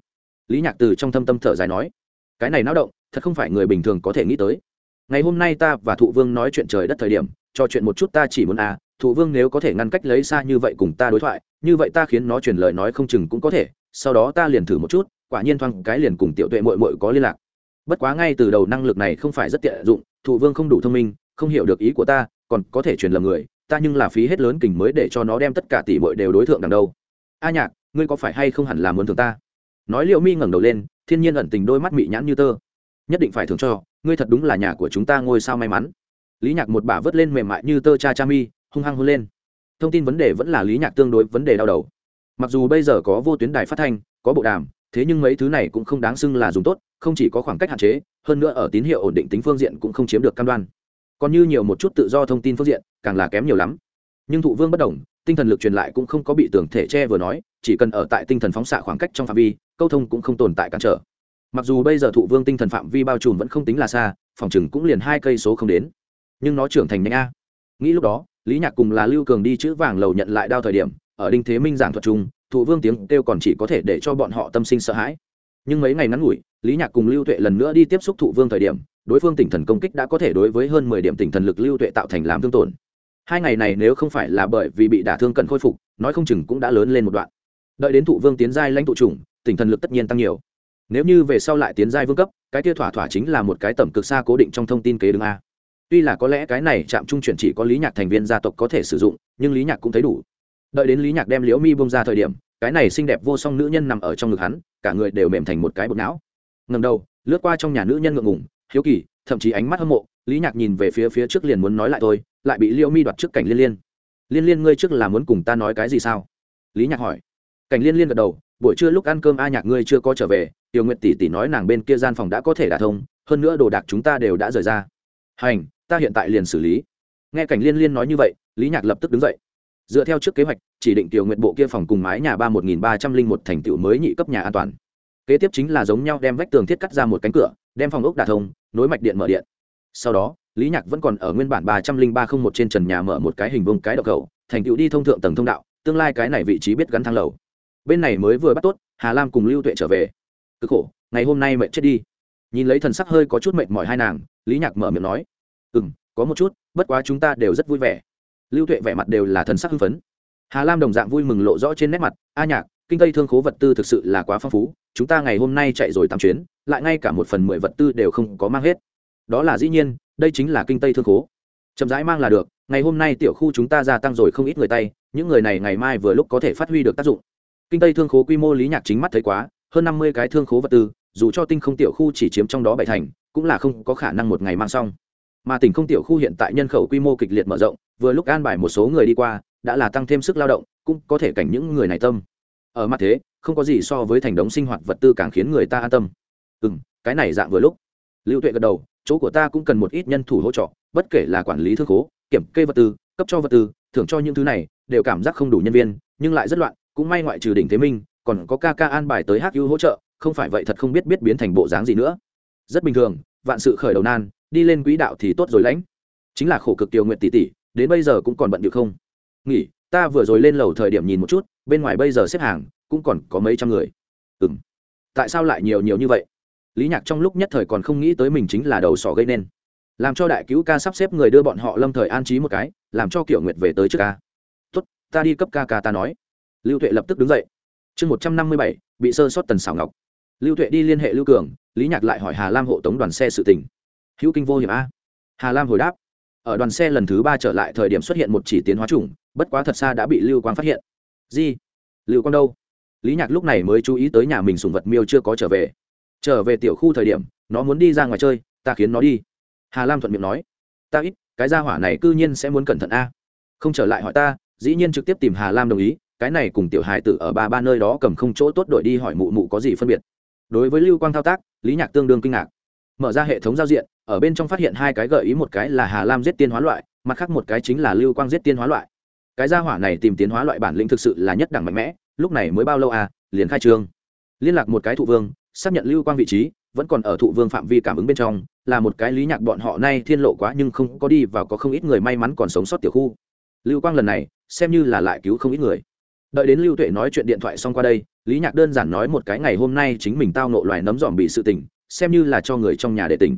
Speaker 1: Lý nhạc từ trong thâm tâm thở dài nói, cái này náo động, thật không phải người bình thường có thể nghĩ tới. Ngày hôm nay ta và thụ vương nói chuyện trời đất thời điểm cho chuyện một chút ta chỉ muốn à thụ vương nếu có thể ngăn cách lấy xa như vậy cùng ta đối thoại, như vậy ta khiến nó truyền lời nói không chừng cũng có thể, sau đó ta liền thử một chút, quả nhiên thoáng cái liền cùng tiểu tuệ mội mội có liên lạc. Bất quá ngay từ đầu năng lực này không phải rất tiện dụng, thụ vương không đủ thông minh không hiểu được ý của ta, còn có thể truyền lầm người, ta nhưng là phí hết lớn kình mới để cho nó đem tất cả tỷ bội đều đối tượng đằng đâu. A nhạc, ngươi có phải hay không hẳn là muốn thường ta? Nói liệu mi ngẩng đầu lên, thiên nhiên ẩn tình đôi mắt mị nhãn như tơ. Nhất định phải thường cho, ngươi thật đúng là nhà của chúng ta ngôi sao may mắn. Lý nhạc một bà vớt lên mềm mại như tơ cha cha mi, hung hăng hôn lên. Thông tin vấn đề vẫn là lý nhạc tương đối vấn đề đau đầu. Mặc dù bây giờ có vô tuyến đài phát thanh, có bộ đàm, thế nhưng mấy thứ này cũng không đáng xưng là dùng tốt, không chỉ có khoảng cách hạn chế, hơn nữa ở tín hiệu ổn định tính phương diện cũng không chiếm được cam đoan còn như nhiều một chút tự do thông tin phương diện, càng là kém nhiều lắm. Nhưng thụ vương bất đồng, tinh thần lực truyền lại cũng không có bị tưởng thể che vừa nói, chỉ cần ở tại tinh thần phóng xạ khoảng cách trong phạm vi, câu thông cũng không tồn tại cản trở. Mặc dù bây giờ thụ vương tinh thần phạm vi bao trùm vẫn không tính là xa, phòng chừng cũng liền hai cây số không đến. Nhưng nó trưởng thành nhanh a. Nghĩ lúc đó, lý nhạc cùng là lưu cường đi chữ vàng lầu nhận lại đao thời điểm, ở đinh thế minh giảng thuật chung, thụ vương tiếng kêu còn chỉ có thể để cho bọn họ tâm sinh sợ hãi. Nhưng mấy ngày ngắn ngủi, lý nhạc cùng lưu tuệ lần nữa đi tiếp xúc thụ vương thời điểm đối phương tỉnh thần công kích đã có thể đối với hơn mười điểm tỉnh thần lực lưu tuệ tạo thành làm thương tổn. Hai ngày này nếu không phải là bởi vì bị đả thương cần khôi phục, nói không chừng cũng đã lớn lên một đoạn. Đợi đến thụ vương tiến giai lãnh tụ chủng tỉnh thần lực tất nhiên tăng nhiều. Nếu như về sau lại tiến giai vương cấp, cái kia thỏa thỏa chính là một cái tầm cực xa cố định trong thông tin kế đứng a. Tuy là có lẽ cái này chạm trung chuyển chỉ có lý nhạc thành viên gia tộc có thể sử dụng, nhưng lý nhạc cũng thấy đủ. Đợi đến lý nhạc đem liễu mi bông ra thời điểm, cái này xinh đẹp vô song nữ nhân nằm ở trong ngực hắn, cả người đều mềm thành một cái bột não. Ngầm đầu, lướt qua trong nhà nữ nhân ngượng ngùng hiếu kỳ, thậm chí ánh mắt hâm mộ, lý nhạc nhìn về phía phía trước liền muốn nói lại tôi lại bị liễu mi đoạt trước cảnh liên liên. Liên liên ngươi trước là muốn cùng ta nói cái gì sao? Lý nhạc hỏi. Cảnh liên liên gật đầu, buổi trưa lúc ăn cơm a nhạc ngươi chưa có trở về, tiểu nguyện tỷ tỷ nói nàng bên kia gian phòng đã có thể đả thông, hơn nữa đồ đạc chúng ta đều đã rời ra. Hành, ta hiện tại liền xử lý. Nghe cảnh liên liên nói như vậy, lý nhạc lập tức đứng dậy. Dựa theo trước kế hoạch, chỉ định tiểu nguyện bộ kia phòng cùng mái nhà ba một nghìn ba trăm linh một thành tựu mới nhị cấp nhà an toàn. Kế tiếp chính là giống nhau đem vách tường thiết cắt ra một cánh cửa, đem phòng ốc đả thông nối mạch điện mở điện. Sau đó, lý nhạc vẫn còn ở nguyên bản ba trăm linh ba không một trên trần nhà mở một cái hình vông cái độc cầu thành tựu đi thông thượng tầng thông đạo, tương lai cái này vị trí biết gắn thang lầu. Bên này mới vừa bắt tốt, hà lam cùng lưu tuệ trở về. Cực khổ, ngày hôm nay mệt chết đi. Nhìn lấy thần sắc hơi có chút mệt mỏi hai nàng, lý nhạc mở miệng nói ừ m có một chút, bất quá chúng ta đều rất vui vẻ. Lưu tuệ vẻ mặt đều là thần sắc hưng phấn. Hà lam đồng dạng vui mừng lộ rõ trên nét mặt, a nhạc kinh tây thương khố vật tư thực sự là quá phong phú, chúng ta ngày hôm nay chạy rồi tám chuyến, lại ngay cả một phần mười vật tư đều không có mang hết. Đó là dĩ nhiên, đây chính là kinh tây thương khố. Chậm rãi mang là được, ngày hôm nay tiểu khu chúng ta gia tăng rồi không ít người tay, những người này ngày mai vừa lúc có thể phát huy được tác dụng. Kinh tây thương khố quy mô lý nhạc chính mắt thấy quá, hơn năm mươi cái thương khố vật tư, dù cho tinh không tiểu khu chỉ chiếm trong đó bảy thành, cũng là không có khả năng một ngày mang xong. Mà tỉnh không tiểu khu hiện tại nhân khẩu quy mô kịch liệt mở rộng, vừa lúc an bài một số người đi qua, đã là tăng thêm sức lao động, cũng có thể cảnh những người này tâm ở mặt thế, không có gì so với thành đống sinh hoạt vật tư càng khiến người ta an tâm. Ừ m cái này dạng vừa lúc. Lưu tuệ gật đầu, chỗ của ta cũng cần một ít nhân thủ hỗ trợ, bất kể là quản lý thương khố, kiểm kê vật tư, cấp cho vật tư, thưởng cho những thứ này, đều cảm giác không đủ nhân viên, nhưng lại rất loạn, cũng may ngoại trừ đỉnh thế minh, còn có ca ca an bài tới hát ưu hỗ trợ, không phải vậy thật không biết biết biến thành bộ dáng gì nữa. Rất bình thường, vạn sự khởi đầu nan, đi lên quỹ đạo thì tốt rồi lãnh. Chính là khổ cực tiều nguyện tỷ tỷ, đến bây giờ cũng còn bận được không? Nghỉ ta vừa rồi lên lầu thời điểm nhìn một chút, bên ngoài bây giờ xếp hàng, cũng còn có mấy trăm người. Ừ m tại sao lại nhiều nhiều như vậy? Lý nhạc trong lúc nhất thời còn không nghĩ tới mình chính là đầu sỏ gây nên. Làm cho đại cứu ca sắp xếp người đưa bọn họ lâm thời an trí một cái, làm cho kiểu nguyệt về tới trước ca. Tốt, ta đi cấp ca ca ta nói. Lưu tuệ lập tức đứng dậy. Chương một trăm năm mươi bảy, bị sơ sót tần xảo ngọc. Lưu tuệ đi liên hệ lưu cường, lý nhạc lại hỏi hà lam hộ tống đoàn xe sự tình. Hữu kinh vô hiểm a. Hà lam hồi đáp. Ở đoàn xe lần thứ ba trở lại thời điểm xuất hiện một chỉ tiến hóa chủng bất quá thật xa đã bị lưu quang phát hiện. Di, lưu quang đâu? Lý nhạc lúc này mới chú ý tới nhà mình sùng vật miêu chưa có trở về. Trở về tiểu khu thời điểm, nó muốn đi ra ngoài chơi, ta khiến nó đi. Hà lam thuận miệng nói. Ta ít, cái gia hỏa này c ư nhiên sẽ muốn cẩn thận a. Không trở lại hỏi ta, dĩ nhiên trực tiếp tìm hà lam đồng ý, cái này cùng tiểu hài tử ở ba ba nơi đó cầm không chỗ tốt đội đi hỏi mụ mụ có gì phân biệt. Đối với lưu quang thao tác, lý nhạc tương đương kinh ngạc. Mở ra hệ thống giao diện, ở bên trong phát hiện hai cái gợi ý, một cái là hà lam giết tiên hóa loại, mặt khác một cái chính là lưu quang giết tiên hóa loại cái gia hỏa này tìm tiến hóa loại bản lĩnh thực sự là nhất đẳng mạnh mẽ, lúc này mới bao lâu à liền khai trương. Liên lạc một cái thụ vương, xác nhận lưu quang vị trí, vẫn còn ở thụ vương phạm vi cảm ứng bên trong, là một cái lý nhạc bọn họ nay thiên lộ quá nhưng không có đi vào có không ít người may mắn còn sống sót tiểu khu. Lưu quang lần này, xem như là lại cứu không ít người. Đợi đến lưu tuệ nói chuyện điện thoại xong qua đây, lý nhạc đơn giản nói một cái ngày hôm nay chính mình tao nộ loài nấm dòm bị sự tình, xem như là cho người trong nhà để tỉnh.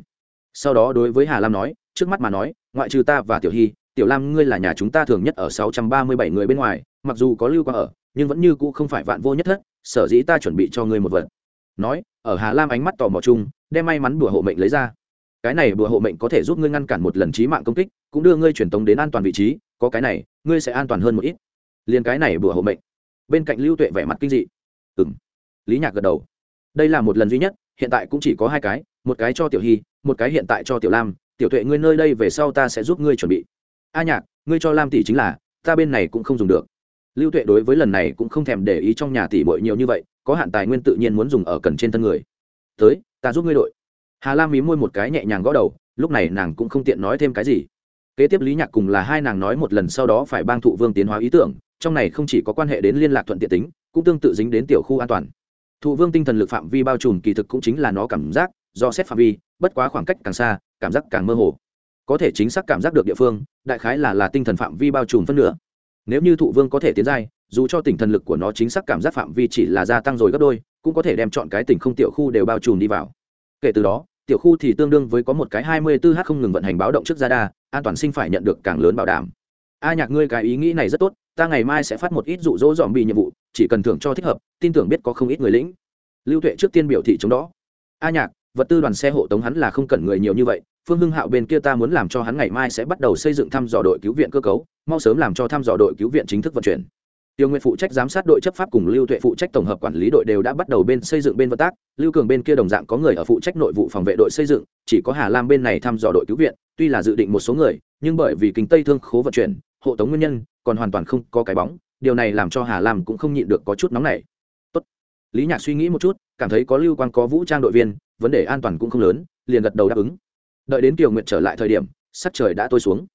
Speaker 1: Sau đó đối với hà lam nói, trước mắt mà nói, ngoại trừ ta và tiểu hy tiểu lam, ngươi là nhà chúng ta thường nhất ở sáu trăm ba mươi bảy người bên ngoài, mặc dù có lưu quang ở, nhưng vẫn như cũ không phải vạn vô nhất thất, sở dĩ ta chuẩn bị cho ngươi một vật. Nói, ở hà lam ánh mắt tò mò chung, đem may mắn bùa hộ mệnh lấy ra. Cái này bùa hộ mệnh có thể giúp ngươi ngăn cản một lần trí mạng công kích, cũng đưa ngươi truyền tống đến an toàn vị trí, có cái này, ngươi sẽ an toàn hơn một ít. Liền cái này bùa hộ mệnh. Bên cạnh lưu tuệ vẻ mặt kinh dị. Ừ m lý nhạc gật đầu. Đây là một lần duy nhất, hiện tại cũng chỉ có hai cái, một cái cho tiểu hy, một cái hiện tại cho tiểu lam. Tiểu tuệ, ngươi nơi đây về sau ta sẽ giúp ngươi chuẩn bị a nhạc, ngươi cho lam tỷ chính là, ta bên này cũng không dùng được. Lưu tuệ đối với lần này cũng không thèm để ý trong nhà tỷ bội nhiều như vậy, có hạn tài nguyên tự nhiên muốn dùng ở cần trên thân người. Tới, ta giúp ngươi đội. Hà lam mí môi một cái nhẹ nhàng gõ đầu, lúc này nàng cũng không tiện nói thêm cái gì. Kế tiếp lý nhạc cùng là hai nàng nói một lần sau đó phải bang thụ vương tiến hóa ý tưởng, trong này không chỉ có quan hệ đến liên lạc thuận tiện tính, cũng tương tự dính đến tiểu khu an toàn. Thụ vương tinh thần lực phạm vi bao trùm kỳ thực cũng chính là nó cảm giác, do xét phạm vi, bất quá khoảng cách càng xa, cảm giác càng mơ hồ có thể chính xác cảm giác được địa phương, đại khái là là tinh thần phạm vi bao trùm phân nửa. Nếu như thụ vương có thể tiến giai, dù cho tỉnh thần lực của nó chính xác cảm giác phạm vi chỉ là gia tăng rồi gấp đôi, cũng có thể đem chọn cái tỉnh không tiểu khu đều bao trùm đi vào. Kể từ đó, tiểu khu thì tương đương với có một cái hai mươi 24 h không ngừng vận hành báo động trước ra đa an toàn sinh phải nhận được càng lớn bảo đảm. A nhạc ngươi cái ý nghĩ này rất tốt, ta ngày mai sẽ phát một ít dụ dỗ dòm bị nhiệm vụ, chỉ cần thưởng cho thích hợp, tin tưởng biết có không ít người lĩnh. Lưu tuệ trước tiên biểu thị chống đó. A nhạc, vật tư đoàn xe hộ tống hắn là không cần người nhiều như vậy phương hưng hạo bên kia ta muốn làm cho hắn ngày mai sẽ bắt đầu xây dựng thăm dò đội cứu viện cơ cấu, mau sớm làm cho thăm dò đội cứu viện chính thức vận chuyển. Tiêu nguyện phụ trách giám sát đội chấp pháp cùng lưu tuệ phụ trách tổng hợp quản lý đội đều đã bắt đầu bên xây dựng bên vận tác. Lưu cường bên kia đồng dạng có người ở phụ trách nội vụ phòng vệ đội xây dựng, chỉ có hà lam bên này thăm dò đội cứu viện, tuy là dự định một số người, nhưng bởi vì kinh tây thương khố vận chuyển, hộ tống nguyên nhân, còn hoàn toàn không có cái bóng, điều này làm cho hà lam cũng không nhịn được có chút nóng nảy. Tốt. lý nhạc suy nghĩ một chút, cảm thấy có lưu quan có vũ trang đội viên, vấn đề an toàn cũng không lớn, liền gật đầu đáp ứng đợi đến kiều nguyệt trở lại thời điểm sắc trời đã tối xuống.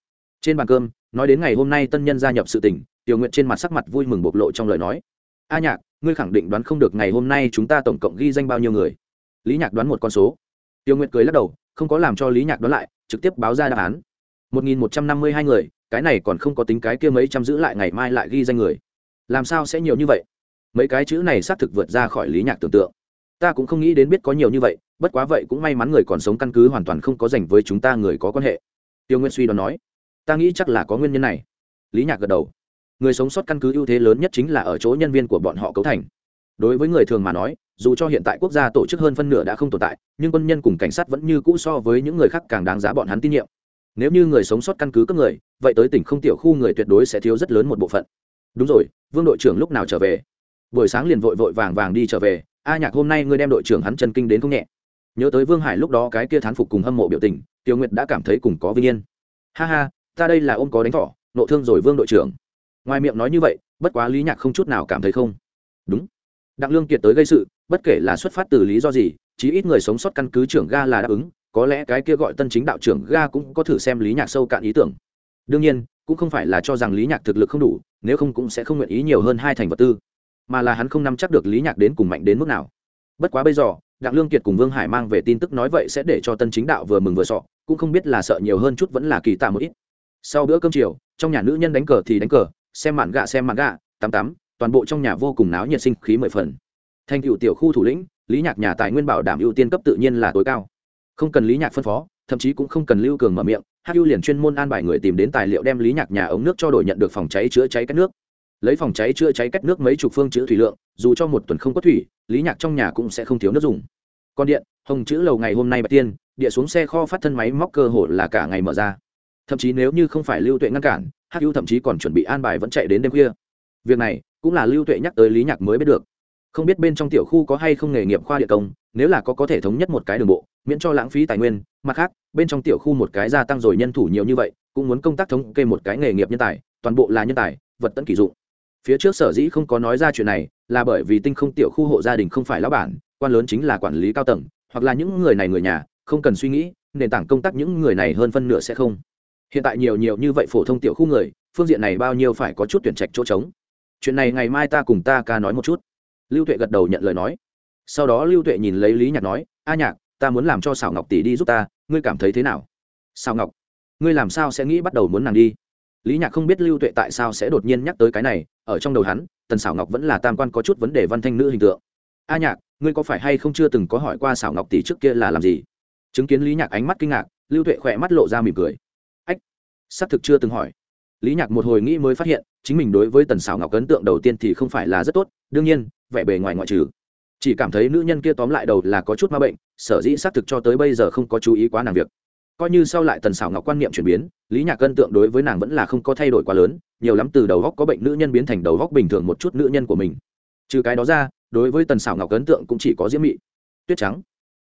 Speaker 1: Trên bàn cơm nói đến ngày hôm nay tân nhân gia nhập sự tình, tiểu nguyệt trên mặt sắc mặt vui mừng bộc lộ trong lời nói. A nhạc ngươi khẳng định đoán không được ngày hôm nay chúng ta tổng cộng ghi danh bao nhiêu người? Lý nhạc đoán một con số. Tiểu nguyệt cười lắc đầu không có làm cho lý nhạc đoán lại trực tiếp báo ra đáp án. Một nghìn một trăm năm mươi hai người cái này còn không có tính cái kia mấy trăm giữ lại ngày mai lại ghi danh người. Làm sao sẽ nhiều như vậy? Mấy cái chữ này xác thực vượt ra khỏi lý nhạc tưởng tượng ta cũng không nghĩ đến biết có nhiều như vậy, bất quá vậy cũng may mắn người còn sống căn cứ hoàn toàn không có dành với chúng ta người có quan hệ. Tiêu nguyên suy đoán nói. Ta nghĩ chắc là có nguyên nhân này. Lý nhạc gật đầu. Người sống sót căn cứ ưu thế lớn nhất chính là ở chỗ nhân viên của bọn họ cấu thành. Đối với người thường mà nói, dù cho hiện tại quốc gia tổ chức hơn phân nửa đã không tồn tại, nhưng quân nhân cùng cảnh sát vẫn như cũ so với những người khác càng đáng giá bọn hắn tin nhiệm. Nếu như người sống sót căn cứ cấp người, vậy tới tỉnh không tiểu khu người tuyệt đối sẽ thiếu rất lớn một bộ phận. Đúng rồi, vương đội trưởng lúc nào trở về? Buổi sáng liền vội vội vàng vàng đi trở về a nhạc hôm nay ngươi đem đội trưởng hắn chân kinh đến không nhẹ. Nhớ tới vương hải lúc đó cái kia thán phục cùng hâm mộ biểu tình, tiêu nguyệt đã cảm thấy cùng có vinh yên. Ha ha, ta đây là ôm có đánh thỏ, nộ thương rồi vương đội trưởng. Ngoài miệng nói như vậy, bất quá lý nhạc không chút nào cảm thấy không. Đúng. Đặng lương kiệt tới gây sự, bất kể là xuất phát từ lý do gì, chí ít người sống sót căn cứ trưởng ga là đáp ứng, có lẽ cái kia gọi tân chính đạo trưởng ga cũng có thử xem lý nhạc sâu cạn ý tưởng. Đương nhiên, cũng không phải là cho rằng lý nhạc thực lực không đủ, nếu không cũng sẽ không nguyện ý nhiều hơn hai thành vật tư mà là hắn không nắm chắc được lý nhạc đến cùng mạnh đến mức nào. Bất quá bây giờ, đặng lương kiệt cùng vương hải mang về tin tức nói vậy sẽ để cho tân chính đạo vừa mừng vừa sọ, cũng không biết là sợ nhiều hơn chút vẫn là kỳ tạ một ít. Sau bữa cơm chiều, trong nhà nữ nhân đánh cờ thì đánh cờ, xem mạn gạ xem mạn gạ tắm tắm toàn bộ trong nhà vô cùng náo nhiệt sinh khí mười phần. Thành cựu tiểu khu thủ lĩnh, lý nhạc nhà tài nguyên bảo đảm ưu tiên cấp tự nhiên là tối cao. Không cần lý nhạc phân phó, thậm chí cũng không cần lưu cường mở miệng hắc ưu liền chuyên môn an bài người tìm đến tài liệu đem lý nhạc nhà ống nước cho đổi nhận được phòng cháy chữa cháy các nước lấy phòng cháy chữa cháy cách nước mấy chục phương chữ thủy lượng, dù cho một tuần không có thủy, lý nhạc trong nhà cũng sẽ không thiếu nước dùng. Còn điện, hồng chữ lầu ngày hôm nay bạch tiên, địa xuống xe kho phát thân máy móc cơ hồ là cả ngày mở ra. Thậm chí nếu như không phải lưu tuệ ngăn cản, hắc hữu thậm chí còn chuẩn bị an bài vẫn chạy đến đêm khuya. Việc này cũng là lưu tuệ nhắc tới lý nhạc mới biết được. Không biết bên trong tiểu khu có hay không nghề nghiệp khoa địa công, nếu là có có thể thống nhất một cái đường bộ, miễn cho lãng phí tài nguyên, mặt khác, bên trong tiểu khu một cái gia tăng rồi nhân thủ nhiều như vậy, cũng muốn công tác thống kê một cái nghề nghiệp nhân tài, toàn bộ là nhân tài, vật tận kỷ dụng phía trước sở dĩ không có nói ra chuyện này là bởi vì tinh không tiểu khu hộ gia đình không phải lão bản, quan lớn chính là quản lý cao tầng, hoặc là những người này người nhà, không cần suy nghĩ, nền tảng công tác những người này hơn phân nửa sẽ không. Hiện tại nhiều nhiều như vậy phổ thông tiểu khu người, phương diện này bao nhiêu phải có chút tuyển trạch chỗ trống. Chuyện này ngày mai ta cùng ta ca nói một chút. Lưu tuệ gật đầu nhận lời nói. Sau đó lưu tuệ nhìn lấy lý nhạc nói, a nhạc, ta muốn làm cho xảo ngọc tỷ đi giúp ta, ngươi cảm thấy thế nào? Xảo ngọc, ngươi làm sao sẽ nghĩ bắt đầu muốn nàng đi? Lý nhạc không biết lưu tuệ tại sao sẽ đột nhiên nhắc tới cái này, ở trong đầu hắn, tần xảo ngọc vẫn là tam quan có chút vấn đề văn thanh nữ hình tượng. A nhạc, ngươi có phải hay không chưa từng có hỏi qua xảo ngọc tỷ trước kia là làm gì? Chứng kiến lý nhạc ánh mắt kinh ngạc, lưu tuệ khỏe mắt lộ ra mỉm cười. Ách, xác thực chưa từng hỏi. Lý nhạc một hồi nghĩ mới phát hiện, chính mình đối với tần xảo ngọc ấn tượng đầu tiên thì không phải là rất tốt, đương nhiên, vẻ bề ngoài ngoại trừ. Chỉ cảm thấy nữ nhân kia tóm lại đầu là có chút ma bệnh, sở dĩ xác thực cho tới bây giờ không có chú ý quá nàng việc coi như sau lại tần xảo ngọc quan niệm chuyển biến, lý nhạc cân tượng đối với nàng vẫn là không có thay đổi quá lớn, nhiều lắm từ đầu góc có bệnh nữ nhân biến thành đầu góc bình thường một chút nữ nhân của mình. Trừ cái đó ra, đối với tần xảo ngọc ấn tượng cũng chỉ có diễm mị, tuyết trắng,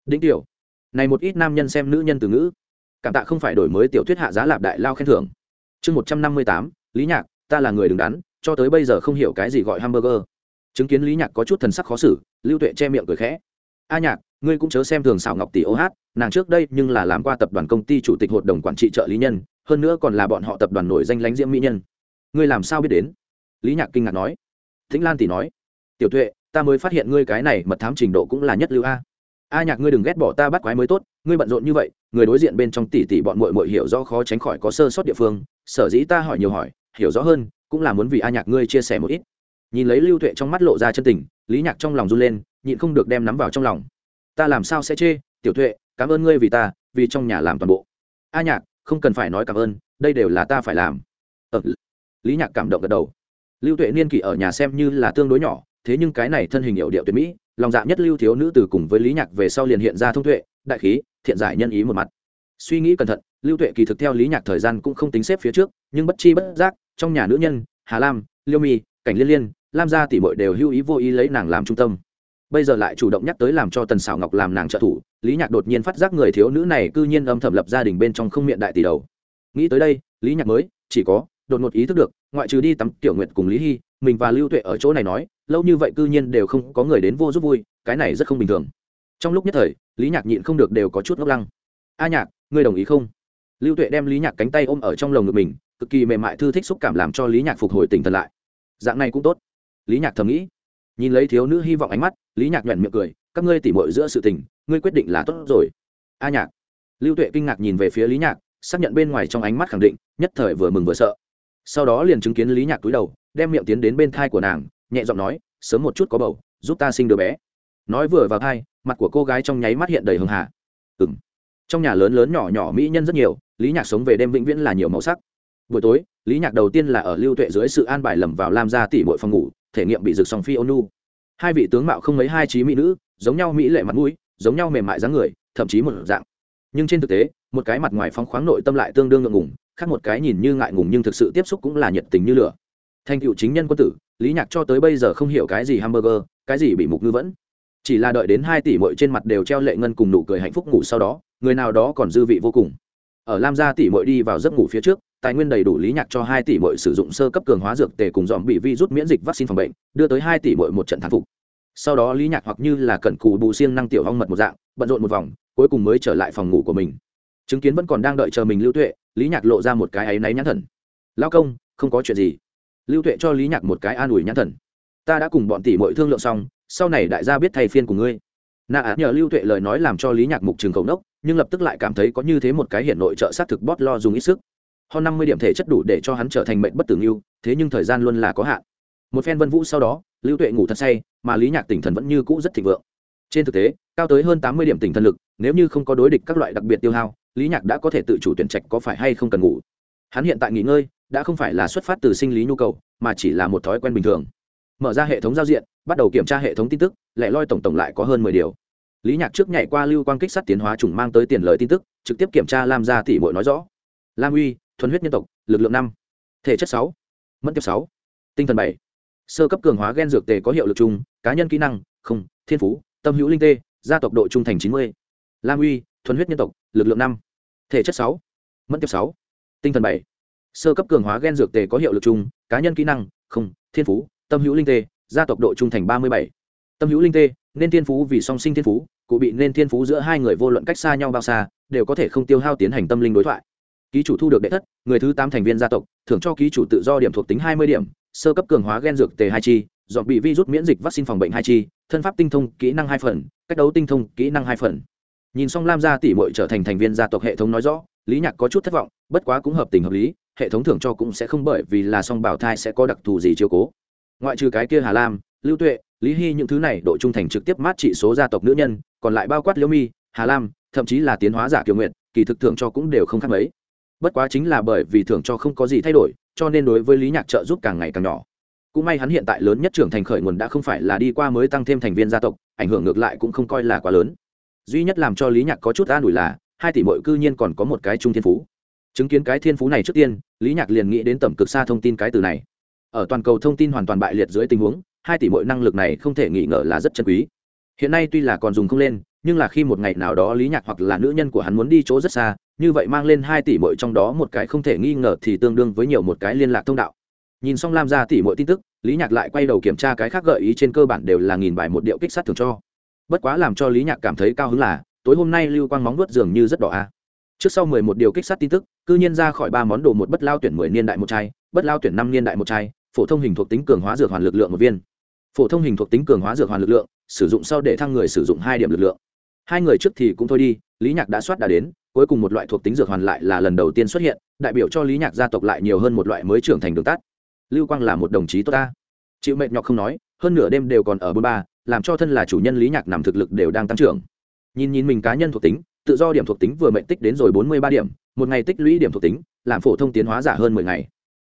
Speaker 1: đĩnh tiểu. Này một ít nam nhân xem nữ nhân từ ngữ, cảm tạ không phải đổi mới tiểu thuyết hạ giá lạp đại lao khen thưởng. Chương một trăm năm mươi tám, lý nhạc, ta là người đứng đắn, cho tới bây giờ không hiểu cái gì gọi hamburger. Chứng kiến lý nhạc có chút thần sắc khó xử, lưu tuệ che miệng cười khẽ. A nhạc, ngươi cũng chớ xem thường xảo ngọc tỷ ô hát nàng trước đây nhưng là làm qua tập đoàn công ty chủ tịch hội đồng quản trị trợ lý nhân, hơn nữa còn là bọn họ tập đoàn nổi danh lánh diễm mỹ nhân. Ngươi làm sao biết đến? Lý nhạc kinh ngạc nói. Thính lan thì nói. Tiểu tuệ, ta mới phát hiện ngươi cái này mật thám trình độ cũng là nhất lưu a. A nhạc ngươi đừng ghét bỏ ta bắt quái mới tốt, ngươi bận rộn như vậy, người đối diện bên trong tỷ tỷ bọn mội mội hiểu rõ khó tránh khỏi có sơ sót địa phương, sở dĩ ta hỏi nhiều hỏi, hiểu rõ hơn, cũng là muốn vì a nhạc ngươi chia sẻ một ít. Nhìn lấy lưu tuệ trong mắt lộ ra chân tình, lý nhạc trong lòng run lên, nhịn không được đem nắm vào trong lòng. Ta làm sao sẽ chê, tiểu tuệ cảm ơn ngươi vì ta vì trong nhà làm toàn bộ. A nhạc không cần phải nói cảm ơn đây đều là ta phải làm. Ờ, lý nhạc cảm động gật đầu. Lưu tuệ niên kỷ ở nhà xem như là tương đối nhỏ thế nhưng cái này thân hình hiệu điệu tuyệt mỹ lòng dạ nhất lưu thiếu nữ từ cùng với lý nhạc về sau liền hiện ra thông tuệ đại khí thiện giải nhân ý một mặt. Suy nghĩ cẩn thận lưu tuệ kỳ thực theo lý nhạc thời gian cũng không tính xếp phía trước nhưng bất chi bất giác trong nhà nữ nhân hà lam liêu mi cảnh liên liên lam gia tỷ mội đều hưu ý vô ý lấy nàng làm trung tâm bây giờ lại chủ động nhắc tới làm cho tần xảo ngọc làm nàng trợ thủ, lý nhạc đột nhiên phát giác người thiếu nữ này cư nhiên âm thầm lập gia đình bên trong không miệng đại tỷ đầu. Nghĩ tới đây, lý nhạc mới, chỉ có, đột ngột ý thức được, ngoại trừ đi tắm tiểu nguyện cùng lý hy, mình và lưu tuệ ở chỗ này nói, lâu như vậy cư nhiên đều không có người đến vô giúp vui, cái này rất không bình thường. Trong lúc nhất thời, lý nhạc nhịn không được đều có chút ngốc lăng. A nhạc, ngươi đồng ý không? Lưu tuệ đem lý nhạc cánh tay ôm ở trong lồng ngực mình, cực kỳ mềm mại thư thích xúc cảm làm cho lý nhạc phục hồi tỉnh thần lại. Dạng này cũng tốt. Lý nhạc thầm nghĩ. Nhìn lấy thiếu nữ hy vọng ánh mắt lý nhạc nhoẹn miệng cười, các ngươi tỉ mội giữa sự tình, ngươi quyết định là tốt rồi. A nhạc. Lưu tuệ kinh ngạc nhìn về phía lý nhạc, xác nhận bên ngoài trong ánh mắt khẳng định, nhất thời vừa mừng vừa sợ. Sau đó liền chứng kiến lý nhạc túi đầu, đem miệng tiến đến bên thai của nàng, nhẹ giọng nói, sớm một chút có bầu, giúp ta sinh đứa bé. Nói vừa vào thai, mặt của cô gái trong nháy mắt hiện đầy hưng hạ. ừng trong nhà lớn lớn nhỏ nhỏ mỹ nhân rất nhiều, lý nhạc sống về đêm vĩnh viễn là nhiều màu sắc. Buổi tối, lý nhạc đầu tiên là ở lưu tuệ dưới sự an bài lầm vào lam gia tỷ bội phòng ngủ, thể nghiệm bị rực sòng phi ônu hai vị tướng mạo không mấy hai trí mỹ nữ, giống nhau mỹ lệ mặt mũi, giống nhau mềm mại dáng người, thậm chí một dạng. Nhưng trên thực tế, một cái mặt ngoài phóng khoáng nội tâm lại tương đương ngượng ngùng, khác một cái nhìn như ngại ngùng nhưng thực sự tiếp xúc cũng là nhiệt tình như lửa. Thành cựu chính nhân quân tử, lý nhạc cho tới bây giờ không hiểu cái gì hamburger, cái gì bị mục ngư vẫn. Chỉ là đợi đến hai tỷ mội trên mặt đều treo lệ ngân cùng nụ cười hạnh phúc ngủ sau đó, người nào đó còn dư vị vô cùng. Ở lam gia tỷ mội đi vào giấc ngủ phía trước tài nguyên đầy đủ lý nhạc cho hai tỷ mội sử dụng sơ cấp cường hóa dược tề cùng dòm bị vi rút miễn dịch vaccine phòng bệnh, đưa tới hai tỷ mội một trận thắng phục. Sau đó lý nhạc hoặc như là cẩn cù bù siêng năng tiểu hong mật một dạng, bận rộn một vòng, cuối cùng mới trở lại phòng ngủ của mình. Chứng kiến vẫn còn đang đợi chờ mình lưu tuệ, lý nhạc lộ ra một cái áy náy nhãn thần. Lao công, không có chuyện gì. Lưu tuệ cho lý nhạc một cái an ủi nhãn thần. Ta đã cùng bọn tỷ mọi thương lượng xong, sau này đại gia biết thay phiên của ngươi. Nạ á nhờ lưu tuệ lời nói làm cho lý nhạc mục trường cầu nốc, nhưng lập tức lại cảm thấy có như thế một cái hiện nội trợ xác thực bót lo dùng ít sức hơn năm mươi điểm thể chất đủ để cho hắn trở thành mệnh bất tử yêu thế nhưng thời gian luôn là có hạn. Một phen vân vũ sau đó, lưu tuệ ngủ thật say, mà lý nhạc tỉnh thần vẫn như cũ rất thịnh vượng. Trên thực tế, cao tới hơn tám mươi điểm tỉnh thần lực, nếu như không có đối địch các loại đặc biệt tiêu hao, lý nhạc đã có thể tự chủ tuyển trạch có phải hay không cần ngủ. Hắn hiện tại nghỉ ngơi, đã không phải là xuất phát từ sinh lý nhu cầu, mà chỉ là một thói quen bình thường. Mở ra hệ thống giao diện, bắt đầu kiểm tra hệ thống tin tức, lẻ loi tổng tổng lại có hơn mười điều. Lý nhạc trước nhảy qua lưu quang kích sát tiến hóa chủng mang tới tiền lời tin tức, trực tiếp kiểm tra lam gia tỷ bội nói rõ. Lam uy thuần huyết nhân tộc, lực lượng năm, thể chất sáu, mẫn tiếp sáu, tinh thần bảy. Sơ cấp cường hóa gen dược tề có hiệu lực chung, cá nhân kỹ năng, không, thiên phú, tâm hữu linh tê, gia tộc độ trung thành chín mươi. Lam uy, thuần huyết nhân tộc, lực lượng năm, thể chất sáu, mẫn tiếp sáu, tinh thần bảy. Sơ cấp cường hóa gen dược tề có hiệu lực chung, cá nhân kỹ năng, không, thiên phú, tâm hữu linh tê, gia tộc độ trung thành ba mươi bảy. Tâm hữu linh tê, nên thiên phú vì song sinh thiên phú, cụ bị nên thiên phú giữa hai người vô luận cách xa nhau bao xa, đều có thể không tiêu hao tiến hành tâm linh đối thoại ký chủ thu được đệ thất, người thứ tám thành viên gia tộc, thưởng cho ký chủ tự do điểm thuộc tính hai mươi điểm, sơ cấp cường hóa gen dược tề hai chi, dọn bị virus miễn dịch vaccine phòng bệnh hai chi, thân pháp tinh thông kỹ năng hai phần, cách đấu tinh thông kỹ năng hai phần. Nhìn xong lam gia tỷ mội trở thành thành viên gia tộc hệ thống nói rõ, lý nhạc có chút thất vọng, bất quá cũng hợp tình hợp lý, hệ thống thưởng cho cũng sẽ không bởi vì là song bảo thai sẽ có đặc thù gì chiếu cố. Ngoại trừ cái kia hà lam, lưu tuệ, lý hy những thứ này độ trung thành trực tiếp mát trị số gia tộc nữ nhân, còn lại bao quát liễu mi, hà lam, thậm chí là tiến hóa giả kiều nguyện kỳ thực thưởng cho cũng đều không khác mấy bất quá chính là bởi vì thưởng cho không có gì thay đổi, cho nên đối với lý nhạc trợ giúp càng ngày càng nhỏ. Cũng may hắn hiện tại lớn nhất trưởng thành khởi nguồn đã không phải là đi qua mới tăng thêm thành viên gia tộc, ảnh hưởng ngược lại cũng không coi là quá lớn. Duy nhất làm cho lý nhạc có chút an ủi là, hai tỷ mội cư nhiên còn có một cái trung thiên phú. Chứng kiến cái thiên phú này trước tiên, lý nhạc liền nghĩ đến tầm cực xa thông tin cái từ này. Ở toàn cầu thông tin hoàn toàn bại liệt dưới tình huống, hai tỷ mội năng lực này không thể nghĩ ngờ là rất chân quý. Hiện nay tuy là còn dùng không lên, nhưng là khi một ngày nào đó lý nhạc hoặc là nữ nhân của hắn muốn đi chỗ rất xa như vậy mang lên hai tỷ mội trong đó một cái không thể nghi ngờ thì tương đương với nhiều một cái liên lạc thông đạo. Nhìn xong lam ra tỷ mội tin tức, lý nhạc lại quay đầu kiểm tra cái khác gợi ý trên cơ bản đều là nghìn bài một điệu kích sát thường cho. Bất quá làm cho lý nhạc cảm thấy cao hứng là, tối hôm nay lưu quang móng nuốt dường như rất đỏ a. Trước sau mười một điều kích sát tin tức, cư nhiên ra khỏi ba món đồ một bất lao tuyển mười niên đại một chai, bất lao tuyển năm niên đại một chai, phổ thông hình thuộc tính cường hóa dược hoàn lực lượng một viên. Phổ thông hình thuộc tính cường hóa dược hoàn lực lượng, sử dụng sau để thăng người sử dụng hai điểm lực lượng. Hai người trước thì cũng thôi đi, lý nhạc đã soát đã đến cuối cùng một loại thuộc tính dược hoàn lại là lần đầu tiên xuất hiện, đại biểu cho lý nhạc gia tộc lại nhiều hơn một loại mới trưởng thành đường tắt. Lưu quang là một đồng chí tốt ta. Chịu mệt nhọc không nói, hơn nửa đêm đều còn ở bôn ba, làm cho thân là chủ nhân lý nhạc nằm thực lực đều đang tăng trưởng. Nhìn nhìn mình cá nhân thuộc tính, tự do điểm thuộc tính vừa mệnh tích đến rồi bốn mươi ba điểm, một ngày tích lũy điểm thuộc tính, làm phổ thông tiến hóa giả hơn mười ngày.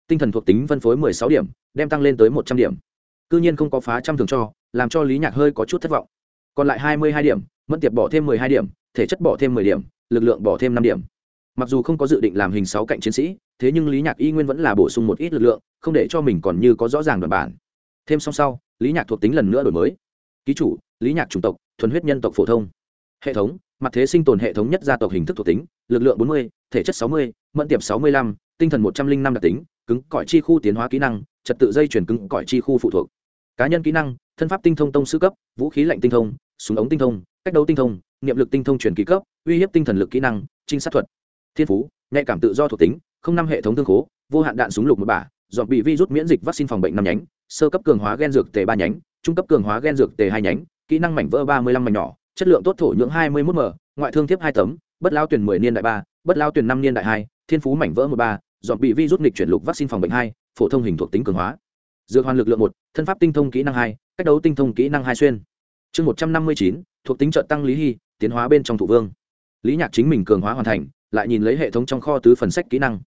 Speaker 1: Tinh thần thuộc tính phân phối mười sáu điểm, đem tăng lên tới một trăm điểm. C nhiên không có phá trăm thường cho, làm cho lý nhạc hơi có chút thất vọng. Còn lại hai mươi hai điểm mất tiệp bỏ thêm mười hai điểm, thể chất bỏ thêm mười điểm lực lượng bỏ thêm năm điểm. Mặc dù không có dự định làm hình sáu cạnh chiến sĩ, thế nhưng lý nhạc y nguyên vẫn là bổ sung một ít lực lượng, không để cho mình còn như có rõ ràng đoạn bản. Thêm song sau, lý nhạc thuộc tính lần nữa đổi mới. Ký chủ, lý nhạc chủng tộc, thuần huyết nhân tộc phổ thông. Hệ thống, mặt thế sinh tồn hệ thống nhất gia tộc hình thức thuộc tính, lực lượng bốn mươi, thể chất sáu mươi, mẫn tiệp sáu mươi lăm, tinh thần một trăm linh năm đặc tính, cứng cõi chi khu tiến hóa kỹ năng, trật tự dây chuyển cứng cõi chi khu phụ thuộc. Cá nhân kỹ năng, thân pháp tinh thông tông sư cấp, vũ khí lạnh tinh thông, súng ống tinh thông, cách đấu tinh thông, niệm lực tinh thông truyền ký cấp uy hiếp tinh thần lực kỹ năng, trinh sát thuật. Thiên phú, nhạy cảm tự do thuộc tính, không năm hệ thống thương khố, vô hạn đạn súng lục một bả, dọn bị virus miễn dịch vaccine phòng bệnh năm nhánh, sơ cấp cường hóa gen dược tề ba nhánh, trung cấp cường hóa gen dược tề hai nhánh, kỹ năng mảnh vỡ ba mươi lăm mảnh nhỏ, chất lượng tốt thổ nhưỡng hai mươi mốt m, ngoại thương tiếp hai tấm, bất lao tuyển mười niên đại ba, bất lao tuyển năm niên đại hai, thiên phú mảnh vỡ một ba, dọn bị virus nghịch chuyển lục vaccine phòng bệnh hai, phổ thông hình thuộc tính cường hóa. Dược hoàn lực lượng một, thân pháp tinh thông kỹ năng hai, cách đấu tinh thông kỹ năng hai xuyên. Chương một trăm năm mươi chín, thuộc tính trợ tăng lý hy, tiến hóa bên trong thủ vương lý nhạc chính mình cường hóa hoàn thành, lại nhìn lấy hệ thống trong kho tứ phần sách kỹ năng.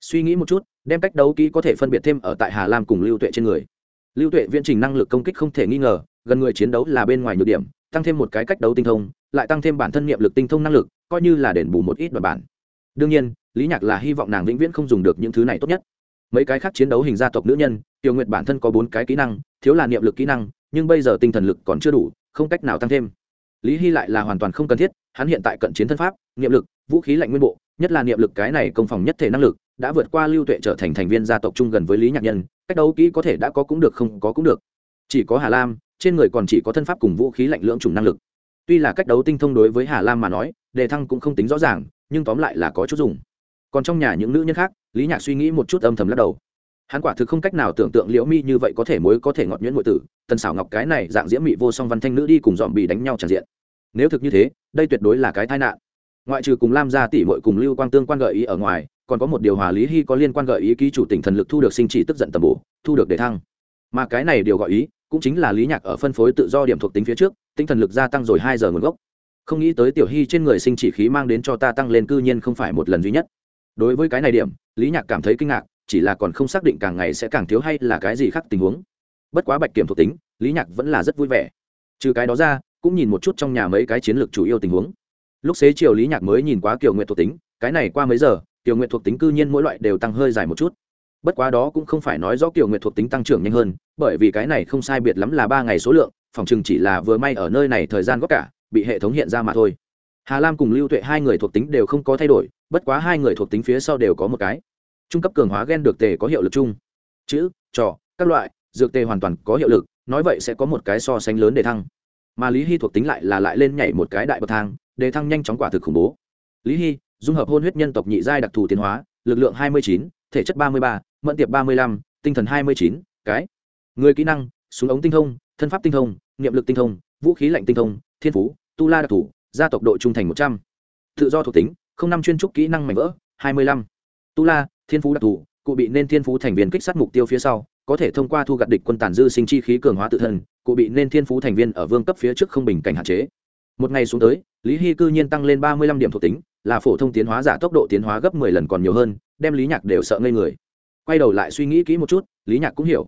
Speaker 1: Suy nghĩ một chút, đem cách đấu kỹ có thể phân biệt thêm ở tại hà lam cùng lưu tuệ trên người. Lưu tuệ viễn trình năng lực công kích không thể nghi ngờ, gần người chiến đấu là bên ngoài nhược điểm, tăng thêm một cái cách đấu tinh thông, lại tăng thêm bản thân niệm lực tinh thông năng lực, coi như là đền bù một ít đoạn bản. Đương nhiên, lý nhạc là hy vọng nàng vĩnh viễn không dùng được những thứ này tốt nhất. Mấy cái khác chiến đấu hình gia tộc nữ nhân, tiểu nguyệt bản thân có bốn cái kỹ năng, thiếu là niệm lực kỹ năng, nhưng bây giờ tinh thần lực còn chưa đủ, không cách nào tăng thêm lý hy lại là hoàn toàn không cần thiết, hắn hiện tại cận chiến thân pháp, niệm lực, vũ khí lạnh nguyên bộ, nhất là niệm lực cái này công phòng nhất thể năng lực, đã vượt qua lưu tuệ trở thành thành viên gia tộc chung gần với lý nhạc nhân, cách đấu kỹ có thể đã có cũng được, không có cũng được. Chỉ có hà lam, trên người còn chỉ có thân pháp cùng vũ khí lạnh lưỡng chủng năng lực. Tuy là cách đấu tinh thông đối với hà lam mà nói, đề thăng cũng không tính rõ ràng, nhưng tóm lại là có chút dùng. Còn trong nhà những nữ nhân khác, lý nhạc suy nghĩ một chút âm thầm lắc đầu hắn quả thực không cách nào tưởng tượng liễu mi như vậy có thể mối có thể ngọt nhuyễn ngụy tử, tần xảo ngọc cái này dạng diễm mị vô song văn thanh nữ đi cùng dòm bị đánh nhau tràn diện. Nếu thực như thế, đây tuyệt đối là cái tai nạn. Ngoại trừ cùng lam gia tỷ muội cùng lưu quang tương quan gợi ý ở ngoài, còn có một điều hòa lý hy có liên quan gợi ý ký chủ tỉnh thần lực thu được sinh chỉ tức giận tầm bổ, thu được đề thăng. Mà cái này điều gọi ý, cũng chính là lý nhạc ở phân phối tự do điểm thuộc tính phía trước, tinh thần lực gia tăng rồi hai giờ nguồn gốc. Không nghĩ tới tiểu hy trên người sinh chỉ khí mang đến cho ta tăng lên cư nhiên không phải một lần duy nhất. Đối với cái này điểm, lý nhạc cảm thấy kinh ngạc chỉ là còn không xác định càng ngày sẽ càng thiếu hay là cái gì khác tình huống. Bất quá bạch kiểm thuộc tính, lý nhạc vẫn là rất vui vẻ. Trừ cái đó ra, cũng nhìn một chút trong nhà mấy cái chiến lược chủ yêu tình huống. Lúc xế chiều lý nhạc mới nhìn quá kiều nguyện thuộc tính, cái này qua mấy giờ, kiều nguyện thuộc tính cư nhiên mỗi loại đều tăng hơi dài một chút. Bất quá đó cũng không phải nói rõ kiều nguyện thuộc tính tăng trưởng nhanh hơn, bởi vì cái này không sai biệt lắm là ba ngày số lượng, phòng chừng chỉ là vừa may ở nơi này thời gian góp cả, bị hệ thống hiện ra mà thôi. Hà lam cùng lưu tuệ hai người thuộc tính đều không có thay đổi, bất quá hai người thuộc tính phía sau đều có một cái trung cấp cường hóa gen được tề có hiệu lực chung. Chữ, trò, các loại, dược tề hoàn toàn có hiệu lực, nói vậy sẽ có một cái so sánh lớn để thăng. Mà lý hy thuộc tính lại là lại lên nhảy một cái đại bậc thang đề thăng nhanh chóng quả thực khủng bố. Lý hy, dung hợp hôn huyết nhân tộc nhị giai đặc thù tiến hóa, lực lượng hai mươi chín, thể chất ba mươi ba, mẫn tiệp ba mươi lăm, tinh thần hai mươi chín, cái. Người kỹ năng, súng ống tinh thông, thân pháp tinh thông, niệm lực tinh thông, vũ khí lạnh tinh thông, thiên phú, tu la đặc thù, gia tộc độ trung thành một trăm. Tự do thuộc tính, không năm chuyên trúc kỹ năng mạnh vỡ, hai mươi lăm. Tu la thiên phú đặc thù, cụ bị nên thiên phú thành viên kích sát mục tiêu phía sau, có thể thông qua thu gặt địch quân tàn dư sinh chi khí cường hóa tự thân, cụ bị nên thiên phú thành viên ở vương cấp phía trước không bình cảnh hạn chế. Một ngày xuống tới, lý hy cư nhiên tăng lên ba mươi lăm điểm thuộc tính, là phổ thông tiến hóa giả tốc độ tiến hóa gấp mười lần còn nhiều hơn, đem lý nhạc đều sợ ngây người. Quay đầu lại suy nghĩ kỹ một chút, lý nhạc cũng hiểu.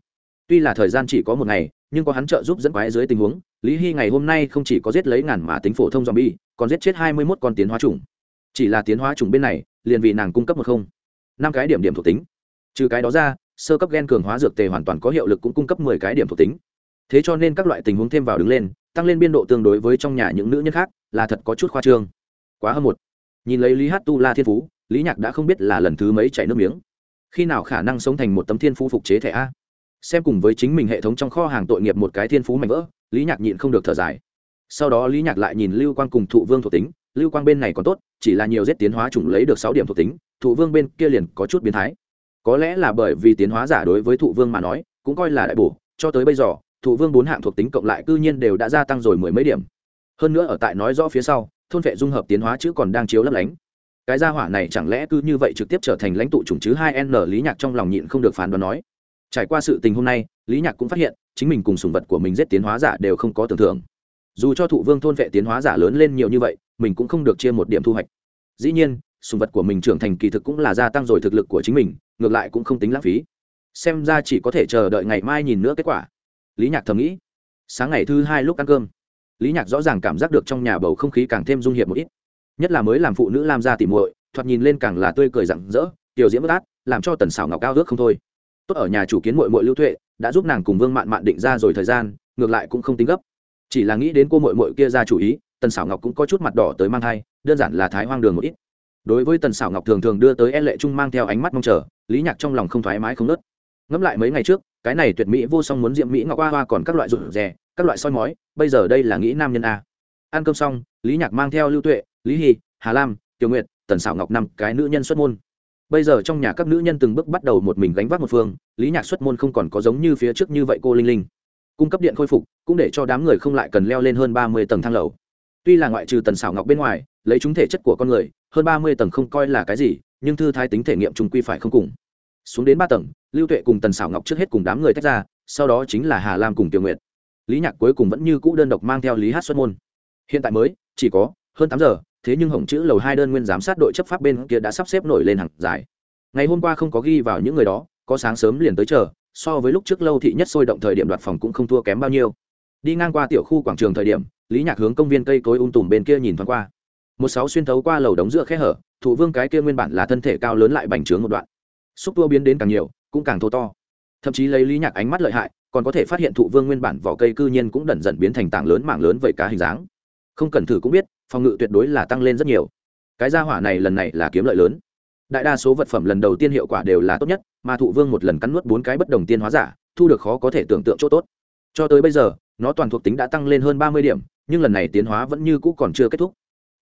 Speaker 1: Tuy là thời gian chỉ có một ngày, nhưng có hắn trợ giúp dẫn quái dưới tình huống, lý hy ngày hôm nay không chỉ có giết lấy ngàn mà tính phổ thông zombie, còn giết chết hai mươi mốt con tiến hóa chủng. Chỉ là tiến hóa chủng bên này, liền vì nàng cung cấp một không năm cái điểm điểm thuộc tính. Trừ cái đó ra, sơ cấp gen cường hóa dược tề hoàn toàn có hiệu lực cũng cung cấp mười cái điểm thuộc tính. Thế cho nên các loại tình huống thêm vào đứng lên, tăng lên biên độ tương đối với trong nhà những nữ nhân khác, là thật có chút khoa trương. Quá hơn một nhìn lấy lý hát tu la thiên phú, lý nhạc đã không biết là lần thứ mấy chảy nước miếng. Khi nào khả năng sống thành một tấm thiên phú phục chế thẻ a? Xem cùng với chính mình hệ thống trong kho hàng tội nghiệp một cái thiên phú mạnh vỡ, lý nhạc nhịn không được thở dài. Sau đó lý nhạc lại nhìn lưu quang cùng thụ vương thuộc tính, lưu quang bên này còn tốt, chỉ là nhiều giết tiến hóa chủng lấy được sáu điểm thuộc tính thụ vương bên kia liền có chút biến thái. Có lẽ là bởi vì tiến hóa giả đối với thụ vương mà nói, cũng coi là đại bổ, cho tới bây giờ, thụ vương bốn hạng thuộc tính cộng lại cư nhiên đều đã gia tăng rồi mười mấy điểm. Hơn nữa ở tại nói rõ phía sau, thôn vệ dung hợp tiến hóa chứ còn đang chiếu lấp lánh. Cái gia hỏa này chẳng lẽ cứ như vậy trực tiếp trở thành lãnh tụ chủng chứ hai n, lý nhạc trong lòng nhịn không được phán đoán nói. Trải qua sự tình hôm nay, lý nhạc cũng phát hiện, chính mình cùng sùng vật của mình giết tiến hóa giả đều không có tưởng thưởng dù cho thụ vương thôn vệ tiến hóa giả lớn lên nhiều như vậy, mình cũng không được chia một điểm thu hoạch. Dĩ nhiên sùng vật của mình trưởng thành kỳ thực cũng là gia tăng rồi thực lực của chính mình, ngược lại cũng không tính lãng phí. Xem ra chỉ có thể chờ đợi ngày mai nhìn nữa kết quả. Lý nhạc thầm nghĩ. Sáng ngày thứ hai lúc ăn cơm, lý nhạc rõ ràng cảm giác được trong nhà bầu không khí càng thêm dung hiệp một ít. Nhất là mới làm phụ nữ làm ra tỉ muội, thoạt nhìn lên càng là tươi cười rặng rỡ, tiểu diễm bất át, làm cho tần xảo ngọc cao ước không thôi. Tốt ở nhà chủ kiến mội mội lưu tuệ, đã giúp nàng cùng vương mạn mạn định ra rồi thời gian, ngược lại cũng không tính gấp. Chỉ là nghĩ đến cô mội mội kia ra chủ ý, tần xảo ngọc cũng có chút mặt đỏ tới mang thai, đơn giản là thái hoang đường một ít đối với tần xảo ngọc thường thường đưa tới e lệ trung mang theo ánh mắt mong chờ, lý nhạc trong lòng không thoải mái không nớt. Ngẫm lại mấy ngày trước, cái này tuyệt mỹ vô song muốn diệm mỹ ngọc hoa hoa còn các loại rụt rè, các loại soi mói, bây giờ đây là nghĩ nam nhân a. Ăn cơm xong, lý nhạc mang theo lưu tuệ, lý hy hà lam, tiểu nguyệt, tần xảo ngọc năm cái nữ nhân xuất môn. Bây giờ trong nhà các nữ nhân từng bước bắt đầu một mình gánh vác một phương, lý nhạc xuất môn không còn có giống như phía trước như vậy cô linh linh. Cung cấp điện khôi phục, cũng để cho đám người không lại cần leo lên hơn ba mươi tầng thang lầu. Tuy là ngoại trừ tần xảo ngọc bên ngoài lấy chúng thể chất của con người, hơn ba mươi tầng không coi là cái gì, nhưng thư thái tính thể nghiệm trung quy phải không cùng. Xuống đến ba tầng, lưu tuệ cùng tần xảo ngọc trước hết cùng đám người tách ra, sau đó chính là hà lam cùng tiểu nguyệt. Lý nhạc cuối cùng vẫn như cũ đơn độc mang theo lý hát xuất môn. Hiện tại mới, chỉ có hơn tám giờ, thế nhưng hồng chữ lầu hai đơn nguyên giám sát đội chấp pháp bên kia đã sắp xếp nổi lên hàng dài. Ngày hôm qua không có ghi vào những người đó, có sáng sớm liền tới chờ, so với lúc trước lâu thị nhất sôi động thời điểm đoạt phòng cũng không thua kém bao nhiêu. Đi ngang qua tiểu khu quảng trường thời điểm, lý nhạc hướng công viên cây cối um tùm bên kia nhìn thoáng qua một sáu xuyên thấu qua lầu đống giữa khe hở, thủ vương cái kia nguyên bản là thân thể cao lớn lại bành trướng một đoạn. Xúc tua biến đến càng nhiều, cũng càng thô to. Thậm chí lấy lý nhạc ánh mắt lợi hại, còn có thể phát hiện thụ vương nguyên bản vỏ cây cư nhiên cũng đẩn dần biến thành tảng lớn mảng lớn vậy cá hình dáng. Không cần thử cũng biết, phòng ngự tuyệt đối là tăng lên rất nhiều. Cái gia hỏa này lần này là kiếm lợi lớn. Đại đa số vật phẩm lần đầu tiên hiệu quả đều là tốt nhất, mà thụ vương một lần cắn nuốt bốn cái bất đồng tiên hóa giả, thu được khó có thể tưởng tượng chỗ tốt. Cho tới bây giờ, nó toàn thuộc tính đã tăng lên hơn ba mươi điểm, nhưng lần này tiến hóa vẫn như cũ còn chưa kết thúc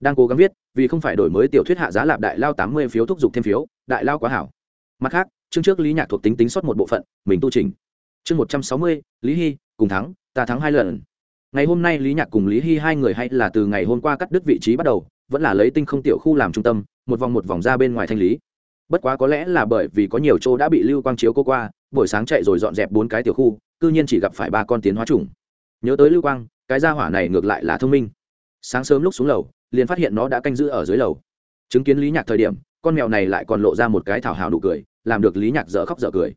Speaker 1: đang cố gắng viết, vì không phải đổi mới tiểu thuyết hạ giá lạp đại lao tám mươi phiếu thúc giục thêm phiếu, đại lao quá hảo. Mặt khác, chương trước lý nhạc thuộc tính tính sót một bộ phận, mình tu trình. Chương một trăm sáu mươi, lý hy, cùng thắng, ta thắng hai lần. Ngày hôm nay lý nhạc cùng lý hy hai người hay là từ ngày hôm qua cắt đứt vị trí bắt đầu, vẫn là lấy tinh không tiểu khu làm trung tâm, một vòng một vòng ra bên ngoài thanh lý. Bất quá có lẽ là bởi vì có nhiều chỗ đã bị lưu quang chiếu cô qua, buổi sáng chạy rồi dọn dẹp bốn cái tiểu khu, cư nhiên chỉ gặp phải ba con tiến hóa trùng nhớ tới lưu quang, cái gia hỏa này ngược lại là thông minh. Sáng sớm lúc xuống lầu liền phát hiện nó đã canh giữ ở dưới lầu. Chứng kiến lý nhạc thời điểm, con mèo này lại còn lộ ra một cái thảo hào nụ cười, làm được lý nhạc dở khóc dở cười.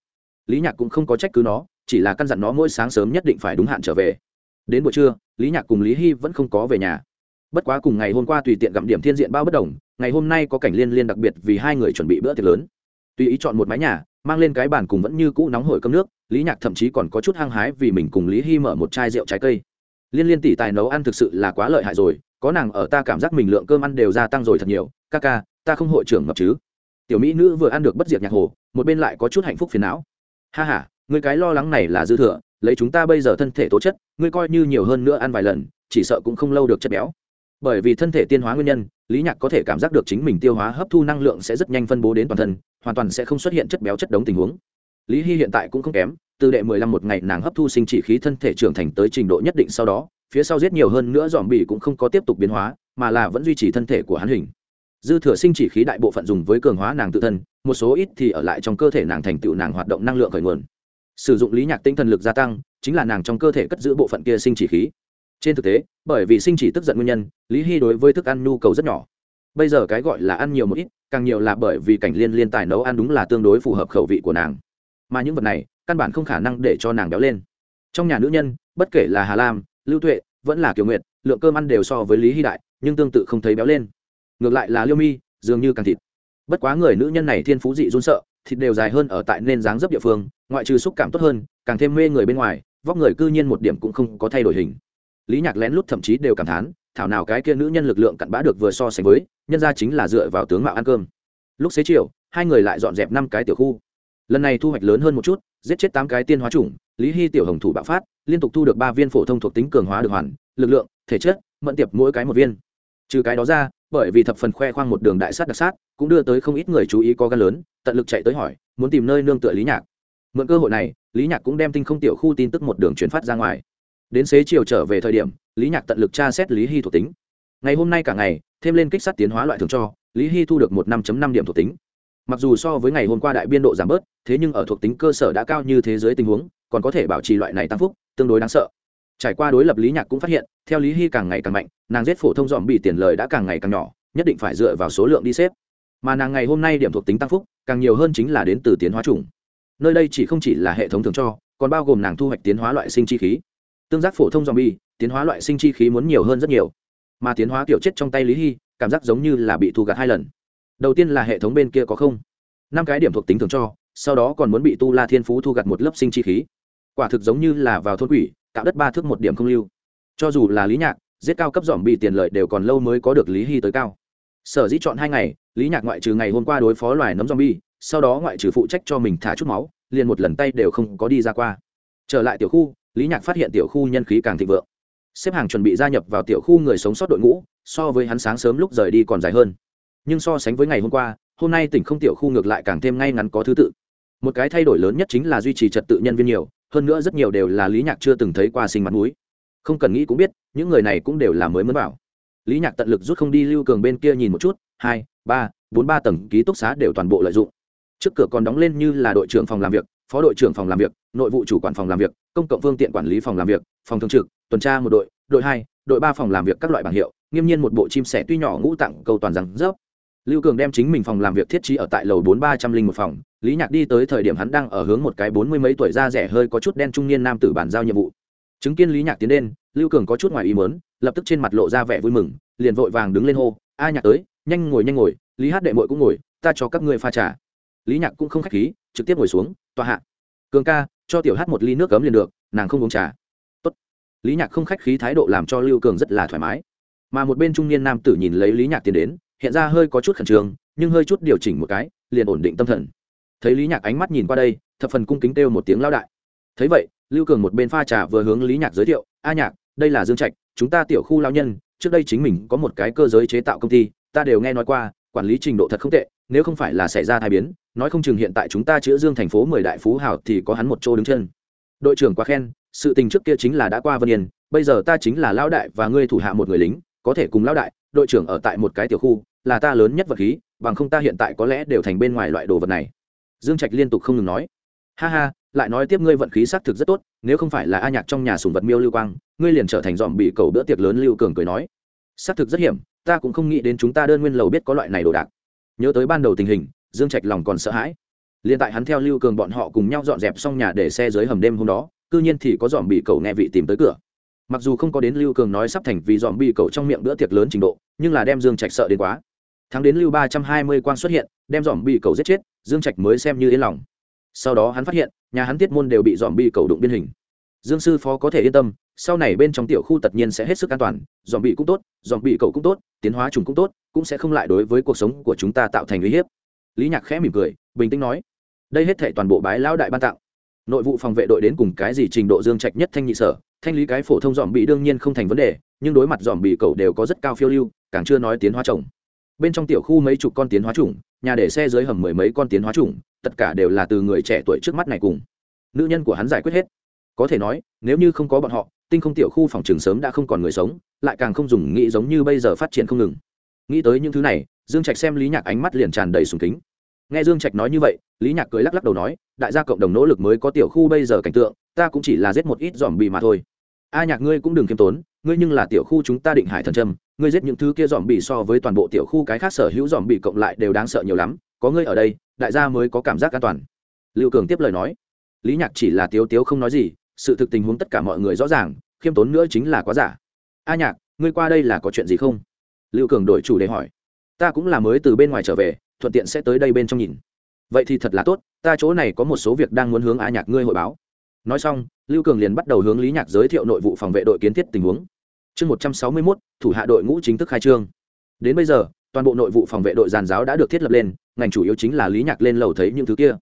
Speaker 1: Lý nhạc cũng không có trách cứ nó, chỉ là căn dặn nó mỗi sáng sớm nhất định phải đúng hạn trở về. Đến buổi trưa, lý nhạc cùng lý hy vẫn không có về nhà. Bất quá cùng ngày hôm qua tùy tiện gặm điểm thiên diện bao bất đồng, ngày hôm nay có cảnh liên liên đặc biệt vì hai người chuẩn bị bữa tiệc lớn. Tùy ý chọn một mái nhà, mang lên cái bàn cùng vẫn như cũ nóng hổi cơm nước, lý nhạc thậm chí còn có chút hăng hái vì mình cùng lý hy mở một chai rượu trái cây. Liên liên tỷ tài nấu ăn thực sự là quá lợi hại rồi có nàng ở ta cảm giác mình lượng cơm ăn đều gia tăng rồi thật nhiều, ca ca, ta không hội trưởng ngập chứ. Tiểu mỹ nữ vừa ăn được bất diệt nhạc hồ, một bên lại có chút hạnh phúc phiền não. Ha h a người cái lo lắng này là dư thừa, lấy chúng ta bây giờ thân thể tố chất, ngươi coi như nhiều hơn nữa ăn vài lần, chỉ sợ cũng không lâu được chất béo. Bởi vì thân thể tiên hóa nguyên nhân, lý nhạc có thể cảm giác được chính mình tiêu hóa hấp thu năng lượng sẽ rất nhanh phân bố đến toàn thân, hoàn toàn sẽ không xuất hiện chất béo chất đống tình huống. Lý hy hiện tại cũng không kém, từ đệ mười lăm một ngày nàng hấp thu sinh chỉ khí thân thể trưởng thành tới trình độ nhất định sau đó phía sau giết nhiều hơn nữa dòm bỉ cũng không có tiếp tục biến hóa, mà là vẫn duy trì thân thể của hắn hình. Dư thừa sinh chỉ khí đại bộ phận dùng với cường hóa nàng tự thân, một số ít thì ở lại trong cơ thể nàng thành tựu nàng hoạt động năng lượng khởi nguồn. Sử dụng lý nhạc tinh thần lực gia tăng, chính là nàng trong cơ thể cất giữ bộ phận kia sinh chỉ khí. Trên thực tế, bởi vì sinh chỉ tức giận nguyên nhân, lý hy đối với thức ăn nhu cầu rất nhỏ. Bây giờ cái gọi là ăn nhiều một ít, càng nhiều là bởi vì cảnh liên liên tài nấu ăn đúng là tương đối phù hợp khẩu vị của nàng. Mà những vật này, căn bản không khả năng để cho nàng béo lên. Trong nhà nữ nhân, bất kể là hà lam lưu tuệ, vẫn là kiều nguyệt, lượng cơm ăn đều so với lý hy đại, nhưng tương tự không thấy béo lên. Ngược lại là liêu mi, dường như càng thịt. Bất quá người nữ nhân này thiên phú dị run sợ, thịt đều dài hơn ở tại nên dáng dấp địa phương, ngoại trừ xúc cảm tốt hơn, càng thêm mê người bên ngoài, vóc người cư nhiên một điểm cũng không có thay đổi hình. Lý nhạc lén lút thậm chí đều cảm thán, thảo nào cái kia nữ nhân lực lượng cặn bã được vừa so sánh với, nhân ra chính là dựa vào tướng mạo ăn cơm. Lúc xế chiều, hai người lại dọn dẹp năm cái tiểu khu. Lần này thu hoạch lớn hơn một chút, giết chết tám cái tiên hóa chủng lý hy tiểu hồng thủ bạo phát, liên tục thu được ba viên phổ thông thuộc tính cường hóa được hoàn, lực lượng, thể chất, mẫn tiệp mỗi cái một viên. Trừ cái đó ra, bởi vì thập phần khoe khoang một đường đại sát đặc sát, cũng đưa tới không ít người chú ý có gan lớn, tận lực chạy tới hỏi, muốn tìm nơi nương tựa lý nhạc. Mượn cơ hội này, lý nhạc cũng đem tinh không tiểu khu tin tức một đường chuyển phát ra ngoài. Đến xế chiều trở về thời điểm, lý nhạc tận lực tra xét lý hy thuộc tính. Ngày hôm nay cả ngày, thêm lên kích sát tiến hóa loại thường cho, lý hy thu được một năm năm điểm thuộc tính. Mặc dù so với ngày hôm qua đại biên độ giảm bớt, thế nhưng ở thuộc tính cơ sở đã cao như thế giới tình huống còn có thể bảo trì loại này tăng phúc, tương đối đáng sợ. Trải qua đối lập lý nhạc cũng phát hiện, theo lý hy càng ngày càng mạnh, nàng giết phổ thông dòm bị tiền lời đã càng ngày càng nhỏ, nhất định phải dựa vào số lượng đi xếp. Mà nàng ngày hôm nay điểm thuộc tính tăng phúc, càng nhiều hơn chính là đến từ tiến hóa chủng. Nơi đây chỉ không chỉ là hệ thống thường cho, còn bao gồm nàng thu hoạch tiến hóa loại sinh chi khí. Tương giác phổ thông dòm bi tiến hóa loại sinh chi khí muốn nhiều hơn rất nhiều. Mà tiến hóa kiểu chết trong tay lý hy, cảm giác giống như là bị thu gặt hai lần. Đầu tiên là hệ thống bên kia có không? Năm cái điểm thuộc tính thường cho, sau đó còn muốn bị tu la thiên phú thu gặt một lớp sinh chi khí quả thực giống như là vào thôn quỷ tạo đất ba thước một điểm không lưu. Cho dù là lý nhạc, giết cao cấp dòm bị tiền lợi đều còn lâu mới có được lý hy tới cao. Sở dĩ chọn hai ngày, lý nhạc ngoại trừ ngày hôm qua đối phó loài nấm dòm bi sau đó ngoại trừ phụ trách cho mình thả chút máu, liền một lần tay đều không có đi ra qua. Trở lại tiểu khu, lý nhạc phát hiện tiểu khu nhân khí càng thịnh vượng. Xếp hàng chuẩn bị gia nhập vào tiểu khu người sống sót đội ngũ, so với hắn sáng sớm lúc rời đi còn dài hơn. Nhưng so sánh với ngày hôm qua, hôm nay tỉnh không tiểu khu ngược lại càng thêm ngay ngắn có thứ tự. Một cái thay đổi lớn nhất chính là duy trì trật tự nhân viên nhiều hơn nữa rất nhiều đều là lý nhạc chưa từng thấy qua sinh mặt mũi. Không cần nghĩ cũng biết, những người này cũng đều là mới mới bảo lý nhạc tận lực rút không đi lưu cường bên kia nhìn một chút, hai, ba, bốn, ba tầng ký túc xá đều toàn bộ lợi dụng. Trước cửa còn đóng lên như là đội trưởng phòng làm việc, phó đội trưởng phòng làm việc, nội vụ chủ quản phòng làm việc, công cộng phương tiện quản lý phòng làm việc, phòng thường trực, tuần tra một đội đội hai, đội ba phòng làm việc các loại bảng hiệu, nghiêm nhiên một bộ chim sẻ tuy nhỏ ngũ tặng câu toàn rằng rớp. Lưu cường đem chính mình phòng làm việc thiết trí ở tại lầu bốn ba trăm linh một phòng lý nhạc đi tới thời điểm hắn đang ở hướng một cái bốn mươi mấy tuổi da rẻ hơi có chút đen trung niên nam tử bàn giao nhiệm vụ. Chứng kiến lý nhạc tiến lên, lưu cường có chút ngoài ý mớn lập tức trên mặt lộ ra vẻ vui mừng, liền vội vàng đứng lên hô, a nhạc tới, nhanh ngồi nhanh ngồi, lý hát đệ mội cũng ngồi, ta cho các ngươi pha trà. Lý nhạc cũng không k h á c h khí, trực tiếp ngồi xuống, tòa hạ, cường ca, cho tiểu hát một ly nước cấm liền được, nàng không uống trà. Tốt. lý nhạc không khách khí thái độ làm cho lưu cường rất là thoải mái. Mà một bên trung niên nam tử nhìn lấy lý nhạc tiến đến, hiện ra hơi có chút khẩn trương, nhưng hơi chút điều chỉnh một cái, liền ổn định tâm thần thấy lý nhạc ánh mắt nhìn qua đây, thập phần cung kính kêu một tiếng lao đại. Thấy vậy, lưu cường một bên pha trà vừa hướng lý nhạc giới thiệu, a nhạc, đây là dương trạch, chúng ta tiểu khu lao nhân, trước đây chính mình có một cái cơ giới chế tạo công ty, ta đều nghe nói qua, quản lý trình độ thật không tệ, nếu không phải là xảy ra tai biến, nói không chừng hiện tại chúng ta chữa dương thành phố mười đại phú hảo thì có hắn một chỗ đứng chân. Đội trưởng quá khen, sự tình trước kia chính là đã qua vân yên, bây giờ ta chính là lão đại và ngươi thủ hạ một người lính, có thể cùng lão đại, đội trưởng ở tại một cái tiểu khu, là ta lớn nhất vật khí, bằng không ta hiện tại có lẽ đều thành bên ngoài loại đồ vật này dương trạch liên tục không ngừng nói. Ha ha, lại nói tiếp ngươi vận khí xác thực rất tốt, nếu không phải là a nhạc trong nhà sùng vật miêu lưu quang, ngươi liền trở thành dòm bị cầu bữa tiệc lớn lưu cường cười nói. Xác thực rất hiểm, ta cũng không nghĩ đến chúng ta đơn nguyên lầu biết có loại này đồ đạc. Nhớ tới ban đầu tình hình, dương trạch lòng còn sợ hãi. Liền tại hắn theo lưu cường bọn họ cùng nhau dọn dẹp xong nhà để xe dưới hầm đêm hôm đó, cư nhiên thì có dòm bị cầu nghe vị tìm tới cửa. Mặc dù không có đến lưu cường nói sắp thành vì dòm bị cầu trong miệng bữa tiệc lớn trình độ, nhưng là đem dương trạch sợ đến quá thắng đến lưu ba trăm hai mươi quang xuất hiện, đem dòm bị cầu giết chết, dương trạch mới xem như yên lòng. Sau đó hắn phát hiện, nhà hắn tiết môn đều bị dòm bị cầu đụng biên hình. Dương sư phó có thể yên tâm, sau này bên trong tiểu khu tất nhiên sẽ hết sức an toàn dòm bị cũng tốt dòm bị cầu cũng tốt, tiến hóa trùng cũng tốt, cũng sẽ không lại đối với cuộc sống của chúng ta tạo thành uy hiếp. Lý nhạc khẽ mỉm cười, bình tĩnh nói, đây hết thể toàn bộ bái lão đại ban tặng. Nội vụ phòng vệ đội đến cùng cái gì trình độ dương trạch nhất thanh nhị sở, thanh lý cái phổ thông dòm bị đương nhiên không thành vấn đề, nhưng đối mặt dòm bị cầu đều có rất cao phiêu lưu, càng chưa nói tiến hóa trồng bên trong tiểu khu mấy chục con tiến hóa trùng nhà để xe dưới hầm mười mấy con tiến hóa trùng tất cả đều là từ người trẻ tuổi trước mắt này cùng. Nữ nhân của hắn giải quyết hết. Có thể nói, nếu như không có bọn họ, tinh không tiểu khu phòng trường sớm đã không còn người sống, lại càng không dùng nghĩ giống như bây giờ phát triển không ngừng. Nghĩ tới những thứ này, dương trạch xem lý nhạc ánh mắt liền tràn đầy sùng kính. Nghe dương trạch nói như vậy, lý nhạc cười lắc lắc đầu nói, đại gia cộng đồng nỗ lực mới có tiểu khu bây giờ cảnh tượng, ta cũng chỉ là giết một ít dòm bì mà thôi. A nhạc ngươi cũng đừng kiêm tốn ngươi nhưng là tiểu khu chúng ta định hải thần trâm, ngươi giết những thứ kia dòm bị so với toàn bộ tiểu khu cái khác sở hữu dòm bị cộng lại đều đáng sợ nhiều lắm, có ngươi ở đây, đại gia mới có cảm giác an toàn. Lưu cường tiếp lời nói. Lý nhạc chỉ là tiếu tiếu không nói gì, sự thực tình huống tất cả mọi người rõ ràng, khiêm tốn nữa chính là quá giả. A nhạc, ngươi qua đây là có chuyện gì không? Lưu cường đổi chủ đề hỏi. Ta cũng là mới từ bên ngoài trở về, thuận tiện sẽ tới đây bên trong nhìn. Vậy thì thật là tốt, ta chỗ này có một số việc đang muốn hướng a nhạc ngươi hội báo. Nói xong, lưu cường liền bắt đầu hướng lý nhạc giới thiệu nội vụ phòng vệ đội kiến thiết tình huống chương một trăm sáu mươi mốt, thủ hạ đội ngũ chính thức khai trương. Đến bây giờ, toàn bộ nội vụ phòng vệ đội giàn giáo đã được thiết lập lên, ngành chủ yếu chính là lý nhạc lên lầu thấy những thứ kia.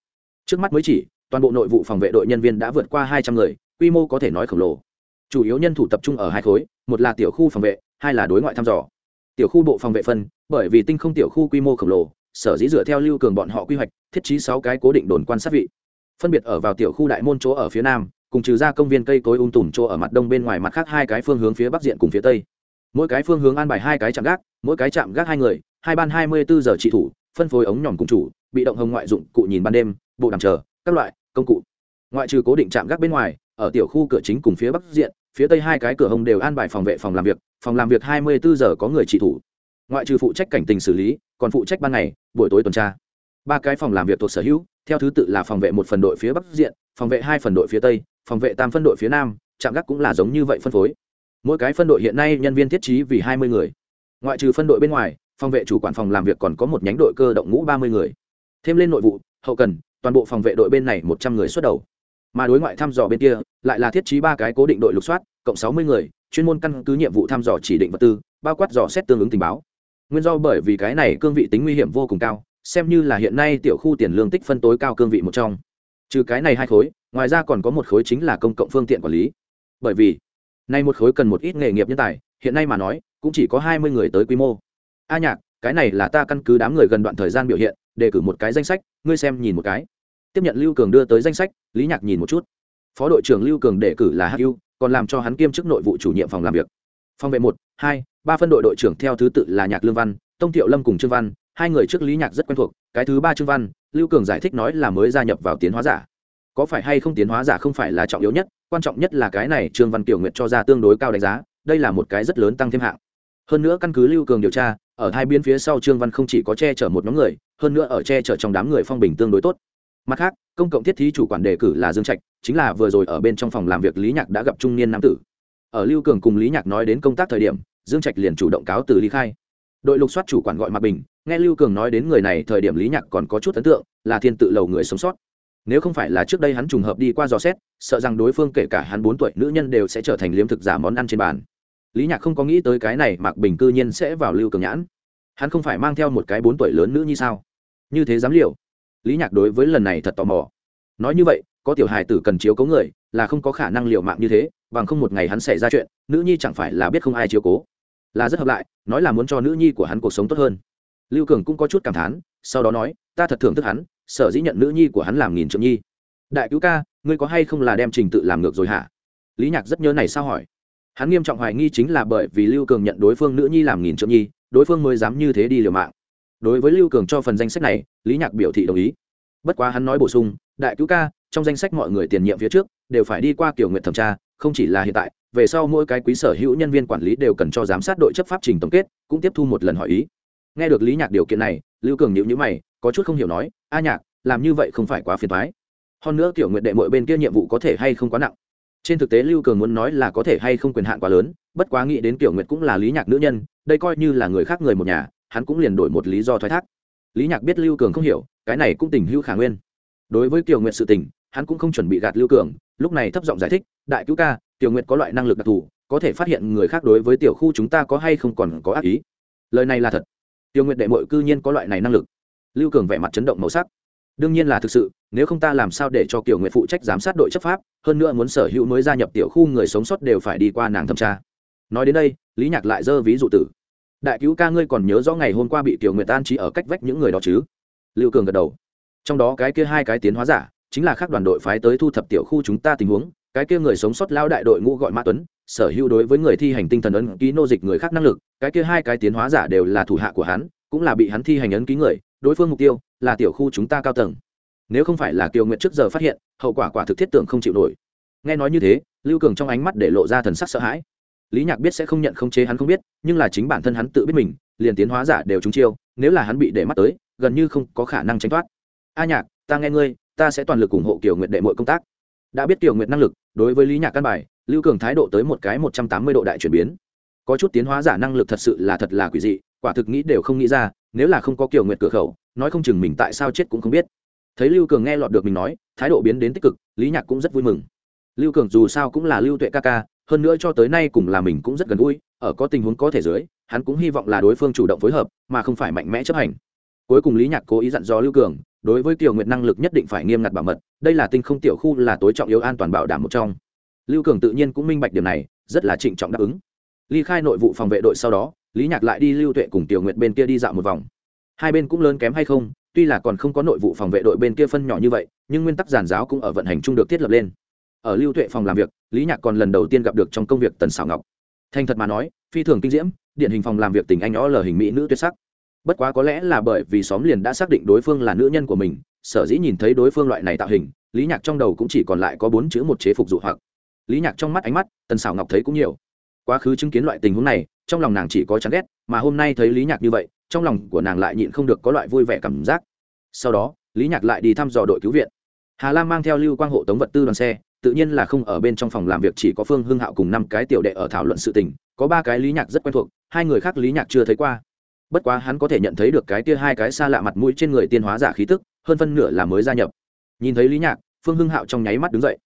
Speaker 1: Trước mắt mới chỉ, toàn bộ nội vụ phòng vệ đội nhân viên đã vượt qua hai trăm người, quy mô có thể nói khổng lồ. Chủ yếu nhân thủ tập trung ở hai khối, một là tiểu khu phòng vệ, hai là đối ngoại thăm dò. Tiểu khu bộ phòng vệ phân, bởi vì tinh không tiểu khu quy mô khổng lồ, sở dĩ dựa theo lưu cường bọn họ quy hoạch, thiết trí sáu cái cố định đồn quan sát vị. Phân biệt ở vào tiểu khu đại môn chỗ ở phía nam cùng trừ ra công viên cây cối ung tùm chỗ ở mặt đông bên ngoài mặt khác hai cái phương hướng phía bắc diện cùng phía tây. Mỗi cái phương hướng an bài hai cái chạm gác, mỗi cái chạm gác hai người, hai ban hai mươi bốn giờ trị thủ, phân phối ống nhỏm cùng chủ, bị động hồng ngoại dụng cụ nhìn ban đêm, bộ đàm chờ, các loại, công cụ. Ngoại trừ cố định chạm gác bên ngoài, ở tiểu khu cửa chính cùng phía bắc diện, phía tây hai cái cửa hồng đều an bài phòng vệ phòng làm việc, phòng làm việc hai mươi bốn giờ có người trị thủ. Ngoại trừ phụ trách cảnh tình xử lý, còn phụ trách ban ngày, buổi tối tuần tra. Ba cái phòng làm việc thuộc sở hữu, theo thứ tự là phòng vệ một phần đội phía bắc diện, phòng vệ hai phần đội phía tây phòng vệ tam phân đội phía nam, trạm gác cũng là giống như vậy phân phối. Mỗi cái phân đội hiện nay nhân viên thiết trí vì hai mươi người. Ngoại trừ phân đội bên ngoài, phòng vệ chủ quản phòng làm việc còn có một nhánh đội cơ động ngũ ba mươi người. Thêm lên nội vụ, hậu cần, toàn bộ phòng vệ đội bên này một trăm người xuất đầu. Mà đối ngoại thăm dò bên kia, lại là thiết trí ba cái cố định đội lục soát, cộng sáu mươi người, chuyên môn căn cứ nhiệm vụ thăm dò chỉ định vật tư, bao quát dò xét tương ứng tình báo. Nguyên do bởi vì cái này cương vị tính nguy hiểm vô cùng cao, xem như là hiện nay tiểu khu tiền lương tích phân tối cao cương vị một trong. Trừ cái này hai khối ngoài ra còn có một khối chính là công cộng phương tiện quản lý. Bởi vì, nay một khối cần một ít nghề nghiệp nhân tài, hiện nay mà nói, cũng chỉ có hai mươi người tới quy mô. A nhạc, cái này là ta căn cứ đám người gần đoạn thời gian biểu hiện, đề cử một cái danh sách, ngươi xem nhìn một cái. Tiếp nhận lưu cường đưa tới danh sách, lý nhạc nhìn một chút. Phó đội trưởng lưu cường đề cử là hưu còn làm cho hắn kiêm chức nội vụ chủ nhiệm phòng làm việc. Phòng vệ một, hai, ba phân đội đội trưởng theo thứ tự là nhạc lương văn, tông thiệu lâm cùng trương văn, hai người trước lý nhạc rất quen thuộc, cái thứ ba trương văn, lưu cường giải thích nói là mới gia nhập vào tiến hóa giả có phải hay không tiến hóa giả không phải là trọng yếu nhất, quan trọng nhất là cái này trương văn kiều nguyệt cho ra tương đối cao đánh giá, đây là một cái rất lớn tăng thêm hạng. Hơn nữa căn cứ lưu cường điều tra, ở hai biên phía sau trương văn không chỉ có che chở một nhóm người, hơn nữa ở che chở trong đám người phong bình tương đối tốt. Mặt khác, công cộng thiết thí chủ quản đề cử là dương trạch, chính là vừa rồi ở bên trong phòng làm việc lý nhạc đã gặp trung niên nam tử. Ở lưu cường cùng lý nhạc nói đến công tác thời điểm, dương trạch liền chủ động cáo từ lý khai. Đội lục soát chủ quản gọi mặt bình, nghe lưu cường nói đến người này thời điểm lý nhạc còn có chút ấn tượng, là thiên tự lầu người sống sót nếu không phải là trước đây hắn trùng hợp đi qua dò xét, sợ rằng đối phương kể cả hắn bốn tuổi nữ nhân đều sẽ trở thành liếm thực giả món ăn trên bàn. Lý nhạc không có nghĩ tới cái này mạc bình cư nhiên sẽ vào lưu cường nhãn. Hắn không phải mang theo một cái bốn tuổi lớn nữ như sao? Như thế dám liệu lý nhạc đối với lần này thật tò mò. Nói như vậy, có tiểu hài tử cần chiếu cố người, là không có khả năng liệu mạng như thế, bằng không một ngày hắn xảy ra chuyện, nữ nhi chẳng phải là biết không ai chiếu cố. Là rất hợp lại, nói là muốn cho nữ nhi của hắn cuộc sống tốt hơn. Lưu cường cũng có chút cảm thán, sau đó nói, ta thật thưởng thức hắn sở dĩ nhận nữ nhi của hắn làm nghìn trượng nhi. Đại cứu ca, ngươi có hay không là đem trình tự làm ngược rồi hả? Lý nhạc rất nhớ này sao hỏi. Hắn nghiêm trọng hoài nghi chính là bởi vì lưu cường nhận đối phương nữ nhi làm nghìn trượng nhi, đối phương mới dám như thế đi liều mạng. Đối với lưu cường cho phần danh sách này, lý nhạc biểu thị đồng ý. Bất quá hắn nói bổ sung, đại cứu ca, trong danh sách mọi người tiền nhiệm phía trước đều phải đi qua kiểu nguyện thẩm tra, không chỉ là hiện tại, về sau mỗi cái quý sở hữu nhân viên quản lý đều cần cho giám sát đội chấp pháp trình tổng kết, cũng tiếp thu một lần hỏi ý nghe được lý nhạc điều kiện này, lưu cường nhịu nhữ mày, có chút không hiểu nói, a nhạc, làm như vậy không phải quá phiền thoái hơn nữa tiểu nguyện đệ mọi bên kia nhiệm vụ có thể hay không quá nặng. Trên thực tế lưu cường muốn nói là có thể hay không quyền hạn quá lớn, bất quá nghĩ đến tiểu nguyện cũng là lý nhạc nữ nhân, đây coi như là người khác người một nhà, hắn cũng liền đổi một lý do thoái thác. Lý nhạc biết lưu cường không hiểu, cái này cũng tình hữu khả nguyên. Đối với tiểu nguyện sự tình, hắn cũng không chuẩn bị gạt lưu cường, lúc này thấp giọng giải thích, đại cứu ca tiểu nguyện có loại năng lực đặc thù, có thể phát hiện người khác đối với tiểu khu chúng ta có hay không còn có ác ý. Lời này là thật tiểu nguyện đệ mội cư nhiên có loại này năng lực. Lưu cường vẻ mặt chấn động màu sắc. Đương nhiên là thực sự, nếu không ta làm sao để cho kiểu nguyện phụ trách giám sát đội chấp pháp, hơn nữa muốn sở hữu mới gia nhập tiểu khu người sống sót đều phải đi qua nàng thẩm tra. Nói đến đây, lý nhạc lại dơ ví dụ tử. Đại cứu ca ngươi còn nhớ rõ ngày hôm qua bị tiểu nguyệt an trí ở cách vách những người đó chứ? Lưu cường gật đầu. Trong đó cái kia hai cái tiến hóa giả, chính là các đoàn đội phái tới thu thập tiểu khu chúng ta tình huống, cái kia người sống sót lao đại đội ngũ gọi mã tuấn sở hữu đối với người thi hành tinh thần ấn ký nô dịch người khác năng lực, cái kia hai cái tiến hóa giả đều là thủ hạ của hắn, cũng là bị hắn thi hành ấn ký người, đối phương mục tiêu là tiểu khu chúng ta cao tầng. Nếu không phải là kiều nguyện trước giờ phát hiện, hậu quả quả thực thiết tưởng không chịu nổi. Nghe nói như thế, lưu cường trong ánh mắt để lộ ra thần sắc sợ hãi. Lý nhạc biết sẽ không nhận không chế hắn không biết, nhưng là chính bản thân hắn tự biết mình, liền tiến hóa giả đều trúng chiêu, nếu là hắn bị để mắt tới, gần như không có khả năng tránh thoát. A nhạc, ta nghe ngươi, ta sẽ toàn lực ủng hộ kiều nguyện đệ mọi công tác. Đã biết kiều nguyện năng lực, đối với lý nhạc căn bài lưu cường thái độ tới một cái một trăm tám mươi độ đại chuyển biến. Có chút tiến hóa giả năng lực thật sự là thật là quỷ dị, quả thực nghĩ đều không nghĩ ra, nếu là không có kiểu nguyện cửa khẩu, nói không chừng mình tại sao chết cũng không biết. Thấy lưu cường nghe lọt được mình nói, thái độ biến đến tích cực, lý nhạc cũng rất vui mừng. Lưu cường dù sao cũng là lưu tuệ ca ca, hơn nữa cho tới nay cùng là mình cũng rất gần gũi, ở có tình huống có thể dưới, hắn cũng hy vọng là đối phương chủ động phối hợp, mà không phải mạnh mẽ chấp hành. Cuối cùng lý nhạc cố ý dặn dò lưu cường, đối với tiểu nguyệt năng lực nhất định phải nghiêm ngặt bảo mật, đây là tinh không tiểu khu là tối trọng yếu an toàn bảo đảm một trong lưu cường tự nhiên cũng minh bạch điểm này, rất là trịnh trọng đáp ứng. Ly khai nội vụ phòng vệ đội sau đó, lý nhạc lại đi lưu tuệ cùng tiểu nguyệt bên kia đi dạo một vòng. Hai bên cũng lớn kém hay không, tuy là còn không có nội vụ phòng vệ đội bên kia phân nhỏ như vậy, nhưng nguyên tắc giàn giáo cũng ở vận hành chung được thiết lập lên. Ở lưu tuệ phòng làm việc, lý nhạc còn lần đầu tiên gặp được trong công việc tần xảo ngọc. Thành thật mà nói, phi thường kinh diễm điện hình phòng làm việc tình anh ó lờ hình mỹ nữ tuyệt sắc. Bất quá có lẽ là bởi vì xóm liền đã xác định đối phương là nữ nhân của mình, sở dĩ nhìn thấy đối phương loại này tạo hình, lý nhạc trong đầu cũng chỉ còn lại có bốn chữ một chế phục dụ hoặc lý nhạc trong mắt ánh mắt, tần xảo ngọc thấy cũng nhiều. Quá khứ chứng kiến loại tình huống này, trong lòng nàng chỉ có chán ghét, mà hôm nay thấy lý nhạc như vậy, trong lòng của nàng lại nhịn không được có loại vui vẻ cảm giác. Sau đó, lý nhạc lại đi thăm dò đội cứu viện. Hà lam mang theo lưu quang hộ tống vật tư đoàn xe, tự nhiên là không ở bên trong phòng làm việc chỉ có phương hưng hạo cùng năm cái tiểu đệ ở thảo luận sự tình, có ba cái lý nhạc rất quen thuộc, hai người khác lý nhạc chưa thấy qua. Bất quá hắn có thể nhận thấy được cái tia hai cái xa lạ mặt mũi trên người tiên hóa giả khí tức, hơn phân nửa là mới gia nhập. Nhìn thấy lý nhạc, phương hưng hạo trong nháy mắt đứng dậy.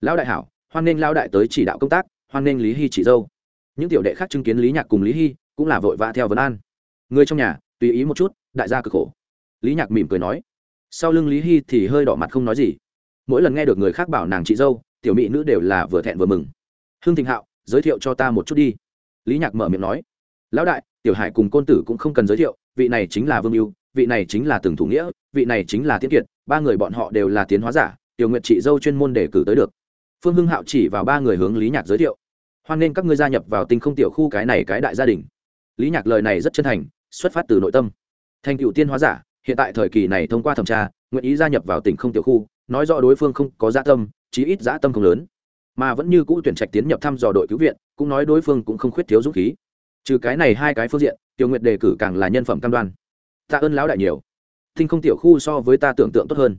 Speaker 1: Lão đại hảo hoan nghênh lão đại tới chỉ đạo công tác, hoan nghênh lý hy chỉ dâu. Những tiểu đệ khác chứng kiến lý nhạc cùng lý hy cũng là vội vã theo vấn an. Người trong nhà, tùy ý một chút, đại gia cực khổ. Lý nhạc mỉm cười nói. Sau lưng lý hy thì hơi đỏ mặt không nói gì. Mỗi lần nghe được người khác bảo nàng chị dâu, tiểu mỹ nữ đều là vừa thẹn vừa mừng. Hương thịnh hạo, giới thiệu cho ta một chút đi. Lý nhạc mở miệng nói. Lão đại, tiểu hải cùng côn tử cũng không cần giới thiệu, vị này chính là vương mưu vị này chính là từng thủ nghĩa, vị này chính là tiết kiệt, ba người bọn họ đều là tiến hóa giả, tiểu nguyện chị dâu chuyên môn để cử tới được phương hưng hạo chỉ vào ba người hướng lý nhạc giới thiệu. Hoan nên các ngươi gia nhập vào tinh không tiểu khu cái này cái đại gia đình. Lý nhạc lời này rất chân thành, xuất phát từ nội tâm. Thành cựu tiên hóa giả, hiện tại thời kỳ này thông qua thẩm tra, nguyện ý gia nhập vào tỉnh không tiểu khu, nói rõ đối phương không có dã tâm, chí ít dã tâm không lớn, mà vẫn như cũ tuyển trạch tiến nhập thăm dò đội cứu viện, cũng nói đối phương cũng không khuyết thiếu dũng khí. Trừ cái này hai cái phương diện, tiểu nguyện đề cử càng là nhân phẩm cam đoan. Tạ ơn lão đại nhiều. Tinh không tiểu khu so với ta tưởng tượng tốt hơn.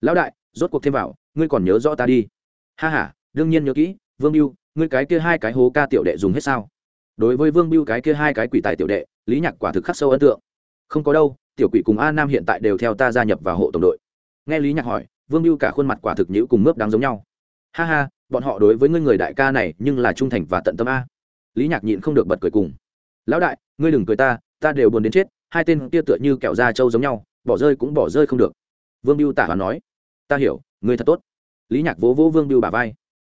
Speaker 1: Lão đại, rốt cuộc thêm vào, ngươi còn nhớ rõ ta đi ha ha, đương nhiên nhớ kỹ vương biêu ngươi cái kia hai cái hố ca tiểu đệ dùng hết sao? Đối với vương biêu cái kia hai cái quỷ tài tiểu đệ lý nhạc quả thực khắc sâu ấn tượng. Không có đâu tiểu quỷ cùng a nam hiện tại đều theo ta gia nhập vào hộ tổng đội. Nghe lý nhạc hỏi vương biêu cả khuôn mặt quả thực nhữ cùng mướp đáng giống nhau. Ha ha bọn họ đối với ngươi người đại ca này nhưng là trung thành và tận tâm a. Lý nhạc nhịn không được bật cười cùng. Lão đại ngươi đừng cười ta ta đều buồn đến chết hai tên kia tựa như kẹo da trâu giống nhau bỏ rơi cũng bỏ rơi không được. Vương biêu tả và nói. Ta hiểu ngươi thật tốt lý nhạc vỗ vỗ vương biêu bà vai.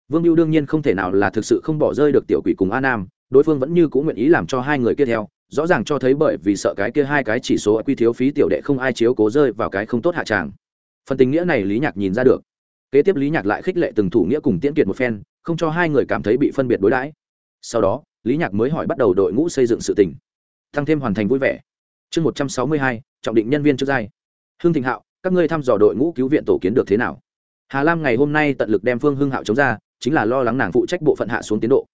Speaker 1: Vương biêu đương nhiên không thể nào là thực sự không bỏ rơi được tiểu quỷ cùng a nam, đối phương vẫn như cũng nguyện ý làm cho hai người kia theo, rõ ràng cho thấy bởi vì sợ cái kia hai cái chỉ số quy thiếu phí tiểu đệ không ai chiếu cố rơi vào cái không tốt hạ tràng. Phần tình nghĩa này lý nhạc nhìn ra được. Kế tiếp lý nhạc lại khích lệ từng thủ nghĩa cùng tiễn kiệt một phen, không cho hai người cảm thấy bị phân biệt đối đãi. Sau đó, lý nhạc mới hỏi bắt đầu đội ngũ xây dựng sự tình. Tăng thêm hoàn thành vui vẻ. Chương một trăm sáu mươi hai, trọng định nhân viên trước giai. Hương thịnh hạo, các ngươi thăm dò đội ngũ cứu viện tổ kiến được thế nào? Hà lam ngày hôm nay tận lực đem phương hưng hạo chống ra, chính là lo lắng nàng phụ trách bộ phận hạ xuống tiến độ.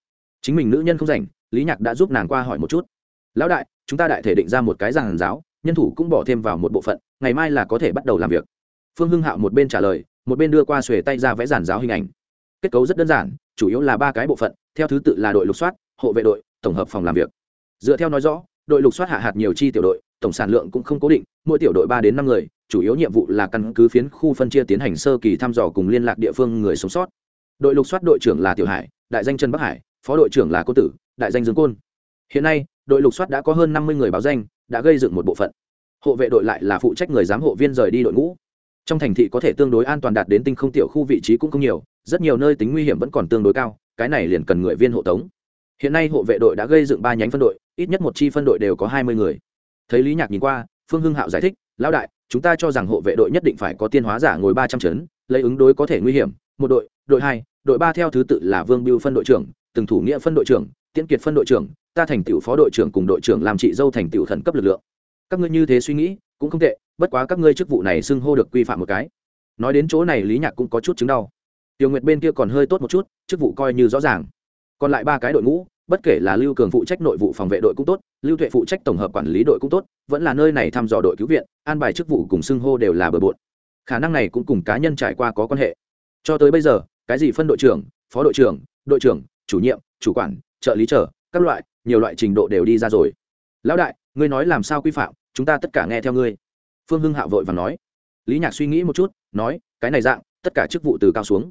Speaker 1: Chính mình nữ nhân không rảnh, lý nhạc đã giúp nàng qua hỏi một chút. Lão đại, chúng ta đại thể định ra một cái giàn giáo, nhân thủ cũng bỏ thêm vào một bộ phận, ngày mai là có thể bắt đầu làm việc. Phương hưng hạo một bên trả lời, một bên đưa qua xuề tay ra vẽ giàn giáo hình ảnh. Kết cấu rất đơn giản, chủ yếu là ba cái bộ phận, theo thứ tự là đội lục soát, hộ vệ đội, tổng hợp phòng làm việc. Dựa theo nói rõ, đội lục soát hạ hạt nhiều chi tiểu đội, tổng sản lượng cũng không cố định, mỗi tiểu đội ba đến năm người chủ yếu nhiệm vụ là căn cứ phiến khu phân chia tiến hành sơ kỳ thăm dò cùng liên lạc địa phương người sống sót. Đội lục soát đội trưởng là tiểu hải, đại danh trần bắc hải, phó đội trưởng là cô tử, đại danh dương côn. Hiện nay, đội lục soát đã có hơn năm mươi người báo danh, đã gây dựng một bộ phận. Hộ vệ đội lại là phụ trách người giám hộ viên rời đi đội ngũ. Trong thành thị có thể tương đối an toàn đạt đến tinh không tiểu khu vị trí cũng không nhiều, rất nhiều nơi tính nguy hiểm vẫn còn tương đối cao, cái này liền cần người viên hộ tống. Hiện nay hộ vệ đội đã gây dựng ba nhánh phân đội, ít nhất một chi phân đội đều có hai mươi người. Thấy lý nhạc nhìn qua, phương hưng hạo giải thích, lão đại chúng ta cho rằng hộ vệ đội nhất định phải có tiên hóa giả ngồi ba trăm chấn, lấy ứng đối có thể nguy hiểm. Một đội đội hai, đội ba theo thứ tự là vương biêu phân đội trưởng, từng thủ nghĩa phân đội trưởng, tiễn kiệt phân đội trưởng, ta thành tựu phó đội trưởng cùng đội trưởng làm chị dâu thành tựu khẩn cấp lực lượng. Các ngươi như thế suy nghĩ, cũng không tệ, bất quá các ngươi chức vụ này xưng hô được quy phạm một cái. Nói đến chỗ này lý nhạc cũng có chút chứng đau. Tiểu nguyệt bên kia còn hơi tốt một chút, chức vụ coi như rõ ràng. Còn lại ba cái đội ngũ bất kể là lưu cường phụ trách nội vụ phòng vệ đội cũng tốt, lưu tuệ phụ trách tổng hợp quản lý đội cũng tốt, vẫn là nơi này thăm dò đội cứu viện, an bài chức vụ cùng xưng hô đều là bờ bộn. Khả năng này cũng cùng cá nhân trải qua có quan hệ. Cho tới bây giờ, cái gì phân đội trưởng, phó đội trưởng đội trưởng, chủ nhiệm, chủ quản, trợ lý trở các loại, nhiều loại trình độ đều đi ra rồi. Lão đại, ngươi nói làm sao quy phạm, chúng ta tất cả nghe theo ngươi. Phương hưng hạo vội và nói. Lý nhạc suy nghĩ một chút, nói, cái này dạng, tất cả chức vụ từ cao xuống.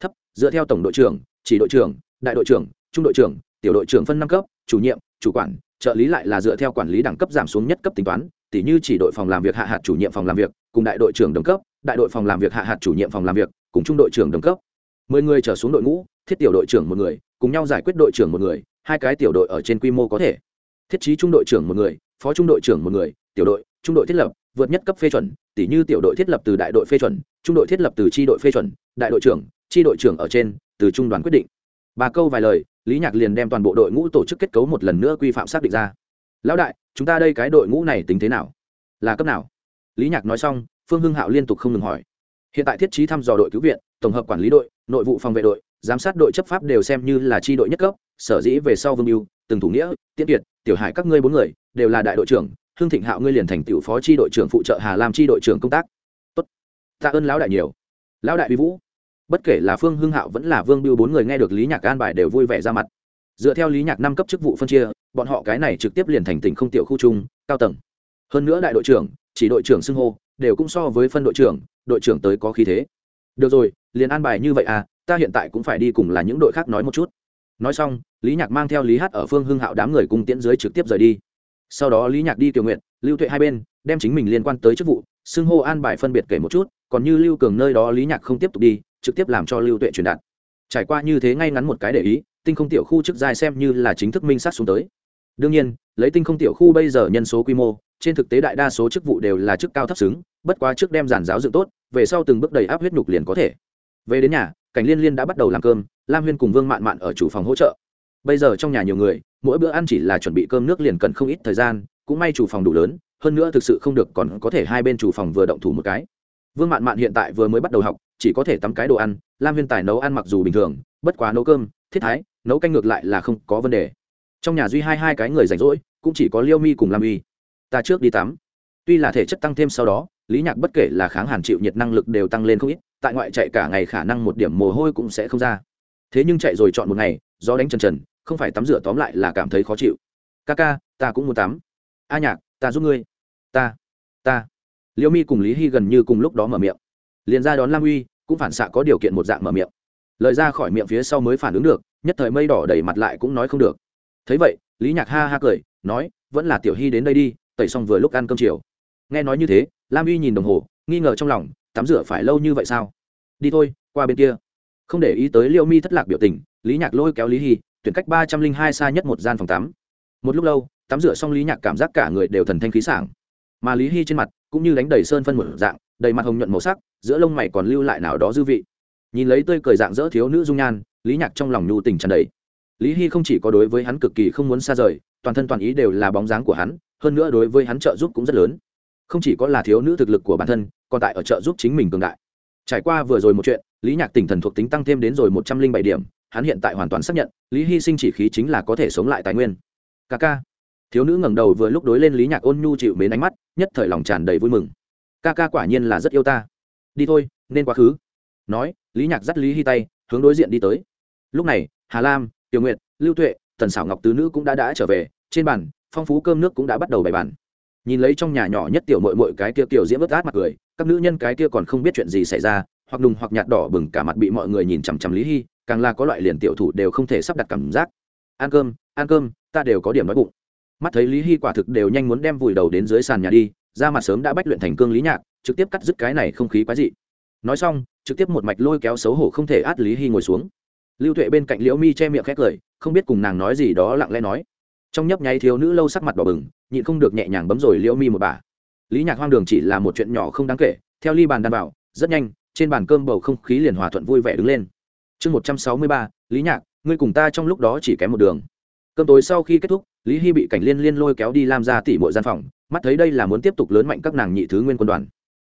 Speaker 1: Thấp, dựa theo tổng đội trưởng, chỉ đội trưởng, đại đội trưởng, trung đội trưởng tiểu đội trưởng phân năm cấp, chủ nhiệm, chủ quản, trợ lý lại là dựa theo quản lý đẳng cấp giảm xuống nhất cấp tính toán tỷ như chỉ đội phòng làm việc hạ hạt chủ nhiệm phòng làm việc, cùng đại đội trưởng đồng cấp, đại đội phòng làm việc hạ hạt chủ nhiệm phòng làm việc, cùng trung đội trưởng đồng cấp. Mười người trở xuống đội ngũ, thiết tiểu đội trưởng một người, cùng nhau giải quyết đội trưởng một người, hai cái tiểu đội ở trên quy mô có thể. Thiết trí trung đội trưởng một người, phó trung đội trưởng một người, tiểu đội, trung đội thiết lập, vượt nhất cấp phê chuẩn tỷ như tiểu đội thiết lập từ đại đội phê chuẩn, trung đội thiết lập từ tri đội phê chuẩn, đại đội trưởng tri đội trưởng ở trên, từ trung đoàn quyết định. Ba câu vài lời lý nhạc liền đem toàn bộ đội ngũ tổ chức kết cấu một lần nữa quy phạm xác định ra. Lão đại, chúng ta đây cái đội ngũ này tính thế nào? Là cấp nào? Lý nhạc nói xong, phương hưng hạo liên tục không ngừng hỏi. Hiện tại thiết trí thăm dò đội cứu viện, tổng hợp quản lý đội, nội vụ phòng vệ đội, giám sát đội chấp pháp đều xem như là tri đội nhất cấp, sở dĩ về sau vương mưu từng thủ nghĩa tiết kiệt, tiểu hải các ngươi bốn người đều là đại đội trưởng, hưng thịnh hạo ngươi liền thành tiểu phó tri đội trưởng phụ trợ hà làm tri đội trưởng công tác. Tốt, tạ ơn lão đại nhiều. Lão đại uy vũ bất kể là phương hưng hạo vẫn là vương biêu bốn người nghe được lý nhạc an bài đều vui vẻ ra mặt. Dựa theo lý nhạc năm cấp chức vụ phân chia, bọn họ cái này trực tiếp liền thành tỉnh không tiểu khu trung cao tầng. Hơn nữa đại đội trưởng, chỉ đội trưởng xưng hô, đều cũng so với phân đội trưởng đội trưởng tới có khí thế. Được rồi, liền an bài như vậy à ta hiện tại cũng phải đi cùng là những đội khác nói một chút. Nói xong, lý nhạc mang theo lý hát ở phương hưng hạo đám người cùng tiễn dưới trực tiếp rời đi. Sau đó lý nhạc đi tiểu nguyện lưu tuệ hai bên, đem chính mình liên quan tới chức vụ, xưng hô an bài phân biệt kể một chút, còn như lưu cường nơi đó lý nhạc không tiếp tục đi trực tiếp làm cho lưu tuệ truyền đạt. Trải qua như thế ngay ngắn một cái để ý, tinh không tiểu khu trước dài xem như là chính thức minh sát xuống tới. Đương nhiên, lấy tinh không tiểu khu bây giờ nhân số quy mô, trên thực tế đại đa số chức vụ đều là chức cao thấp xứng, bất quá trước đem giản giáo dựng tốt, về sau từng bước đầy áp huyết nhục liền có thể. Về đến nhà, cảnh liên liên đã bắt đầu làm cơm, lam huyên cùng vương mạn mạn ở chủ phòng hỗ trợ. Bây giờ trong nhà nhiều người, mỗi bữa ăn chỉ là chuẩn bị cơm nước liền cần không ít thời gian, cũng may chủ phòng đủ lớn, hơn nữa thực sự không được còn có thể hai bên chủ phòng vừa động thủ một cái. Vương mạn mạn hiện tại vừa mới bắt đầu học chỉ có thể tắm cái đồ ăn, lam huyên tài nấu ăn mặc dù bình thường, bất quá nấu cơm, thiết thái, nấu canh ngược lại là không có vấn đề. Trong nhà duy hai hai cái người rảnh rỗi, cũng chỉ có liêu mi cùng lam uy. Ta trước đi tắm. Tuy là thể chất tăng thêm sau đó, lý nhạc bất kể là kháng hàn chịu nhiệt năng lực đều tăng lên không ít, tại ngoại chạy cả ngày khả năng một điểm mồ hôi cũng sẽ không ra. Thế nhưng chạy rồi chọn một ngày do đánh trần trần, không phải tắm rửa tóm lại là cảm thấy khó chịu. Ca ca, ta cũng muốn tắm. A nhạc, ta giúp ngươi. Ta ta. Liễu mi cùng lý hy gần như cùng lúc đó mở miệng liền ra đón lam uy, cũng phản xạ có điều kiện một dạng mở miệng. Lời ra khỏi miệng phía sau mới phản ứng được, nhất thời mây đỏ đẩy mặt lại cũng nói không được. Thấy vậy, lý nhạc ha ha cười, nói, vẫn là tiểu hy đến đây đi, tẩy xong vừa lúc ăn cơm chiều. Nghe nói như thế, lam uy nhìn đồng hồ, nghi ngờ trong lòng, tắm rửa phải lâu như vậy sao? Đi thôi, qua bên kia. Không để ý tới liêu mi thất lạc biểu tình, lý nhạc lôi kéo lý hy, tuyển cách ba trăm linh hai xa nhất một gian phòng tắm. Một lúc lâu, tắm rửa xong lý nhạc cảm giác cả người đều thần thanh khí sảng. Mà lý hy trên mặt cũng như đánh đầy sơn phân một dạng đầy mặt hồng nhuận màu sắc, giữa lông mày còn lưu lại nào đó dư vị. Nhìn lấy tươi cười dạng dỡ thiếu nữ dung nhan, lý nhạc trong lòng nhu tình tràn đầy. Lý hy không chỉ có đối với hắn cực kỳ không muốn xa rời, toàn thân toàn ý đều là bóng dáng của hắn, hơn nữa đối với hắn trợ giúp cũng rất lớn. Không chỉ có là thiếu nữ thực lực của bản thân, còn tại ở trợ giúp chính mình cường đại. Trải qua vừa rồi một chuyện, lý nhạc tỉnh thần thuộc tính tăng thêm đến rồi một trăm linh bảy điểm, hắn hiện tại hoàn toàn xác nhận, lý hy sinh chỉ khí chính là có thể sống lại tài nguyên. Ca ca. Thiếu nữ ngẩng đầu vừa lúc đối lên lý nhạc ôn nhu chịu mến ánh mắt, nhất thời lòng tràn đầy vui mừng ca ca quả nhiên là rất yêu ta. Đi thôi, nên quá khứ. Nói, lý nhạc dắt lý hy tay, hướng đối diện đi tới. Lúc này, hà lam, tiểu nguyện lưu tuệ, tần xảo ngọc tứ nữ cũng đã đã trở về, trên bàn, phong phú cơm nước cũng đã bắt đầu bày bàn. Nhìn lấy trong nhà nhỏ nhất tiểu mội mội cái kia tiểu diễm ướt át mặt cười các nữ nhân cái kia còn không biết chuyện gì xảy ra, hoặc đùng hoặc nhạt đỏ bừng cả mặt bị mọi người nhìn chằm chằm lý hy, càng là có loại liền tiểu thủ đều không thể sắp đặt cảm giác. Ăn cơm ăn cơm, ta đều có điểm nói bụng. Mắt thấy lý hy quả thực đều nhanh muốn đem vùi đầu đến dưới sàn nhà đi ra mặt sớm đã bách luyện thành cương lý nhạc, trực tiếp cắt dứt cái này không khí quái dị. Nói xong, trực tiếp một mạch lôi kéo xấu hổ không thể át lý hy ngồi xuống. Lưu tuệ bên cạnh liễu mi che miệng khét cười không biết cùng nàng nói gì đó lặng lẽ nói. Trong nhấp nháy thiếu nữ lâu sắc mặt đỏ bừng, nhịn không được nhẹ nhàng bấm rồi liễu mi một bà lý nhạc hoang đường chỉ là một chuyện nhỏ không đáng kể, theo ly bàn đan bảo rất nhanh, trên bàn cơm bầu không khí liền hòa thuận vui vẻ đứng lên. Chương một trăm sáu mươi ba, lý nhạc, ngươi cùng ta trong lúc đó chỉ kém một đường cơm tối sau khi kết thúc, lý hy bị cảnh liên liên lôi kéo đi làm ra tỉ mọi gian phòng, mắt thấy đây là muốn tiếp tục lớn mạnh các nàng nhị thứ nguyên quân đoàn.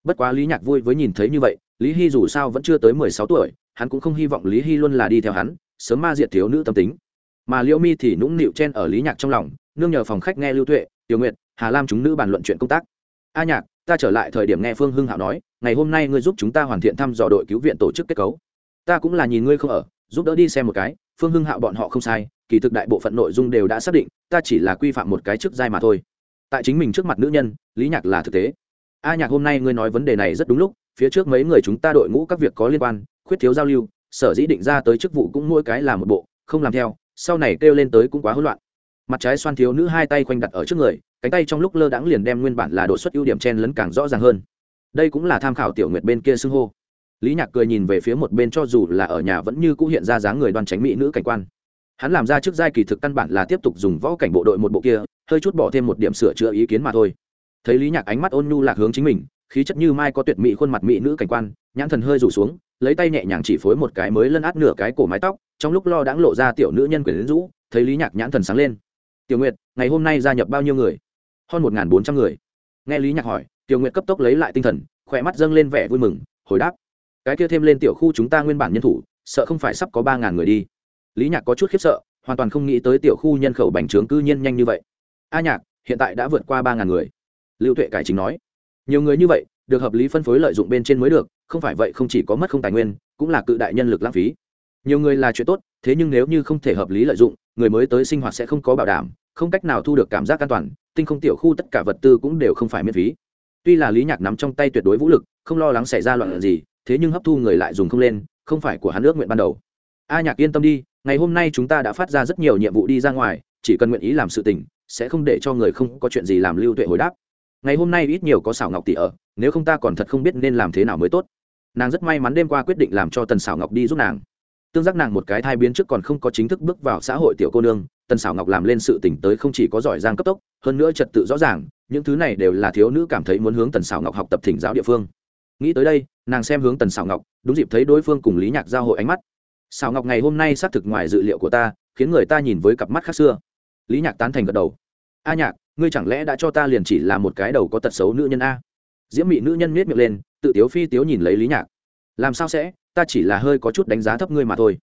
Speaker 1: Bất quá lý nhạc vui với nhìn thấy như vậy, lý hy dù sao vẫn chưa tới mười sáu tuổi, hắn cũng không hy vọng lý hy luôn là đi theo hắn, sớm ma diệt thiếu nữ tâm tính. Mà liễu mi thì nũng nịu chen ở lý nhạc trong lòng, nương nhờ phòng khách nghe lưu tuệ, tiểu nguyệt, hà lam chúng nữ bàn luận chuyện công tác. A nhạc, ta trở lại thời điểm nghe phương hưng hạo nói, ngày hôm nay ngươi giúp chúng ta hoàn thiện thăm dò đội cứu viện tổ chức kết cấu. Ta cũng là nhìn ngươi không ở giúp đỡ đi xem một cái, phương hưng hạo bọn họ không sai, kỳ thực đại bộ phận nội dung đều đã xác định, ta chỉ là quy phạm một cái chức giai mà thôi. Tại chính mình trước mặt nữ nhân, lý nhạc là thực tế. A nhạc, hôm nay ngươi nói vấn đề này rất đúng lúc, phía trước mấy người chúng ta đội ngũ các việc có liên quan, khuyết thiếu giao lưu, sở dĩ định ra tới chức vụ cũng mỗi cái là một bộ, không làm theo, sau này kêu lên tới cũng quá hỗn loạn. Mặt trái xoan thiếu nữ hai tay khoanh đặt ở trước người, cánh tay trong lúc lơ đãng liền đem nguyên bản là độ xuất ưu điểm chen lấn càng rõ ràng hơn. Đây cũng là tham khảo tiểu nguyệt bên kia xưng hô lý nhạc cười nhìn về phía một bên cho dù là ở nhà vẫn như cũ hiện ra dáng người đoan tránh mỹ nữ cảnh quan. Hắn làm ra trước giai kỳ thực căn bản là tiếp tục dùng võ cảnh bộ đội một bộ kia, hơi chút bỏ thêm một điểm sửa chữa ý kiến mà thôi. Thấy lý nhạc ánh mắt ôn nhu lạc hướng chính mình, khí chất như mai có tuyệt mỹ khuôn mặt mỹ nữ cảnh quan, nhãn thần hơi rủ xuống, lấy tay nhẹ nhàng chỉ phối một cái mới lân át nửa cái cổ mái tóc, trong lúc lo đãng lộ ra tiểu nữ nhân quyền rũ, thấy lý nhạc nhãn thần sáng lên. Tiểu nguyệt, ngày hôm nay gia nhập bao nhiêu người? Hơn một bốn trăm người. Nghe lý nhạc hỏi, tiểu nguyệt cấp tốc lấy lại tinh thần, khỏe mắt dâng lên vẻ vui mừng, hồi đáp cái kia thêm lên tiểu khu chúng ta nguyên bản nhân thủ, sợ không phải sắp có ba ngàn người đi. Lý nhạc có chút khiếp sợ, hoàn toàn không nghĩ tới tiểu khu nhân khẩu bành trướng cư nhiên nhanh như vậy. A nhạc, hiện tại đã vượt qua ba ngàn người. Lưu tuệ cải chính nói, nhiều người như vậy, được hợp lý phân phối lợi dụng bên trên mới được, không phải vậy không chỉ có mất không tài nguyên, cũng là cự đại nhân lực lãng phí. Nhiều người là chuyện tốt, thế nhưng nếu như không thể hợp lý lợi dụng, người mới tới sinh hoạt sẽ không có bảo đảm, không cách nào thu được cảm giác an toàn, tinh không tiểu khu tất cả vật tư cũng đều không phải miễn phí. Tuy là lý nhạc nắm trong tay tuyệt đối vũ lực, không lo lắng xảy ra loạn gì thế nhưng hấp thu người lại dùng không lên, không phải của hắn ước nguyện ban đầu. A nhạc yên tâm đi, ngày hôm nay chúng ta đã phát ra rất nhiều nhiệm vụ đi ra ngoài, chỉ cần nguyện ý làm sự tình, sẽ không để cho người không có chuyện gì làm lưu tuệ hồi đáp. Ngày hôm nay ít nhiều có xảo ngọc tỷ ở, nếu không ta còn thật không biết nên làm thế nào mới tốt. Nàng rất may mắn đêm qua quyết định làm cho tần xảo ngọc đi giúp nàng. Tương giác nàng một cái thai biến trước còn không có chính thức bước vào xã hội tiểu cô nương, tần xảo ngọc làm lên sự tỉnh tới không chỉ có giỏi giang cấp tốc, hơn nữa trật tự rõ ràng, những thứ này đều là thiếu nữ cảm thấy muốn hướng tần xảo ngọc học tập thỉnh giáo địa phương. Nghĩ tới đây nàng xem hướng tần xảo ngọc, đúng dịp thấy đối phương cùng lý nhạc giao hội ánh mắt. Xảo ngọc ngày hôm nay xác thực ngoài dự liệu của ta, khiến người ta nhìn với cặp mắt khác xưa. Lý nhạc tán thành gật đầu. A nhạc, ngươi chẳng lẽ đã cho ta liền chỉ là một cái đầu có tật xấu nữ nhân a? Diễm mị nữ nhân miết miệng lên, tự tiếu phi tiếu nhìn lấy lý nhạc. Làm sao sẽ, ta chỉ là hơi có chút đánh giá thấp ngươi mà thôi.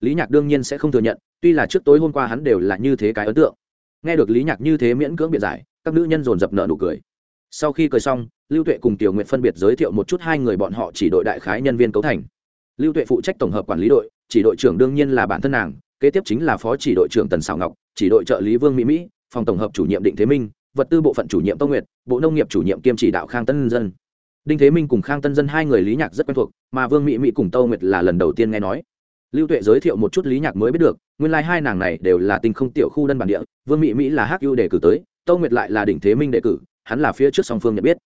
Speaker 1: Lý nhạc đương nhiên sẽ không thừa nhận, tuy là trước tối hôm qua hắn đều là như thế cái ấn tượng. Nghe được lý nhạc như thế miễn cưỡng biện giải, các nữ nhân dồn dập nợ nụ cười sau khi cười xong, lưu tuệ cùng tiểu nguyện phân biệt giới thiệu một chút hai người bọn họ chỉ đội đại khái nhân viên cấu thành. Lưu tuệ phụ trách tổng hợp quản lý đội, chỉ đội trưởng đương nhiên là bản thân nàng, kế tiếp chính là phó chỉ đội trưởng tần xảo ngọc, chỉ đội trợ lý vương mỹ mỹ, phòng tổng hợp chủ nhiệm định thế minh, vật tư bộ phận chủ nhiệm tô nguyệt, bộ nông nghiệp chủ nhiệm kiêm chỉ đạo khang tân dân. Đinh thế minh cùng khang tân dân hai người lý nhạc rất quen thuộc, mà vương mỹ mỹ cùng tô nguyệt là lần đầu tiên nghe nói. Lưu tuệ giới thiệu một chút lý nhạc mới biết được, nguyên lai、like、hai nàng này đều là tình không tiểu khu đân bản địa, vương mỹ mỹ là hắc ưu đề cử tới, tô nguyệt lại là đỉnh thế minh đề cử hắn là phía trước song phương nhận biết.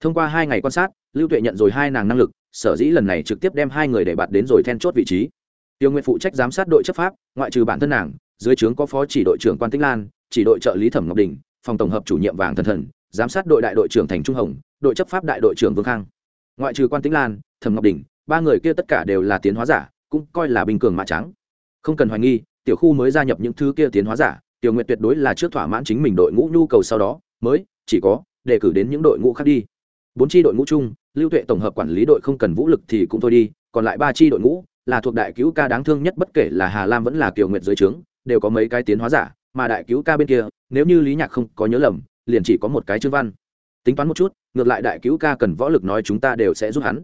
Speaker 1: Thông qua hai ngày quan sát, lưu tuệ nhận rồi hai nàng năng lực, sở dĩ lần này trực tiếp đem hai người để bạt đến rồi then chốt vị trí. Tiêu nguyện phụ trách giám sát đội chấp pháp, ngoại trừ bản thân nàng, dưới trướng có phó chỉ đội trưởng quan tĩnh lan, chỉ đội trợ lý thẩm ngọc đình, phòng tổng hợp chủ nhiệm vàng thần thần, giám sát đội đại đội trưởng thành trung hồng, đội chấp pháp đại đội trưởng vương khang. Ngoại trừ quan tĩnh lan, thẩm ngọc đình, ba người kia tất cả đều là tiến hóa giả, cũng coi là bình cường mã trắng không cần hoài nghi, tiểu khu mới gia nhập những thứ kia tiến hóa giả tiểu nguyện tuyệt đối là trước thỏa mãn chính mình đội ngũ nhu cầu sau đó, mới chỉ có, đề cử đến những đội ngũ khác đi. Bốn tri đội ngũ chung, lưu tuệ tổng hợp quản lý đội không cần vũ lực thì cũng thôi đi, còn lại ba tri đội ngũ, là thuộc đại cứu ca đáng thương nhất bất kể là hà lam vẫn là kiều nguyệt dưới trướng, đều có mấy cái tiến hóa giả, mà đại cứu ca bên kia, nếu như lý nhạc không có nhớ lầm, liền chỉ có một cái chữ văn. Tính toán một chút, ngược lại đại cứu ca cần võ lực nói chúng ta đều sẽ giúp hắn.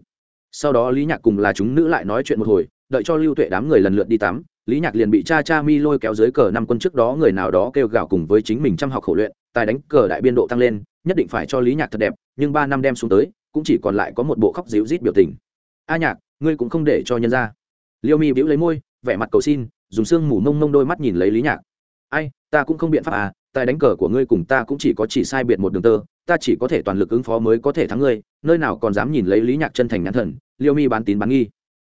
Speaker 1: Sau đó lý nhạc cùng là chúng nữ lại nói chuyện một hồi, đợi cho lưu tuệ đám người lần lượt đi tắm, lý nhạc liền bị cha cha mi lôi kéo dưới cờ năm quân trước đó người nào đó kêu gào cùng với chính mình chăm học khổ luyện tài đánh cờ đại biên độ tăng lên, nhất định phải cho lý nhạc thật đẹp, nhưng ba năm đem xuống tới, cũng chỉ còn lại có một bộ khóc dịu rít biểu tình. A nhạc, ngươi cũng không để cho nhân ra. Liêu mi bĩu lấy môi, vẻ mặt cầu xin, dùng xương mù mông mông đôi mắt nhìn lấy lý nhạc. Ai, ta cũng không biện pháp à tài đánh cờ của ngươi cùng ta cũng chỉ có chỉ sai biệt một đường tơ, ta chỉ có thể toàn lực ứng phó mới có thể thắng ngươi, nơi nào còn dám nhìn lấy lý nhạc chân thành nhãn thần, liêu mi bán tín bán nghi.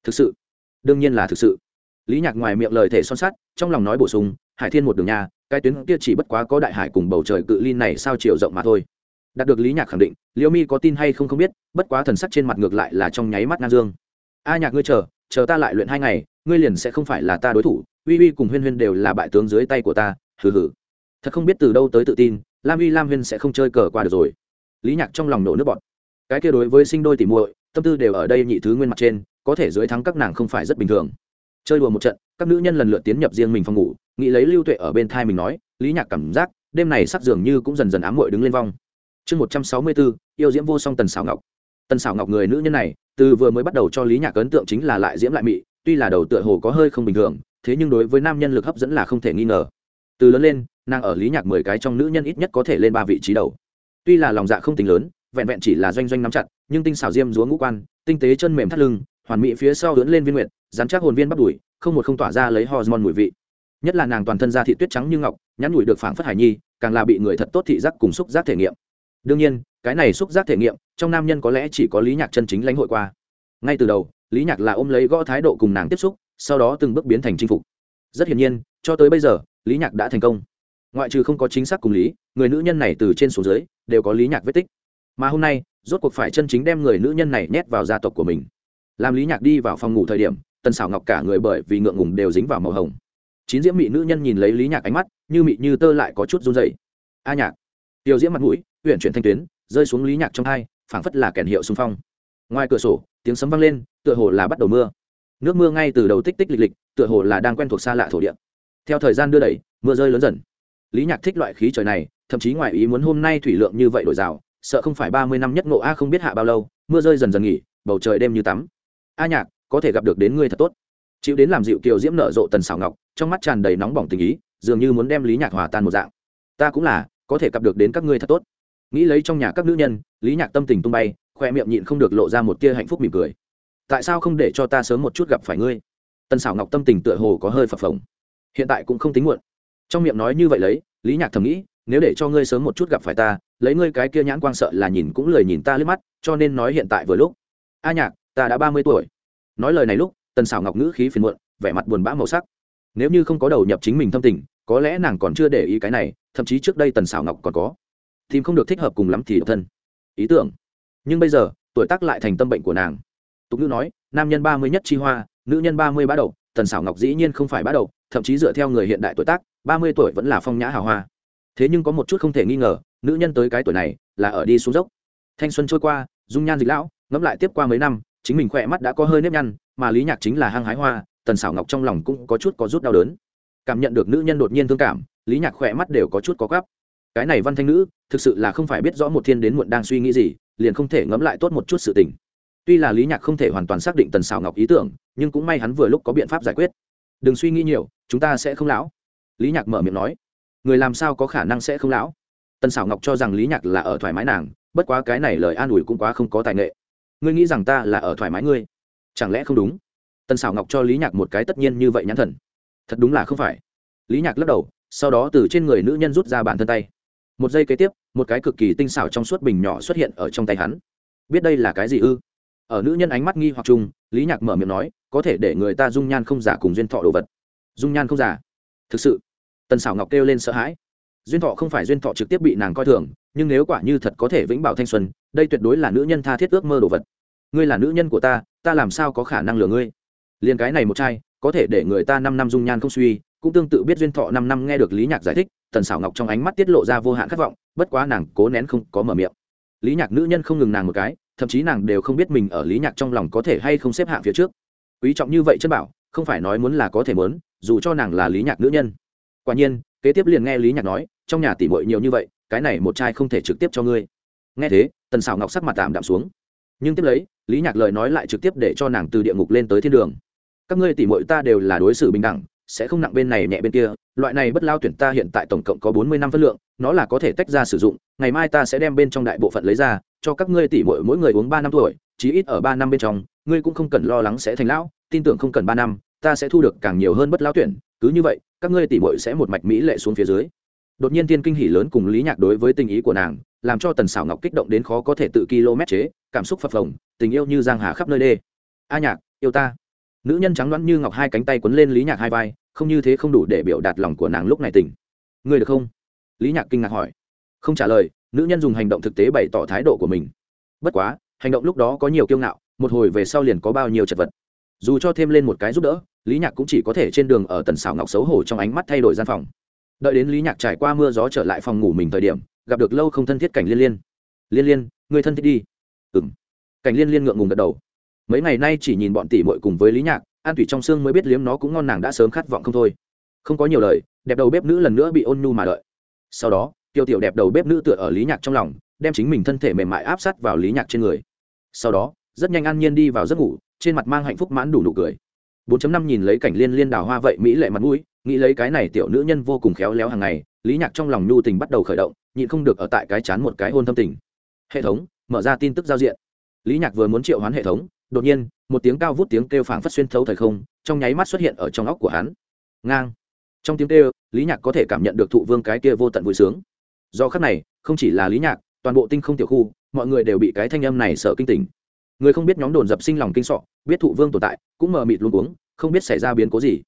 Speaker 1: Thực sự? Đương nhiên là thực sự. Lý nhạc ngoài miệng lời thể son sắt, trong lòng nói bổ sung hải thiên một đường nhà cái tuyến kia chỉ bất quá có đại hải cùng bầu trời cự ly này sao chiều rộng mà thôi. Đạt được lý nhạc khẳng định, Liễu mi có tin hay không không biết, bất quá thần sắc trên mặt ngược lại là trong nháy mắt ngang dương. A nhạc ngươi chờ chờ ta lại luyện hai ngày, ngươi liền sẽ không phải là ta đối thủ, uy uy cùng huyên huyên đều là bại tướng dưới tay của ta, hừ hừ. Thật không biết từ đâu tới tự tin, lam uy lam huyên sẽ không chơi cờ qua được rồi. Lý nhạc trong lòng nổ nước bọt. Cái kia đối với sinh đôi tỉ muội, tâm tư đều ở đây nhị thứ nguyên mặt trên, có thể dưới thắng các nàng không phải rất bình thường chơi đùa một trận, các nữ nhân lần lượt tiến nhập riêng mình phòng ngủ, nghĩ lấy lưu tuệ ở bên thai mình nói, lý nhạc cảm giác, đêm này sắc dường như cũng dần dần ám muội đứng lên vong. Chương một trăm sáu mươi bốn, yêu diễm vô song tần xảo ngọc. Tần xảo ngọc người nữ nhân này, từ vừa mới bắt đầu cho lý nhạc ấn tượng chính là lại diễm lại mị, tuy là đầu tựa hồ có hơi không bình thường, thế nhưng đối với nam nhân lực hấp dẫn là không thể nghi ngờ. Từ lớn lên, nàng ở lý nhạc mười cái trong nữ nhân ít nhất có thể lên ba vị trí đầu. Tuy là lòng dạ không tính lớn, vẹn vẹn chỉ là doanh doanh nắm chặt, nhưng tinh xảo diêm rúa ngũ quan, tinh tế chân mềm thắt lưng, hoàn mỹ phía sau lớn lên viên nguyện dán chắc hồn viên bắt đùi, không một không tỏa ra lấy hormone mùi vị. Nhất là nàng toàn thân da thị tuyết trắng như ngọc, nhắn nhủi được phảng phất hải nhi, càng là bị người thật tốt thị giác cùng xúc giác thể nghiệm. Đương nhiên, cái này xúc giác thể nghiệm, trong nam nhân có lẽ chỉ có lý nhạc chân chính lãnh hội qua. Ngay từ đầu, lý nhạc là ôm lấy gõ thái độ cùng nàng tiếp xúc, sau đó từng bước biến thành chinh phục. Rất hiển nhiên, cho tới bây giờ, lý nhạc đã thành công. Ngoại trừ không có chính xác cùng lý, người nữ nhân này từ trên xuống dưới, đều có lý nhạc vết tích. Mà hôm nay, rốt cuộc phải chân chính đem người nữ nhân này nhét vào gia tộc của mình. Làm lý nhạc đi vào phòng ngủ thời điểm tần xảo ngọc cả người bởi vì ngượng ngùng đều dính vào màu hồng. Chín diễm mị nữ nhân nhìn lấy lý nhạc ánh mắt, như mị như tơ lại có chút run dày a nhạc. Tiêu diễm mặt mũi huyện chuyển thanh tuyến, rơi xuống lý nhạc trong hai, phảng phất là kèn hiệu xung phong. Ngoài cửa sổ, tiếng sấm vang lên, tựa hồ là bắt đầu mưa. Nước mưa ngay từ đầu tích tích lịch lịch, tựa hồ là đang quen thuộc xa lạ thổ địa. Theo thời gian đưa đẩy, mưa rơi lớn dần. Lý nhạc thích loại khí trời này, thậm chí ngoài ý muốn hôm nay thủy lượng như vậy đổi rào, sợ không phải ba mươi năm nhất ngộ a không biết hạ bao lâu, mưa rơi dần dần nghỉ, bầu trời đêm như tắm. A nhạc có thể gặp được đến ngươi thật tốt. Chịu đến làm dịu kiều diễm nở rộ tần xảo ngọc, trong mắt tràn đầy nóng bỏng tình ý, dường như muốn đem lý nhạc hòa tan một dạng. Ta cũng là, có thể gặp được đến các ngươi thật tốt. Nghĩ lấy trong nhà các nữ nhân, lý nhạc tâm tình tung bay, khoe miệng nhịn không được lộ ra một tia hạnh phúc mỉm cười. Tại sao không để cho ta sớm một chút gặp phải ngươi? Tần xảo ngọc tâm tình tựa hồ có hơi phập phồng. Hiện tại cũng không tính muộn. Trong miệng nói như vậy lấy, lý nhạc thầm nghĩ, nếu để cho ngươi sớm một chút gặp phải ta, lấy ngươi cái kia nhãn quang sợ là nhìn cũng lười nhìn ta lướt mắt, cho nên nói hiện tại vừa lúc. A nhạc, ta đã ba mươi tuổi nói lời này lúc, tần xảo ngọc ngữ khí phiền muộn, vẻ mặt buồn bã màu sắc. Nếu như không có đầu nhập chính mình thâm tình, có lẽ nàng còn chưa để ý cái này, thậm chí trước đây tần xảo ngọc còn có. Tìm không được thích hợp cùng lắm thì độc thân. Ý tưởng. Nhưng bây giờ, tuổi tác lại thành tâm bệnh của nàng. Tục ngữ nói, nam nhân ba mươi nhất chi hoa, nữ nhân ba mươi bá đầu tần xảo ngọc dĩ nhiên không phải bá đầu thậm chí dựa theo người hiện đại tuổi tác, ba mươi tuổi vẫn là phong nhã hào hoa. Thế nhưng có một chút không thể nghi ngờ, nữ nhân tới cái tuổi này là ở đi xuống dốc. Thanh xuân trôi qua, dung nhan dịch lão, ngẫm lại tiếp qua mấy năm chính mình khỏe mắt đã có hơi nếp nhăn, mà lý nhạc chính là hăng hái hoa, tần xảo ngọc trong lòng cũng có chút có rút đau đớn. Cảm nhận được nữ nhân đột nhiên thương cảm, lý nhạc khỏe mắt đều có chút có gắp cái này văn thanh nữ, thực sự là không phải biết rõ một thiên đến muộn đang suy nghĩ gì, liền không thể ngẫm lại tốt một chút sự tình. Tuy là lý nhạc không thể hoàn toàn xác định tần xảo ngọc ý tưởng, nhưng cũng may hắn vừa lúc có biện pháp giải quyết. Đừng suy nghĩ nhiều, chúng ta sẽ không lão. Lý nhạc mở miệng nói. Người làm sao có khả năng sẽ không lão? Tần xảo ngọc cho rằng lý nhạc là ở thoải mái nàng, bất quá cái này lời an ủi cũng quá không có tài nghệ ngươi nghĩ rằng ta là ở thoải mái ngươi? Chẳng lẽ không đúng? Tần xảo ngọc cho lý nhạc một cái tất nhiên như vậy nhãn thần. Thật đúng là không phải. Lý nhạc lắc đầu, sau đó từ trên người nữ nhân rút ra bản thân tay. Một giây kế tiếp, một cái cực kỳ tinh xảo trong suốt bình nhỏ xuất hiện ở trong tay hắn. Biết đây là cái gì ư? Ở nữ nhân ánh mắt nghi hoặc chung, lý nhạc mở miệng nói, có thể để người ta dung nhan không giả cùng duyên thọ đồ vật. Dung nhan không giả? Thực sự? Tần xảo ngọc kêu lên sợ hãi. Duyên thọ không phải duyên thọ trực tiếp bị nàng coi thường, nhưng nếu quả như thật có thể vĩnh bảo thanh xuân đây tuyệt đối là nữ nhân tha thiết ước mơ đồ vật. Ngươi là nữ nhân của ta ta làm sao có khả năng lừa ngươi? Liền cái này một trai có thể để người ta năm năm dung nhan không suy, cũng tương tự biết duyên thọ năm năm nghe được lý nhạc giải thích, tần xảo ngọc trong ánh mắt tiết lộ ra vô hạn khát vọng, bất quá nàng cố nén không có mở miệng. Lý nhạc nữ nhân không ngừng nàng một cái, thậm chí nàng đều không biết mình ở lý nhạc trong lòng có thể hay không xếp hạng phía trước. Quý trọng như vậy chân bảo, không phải nói muốn là có thể muốn, dù cho nàng là lý nhạc nữ nhân. Quả nhiên, kế tiếp liền nghe lý nhạc nói, trong nhà tỉ mội nhiều như vậy, cái này một trai không thể trực tiếp cho ngươi nghe thế, tần xảo ngọc sắc mặt tạm đạm xuống. Nhưng tiếp lấy, lý nhạc lời nói lại trực tiếp để cho nàng từ địa ngục lên tới thiên đường. Các ngươi tỉ mội ta đều là đối xử bình đẳng, sẽ không nặng bên này nhẹ bên kia, loại này bất lao tuyển ta hiện tại tổng cộng có bốn mươi năm phân lượng, nó là có thể tách ra sử dụng, ngày mai ta sẽ đem bên trong đại bộ phận lấy ra, cho các ngươi tỉ mội mỗi người uống ba năm tuổi, chí ít ở ba năm bên trong, ngươi cũng không cần lo lắng sẽ thành lão, tin tưởng không cần ba năm, ta sẽ thu được càng nhiều hơn bất lao tuyển, cứ như vậy, các ngươi tỉ mội sẽ một mạch mỹ lệ xuống phía dưới đột nhiên tiên kinh hỉ lớn cùng lý nhạc đối với tình ý của nàng, làm cho tần xảo ngọc kích động đến khó có thể tự km chế, cảm xúc phập phồng, tình yêu như giang hà khắp nơi đê. A nhạc, yêu ta. Nữ nhân trắng đoán như ngọc hai cánh tay quấn lên lý nhạc hai vai, không như thế không đủ để biểu đạt lòng của nàng lúc này tỉnh. Ngươi được không? Lý nhạc kinh ngạc hỏi. Không trả lời, nữ nhân dùng hành động thực tế bày tỏ thái độ của mình. Bất quá, hành động lúc đó có nhiều kiêu ngạo, một hồi về sau liền có bao nhiêu chật vật. Dù cho thêm lên một cái giúp đỡ, lý nhạc cũng chỉ có thể trên đường ở tần xảo ngọc xấu hổ trong ánh mắt thay đổi gian phòng đợi đến lý nhạc trải qua mưa gió trở lại phòng ngủ mình thời điểm, gặp được lâu không thân thiết cảnh liên liên. Liên liên, người thân thiết đi. Ừ m cảnh liên liên ngượng ngùng gật đầu. Mấy ngày nay chỉ nhìn bọn tỷ mội cùng với lý nhạc, an thủy trong xương mới biết liếm nó cũng ngon nàng đã sớm khát vọng không thôi. Không có nhiều lời, đẹp đầu bếp nữ lần nữa bị ôn nhu mà đợi. Sau đó, tiêu tiểu đẹp đầu bếp nữ tựa ở lý nhạc trong lòng, đem chính mình thân thể mềm mại áp sát vào lý nhạc trên người. Sau đó, rất nhanh an nhiên đi vào giấc ngủ, trên mặt mang hạnh phúc mãn đủ nụ cười. 4.5 nhìn lấy cảnh liên liên đào hoa vậy mỹ lệ mặt mũi, nghĩ lấy cái này tiểu nữ nhân vô cùng khéo léo hàng ngày, lý nhạc trong lòng nhu tình bắt đầu khởi động, nhịn không được ở tại cái chán một cái hôn thâm tình. Hệ thống, mở ra tin tức giao diện. Lý nhạc vừa muốn triệu hoán hệ thống, đột nhiên, một tiếng cao vút tiếng kêu phảng phất xuyên thấu thời không, trong nháy mắt xuất hiện ở trong óc của hắn. Ngang. Trong tiếng kêu, lý nhạc có thể cảm nhận được thụ vương cái kia vô tận vui sướng. Do khắc này, không chỉ là lý nhạc, toàn bộ tinh không tiểu khu, mọi người đều bị cái thanh âm này sợ kinh tỉnh người không biết nhóm đồn dập sinh lòng kinh sọ, biết thụ vương tồn tại, cũng mờ mịt luôn cuống, không biết xảy ra biến cố gì.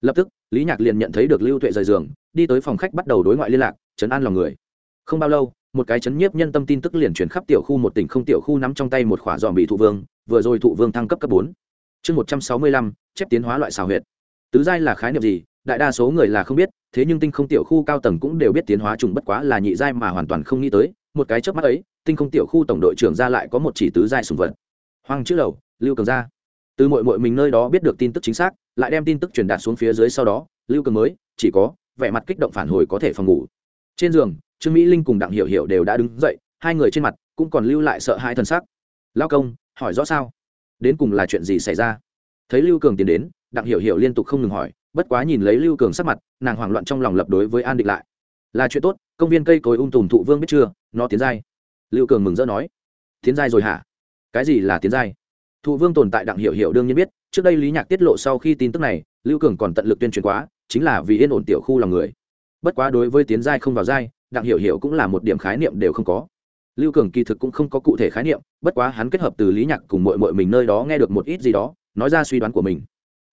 Speaker 1: Lập tức, lý nhạc liền nhận thấy được lưu tuệ rời giường, đi tới phòng khách bắt đầu đối ngoại liên lạc chấn an lòng người. Không bao lâu, một cái chấn nhiếp nhân tâm tin tức liền chuyển khắp tiểu khu một tỉnh không tiểu khu nắm trong tay một khỏa dòm bị thụ vương, vừa rồi thụ vương thăng cấp cấp bốn. Chương một trăm sáu mươi lăm, chép tiến hóa loại xào huyệt. Tứ giai là khái niệm gì? Đại đa số người là không biết, thế nhưng tinh không tiểu khu cao tầng cũng đều biết tiến hóa trùng bất quá là nhị giai mà hoàn toàn không nghĩ tới. Một cái trước mắt ấy, tinh không tiểu khu tổng đội trưởng ra lại có một chỉ tứ giai sùng vật hoàng chữ lầu, lưu cường ra. Từ mội mội mình nơi đó biết được tin tức chính xác, lại đem tin tức truyền đạt xuống phía dưới sau đó, lưu cường mới, chỉ có, vẻ mặt kích động phản hồi có thể phòng ngủ. Trên giường, trương mỹ linh cùng đặng hiểu hiểu đều đã đứng dậy, hai người trên mặt cũng còn lưu lại sợ hai thân sắc. Lao công, hỏi rõ sao? Đến cùng là chuyện gì xảy ra? Thấy lưu cường tiến đến, đặng hiểu hiểu liên tục không ngừng hỏi, bất quá nhìn lấy lưu cường sắc mặt, nàng hoảng loạn trong lòng lập đối với an định lại. Là chuyện tốt, công viên cây cối ung tùm thụ vương biết chưa? Nó tiến giai. Lưu cường mừng rỡ nói. Tiến giai rồi hả? Cái gì là tiến giai? Thụ vương tồn tại đặng hiểu hiểu đương nhiên biết, trước đây lý nhạc tiết lộ sau khi tin tức này, lưu cường còn tận lực tuyên truyền quá, chính là vì yên ổn tiểu khu lòng người. Bất quá đối với tiến giai không vào giai, đặng hiểu hiểu cũng là một điểm khái niệm đều không có. Lưu cường kỳ thực cũng không có cụ thể khái niệm, bất quá hắn kết hợp từ lý nhạc cùng mội mội mình nơi đó nghe được một ít gì đó, nói ra suy đoán của mình.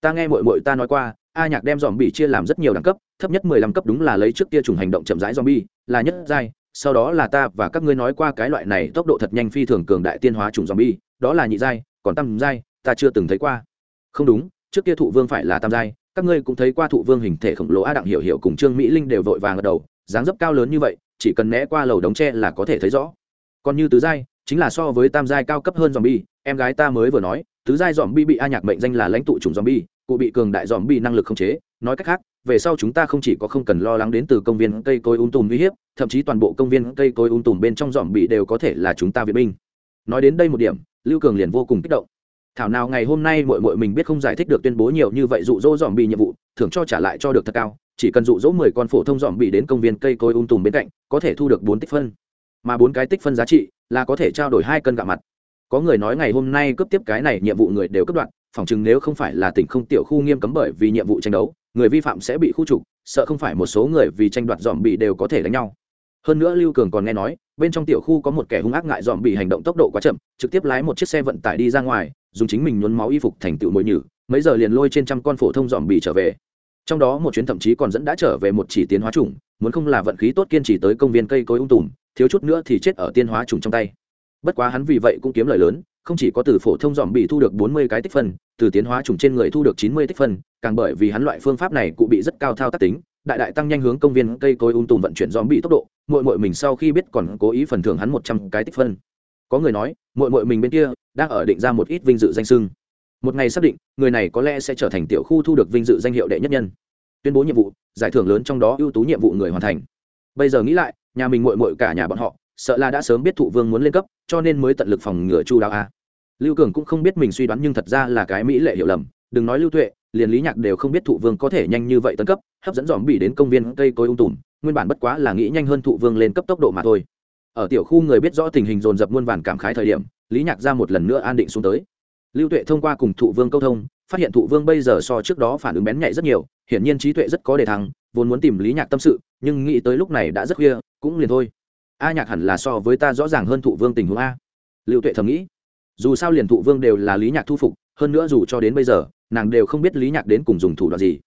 Speaker 1: Ta nghe mội mội ta nói qua, a nhạc đem dòm bị chia làm rất nhiều đẳng cấp, thấp nhất mười lăm cấp đúng là lấy trước tia trùng hành động chậm rãi dòm bi là nhất giai sau đó là ta và các ngươi nói qua cái loại này tốc độ thật nhanh phi thường cường đại tiên hóa trùng dòm bi đó là nhị giai, còn tam giai, ta chưa từng thấy qua. Không đúng, trước kia thụ vương phải là tam giai, các ngươi cũng thấy qua thụ vương hình thể khổng lồ a đặng hiểu hiểu cùng trương mỹ linh đều vội vàng ở đầu, dáng dấp cao lớn như vậy, chỉ cần né qua lầu đống tre là có thể thấy rõ. Còn như tứ giai, chính là so với tam giai cao cấp hơn dòm bi em gái ta mới vừa nói, tứ giai dòm bi bị a nhạc mệnh danh là lãnh tụ chủng dòm bi cụ bị cường đại dòm bi năng lực không chế, nói cách khác về sau chúng ta không chỉ có không cần lo lắng đến từ công viên cây cối un tùm uy hiếp, thậm chí toàn bộ công viên cây cối un tùm bên trong dòm bị đều có thể là chúng ta viện binh. Nói đến đây một điểm, lưu cường liền vô cùng kích động. Thảo nào ngày hôm nay mội mội mình biết không giải thích được tuyên bố nhiều như vậy dụ dỗ dòm bị nhiệm vụ, thưởng cho trả lại cho được thật cao, chỉ cần dụ dỗ mười con phổ thông dòm bị đến công viên cây cối un tùm bên cạnh, có thể thu được bốn tích phân. Mà bốn cái tích phân giá trị là có thể trao đổi hai cân gạo mặt. Có người nói ngày hôm nay cướp tiếp cái này nhiệm vụ người đều cấp đoạn, phỏng chừng nếu không phải là tỉnh không tiểu khu nghiêm cấm bởi vì nhiệm vụ tranh đấu người vi phạm sẽ bị khu trục, sợ không phải một số người vì tranh đoạt dòm bị đều có thể đánh nhau. Hơn nữa lưu cường còn nghe nói, bên trong tiểu khu có một kẻ hung ác ngại dòm bị hành động tốc độ quá chậm, trực tiếp lái một chiếc xe vận tải đi ra ngoài, dùng chính mình nhuốm máu y phục thành tựu mồi nhử, mấy giờ liền lôi trên trăm con phổ thông dòm bị trở về. Trong đó một chuyến thậm chí còn dẫn đã trở về một chỉ tiến hóa chủng, muốn không là vận khí tốt kiên trì tới công viên cây cối ung tùm, thiếu chút nữa thì chết ở tiên hóa trùng trong tay. Bất quá hắn vì vậy cũng kiếm lời lớn không chỉ có từ phổ thông dòm bị thu được bốn mươi cái tích phân, từ tiến hóa trùng trên người thu được chín mươi tích phân, càng bởi vì hắn loại phương pháp này cụ bị rất cao thao tác tính, đại đại tăng nhanh hướng công viên cây cối ung tùm vận chuyển dòm bị tốc độ mội mội mình sau khi biết còn cố ý phần thưởng hắn một trăm cái tích phân. Có người nói mội mội mình bên kia đang ở định ra một ít vinh dự danh sưng. Một ngày xác định, người này có lẽ sẽ trở thành tiểu khu thu được vinh dự danh hiệu đệ nhất nhân. Tuyên bố nhiệm vụ, giải thưởng lớn trong đó ưu tú nhiệm vụ người hoàn thành. Bây giờ nghĩ lại, nhà mình mội mội cả nhà bọn họ sợ là đã sớm biết thụ vương muốn lên cấp, cho nên mới tận lực phòng ngừa chu đáo a. Lưu cường cũng không biết mình suy đoán nhưng thật ra là cái mỹ lệ hiểu lầm. Đừng nói lưu tuệ, liền lý nhạc đều không biết thụ vương có thể nhanh như vậy tấn cấp, hấp dẫn dòm bị đến công viên cây cối ung tùm, nguyên bản bất quá là nghĩ nhanh hơn thụ vương lên cấp tốc độ mà thôi. Ở tiểu khu người biết rõ tình hình dồn dập muôn vàn cảm khái thời điểm, lý nhạc ra một lần nữa an định xuống tới. Lưu tuệ thông qua cùng thụ vương câu thông, phát hiện thụ vương bây giờ so trước đó phản ứng bén nhạy rất nhiều, hiển nhiên trí tuệ rất có đề thăng, vốn muốn tìm lý nhạc tâm sự, nhưng nghĩ tới lúc này đã rất khuya, cũng liền thôi a nhạc hẳn là so với ta rõ ràng hơn thụ vương tình huống a. Lưu tuệ thầm nghĩ. Dù sao liền thụ vương đều là lý nhạc thu phục, hơn nữa dù cho đến bây giờ, nàng đều không biết lý nhạc đến cùng dùng thủ đoạn gì.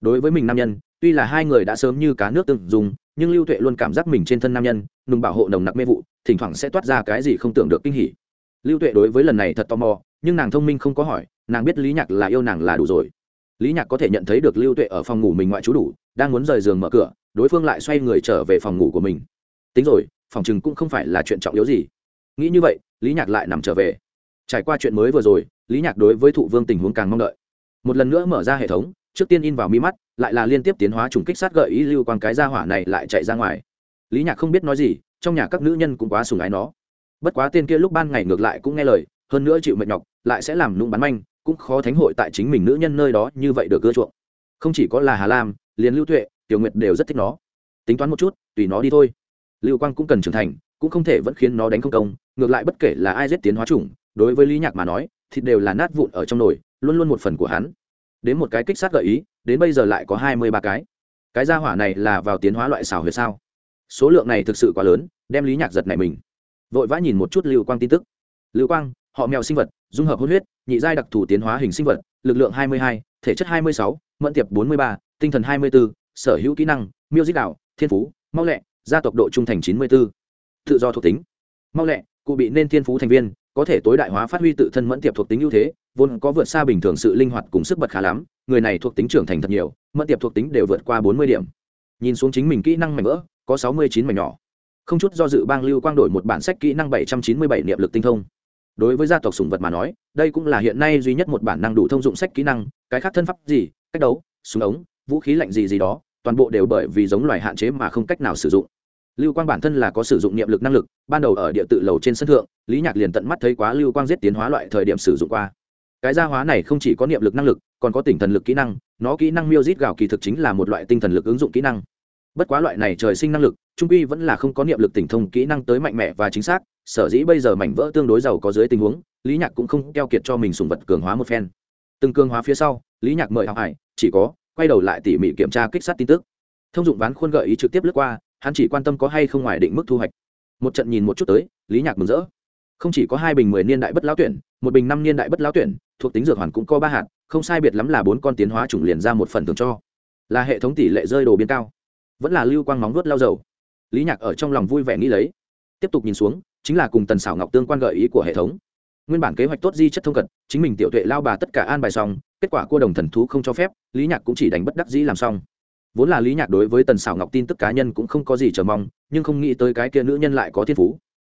Speaker 1: Đối với mình nam nhân, tuy là hai người đã sớm như cá nước từng dùng, nhưng lưu tuệ luôn cảm giác mình trên thân nam nhân, nùng bảo hộ nồng nặc mê vụ, thỉnh thoảng sẽ toát ra cái gì không tưởng được kinh hỉ. Lưu tuệ đối với lần này thật tò mò, nhưng nàng thông minh không có hỏi, nàng biết lý nhạc là yêu nàng là đủ rồi. Lý nhạc có thể nhận thấy được lưu tuệ ở phòng ngủ mình ngoại trú đủ, đang muốn rời giường mở cửa, đối phương lại xoay người trở về phòng ngủ của mình. Tính rồi phòng chừng cũng không phải là chuyện trọng yếu gì. Nghĩ như vậy, lý nhạc lại nằm trở về. Trải qua chuyện mới vừa rồi, lý nhạc đối với thụ vương tình huống càng mong đợi. Một lần nữa mở ra hệ thống, trước tiên in vào mi mắt, lại là liên tiếp tiến hóa trùng kích sát gợi ý lưu quang cái ra hỏa này lại chạy ra ngoài. Lý nhạc không biết nói gì, trong nhà các nữ nhân cũng quá sùng ái nó. Bất quá tên kia lúc ban ngày ngược lại cũng nghe lời, hơn nữa chịu mệt nhọc, lại sẽ làm nung bắn manh, cũng khó thánh hội tại chính mình nữ nhân nơi đó như vậy được ưa chuộng. Không chỉ có là hà lam, liền lưu tuệ, tiểu nguyệt đều rất thích nó. Tính toán một chút, tùy nó đi thôi lưu quang cũng cần trưởng thành cũng không thể vẫn khiến nó đánh không công ngược lại bất kể là ai giết tiến hóa chủng đối với lý nhạc mà nói thì đều là nát vụn ở trong nồi luôn luôn một phần của hắn. Đến một cái kích sát gợi ý đến bây giờ lại có hai mươi ba cái. Cái gia hỏa này là vào tiến hóa loại xào huyệt sao? Số lượng này thực sự quá lớn đem lý nhạc giật này mình. Vội vã nhìn một chút lưu quang tin tức. Lưu quang họ mèo sinh vật dung hợp hôn huyết nhị giai đặc thù tiến hóa hình sinh vật lực lượng 22, thể chất 26, mẫn tiệp 43, tinh thần 24, sở hữu kỹ năng miêu dích đạo thiên phú mau lẹ gia tộc độ trung thành 94. tự do thuộc tính. Mau lẹ, cụ bị nên thiên phú thành viên, có thể tối đại hóa phát huy tự thân mẫn tiệp thuộc tính ưu thế, vốn có vượt xa bình thường sự linh hoạt cùng sức bật khá lắm, người này thuộc tính trưởng thành thật nhiều, mẫn tiệp thuộc tính đều vượt qua 40 điểm. Nhìn xuống chính mình kỹ năng mảnh vỡ, có 69 mảnh nhỏ. Không chút do dự bang lưu quang đổi một bản sách kỹ năng 797 niệm lực tinh thông. Đối với gia tộc sủng vật mà nói, đây cũng là hiện nay duy nhất một bản năng đủ thông dụng sách kỹ năng, cái khác thân pháp gì, cách đấu, súng ống, vũ khí lạnh gì gì đó toàn bộ đều bởi vì giống loài hạn chế mà không cách nào sử dụng. Lưu quang bản thân là có sử dụng niệm lực năng lực, ban đầu ở địa tự lầu trên sân thượng, lý nhạc liền tận mắt thấy quá lưu quang giết tiến hóa loại thời điểm sử dụng qua. Cái gia hóa này không chỉ có niệm lực năng lực, còn có tỉnh thần lực kỹ năng, nó kỹ năng miêu rít gạo kỳ thực chính là một loại tinh thần lực ứng dụng kỹ năng. Bất quá loại này trời sinh năng lực, trung quy vẫn là không có niệm lực tỉnh thông kỹ năng tới mạnh mẽ và chính xác, sở dĩ bây giờ mảnh vỡ tương đối giàu có dưới tình huống, lý nhạc cũng không keo kiệt cho mình sùng vật cường hóa một phen. Từng cường hóa phía sau, lý nhạc mời học hải, chỉ có quay đầu lại tỉ mỉ kiểm tra kích sát tin tức. Thông dụng ván khuôn gợi ý trực tiếp lướt qua, hắn chỉ quan tâm có hay không ngoài định mức thu hoạch. Một trận nhìn một chút tới, lý nhạc mừng rỡ. Không chỉ có hai bình mười niên đại bất lão tuyển, một bình năm niên đại bất lão tuyển, thuộc tính dược hoàn cũng có ba hạt, không sai biệt lắm là bốn con tiến hóa chủng liền ra một phần thường cho. Là hệ thống tỷ lệ rơi đồ biến cao. Vẫn là lưu quang móng vuốt lao dầu. Lý nhạc ở trong lòng vui vẻ nghĩ lấy. Tiếp tục nhìn xuống, chính là cùng tần xảo ngọc tương quan gợi ý của hệ thống. Nguyên bản kế hoạch tốt di chất thông cận, chính mình tiểu tuệ lao bà tất cả an bài xong kết quả cô đồng thần thú không cho phép, lý nhạc cũng chỉ đánh bất đắc dĩ làm xong. Vốn là lý nhạc đối với tần xảo ngọc tin tức cá nhân cũng không có gì chờ mong, nhưng không nghĩ tới cái kia nữ nhân lại có thiên phú.